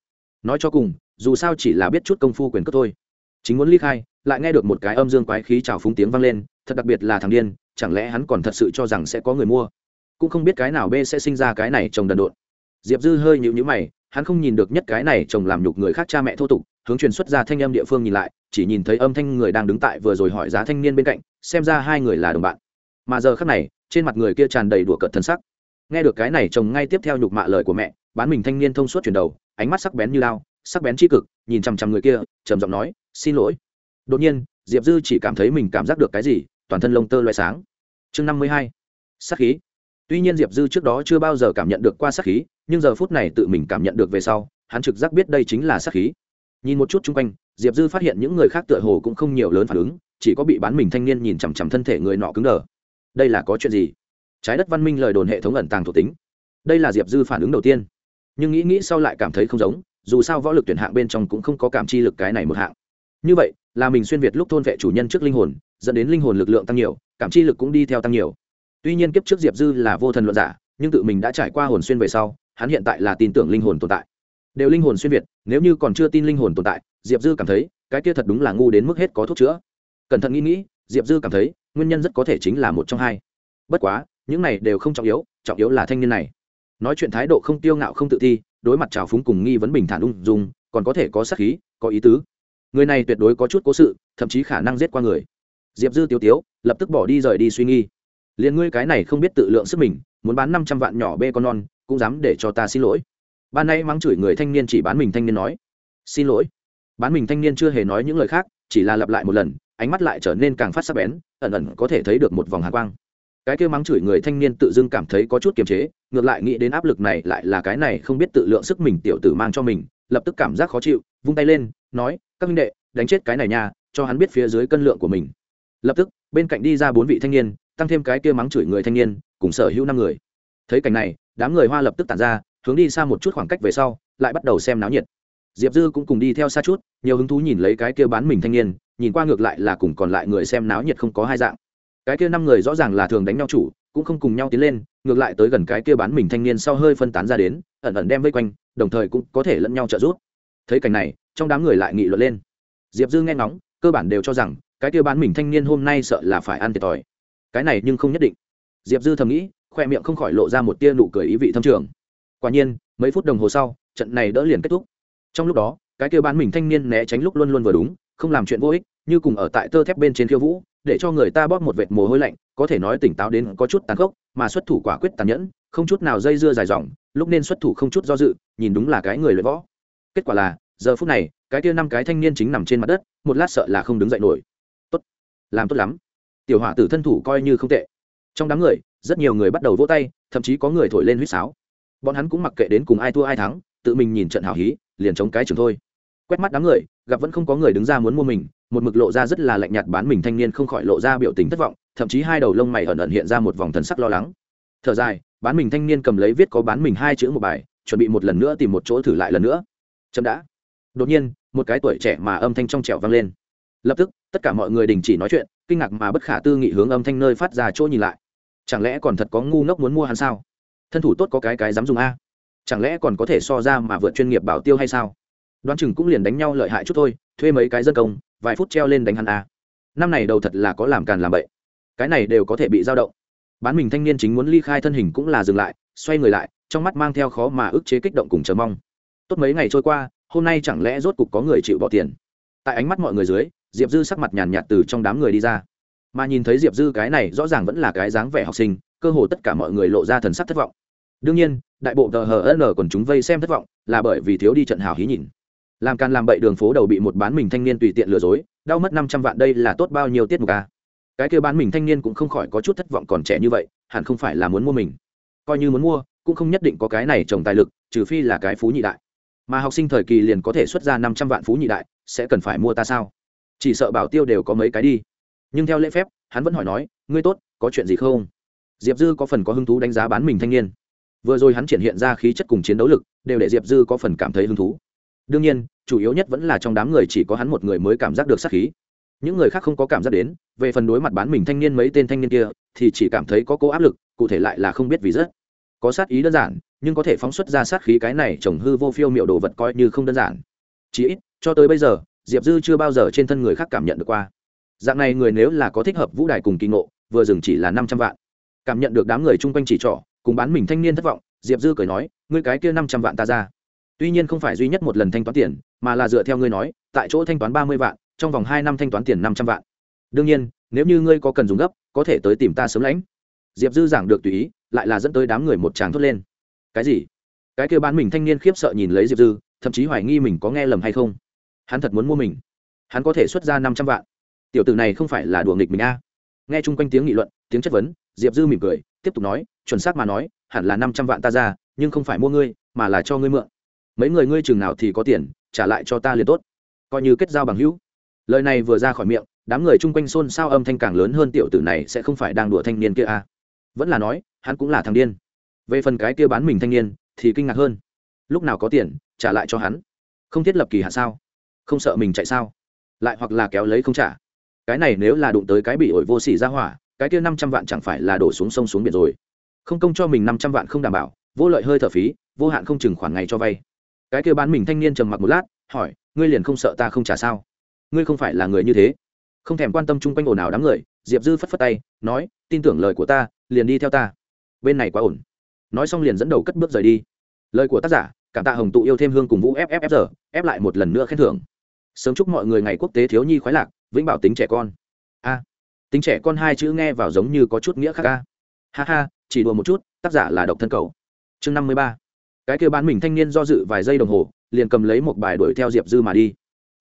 Nói cho cùng, dù sao chỉ là biết chút công phu quyền cất thôi. Chính muốn ly khai, lại nghe được một cái âm dương quái khí trào phúng tiếng vang lên, thật đặc biệt là thằng điên, chẳng lẽ hắn còn thật sự cho rằng sẽ có người mua? Cũng không biết cái nào b sẽ sinh ra cái này trồng đần độn. Diệp dư hơi nhịu nhữ mày, hắn không nhìn được nhất cái này chồng làm nhục người khác cha mẹ thô tục, hướng truyền xuất ra thanh âm địa phương nhìn lại, chỉ nhìn thấy âm thanh người đang đứng tại vừa rồi hỏi giá thanh niên bên cạnh, xem ra hai người là đồng bạn. Mà giờ khác này, trên mặt người kia tràn đầy đùa cợt thân sắc nghe được cái này chồng ngay tiếp theo nhục mạ lời của mẹ, bán mình thanh niên thông suốt chuyển đầu, ánh mắt sắc bén như lao sắc bén tri cực, nhìn chằm chằm người kia, trầm giọng nói, xin lỗi. Đột nhiên, diệp dư chỉ cảm thấy mình cảm giác được cái gì, toàn thân lông tơ loại sáng. Chương năm mươi hai sắc khí. Tuy nhiên diệp dư trước đó chưa bao giờ cảm nhận được qua sắc khí, nhưng giờ phút này tự mình cảm nhận được về sau, hắn trực giác biết đây chính là sắc khí. Nhìn một chút chung quanh, diệp dư phát hiện những người khác tựa hồ cũng không nhiều lớn phản ứng, chỉ có bị bán mình thanh niên nhìn chằm chằm thân thể người nọ cứng đờ. Đây là có chuyện gì? Trái đất văn minh lời đồn hệ thống ẩn tàng thuộc tính. Đây là diệp dư phản ứng đầu tiên. Nhưng nghĩ nghĩ sau lại cảm thấy không giống, dù sao võ lực tuyển hạng bên trong cũng không có cảm chi lực cái này một hạng. Như vậy, là mình xuyên việt lúc thôn vệ chủ nhân trước linh hồn, dẫn đến linh hồn lực lượng tăng nhiều, cảm chi lực cũng đi theo tăng nhiều. Tuy nhiên kiếp trước diệp dư là vô thần luận giả, nhưng tự mình đã trải qua hồn xuyên về sau, hắn hiện tại là tin tưởng linh hồn tồn tại. Đều linh hồn xuyên việt, nếu như còn chưa tin linh hồn tồn tại, diệp dư cảm thấy, cái kia thật đúng là ngu đến mức hết có thuốc chữa. Cẩn thận nghĩ nghĩ, diệp dư cảm thấy, nguyên nhân rất có thể chính là một trong hai. Bất quá những này đều không trọng yếu trọng yếu là thanh niên này. Nói chuyện thái độ không tiêu ngạo không tự thi, đối mặt trào phúng cùng nghi vấn bình thản ung dung, còn có thể có sắc khí, có ý tứ. Người này tuyệt đối có chút cố sự, thậm chí khả năng giết qua người. Diệp dư tiêu tiếu lập tức bỏ đi rời đi suy nghi. Liền ngươi cái này không biết tự lượng sức mình, muốn bán năm trăm vạn nhỏ bê con non, cũng dám để cho ta xin lỗi. Ban nay mắng chửi người thanh niên chỉ bán mình thanh niên nói. Xin lỗi. Bán mình thanh niên chưa hề nói những lời khác, chỉ là lặp lại một lần, ánh mắt lại trở nên càng phát sắc bén, ẩn ẩn có thể thấy được một vòng hạ quang cái kêu mắng chửi người thanh niên tự dưng cảm thấy có chút kiềm chế, ngược lại nghĩ đến áp lực này lại là cái này không biết tự lượng sức mình tiểu tử mang cho mình, lập tức cảm giác khó chịu, vung tay lên, nói, các minh đệ, đánh chết cái này nha, cho hắn biết phía dưới cân lượng của mình. Lập tức, bên cạnh đi ra bốn vị thanh niên, tăng thêm cái kia mắng chửi người thanh niên, cùng sở hữu năm người. Thấy cảnh này, đám người hoa lập tức tản ra, hướng đi xa một chút khoảng cách về sau, lại bắt đầu xem náo nhiệt. Diệp dư cũng cùng đi theo xa chút, nhiều hứng thú nhìn lấy cái kia bán mình thanh niên, nhìn qua ngược lại là cùng còn lại người xem náo nhiệt không có hai dạng cái kia năm người rõ ràng là thường đánh nhau chủ, cũng không cùng nhau tiến lên, ngược lại tới gần cái kia bán mình thanh niên sau hơi phân tán ra đến, ẩn ẩn đem vây quanh, đồng thời cũng có thể lẫn nhau trợ giúp. Thấy cảnh này, trong đám người lại nghị luận lên. Diệp dư nghe ngóng, cơ bản đều cho rằng, cái kia bán mình thanh niên hôm nay sợ là phải ăn thiệt thòi. Cái này nhưng không nhất định. Diệp dư thầm nghĩ, khoe miệng không khỏi lộ ra một tia nụ cười ý vị thâm trường. Quả nhiên, mấy phút đồng hồ sau, trận này đỡ liền kết thúc. Trong lúc đó, cái kia bán mình thanh niên né tránh lúc luôn luôn vừa đúng, không làm chuyện vô ích, như cùng ở tại tơ thép bên trên khiêu vũ để cho người ta bóp một vệt mồ hôi lạnh, có thể nói tỉnh táo đến có chút tàn khốc, mà xuất thủ quả quyết tàn nhẫn, không chút nào dây dưa dài dòng, lúc nên xuất thủ không chút do dự, nhìn đúng là cái người luyện võ. Kết quả là, giờ phút này, cái kia năm cái thanh niên chính nằm trên mặt đất, một lát sợ là không đứng dậy nổi. Tốt, làm tốt lắm. Tiểu hỏa tử thân thủ coi như không tệ. Trong đám người, rất nhiều người bắt đầu vỗ tay, thậm chí có người thổi lên huýt sáo. Bọn hắn cũng mặc kệ đến cùng ai thua ai thắng, tự mình nhìn trận hào hí, liền chống cái trường thôi quét mắt đám người, gặp vẫn không có người đứng ra muốn mua mình, một mực lộ ra rất là lạnh nhạt bán mình thanh niên không khỏi lộ ra biểu tình thất vọng, thậm chí hai đầu lông mày ẩn ẩn hiện ra một vòng thần sắc lo lắng. Thở dài, bán mình thanh niên cầm lấy viết có bán mình hai chữ một bài, chuẩn bị một lần nữa tìm một chỗ thử lại lần nữa. Chậm đã. Đột nhiên, một cái tuổi trẻ mà âm thanh trong trẻo vang lên. Lập tức, tất cả mọi người đình chỉ nói chuyện, kinh ngạc mà bất khả tư nghị hướng âm thanh nơi phát ra chỗ nhìn lại. Chẳng lẽ còn thật có ngu ngốc muốn mua hắn sao? Thân thủ tốt có cái cái dám dùng a? Chẳng lẽ còn có thể so ra mà vượt chuyên nghiệp bảo tiêu hay sao? Đoán chừng cũng liền đánh nhau lợi hại chút thôi, thuê mấy cái dân công, vài phút treo lên đánh hắn a. Năm này đầu thật là có làm càn làm bậy. Cái này đều có thể bị dao động. Bán mình thanh niên chính muốn ly khai thân hình cũng là dừng lại, xoay người lại, trong mắt mang theo khó mà ức chế kích động cùng chờ mong. Tốt mấy ngày trôi qua, hôm nay chẳng lẽ rốt cục có người chịu bỏ tiền? Tại ánh mắt mọi người dưới, diệp dư sắc mặt nhàn nhạt từ trong đám người đi ra. Mà nhìn thấy diệp dư cái này rõ ràng vẫn là cái dáng vẻ học sinh, cơ hồ tất cả mọi người lộ ra thần sắc thất vọng. Đương nhiên, đại bộ tờ hờ n còn chúng vây xem thất vọng, là bởi vì thiếu đi trận hào hí nhìn làm càn làm bậy đường phố đầu bị một bán mình thanh niên tùy tiện lừa dối, đau mất năm trăm vạn đây là tốt bao nhiêu tiết mục à? cái kêu bán mình thanh niên cũng không khỏi có chút thất vọng còn trẻ như vậy, hẳn không phải là muốn mua mình. Coi như muốn mua, cũng không nhất định có cái này trồng tài lực, trừ phi là cái phú nhị đại. Mà học sinh thời kỳ liền có thể xuất ra năm trăm vạn phú nhị đại, sẽ cần phải mua ta sao? Chỉ sợ bảo tiêu đều có mấy cái đi. Nhưng theo lễ phép, hắn vẫn hỏi nói, ngươi tốt, có chuyện gì không? Diệp dư có phần có hứng thú đánh giá bán mình thanh niên. Vừa rồi hắn triển hiện ra khí chất cùng chiến đấu lực, đều để diệp dư có phần cảm thấy hứng thú đương nhiên, chủ yếu nhất vẫn là trong đám người chỉ có hắn một người mới cảm giác được sát khí. Những người khác không có cảm giác đến, về phần đối mặt bán mình thanh niên mấy tên thanh niên kia, thì chỉ cảm thấy có cố áp lực, cụ thể lại là không biết vì rất. Có sát ý đơn giản, nhưng có thể phóng xuất ra sát khí cái này trồng hư vô phiêu m i ệ u đồ vật coi như không đơn giản. Chí ít, cho tới bây giờ, diệp dư chưa bao giờ trên thân người khác cảm nhận được qua. Dạng này người nếu là có thích hợp vũ đài cùng kỳ ngộ, vừa dừng chỉ là năm trăm vạn. Cảm nhận được đám người chung quanh chỉ trỏ, cùng bán mình thanh niên thất vọng, diệp dư cười nói, ngươi cái kia năm trăm vạn ta ra tuy nhiên không phải duy nhất một lần thanh toán tiền, mà là dựa theo ngươi nói, tại chỗ thanh toán ba mươi vạn, trong vòng hai năm thanh toán tiền năm trăm vạn. Đương nhiên, nếu như ngươi có cần dùng gấp, có thể tới tìm ta sớm lãnh. Diệp dư giảng được tùy ý, lại là dẫn tới đám người một tràng thốt lên. Cái gì? Cái kêu bán mình thanh niên khiếp sợ nhìn lấy diệp dư, thậm chí hoài nghi mình có nghe lầm hay không. Hắn thật muốn mua mình. Hắn có thể xuất ra năm trăm vạn. Tiểu tử này không phải là đùa nghịch mình a. Nghe chung quanh tiếng nghị luận, tiếng chất vấn, diệp dư mỉm cười, tiếp tục nói, chuẩn xác mà nói, hẳn là năm trăm vạn ta ra, nhưng không phải mua ngươi, mà là cho ngươi mượn mấy người ngươi chừng nào thì có tiền, trả lại cho ta liền tốt. Coi như kết giao bằng hữu. Lời này vừa ra khỏi miệng, đám người chung quanh xôn xao âm thanh càng lớn hơn tiểu tử này sẽ không phải đang đùa thanh niên kia à. vẫn là nói, hắn cũng là thằng điên. Về phần cái kia bán mình thanh niên, thì kinh ngạc hơn. Lúc nào có tiền, trả lại cho hắn? Không thiết lập kỳ hạ sao? Không sợ mình chạy sao? Lại hoặc là kéo lấy không trả? Cái này nếu là đụng tới cái bị ổi vô xỉ ra hỏa, cái kia năm trăm vạn chẳng phải là đổ xuống sông xuống biển rồi. Không công cho mình năm trăm vạn không đảm bảo, vô lợi hơi thở phí, vô hạn không chừng khoản ngày cho vay cái kia bán mình thanh niên trầm mặc một lát, hỏi, ngươi liền không sợ ta không trả sao? Ngươi không phải là người như thế. Không thèm quan tâm chung quanh ồn ào đám người, diệp dư phất phất tay, nói, tin tưởng lời của ta, liền đi theo ta. Bên này quá ổn. Nói xong liền dẫn đầu cất bước rời đi. Lời của tác giả, cảm tạ hồng tụ yêu thêm hương cùng vũ fffr ép lại một lần nữa khen thưởng. Sớm chúc mọi người ngày quốc tế thiếu nhi khoái lạc, vĩnh bảo tính trẻ con. A. Tính trẻ con hai chữ nghe vào giống như có chút nghĩa khác ca ha ha, chỉ đùa một chút, tác giả là độc thân cầu. Chương năm mươi ba cái kêu bán mình thanh niên do dự vài giây đồng hồ, liền cầm lấy một bài đuổi theo diệp dư mà đi.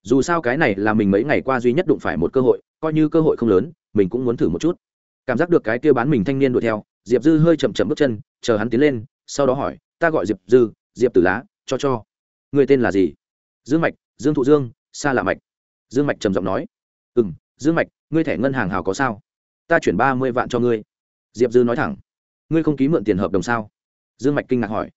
Dù sao cái này là mình mấy ngày qua duy nhất đụng phải một cơ hội, coi như cơ hội không lớn, mình cũng muốn thử một chút. Cảm giác được cái kia bán mình thanh niên đuổi theo, diệp dư hơi chậm chậm bước chân, chờ hắn tiến lên, sau đó hỏi, ta gọi diệp dư, diệp tử lá, cho cho. Người tên là gì? Dương mạch, dương thụ dương xa lạ mạch. Dương mạch trầm giọng nói. Ừ m dương mạch, ngươi thẻ ngân hàng hào có sao? Ta chuyển ba mươi vạn cho ngươi. Diệp dư nói thẳng. Ngươi không ký mượn tiền hợp đồng sao? Dương mạch kinh ngạc hỏi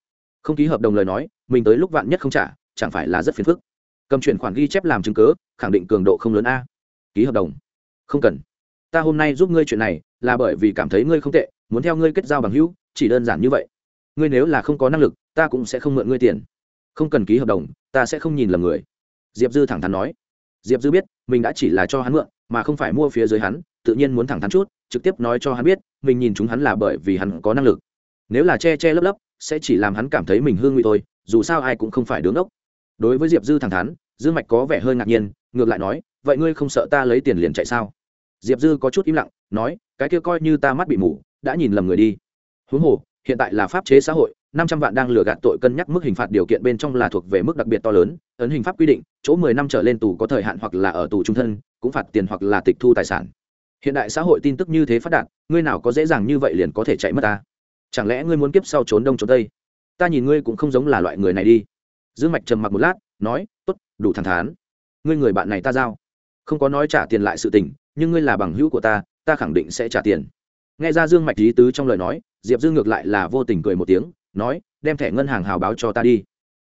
không ký hợp đồng lời nói, mình tới lúc vạn nhất không trả, chẳng phải là rất phiền phức. Cầm chuyển khoản ghi chép làm chứng cớ khẳng định cường độ không lớn a. Ký hợp đồng. Không cần. Ta hôm nay giúp ngươi chuyện này, là bởi vì cảm thấy ngươi không tệ, muốn theo ngươi kết giao bằng hữu, chỉ đơn giản như vậy. Ngươi nếu là không có năng lực, ta cũng sẽ không mượn ngươi tiền. Không cần ký hợp đồng, ta sẽ không nhìn lầm người. Diệp dư thẳng thắn nói. Diệp dư biết, mình đã chỉ là cho hắn mượn, mà không phải mua phía dưới hắn, tự nhiên muốn thẳng thắn chút, trực tiếp nói cho hắn biết, mình nhìn chúng hắn là bởi vì hắn có năng lực. Nếu là che che lấp lấp sẽ chỉ làm hắn cảm thấy mình hương nguy thôi, dù sao ai cũng không phải đứng ốc. Đối với diệp dư thẳng thắn dương mạch có vẻ hơi ngạc nhiên, ngược lại nói, vậy ngươi không sợ ta lấy tiền liền chạy sao? Diệp dư có chút im lặng, nói, cái kia coi như ta mắt bị mù, đã nhìn lầm người đi. Huống hồ, hiện tại là pháp chế xã hội, năm trăm vạn đang lừa gạt tội cân nhắc mức hình phạt điều kiện bên trong là thuộc về mức đặc biệt to lớn, ấn hình pháp quy định, chỗ mười năm trở lên tù có thời hạn hoặc là ở tù trung thân, cũng phạt tiền hoặc là tịch thu tài sản. Hiện đại xã hội tin tức như thế phát đạt, ngươi nào có dễ dàng như vậy liền có thể chạy mất ta chẳng lẽ ngươi muốn kiếp sau trốn đông trốn tây? Ta nhìn ngươi cũng không giống là loại người này đi. Dương mạch trầm mặc một lát, nói, tốt, đủ thẳng thắn. Ngươi người bạn này ta giao. Không có nói trả tiền lại sự tình, nhưng ngươi là bằng hữu của ta ta khẳng định sẽ trả tiền. Nghe ra dương mạch lý tứ trong lời nói, diệp dương ngược lại là vô tình cười một tiếng, nói, đem thẻ ngân hàng hào báo cho ta đi.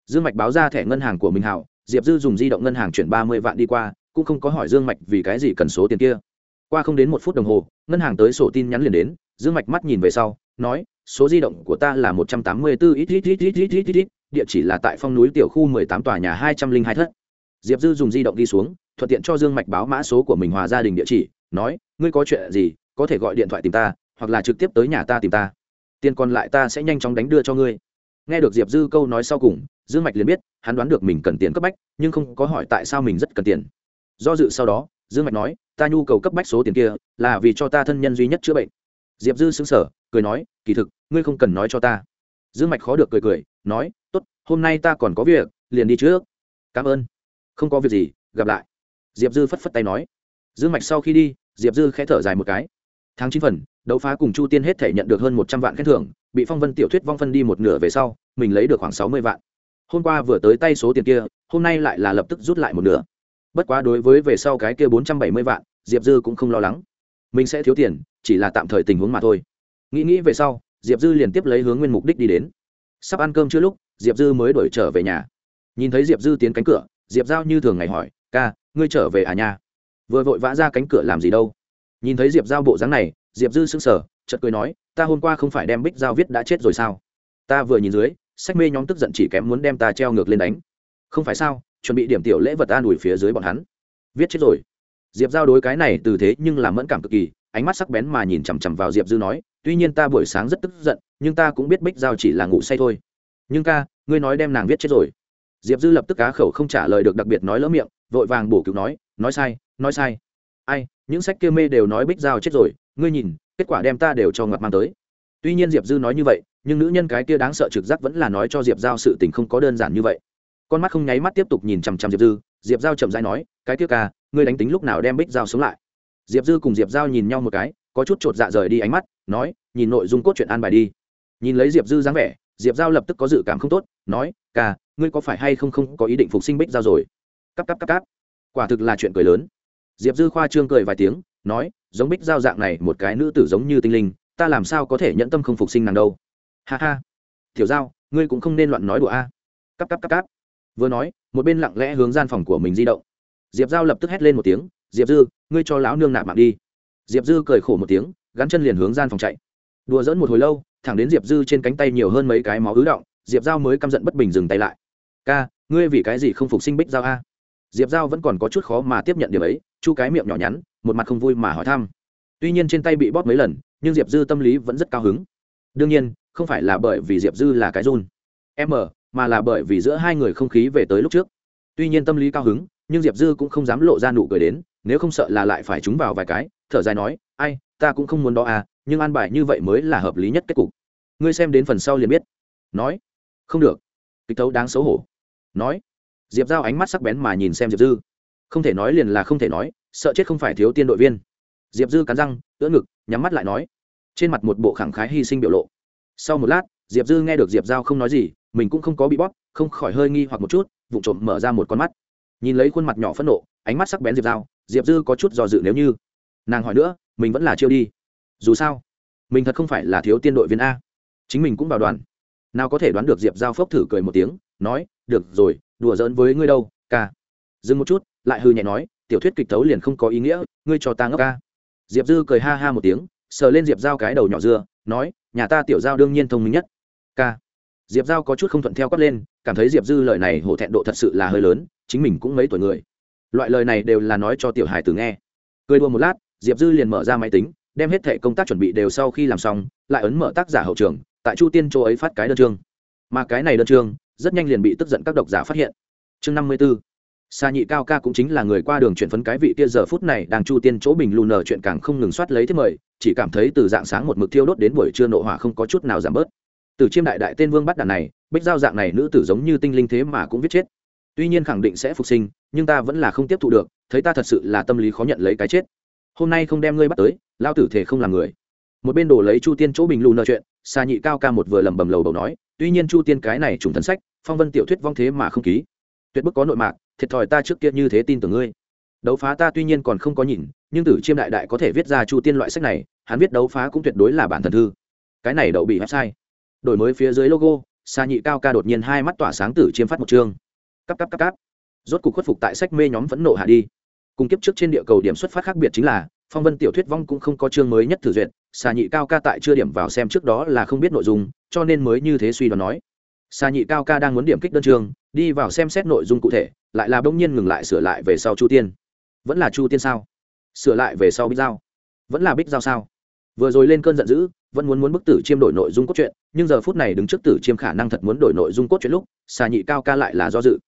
Dương mạch báo ra thẻ ngân hàng của mình hào, diệp dư dùng di động ngân hàng chuyển ba mươi vạn đi qua, cũng không có hỏi dương mạch vì cái gì cần số tiền kia. Qua không đến một phút đồng hồ, ngân hàng tới sổ tin nhắn liền đến dương mạch mắt nhìn về sau, nói, số di động của ta là một trăm tám mươi bốn ít ít ít ít ít ít ít, địa chỉ là tại phong núi tiểu khu mười tám tòa nhà hai trăm linh hai thất. Diệp dư dùng di động đi xuống, thuận tiện cho dương mạch báo mã số của mình hòa gia đình địa chỉ, nói, ngươi có chuyện gì, có thể gọi điện thoại tìm ta, hoặc là trực tiếp tới nhà ta tìm ta. Tiền còn lại ta sẽ nhanh chóng đánh đưa cho ngươi. Nghe được diệp dư câu nói sau cùng, dương mạch liền biết, hắn đoán được mình cần tiền cấp bách, nhưng không có hỏi tại sao mình rất cần tiền. Do dự sau đó, dương mạch nói, ta nhu cầu cấp bách số tiền kia là vì cho ta thân nhân duy nhất chữa bệnh diệp dư xứng sở cười nói, kỳ thực, ngươi không cần nói cho ta. Dương mạch khó được cười cười, nói, tốt, hôm nay ta còn có việc, liền đi trước. Cảm ơn. Không có việc gì, gặp lại. Diệp dư phất phất tay nói. Dương mạch sau khi đi, diệp dư khẽ thở dài một cái. Tháng chín phần, đấu phá cùng chu tiên hết thể nhận được hơn một trăm vạn khen thưởng, bị phong vân tiểu thuyết vong phân đi một nửa về sau, mình lấy được khoảng sáu mươi vạn. Hôm qua vừa tới tay số tiền kia, hôm nay lại là lập tức rút lại một nửa. Bất quá đối với về sau cái kia bốn trăm bảy mươi vạn, diệp dư cũng không lo lắng mình sẽ thiếu tiền, chỉ là tạm thời tình huống mà thôi. Nghĩ nghĩ về sau, diệp dư liền tiếp lấy hướng nguyên mục đích đi đến. Sắp ăn cơm chưa lúc, diệp dư mới đổi trở về nhà. Nhìn thấy diệp dư tiến cánh cửa, diệp giao như thường ngày hỏi, ca, ngươi trở về à nhà vừa vội vã ra cánh cửa làm gì đâu. Nhìn thấy diệp giao bộ dáng này, diệp dư sững sờ, chợt cười nói, ta hôm qua không phải đem bích giao viết đã chết rồi sao? Ta vừa nhìn dưới, sách mê nhóm tức giận chỉ kém muốn đem ta treo ngược lên đánh. Không phải sao, chuẩn bị điểm tiểu lễ vật an ủi phía dưới bọn hắn. Viết chết rồi diệp giao đối cái này từ thế nhưng làm mẫn cảm cực kỳ, ánh mắt sắc bén mà nhìn chằm chằm vào diệp dư nói, tuy nhiên ta buổi sáng rất tức giận, nhưng ta cũng biết bích giao chỉ là ngủ say thôi. Nhưng ca, ngươi nói đem nàng viết chết rồi. Diệp dư lập tức cá khẩu không trả lời được đặc biệt nói lỡ miệng, vội vàng bổ cứu nói nói sai nói sai. Ai, những sách kia mê đều nói bích giao chết rồi, ngươi nhìn, kết quả đem ta đều cho ngặt mang tới. Tuy nhiên diệp dư nói như vậy, nhưng nữ nhân cái kia đáng sợ trực giác vẫn là nói cho diệp giao sự tình không có đơn giản như vậy. Con mắt không nháy mắt tiếp tục nhìn chằm chằm diệp dư, diệp giao chậm dãi nói, cái kia ca ngươi đánh tính lúc nào đem bích giao sống lại. Diệp dư cùng diệp giao nhìn nhau một cái, có chút chột dạ rời đi ánh mắt, nói, nhìn nội dung cốt truyện an bài đi. Nhìn lấy diệp dư dáng vẻ, diệp giao lập tức có dự cảm không tốt, nói ca ngươi có phải hay không không có ý định phục sinh bích giao rồi? Cắp cắp cắp cắp quả thực là chuyện cười lớn. Diệp dư khoa trương cười vài tiếng, nói, giống bích giao dạng này, một cái nữ tử giống như tinh linh, ta làm sao có thể nhẫn tâm không phục sinh nàng đâu? Ha ha. Tiểu giao, ngươi cũng không nên loạn nói đùa a. Cắp cắp cắp cắp vừa nói, một bên lặng lẽ hướng gian phòng của mình di động diệp giao lập tức hét lên một tiếng, diệp dư, ngươi cho lão nương nạp mạng đi. Diệp dư cười khổ một tiếng, gắn chân liền hướng gian phòng chạy. Đùa dỡn một hồi lâu, thẳng đến diệp dư trên cánh tay nhiều hơn mấy cái máu ứ động, diệp giao mới căm giận bất bình dừng tay lại. Ca, ngươi vì cái gì không phục sinh bích giao a? Diệp giao vẫn còn có chút khó mà tiếp nhận điều ấy, chu cái miệng nhỏ nhắn, một mặt không vui mà hỏi thăm. Tuy nhiên trên tay bị bóp mấy lần, nhưng diệp dư tâm lý vẫn rất cao hứng. Đương nhiên, không phải là bởi vì diệp dư là cái run m mà là bởi vì giữa hai người không khí về tới lúc trước. Tuy nhiên tâm lý cao hứng nhưng diệp dư cũng không dám lộ ra nụ cười đến, nếu không sợ là lại phải trúng vào vài cái, thở dài nói, ai, ta cũng không muốn đó à nhưng an bài như vậy mới là hợp lý nhất kết cục. Ngươi xem đến phần sau liền biết. Nói, không được. Kịch tấu đáng xấu hổ. Nói, diệp giao ánh mắt sắc bén mà nhìn xem diệp dư. Không thể nói liền là không thể nói, sợ chết không phải thiếu tiên đội viên. Diệp dư cắn răng, ưỡn ngực, nhắm mắt lại nói, trên mặt một bộ khẳng khái hy sinh biểu lộ. Sau một lát, diệp dư nghe được diệp giao không nói gì, mình cũng không có bị bóp, không khỏi hơi nghi hoặc một chút vụ trộm mở ra một con mắt nhìn lấy khuôn mặt nhỏ phẫn nộ, ánh mắt sắc bén diệp giao, diệp dư có chút dò dự nếu như. Nàng hỏi nữa, mình vẫn là chiêu đi. Dù sao, mình thật không phải là thiếu tiên đội viên a. Chính mình cũng vào đoàn. Nào có thể đoán được diệp giao phốc thử cười một tiếng, nói, được rồi, đùa giỡn với ngươi đâu, ca. Dừng một chút, lại hư nhẹ nói, tiểu thuyết kịch tấu liền không có ý nghĩa, ngươi cho ta ngốc ca. Diệp dư cười ha ha một tiếng, sờ lên diệp giao cái đầu nhỏ dưa, nói, nhà ta tiểu giao đương nhiên thông minh nhất, ca. Diệp giao có chút không thuận theo quát lên, cảm thấy diệp dư lời này hổ thẹn độ thật sự là hơi lớn chính mình cũng mấy tuổi người. Loại lời này đều là nói cho tiểu hải tử nghe. Cười đùa một lát, diệp dư liền mở ra máy tính, đem hết thẻ công tác chuẩn bị đều sau khi làm xong, lại ấn mở tác giả hậu trường, tại chu tiên chỗ ấy phát cái đơn chương. Mà cái này đơn chương, rất nhanh liền bị tức giận các độc giả phát hiện. Chương năm mươi b ố xa nhị cao ca cũng chính là người qua đường chuyển phấn cái vị kia giờ phút này đang chu tiên chỗ bình lù nở chuyện càng không ngừng soát lấy thiết mời, chỉ cảm thấy từ dạng sáng một mực thiêu đốt đến buổi trưa nộ hỏa không có chút nào giảm bớt. Từ chiêm đại đại tên vương bắt đàn này, bích giao dạng này nữ tử giống như tinh linh thế mà cũng viết chết tuy nhiên khẳng định sẽ phục sinh, nhưng ta vẫn là không tiếp thụ được, thấy ta thật sự là tâm lý khó nhận lấy cái chết. Hôm nay không đem ngươi bắt tới, lao tử thể không làm người. Một bên đổ lấy chu tiên chỗ bình lù nợ chuyện xa nhị cao ca một vừa lầm bầm lầu đầu nói, tuy nhiên chu tiên cái này trùng thần sách, phong vân tiểu thuyết vong thế mà không ký. Tuyệt bức có nội mạc, thiệt thòi ta trước kia như thế tin tưởng ngươi. Đấu phá ta tuy nhiên còn không có nhìn, nhưng tử chiêm đại đại có thể viết ra chu tiên loại sách này, hắn viết đấu phá cũng tuyệt đối là bản thần thư. Cái này đậu bị website. Đổi mới phía dưới logo xa nhị cao ca đột nhiên hai mắt tỏa sáng tử chiêm phát một chương cắp cắp cắp cắp rốt cuộc khuất phục tại sách mê nhóm vẫn nộ hạ đi. Cùng kiếp trước trên địa cầu điểm xuất phát khác biệt chính là, phong vân tiểu thuyết vong cũng không có chương mới nhất thử duyệt xà nhị cao ca tại chưa điểm vào xem trước đó là không biết nội dung, cho nên mới như thế suy đoán nói. Xà nhị cao ca đang muốn điểm kích đơn chương đi vào xem xét nội dung cụ thể, lại là bỗng nhiên ngừng lại sửa lại về sau chu tiên. Vẫn là chu tiên sao? Sửa lại về sau bích giao. Vẫn là bích giao sao? Vừa rồi lên cơn giận dữ, vẫn muốn muốn bức tử chiêm đổi nội dung cốt truyện, nhưng giờ phút này đứng trước tử chiêm khả năng thật muốn đổi nội dung cốt truyện lúc xà nhị cao ca lại là do dự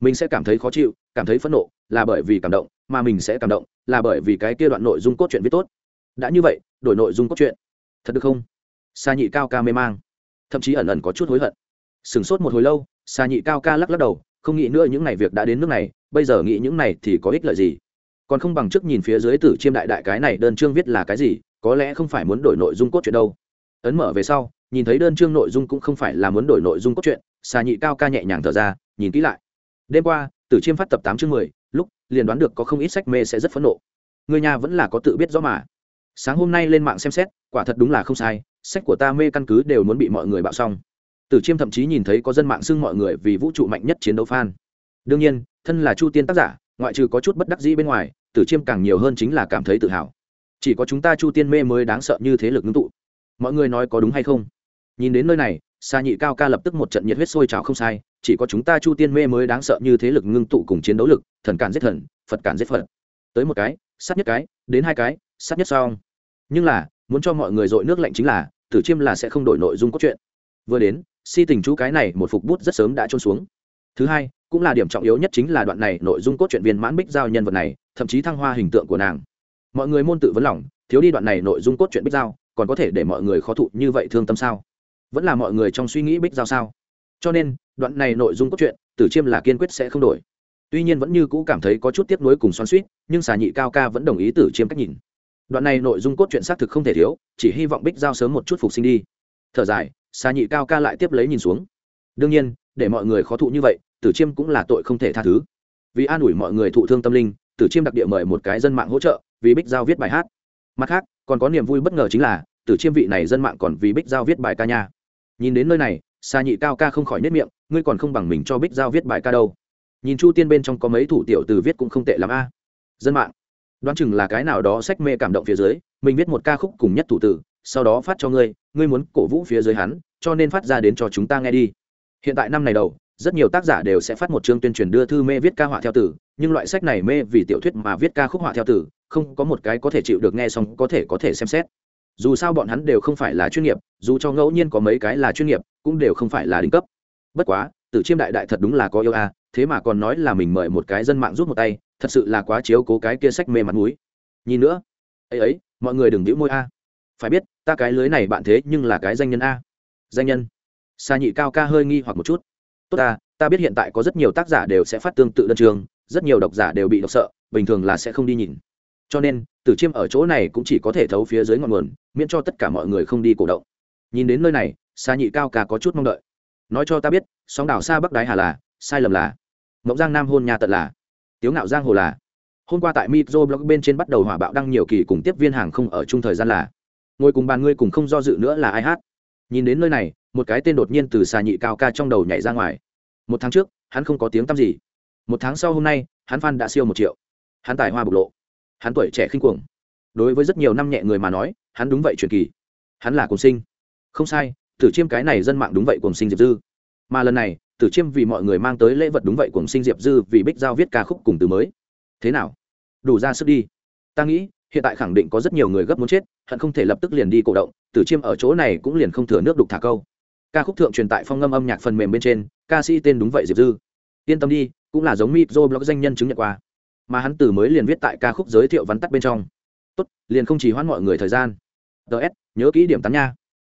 mình sẽ cảm thấy khó chịu, cảm thấy phẫn nộ, là bởi vì cảm động, mà mình sẽ cảm động, là bởi vì cái kia đoạn nội dung cốt truyện viết tốt. Đã như vậy, đổi nội dung cốt truyện. Thật được không? Sa nhị cao ca mê mang. Thậm chí ẩn ẩn có chút hối hận. Sửng sốt một hồi lâu, Sa nhị cao ca lắc lắc đầu, không nghĩ nữa những ngày việc đã đến nước này, bây giờ nghĩ những này thì có ích lợi gì? Còn không bằng trước nhìn phía dưới tử chiêm đại đại cái này đơn chương viết là cái gì, có lẽ không phải muốn đổi nội dung cốt truyện đâu. Ấn mở về sau, nhìn thấy đơn chương nội dung cũng không phải là muốn đổi nội dung cốt truyện xà nhị cao ca nhẹ nhàng thở ra, nhìn kỹ lại đêm qua, tử chiêm phát tập tám chương mười, lúc liền đoán được có không ít sách mê sẽ rất phẫn nộ. Người nhà vẫn là có tự biết rõ mà. Sáng hôm nay lên mạng xem xét, quả thật đúng là không sai, sách của ta mê căn cứ đều muốn bị mọi người bạo xong. Tử chiêm thậm chí nhìn thấy có dân mạng xưng mọi người vì vũ trụ mạnh nhất chiến đấu fan. Đương nhiên, thân là chu tiên tác giả, ngoại trừ có chút bất đắc dĩ bên ngoài, tử chiêm càng nhiều hơn chính là cảm thấy tự hào. Chỉ có chúng ta chu tiên mê mới đáng sợ như thế lực ngưng tụ. Mọi người nói có đúng hay không? Nhìn đến nơi này xa nhị cao ca lập tức một trận nhiệt huyết sôi trào không sai chỉ có chúng ta chu tiên mê mới đáng sợ như thế lực ngưng tụ cùng chiến đấu lực, thần cản giết thần, phật cản giết phật. Tới một cái, sát nhất cái, đến hai cái, sát nhất xong. Nhưng là, muốn cho mọi người dội nước lạnh chính là, tử chiêm là sẽ không đổi nội dung cốt truyện. Vừa đến, si tình chú cái này một phục bút rất sớm đã trôn xuống. Thứ hai, cũng là điểm trọng yếu nhất chính là đoạn này nội dung cốt truyện viên mãn bích giao nhân vật này, thậm chí thăng hoa hình tượng của nàng. Mọi người môn tự vấn lòng, thiếu đi đoạn này nội dung cốt truyện bích giao, còn có thể để mọi người khó thụ như vậy thương tâm sao? Vẫn là mọi người trong suy nghĩ bích giao sao? Cho nên, đoạn này nội dung cốt truyện, tử chiêm là kiên quyết sẽ không đổi. Tuy nhiên vẫn như cũ cảm thấy có chút tiếp nối cùng xoắn suýt nhưng xà nhị cao ca vẫn đồng ý tử chiêm cách nhìn. Đoạn này nội dung cốt truyện xác thực không thể thiếu, chỉ hy vọng bích giao sớm một chút phục sinh đi. Thở dài, xà nhị cao ca lại tiếp lấy nhìn xuống. Đương nhiên, để mọi người khó thụ như vậy, tử chiêm cũng là tội không thể tha thứ. Vì an ủi mọi người thụ thương tâm linh, tử chiêm đặc địa mời một cái dân mạng hỗ trợ, vì bích giao viết bài hát. Mặt khác, còn có niềm vui bất ngờ chính là, tử chiêm vị này dân mạng còn vì bích giao viết bài ca nha. Nhìn đến nơi này xa nhị cao ca không khỏi nết miệng, ngươi còn không bằng mình cho bích giao viết bài ca đâu. Nhìn chu tiên bên trong có mấy thủ tiểu từ viết cũng không tệ l a. Dân mạng. Đoán chừng là cái nào đó sách mê cảm động phía dưới, mình viết một ca khúc cùng nhất thủ tử, sau đó phát cho ngươi ngươi muốn cổ vũ phía dưới hắn, cho nên phát ra đến cho chúng ta nghe đi. Hiện tại năm này đầu, rất nhiều tác giả đều sẽ phát một chương tuyên truyền đưa thư mê viết ca họa theo tử, nhưng loại sách này mê vì tiểu thuyết mà viết ca khúc họa theo tử, không có một cái có thể chịu được nghe xong có thể có thể xem xét dù sao bọn hắn đều không phải là chuyên nghiệp, dù cho ngẫu nhiên có mấy cái là chuyên nghiệp, cũng đều không phải là đỉnh cấp. Bất quá, Tử chiêm đại đại thật đúng là có yêu a, thế mà còn nói là mình mời một cái dân mạng rút một tay, thật sự là quá chiếu cố cái kia sách mê mặt mũi. Nhìn nữa. Ấy ấy, mọi người đừng đĩu môi a. Phải biết, ta cái lưới này bạn thế nhưng là cái danh nhân a. Danh nhân. Xa nhị cao ca hơi nghi hoặc một chút. Tốt ta ta biết hiện tại có rất nhiều tác giả đều sẽ phát tương tự đơn trường, rất nhiều độc giả đều bị độc sợ, bình thường là sẽ không đi nhìn cho nên, tử chiêm ở chỗ này cũng chỉ có thể thấu phía dưới ngọn nguồn, miễn cho tất cả mọi người không đi cổ động. Nhìn đến nơi này xa nhị cao ca có chút mong đợi. Nói cho ta biết, sóng đảo xa bắc đái hà là, sai lầm là. Mộng giang nam hôn nhà tận là. Tiếu ngạo giang hồ là. Hôm qua tại mitro blog bên trên bắt đầu hỏa bạo đăng nhiều kỳ cùng tiếp viên hàng không ở chung thời gian là. Ngồi cùng bàn ngươi cùng không do dự nữa là ai hát? Nhìn đến nơi này, một cái tên đột nhiên từ xà nhị cao ca trong đầu nhảy ra ngoài. Một tháng trước, hắn không có tiếng tăm gì. Một tháng sau hôm nay, hắn phan đã siêu một triệu. Hắn tài hoa bộc lộ hắn tuổi trẻ khinh cuồng. Đối với rất nhiều năm nhẹ người mà nói, hắn đúng vậy truyền kỳ. Hắn là cùng sinh. Không sai, tử chiêm cái này dân mạng đúng vậy cùng sinh diệp dư. Mà lần này, tử chiêm vì mọi người mang tới lễ vật đúng vậy cùng sinh diệp dư vì bích giao viết ca khúc cùng từ mới. Thế nào? Đủ ra sức đi. Ta nghĩ, hiện tại khẳng định có rất nhiều người gấp muốn chết, hận không thể lập tức liền đi cổ động, tử chiêm ở chỗ này cũng liền không thừa nước đục thả câu. Ca khúc thượng truyền tại phong ngâm âm nhạc phần mềm bên trên, ca sĩ tên đúng vậy diệp dư. Yên tâm đi, cũng là giống mịp dô blog danh nhân chứng nhận qua mà hắn từ mới liền viết tại ca khúc giới thiệu vắn tắt bên trong. Tốt, liền không chỉ hoãn mọi người thời gian. Ts nhớ kỹ điểm tán nha.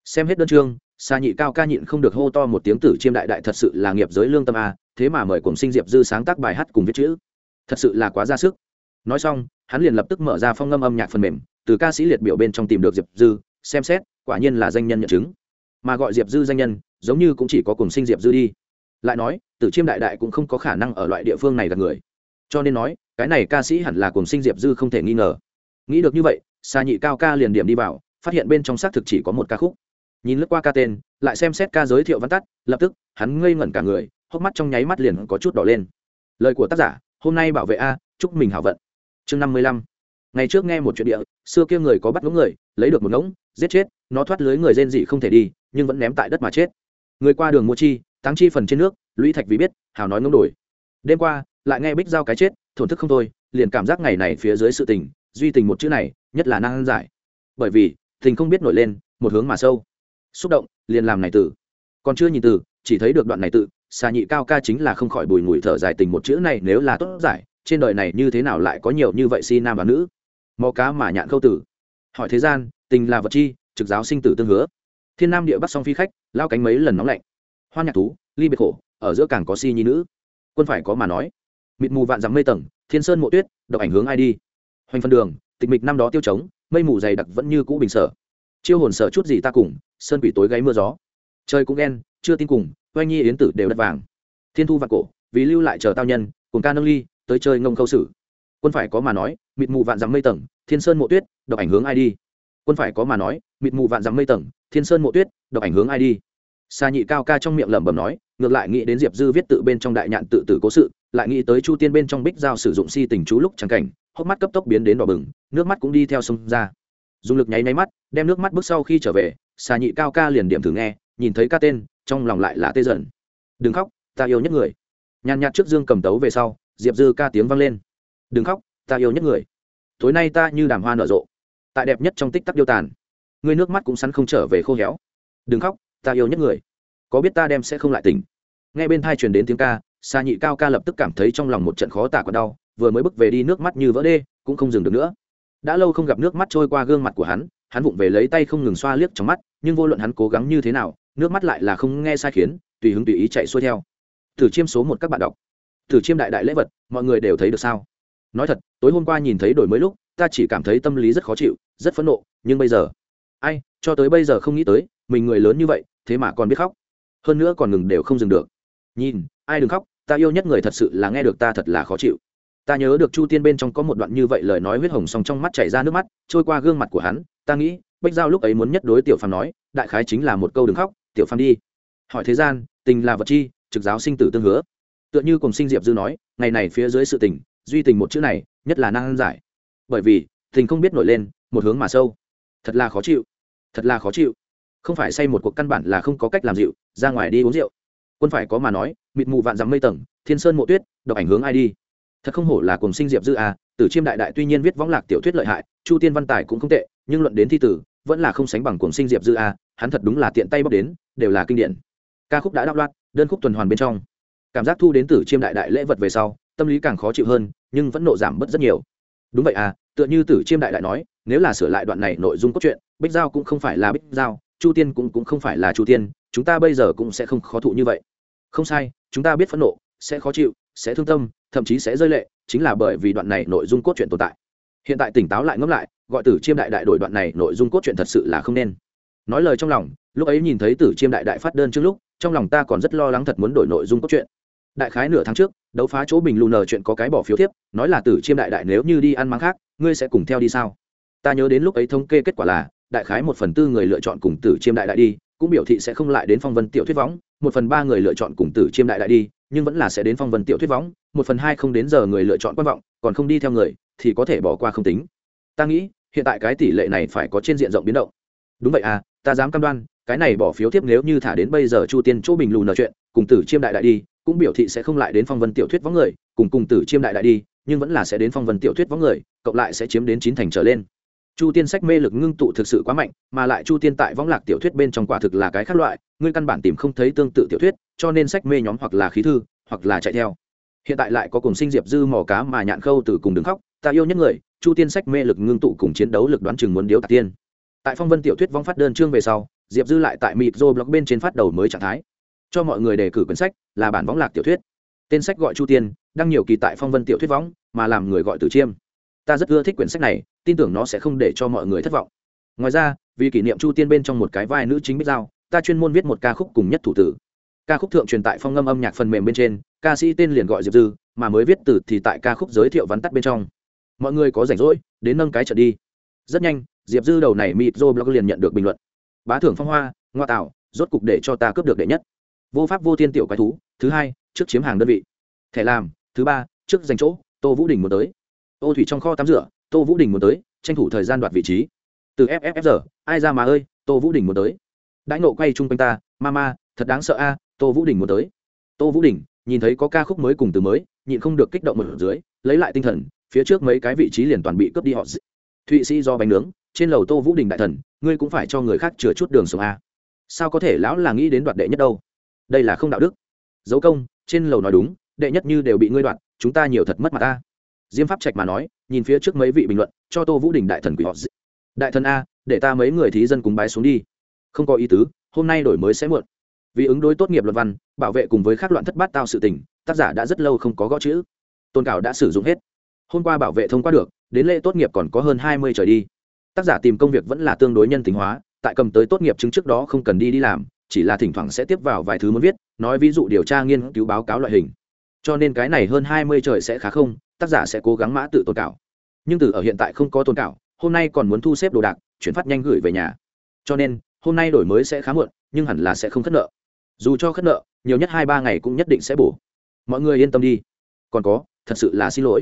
Xem hết đơn chương xa nhị cao ca nhịn không được hô to một tiếng tử chiêm đại đại thật sự là nghiệp giới lương tâm a, thế mà mời cùng sinh diệp dư sáng tác bài hát cùng viết chữ. Thật sự là quá ra sức. Nói xong, hắn liền lập tức mở ra phong ngâm âm nhạc phần mềm, từ ca sĩ liệt biểu bên trong tìm được diệp dư, xem xét, quả nhiên là danh nhân nhận chứng. Mà gọi diệp dư danh nhân, giống như cũng chỉ có cùng sinh diệp dư đi. Lại nói, tử chiêm đại đại cũng không có khả năng ở loại địa phương này gặp người. Cho nên nói cái này ca sĩ hẳn là cùng sinh diệp dư không thể nghi ngờ. Nghĩ được như vậy xa nhị cao ca liền điểm đi vào, phát hiện bên trong xác thực chỉ có một ca khúc. Nhìn lướt qua ca tên, lại xem xét ca giới thiệu văn tắt, lập tức, hắn ngây ngẩn cả người, hốc mắt trong nháy mắt liền có chút đỏ lên. Lời của tác giả, hôm nay bảo vệ a, chúc mình hảo vận. Chương năm mươi lăm. Ngày trước nghe một chuyện địa, xưa kia người có bắt ngỗng người, lấy được một ngỗng giết chết, nó thoát lưới người rên dị không thể đi, nhưng vẫn ném tại đất mà chết. Người qua đường mua chi tăng chi phần trên nước, lũy thạch vì biết hào nói ngỗng đổi. Đêm qua lại nghe bích giao cái chết, thổn thức không thôi, liền cảm giác ngày này phía dưới sự tình, duy tình một chữ này, nhất là năng giải. Bởi vì, tình không biết nổi lên, một hướng mà sâu. Xúc động, liền làm này tử. Còn chưa nhìn từ, chỉ thấy được đoạn này tự, xà nhị cao ca chính là không khỏi bùi ngùi thở dài tình một chữ này nếu là tốt giải, trên đời này như thế nào lại có nhiều như vậy si nam và nữ? Mò cá mà nhạn câu tử. Hỏi thế gian, tình là vật chi, trực giáo sinh tử tương hứa. Thiên nam địa bắc song phi khách, lao cánh mấy lần nóng lạnh. Hoan nhạc thú, ly biệt khổ, ở giữa càng có si nhi nữ. Quân phải có mà nói mịt mù vạn dặm mây tầng, thiên sơn mộ tuyết, độc ảnh hướng ai đi? Hoành phân đường, tịch mịch năm đó tiêu trống, mây mù dày đặc vẫn như cũ bình sở. Chiêu hồn sở chút gì ta cùng, sơn quỷ tối gáy mưa gió. Trời cũng đen, chưa tin cùng, oanh nhi yến tử đều đất vàng. Thiên thu vạn cổ, vì lưu lại chờ tao nhân, cùng ca nâng ly, tới chơi ngông khâu sử. Quân phải có mà nói, mịt mù vạn dặm mây tầng, thiên sơn mộ tuyết, độc ảnh hướng ai đi? Quân phải có mà nói, mịt mù vạn dặm mây tầng, thiên sơn mộ tuyết, độc ảnh hướng ai đi? Xa nhị cao ca trong miệng lẩm bẩm nói, ngược lại nghĩ đến diệp dư viết tự bên trong đại nhạn tự tử cố sự lại nghĩ tới chu tiên bên trong bích giao sử dụng si tình chú lúc trắng cảnh, hốc mắt cấp tốc biến đến đỏ bừng, nước mắt cũng đi theo sông ra. Dùng lực nháy nháy mắt, đem nước mắt bước sau khi trở về xà nhị cao ca liền điểm thử nghe, nhìn thấy ca tên, trong lòng lại là tê dần. Đừng khóc, ta yêu nhất người. Nhàn nhạt trước dương cầm tấu về sau, diệp dư ca tiếng vang lên. Đừng khóc, ta yêu nhất người. Tối nay ta như đàm hoa nở rộ, tại đẹp nhất trong tích tắc điêu tàn. Ngươi nước mắt cũng sắn không trở về khô héo. Đừng khóc, ta yêu nhất người. Có biết ta đem sẽ không lại tỉnh. Nghe bên thai truyền đến tiếng ca xa nhị cao ca lập tức cảm thấy trong lòng một trận khó tả còn đau, vừa mới bước về đi nước mắt như vỡ đê, cũng không dừng được nữa. Đã lâu không gặp nước mắt trôi qua gương mặt của hắn hắn vụng về lấy tay không ngừng xoa liếc trong mắt, nhưng vô luận hắn cố gắng như thế nào, nước mắt lại là không nghe sai khiến, tùy hứng tùy ý chạy xuôi theo. Thử chiêm số một các bạn đọc. Thử chiêm đại đại lễ vật, mọi người đều thấy được sao? Nói thật, tối hôm qua nhìn thấy đổi mới lúc, ta chỉ cảm thấy tâm lý rất khó chịu, rất phẫn nộ, nhưng bây giờ, ai, cho tới bây giờ không nghĩ tới, mình người lớn như vậy, thế mà còn biết khóc. Hơn nữa còn ngừng đều không dừng được. Nhìn ai đừng khóc, ta yêu nhất người thật sự là nghe được ta thật là khó chịu. Ta nhớ được chu tiên bên trong có một đoạn như vậy lời nói huyết hồng song trong mắt chảy ra nước mắt, trôi qua gương mặt của hắn, ta nghĩ, bách giao lúc ấy muốn nhất đối tiểu phàm nói, đại khái chính là một câu đừng khóc, tiểu phàm đi. Hỏi thế gian, tình là vật chi, trực giáo sinh tử tương hứa. Tựa như cùng sinh diệp dư nói, ngày này phía dưới sự tình, duy tình một chữ này, nhất là năng giải. Bởi vì, tình không biết nổi lên, một hướng mà sâu. Thật là khó chịu. Thật là khó chịu. Không phải say một cuộc căn bản là không có cách làm dịu, ra ngoài đi uống rượu. Quân phải có mà nói mịt mù vạn dặm mây tầng, thiên sơn mộ tuyết, độc ảnh hướng ai đi. Thật không hổ là cùng sinh diệp dư a tử chiêm đại đại tuy nhiên viết võng lạc tiểu thuyết lợi hại, chu tiên văn tài cũng không tệ, nhưng luận đến thi tử, vẫn là không sánh bằng cùng sinh diệp dư a hắn thật đúng là tiện tay bóc đến, đều là kinh điển. Ca khúc đã đáp loạt đơn khúc tuần hoàn bên trong. Cảm giác thu đến tử chiêm đại đại lễ vật về sau, tâm lý càng khó chịu hơn, nhưng vẫn nộ giảm bớt rất nhiều. Đúng vậy à tựa như tử chiêm đại đại nói, nếu là sửa lại đoạn này nội dung cốt truyện, bích giao cũng không phải là bích giao, chu tiên cũng cũng không phải là chu tiên, chúng ta bây giờ cũng sẽ không khó thụ như vậy không sai, chúng ta biết phẫn nộ, sẽ khó chịu, sẽ thương tâm, thậm chí sẽ rơi lệ, chính là bởi vì đoạn này nội dung cốt truyện tồn tại. Hiện tại tỉnh táo lại ngẫm lại, gọi tử chiêm đại đại đổi đoạn này nội dung cốt truyện thật sự là không nên. Nói lời trong lòng, lúc ấy nhìn thấy tử chiêm đại đại phát đơn trước lúc, trong lòng ta còn rất lo lắng thật muốn đổi nội dung cốt truyện. Đại khái nửa tháng trước, đấu phá chỗ bình lù nờ chuyện có cái bỏ phiếu thiếp, nói là tử chiêm đại đại nếu như đi ăn mắng khác, ngươi sẽ cùng theo đi sao? Ta nhớ đến lúc ấy thống kê kết quả là, đại khái một phần tư người lựa chọn cùng tử chiêm đại đại đi cũng biểu thị sẽ không lại đến phong vân tiểu thuyết võng, một phần ba người lựa chọn cùng tử chiêm đại đại đi, nhưng vẫn là sẽ đến phong vân tiểu thuyết võng, một phần hai không đến giờ người lựa chọn quan vọng, còn không đi theo người, thì có thể bỏ qua không tính. Ta nghĩ, hiện tại cái tỷ lệ này phải có trên diện rộng biến động. Đúng vậy à ta dám cam đoan, cái này bỏ phiếu tiếp nếu như thả đến bây giờ chu tiên chỗ bình lù nói chuyện, cùng tử chiêm đại đại đi, cũng biểu thị sẽ không lại đến phong vân tiểu thuyết võng người, cùng cùng tử chiêm đại đại đi, nhưng vẫn là sẽ đến phong vân tiểu thuyết võng người, cộng lại sẽ chiếm đến chín thành trở lên chu tiên sách mê lực ngưng tụ thực sự quá mạnh, mà lại chu tiên tại võng lạc tiểu thuyết bên trong quả thực là cái khác loại, ngươi căn bản tìm không thấy tương tự tiểu thuyết, cho nên sách mê nhóm hoặc là khí thư, hoặc là chạy theo. Hiện tại lại có cùng sinh diệp dư mò cá mà nhạn khâu từ cùng đứng khóc, ta yêu nhất người, chu tiên sách mê lực ngưng tụ cùng chiến đấu lực đoán chừng muốn điếu tạc tiên. Tại phong vân tiểu thuyết vong phát đơn chương về sau, diệp dư lại tại mịt dô blog bên trên phát đầu mới trạng thái. Cho mọi người đề cử quyển sách là bản võng lạc tiểu thuyết. Tên sách gọi chu tiên, đăng nhiều kỳ tại phong vân tiểu thuyết võng, mà làm người gọi từ chiêm ta rất ưa thích quyển sách này, tin tưởng nó sẽ không để cho mọi người thất vọng. Ngoài ra, vì kỷ niệm chu tiên bên trong một cái vai nữ chính bích giao, ta chuyên môn viết một ca khúc cùng nhất thủ tử. Ca khúc thượng truyền tại phong ngâm âm nhạc phần mềm bên trên, ca sĩ tên liền gọi diệp dư, mà mới viết từ thì tại ca khúc giới thiệu vắn tắt bên trong. Mọi người có rảnh rỗi, đến nâng cái trận đi. Rất nhanh, diệp dư đầu này mịt dô blog liền nhận được bình luận. Bá thưởng phong hoa, ngoa tạo, rốt cục để cho ta cướp được đệ nhất. Vô pháp vô thiên tiểu quái thú, thứ hai, trước chiếm hàng đơn vị. Thẻ làm, thứ ba, trước giành chỗ, tô vũ đình muốn tới ô thủy trong kho tắm rửa, tô vũ đình muốn tới, tranh thủ thời gian đoạt vị trí. Từ fffr ai ra mà ơi, tô vũ đình muốn tới. Đãi nộ quay chung quanh ta ma ma thật đáng sợ a, tô vũ đình muốn tới. Tô vũ đình, nhìn thấy có ca khúc mới cùng từ mới, nhịn không được kích động một dưới, lấy lại tinh thần, phía trước mấy cái vị trí liền toàn bị cướp đi họ thụy sĩ do bánh nướng, trên lầu tô vũ đình đại thần, ngươi cũng phải cho người khác chừa chút đường xuống a. Sao có thể lão là nghĩ đến đoạt đệ nhất đâu? Đây là không đạo đức. Dấu công, trên lầu nói đúng, đệ nhất như đều bị ngươi đoạt, chúng ta nhiều thật mất mặt ta diêm pháp trạch mà nói, nhìn phía trước mấy vị bình luận, cho tô vũ đình đại thần quỷ họ đại thần a, để ta mấy người thí dân cúng bái xuống đi. Không có ý tứ, hôm nay đổi mới sẽ muộn. Vì ứng đối tốt nghiệp luật văn, bảo vệ cùng với các loạn thất bát tao sự tình, tác giả đã rất lâu không có gõ chữ. Tôn cảo đã sử dụng hết. Hôm qua bảo vệ thông qua được, đến lễ tốt nghiệp còn có hơn hai mươi trời đi. Tác giả tìm công việc vẫn là tương đối nhân tính hóa, tại cầm tới tốt nghiệp chứng trước đó không cần đi đi làm, chỉ là thỉnh thoảng sẽ tiếp vào vài thứ muốn viết, nói ví dụ điều tra nghiên cứu báo cáo loại hình. Cho nên cái này hơn hai mươi trời sẽ khá không tác giả sẽ cố gắng mã tự tồn cảo. Nhưng từ ở hiện tại không có tồn cảo, hôm nay còn muốn thu xếp đồ đạc, chuyển phát nhanh gửi về nhà. Cho nên, hôm nay đổi mới sẽ khá muộn, nhưng hẳn là sẽ không khất nợ. Dù cho khất nợ, nhiều nhất hai ba ngày cũng nhất định sẽ bổ. Mọi người yên tâm đi. Còn có, thật sự là xin lỗi.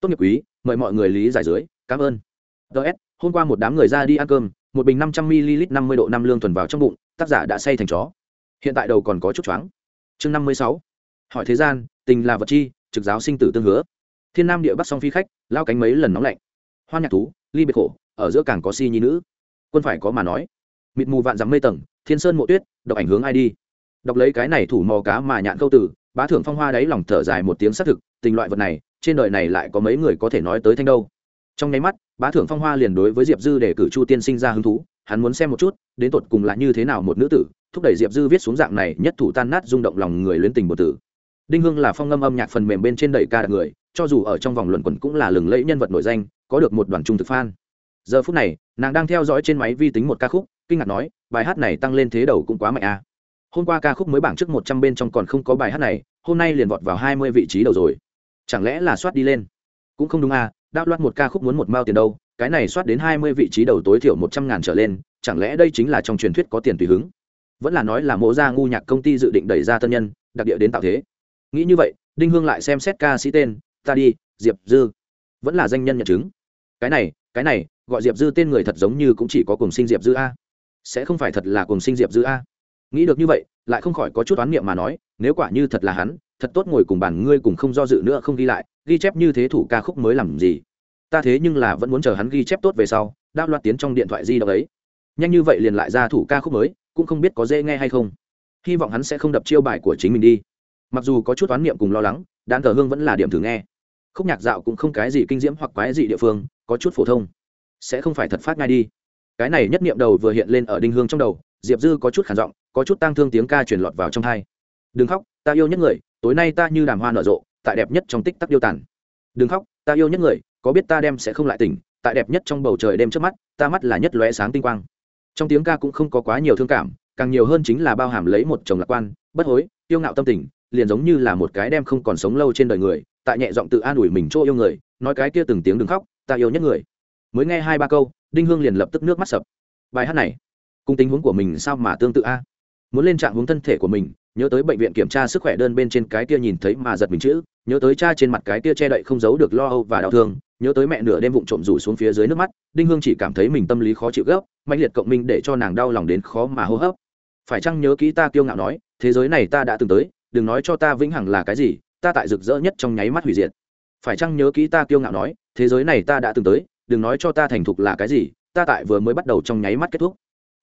Tốt nghiệp quý, mời mọi người lý giải dưới, cảm ơn. Ts hôm qua một đám người ra đi ăn cơm, một bình năm trăm ml năm mươi độ năm lương thuần vào trong bụng, tác giả đã say thành chó. Hiện tại đầu còn có chút choáng. Chương năm mươi sáu. Hỏi thế gian, tình là vật chi, trực giáo sinh tử tương hứa thiên nam địa bắc song phi khách, lao cánh mấy lần nóng lạnh. Hoan nhạc thú, ly biệt khổ, ở giữa càng có si nhi nữ. Quân phải có mà nói. Mịt mù vạn dắm mây tầng, thiên sơn mộ tuyết đọc ảnh hướng ai đi. Đọc lấy cái này thủ mò cá mà nhạn câu tử, bá Thưởng phong hoa đáy lòng thở dài một tiếng xác thực, tình loại vật này, trên đời này lại có mấy người có thể nói tới thanh đâu. Trong nháy mắt, bá Thưởng phong hoa liền đối với diệp dư để cử chu tiên sinh ra hứng thú, hắn muốn xem một chút, đến tột cùng là như thế nào một nữ tử, thúc đẩy diệp dư viết xuống dạng này nhất thủ tan nát rung động lòng người luyến tình một tử. Đinh hương là phong âm âm nhạc phần mềm bên trên đầy ca đặc người cho dù ở trong vòng luận quẩn cũng là lừng lẫy nhân vật nổi danh, có được một đoàn trung thực fan. Giờ phút này, nàng đang theo dõi trên máy vi tính một ca khúc, kinh ngạc nói, bài hát này tăng lên thế đầu cũng quá mạnh à. hôm qua ca khúc mới bảng trước một trăm bên trong còn không có bài hát này, hôm nay liền vọt vào hai mươi vị trí đầu rồi. Chẳng lẽ là soát đi lên? Cũng không đúng à đáp loát một ca khúc muốn một mao tiền đâu, cái này soát đến hai mươi vị trí đầu tối thiểu một trăm ngàn trở lên, chẳng lẽ đây chính là trong truyền thuyết có tiền tùy hứng? Vẫn là nói là mộ gia ngu nhạc công ty dự định đẩy ra tân nhân, đặc địa đến tạo thế. Nghĩ như vậy, đinh hương lại xem xét ca sĩ tên ta đi, diệp dư. Vẫn là danh nhân nhận chứng. Cái này cái này, gọi diệp dư tên người thật giống như cũng chỉ có cùng sinh diệp dư a. Sẽ không phải thật là cùng sinh diệp dư a. Nghĩ được như vậy, lại không khỏi có chút oán niệm mà nói, nếu quả như thật là hắn, thật tốt ngồi cùng bàn ngươi cùng không do dự nữa không ghi lại, ghi chép như thế thủ ca khúc mới làm gì? Ta thế nhưng là vẫn muốn chờ hắn ghi chép tốt về sau đáp loạt tiến trong điện thoại di động ấy. Nhanh như vậy liền lại ra thủ ca khúc mới, cũng không biết có dễ nghe hay không. Hy vọng hắn sẽ không đập chiêu bài của chính mình đi. Mặc dù có chút oán niệm cùng lo lắng đàn thờ hương vẫn là điểm thử nghe khúc nhạc dạo cũng không cái gì kinh diễm hoặc quái gì địa phương, có chút phổ thông. Sẽ không phải thật phát ngay đi. Cái này nhất niệm đầu vừa hiện lên ở đinh hương trong đầu, diệp dư có chút khản giọng, có chút tang thương tiếng ca truyền lọt vào trong thai đừng khóc, ta yêu nhất người, tối nay ta như đàm hoa nở rộ, tại đẹp nhất trong tích tắc yêu tàn. Đừng khóc, ta yêu nhất người, có biết ta đem sẽ không lại tỉnh, tại đẹp nhất trong bầu trời đêm trước mắt, ta mắt là nhất lóe sáng tinh quang. Trong tiếng ca cũng không có quá nhiều thương cảm, càng nhiều hơn chính là bao hàm lấy một chồng lạc quan, bất hối yêu ngạo tâm tình, liền giống như là một cái đem không còn sống lâu trên đời người tại nhẹ giọng tự an ủi mình chỗ yêu người, nói cái kia từng tiếng đừng khóc, ta yêu nhất người. Mới nghe hai ba câu, đinh hương liền lập tức nước mắt sập. Bài hát này, cùng tình huống của mình sao mà tương tự a? Muốn lên trạng hướng thân thể của mình, nhớ tới bệnh viện kiểm tra sức khỏe đơn bên trên cái kia nhìn thấy mà giật mình chữ, nhớ tới cha trên mặt cái kia che đậy không giấu được lo âu và đau thương, nhớ tới mẹ nửa đêm vụng trộm rủ xuống phía dưới nước mắt, đinh hương chỉ cảm thấy mình tâm lý khó chịu gấp mạnh liệt cộng minh để cho nàng đau lòng đến khó mà hô hấp. Phải chăng nhớ kỹ ta kiêu ngạo nói, thế giới này ta đã từng tới, đừng nói cho ta vĩnh hằng là cái gì ta tại rực rỡ nhất trong nháy mắt hủy diệt. Phải chăng nhớ kỹ ta kiêu ngạo nói, thế giới này ta đã từng tới, đừng nói cho ta thành thục là cái gì, ta tại vừa mới bắt đầu trong nháy mắt kết thúc.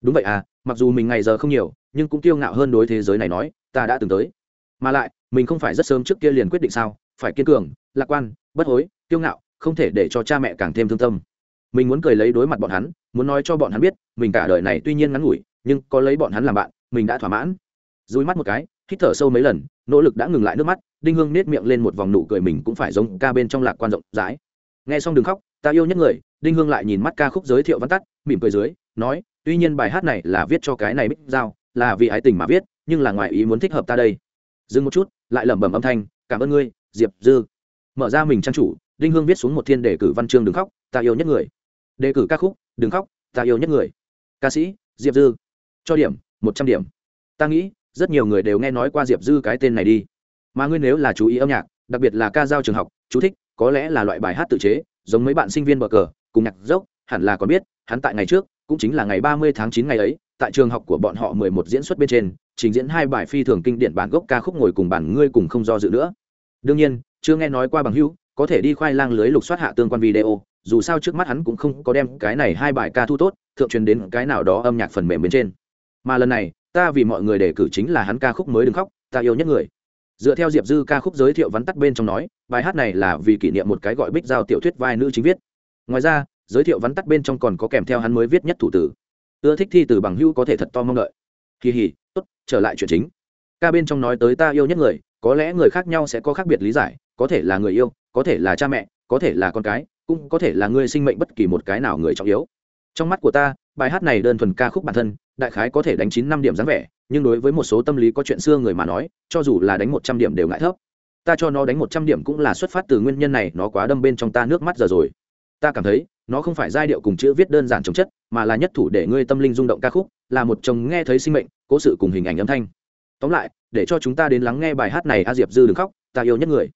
Đúng vậy à mặc dù mình ngày giờ không nhiều, nhưng cũng kiêu ngạo hơn đối thế giới này nói, ta đã từng tới. Mà lại, mình không phải rất sớm trước kia liền quyết định sao, phải kiên cường, lạc quan, bất hối, kiêu ngạo, không thể để cho cha mẹ càng thêm thương tâm. Mình muốn cười lấy đối mặt bọn hắn, muốn nói cho bọn hắn biết, mình cả đời này tuy nhiên ngắn ngủi, nhưng có lấy bọn hắn làm bạn, mình đã thỏa mãn. Dùi mắt một cái, hít thở sâu mấy lần, nỗ lực đã ngừng lại nước mắt đinh hương nết miệng lên một vòng nụ cười mình cũng phải giống ca bên trong lạc quan rộng rãi. Nghe xong đừng khóc, ta yêu nhất người, đinh hương lại nhìn mắt ca khúc giới thiệu văn tắt, mỉm cười dưới, nói, tuy nhiên bài hát này là viết cho cái này bích giao, là vì ái tình mà viết, nhưng là ngoài ý muốn thích hợp ta đây. Dừng một chút, lại lẩm bẩm âm thanh, cảm ơn ngươi, diệp dư. Mở ra mình trang chủ, đinh hương viết xuống một thiên đề cử văn chương đừng khóc, ta yêu nhất người. Đề cử ca khúc, đừng khóc, ta yêu nhất người. Ca sĩ, diệp dư. Cho điểm, một trăm điểm. Ta nghĩ, rất nhiều người đều nghe nói qua diệp dư cái tên này đi mà ngươi nếu là chú ý âm nhạc, đặc biệt là ca giao trường học, chú thích, có lẽ là loại bài hát tự chế, giống mấy bạn sinh viên bờ cờ, cùng nhạc dốc, hẳn là còn biết, hắn tại ngày trước, cũng chính là ngày ba mươi tháng chín ngày ấy, tại trường học của bọn họ mười một diễn xuất bên trên, trình diễn hai bài phi thường kinh điển bản gốc ca khúc ngồi cùng bản ngươi cùng không do dự nữa. Đương nhiên, chưa nghe nói qua bằng hữu, có thể đi khoai lang lưới lục soát hạ tương quan video, dù sao trước mắt hắn cũng không có đem cái này hai bài ca thu tốt, thượng truyền đến cái nào đó âm nhạc phần mềm bên trên. Mà lần này, ta vì mọi người đề cử chính là hắn ca khúc mới đừng khóc, ta yêu nhất người dựa theo diệp dư ca khúc giới thiệu vắn tắt bên trong nói, bài hát này là vì kỷ niệm một cái gọi bích giao tiểu thuyết vai nữ chính viết. Ngoài ra, giới thiệu vắn tắt bên trong còn có kèm theo hắn mới viết nhất thủ tử. Ưa thích thi từ bằng hữu có thể thật to mong đợi. Kỳ hỉ tốt, trở lại chuyện chính. Ca bên trong nói tới ta yêu nhất người, có lẽ người khác nhau sẽ có khác biệt lý giải, có thể là người yêu, có thể là cha mẹ, có thể là con cái, cũng có thể là người sinh mệnh bất kỳ một cái nào người trọng yếu. Trong mắt của ta, bài hát này đơn thuần ca khúc bản thân, đại khái có thể đánh chín năm điểm dáng vẻ nhưng đối với một số tâm lý có chuyện xưa người mà nói, cho dù là đánh một trăm điểm đều ngại thấp. Ta cho nó đánh một trăm điểm cũng là xuất phát từ nguyên nhân này, nó quá đâm bên trong ta nước mắt giờ rồi. Ta cảm thấy, nó không phải giai điệu cùng chữ viết đơn giản chống chất, mà là nhất thủ để ngươi tâm linh rung động ca khúc, là một chồng nghe thấy sinh mệnh, cố sự cùng hình ảnh âm thanh. Tóm lại, để cho chúng ta đến lắng nghe bài hát này, a diệp dư đừng khóc, ta yêu nhất người.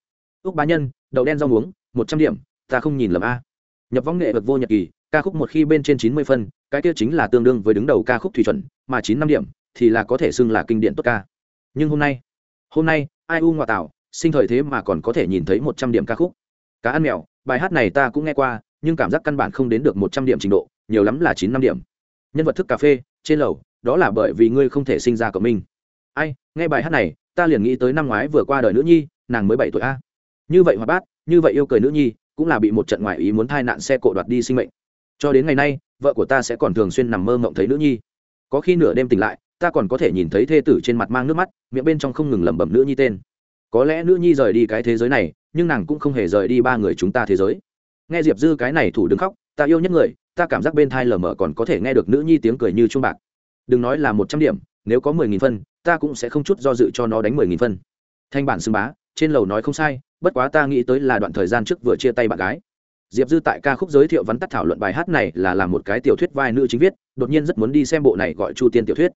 Ước bá nhân, đậu đen rau muống, một trăm điểm, ta không nhìn lầm a. Nhập võng nghệ vật vô nhật kỳ, ca khúc một khi bên trên chín mươi phân, cái kia chính là tương đương với đứng đầu ca khúc thủy chuẩn, mà chín năm điểm thì là có thể xưng là kinh điển tốt ca. Nhưng hôm nay hôm nay, ai u ngoại tạo, sinh thời thế mà còn có thể nhìn thấy một trăm điểm ca khúc. Cá ăn mèo, bài hát này ta cũng nghe qua, nhưng cảm giác căn bản không đến được một trăm điểm trình độ, nhiều lắm là chín năm điểm. Nhân vật thức cà phê, trên lầu, đó là bởi vì ngươi không thể sinh ra của mình. Ai, nghe bài hát này, ta liền nghĩ tới năm ngoái vừa qua đời nữ nhi, nàng mới bảy tuổi a. Như vậy hoạt bát, như vậy yêu cười nữ nhi, cũng là bị một trận ngoại ý muốn thai nạn xe cộ đoạt đi sinh mệnh. Cho đến ngày nay, vợ của ta sẽ còn thường xuyên nằm mơ mộng thấy nữ nhi. Có khi nửa đêm tỉnh lại ta còn có thể nhìn thấy thê tử trên mặt mang nước mắt, miệng bên trong không ngừng lẩm bẩm nữ nhi tên. Có lẽ nữ nhi rời đi cái thế giới này, nhưng nàng cũng không hề rời đi ba người chúng ta thế giới. Nghe diệp dư cái này thủ đứng khóc, ta yêu nhất người, ta cảm giác bên thai lờ mờ còn có thể nghe được nữ nhi tiếng cười như chuông bạc. Đừng nói là một trăm điểm, nếu có mười nghìn phân, ta cũng sẽ không chút do dự cho nó đánh mười nghìn phân. Thanh bản xưng bá, trên lầu nói không sai, bất quá ta nghĩ tới là đoạn thời gian trước vừa chia tay bạn gái. Diệp dư tại ca khúc giới thiệu vắn tắt thảo luận bài hát này là làm một cái tiểu thuyết vai nữ chính viết, đột nhiên rất muốn đi xem bộ này gọi chu tiên tiểu thuyết.